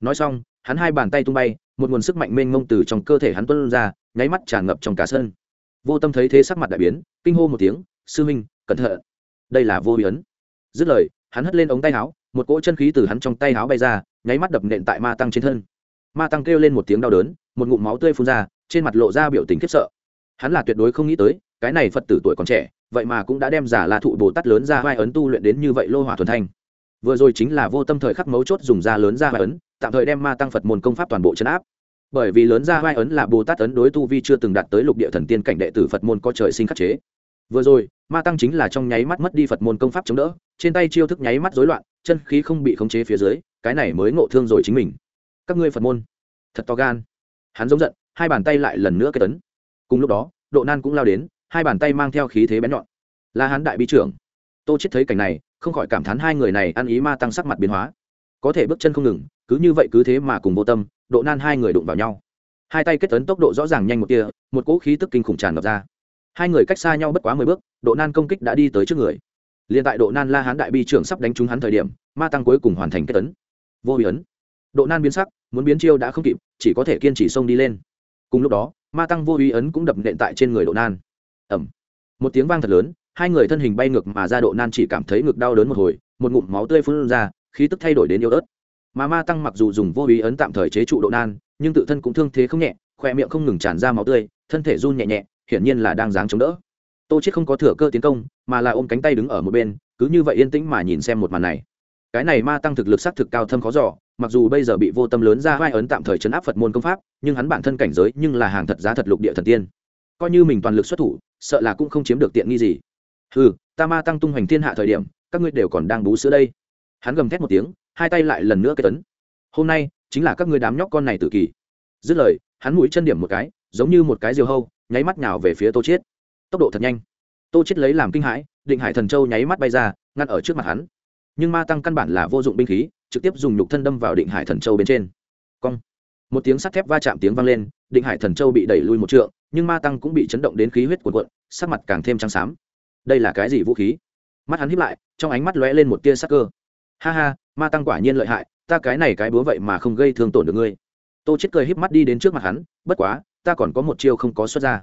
Speaker 1: Nói xong, hắn hai bàn tay tung bay, một nguồn sức mạnh mênh mông từ trong cơ thể hắn tuôn ra, nháy mắt tràn ngập trong cả sân. Vô tâm thấy thế sắc mặt đại biến, kinh hô một tiếng, sư minh cẩn thận. Đây là vô biến dứt lời, hắn hất lên ống tay áo, một cỗ chân khí từ hắn trong tay áo bay ra, nháy mắt đập nện tại ma tăng trên thân. Ma tăng kêu lên một tiếng đau đớn, một ngụm máu tươi phun ra, trên mặt lộ ra biểu tình khiếp sợ. Hắn là tuyệt đối không nghĩ tới cái này phật tử tuổi còn trẻ, vậy mà cũng đã đem giả la thụ bồ tát lớn ra vai ấn tu luyện đến như vậy lô hỏa thuần thanh. Vừa rồi chính là vô tâm thời khắc mấu chốt dùng ra lớn ra vai ấn, tạm thời đem ma tăng phật môn công pháp toàn bộ chấn áp. Bởi vì lớn ra vai ấn là bồ tát ấn đối tu vi chưa từng đạt tới lục địa thần tiên cảnh đệ tử phật môn có trời sinh khắc chế. Vừa rồi, ma tăng chính là trong nháy mắt mất đi phật môn công pháp chống đỡ, trên tay chiêu thức nháy mắt rối loạn, chân khí không bị khống chế phía dưới, cái này mới ngộ thương rồi chính mình. Các ngươi phật môn, thật to gan. Hắn giống giận, hai bàn tay lại lần nữa cái tấn cùng lúc đó, độ nan cũng lao đến hai bàn tay mang theo khí thế bén nhọn. Là hán đại bi trưởng. Tô chết thấy cảnh này, không khỏi cảm thán hai người này ăn ý ma tăng sắc mặt biến hóa. Có thể bước chân không ngừng, cứ như vậy cứ thế mà cùng vô tâm, độ nan hai người đụng vào nhau. Hai tay kết tấn tốc độ rõ ràng nhanh một tia, một cỗ khí tức kinh khủng tràn ngập ra. Hai người cách xa nhau bất quá mười bước, độ nan công kích đã đi tới trước người. Liền tại độ nan la hán đại bi trưởng sắp đánh trúng hắn thời điểm, ma tăng cuối cùng hoàn thành kết tấn vô bị ấn. Độ nan biến sắc, muốn biến chiêu đã không kịp, chỉ có thể kiên trì xông đi lên. Cùng lúc đó, ma tăng vô ý ấn cũng đập nện tại trên người độ nan ẩm. Một tiếng vang thật lớn, hai người thân hình bay ngược mà ra độ nan chỉ cảm thấy ngực đau đớn một hồi, một ngụm máu tươi phun ra, khí tức thay đổi đến yếu ớt. Mà ma tăng mặc dù dùng vô ý ấn tạm thời chế trụ độ nan, nhưng tự thân cũng thương thế không nhẹ khoe miệng không ngừng tràn ra máu tươi, thân thể run nhẹ nhẹ, hiển nhiên là đang dáng chống đỡ. Tô chết không có thừa cơ tiến công, mà là ôm cánh tay đứng ở một bên, cứ như vậy yên tĩnh mà nhìn xem một màn này. Cái này ma tăng thực lực sát thực cao thâm khó giỏ mặc dù bây giờ bị vô tâm lớn ra vai ấn tạm thời chấn áp phật môn công pháp, nhưng hắn bản thân cảnh giới nhưng là hàng thật giá thật lục địa thần tiên coi như mình toàn lực xuất thủ, sợ là cũng không chiếm được tiện nghi gì. Ừ ta ma tăng tung hoành thiên hạ thời điểm, các ngươi đều còn đang bú sữa đây. Hắn gầm thét một tiếng, hai tay lại lần nữa cái tấn. Hôm nay, chính là các ngươi đám nhóc con này tự kỷ dứt lời, hắn mũi chân điểm một cái, giống như một cái diều hâu, nháy mắt nhào về phía tô chiết. Tốc độ thật nhanh. Tô chiết lấy làm kinh hãi, định hải thần châu nháy mắt bay ra, ngăn ở trước mặt hắn. Nhưng ma tăng căn bản là vô dụng binh khí, trực tiếp dùng nhục thân đâm vào định hải thần châu bên trên. Cong. Một tiếng sắt thép va chạm tiếng vang lên, định hải thần châu bị đẩy lui một trượng nhưng ma tăng cũng bị chấn động đến khí huyết cuộn cuộn, sắc mặt càng thêm trắng xám. Đây là cái gì vũ khí? Mắt hắn híp lại, trong ánh mắt lóe lên một tia sắc cơ. Ha ha, ma tăng quả nhiên lợi hại, ta cái này cái búa vậy mà không gây thương tổn được ngươi. Tô chết cười híp mắt đi đến trước mặt hắn, bất quá, ta còn có một chiêu không có xuất ra.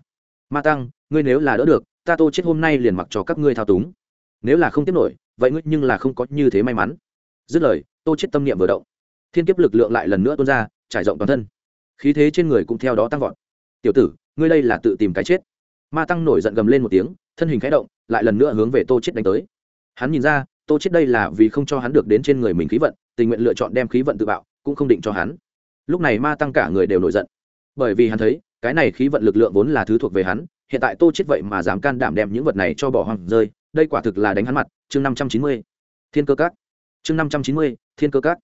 Speaker 1: Ma tăng, ngươi nếu là đỡ được, ta tô chết hôm nay liền mặc cho các ngươi thao túng. Nếu là không tiếp nổi, vậy ngươi nhưng là không có như thế may mắn. Dứt lời, tô chết tâm niệm vừa động. Thiên kiếp lực lượng lại lần nữa tuôn ra, trải rộng toàn thân. Khí thế trên người cũng theo đó tăng vọt. Tiểu tử ngươi đây là tự tìm cái chết. Ma tăng nổi giận gầm lên một tiếng, thân hình khẽ động, lại lần nữa hướng về tô chết đánh tới. Hắn nhìn ra, tô chết đây là vì không cho hắn được đến trên người mình khí vận, tình nguyện lựa chọn đem khí vận tự bạo, cũng không định cho hắn. Lúc này ma tăng cả người đều nổi giận. Bởi vì hắn thấy, cái này khí vận lực lượng vốn là thứ thuộc về hắn, hiện tại tô chết vậy mà dám can đảm đem những vật này cho bỏ hoang rơi, đây quả thực là đánh hắn mặt. Chương năm trăm chín mươi, thiên cơ cát chương năm trăm chín mươi, thiên cơ cát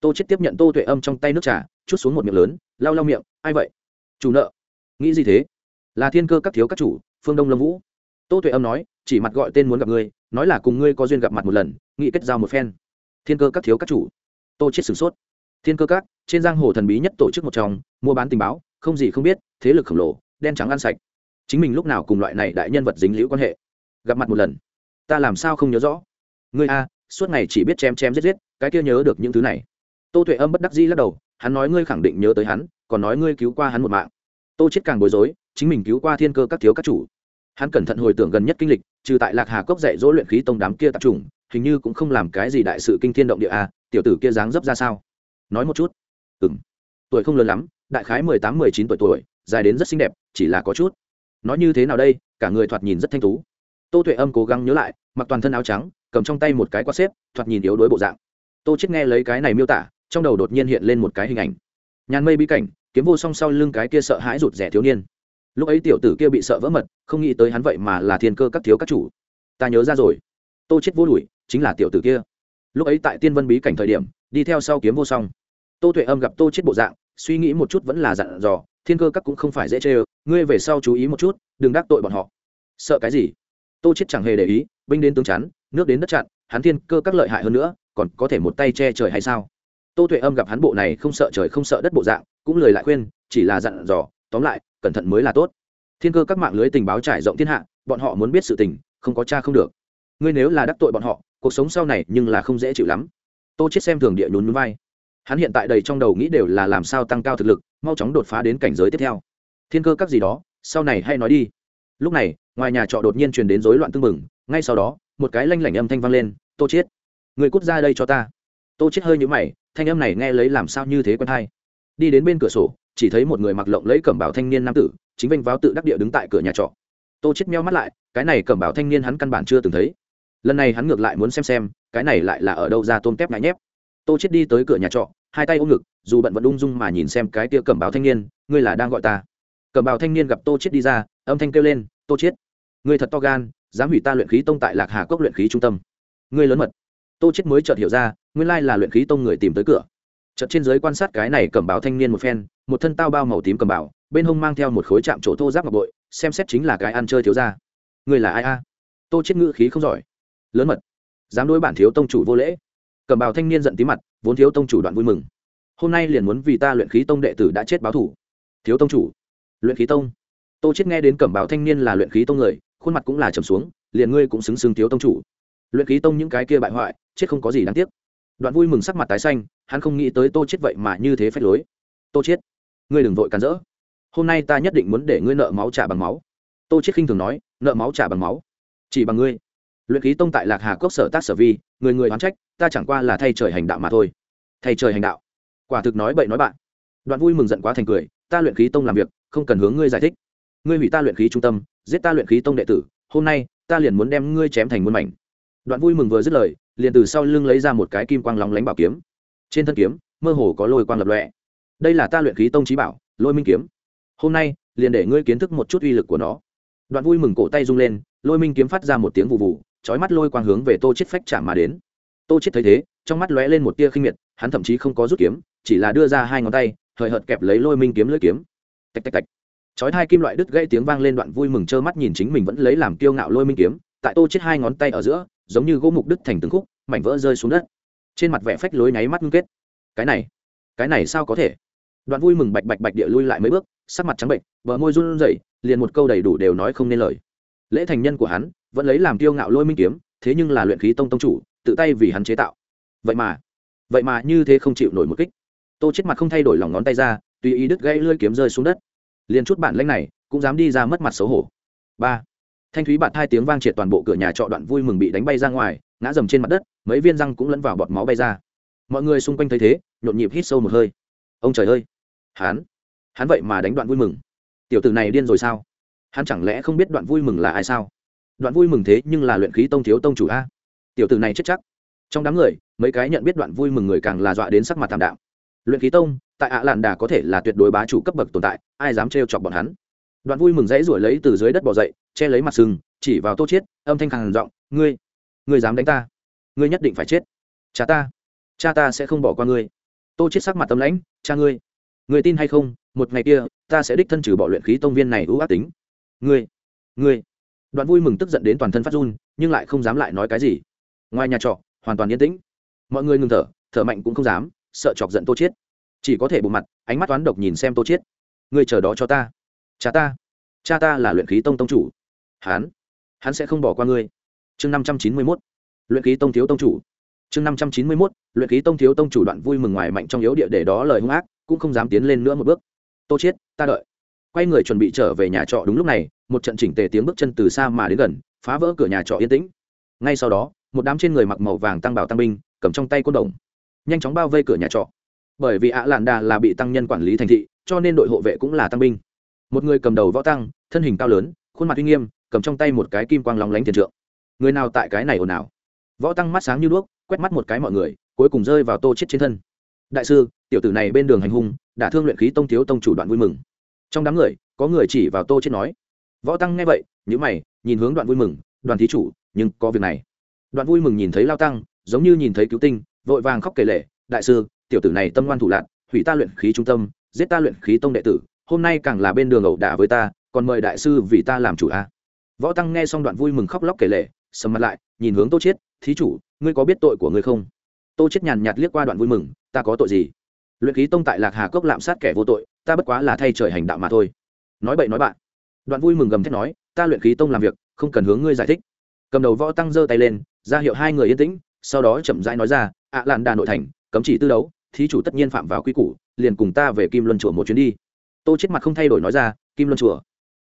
Speaker 1: tô chết tiếp nhận tô tuệ âm trong tay nước trà, chút xuống một miệng lớn, lau lau miệng, ai vậy? Chủ nợ nghĩ gì thế? Là thiên cơ các thiếu các chủ, phương đông lâm vũ. Tô tuệ âm nói, chỉ mặt gọi tên muốn gặp ngươi, nói là cùng ngươi có duyên gặp mặt một lần nghĩ kết giao một phen. Thiên cơ các thiếu các chủ. Tô chết sửng sốt. Thiên cơ các, trên giang hồ thần bí nhất tổ chức một trong, mua bán tình báo, không gì không biết, thế lực khổng lồ, đen trắng ăn sạch. Chính mình lúc nào cùng loại này đại nhân vật dính liễu quan hệ? Gặp mặt một lần. Ta làm sao không nhớ rõ? Ngươi a, suốt ngày chỉ biết chém chém giết giết, cái kia nhớ được những thứ này. Tô tuệ âm bất đắc dĩ lắc đầu, hắn nói ngươi khẳng định nhớ tới hắn, còn nói ngươi cứu qua hắn một mạng tô chết càng bối rối, chính mình cứu qua thiên cơ các thiếu các chủ. Hắn cẩn thận hồi tưởng gần nhất kinh lịch, trừ tại lạc hà cốc dạy dỗ luyện khí tông đám kia tập trung hình như cũng không làm cái gì đại sự kinh thiên động địa a tiểu tử kia dáng dấp ra sao? Nói một chút. Ừ m tuổi không lớn lắm, đại khái mười tám, mười chín tuổi tuổi, dài đến rất xinh đẹp, chỉ là có chút. Nói như thế nào đây, cả người thoạt nhìn rất thanh tú. Tô tuệ âm cố gắng nhớ lại, mặc toàn thân áo trắng, cầm trong tay một cái quạt xếp, thoạt nhìn yếu đuối bộ dạng. Tô chết nghe lấy cái này miêu tả, trong đầu đột nhiên hiện lên một cái hình ảnh nhàn mây bí cảnh, kiếm vô song sau lưng cái kia sợ hãi rụt rẻ thiếu niên. Lúc ấy tiểu tử kia bị sợ vỡ mật, không nghĩ tới hắn vậy mà là thiên cơ các thiếu các chủ. Ta nhớ ra rồi. Tô chết vô đuổi, chính là tiểu tử kia. Lúc ấy tại tiên vân bí cảnh thời điểm, đi theo sau kiếm vô song. Tô tuệ âm gặp tô chết bộ dạng, suy nghĩ một chút vẫn là dặn dò, thiên cơ các cũng không phải dễ chê ơ ngươi về sau chú ý một chút, đừng đắc tội bọn họ. Sợ cái gì? Tô chết chẳng hề để ý, binh đến tướng chắn, nước đến đất chặn, hắn thiên cơ các lợi hại hơn nữa, còn có thể một tay che trời hay sao? Tô tuệ âm gặp hắn bộ này không sợ trời không sợ đất bộ dạng, cũng lời lại khuyên, chỉ là dặn dò, tóm lại, cẩn thận mới là tốt. Thiên cơ các mạng lưới tình báo trải rộng thiên hạ, bọn họ muốn biết sự tình, không có cha không được. Ngươi nếu là đắc tội bọn họ, cuộc sống sau này nhưng là không dễ chịu lắm. Tô chết xem thường địa nhún núi vai. Hắn hiện tại đầy trong đầu nghĩ đều là làm sao tăng cao thực lực, mau chóng đột phá đến cảnh giới tiếp theo. Thiên cơ các gì đó, sau này hay nói đi. Lúc này, ngoài nhà trọ đột nhiên truyền đến rối loạn tương bừng, ngay sau đó, một cái lanh lảnh âm thanh vang lên, tô chết, người cút ra đây cho ta tô chết hơi nhũ mày, thanh âm này nghe lấy làm sao như thế quen hay đi đến bên cửa sổ, chỉ thấy một người mặc lộng lẫy cẩm bào thanh niên nam tử, chính vênh váo tự đắc địa đứng tại cửa nhà trọ. Tô chết meo mắt lại, cái này cẩm bào thanh niên hắn căn bản chưa từng thấy. Lần này hắn ngược lại muốn xem xem, cái này lại là ở đâu ra tôm tép ngại nhép. Tô chết đi tới cửa nhà trọ, hai tay ôm ngực, dù bận vẫn ung dung mà nhìn xem cái tia cẩm bào thanh niên, ngươi là đang gọi ta. Cẩm bào thanh niên gặp tô chết đi ra, âm thanh kêu lên, tô chết, ngươi thật to gan, dám hủy ta luyện khí tông tại lạc hà cốc luyện khí trung tâm. Ngươi lớn mật tô chết mới chợt hiểu ra, nguyên lai là luyện khí tông người tìm tới cửa. Chợt trên dưới quan sát cái này cẩm bào thanh niên một phen, một thân tao bao màu tím cẩm bào, bên hông mang theo một khối chạm trổ thô giáp ngọc bội, xem xét chính là cái ăn chơi thiếu gia. Ngươi là ai a? Tô chết ngữ khí không giỏi. Lớn mật. Dám đối bản thiếu tông chủ vô lễ. Cẩm bào thanh niên giận tí mặt, vốn thiếu tông chủ đoạn vui mừng. Hôm nay liền muốn vì ta luyện khí tông đệ tử đã chết báo thủ. Thiếu tông chủ. Luyện khí tông. Tô chết nghe đến cẩm bào thanh niên là luyện khí tông người, khuôn mặt cũng là trầm xuống, liền ngươi cũng xứng xứng thiếu tông chủ. Luyện khí tông những cái kia bại hoại chết không có gì đáng tiếc. Đoạn vui mừng sắc mặt tái xanh, hắn không nghĩ tới tô chết vậy mà như thế phách lối. Tô chết, ngươi đừng vội cản rỡ. Hôm nay ta nhất định muốn để ngươi nợ máu trả bằng máu. Tô chết khinh thường nói, nợ máu trả bằng máu. Chỉ bằng ngươi. Luyện khí tông tại lạc hà cốc sở tác sở vi, người người oán trách, ta chẳng qua là thay trời hành đạo mà thôi. Thay trời hành đạo. Quả thực nói bậy nói bạn. Đoạn vui mừng giận quá thành cười, ta luyện khí tông làm việc, không cần hướng ngươi giải thích. Ngươi hủy ta luyện khí trung tâm, giết ta luyện khí tông đệ tử, hôm nay ta liền muốn đem ngươi chém thành muôn mảnh. Đoạn vui mừng vừa dứt lời liền từ sau lưng lấy ra một cái kim quang lóng lánh bảo kiếm. Trên thân kiếm, mơ hồ có lôi quang lập lọe đây là ta luyện khí tông trí bảo, lôi minh kiếm. Hôm nay, liền để ngươi kiến thức một chút uy lực của nó. Đoạn vui mừng cổ tay rung lên, lôi minh kiếm phát ra một tiếng vụ vụ trói mắt lôi quang hướng về tô chết phách chạm mà đến. Tô chết thấy thế, trong mắt lóe lên một tia khinh miệt, hắn thậm chí không có rút kiếm, chỉ là đưa ra hai ngón tay, hời hợt kẹp lấy lôi minh kiếm lưỡi kiếm. Tạch tạch tạch. Chói hai kim loại đứt gãy tiếng vang lên, đoạn vui mừng trơ mắt nhìn chính mình vẫn lấy làm kiêu ngạo lôi minh kiếm, tại tô chết hai ngón tay ở giữa giống như gỗ mục đứt thành từng khúc, mảnh vỡ rơi xuống đất. Trên mặt vẻ phách lối nháy mắt ngưng kết. Cái này cái này sao có thể? Đoạn vui mừng bạch bạch bạch địa lui lại mấy bước, sắc mặt trắng bệnh vợ môi run rẩy, liền một câu đầy đủ đều nói không nên lời. Lễ thành nhân của hắn, vẫn lấy làm kiêu ngạo lôi minh kiếm, thế nhưng là luyện khí tông tông chủ, tự tay vì hắn chế tạo. Vậy mà vậy mà như thế không chịu nổi một kích. Tô chết mặt không thay đổi lòng ngón tay ra, tùy ý đứt gãy lưỡi kiếm rơi xuống đất. Liền chút bản lãnh này, cũng dám đi ra mất mặt xấu hổ. Ba thanh thúy bạt hai tiếng vang triệt toàn bộ cửa nhà trọ đoạn vui mừng bị đánh bay ra ngoài, ngã dầm trên mặt đất, mấy viên răng cũng lẫn vào bọt máu bay ra. Mọi người xung quanh thấy thế, nhộn nhịp hít sâu một hơi. Ông trời ơi! Hắn! Hắn vậy mà đánh đoạn vui mừng. Tiểu tử này điên rồi sao? Hắn chẳng lẽ không biết đoạn vui mừng là ai sao? Đoạn vui mừng thế nhưng là luyện khí tông thiếu tông chủ a. Tiểu tử này chết chắc. Trong đám người, mấy cái nhận biết đoạn vui mừng người càng là dọa đến sắc mặt thảm đạm. Luyện khí tông, tại ạ lạn đà có thể là tuyệt đối bá chủ cấp bậc tồn tại, ai dám trêu chọc bọn hắn? Đoạn vui mừng rẫy ruổi lấy từ dưới đất bỏ dậy, che lấy mặt sừng, chỉ vào tô chiết, âm thanh khàn giọng, ngươi ngươi dám đánh ta? Ngươi nhất định phải chết. Cha ta cha ta sẽ không bỏ qua ngươi. Tô chiết sắc mặt tâm lãnh, cha ngươi ngươi tin hay không, một ngày kia, ta sẽ đích thân trừ bỏ luyện khí tông viên này ưu ác tính. Ngươi ngươi. Đoạn vui mừng tức giận đến toàn thân phát run, nhưng lại không dám lại nói cái gì. Ngoài nhà trọ, hoàn toàn yên tĩnh. Mọi người ngừng thở thở mạnh cũng không dám, sợ chọc giận tô chiết. Chỉ có thể bộ mặt, ánh mắt toán độc nhìn xem tô chiết. Ngươi chờ đó cho ta cha ta. Cha ta là luyện khí tông tông chủ. Hắn hắn sẽ không bỏ qua ngươi. Chương năm trăm chín mươi mốt. Luyện khí tông thiếu tông chủ. Chương năm trăm chín mươi mốt. Luyện khí tông thiếu tông chủ đoạn vui mừng ngoài mạnh trong yếu địa để đó lời hung ác, cũng không dám tiến lên nữa một bước. Tô chiết, ta đợi. Quay người chuẩn bị trở về nhà trọ đúng lúc này, một trận chỉnh tề tiếng bước chân từ xa mà đến gần, phá vỡ cửa nhà trọ yên tĩnh. Ngay sau đó, một đám trên người mặc màu vàng tăng bảo tăng binh, cầm trong tay côn đồng. Nhanh chóng bao vây cửa nhà trọ. Bởi vì ạ lạn đà là bị tăng nhân quản lý thành thị, cho nên đội hộ vệ cũng là tăng binh một người cầm đầu võ tăng thân hình cao lớn khuôn mặt uy nghiêm cầm trong tay một cái kim quang lóng lánh tiền trượng. Người nào tại cái này ồn ào? Võ tăng mắt sáng như đuốc quét mắt một cái mọi người cuối cùng rơi vào tô chết trên thân. Đại sư tiểu tử này bên đường hành hung đã thương luyện khí tông thiếu tông chủ đoạn vui mừng. Trong đám người có người chỉ vào tô chết nói. Võ tăng nghe vậy nhíu mày nhìn hướng đoạn vui mừng đoàn thí chủ nhưng có việc này. Đoạn vui mừng nhìn thấy lao tăng giống như nhìn thấy cứu tinh vội vàng khóc kể lệ đại sư tiểu tử này tâm ngoan thủ lạn, hủy ta luyện khí trung tâm giết ta luyện khí tông đệ tử hôm nay càng là bên đường ẩu đả với ta, còn mời đại sư vì ta làm chủ a võ tăng nghe xong đoạn vui mừng khóc lóc kể lệ sầm mặt lại, nhìn hướng tô chết. thí chủ, ngươi có biết tội của ngươi không? Tô chết nhàn nhạt liếc qua đoạn vui mừng, ta có tội gì? Luyện khí tông tại lạc hà cốc lạm sát kẻ vô tội, ta bất quá là thay trời hành đạo mà thôi. Nói bậy nói bạn. Đoạn vui mừng gầm thét nói, ta luyện khí tông làm việc, không cần hướng ngươi giải thích. Cầm đầu võ tăng giơ tay lên, ra hiệu hai người yên tĩnh, sau đó chậm rãi nói ra, ạ à làn đà nội thành, cấm chỉ tư đấu, thí chủ tất nhiên phạm vào quy củ, liền cùng ta về kim luân chùa một chuyến đi tô chết mặt không thay đổi nói ra, kim luân chùa.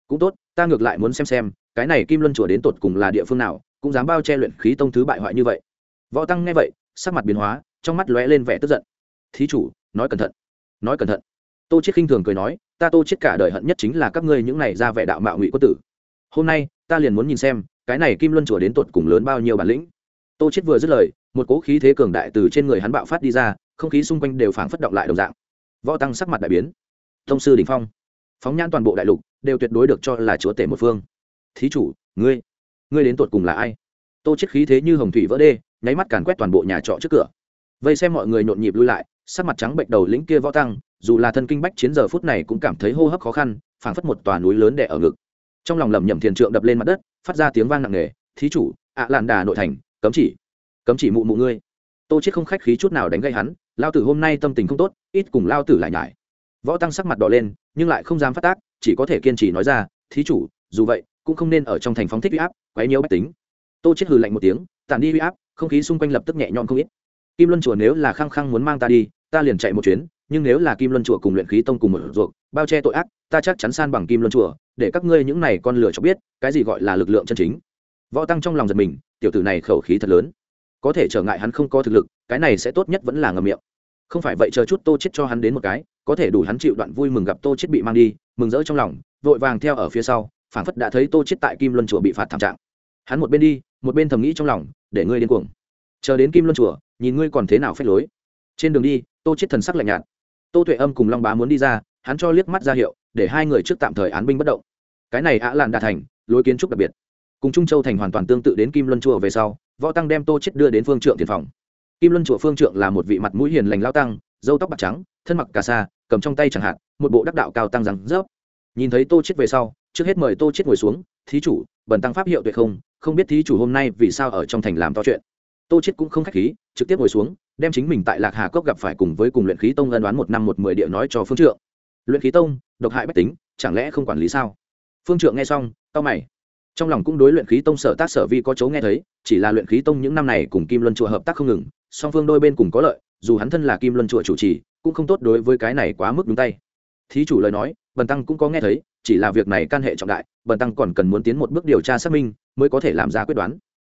Speaker 1: Cũng tốt, ta ngược lại muốn xem xem, cái này kim luân chùa đến tột cùng là địa phương nào, cũng dám bao che luyện khí tông thứ bại hoại như vậy. Võ tăng nghe vậy, sắc mặt biến hóa, trong mắt lóe lên vẻ tức giận. Thí chủ, nói cẩn thận, nói cẩn thận. Tô chết khinh thường cười nói, ta tô chết cả đời hận nhất chính là các ngươi những này ra vẻ đạo mạo ngụy quân tử. Hôm nay, ta liền muốn nhìn xem, cái này kim luân chùa đến tột cùng lớn bao nhiêu bản lĩnh. Tô chết vừa dứt lời, một cỗ khí thế cường đại từ trên người hắn bạo phát đi ra, không khí xung quanh đều phảng phất động lại đồng dạng. Võ tăng sắc mặt đại biến thông sư đình phong. Phóng nhãn toàn bộ đại lục đều tuyệt đối được cho là chúa tể một phương. Thí chủ, ngươi ngươi đến tột cùng là ai? Tô chết khí thế như hồng thủy vỡ đê, nháy mắt càn quét toàn bộ nhà trọ trước cửa. Vây xem mọi người nhộn nhịp lui lại, sắc mặt trắng bệnh đầu lĩnh kia võ tăng, dù là thân kinh bách chiến giờ phút này cũng cảm thấy hô hấp khó khăn, phảng phất một tòa núi lớn đè ở ngực. Trong lòng lẩm nhẩm thiền trượng đập lên mặt đất, phát ra tiếng vang nặng nề, thí chủ, ạ làn đà nội thành, cấm chỉ cấm chỉ mụ mụ ngươi. Tô chết không khách khí chút nào đánh gây hắn, lao tử hôm nay tâm tình không tốt, ít cùng lao tử lại nhải võ tăng sắc mặt đỏ lên, nhưng lại không dám phát tác, chỉ có thể kiên trì nói ra, thí chủ, dù vậy, cũng không nên ở trong thành phóng thích huy áp, quấy nhiễu bách tính. Tô chết hừ lạnh một tiếng, tản đi huy áp, không khí xung quanh lập tức nhẹ nhõm không ít. Kim luân chùa nếu là khăng khăng muốn mang ta đi, ta liền chạy một chuyến, nhưng nếu là kim luân chùa cùng luyện khí tông cùng một ruột, bao che tội ác, ta chắc chắn san bằng kim luân chùa, để các ngươi những này con lửa cho biết, cái gì gọi là lực lượng chân chính. Võ tăng trong lòng giật mình, tiểu tử này khẩu khí thật lớn. Có thể trở ngại hắn không có thực lực, cái này sẽ tốt nhất vẫn là ngầm miệng. Không phải vậy chờ chút tô chết cho hắn đến một cái có thể đủ hắn chịu đoạn vui mừng gặp tô chết bị mang đi, mừng rỡ trong lòng, vội vàng theo ở phía sau, phảng phất đã thấy tô chết tại kim luân chùa bị phạt thảm trạng. Hắn một bên đi, một bên thầm nghĩ trong lòng, để ngươi điên cuồng. Chờ đến kim luân chùa, nhìn ngươi còn thế nào phép lối. Trên đường đi, tô chết thần sắc lạnh nhạt. Tô tuệ âm cùng long bá muốn đi ra, hắn cho liếc mắt ra hiệu, để hai người trước tạm thời án binh bất động. Cái này ạ lạn đà thành, lối kiến trúc đặc biệt. Cùng trung châu thành hoàn toàn tương tự đến kim luân chùa về sau, võ tăng đem tô chết đưa đến phương trượng tiền phòng. Kim luân chùa phương trượng là một vị mặt mũi hiền lành lao tăng dâu tóc bạc trắng thân mặc cà sa, cầm trong tay chẳng hạn, một bộ đắc đạo cao tăng rằng rớp. Nhìn thấy tô chết về sau, trước hết mời tô chết ngồi xuống, thí chủ, bần tăng pháp hiệu tuyệt không không biết thí chủ hôm nay vì sao ở trong thành làm to chuyện. Tô chết cũng không khách khí, trực tiếp ngồi xuống, đem chính mình tại lạc hà cốc gặp phải cùng với cùng luyện khí tông ân đoán một năm một mười địa nói cho phương trượng. Luyện khí tông, độc hại bách tính, chẳng lẽ không quản lý sao? Phương trượng nghe xong tao mày. Trong lòng cũng đối luyện khí tông sở tác sở vi có chấu nghe thấy, chỉ là luyện khí tông những năm này cùng kim luân chùa hợp tác không ngừng, song phương đôi bên cùng có lợi dù hắn thân là kim luân chùa chủ trì, cũng không tốt đối với cái này quá mức đúng tay. Thí chủ lời nói, bần tăng cũng có nghe thấy, chỉ là việc này can hệ trọng đại, bần tăng còn cần muốn tiến một bước điều tra xác minh, mới có thể làm ra quyết đoán.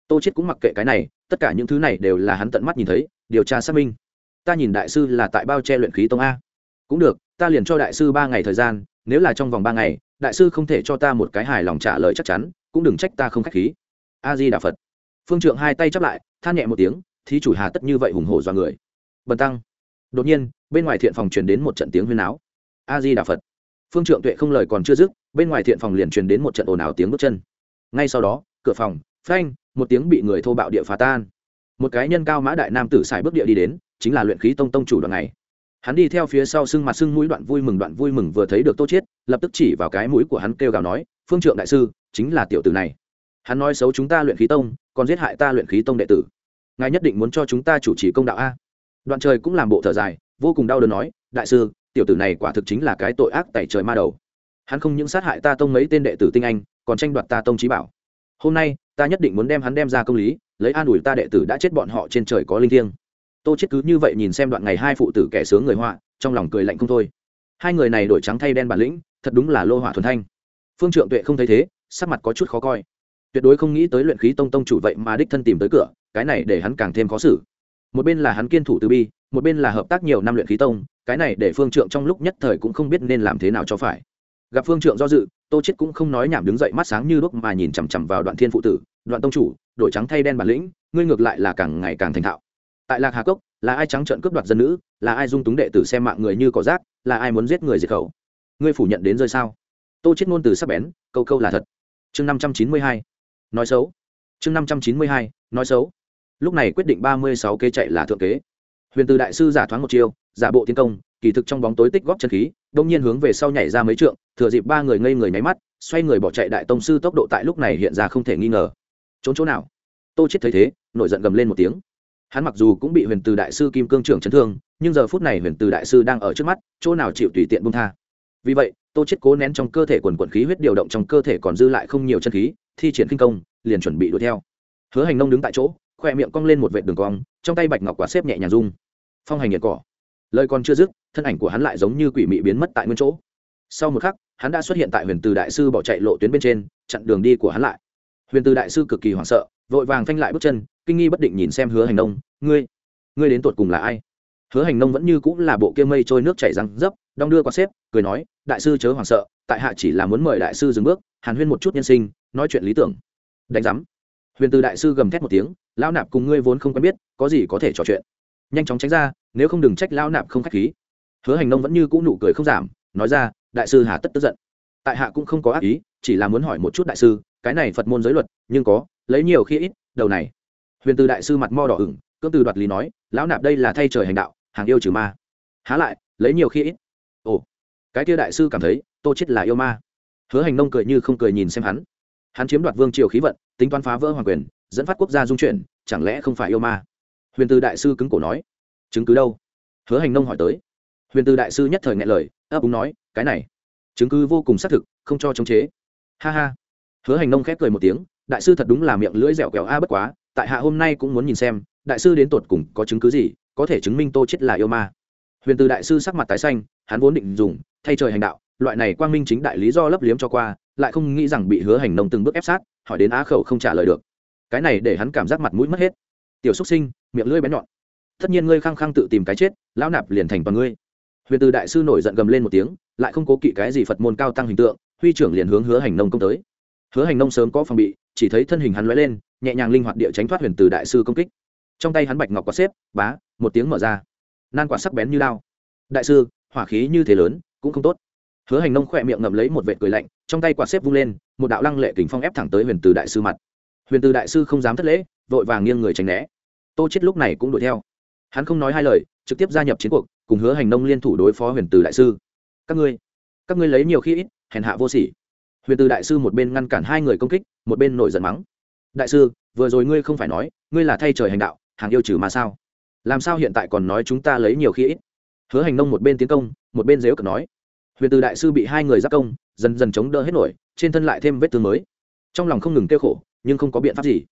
Speaker 1: Tô chết cũng mặc kệ cái này, tất cả những thứ này đều là hắn tận mắt nhìn thấy, điều tra xác minh. Ta nhìn đại sư là tại bao che luyện khí tông a. Cũng được, ta liền cho đại sư ba ngày thời gian, nếu là trong vòng ba ngày, đại sư không thể cho ta một cái hài lòng trả lời chắc chắn, cũng đừng trách ta không khách khí. A di đà phật. Phương trượng hai tay chắp lại, than nhẹ một tiếng, thí chủ hà tất như vậy hùng hổ do người bần tăng. Đột nhiên, bên ngoài thiện phòng truyền đến một trận tiếng huyên áo a di đà phật. Phương trượng tuệ không lời còn chưa dứt, bên ngoài thiện phòng liền truyền đến một trận ồn ào tiếng bước chân. Ngay sau đó, cửa phòng, phanh, một tiếng bị người thô bạo địa phá tan. Một cái nhân cao mã đại nam tử xài bước địa đi đến, chính là luyện khí tông tông chủ đoạn này. Hắn đi theo phía sau sưng mặt sưng mũi đoạn vui mừng đoạn vui mừng vừa thấy được tô chiết, lập tức chỉ vào cái mũi của hắn kêu gào nói, phương trượng đại sư, chính là tiểu tử này. Hắn nói xấu chúng ta luyện khí tông, còn giết hại ta luyện khí tông đệ tử. Ngài nhất định muốn cho chúng ta chủ trì công đạo a đoạn trời cũng làm bộ thở dài, vô cùng đau đớn nói, đại sư, tiểu tử này quả thực chính là cái tội ác tẩy trời ma đầu. Hắn không những sát hại ta tông mấy tên đệ tử tinh anh, còn tranh đoạt ta tông trí bảo. Hôm nay, ta nhất định muốn đem hắn đem ra công lý, lấy an ủi ta đệ tử đã chết bọn họ trên trời có linh thiêng. Tô chết cứ như vậy nhìn xem đoạn ngày hai phụ tử kẻ sướng người họa, trong lòng cười lạnh không thôi. Hai người này đổi trắng thay đen bản lĩnh, thật đúng là lô hỏa thuần thanh. Phương trượng tuệ không thấy thế, sắc mặt có chút khó coi. Tuyệt đối không nghĩ tới luyện khí tông tông chủ vậy mà đích thân tìm tới cửa, cái này để hắn càng thêm khó xử một bên là hắn kiên thủ từ bi, một bên là hợp tác nhiều năm luyện khí tông, cái này để phương trượng trong lúc nhất thời cũng không biết nên làm thế nào cho phải. Gặp phương trượng do dự, tô chết cũng không nói nhảm đứng dậy mắt sáng như đuốc mà nhìn chằm chằm vào đoạn thiên phụ tử, đoạn tông chủ, đổi trắng thay đen bản lĩnh, ngươi ngược lại là càng ngày càng thành thạo. Tại lạc hà cốc, là ai trắng trợn cướp đoạt dân nữ, là ai dung túng đệ tử xem mạng người như cỏ rác, là ai muốn giết người diệt khẩu? Ngươi phủ nhận đến rơi sao? Tô chết ngôn từ sắc bén, câu câu là thật. Chương năm trăm chín mươi hai, nói xấu. Chương năm trăm chín mươi hai, nói xấu lúc này quyết định ba mươi sáu kế chạy là thượng kế. Huyền từ đại sư giả thoáng một chiêu, giả bộ tiến công, kỳ thực trong bóng tối tích góp chân khí, đông nhiên hướng về sau nhảy ra mấy trượng, thừa dịp ba người ngây người nháy mắt, xoay người bỏ chạy đại tông sư tốc độ tại lúc này hiện ra không thể nghi ngờ. Trốn chỗ nào? Tô chết thấy thế, nổi giận gầm lên một tiếng. Hắn mặc dù cũng bị huyền từ đại sư kim cương trưởng chấn thương, nhưng giờ phút này huyền từ đại sư đang ở trước mắt, chỗ nào chịu tùy tiện buông tha. Vì vậy, tô chết cố nén trong cơ thể quần quần khí huyết điều động trong cơ thể còn dư lại không nhiều chân khí, thi triển kinh công, liền chuẩn bị đuổi theo. Hứa hành nông đứng tại chỗ khoe miệng cong lên một vệt đường cong, trong tay bạch ngọc quả xếp nhẹ nhàng rung. Phong hành nhiệt cỏ. Lời còn chưa dứt, thân ảnh của hắn lại giống như quỷ mị biến mất tại nguyên chỗ. Sau một khắc, hắn đã xuất hiện tại huyền từ đại sư bỏ chạy lộ tuyến bên trên, chặn đường đi của hắn lại. Huyền từ đại sư cực kỳ hoảng sợ, vội vàng phanh lại bước chân, kinh nghi bất định nhìn xem hứa hành nông, ngươi ngươi đến tột cùng là ai? Hứa hành nông vẫn như cũng là bộ kia mây trôi nước chảy răng dấp, đong đưa qua xếp, cười nói, đại sư chớ hoảng sợ, tại hạ chỉ là muốn mời đại sư dừng bước, hàn huyên một chút nhân sinh, nói chuyện lý tưởng. Đánh giám. Huyền từ đại sư gầm thét một tiếng lão nạp cùng ngươi vốn không quen biết, có gì có thể trò chuyện? Nhanh chóng tránh ra, nếu không đừng trách lão nạp không k h á c h khí. Hứa hành nông vẫn như cũ nụ cười không giảm, nói ra, đại sư hà tất tức giận. Tại hạ cũng không có ác ý, chỉ là muốn hỏi một chút đại sư, cái này phật môn giới luật, nhưng có, lấy nhiều khi ít, đầu này. Huyền từ đại sư mặt mo đỏ ửng, cưỡng từ đoạt lý nói, lão nạp đây là thay trời hành đạo, hàng yêu trừ ma. Há lại, lấy nhiều khi ít. Ồ, cái kia đại sư cảm thấy, tô chết là yêu ma. Hứa hành nông cười như không cười nhìn xem hắn. Hắn chiếm đoạt vương triều khí vận, tính toán phá vỡ hoàng quyền dẫn phát quốc gia dung chuyển, chẳng lẽ không phải yêu ma? Huyền tư đại sư cứng cổ nói. Chứng cứ đâu? Hứa hành nông hỏi tới. Huyền tư đại sư nhất thời ngại lời, ấp úng nói, cái này. Chứng cứ vô cùng xác thực, không cho chống chế. Ha ha. Hứa hành nông khép cười một tiếng, đại sư thật đúng là miệng lưỡi dẻo kẹo a bất quá, tại hạ hôm nay cũng muốn nhìn xem, đại sư đến tột cùng có chứng cứ gì, có thể chứng minh tô chết là yêu ma. Huyền từ đại sư sắc mặt tái xanh, hắn vốn định dùng, thay trời hành đạo, loại này quang minh chính đại lý do lấp liếm cho qua, lại không nghĩ rằng bị hứa hành nông từng bước ép sát, hỏi đến á khẩu không trả lời được cái này để hắn cảm giác mặt mũi mất hết. Tiểu xúc sinh, miệng lưỡi bén nhọn. Tất nhiên ngươi khăng khăng tự tìm cái chết, lão nạp liền thành toàn ngươi. Huyền từ đại sư nổi giận gầm lên một tiếng, lại không cố kỵ cái gì phật môn cao tăng hình tượng, huy trưởng liền hướng hứa hành nông công tới. Hứa hành nông sớm có phòng bị, chỉ thấy thân hình hắn lóe lên, nhẹ nhàng linh hoạt địa tránh thoát huyền từ đại sư công kích. Trong tay hắn bạch ngọc quạt xếp, bá, một tiếng mở ra. Nan quả sắc bén như lao đại sư, hỏa khí như thế lớn, cũng không tốt. Hứa hành nông khỏe miệng ngậm lấy một vệt cười lạnh, trong tay quạt xếp vung lên, một đạo lăng lệ kình phong ép thẳng tới huyền từ đại sư mặt huyền từ đại sư không dám thất lễ, vội vàng nghiêng người tránh né. Tô chết lúc này cũng đuổi theo. Hắn không nói hai lời, trực tiếp gia nhập chiến cuộc, cùng hứa hành nông liên thủ đối phó huyền từ đại sư. Các ngươi các ngươi lấy nhiều khi ít, hèn hạ vô sỉ. Huyền từ đại sư một bên ngăn cản hai người công kích, một bên nổi giận mắng. Đại sư, vừa rồi ngươi không phải nói, ngươi là thay trời hành đạo, hàng yêu trừ mà sao? Làm sao hiện tại còn nói chúng ta lấy nhiều khi ít? Hứa hành nông một bên tiến công, một bên dếu cực nói. Huyền từ đại sư bị hai người giáp công, dần dần chống đỡ hết nổi, trên thân lại thêm vết thương mới. Trong lòng không ngừng kêu khổ nhưng không có biện pháp gì.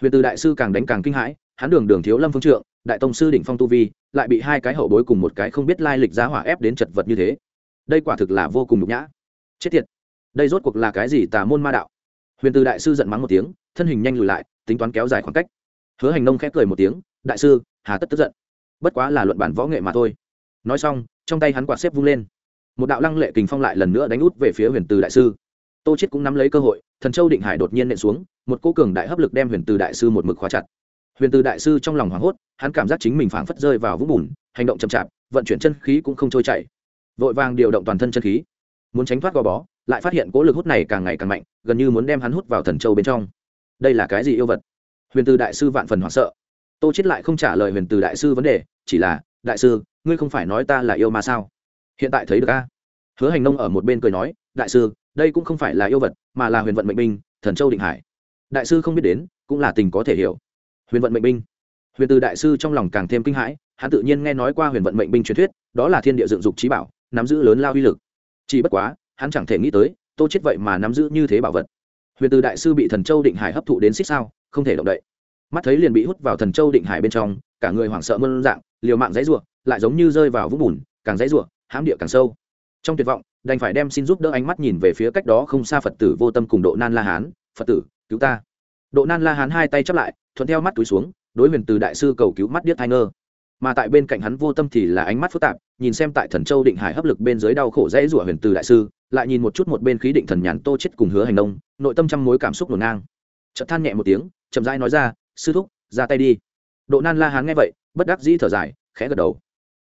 Speaker 1: Huyền từ đại sư càng đánh càng kinh hãi, hắn đường đường thiếu lâm phương trượng, đại tông sư đỉnh phong tu vi, lại bị hai cái hậu bối cùng một cái không biết lai lịch giá hỏa ép đến chật vật như thế. Đây quả thực là vô cùng nhục nhã. Chết tiệt. Đây rốt cuộc là cái gì tà môn ma đạo? Huyền từ đại sư giận mắng một tiếng, thân hình nhanh lùi lại, tính toán kéo dài khoảng cách. Hứa hành nông khép cười một tiếng, đại sư, hà tất tức giận. Bất quá là luận bản võ nghệ mà thôi. Nói xong, trong tay hắn quạt xếp vung lên. Một đạo lăng lệ kình phong lại lần nữa đánh út về phía huyền từ đại sư tô chết cũng nắm lấy cơ hội, thần châu định hải đột nhiên nện xuống, một cô cường đại hấp lực đem huyền từ đại sư một mực khóa chặt. Huyền từ đại sư trong lòng hoảng hốt, hắn cảm giác chính mình phảng phất rơi vào vũng bùn, hành động chậm chạp, vận chuyển chân khí cũng không trôi chảy. Vội vàng điều động toàn thân chân khí, muốn tránh thoát gò bó, lại phát hiện cỗ lực hút này càng ngày càng mạnh, gần như muốn đem hắn hút vào thần châu bên trong. Đây là cái gì yêu vật? Huyền từ đại sư vạn phần hoảng sợ. Tô chết lại không trả lời huyền từ đại sư vấn đề, chỉ là, đại sư, ngươi không phải nói ta là yêu mà sao? Hiện tại thấy được a? Hứa hành nông ở một bên cười nói đại sư, đây cũng không phải là yêu vật, mà là huyền vận mệnh binh, thần châu định hải. Đại sư không biết đến, cũng là tình có thể hiểu. Huyền vận mệnh binh. Huyền từ đại sư trong lòng càng thêm kinh hãi, hắn tự nhiên nghe nói qua huyền vận mệnh binh truyền thuyết, đó là thiên địa dựng dục trí bảo, nắm giữ lớn lao uy lực. Chỉ bất quá, hắn chẳng thể nghĩ tới, tô chết vậy mà nắm giữ như thế bảo vật. Huyền từ đại sư bị thần châu định hải hấp thụ đến xích sao, không thể động đậy. Mắt thấy liền bị hút vào thần châu định hải bên trong, cả người hoảng sợ mơn dạng, liều mạng dãy rủa, lại giống như rơi vào vũng bùn, càng dãy rủa, hãm địa càng sâu trong tuyệt vọng, đành phải đem xin giúp đỡ ánh mắt nhìn về phía cách đó không xa phật tử vô tâm cùng độ nan la hán. Phật tử, cứu ta. Độ nan la hán hai tay chắp lại, thuận theo mắt túi xuống, đối huyền từ đại sư cầu cứu mắt điếc thai ngơ. Mà tại bên cạnh hắn vô tâm thì là ánh mắt phức tạp, nhìn xem tại thần châu định hải hấp lực bên dưới đau khổ dễ rủa huyền từ đại sư, lại nhìn một chút một bên khí định thần nhàn tô chết cùng hứa hành động nội tâm trăm mối cảm xúc ngổn ngang. Chợt than nhẹ một tiếng, chậm rãi nói ra, sư thúc, ra tay đi. Độ nan la hán nghe vậy, bất đắc dĩ thở dài, khẽ gật đầu.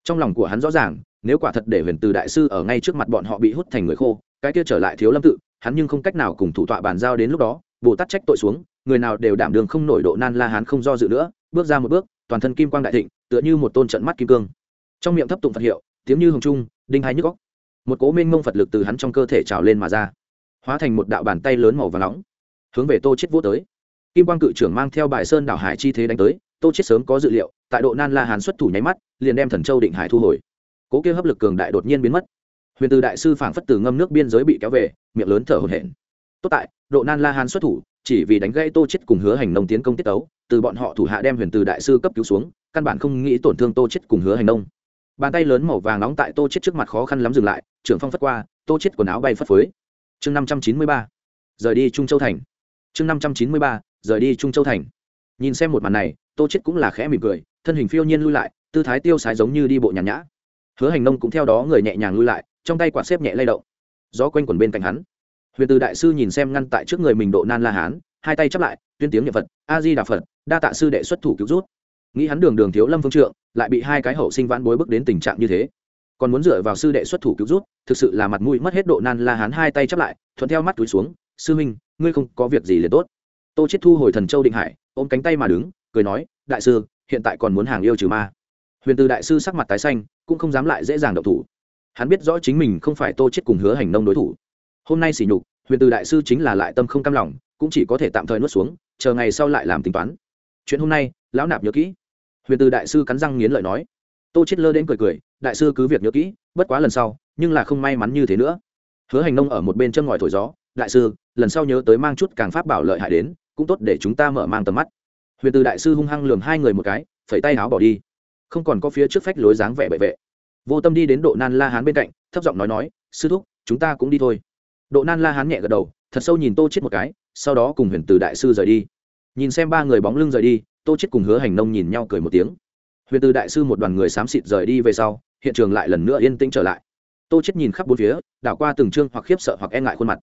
Speaker 1: Trong lòng của hắn rõ ràng nếu quả thật để huyền từ đại sư ở ngay trước mặt bọn họ bị hút thành người khô, cái kia trở lại thiếu lâm tự, hắn nhưng không cách nào cùng thủ tọa bàn giao đến lúc đó, bồ tát trách tội xuống, người nào đều đảm đường không nổi độ nan la hán không do dự nữa, bước ra một bước, toàn thân kim quang đại thịnh, tựa như một tôn trận mắt kim cương. Trong miệng thấp tụng phật hiệu, tiếng như hồng trung, đinh hai nhức góc một cố minh mông phật lực từ hắn trong cơ thể trào lên mà ra, hóa thành một đạo bàn tay lớn màu và nóng, hướng về tô chết vô tới. Kim quang cự trưởng mang theo bài sơn đảo hải chi thế đánh tới, tô chết sớm có dự liệu, tại độ nan la hán xuất thủ nháy mắt, liền đem thần châu định hải thu hồi cố kia hấp lực cường đại đột nhiên biến mất. Huyền từ đại sư phảng phất từ ngâm nước biên giới bị kéo về, miệng lớn thở hổn hển. Tốt tại, độ nan la hán xuất thủ, chỉ vì đánh gây tô chết cùng hứa hành nông tiến công tiết tấu, từ bọn họ thủ hạ đem huyền từ đại sư cấp cứu xuống, căn bản không nghĩ tổn thương tô chết cùng hứa hành nông. Bàn tay lớn màu vàng nóng tại tô chết trước mặt khó khăn lắm dừng lại, trưởng phong phất qua, tô chết quần áo bay phất phới. Chương năm trăm chín mươi ba, rời đi trung châu thành. Chương năm trăm chín mươi ba, rời đi trung châu thành. Nhìn xem một màn này, tô chết cũng là khẽ mỉm cười, thân hình phiêu nhiên lui lại, tư thái tiêu sái giống như đi bộ nhàn nhã hứa hành nông cũng theo đó người nhẹ nhàng lui lại, trong tay quạt xếp nhẹ lay động. Gió quanh quẩn bên cạnh hắn. Huyền từ đại sư nhìn xem ngăn tại trước người mình độ nan la hán, hai tay chắp lại, tuyên tiếng nhật phật, a di đà phật, đa tạ sư đệ xuất thủ cứu rút nghĩ hắn đường đường thiếu lâm phương trượng, lại bị hai cái hậu sinh vãn bối bước đến tình trạng như thế. Còn muốn dựa vào sư đệ xuất thủ cứu rút thực sự là mặt mũi mất hết độ nan la hán hai tay chắp lại, thuận theo mắt túi xuống, sư minh ngươi không có việc gì liền tốt. Tô chết thu hồi thần châu định hải, ôm cánh tay mà đứng, cười nói, đại sư, hiện tại còn muốn hàng yêu trừ ma huyền từ đại sư sắc mặt tái xanh, cũng không dám lại dễ dàng động thủ. Hắn biết rõ chính mình không phải tô chết cùng hứa hành nông đối thủ. Hôm nay xỉ nhục, huyền từ đại sư chính là lại tâm không cam lòng, cũng chỉ có thể tạm thời nuốt xuống, chờ ngày sau lại làm tính toán. Chuyện hôm nay, lão nạp nhớ kỹ. Huyền từ đại sư cắn răng nghiến lợi nói. Tô chết lơ đến cười cười, đại sư cứ việc nhớ kỹ, bất quá lần sau, nhưng là không may mắn như thế nữa. Hứa hành nông ở một bên chân ngòi thổi gió, đại sư, lần sau nhớ tới mang chút càng pháp bảo lợi hại đến, cũng tốt để chúng ta mở mang tầm mắt. Huyền từ đại sư hung hăng lườm hai người một cái, phẩy tay áo bỏ đi không còn có phía trước phách lối dáng vẻ bệ vệ. Vô tâm đi đến độ nan la hán bên cạnh, thấp giọng nói nói, sư thúc, chúng ta cũng đi thôi. Độ nan la hán nhẹ gật đầu, thật sâu nhìn tô chết một cái, sau đó cùng huyền từ đại sư rời đi. Nhìn xem ba người bóng lưng rời đi, tô chết cùng hứa hành nông nhìn nhau cười một tiếng. Huyền từ đại sư một đoàn người xám xịt rời đi về sau, hiện trường lại lần nữa yên tĩnh trở lại. Tô chết nhìn khắp bốn phía, đảo qua từng chương hoặc khiếp sợ hoặc e ngại khuôn mặt.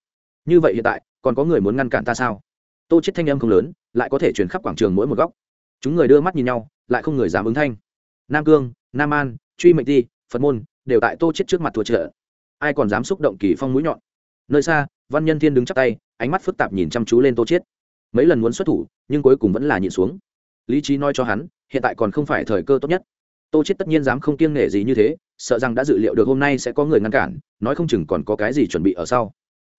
Speaker 1: Như vậy hiện tại, còn có người muốn ngăn cản ta sao? Tô chết thanh âm không lớn, lại có thể truyền khắp quảng trường mỗi một góc. Chúng người đưa mắt nhìn nhau, lại không người dám ứng thanh nam cương, nam an, truy mệnh ti, phật môn, đều tại tô chết trước mặt thua trợ ai còn dám xúc động kỳ phong mũi nhọn? Nơi xa, văn nhân thiên đứng chắp tay, ánh mắt phức tạp nhìn chăm chú lên tô chết mấy lần muốn xuất thủ, nhưng cuối cùng vẫn là nhịn xuống. Lý trí nói cho hắn, hiện tại còn không phải thời cơ tốt nhất. Tô chết tất nhiên dám không kiêng nể gì như thế, sợ rằng đã dự liệu được hôm nay sẽ có người ngăn cản, nói không chừng còn có cái gì chuẩn bị ở sau.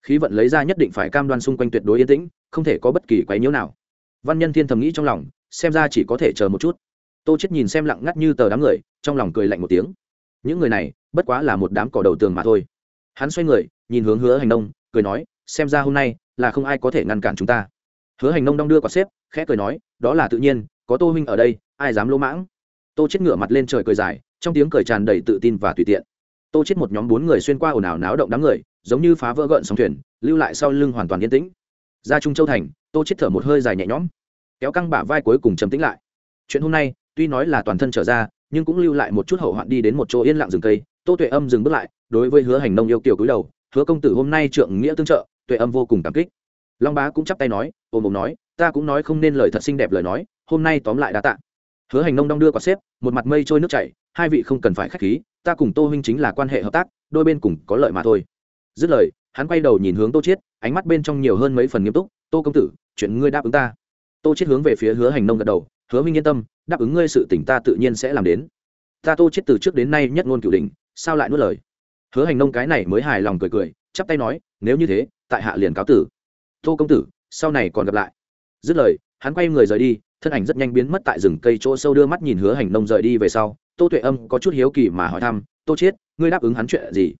Speaker 1: Khí vận lấy ra nhất định phải cam đoan xung quanh tuyệt đối yên tĩnh, không thể có bất kỳ quấy nhiễu nào. Văn nhân thiên thầm nghĩ trong lòng, xem ra chỉ có thể chờ một chút tô chết nhìn xem lặng ngắt như tờ đám người, trong lòng cười lạnh một tiếng. Những người này, bất quá là một đám cỏ đầu tường mà thôi. Hắn xoay người, nhìn hướng hứa hành nông, cười nói, xem ra hôm nay là không ai có thể ngăn cản chúng ta. Hứa hành nông đong đưa quả xếp, khẽ cười nói, đó là tự nhiên, có tô huynh ở đây, ai dám lỗ mãng? Tô chết ngửa mặt lên trời cười dài, trong tiếng cười tràn đầy tự tin và tùy tiện. Tô chết một nhóm bốn người xuyên qua ồn ào náo động đám người, giống như phá vỡ gợn sóng thuyền, lưu lại sau lưng hoàn toàn yên tĩnh. Ra trung châu thành, tô chết thở một hơi dài nhẹ nhõm, kéo căng bả vai cuối cùng trầm tĩnh lại. Chuyện hôm nay tuy nói là toàn thân trở ra, nhưng cũng lưu lại một chút hậu hoạn đi đến một chỗ yên lặng rừng cây. Tô tuệ âm dừng bước lại, đối với hứa hành nông yêu kiểu cúi đầu, hứa công tử, hôm nay trượng nghĩa tương trợ. Tuệ âm vô cùng cảm kích. Long bá cũng chắp tay nói ôm ôm nói, ta cũng nói không nên lời thật xinh đẹp lời nói, hôm nay tóm lại đã tạ. Hứa hành nông đong đưa quả xếp, một mặt mây trôi nước chảy, hai vị không cần phải khách khí, ta cùng tô huynh chính là quan hệ hợp tác, đôi bên cùng có lợi mà thôi. Dứt lời, hắn quay đầu nhìn hướng tô chiết, ánh mắt bên trong nhiều hơn mấy phần nghiêm túc, tô công tử, chuyện ngươi đáp ứng ta. Tô chiết hướng về phía hứa hành nông gật đầu, hứa minh yên tâm đáp ứng ngươi sự tỉnh ta tự nhiên sẽ làm đến. Ta tô chết từ trước đến nay nhất ngôn cửu đỉnh sao lại nuốt lời? Hứa hành nông cái này mới hài lòng cười cười chắp tay nói nếu như thế tại hạ liền cáo tử. Tô công tử sau này còn gặp lại. Dứt lời hắn quay người rời đi thân ảnh rất nhanh biến mất tại rừng cây chỗ sâu đưa mắt nhìn hứa hành nông rời đi về sau. Tô tuệ âm có chút hiếu kỳ mà hỏi thăm tô chết, ngươi đáp ứng hắn chuyện gì?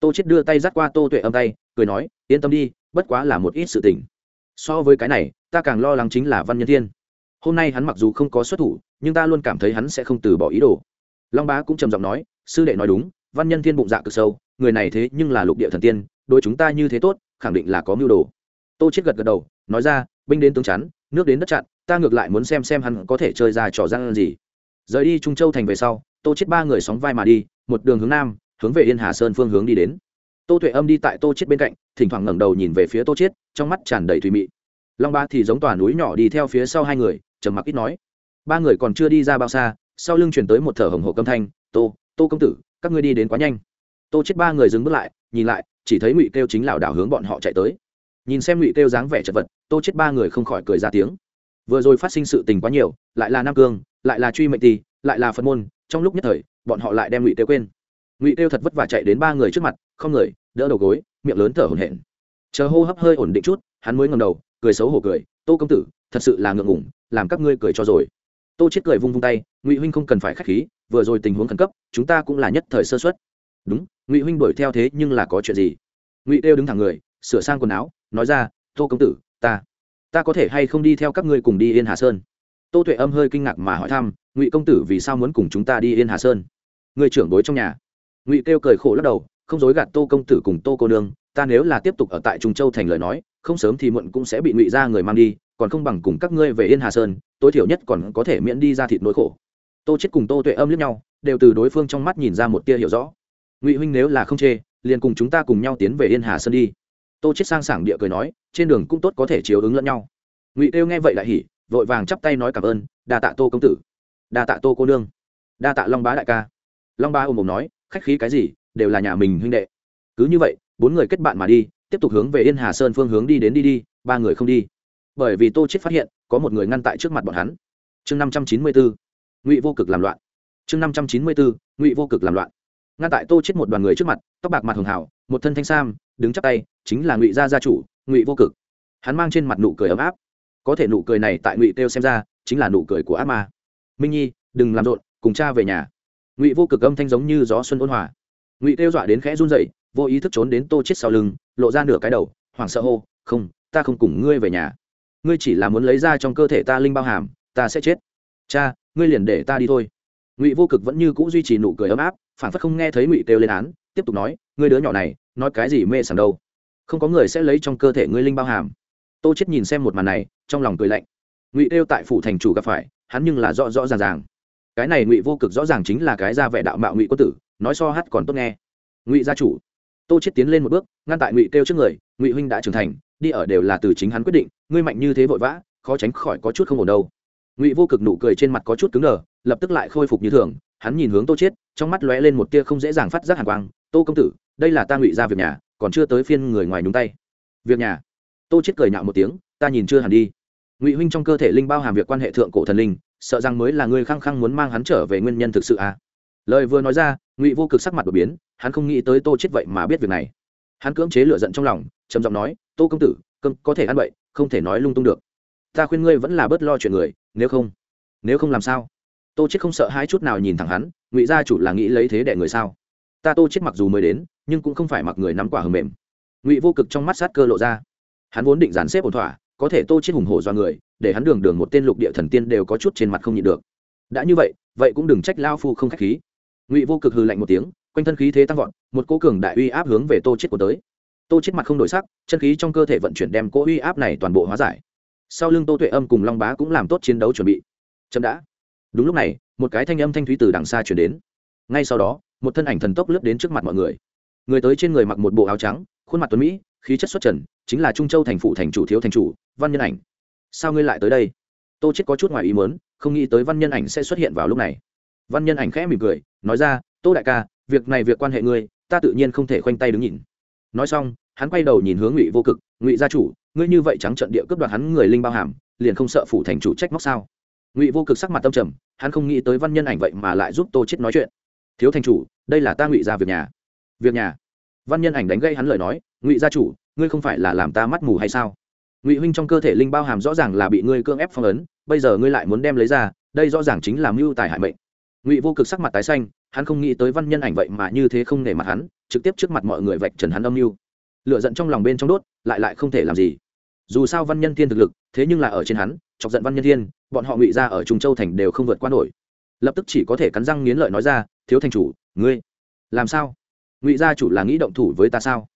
Speaker 1: Tô chết đưa tay dắt qua tô tuệ âm tay cười nói yên tâm đi bất quá là một ít sự tình. So với cái này ta càng lo lắng chính là văn nhân thiên. Hôm nay hắn mặc dù không có xuất thủ nhưng ta luôn cảm thấy hắn sẽ không từ bỏ ý đồ. Long bá cũng trầm giọng nói, sư đệ nói đúng, văn nhân thiên bụng dạ cực sâu, người này thế nhưng là lục địa thần tiên, đối chúng ta như thế tốt, khẳng định là có mưu đồ. Tô chết gật gật đầu, nói ra, binh đến tướng chắn, nước đến đất chặn, ta ngược lại muốn xem xem hắn có thể chơi ra trò răng gì. Rời đi trung châu thành về sau, tô chết ba người sóng vai mà đi, một đường hướng nam, hướng về yên hà sơn phương hướng đi đến. Tô tuệ âm đi tại tô chết bên cạnh, thỉnh thoảng ngẩng đầu nhìn về phía tô chết trong mắt tràn đầy thùy mị. Long ba thì giống tòa núi nhỏ đi theo phía sau hai người, trầm mặc ít nói ba người còn chưa đi ra bao xa, sau lưng chuyển tới một thở hồng hộ câm thanh, tô tô công tử, các ngươi đi đến quá nhanh. Tô chết ba người dừng bước lại, nhìn lại, chỉ thấy ngụy kêu chính lảo đảo hướng bọn họ chạy tới. Nhìn xem ngụy kêu dáng vẻ chật vật, tô chết ba người không khỏi cười ra tiếng. Vừa rồi phát sinh sự tình quá nhiều, lại là nam cương, lại là truy mệnh tì lại là phân môn, trong lúc nhất thời, bọn họ lại đem ngụy kêu quên. Ngụy kêu thật vất vả chạy đến ba người trước mặt, không người, đỡ đầu gối, miệng lớn thở hổn hển. Chờ hô hấp hơi ổn định chút, hắn mới ngầm đầu, cười xấu hổ cười, tô công tử, thật sự là ngượng ngủng làm các ngươi cười cho rồi tô chết cười vung vung tay, ngụy huynh không cần phải khách khí, vừa rồi tình huống khẩn cấp, chúng ta cũng là nhất thời sơ suất. Đúng, ngụy huynh đuổi theo thế nhưng là có chuyện gì? Ngụy kêu đứng thẳng người, sửa sang quần áo, nói ra, tô công tử, ta ta có thể hay không đi theo các ngươi cùng đi yên hà sơn? Tô tuệ âm hơi kinh ngạc mà hỏi thăm, ngụy công tử vì sao muốn cùng chúng ta đi yên hà sơn? Người trưởng bối trong nhà. Ngụy kêu cười khổ lắc đầu, không dối gạt tô công tử cùng tô cô nương, ta nếu là tiếp tục ở tại trung châu thành lời nói không sớm thì muộn cũng sẽ bị ngụy ra người mang đi, còn không bằng cùng các ngươi về yên hà sơn, tối thiểu nhất còn có thể miễn đi ra thịt nỗi khổ. Tô chết cùng tô tuệ âm lướt nhau, đều từ đối phương trong mắt nhìn ra một tia hiểu rõ. Ngụy huynh nếu là không chê, liền cùng chúng ta cùng nhau tiến về yên hà sơn đi. Tô chết sang sảng địa cười nói, trên đường cũng tốt có thể chiếu ứng lẫn nhau. Ngụy kêu nghe vậy lại hỉ, vội vàng chắp tay nói cảm ơn, đa tạ tô công tử. Đa tạ tô cô nương. Đa tạ long bá đại ca. Long bá ôm ồm nói, khách khí cái gì, đều là nhà mình huynh đệ. Cứ như vậy, bốn người kết bạn mà đi tiếp tục hướng về yên hà sơn phương hướng đi đến đi đi, ba người không đi. Bởi vì tô chết phát hiện, có một người ngăn tại trước mặt bọn hắn. Chương năm trăm chín mươi bốn ngụy vô cực làm loạn. Chương năm trăm chín mươi bốn ngụy vô cực làm loạn. Ngăn tại tô chết một đoàn người trước mặt, tóc bạc mặt hường hảo một thân thanh sam, đứng chắp tay, chính là ngụy gia gia chủ, ngụy vô cực. Hắn mang trên mặt nụ cười ấm áp. Có thể nụ cười này tại ngụy tiêu xem ra, chính là nụ cười của ác ma. Minh nhi, đừng làm rộn, cùng cha về nhà. Ngụy vô cực âm thanh giống như gió xuân ôn hòa. Ngụy tiêu dọa đến khẽ run dậy vô ý thức trốn đến tô chết sau lưng lộ ra nửa cái đầu, hoảng sợ hô, không, ta không cùng ngươi về nhà. Ngươi chỉ là muốn lấy ra trong cơ thể ta linh bao hàm, ta sẽ chết. Cha, ngươi liền để ta đi thôi. Ngụy vô cực vẫn như c ũ duy trì nụ cười ấm áp, phản phất không nghe thấy ngụy kêu lên án, tiếp tục nói, ngươi đứa nhỏ này, nói cái gì mê sảng đâu. Không có người sẽ lấy trong cơ thể ngươi linh bao hàm. Tô chết nhìn xem một màn này, trong lòng cười lạnh. Ngụy kêu tại phủ thành chủ gặp phải, hắn nhưng là rõ rõ ràng ràng. Cái này ngụy vô cực rõ ràng chính là cái ra vẻ đạo mạo ngụy quân tử, nói so hát còn tốt nghe. Ngụy gia chủ tô chết tiến lên một bước, ngăn tại ngụy kêu trước người, ngụy huynh đã trưởng thành, đi ở đều là từ chính hắn quyết định, ngươi mạnh như thế vội vã, khó tránh khỏi có chút không ổn đâu. Ngụy vô cực nụ cười trên mặt có chút cứng đờ, lập tức lại khôi phục như thường, hắn nhìn hướng tô chết trong mắt lóe lên một tia không dễ dàng phát giác hàn quang, tô công tử, đây là ta ngụy ra việc nhà, còn chưa tới phiên người ngoài nhúng tay. Việc nhà? Tô chết cười nhạo một tiếng, ta nhìn chưa hẳn đi. Ngụy huynh trong cơ thể linh bao hàm việc quan hệ thượng cổ thần linh, sợ rằng mới là người khăng khăng muốn mang hắn trở về nguyên nhân thực sự à? Lời vừa nói ra, ngụy vô cực sắc mặt đột biến hắn không nghĩ tới tô chết vậy mà biết việc này. Hắn cưỡng chế lửa giận trong lòng, trầm giọng nói, tô công tử, cơm có thể ăn vậy, không thể nói lung tung được. Ta khuyên ngươi vẫn là bớt lo chuyện người, nếu không nếu không làm sao? Tô chết không sợ hãi chút nào nhìn thẳng hắn, ngụy gia chủ là nghĩ lấy thế để người sao? Ta tô chết mặc dù mới đến, nhưng cũng không phải mặc người nắm quả hầm mềm. Ngụy vô cực trong mắt sát cơ lộ ra. Hắn vốn định dàn xếp ổn thỏa, có thể tô chết hùng hổ do người, để hắn đường đường một tên lục địa thần tiên đều có chút trên mặt không nhịn được. Đã như vậy vậy cũng đừng trách lao phu không khách khí. Ngụy vô cực hừ lạnh một tiếng quanh thân khí thế tăng vọt, một cỗ cường đại uy áp hướng về tô chết của tới. Tô chết mặt không đổi sắc, chân khí trong cơ thể vận chuyển đem cỗ uy áp này toàn bộ hóa giải. Sau lưng tô tuệ âm cùng long bá cũng làm tốt chiến đấu chuẩn bị. Chậm đã. Đúng lúc này, một cái thanh âm thanh thúy từ đằng xa chuyển đến. Ngay sau đó, một thân ảnh thần tốc lướt đến trước mặt mọi người. Người tới trên người mặc một bộ áo trắng, khuôn mặt tuấn mỹ, khí chất xuất trần, chính là trung châu thành phụ thành chủ thiếu thành chủ, văn nhân ảnh. Sao ngươi lại tới đây? Tô chết có chút ngoài ý muốn, không nghĩ tới văn nhân ảnh sẽ xuất hiện vào lúc này. Văn nhân ảnh khẽ mỉm cười, nói ra, tô đại ca việc này việc quan hệ ngươi, ta tự nhiên không thể khoanh tay đứng nhìn. Nói xong, hắn quay đầu nhìn hướng ngụy vô cực, ngụy gia chủ, ngươi như vậy trắng trận địa cướp đoạt hắn người linh bao hàm, liền không sợ phủ thành chủ trách móc sao? Ngụy vô cực sắc mặt tâm trầm, hắn không nghĩ tới văn nhân ảnh vậy mà lại giúp tô chết nói chuyện. Thiếu thành chủ, đây là ta ngụy gia việc nhà. Việc nhà? Văn nhân ảnh đánh gây hắn lời nói, ngụy gia chủ, ngươi không phải là làm ta mắt mù hay sao? Ngụy huynh trong cơ thể linh bao hàm rõ ràng là bị ngươi cưỡng ép phong ấn, bây giờ ngươi lại muốn đem lấy ra, đây rõ ràng chính là mưu tài hại mệnh. Ngụy vô cực sắc mặt tái xanh hắn không nghĩ tới văn nhân ảnh vậy mà như thế không nể mặt hắn, trực tiếp trước mặt mọi người vạch trần hắn âm mưu. Lựa giận trong lòng bên trong đốt, lại lại không thể làm gì. Dù sao văn nhân thiên thực lực, thế nhưng là ở trên hắn, chọc giận văn nhân thiên, bọn họ ngụy ra ở trung châu thành đều không vượt qua nổi. Lập tức chỉ có thể cắn răng nghiến lợi nói ra, thiếu thành chủ, ngươi làm sao? Ngụy gia chủ là nghĩ động thủ với ta sao?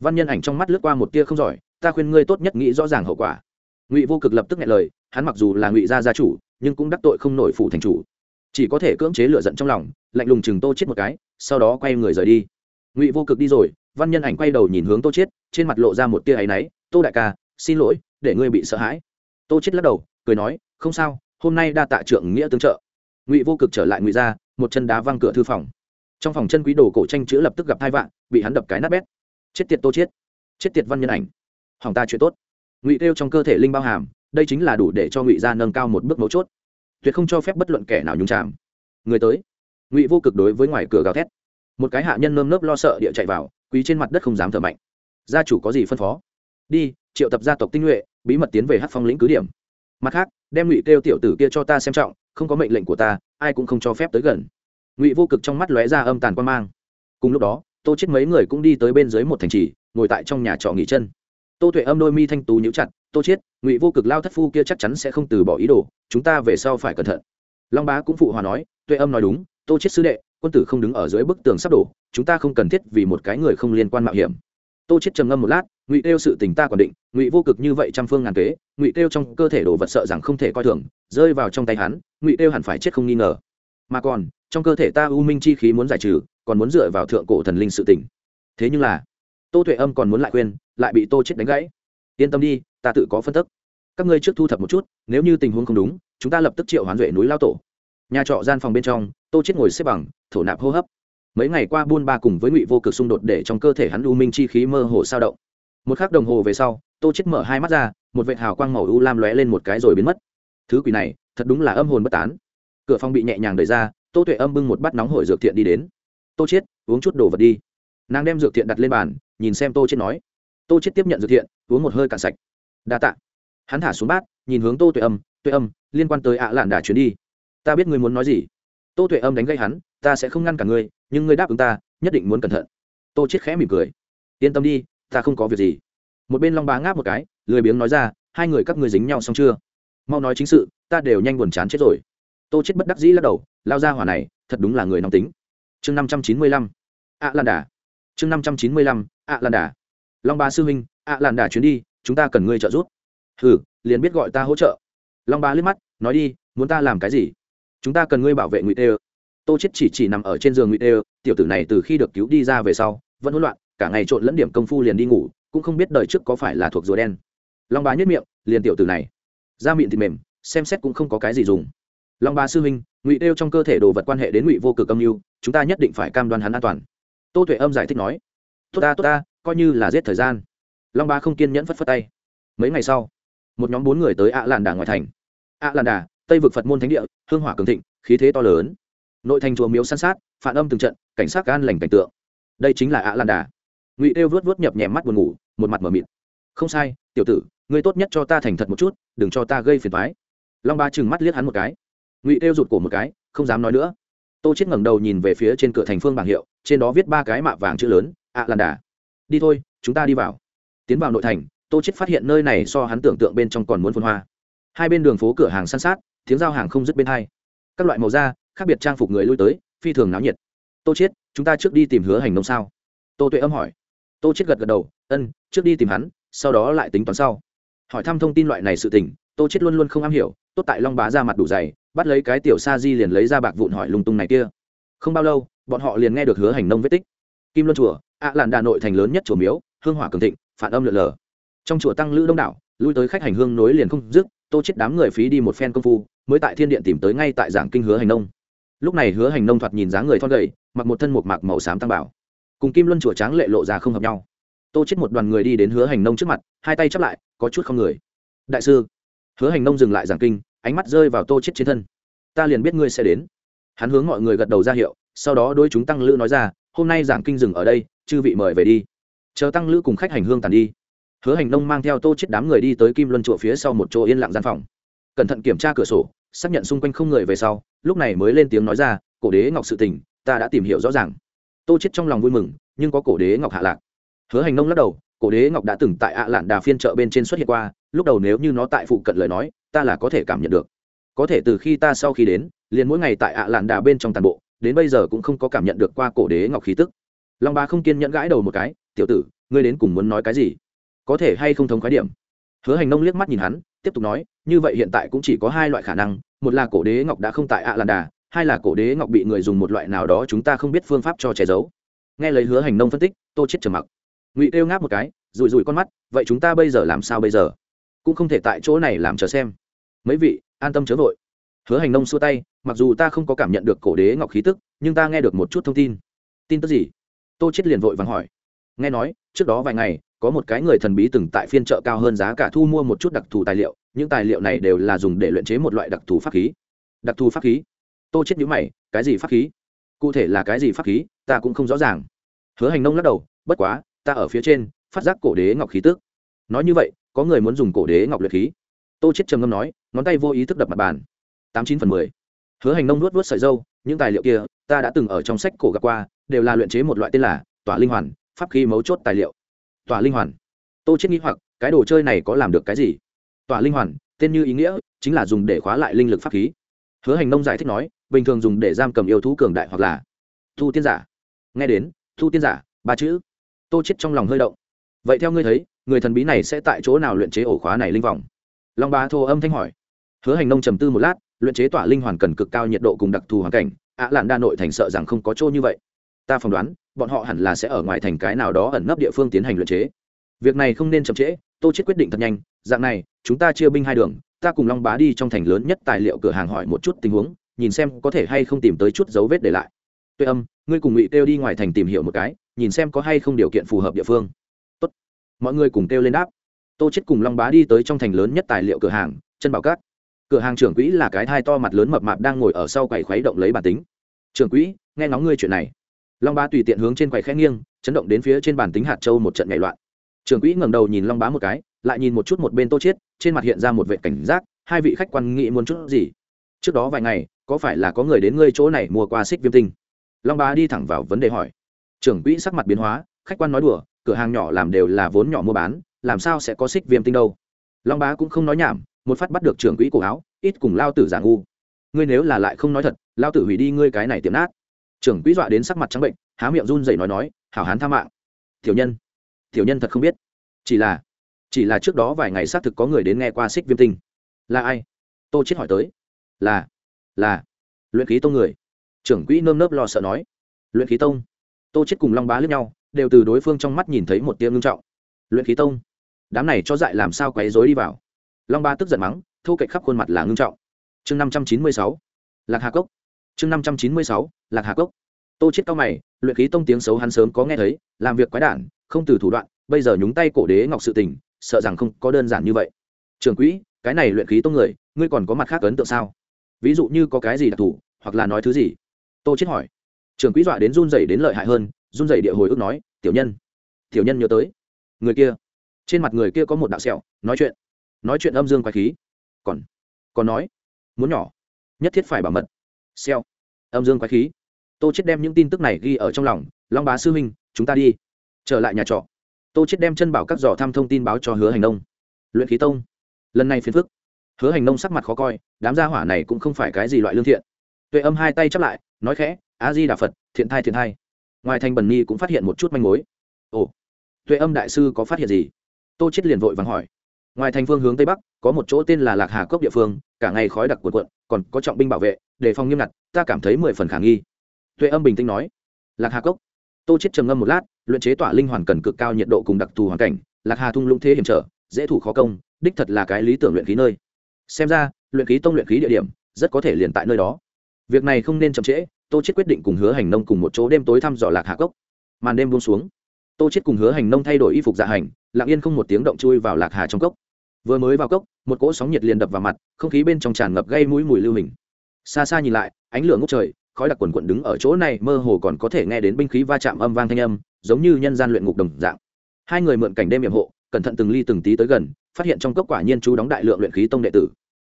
Speaker 1: Văn nhân ảnh trong mắt lướt qua một tia không giỏi, ta khuyên ngươi tốt nhất nghĩ rõ ràng hậu quả. Ngụy vô cực lập tức nghe lời, hắn mặc dù là ngụy gia gia chủ, nhưng cũng đắc tội không nổi phủ thành chủ. Chỉ có thể cưỡng chế lựa giận trong lòng lạnh lùng chừng tô chết một cái, sau đó quay người rời đi. Ngụy vô cực đi rồi, văn nhân ảnh quay đầu nhìn hướng tô chết, trên mặt lộ ra một tia áy náy, tô đại ca, xin lỗi, để ngươi bị sợ hãi. Tô chết lắc đầu, cười nói, không sao, hôm nay đa tạ trưởng nghĩa tương trợ. Ngụy vô cực trở lại ngụy gia một chân đá văng cửa thư phòng. Trong phòng chân quý đồ cổ tranh chữ lập tức gặp hai vạn, bị hắn đập cái nát bét. Chết tiệt, tô chết! Chết tiệt văn nhân ảnh! Hỏng ta chuyện tốt. Ngụy kêu trong cơ thể linh bao hàm, đây chính là đủ để cho ngụy gia nâng cao một bước mấu chốt. Tuyệt không cho phép bất luận kẻ nào nhúng chạm người tới ngụy vô cực đối với ngoài cửa gào thét một cái hạ nhân nơm nớp lo sợ địa chạy vào quý trên mặt đất không dám thở mạnh gia chủ có gì phân phó đi triệu tập gia tộc tinh nhuệ bí mật tiến về hát phong lĩnh cứ điểm mặt khác đem ngụy kêu tiểu tử kia cho ta xem trọng không có mệnh lệnh của ta ai cũng không cho phép tới gần ngụy vô cực trong mắt lóe ra âm tàn quan mang cùng lúc đó tô chết mấy người cũng đi tới bên dưới một thành trì ngồi tại trong nhà trọ nghỉ chân tô tuệ âm đôi mi thanh tú nhíu chặt tô chết ngụy vô cực lao thất phu kia chắc chắn sẽ không từ bỏ ý đồ chúng ta về sau phải cẩn thận long bá cũng phụ hòa nói tuệ âm nói đúng tô chết sư đệ, quân tử không đứng ở dưới bức tường sắp đổ, chúng ta không cần thiết vì một cái người không liên quan mạo hiểm. Tô chết trầm ngâm một lát, ngụy Tiêu sự tình ta còn định, ngụy vô cực như vậy trăm phương ngàn kế, ngụy Tiêu trong cơ thể đồ vật sợ rằng không thể coi thường, rơi vào trong tay hắn, ngụy Tiêu hẳn phải chết không nghi ngờ. Mà còn, trong cơ thể ta u minh chi khí muốn giải trừ, còn muốn dựa vào thượng cổ thần linh sự tình. thế nhưng là, tô tuệ âm còn muốn lại khuyên, lại bị tô chết đánh gãy. Yên tâm đi, ta tự có phân tức. Các ngươi trước thu thập một chút, nếu như tình huống không đúng, chúng ta lập tức triệu hoán duệ núi lao tổ. Nhà trọ gian phòng bên trong tô chết ngồi xếp bằng, thổ nạp hô hấp. Mấy ngày qua buôn ba cùng với ngụy vô cực xung đột để trong cơ thể hắn u minh chi khí mơ hồ sao động. Một khắc đồng hồ về sau, tô chết mở hai mắt ra, một vệt hào quang màu u lam lóe lên một cái rồi biến mất. Thứ quỷ này, thật đúng là âm hồn bất tán. Cửa phòng bị nhẹ nhàng đẩy ra, tô tuệ âm bưng một bát nóng hổi dược thiện đi đến. Tô chết, uống chút đồ vật đi. Nàng đem dược thiện đặt lên bàn, nhìn xem tô chết nói. Tô chết tiếp nhận dược thiện, uống một hơi cạn sạch. Đa tạ. Hắn thả xuống bát, nhìn hướng tô tuệ âm tuệ âm, liên quan tới ạ à lạn đà chuyến đi. Ta biết ngươi muốn nói gì tô tuệ âm đánh gây hắn, ta sẽ không ngăn cả ngươi, nhưng ngươi đáp ứng ta, nhất định muốn cẩn thận. Tô chết khẽ mỉm cười. Yên tâm đi, ta không có việc gì. Một bên long bá ngáp một cái, lười biếng nói ra, hai người các ngươi dính nhau xong chưa? Mau nói chính sự, ta đều nhanh buồn chán chết rồi. Tô chết bất đắc dĩ lắc đầu, lao ra hỏa này, thật đúng là người nóng tính. Chương năm trăm chín mươi lăm ạ lan đà chương năm trăm chín mươi lăm ạ lan đà long ba sư huynh ạ lan đà chuyến đi, chúng ta cần ngươi trợ giúp. Hừ, liền biết gọi ta hỗ trợ. Long ba liếc mắt, nói đi, muốn ta làm cái gì? Chúng ta cần ngươi bảo vệ ngụy tê tô chết chỉ chỉ nằm ở trên giường ngụy tê tiểu tử này từ khi được cứu đi ra về sau, vẫn hỗn loạn, cả ngày trộn lẫn điểm công phu liền đi ngủ, cũng không biết đời trước có phải là thuộc rùa đen. Long bá nhất miệng, liền tiểu tử này. Da miệng thịt mềm, xem xét cũng không có cái gì dùng. Long Bá sư huynh, ngụy đeo trong cơ thể đồ vật quan hệ đến ngụy vô cực âm mưu, chúng ta nhất định phải cam đoan hắn an toàn. Tô tuệ âm giải thích nói, tốt ta tốt ta, coi như là giết thời gian. Long Bá không kiên nhẫn phất phất tay. Mấy ngày sau, một nhóm bốn người tới ạ làn đà ngoài thành. Ạ làn đà tây vực phật môn thánh địa, hương hỏa cường thịnh, khí thế to lớn. Nội thành chùa miếu san sát, phản âm từng trận, cảnh sát gan lành cảnh tượng. Đây chính là ạ lan đà. Ngụy đeo vớt vớt nhập nhèm mắt buồn ngủ, một mặt mờ mịt. Không sai, tiểu tử, ngươi tốt nhất cho ta thành thật một chút, đừng cho ta gây phiền thoái long ba chừng mắt liếc hắn một cái. Ngụy kêu rụt cổ một cái, không dám nói nữa. Tô chết ngẩng đầu nhìn về phía trên cửa thành phương bảng hiệu, trên đó viết ba cái mạ vàng chữ lớn ạ lan đà. Đi thôi, chúng ta đi vào. Tiến vào nội thành, tô chết phát hiện nơi này so hắn tưởng tượng bên trong còn muốn phun hoa. Hai bên đường phố cửa hàng san sát tiếng giao hàng không dứt bên hai. Các loại màu da, khác biệt trang phục người lui tới, phi thường náo nhiệt. Tô chết chúng ta trước đi tìm hứa hành nông sao? Tô tuệ âm hỏi. Tô chết gật gật đầu, ân, trước đi tìm hắn, sau đó lại tính toán sau. Hỏi thăm thông tin loại này sự tình, tô chết luôn luôn không am hiểu, tốt tại long bá ra mặt đủ dày, bắt lấy cái tiểu sa di liền lấy ra bạc vụn hỏi lung tung này kia. Không bao lâu, bọn họ liền nghe được hứa hành nông vết tích. Kim luân chùa, ạ làn đà nội thành lớn nhất chùa miếu, hương hỏa cường thịnh, phản âm lượn lờ. Trong chùa tăng lữ đông đảo, lui tới khách hành hương nối liền không dứt tô chết đám người phí đi một phen công phu, mới tại thiên điện tìm tới ngay tại giảng kinh hứa hành nông. Lúc này hứa hành nông thoạt nhìn dáng người thon gầy, mặc một thân một mạc màu xám tăng bảo. Cùng kim luân chùa tráng lệ lộ ra không hợp nhau. Tô chết một đoàn người đi đến hứa hành nông trước mặt, hai tay chắp lại, có chút không người. Đại sư. Hứa hành nông dừng lại giảng kinh, ánh mắt rơi vào tô chết trên thân. Ta liền biết ngươi sẽ đến. Hắn hướng mọi người gật đầu ra hiệu, sau đó đôi chúng tăng lữ nói ra, hôm nay giảng kinh dừng ở đây, chư vị mời về đi. Chờ tăng lữ cùng khách hành hương tàn đi hứa hành nông mang theo tô chết đám người đi tới kim luân chùa phía sau một chỗ yên lặng gian phòng. Cẩn thận kiểm tra cửa sổ, xác nhận xung quanh không người về sau, lúc này mới lên tiếng nói ra, cổ đế ngọc sự tình, ta đã tìm hiểu rõ ràng. Tô chết trong lòng vui mừng, nhưng có cổ đế ngọc hạ lạc. Hứa hành nông lắc đầu, cổ đế ngọc đã từng tại ạ lạn đà phiên chợ bên trên xuất hiện qua, lúc đầu nếu như nó tại phụ cận lời nói, ta là có thể cảm nhận được. Có thể từ khi ta sau khi đến, liền mỗi ngày tại ạ lạn đà bên trong toàn bộ, đến bây giờ cũng không có cảm nhận được qua cổ đế ngọc khí tức. Long ba không kiên nhẫn gãi đầu một cái, tiểu tử, ngươi đến cùng muốn nói cái gì? Có thể hay không thống khái điểm. Hứa hành nông liếc mắt nhìn hắn, tiếp tục nói, như vậy hiện tại cũng chỉ có hai loại khả năng, một là cổ đế ngọc đã không tại ạ lan đà hai là cổ đế ngọc bị người dùng một loại nào đó chúng ta không biết phương pháp cho che giấu. Nghe lấy hứa hành nông phân tích, tô chết trầm mặc. Ngụy kêu ngáp một cái, rủi rủi con mắt, vậy chúng ta bây giờ làm sao bây giờ? Cũng không thể tại chỗ này làm chờ xem. Mấy vị, an tâm chớ vội. Hứa hành nông xua tay, mặc dù ta không có cảm nhận được cổ đế ngọc khí tức, nhưng ta nghe được một chút thông tin. Tin tức gì? Tô chết liền vội vàng hỏi. Nghe nói, trước đó vài ngày có một cái người thần bí từng tại phiên chợ cao hơn giá cả thu mua một chút đặc thù tài liệu, những tài liệu này đều là dùng để luyện chế một loại đặc thù pháp khí. Đặc thù pháp khí? Tô chết nhíu mày, cái gì pháp khí? Cụ thể là cái gì pháp khí, ta cũng không rõ ràng. Hứa hành nông lắc đầu, bất quá, ta ở phía trên, phát giác cổ đế ngọc khí tức. Nói như vậy, có người muốn dùng cổ đế ngọc luyện khí. Tô chết trầm ngâm nói, ngón tay vô ý thức đập mặt bàn. Tám chín phần mười. Hứa hành nông nuốt nuốt sợi dâu, những tài liệu kia, ta đã từng ở trong sách cổ gặp qua, đều là luyện chế một loại tên là tỏa linh hoàn, pháp khí mấu chốt tài liệu tỏa linh hoàn. Tô chết nghĩ hoặc, cái đồ chơi này có làm được cái gì? Tỏa linh hoàn, tên như ý nghĩa, chính là dùng để khóa lại linh lực pháp khí. Hứa hành nông giải thích nói, bình thường dùng để giam cầm yêu thú cường đại hoặc là thu tiên giả. Nghe đến, thu tiên giả, ba chữ. Tô chết trong lòng hơi động. Vậy theo ngươi thấy, người thần bí này sẽ tại chỗ nào luyện chế ổ khóa này linh vòng? Long bá thô âm thanh hỏi. Hứa hành nông trầm tư một lát, luyện chế tỏa linh hoàn cần cực cao nhiệt độ cùng đặc thù hoàn cảnh, ạ lạn đa nội thành sợ rằng không có chỗ như vậy. Ta phỏng đoán bọn họ hẳn là sẽ ở ngoài thành cái nào đó ẩn nấp địa phương tiến hành luyện chế. Việc này không nên chậm trễ, tô chết quyết định thật nhanh, dạng này, chúng ta chia binh hai đường, ta cùng long bá đi trong thành lớn nhất tài liệu cửa hàng hỏi một chút tình huống, nhìn xem có thể hay không tìm tới chút dấu vết để lại. Tuệ âm, ngươi cùng ngụy kêu đi ngoài thành tìm hiểu một cái, nhìn xem có hay không điều kiện phù hợp địa phương. Tốt. mọi người cùng kêu lên đáp. Tô chết cùng long bá đi tới trong thành lớn nhất tài liệu cửa hàng, chân bảo cát. Cửa hàng trưởng quỹ là cái thai to mặt lớn mập mạp đang ngồi ở sau quầy khuấy động lấy bản tính. Trưởng quỹ, nghe ngóng ngươi chuyện này long bá tùy tiện hướng trên quầy khẽ nghiêng, chấn động đến phía trên bàn tính hạt châu một trận nhảy loạn. Trưởng quỹ ngẩng đầu nhìn long bá một cái, lại nhìn một chút một bên tô chiết, trên mặt hiện ra một vệ cảnh giác, hai vị khách quan nghĩ muốn chút gì? Trước đó vài ngày, có phải là có người đến ngươi chỗ này mua qua xích viêm tinh? Long bá đi thẳng vào vấn đề hỏi. Trưởng quỹ sắc mặt biến hóa, khách quan nói đùa, cửa hàng nhỏ làm đều là vốn nhỏ mua bán, làm sao sẽ có xích viêm tinh đâu? Long bá cũng không nói nhảm, một phát bắt được trưởng quỹ cổ áo, ít cùng lao tử giả ngu. Ngươi nếu là lại không nói thật, lao tử hủy đi ngươi cái này tiệm nát trưởng quỹ dọa đến sắc mặt trắng bệnh, há miệng run rẩy nói nói, hảo hán tha mạng. Tiểu nhân. Tiểu nhân thật không biết. Chỉ là chỉ là trước đó vài ngày xác thực có người đến nghe qua xích viêm tinh. Là ai? Tô chết hỏi tới. Là là luyện khí tông người. Trưởng quỹ nơm nớp lo sợ nói. Luyện khí tông? Tô chết cùng long bá lướt nhau, đều từ đối phương trong mắt nhìn thấy một tia ngưng trọng. Luyện khí tông? Đám này cho dại làm sao quấy rối đi vào? Long ba tức giận mắng thu cạnh khắp khuôn mặt là ngưng trọng. Chương năm trăm chín mươi sáu, lạc hà cốc chương năm trăm chín mươi sáu, lạc hà cốc. Tô chết cao mày, luyện khí tông tiếng xấu hắn sớm có nghe thấy, làm việc quái đản, không từ thủ đoạn, bây giờ nhúng tay cổ đế ngọc sự tình, sợ rằng không có đơn giản như vậy. Trường quỹ, cái này luyện khí tông người, ngươi còn có mặt khác ấn tượng sao? Ví dụ như có cái gì đặc thù, hoặc là nói thứ gì? Tô chết hỏi. Trường quỹ dọa đến run rẩy đến lợi hại hơn, run rẩy địa hồi ức nói, tiểu nhân tiểu nhân nhớ tới. Người kia, trên mặt người kia có một đạo sẹo, nói chuyện nói chuyện âm dương quái khí. Còn còn nói, muốn nhỏ, nhất thiết phải bảo mật xeo âm dương quái khí. Tô chết đem những tin tức này ghi ở trong lòng. Long bá sư huynh, chúng ta đi. Trở lại nhà trọ. Tô chết đem chân bảo các giỏ thăm thông tin báo cho hứa hành nông. Luyện khí tông. Lần này phiền phức. Hứa hành nông sắc mặt khó coi, đám gia hỏa này cũng không phải cái gì loại lương thiện. Tuệ âm hai tay chắp lại, nói khẽ, a di đà phật, thiện thai thiện thai. Ngoài thành bần ni cũng phát hiện một chút manh mối. Ồ, tuệ âm đại sư có phát hiện gì? Tô chết liền vội vàng hỏi. Ngoài thành phương hướng tây bắc, có một chỗ tên là lạc hà cốc địa phương, cả ngày khói đặc cuộn cuộn còn có trọng binh bảo vệ, đề phòng nghiêm ngặt, ta cảm thấy mười phần khả nghi. Tuệ âm bình tĩnh nói, lạc hà cốc. Tô chết trầm ngâm một lát, luyện chế tỏa linh hoàn cần cực cao nhiệt độ cùng đặc thù hoàn cảnh, lạc hà thung lũng thế hiểm trở, dễ thủ khó công, đích thật là cái lý tưởng luyện khí nơi. Xem ra, luyện khí tông luyện khí địa điểm, rất có thể liền tại nơi đó. Việc này không nên chậm trễ, tô chết quyết định cùng hứa hành nông cùng một chỗ đêm tối thăm dò lạc hà cốc. Màn đêm buông xuống, tô chết cùng hứa hành nông thay đổi y phục dạ hành, lặng yên không một tiếng động chui vào lạc hà trong cốc vừa mới vào cốc, một cỗ sóng nhiệt liền đập vào mặt, không khí bên trong tràn ngập gây mũi mùi lưu hình. Xa xa nhìn lại, ánh lửa ngút trời, khói đặc quần quận đứng ở chỗ này mơ hồ còn có thể nghe đến binh khí va chạm âm vang thanh âm, giống như nhân gian luyện ngục đồng dạng. Hai người mượn cảnh đêm hiểm hộ, cẩn thận từng ly từng tí tới gần, phát hiện trong cốc quả nhiên chú đóng đại lượng luyện khí tông đệ tử.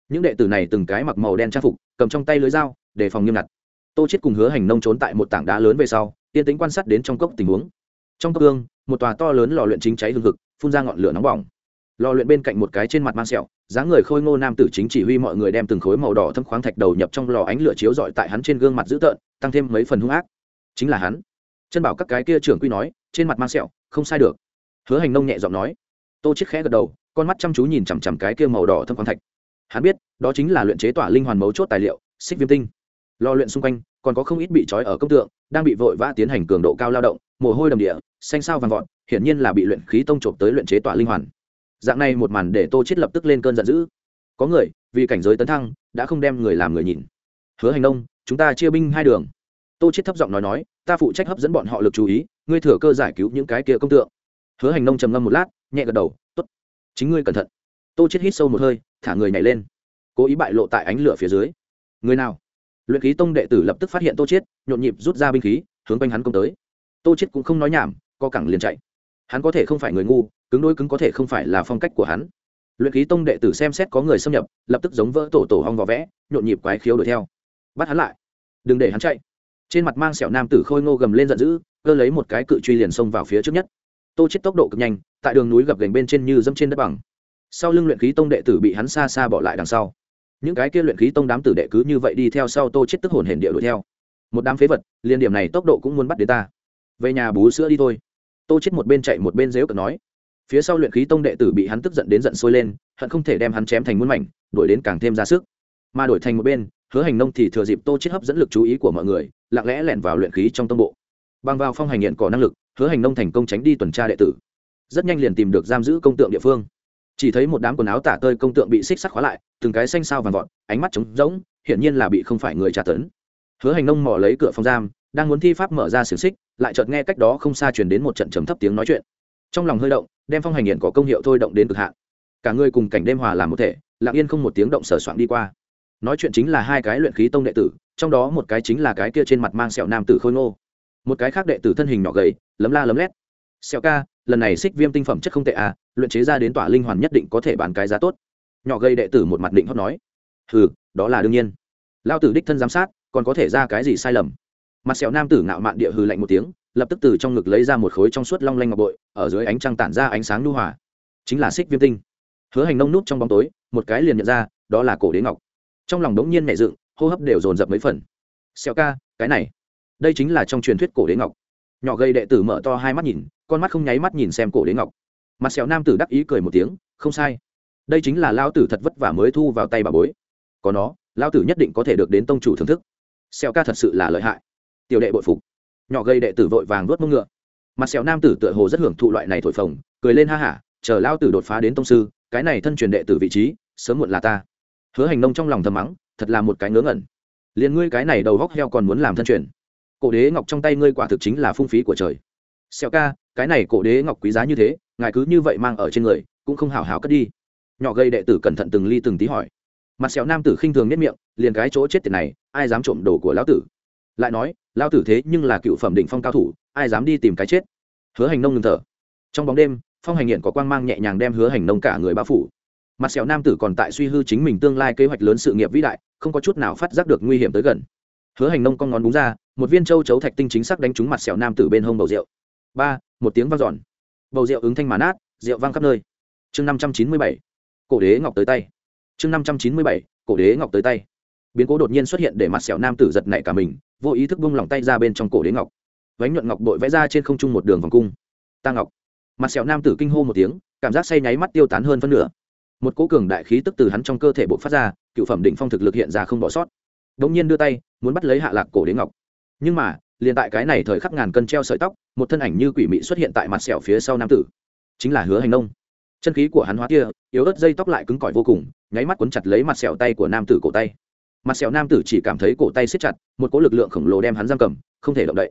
Speaker 1: Những đệ tử này từng cái mặc màu đen trang phục, cầm trong tay lưới dao, đề phòng nghiêm ngặt. Tô chết cùng hứa hành nông trốn tại một tảng đá lớn về sau tiên tính quan sát đến trong cốc tình huống. Trong cốc gương một tòa to lớn lò luyện chính cháy hừng hực, phun ra ngọn lửa nóng bỏng lò luyện bên cạnh một cái trên mặt mang sẹo, dáng người khôi ngô nam tử chính chỉ huy mọi người đem từng khối màu đỏ thâm khoáng thạch đầu nhập trong lò ánh lửa chiếu rọi tại hắn trên gương mặt dữ tợn, tăng thêm mấy phần hung ác. Chính là hắn. Chân bảo các cái kia trưởng quy nói, trên mặt mang sẹo, không sai được. Hứa hành nông nhẹ giọng nói. Tô chiếc khẽ gật đầu, con mắt chăm chú nhìn chằm chằm cái kia màu đỏ thâm khoáng thạch. Hắn biết, đó chính là luyện chế tỏa linh hoàn mấu chốt tài liệu, xích viêm tinh. Lò luyện xung quanh, còn có không ít bị trói ở công tượng, đang bị vội vã tiến hành cường độ cao lao động, mồ hôi đầm địa, xanh sao vàng vọt, hiển nhiên là bị luyện khí tông trộm tới luyện chế tỏa linh hoàn dạng này một màn để tô chết lập tức lên cơn giận dữ. Có người, vì cảnh giới tấn thăng, đã không đem người làm người nhìn. Hứa hành đông chúng ta chia binh hai đường. Tô chết thấp giọng nói nói, ta phụ trách hấp dẫn bọn họ lực chú ý, ngươi thừa cơ giải cứu những cái kia công tượng. Hứa hành nông trầm ngâm một lát, nhẹ gật đầu, tốt, chính ngươi cẩn thận. Tô chết hít sâu một hơi, thả người nhảy lên. Cố ý bại lộ tại ánh lửa phía dưới. Người nào? Luyện khí tông đệ tử lập tức phát hiện tô chết nhộn nhịp rút ra binh khí, hướng quanh hắn công tới. Tô chết cũng không nói nhảm, co cẳng liền chạy. Hắn có thể không phải người ngu cứng đối cứng có thể không phải là phong cách của hắn. Luyện khí tông đệ tử xem xét có người xâm nhập, lập tức giống vỡ tổ tổ hong vỏ vẽ, nhộn nhịp quái khiếu đuổi theo. Bắt hắn lại. Đừng để hắn chạy. Trên mặt mang sẹo nam tử khôi ngô gầm lên giận dữ, cơ lấy một cái cự truy liền xông vào phía trước nhất. Tô chết tốc độ cực nhanh, tại đường núi gập gành bên trên như dẫm trên đất bằng. Sau lưng luyện khí tông đệ tử bị hắn xa xa bỏ lại đằng sau. Những cái kia luyện khí tông đám tử đệ cứ như vậy đi theo sau tô chết tức hồn hển địa đuổi theo. Một đám phế vật liên điểm này tốc độ cũng muốn bắt đến ta. Về nhà bú sữa đi thôi. Tô chết một bên chạy một bên dếu cợt nói phía sau luyện khí tông đệ tử bị hắn tức giận đến giận sôi lên, hận không thể đem hắn chém thành muôn mảnh, đuổi đến càng thêm ra sức. Mà đổi thành một bên, hứa hành nông thì thừa dịp tô chết hấp dẫn lực chú ý của mọi người, lặng lẽ lẻn vào luyện khí trong tông bộ. Bằng vào phong hành hiện có năng lực, hứa hành nông thành công tránh đi tuần tra đệ tử. Rất nhanh liền tìm được giam giữ công tượng địa phương. Chỉ thấy một đám quần áo tả tơi công tượng bị xích sắt khóa lại, từng cái xanh sao vàng vọt, ánh mắt trống rỗng, hiển nhiên là bị không phải người tra tấn. Hứa hành nông mò lấy cửa phòng giam, đang muốn thi pháp mở ra xiềng xích, lại chợt nghe cách đó không xa truyền đến một trận trầm thấp tiếng nói chuyện. Trong lòng hơi động đem phong hành nghiện có công hiệu thôi động đến cực hạn. Cả người cùng cảnh đêm hòa làm một thể, lặng yên không một tiếng động sở soạn đi qua. Nói chuyện chính là hai cái luyện khí tông đệ tử, trong đó một cái chính là cái kia trên mặt mang sẹo nam tử khôi ngô. Một cái khác đệ tử thân hình nhỏ gầy, lấm la lấm lét. Sẹo ca, lần này xích viêm tinh phẩm chất không tệ à luyện chế ra đến tỏa linh hoàn nhất định có thể bán cái giá tốt. Nhỏ gầy đệ tử một mặt định hót nói. Hừ, đó là đương nhiên. Lao tử đích thân giám sát, còn có thể ra cái gì sai lầm? Mặt sẹo nam tử ngạo mạn địa hừ lạnh một tiếng lập tức từ trong ngực lấy ra một khối trong suốt long lanh ngọc bội, ở dưới ánh trăng tản ra ánh sáng nhu hòa. Chính là xích viêm tinh. Hứa hành nông nút trong bóng tối, một cái liền nhận ra, đó là cổ đế ngọc. Trong lòng đống nhiên nhẹ dựng, hô hấp đều dồn dập mấy phần. Xẹo ca, cái này, đây chính là trong truyền thuyết cổ đế ngọc. Nhỏ gây đệ tử mở to hai mắt nhìn, con mắt không nháy mắt nhìn xem cổ đế ngọc. Mặt sẹo nam tử đắc ý cười một tiếng, không sai. Đây chính là lao tử thật vất vả mới thu vào tay bà bối. Có nó lao tử nhất định có thể được đến tông chủ thưởng thức. Xẹo ca thật sự là lợi hại. Tiểu đệ bội phục nhỏ gây đệ tử vội vàng vớt mông ngựa. Mặt sẹo nam tử tựa hồ rất hưởng thụ loại này thổi phồng, cười lên ha hả, chờ lao tử đột phá đến tông sư, cái này thân truyền đệ tử vị trí, sớm muộn là ta. Hứa hành nông trong lòng thầm mắng, thật là một cái ngớ ngẩn. Liền ngươi cái này đầu góc heo còn muốn làm thân truyền. Cổ đế ngọc trong tay ngươi quả thực chính là phung phí của trời. Sẹo ca, cái này cổ đế ngọc quý giá như thế, ngài cứ như vậy mang ở trên người, cũng không hào hào cất đi. Nhỏ gây đệ tử cẩn thận từng ly từng tí hỏi. Mặt sẹo nam tử khinh thường nhất miệng, liền cái chỗ chết tiệt này, ai dám trộm đồ của lão tử? Lại nói lão tử thế nhưng là cựu phẩm đỉnh phong cao thủ, ai dám đi tìm cái chết? Hứa hành nông ngừng thở. Trong bóng đêm, phong hành nghiện có quang mang nhẹ nhàng đem hứa hành nông cả người bao phủ. Mặt sẹo nam tử còn tại suy hư chính mình tương lai kế hoạch lớn sự nghiệp vĩ đại, không có chút nào phát giác được nguy hiểm tới gần. Hứa hành nông con ngón búng ra, một viên châu chấu thạch tinh chính xác đánh trúng mặt sẹo nam tử bên hông bầu rượu. Ba, một tiếng vang giòn. bầu rượu ứng thanh mán át rượu vang khắp nơi. Chương năm trăm chín mươi bảy, cổ đế ngọc tới tay. Chương năm trăm chín mươi bảy, cổ đế ngọc tới tay. Biến cố đột nhiên xuất hiện để mặt sẹo nam tử giật nảy cả mình vô ý thức bung lòng tay ra bên trong cổ đế ngọc. Vánh nhuận ngọc bội vẽ ra trên không trung một đường vòng cung. Ta ngọc. Mặt sẹo nam tử kinh hô một tiếng, cảm giác say nháy mắt tiêu tán hơn phân nửa. Một cố cường đại khí tức từ hắn trong cơ thể bộ phát ra, cựu phẩm định phong thực lực hiện ra không bỏ sót. Đống nhiên đưa tay, muốn bắt lấy hạ lạc cổ đế ngọc. Nhưng mà, liền tại cái này thời khắc ngàn cân treo sợi tóc, một thân ảnh như quỷ mị xuất hiện tại mặt sẹo phía sau nam tử. Chính là hứa hành nông. Chân khí của hắn hóa kia, yếu ớt dây tóc lại cứng cỏi vô cùng, nháy mắt cuốn chặt lấy mặt sẹo tay của nam tử cổ tay mặt sẹo nam tử chỉ cảm thấy cổ tay siết chặt, một cỗ lực lượng khổng lồ đem hắn giam cầm, không thể động đậy.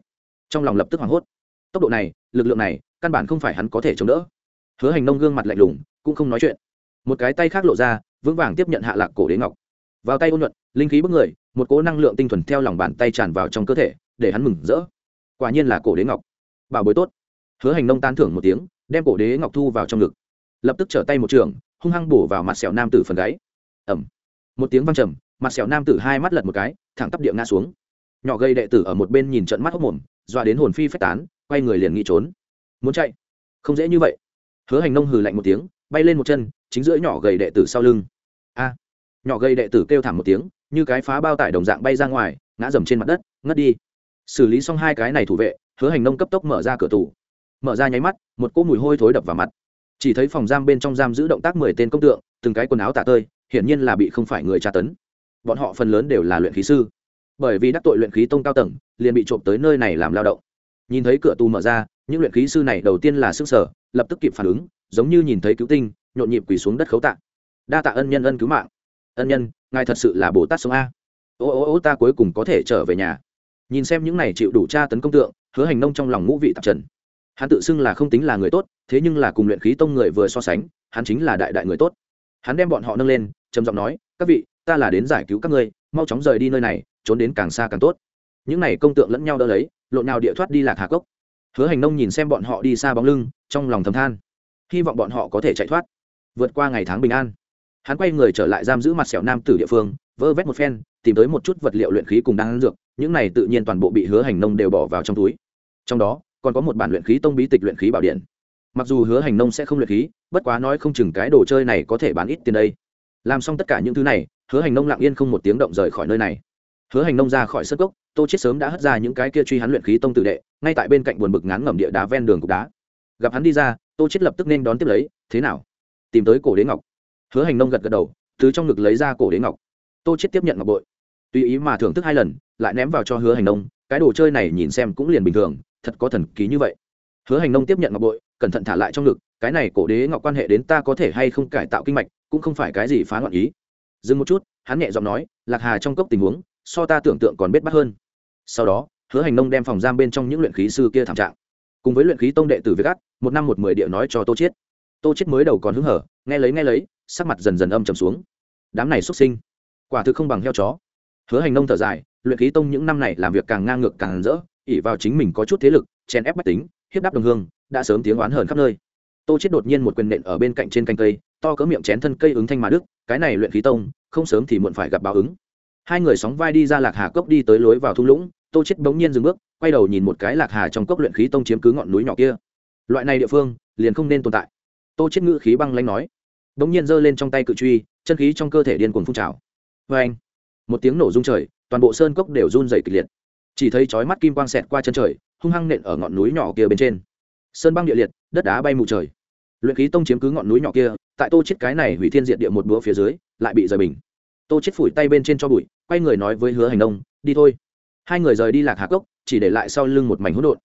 Speaker 1: Trong lòng lập tức hoảng hốt. Tốc độ này, lực lượng này, căn bản không phải hắn có thể chống đỡ. Hứa hành nông gương mặt lạnh lùng, cũng không nói chuyện. Một cái tay khác lộ ra, vững vàng tiếp nhận hạ lạc cổ đế ngọc. Vào tay ôn nhuận, linh khí bức người, một cỗ năng lượng tinh thuần theo lòng bàn tay tràn vào trong cơ thể, để hắn mừng rỡ. Quả nhiên là cổ đế ngọc. Bảo bối tốt. Hứa hành nông tan thưởng một tiếng, đem cổ đế ngọc thu vào trong ngực. Lập tức trở tay một trường, hung hăng bổ vào mặt sẹo nam tử phần gáy. Ẩm một tiếng văng trầm mặt sẹo nam tử hai mắt lật một cái, thẳng tắp địa ngã xuống. Nhỏ gây đệ tử ở một bên nhìn trận mắt hốc mồm, dọa đến hồn phi phách tán, quay người liền nghĩ trốn. Muốn chạy? Không dễ như vậy. Hứa hành nông hừ lạnh một tiếng, bay lên một chân, chính giữa nhỏ gầy đệ tử sau lưng. A! Nhỏ gầy đệ tử kêu thảm một tiếng, như cái phá bao tải đồng dạng bay ra ngoài, ngã dầm trên mặt đất, ngất đi. Xử lý xong hai cái này thủ vệ, hứa hành nông cấp tốc mở ra cửa tủ. Mở ra nháy mắt, một cỗ mùi hôi thối đập vào mặt. Chỉ thấy phòng giam bên trong giam giữ động tác mười tên công tượng, từng cái quần áo tả tơi, hiển nhiên là bị không phải người tra tấn bọn họ phần lớn đều là luyện khí sư. Bởi vì đắc tội luyện khí tông cao tầng, liền bị trộm tới nơi này làm lao động. Nhìn thấy cửa tù mở ra, những luyện khí sư này đầu tiên là sức sở, lập tức kịp phản ứng, giống như nhìn thấy cứu tinh, nhộn nhịp quỳ xuống đất khấu tạ. Đa tạ ân nhân ân cứu mạng. Ân nhân, ngài thật sự là bồ tát sống a. Ô ô ô, ta cuối cùng có thể trở về nhà. Nhìn xem những này chịu đủ tra tấn công tượng, hứa hành nông trong lòng ngũ vị tạp trần. Hắn tự xưng là không tính là người tốt, thế nhưng là cùng luyện khí tông người vừa so sánh, hắn chính là đại đại người tốt. Hắn đem bọn họ nâng lên, trầm giọng nói, các vị ta là đến giải cứu các ngươi, mau chóng rời đi nơi này, trốn đến càng xa càng tốt. Những này công tượng lẫn nhau đỡ lấy, lộn nào địa thoát đi lạc hà cốc. Hứa hành nông nhìn xem bọn họ đi xa bóng lưng, trong lòng thầm than. Hy vọng bọn họ có thể chạy thoát, vượt qua ngày tháng bình an. Hắn quay người trở lại giam giữ mặt sẹo nam tử địa phương, vơ vét một phen, tìm tới một chút vật liệu luyện khí cùng đang dược, những này tự nhiên toàn bộ bị hứa hành nông đều bỏ vào trong túi. Trong đó, còn có một bản luyện khí tông bí tịch luyện khí bảo điện. Mặc dù hứa hành nông sẽ không luyện khí, bất quá nói không chừng cái đồ chơi này có thể bán ít tiền đây. Làm xong tất cả những thứ này hứa hành nông lặng yên không một tiếng động rời khỏi nơi này. Hứa hành nông ra khỏi sân cốc, tô chết sớm đã hất ra những cái kia truy hắn luyện khí tông tử đệ ngay tại bên cạnh buồn bực ngán ngẩm địa đá ven đường cục đá. Gặp hắn đi ra tô chết lập tức nên đón tiếp lấy thế nào? Tìm tới cổ đế ngọc. Hứa hành nông gật gật đầu thứ trong ngực lấy ra cổ đế ngọc. Tô chết tiếp nhận ngọc bội. Tùy ý mà thưởng thức hai lần lại ném vào cho hứa hành nông cái đồ chơi này nhìn xem cũng liền bình thường thật có thần ký như vậy. Hứa hành nông tiếp nhận ngọc bội cẩn thận thả lại trong ngực cái này cổ đế ngọc quan hệ đến ta có thể hay không cải tạo kinh mạch cũng không phải cái gì phá loạn ý dừng một chút, hắn nhẹ giọng nói, lạc hà trong cốc tình huống, so ta tưởng tượng còn biết bắt hơn. Sau đó, hứa hành nông đem phòng giam bên trong những luyện khí sư kia thảm trạng. Cùng với luyện khí tông đệ tử việt gắt, một năm một mười địa nói cho tô chiết. Tô chiết mới đầu còn hứng hở, nghe lấy nghe lấy, sắc mặt dần dần âm trầm xuống. Đám này xuất sinh, quả thực không bằng heo chó. Hứa hành nông thở dài, luyện khí tông những năm này làm việc càng ngang ngược càng rỡ ỉ vào chính mình có chút thế lực, chèn ép bách tính, hiếp đáp đồng hương, đã sớm tiếng oán hờn khắp nơi. Tô chết đột nhiên một quyền nện ở bên cạnh trên canh cây to cỡ miệng chén thân cây ứng thanh mà đức, cái này luyện khí tông, không sớm thì muộn phải gặp báo ứng. Hai người sóng vai đi ra lạc hà cốc đi tới lối vào thung lũng, tô chết bỗng nhiên dừng bước, quay đầu nhìn một cái lạc hà trong cốc luyện khí tông chiếm cứ ngọn núi nhỏ kia. Loại này địa phương, liền không nên tồn tại. Tô chết ngữ khí băng lãnh nói. Bỗng nhiên giơ lên trong tay cự truy, chân khí trong cơ thể điên cuồng phun trào. Vê anh, một tiếng nổ rung trời, toàn bộ sơn cốc đều run rẩy kịch liệt. Chỉ thấy chói mắt kim quang xẹt qua chân trời, hung hăng nện ở ngọn núi nhỏ kia bên trên. Sơn băng địa liệt, đất đá bay mù trời luyện khí tông chiếm cứ ngọn núi nhỏ kia, tại tô chết cái này hủy thiên diệt địa một búa phía dưới, lại bị rời bình. Tô chết phủi tay bên trên cho bụi, quay người nói với hứa hành đông, đi thôi. Hai người rời đi lạc hà cốc, chỉ để lại sau lưng một mảnh hỗn độn.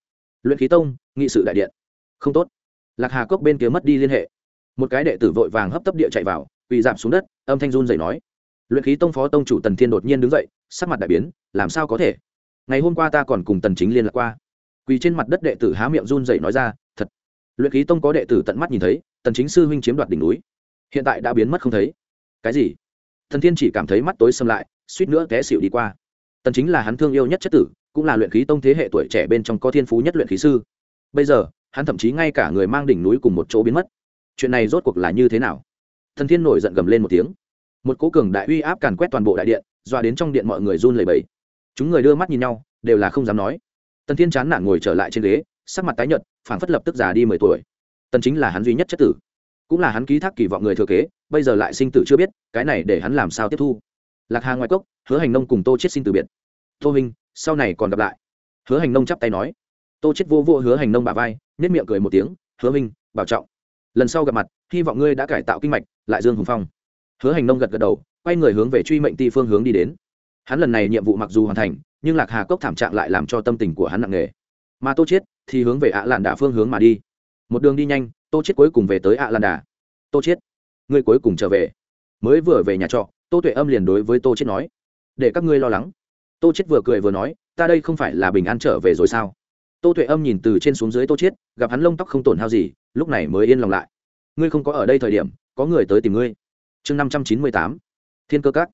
Speaker 1: Luyện khí tông, nghị sự đại điện. Không tốt. Lạc hà cốc bên kia mất đi liên hệ. Một cái đệ tử vội vàng hấp tấp địa chạy vào, quỳ giảm xuống đất, âm thanh run dậy nói. Luyện khí tông phó tông chủ tần thiên đột nhiên đứng dậy, sắc mặt đại biến, làm sao có thể? Ngày hôm qua ta còn cùng tần chính liên lạc qua. Quỳ trên mặt đất đệ tử há miệng run dậy nói ra luyện khí tông có đệ tử tận mắt nhìn thấy, tần chính sư huynh chiếm đoạt đỉnh núi. Hiện tại đã biến mất không thấy. Cái gì? Thần thiên chỉ cảm thấy mắt tối xâm lại, suýt nữa té xỉu đi qua. Tần chính là hắn thương yêu nhất chất tử, cũng là luyện khí tông thế hệ tuổi trẻ bên trong có thiên phú nhất luyện khí sư. Bây giờ, hắn thậm chí ngay cả người mang đỉnh núi cùng một chỗ biến mất. Chuyện này rốt cuộc là như thế nào? Thần thiên nổi giận gầm lên một tiếng. Một cố cường đại uy áp càn quét toàn bộ đại điện, dọa đến trong điện mọi người run lẩy bẩy. Chúng người đưa mắt nhìn nhau, đều là không dám nói. Tần thiên chán nản ngồi trở lại trên ghế sắc mặt tái nhợt, phảng phất lập tức già đi mười tuổi. Tần chính là hắn duy nhất chất tử. Cũng là hắn ký thác kỳ vọng người thừa kế, bây giờ lại sinh tử chưa biết, cái này để hắn làm sao tiếp thu? Lạc hà ngoài cốc, hứa hành nông cùng tô chết xin từ biệt. Tô huynh, sau này còn gặp lại. Hứa hành nông chắp tay nói. Tô chết vô vô hứa hành nông bà vai nét miệng cười một tiếng, hứa huynh, bảo trọng. Lần sau gặp mặt, hy vọng ngươi đã cải tạo kinh mạch, lại dương hùng phong. Hứa hành nông gật gật đầu, quay người hướng về truy mệnh ti phương hướng đi đến. Hắn lần này nhiệm vụ mặc dù hoàn thành, nhưng lạc hà cốc thảm trạng lại làm cho tâm tình của hắn nặng nề mà tô chết thì hướng về ạ lạn đà phương hướng mà đi. Một đường đi nhanh, tô chết cuối cùng về tới ạ lạn đà. Tô chết ngươi cuối cùng trở về. Mới vừa về nhà trọ, tô tuệ âm liền đối với tô chết nói, để các ngươi lo lắng. Tô chết vừa cười vừa nói, ta đây không phải là bình an trở về rồi sao? Tô tuệ âm nhìn từ trên xuống dưới tô chiết, gặp hắn lông tóc không tổn hao gì, lúc này mới yên lòng lại. Ngươi không có ở đây thời điểm, có người tới tìm ngươi. Chương năm trăm chín mươi tám, thiên cơ các.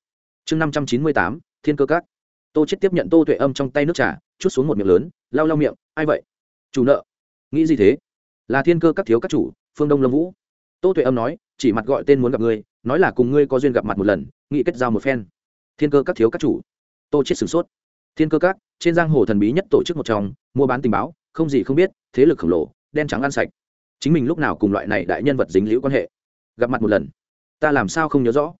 Speaker 1: Chương năm trăm chín mươi tám, thiên cơ các. Tô chết tiếp nhận tô tuệ âm trong tay nước trà chút xuống một miệng lớn, lau lau miệng, ai vậy? Chủ nợ. Nghĩ gì thế? Là thiên cơ các thiếu các chủ, phương đông lâm vũ. Tô tuệ âm nói, chỉ mặt gọi tên muốn gặp ngươi, nói là cùng ngươi có duyên gặp mặt một lần, nghị kết giao một phen. Thiên cơ các thiếu các chủ. Tô chết sửng sốt. Thiên cơ các, trên giang hồ thần bí nhất tổ chức một trong, mua bán tình báo, không gì không biết, thế lực khổng lồ, đen trắng ăn sạch. Chính mình lúc nào cùng loại này đại nhân vật dính liễu quan hệ? Gặp mặt một lần. Ta làm sao không nhớ rõ?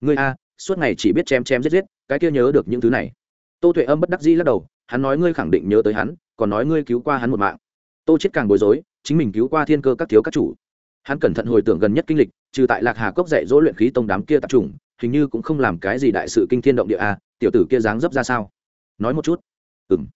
Speaker 1: Ngươi a, suốt ngày chỉ biết chém chém giết giết, cái kia nhớ được những thứ này. Tô tuệ âm bất đắc dĩ lắc đầu hắn nói ngươi khẳng định nhớ tới hắn, còn nói ngươi cứu qua hắn một mạng. Tô chết càng bối rối, chính mình cứu qua thiên cơ các thiếu các chủ. Hắn cẩn thận hồi tưởng gần nhất kinh lịch, trừ tại lạc hà cốc dạy dỗ luyện khí tông đám kia tập trung hình như cũng không làm cái gì đại sự kinh thiên động địa a tiểu tử kia dáng dấp ra sao? Nói một chút. Ừm.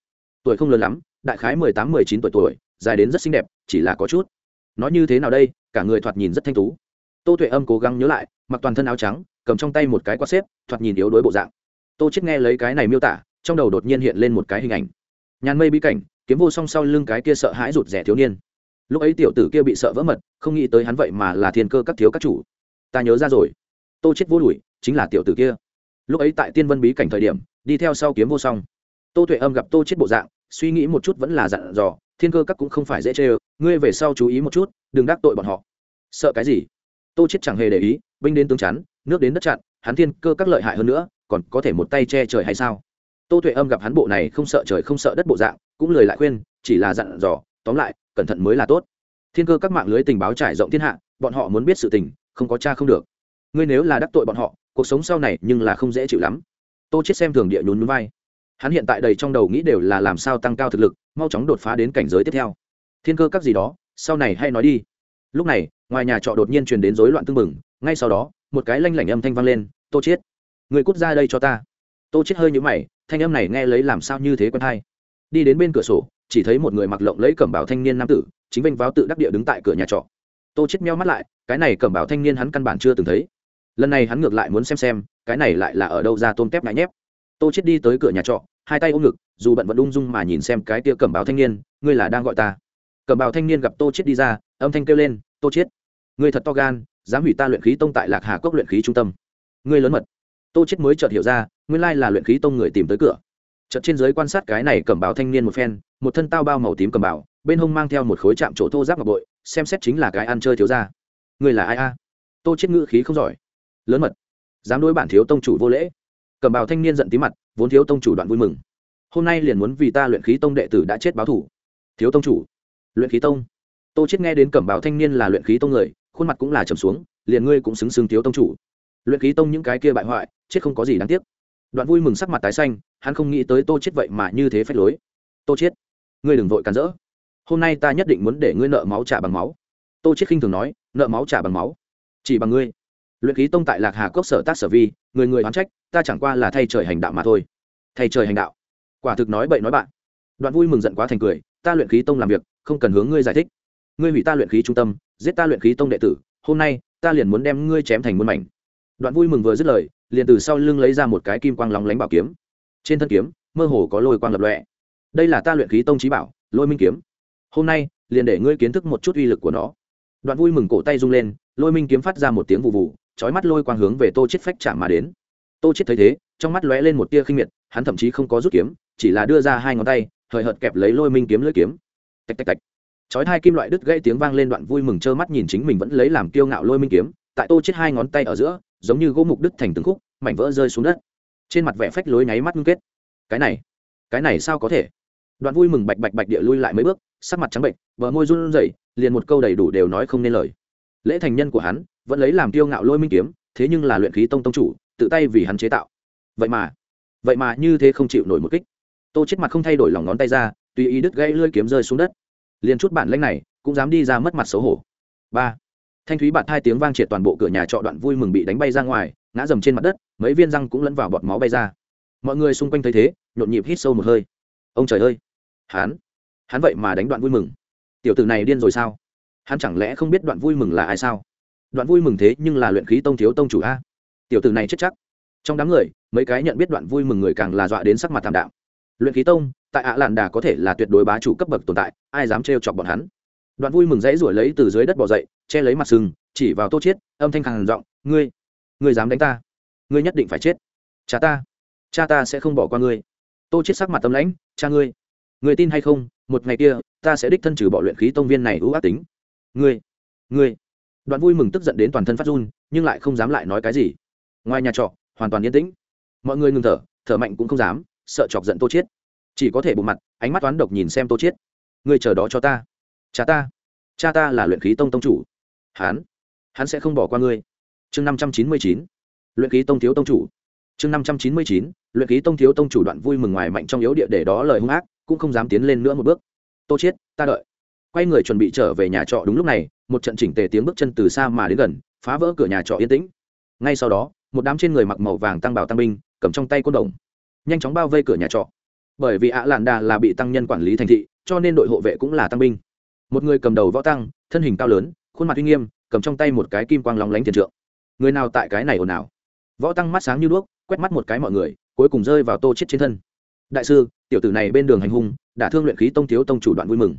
Speaker 1: Tuổi không lớn lắm, đại khái mười tám, mười chín tuổi tuổi, dài đến rất xinh đẹp, chỉ là có chút. Nói như thế nào đây, cả người thoạt nhìn rất thanh tú. Tô tuệ âm cố gắng nhớ lại, mặc toàn thân áo trắng, cầm trong tay một cái quạt xếp, thoạt nhìn yếu đuối bộ dạng. Tô chết nghe lấy cái này miêu tả trong đầu đột nhiên hiện lên một cái hình ảnh. Nhàn mây bí cảnh, kiếm vô song sau lưng cái kia sợ hãi rụt rẻ thiếu niên. Lúc ấy tiểu tử kia bị sợ vỡ mật, không nghĩ tới hắn vậy mà là thiên cơ các thiếu các chủ. Ta nhớ ra rồi. Tô chết vô đuổi, chính là tiểu tử kia. Lúc ấy tại tiên vân bí cảnh thời điểm, đi theo sau kiếm vô song. Tô tuệ âm gặp tô chết bộ dạng, suy nghĩ một chút vẫn là dặn dò, thiên cơ các cũng không phải dễ chê ngươi về sau chú ý một chút, đừng đắc tội bọn họ. Sợ cái gì? Tô chết chẳng hề để ý, binh đến tướng chắn, nước đến đất chặn, hắn thiên cơ các lợi hại hơn nữa, còn có thể một tay che trời hay sao? Tô tuệ âm gặp hắn bộ này không sợ trời không sợ đất bộ dạng, cũng lời lại khuyên, chỉ là dặn dò, tóm lại, cẩn thận mới là tốt. Thiên cơ các mạng lưới tình báo trải rộng thiên hạ, bọn họ muốn biết sự tình, không có cha không được. Ngươi nếu là đắc tội bọn họ, cuộc sống sau này nhưng là không dễ chịu lắm. Tô chết xem thường địa nhún núi vai. Hắn hiện tại đầy trong đầu nghĩ đều là làm sao tăng cao thực lực, mau chóng đột phá đến cảnh giới tiếp theo. Thiên cơ các gì đó, sau này hay nói đi. Lúc này, ngoài nhà trọ đột nhiên truyền đến rối loạn tưng bừng, ngay sau đó, một cái lanh lảnh âm thanh vang lên, tô chết, người cút ra đây cho ta. Tô chết hơi nhũ mày thanh âm này nghe lấy làm sao như thế quen hay. Đi đến bên cửa sổ, chỉ thấy một người mặc lộng lẫy cẩm bào thanh niên nam tử, chính vênh váo tự đắc địa đứng tại cửa nhà trọ. Tô chết meo mắt lại, cái này cẩm bào thanh niên hắn căn bản chưa từng thấy. Lần này hắn ngược lại muốn xem xem, cái này lại là ở đâu ra tôm tép ngại nhép. Tô chết đi tới cửa nhà trọ, hai tay ôm ngực, dù bận vẫn ung dung mà nhìn xem cái tia cẩm bào thanh niên, ngươi là đang gọi ta. Cẩm bào thanh niên gặp tô chết đi ra, âm thanh kêu lên, tô chết, ngươi thật to gan, dám hủy ta luyện khí tông tại lạc hà cốc luyện khí trung tâm. Ngươi lớn mật tô chết mới chợt hiểu ra, nguyên lai là luyện khí tông người tìm tới cửa. Chợt trên dưới quan sát cái này cẩm bào thanh niên một phen, một thân tao bao màu tím cẩm bào, bên hông mang theo một khối chạm chỗ thô giáp ngọc bội, xem xét chính là cái ăn chơi thiếu gia. Người là ai a? Tô chết ngữ khí không giỏi. Lớn mật. Dám đối bản thiếu tông chủ vô lễ. Cẩm bào thanh niên giận tí mặt, vốn thiếu tông chủ đoạn vui mừng. Hôm nay liền muốn vì ta luyện khí tông đệ tử đã chết báo thủ thiếu tông chủ. Luyện khí tông. Tô chết nghe đến cẩm bào thanh niên là luyện khí tông người, khuôn mặt cũng là trầm xuống, liền ngươi cũng xứng xứng thiếu tông chủ luyện khí tông những cái kia bại hoại, chết không có gì đáng tiếc. Đoạn vui mừng sắc mặt tái xanh, hắn không nghĩ tới tô chết vậy mà như thế phách lối. Tô chết ngươi đừng vội cản rỡ. Hôm nay ta nhất định muốn để ngươi nợ máu trả bằng máu. Tô chết khinh thường nói, nợ máu trả bằng máu. Chỉ bằng ngươi. Luyện khí tông tại lạc hà cốc sở tác sở vi, người người oán trách, ta chẳng qua là thay trời hành đạo mà thôi. Thay trời hành đạo. Quả thực nói bậy nói bạn. Đoạn vui mừng giận quá thành cười, ta luyện khí tông làm việc, không cần hướng ngươi giải thích. Ngươi hủy ta luyện khí trung tâm, giết ta luyện khí tông đệ tử, hôm nay, ta liền muốn đem ngươi chém thành muôn mảnh đoạn vui mừng vừa dứt lời, liền từ sau lưng lấy ra một cái kim quang lóng lánh bảo kiếm. Trên thân kiếm, mơ hồ có lôi quang lập lọe đây là ta luyện khí tông trí bảo, lôi minh kiếm. Hôm nay, liền để ngươi kiến thức một chút uy lực của nó. Đoạn vui mừng cổ tay rung lên, lôi minh kiếm phát ra một tiếng vụ vụ trói mắt lôi quang hướng về tô chết phách chạm mà đến. Tô chết thấy thế, trong mắt lóe lên một tia khinh miệt, hắn thậm chí không có rút kiếm, chỉ là đưa ra hai ngón tay, hời hợt kẹp lấy lôi minh kiếm lưỡi kiếm. Tạch tạch tạch. Chói hai kim loại đứt gãy tiếng vang lên, đoạn vui mừng trơ mắt nhìn chính mình vẫn lấy làm kiêu ngạo lôi minh kiếm tại tô chết hai ngón tay ở giữa, giống như gỗ mục đứt thành từng khúc, mảnh vỡ rơi xuống đất. Trên mặt vẻ phách lối nháy mắt ngưng kết. Cái này cái này sao có thể? Đoạn vui mừng bạch bạch bạch địa lui lại mấy bước, sắc mặt trắng bệnh vợ môi run rẩy, liền một câu đầy đủ đều nói không nên lời. Lễ thành nhân của hắn, vẫn lấy làm tiêu ngạo lôi minh kiếm, thế nhưng là luyện khí tông tông chủ, tự tay vì hắn chế tạo. Vậy mà vậy mà như thế không chịu nổi một kích. Tô chết mặt không thay đổi lòng ngón tay ra, tùy ý đứt gãy lưỡi kiếm rơi xuống đất. Liền chút bản lĩnh này, cũng dám đi ra mất mặt xấu hổ. Ba thanh thúy bạt hai tiếng vang triệt toàn bộ cửa nhà trọ đoạn vui mừng bị đánh bay ra ngoài, ngã dầm trên mặt đất, mấy viên răng cũng lẫn vào bọt máu bay ra. Mọi người xung quanh thấy thế, nhộn nhịp hít sâu một hơi. Ông trời ơi! Hắn! Hắn vậy mà đánh đoạn vui mừng. Tiểu tử này điên rồi sao? Hắn chẳng lẽ không biết đoạn vui mừng là ai sao? Đoạn vui mừng thế nhưng là luyện khí tông thiếu tông chủ a. Tiểu tử này chết chắc. Trong đám người, mấy cái nhận biết đoạn vui mừng người càng là dọa đến sắc mặt thảm đạo luyện khí tông, tại ạ làn đà có thể là tuyệt đối bá chủ cấp bậc tồn tại, ai dám trêu chọc bọn hắn? Đoạn vui mừng rẫy rủi lấy từ dưới đất bỏ dậy, che lấy mặt sừng, chỉ vào tô chiết, âm thanh khàn giọng, ngươi ngươi dám đánh ta? Ngươi nhất định phải chết. Cha ta cha ta sẽ không bỏ qua ngươi. Tô chiết sắc mặt tâm lãnh, cha ngươi ngươi tin hay không, một ngày kia, ta sẽ đích thân trừ bỏ luyện khí tông viên này ưu ác tính. Ngươi ngươi. Đoạn vui mừng tức giận đến toàn thân phát run, nhưng lại không dám lại nói cái gì. Ngoài nhà trọ, hoàn toàn yên tĩnh. Mọi người ngừng thở thở mạnh cũng không dám, sợ chọc giận tô chiết. Chỉ có thể bù mặt, ánh mắt toán độc nhìn xem tô chiết. Ngươi chờ đó cho ta cha ta. Cha ta là luyện khí tông tông chủ. Hắn hắn sẽ không bỏ qua ngươi. Chương năm trăm chín mươi chín. Luyện khí tông thiếu tông chủ. Chương năm trăm chín mươi chín. Luyện khí tông thiếu tông chủ đoạn vui mừng ngoài mạnh trong yếu địa để đó lời hung ác, cũng không dám tiến lên nữa một bước. Tô chiết, ta đợi. Quay người chuẩn bị trở về nhà trọ đúng lúc này, một trận chỉnh tề tiếng bước chân từ xa mà đến gần, phá vỡ cửa nhà trọ yên tĩnh. Ngay sau đó, một đám trên người mặc màu vàng tăng bảo tăng binh, cầm trong tay côn đồng. Nhanh chóng bao vây cửa nhà trọ. Bởi vì ạ lạn đà là bị tăng nhân quản lý thành thị, cho nên đội hộ vệ cũng là tăng binh một người cầm đầu võ tăng thân hình cao lớn khuôn mặt uy nghiêm cầm trong tay một cái kim quang lóng lánh tiền trượng. Người nào tại cái này ồn ào? Võ tăng mắt sáng như đuốc quét mắt một cái mọi người cuối cùng rơi vào tô chết trên thân. Đại sư tiểu tử này bên đường hành hung đã thương luyện khí tông thiếu tông chủ đoạn vui mừng.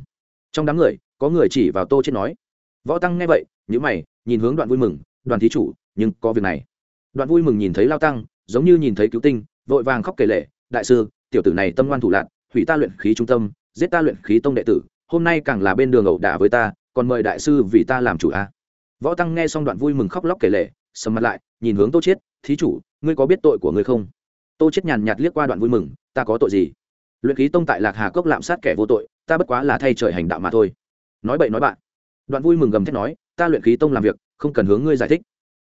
Speaker 1: Trong đám người có người chỉ vào tô chết nói. Võ tăng nghe vậy nhíu mày nhìn hướng đoạn vui mừng đoàn thí chủ nhưng có việc này. Đoạn vui mừng nhìn thấy lao tăng giống như nhìn thấy cứu tinh vội vàng khóc kể lệ đại sư tiểu tử này tâm ngoan thủ lạn, hủy ta luyện khí trung tâm giết ta luyện khí tông đệ tử hôm nay càng là bên đường ẩu đả với ta, còn mời đại sư vì ta làm chủ a võ tăng nghe xong đoạn vui mừng khóc lóc kể lệ sầm mặt lại, nhìn hướng tô chiết, thí chủ, ngươi có biết tội của ngươi không? Tô chiết nhàn nhạt liếc qua đoạn vui mừng, ta có tội gì? Luyện khí tông tại lạc hà cốc lạm sát kẻ vô tội, ta bất quá là thay trời hành đạo mà thôi. Nói bậy nói bạn. Đoạn vui mừng gầm thét nói, ta luyện khí tông làm việc, không cần hướng ngươi giải thích.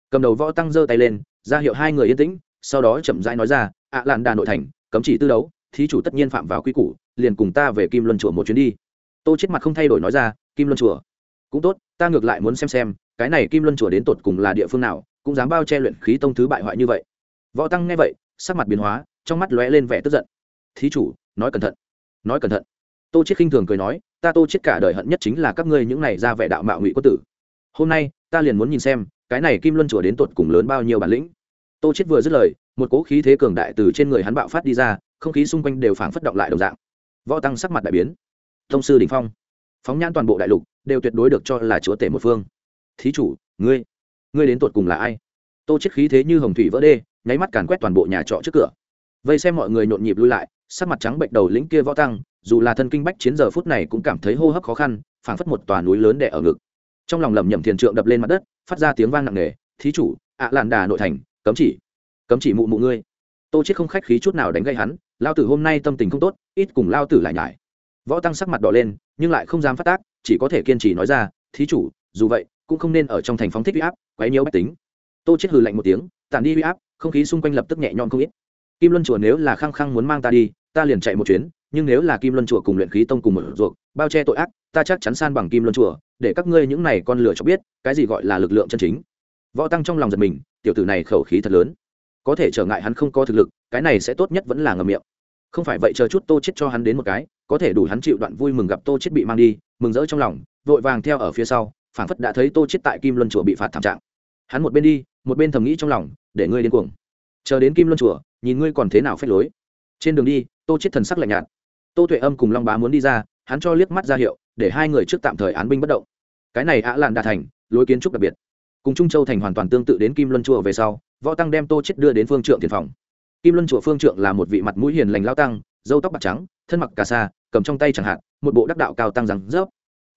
Speaker 1: Cầm đầu võ tăng giơ tay lên, ra hiệu hai người yên tĩnh, sau đó chậm rãi nói ra, ạ à làn đà nội thành, cấm chỉ tư đấu, thí chủ tất nhiên phạm vào quy củ, liền cùng ta về kim luân chùa một chuyến đi tô chết mặt không thay đổi nói ra, kim luân chùa. Cũng tốt, ta ngược lại muốn xem xem, cái này kim luân chùa đến tột cùng là địa phương nào, cũng dám bao che luyện khí tông thứ bại hoại như vậy. Võ tăng nghe vậy, sắc mặt biến hóa, trong mắt lóe lên vẻ tức giận. Thí chủ, nói cẩn thận, nói cẩn thận. Tô chết khinh thường cười nói, ta tô chết cả đời hận nhất chính là các ngươi những này ra vẻ đạo mạo ngụy quân tử. Hôm nay, ta liền muốn nhìn xem, cái này kim luân chùa đến tột cùng lớn bao nhiêu bản lĩnh. Tô chết vừa dứt lời, một cỗ khí thế cường đại từ trên người hắn bạo phát đi ra, không khí xung quanh đều phảng phất động lại đồng dạng. Võ tăng sắc mặt đại biến thông sư đình phong. Phóng nhãn toàn bộ đại lục đều tuyệt đối được cho là chúa tể một phương. Thí chủ, ngươi ngươi đến tột cùng là ai? Tô chết khí thế như hồng thủy vỡ đê, nháy mắt càn quét toàn bộ nhà trọ trước cửa. Vây xem mọi người nhộn nhịp lui lại, sắc mặt trắng bệnh đầu lĩnh kia võ tăng, dù là thân kinh bách chiến giờ phút này cũng cảm thấy hô hấp khó khăn, phảng phất một tòa núi lớn đè ở ngực. Trong lòng lẩm nhẩm thiền trượng đập lên mặt đất, phát ra tiếng vang nặng nề, thí chủ, ạ làn đà nội thành, cấm chỉ cấm chỉ mụ mụ ngươi. Tô chết không khách khí chút nào đánh gây hắn, lao tử hôm nay tâm tình không tốt, ít cùng lao tử lại nhải võ tăng sắc mặt đỏ lên, nhưng lại không dám phát tác, chỉ có thể kiên trì nói ra, thí chủ, dù vậy, cũng không nên ở trong thành phóng thích huy áp, quấy nhiễu bách tính. Tô chết hừ lạnh một tiếng, tản đi huy áp, không khí xung quanh lập tức nhẹ nhõm không ít. Kim luân chùa nếu là khăng khăng muốn mang ta đi, ta liền chạy một chuyến, nhưng nếu là kim luân chùa cùng luyện khí tông cùng một ruột, bao che tội ác, ta chắc chắn san bằng kim luân chùa, để các ngươi những này con lửa cho biết, cái gì gọi là lực lượng chân chính. Võ tăng trong lòng giật mình, tiểu tử này khẩu khí thật lớn. Có thể trở ngại hắn không có thực lực, cái này sẽ tốt nhất vẫn là ngầm miệng. Không phải vậy chờ chút tô chết cho hắn đến một cái có thể đủ hắn chịu đoạn vui mừng gặp tô chết bị mang đi, mừng rỡ trong lòng, vội vàng theo ở phía sau, phảng phất đã thấy tô chết tại kim luân chùa bị phạt thảm trạng. Hắn một bên đi, một bên thầm nghĩ trong lòng, để ngươi điên cuồng. Chờ đến kim luân chùa, nhìn ngươi còn thế nào phép lối. Trên đường đi, tô chết thần sắc lạnh nhạt. Tô tuệ âm cùng long bá muốn đi ra, hắn cho liếc mắt ra hiệu, để hai người trước tạm thời án binh bất động. Cái này ạ lạn đà thành, lối kiến trúc đặc biệt. Cùng trung châu thành hoàn toàn tương tự đến kim luân chùa về sau, võ tăng đem tô chết đưa đến phương trượng tiền phòng. Kim luân chùa phương trượng là một vị mặt mũi hiền lành lao tăng dâu tóc bạc trắng, thân mặc cà sa cầm trong tay chẳng hạn, một bộ đắc đạo cao tăng rằng rớp.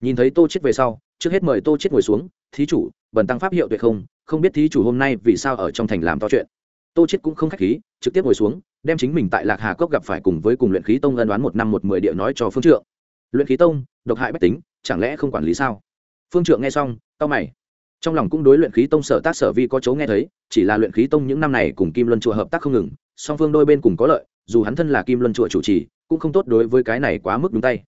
Speaker 1: Nhìn thấy tô chết về sau, trước hết mời tô chết ngồi xuống, thí chủ, bần tăng pháp hiệu tuyệt không không biết thí chủ hôm nay vì sao ở trong thành làm to chuyện. Tô chết cũng không khách khí, trực tiếp ngồi xuống, đem chính mình tại lạc hà cốc gặp phải cùng với cùng luyện khí tông ân đoán một năm một mười địa nói cho phương trượng. Luyện khí tông, độc hại bách tính, chẳng lẽ không quản lý sao? Phương trượng nghe xong tao mày. Trong lòng cũng đối luyện khí tông sở tác sở vi có chấu nghe thấy, chỉ là luyện khí tông những năm này cùng kim luân chùa hợp tác không ngừng, song phương đôi bên cùng có lợi, dù hắn thân là kim luân chùa chủ trì cũng không tốt đối với cái này quá mức đúng tay.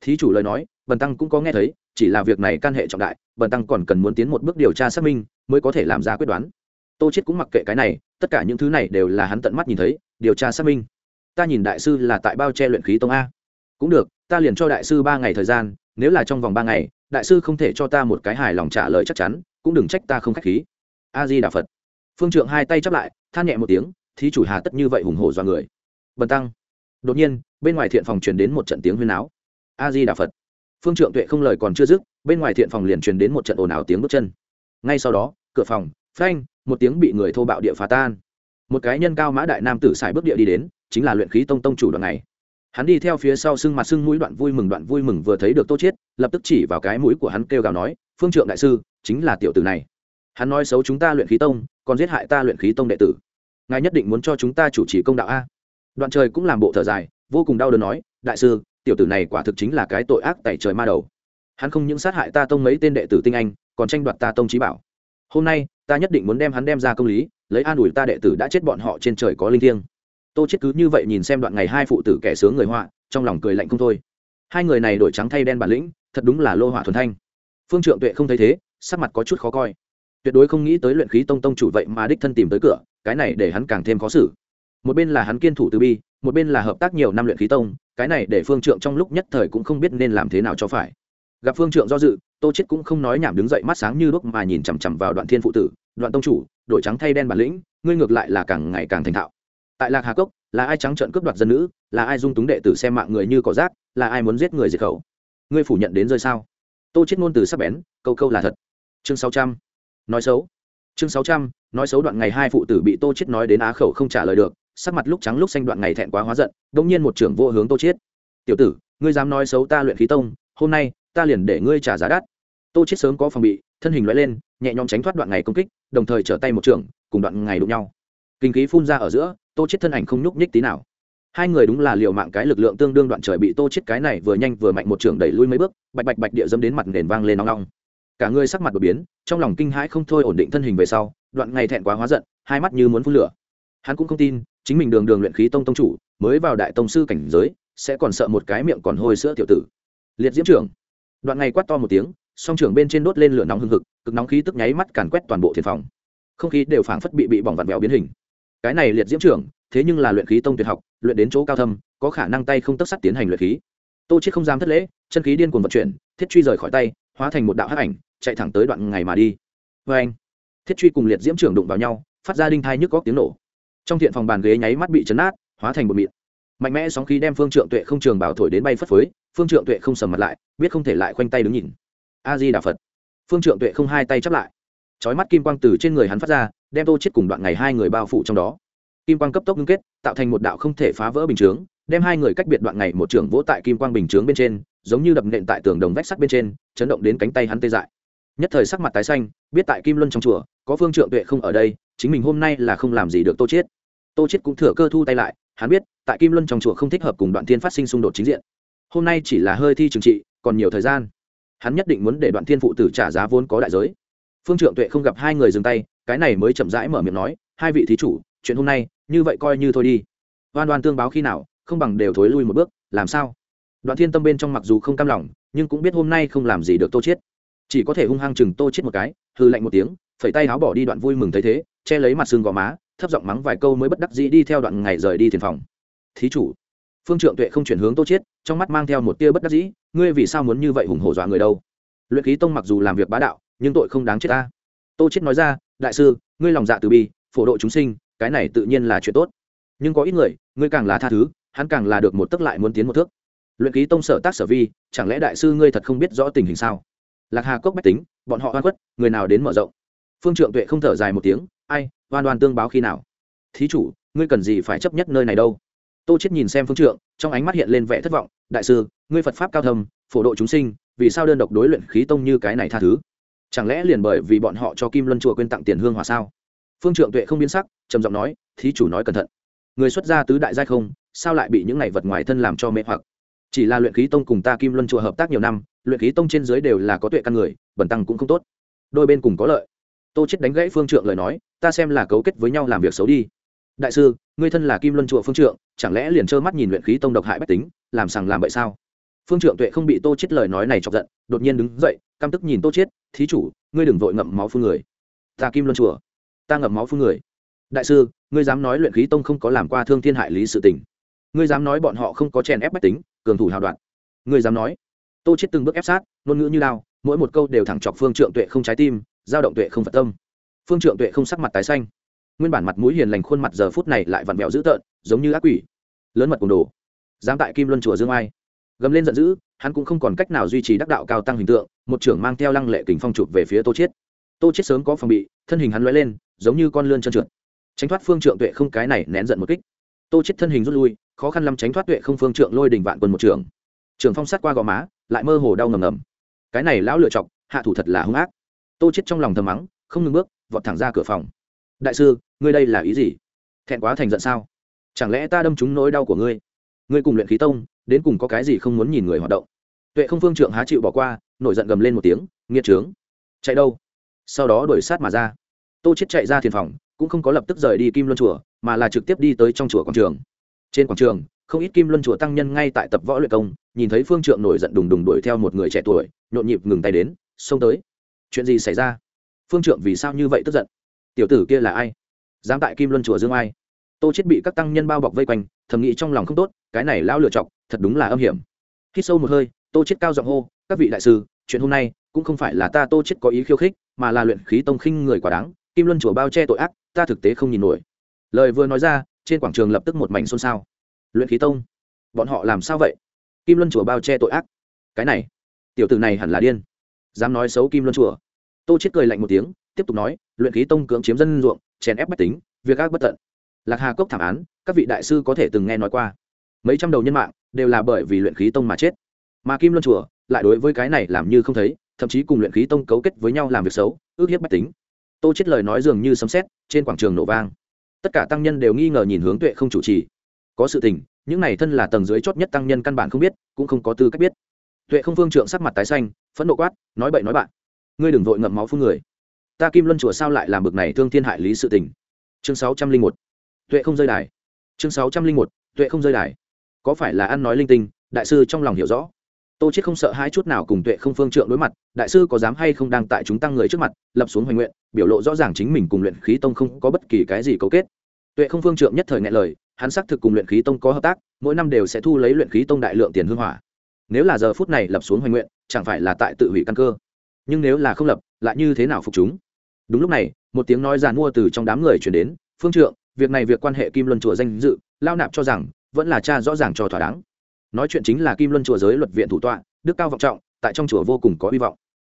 Speaker 1: Thí chủ lời nói, bần tăng cũng có nghe thấy, chỉ là việc này can hệ trọng đại, bần tăng còn cần muốn tiến một bước điều tra xác minh, mới có thể làm ra quyết đoán. Tô chết cũng mặc kệ cái này, tất cả những thứ này đều là hắn tận mắt nhìn thấy, điều tra xác minh. Ta nhìn đại sư là tại bao che luyện khí tông a. Cũng được, ta liền cho đại sư ba ngày thời gian, nếu là trong vòng ba ngày, đại sư không thể cho ta một cái hài lòng trả lời chắc chắn, cũng đừng trách ta không khách khí. A di đà phật. Phương trượng hai tay chắp lại, than nhẹ một tiếng, thí chủ hà tất như vậy hùng hổ do người. Bần tăng đột nhiên, bên ngoài thiện phòng truyền đến một trận tiếng huyên áo a di đà phật phương trượng tuệ không lời còn chưa dứt, bên ngoài thiện phòng liền truyền đến một trận ồn ào tiếng bước chân. Ngay sau đó, cửa phòng, phanh, một tiếng bị người thô bạo địa phá tan. Một cái nhân cao mã đại nam tử xài bước địa đi đến, chính là luyện khí tông tông chủ đoạn này. Hắn đi theo phía sau sưng mặt sưng mũi đoạn vui mừng đoạn vui mừng vừa thấy được tô chiết, lập tức chỉ vào cái mũi của hắn kêu gào nói, phương trượng đại sư, chính là tiểu tử này. Hắn nói xấu chúng ta luyện khí tông, còn giết hại ta luyện khí tông đệ tử. Ngài nhất định muốn cho chúng ta chủ trì công đạo a đoạn trời cũng làm bộ thở dài, vô cùng đau đớn nói, đại sư, tiểu tử này quả thực chính là cái tội ác tẩy trời ma đầu. Hắn không những sát hại ta tông mấy tên đệ tử tinh anh, còn tranh đoạt ta tông trí bảo. Hôm nay, ta nhất định muốn đem hắn đem ra công lý, lấy an ủi ta đệ tử đã chết bọn họ trên trời có linh thiêng. Tô chết cứ như vậy nhìn xem đoạn ngày hai phụ tử kẻ sướng người họa, trong lòng cười lạnh không thôi. Hai người này đổi trắng thay đen bản lĩnh, thật đúng là lô hỏa thuần thanh. Phương trượng tuệ không thấy thế, sắc mặt có chút khó coi. Tuyệt đối không nghĩ tới luyện khí tông tông chủ vậy mà đích thân tìm tới cửa, cái này để hắn càng thêm khó xử một bên là hắn kiên thủ từ bi, một bên là hợp tác nhiều năm luyện khí tông, cái này để phương trượng trong lúc nhất thời cũng không biết nên làm thế nào cho phải. Gặp phương trượng do dự, tô chết cũng không nói nhảm đứng dậy mắt sáng như đuốc mà nhìn chằm chằm vào đoạn thiên phụ tử, đoạn tông chủ đội trắng thay đen bản lĩnh, ngươi ngược lại là càng ngày càng thành thạo. Tại lạc hà cốc, là ai trắng trợn cướp đoạt dân nữ, là ai dung túng đệ tử xem mạng người như cỏ rác, là ai muốn giết người diệt khẩu? Ngươi phủ nhận đến rơi sao? Tô chết ngôn từ sắc bén, câu câu là thật. Chương sáu trăm. Nói xấu. Chương sáu trăm, nói xấu đoạn ngày hai phụ tử bị tô chết nói đến á khẩu không trả lời được sắc mặt lúc trắng lúc xanh đoạn ngày thẹn quá hóa giận đông nhiên một trưởng vô hướng tô chiết. Tiểu tử, ngươi dám nói xấu ta luyện khí tông, hôm nay ta liền để ngươi trả giá đắt. Tô chiết sớm có phòng bị, thân hình lóe lên, nhẹ nhõm tránh thoát đoạn ngày công kích, đồng thời trở tay một trưởng, cùng đoạn ngày đụng nhau. Kinh khí phun ra ở giữa, tô chiết thân ảnh không nhúc nhích tí nào. Hai người đúng là liều mạng cái lực lượng tương đương đoạn trời bị tô chết cái này vừa nhanh vừa mạnh một trưởng đẩy lui mấy bước, bạch bạch bạch địa dâm đến mặt nền vang lên nóng nóng cả người sắc mặt đột biến, trong lòng kinh hãi không thôi ổn định thân hình về sau, đoạn ngày thẹn quá hóa giận, hai mắt như muốn phun lửa. Hắn cũng không tin chính mình đường đường luyện khí tông tông chủ, mới vào đại tông sư cảnh giới, sẽ còn sợ một cái miệng còn hôi sữa tiểu tử. Liệt diễm trưởng. Đoạn ngày quát to một tiếng, song trưởng bên trên đốt lên lửa nóng hừng hực, cực nóng khí tức nháy mắt càn quét toàn bộ thiền phòng. Không khí đều phảng phất bị bị bỏng vặn vẹo biến hình. Cái này liệt diễm trưởng, thế nhưng là luyện khí tông tuyệt học, luyện đến chỗ cao thâm, có khả năng tay không tất sắt tiến hành luyện khí. Tô chết không dám thất lễ, chân khí điên cuồng vận chuyển, thiết truy rời khỏi tay, hóa thành một đạo hắc ảnh, chạy thẳng tới đoạn ngày mà đi. Vê anh thiết truy cùng liệt diễm trưởng đụng vào nhau, phát ra đinh thai nhức góc tiếng nổ trong thiện phòng bàn ghế nháy mắt bị chấn nát, hóa thành bột mịn. Mạnh mẽ sóng khí đem phương trượng tuệ không trường bảo thổi đến bay phất phới, phương trượng tuệ không sầm mặt lại, biết không thể lại khoanh tay đứng nhìn. A di đà phật. Phương trượng tuệ không hai tay chắp lại. Chói mắt kim quang từ trên người hắn phát ra, đem tô chết cùng đoạn ngày hai người bao phủ trong đó. Kim quang cấp tốc ngưng kết, tạo thành một đạo không thể phá vỡ bình chướng, đem hai người cách biệt đoạn ngày một trường vỗ tại kim quang bình chướng bên trên, giống như đập nện tại tường đồng vách sắt bên trên, chấn động đến cánh tay hắn tê dại. Nhất thời sắc mặt tái xanh, biết tại kim luân trong chùa, có phương trượng tuệ không ở đây chính mình hôm nay là không làm gì được tô chết tô chết cũng thừa cơ thu tay lại, hắn biết, tại kim luân trong chùa không thích hợp cùng đoạn thiên phát sinh xung đột chính diện. Hôm nay chỉ là hơi thi trừng trị, còn nhiều thời gian. Hắn nhất định muốn để đoạn thiên phụ tử trả giá vốn có đại giới. Phương trượng tuệ không gặp hai người dừng tay, cái này mới chậm rãi mở miệng nói, hai vị thí chủ, chuyện hôm nay, như vậy coi như thôi đi. Oan oan tương báo khi nào, không bằng đều thối lui một bước, làm sao? Đoạn thiên tâm bên trong mặc dù không cam lòng, nhưng cũng biết hôm nay không làm gì được tô chết chỉ có thể hung hăng chừng tô chết một cái hư lạnh một tiếng phẩy tay áo bỏ đi đoạn vui mừng thấy thế che lấy mặt xương gò má thấp giọng mắng vài câu mới bất đắc dĩ đi theo đoạn ngày rời đi thiền phòng. Thí chủ. Phương trượng tuệ không chuyển hướng tô Chiết, trong mắt mang theo một tia bất đắc dĩ ngươi vì sao muốn như vậy hùng hổ dọa người đâu? Luyện khí tông mặc dù làm việc bá đạo nhưng tội không đáng chết ta. Tô Chiết nói ra đại sư ngươi lòng dạ từ bi phổ độ chúng sinh cái này tự nhiên là chuyện tốt. Nhưng có ít người ngươi càng là tha thứ hắn càng là được một tức lại muốn tiến một thước. Luyện khí tông sở tác sở vi chẳng lẽ đại sư ngươi thật không biết rõ tình hình sao? Lạc hà cốc bách tính bọn họ oan khuất người nào đến mở rộng? Phương trượng tuệ không thở dài một tiếng, ai, oan oan tương báo khi nào? Thí chủ, ngươi cần gì phải chấp nhất nơi này đâu? Tô chết nhìn xem phương trượng, trong ánh mắt hiện lên vẻ thất vọng, đại sư, ngươi phật pháp cao thâm, phổ độ chúng sinh, vì sao đơn độc đối luyện khí tông như cái này tha thứ? Chẳng lẽ liền bởi vì bọn họ cho kim luân chùa quên tặng tiền hương hòa sao? Phương trượng tuệ không biến sắc, trầm giọng nói, thí chủ nói cẩn thận. Người xuất gia tứ đại giai không, sao lại bị những này vật ngoài thân làm cho mê hoặc? Chỉ là luyện khí tông cùng ta kim luân chùa hợp tác nhiều năm, luyện khí tông trên dưới đều là có tuệ căn người, bẩn tăng cũng không tốt. Đôi bên cùng có lợi tô chết đánh gãy phương trượng lời nói, ta xem là cấu kết với nhau làm việc xấu đi. Đại sư, ngươi thân là kim luân chùa phương trượng, chẳng lẽ liền trơ mắt nhìn luyện khí tông độc hại bách tính, làm sằng làm bậy sao? Phương trượng tuệ không bị tô chết lời nói này chọc giận, đột nhiên đứng dậy, căm tức nhìn tô chết, thí chủ, ngươi đừng vội ngậm máu phương người. Ta kim luân chùa, ta ngậm máu phương người. Đại sư, ngươi dám nói luyện khí tông không có làm qua thương thiên hại lý sự tình. Ngươi dám nói bọn họ không có chèn ép bách tính, cường thủ hào đoạn. Ngươi dám nói. Tô chết từng bước ép sát, ngôn ngữ như lao, mỗi một câu đều thẳng chọc phương trượng tuệ không trái tim giao động tuệ không phật tâm. Phương trượng tuệ không sắc mặt tái xanh. Nguyên bản mặt mũi hiền lành khuôn mặt giờ phút này lại vặn vẹo dữ tợn, giống như ác quỷ. Lớn mật cùng đồ. Dám tại kim luân chùa dương ai. Gầm lên giận dữ, hắn cũng không còn cách nào duy trì đắc đạo cao tăng hình tượng, một trưởng mang theo lăng lệ kình phong chụp về phía tô chiết. Tô chiết sớm có phòng bị, thân hình hắn lóe lên, giống như con lươn trơn trượt. Tránh thoát phương trượng tuệ không cái này nén giận một kích. Tô chiết thân hình rút lui, khó khăn lắm tránh thoát tuệ không phương trượng lôi đỉnh vạn quân một trường trường phong sát qua gò má, lại mơ hồ đau ngầm ngầm. Cái này lão lựa chọc, hạ thủ thật là hung ác tô chết trong lòng thầm mắng, không ngừng bước, vọt thẳng ra cửa phòng. Đại sư, ngươi đây là ý gì? Thẹn quá thành giận sao? Chẳng lẽ ta đâm trúng nỗi đau của ngươi? Ngươi cùng luyện khí tông, đến cùng có cái gì không muốn nhìn người hoạt động? Tuệ không phương trượng há chịu bỏ qua, nổi giận gầm lên một tiếng, nghiệt trướng! Chạy đâu? Sau đó đuổi sát mà ra. Tô chết chạy ra thiền phòng, cũng không có lập tức rời đi kim luân chùa, mà là trực tiếp đi tới trong chùa quảng trường. Trên quảng trường, không ít kim luân chùa tăng nhân ngay tại tập võ luyện công, nhìn thấy phương trượng nổi giận đùng đùng đuổi theo một người trẻ tuổi, nhộn nhịp ngừng tay đến, xông tới! Chuyện gì xảy ra? Phương trượng vì sao như vậy tức giận? Tiểu tử kia là ai? Dám tại kim luân chùa dương ai? Tô chết bị các tăng nhân bao bọc vây quanh, thầm nghĩ trong lòng không tốt, cái này lão lựa chọc, thật đúng là âm hiểm. Khi sâu một hơi, tô chết cao giọng hô, các vị đại sư, chuyện hôm nay cũng không phải là ta tô chết có ý khiêu khích, mà là luyện khí tông khinh người quả đáng, kim luân chùa bao che tội ác, ta thực tế không nhìn nổi. Lời vừa nói ra, trên quảng trường lập tức một mảnh xôn xao. Luyện khí tông? Bọn họ làm sao vậy? Kim luân chùa bao che tội ác? Cái này, tiểu tử này hẳn là điên. Dám nói xấu kim luân chùa tô chết cười lạnh một tiếng, tiếp tục nói, luyện khí tông cưỡng chiếm dân ruộng, chèn ép bách tính, việc ác bất tận. Lạc hà cốc thảm án, các vị đại sư có thể từng nghe nói qua. Mấy trăm đầu nhân mạng đều là bởi vì luyện khí tông mà chết. Mà kim luân chùa lại đối với cái này làm như không thấy, thậm chí cùng luyện khí tông cấu kết với nhau làm việc xấu, ước hiếp bách tính. Tô chết lời nói dường như sấm sét, trên quảng trường nổ vang. Tất cả tăng nhân đều nghi ngờ nhìn hướng tuệ không chủ trì. Có sự tình, những này thân là tầng dưới chót nhất tăng nhân căn bản không biết, cũng không có tư cách biết. Tuệ không vương trượng sắc mặt tái xanh, phẫn nộ quát, nói bậy nói bạn ngươi đừng vội ngậm máu phun người. Ta kim luân chùa sao lại làm bực này thương thiên hại lý sự tình? Chương sáu trăm linh một. Tuệ không rơi đài. Chương sáu trăm linh một. Tuệ không rơi đài. Có phải là ăn nói linh tinh, đại sư trong lòng hiểu rõ? Tô chết không sợ hai chút nào cùng tuệ không phương trượng đối mặt, đại sư có dám hay không đang tại chúng tăng người trước mặt, lập xuống hoành nguyện, biểu lộ rõ ràng chính mình cùng luyện khí tông không có bất kỳ cái gì cấu kết. Tuệ không phương trượng nhất thời ngại lời, hắn xác thực cùng luyện khí tông có hợp tác, mỗi năm đều sẽ thu lấy luyện khí tông đại lượng tiền hương hỏa. Nếu là giờ phút này lập xuống hoành nguyện, chẳng phải là tại tự hủy căn cơ nhưng nếu là không lập, lại như thế nào phục chúng? Đúng lúc này, một tiếng nói giàn mua từ trong đám người chuyển đến, phương trượng, việc này việc quan hệ kim luân chùa danh dự, lao nạp cho rằng, vẫn là cha rõ ràng cho thỏa đáng. Nói chuyện chính là kim luân chùa giới luật viện thủ tọa, đức cao vọng trọng, tại trong chùa vô cùng có hy vọng.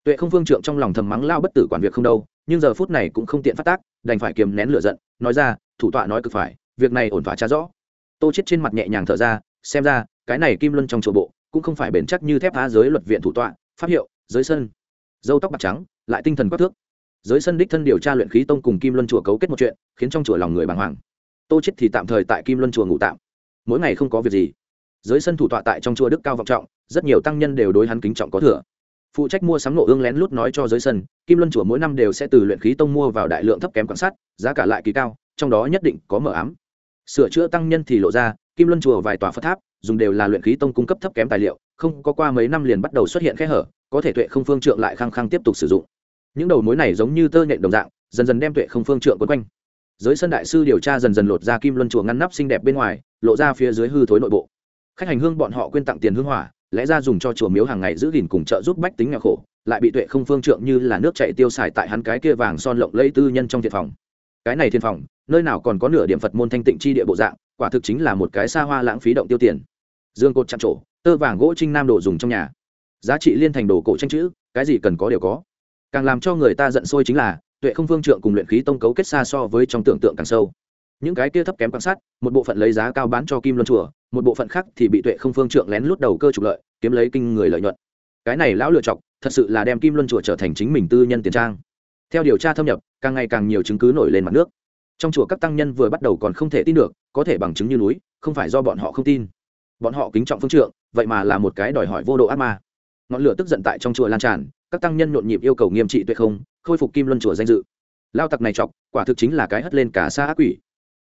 Speaker 1: Tuệ không phương trượng trong lòng thầm mắng lao bất tử quản việc không đâu, nhưng giờ phút này cũng không tiện phát tác, đành phải kiềm nén lửa giận, nói ra, thủ tọa nói cực phải, việc này ổn thỏa cha rõ. Tô chết trên mặt nhẹ nhàng thở ra, xem ra, cái này kim luân trong chùa bộ, cũng không phải bền chắc như thép phá giới luật viện thủ tọa, pháp hiệu, giới sân dâu tóc bạc trắng, lại tinh thần quắc thước. Giới sân đích thân điều tra luyện khí tông cùng kim luân chùa cấu kết một chuyện, khiến trong chùa lòng người bàng hoàng. Tô chết thì tạm thời tại kim luân chùa ngủ tạm. Mỗi ngày không có việc gì. Giới sân thủ tọa tại trong chùa đức cao vọng trọng, rất nhiều tăng nhân đều đối hắn kính trọng có thừa. Phụ trách mua sắm nộ ương lén lút nói cho giới sân, kim luân chùa mỗi năm đều sẽ từ luyện khí tông mua vào đại lượng thấp kém quan sát, giá cả lại kỳ cao, trong đó nhất định có mở ám. Sửa chữa tăng nhân thì lộ ra, kim luân chùa vài tòa phật tháp, dùng đều là luyện khí tông cung cấp thấp kém tài liệu không có qua mấy năm liền bắt đầu xuất hiện khe hở, có thể tuệ không phương trượng lại khăng khăng tiếp tục sử dụng. Những đầu mối này giống như tơ nhện đồng dạng, dần dần đem tuệ không phương trượng quấn quanh. Giới sân đại sư điều tra dần dần lột ra kim luân chùa ngăn nắp xinh đẹp bên ngoài, lộ ra phía dưới hư thối nội bộ. Khách hành hương bọn họ quên tặng tiền hương hỏa, lẽ ra dùng cho chùa miếu hàng ngày giữ gìn cùng trợ giúp bách tính nghèo khổ, lại bị tuệ không phương trượng như là nước chạy tiêu xài tại hắn cái kia vàng son lộng lẫy tư nhân trong thiệt phòng. Cái này thiên phòng, nơi nào còn có nửa điểm phật môn thanh tịnh chi địa bộ dạng, quả thực chính là một cái xa hoa lãng phí động tiêu tiền. Dương cột chạm trổ tơ vàng gỗ trinh nam đồ dùng trong nhà. Giá trị liên thành đồ cổ tranh chữ, cái gì cần có đều có. Càng làm cho người ta giận sôi chính là, tuệ không phương trượng cùng luyện khí tông cấu kết xa so với trong tưởng tượng càng sâu. Những cái kia thấp kém quan sát, một bộ phận lấy giá cao bán cho kim luân chùa, một bộ phận khác thì bị tuệ không phương trượng lén lút đầu cơ trục lợi, kiếm lấy kinh người lợi nhuận. Cái này lão lựa chọc, thật sự là đem kim luân chùa trở thành chính mình tư nhân tiền trang. Theo điều tra thâm nhập, càng ngày càng nhiều chứng cứ nổi lên mặt nước. Trong chùa các tăng nhân vừa bắt đầu còn không thể tin được, có thể bằng chứng như núi, không phải do bọn họ không tin. Bọn họ kính trọng phương trượng vậy mà là một cái đòi hỏi vô độ ác ma. Ngọn lửa tức giận tại trong chùa lan tràn, các tăng nhân nhộn nhịp yêu cầu nghiêm trị tuyệt không, khôi phục kim luân chùa danh dự. Lao tặc này chọc, quả thực chính là cái hất lên cả xa ác quỷ.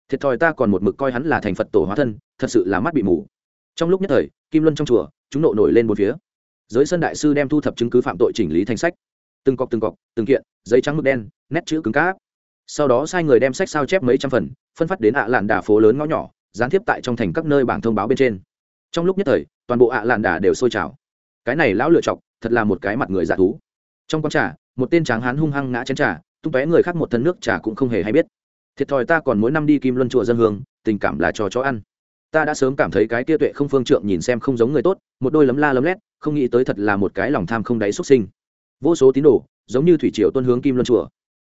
Speaker 1: Thiệt thòi ta còn một mực coi hắn là thành phật tổ hóa thân, thật sự là mắt bị mù. Trong lúc nhất thời, kim luân trong chùa, chúng nộ nổi lên một phía. Giới sân đại sư đem thu thập chứng cứ phạm tội chỉnh lý thành sách. Từng cọc từng cọc, từng kiện, giấy trắng mực đen, nét chữ cứng cá sau đó sai người đem sách sao chép mấy trăm phần, phân phát đến ạ làn đà phố lớn ngõ nhỏ, gián tiếp tại trong thành các nơi bảng thông báo bên trên. Trong lúc nhất thời toàn bộ ạ lạn đà đều sôi trào. Cái này lão lựa chọc, thật là một cái mặt người dạ thú. Trong con trà, một tên tráng hán hung hăng ngã chén trà, tung tóe người khác một thân nước trà cũng không hề hay biết. Thiệt thòi ta còn mỗi năm đi kim luân chùa dân hương, tình cảm là cho chó ăn. Ta đã sớm cảm thấy cái kia tuệ không phương trượng nhìn xem không giống người tốt, một đôi lấm la lấm lét, không nghĩ tới thật là một cái lòng tham không đáy xuất sinh. Vô số tín đồ, giống như thủy triều tuân hướng kim luân chùa.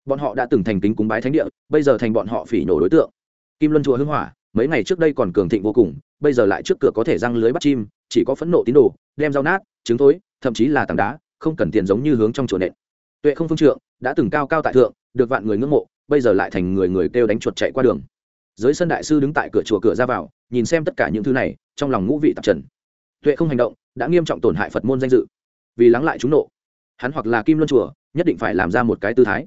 Speaker 1: Bọn họ đã từng thành kính cúng bái thánh địa, bây giờ thành bọn họ phỉ nổ đối tượng. Kim luân chùa hưng hỏa, mấy ngày trước đây còn cường thịnh vô cùng, bây giờ lại trước cửa có thể răng lưới bắt chim chỉ có phẫn nộ tín đồ, đem rau nát, trứng thối, thậm chí là tảng đá, không cần tiền giống như hướng trong chùa nện. Tuệ không phương trượng đã từng cao cao tại thượng, được vạn người ngưỡng mộ, bây giờ lại thành người người kêu đánh chuột chạy qua đường. Dưới sân đại sư đứng tại cửa chùa cửa ra vào, nhìn xem tất cả những thứ này, trong lòng ngũ vị tạp trần. Tuệ không hành động, đã nghiêm trọng tổn hại phật môn danh dự. Vì lắng lại chúng nộ, hắn hoặc là kim luân chùa, nhất định phải làm ra một cái tư thái.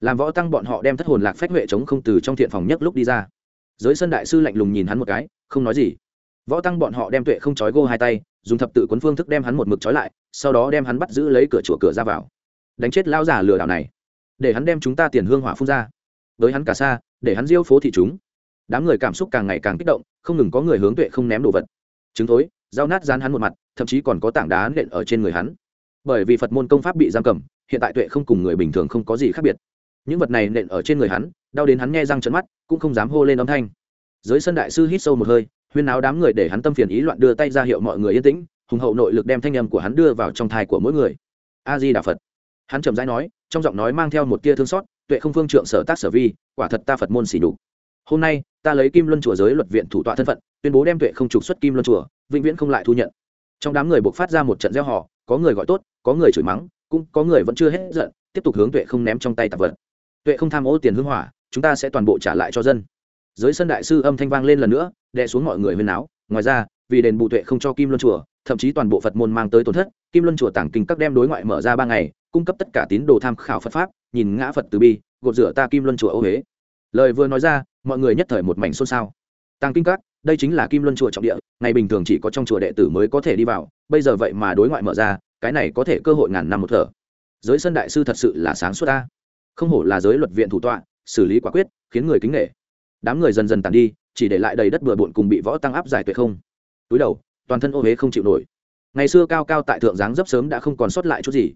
Speaker 1: Làm võ tăng bọn họ đem thất hồn lạc phách huệ chống không từ trong thiện phòng nhất lúc đi ra. Dưới sân đại sư lạnh lùng nhìn hắn một cái, không nói gì võ tăng bọn họ đem tuệ không trói gô hai tay, dùng thập tự quấn phương thức đem hắn một mực trói lại, sau đó đem hắn bắt giữ lấy cửa chùa cửa ra vào. Đánh chết lao giả lừa đảo này, để hắn đem chúng ta tiền hương hỏa phun ra. Với hắn cả xa, để hắn diêu phố thị chúng. Đám người cảm xúc càng ngày càng kích động, không ngừng có người hướng tuệ không ném đồ vật. Chứng thối dao nát dán hắn một mặt, thậm chí còn có tảng đá nện ở trên người hắn. Bởi vì phật môn công pháp bị giam cầm, hiện tại tuệ không cùng người bình thường không có gì khác biệt. Những vật này nện ở trên người hắn, đau đến hắn nghe răng trận mắt, cũng không dám hô lên âm thanh. Dưới sân đại sư hít sâu một hơi huyên áo đám người để hắn tâm phiền ý loạn đưa tay ra hiệu mọi người yên tĩnh, hùng hậu nội lực đem thanh âm của hắn đưa vào trong thai của mỗi người. A di đà phật. Hắn chậm rãi nói, trong giọng nói mang theo một tia thương xót, tuệ không phương trượng sở tác sở vi, quả thật ta phật môn xỉ đục hôm nay, ta lấy kim luân chùa giới luật viện thủ tọa thân phận, tuyên bố đem tuệ không trục xuất kim luân chùa, vĩnh viễn không lại thu nhận. Trong đám người buộc phát ra một trận gieo họ có người gọi tốt, có người chửi mắng, cũng có người vẫn chưa hết giận, tiếp tục hướng tuệ không ném trong tay tạp vật. Tuệ không tham ô tiền hưng hỏa, chúng ta sẽ toàn bộ trả lại cho dân. Giới sân đại sư âm thanh vang lên lần nữa đè xuống mọi người huyên áo ngoài ra, vì đền bù tuệ không cho kim luân chùa, thậm chí toàn bộ phật môn mang tới tổn thất, kim luân chùa tảng kinh các đem đối ngoại mở ra ba ngày, cung cấp tất cả tín đồ tham khảo phật pháp, nhìn ngã phật từ bi, gột rửa ta kim luân chùa ô huế lời vừa nói ra, mọi người nhất thời một mảnh xôn xao. Tàng kinh các, đây chính là kim luân chùa trọng địa, ngày bình thường chỉ có trong chùa đệ tử mới có thể đi vào, bây giờ vậy mà đối ngoại mở ra, cái này có thể cơ hội ngàn năm một thở. Giới sân đại sư thật sự là sáng suốt ta. Không hổ là giới luật viện thủ tọa, xử lý quả quyết, khiến người kính nghệ đám người dần dần tàn đi chỉ để lại đầy đất bừa bộn cùng bị võ tăng áp giải tuyệt không. Túi đầu, toàn thân ô huế không chịu nổi. Ngày xưa cao cao tại thượng dáng dấp sớm đã không còn sót lại chút gì.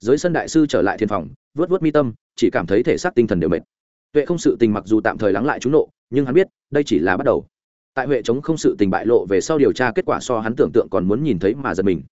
Speaker 1: Dưới sân đại sư trở lại thiên phòng vớt vớt mi tâm, chỉ cảm thấy thể xác tinh thần đều mệt. Tuệ không sự tình mặc dù tạm thời lắng lại chú nộ, nhưng hắn biết, đây chỉ là bắt đầu. Tại huệ chống không sự tình bại lộ về sau điều tra kết quả so hắn tưởng tượng còn muốn nhìn thấy mà giật mình.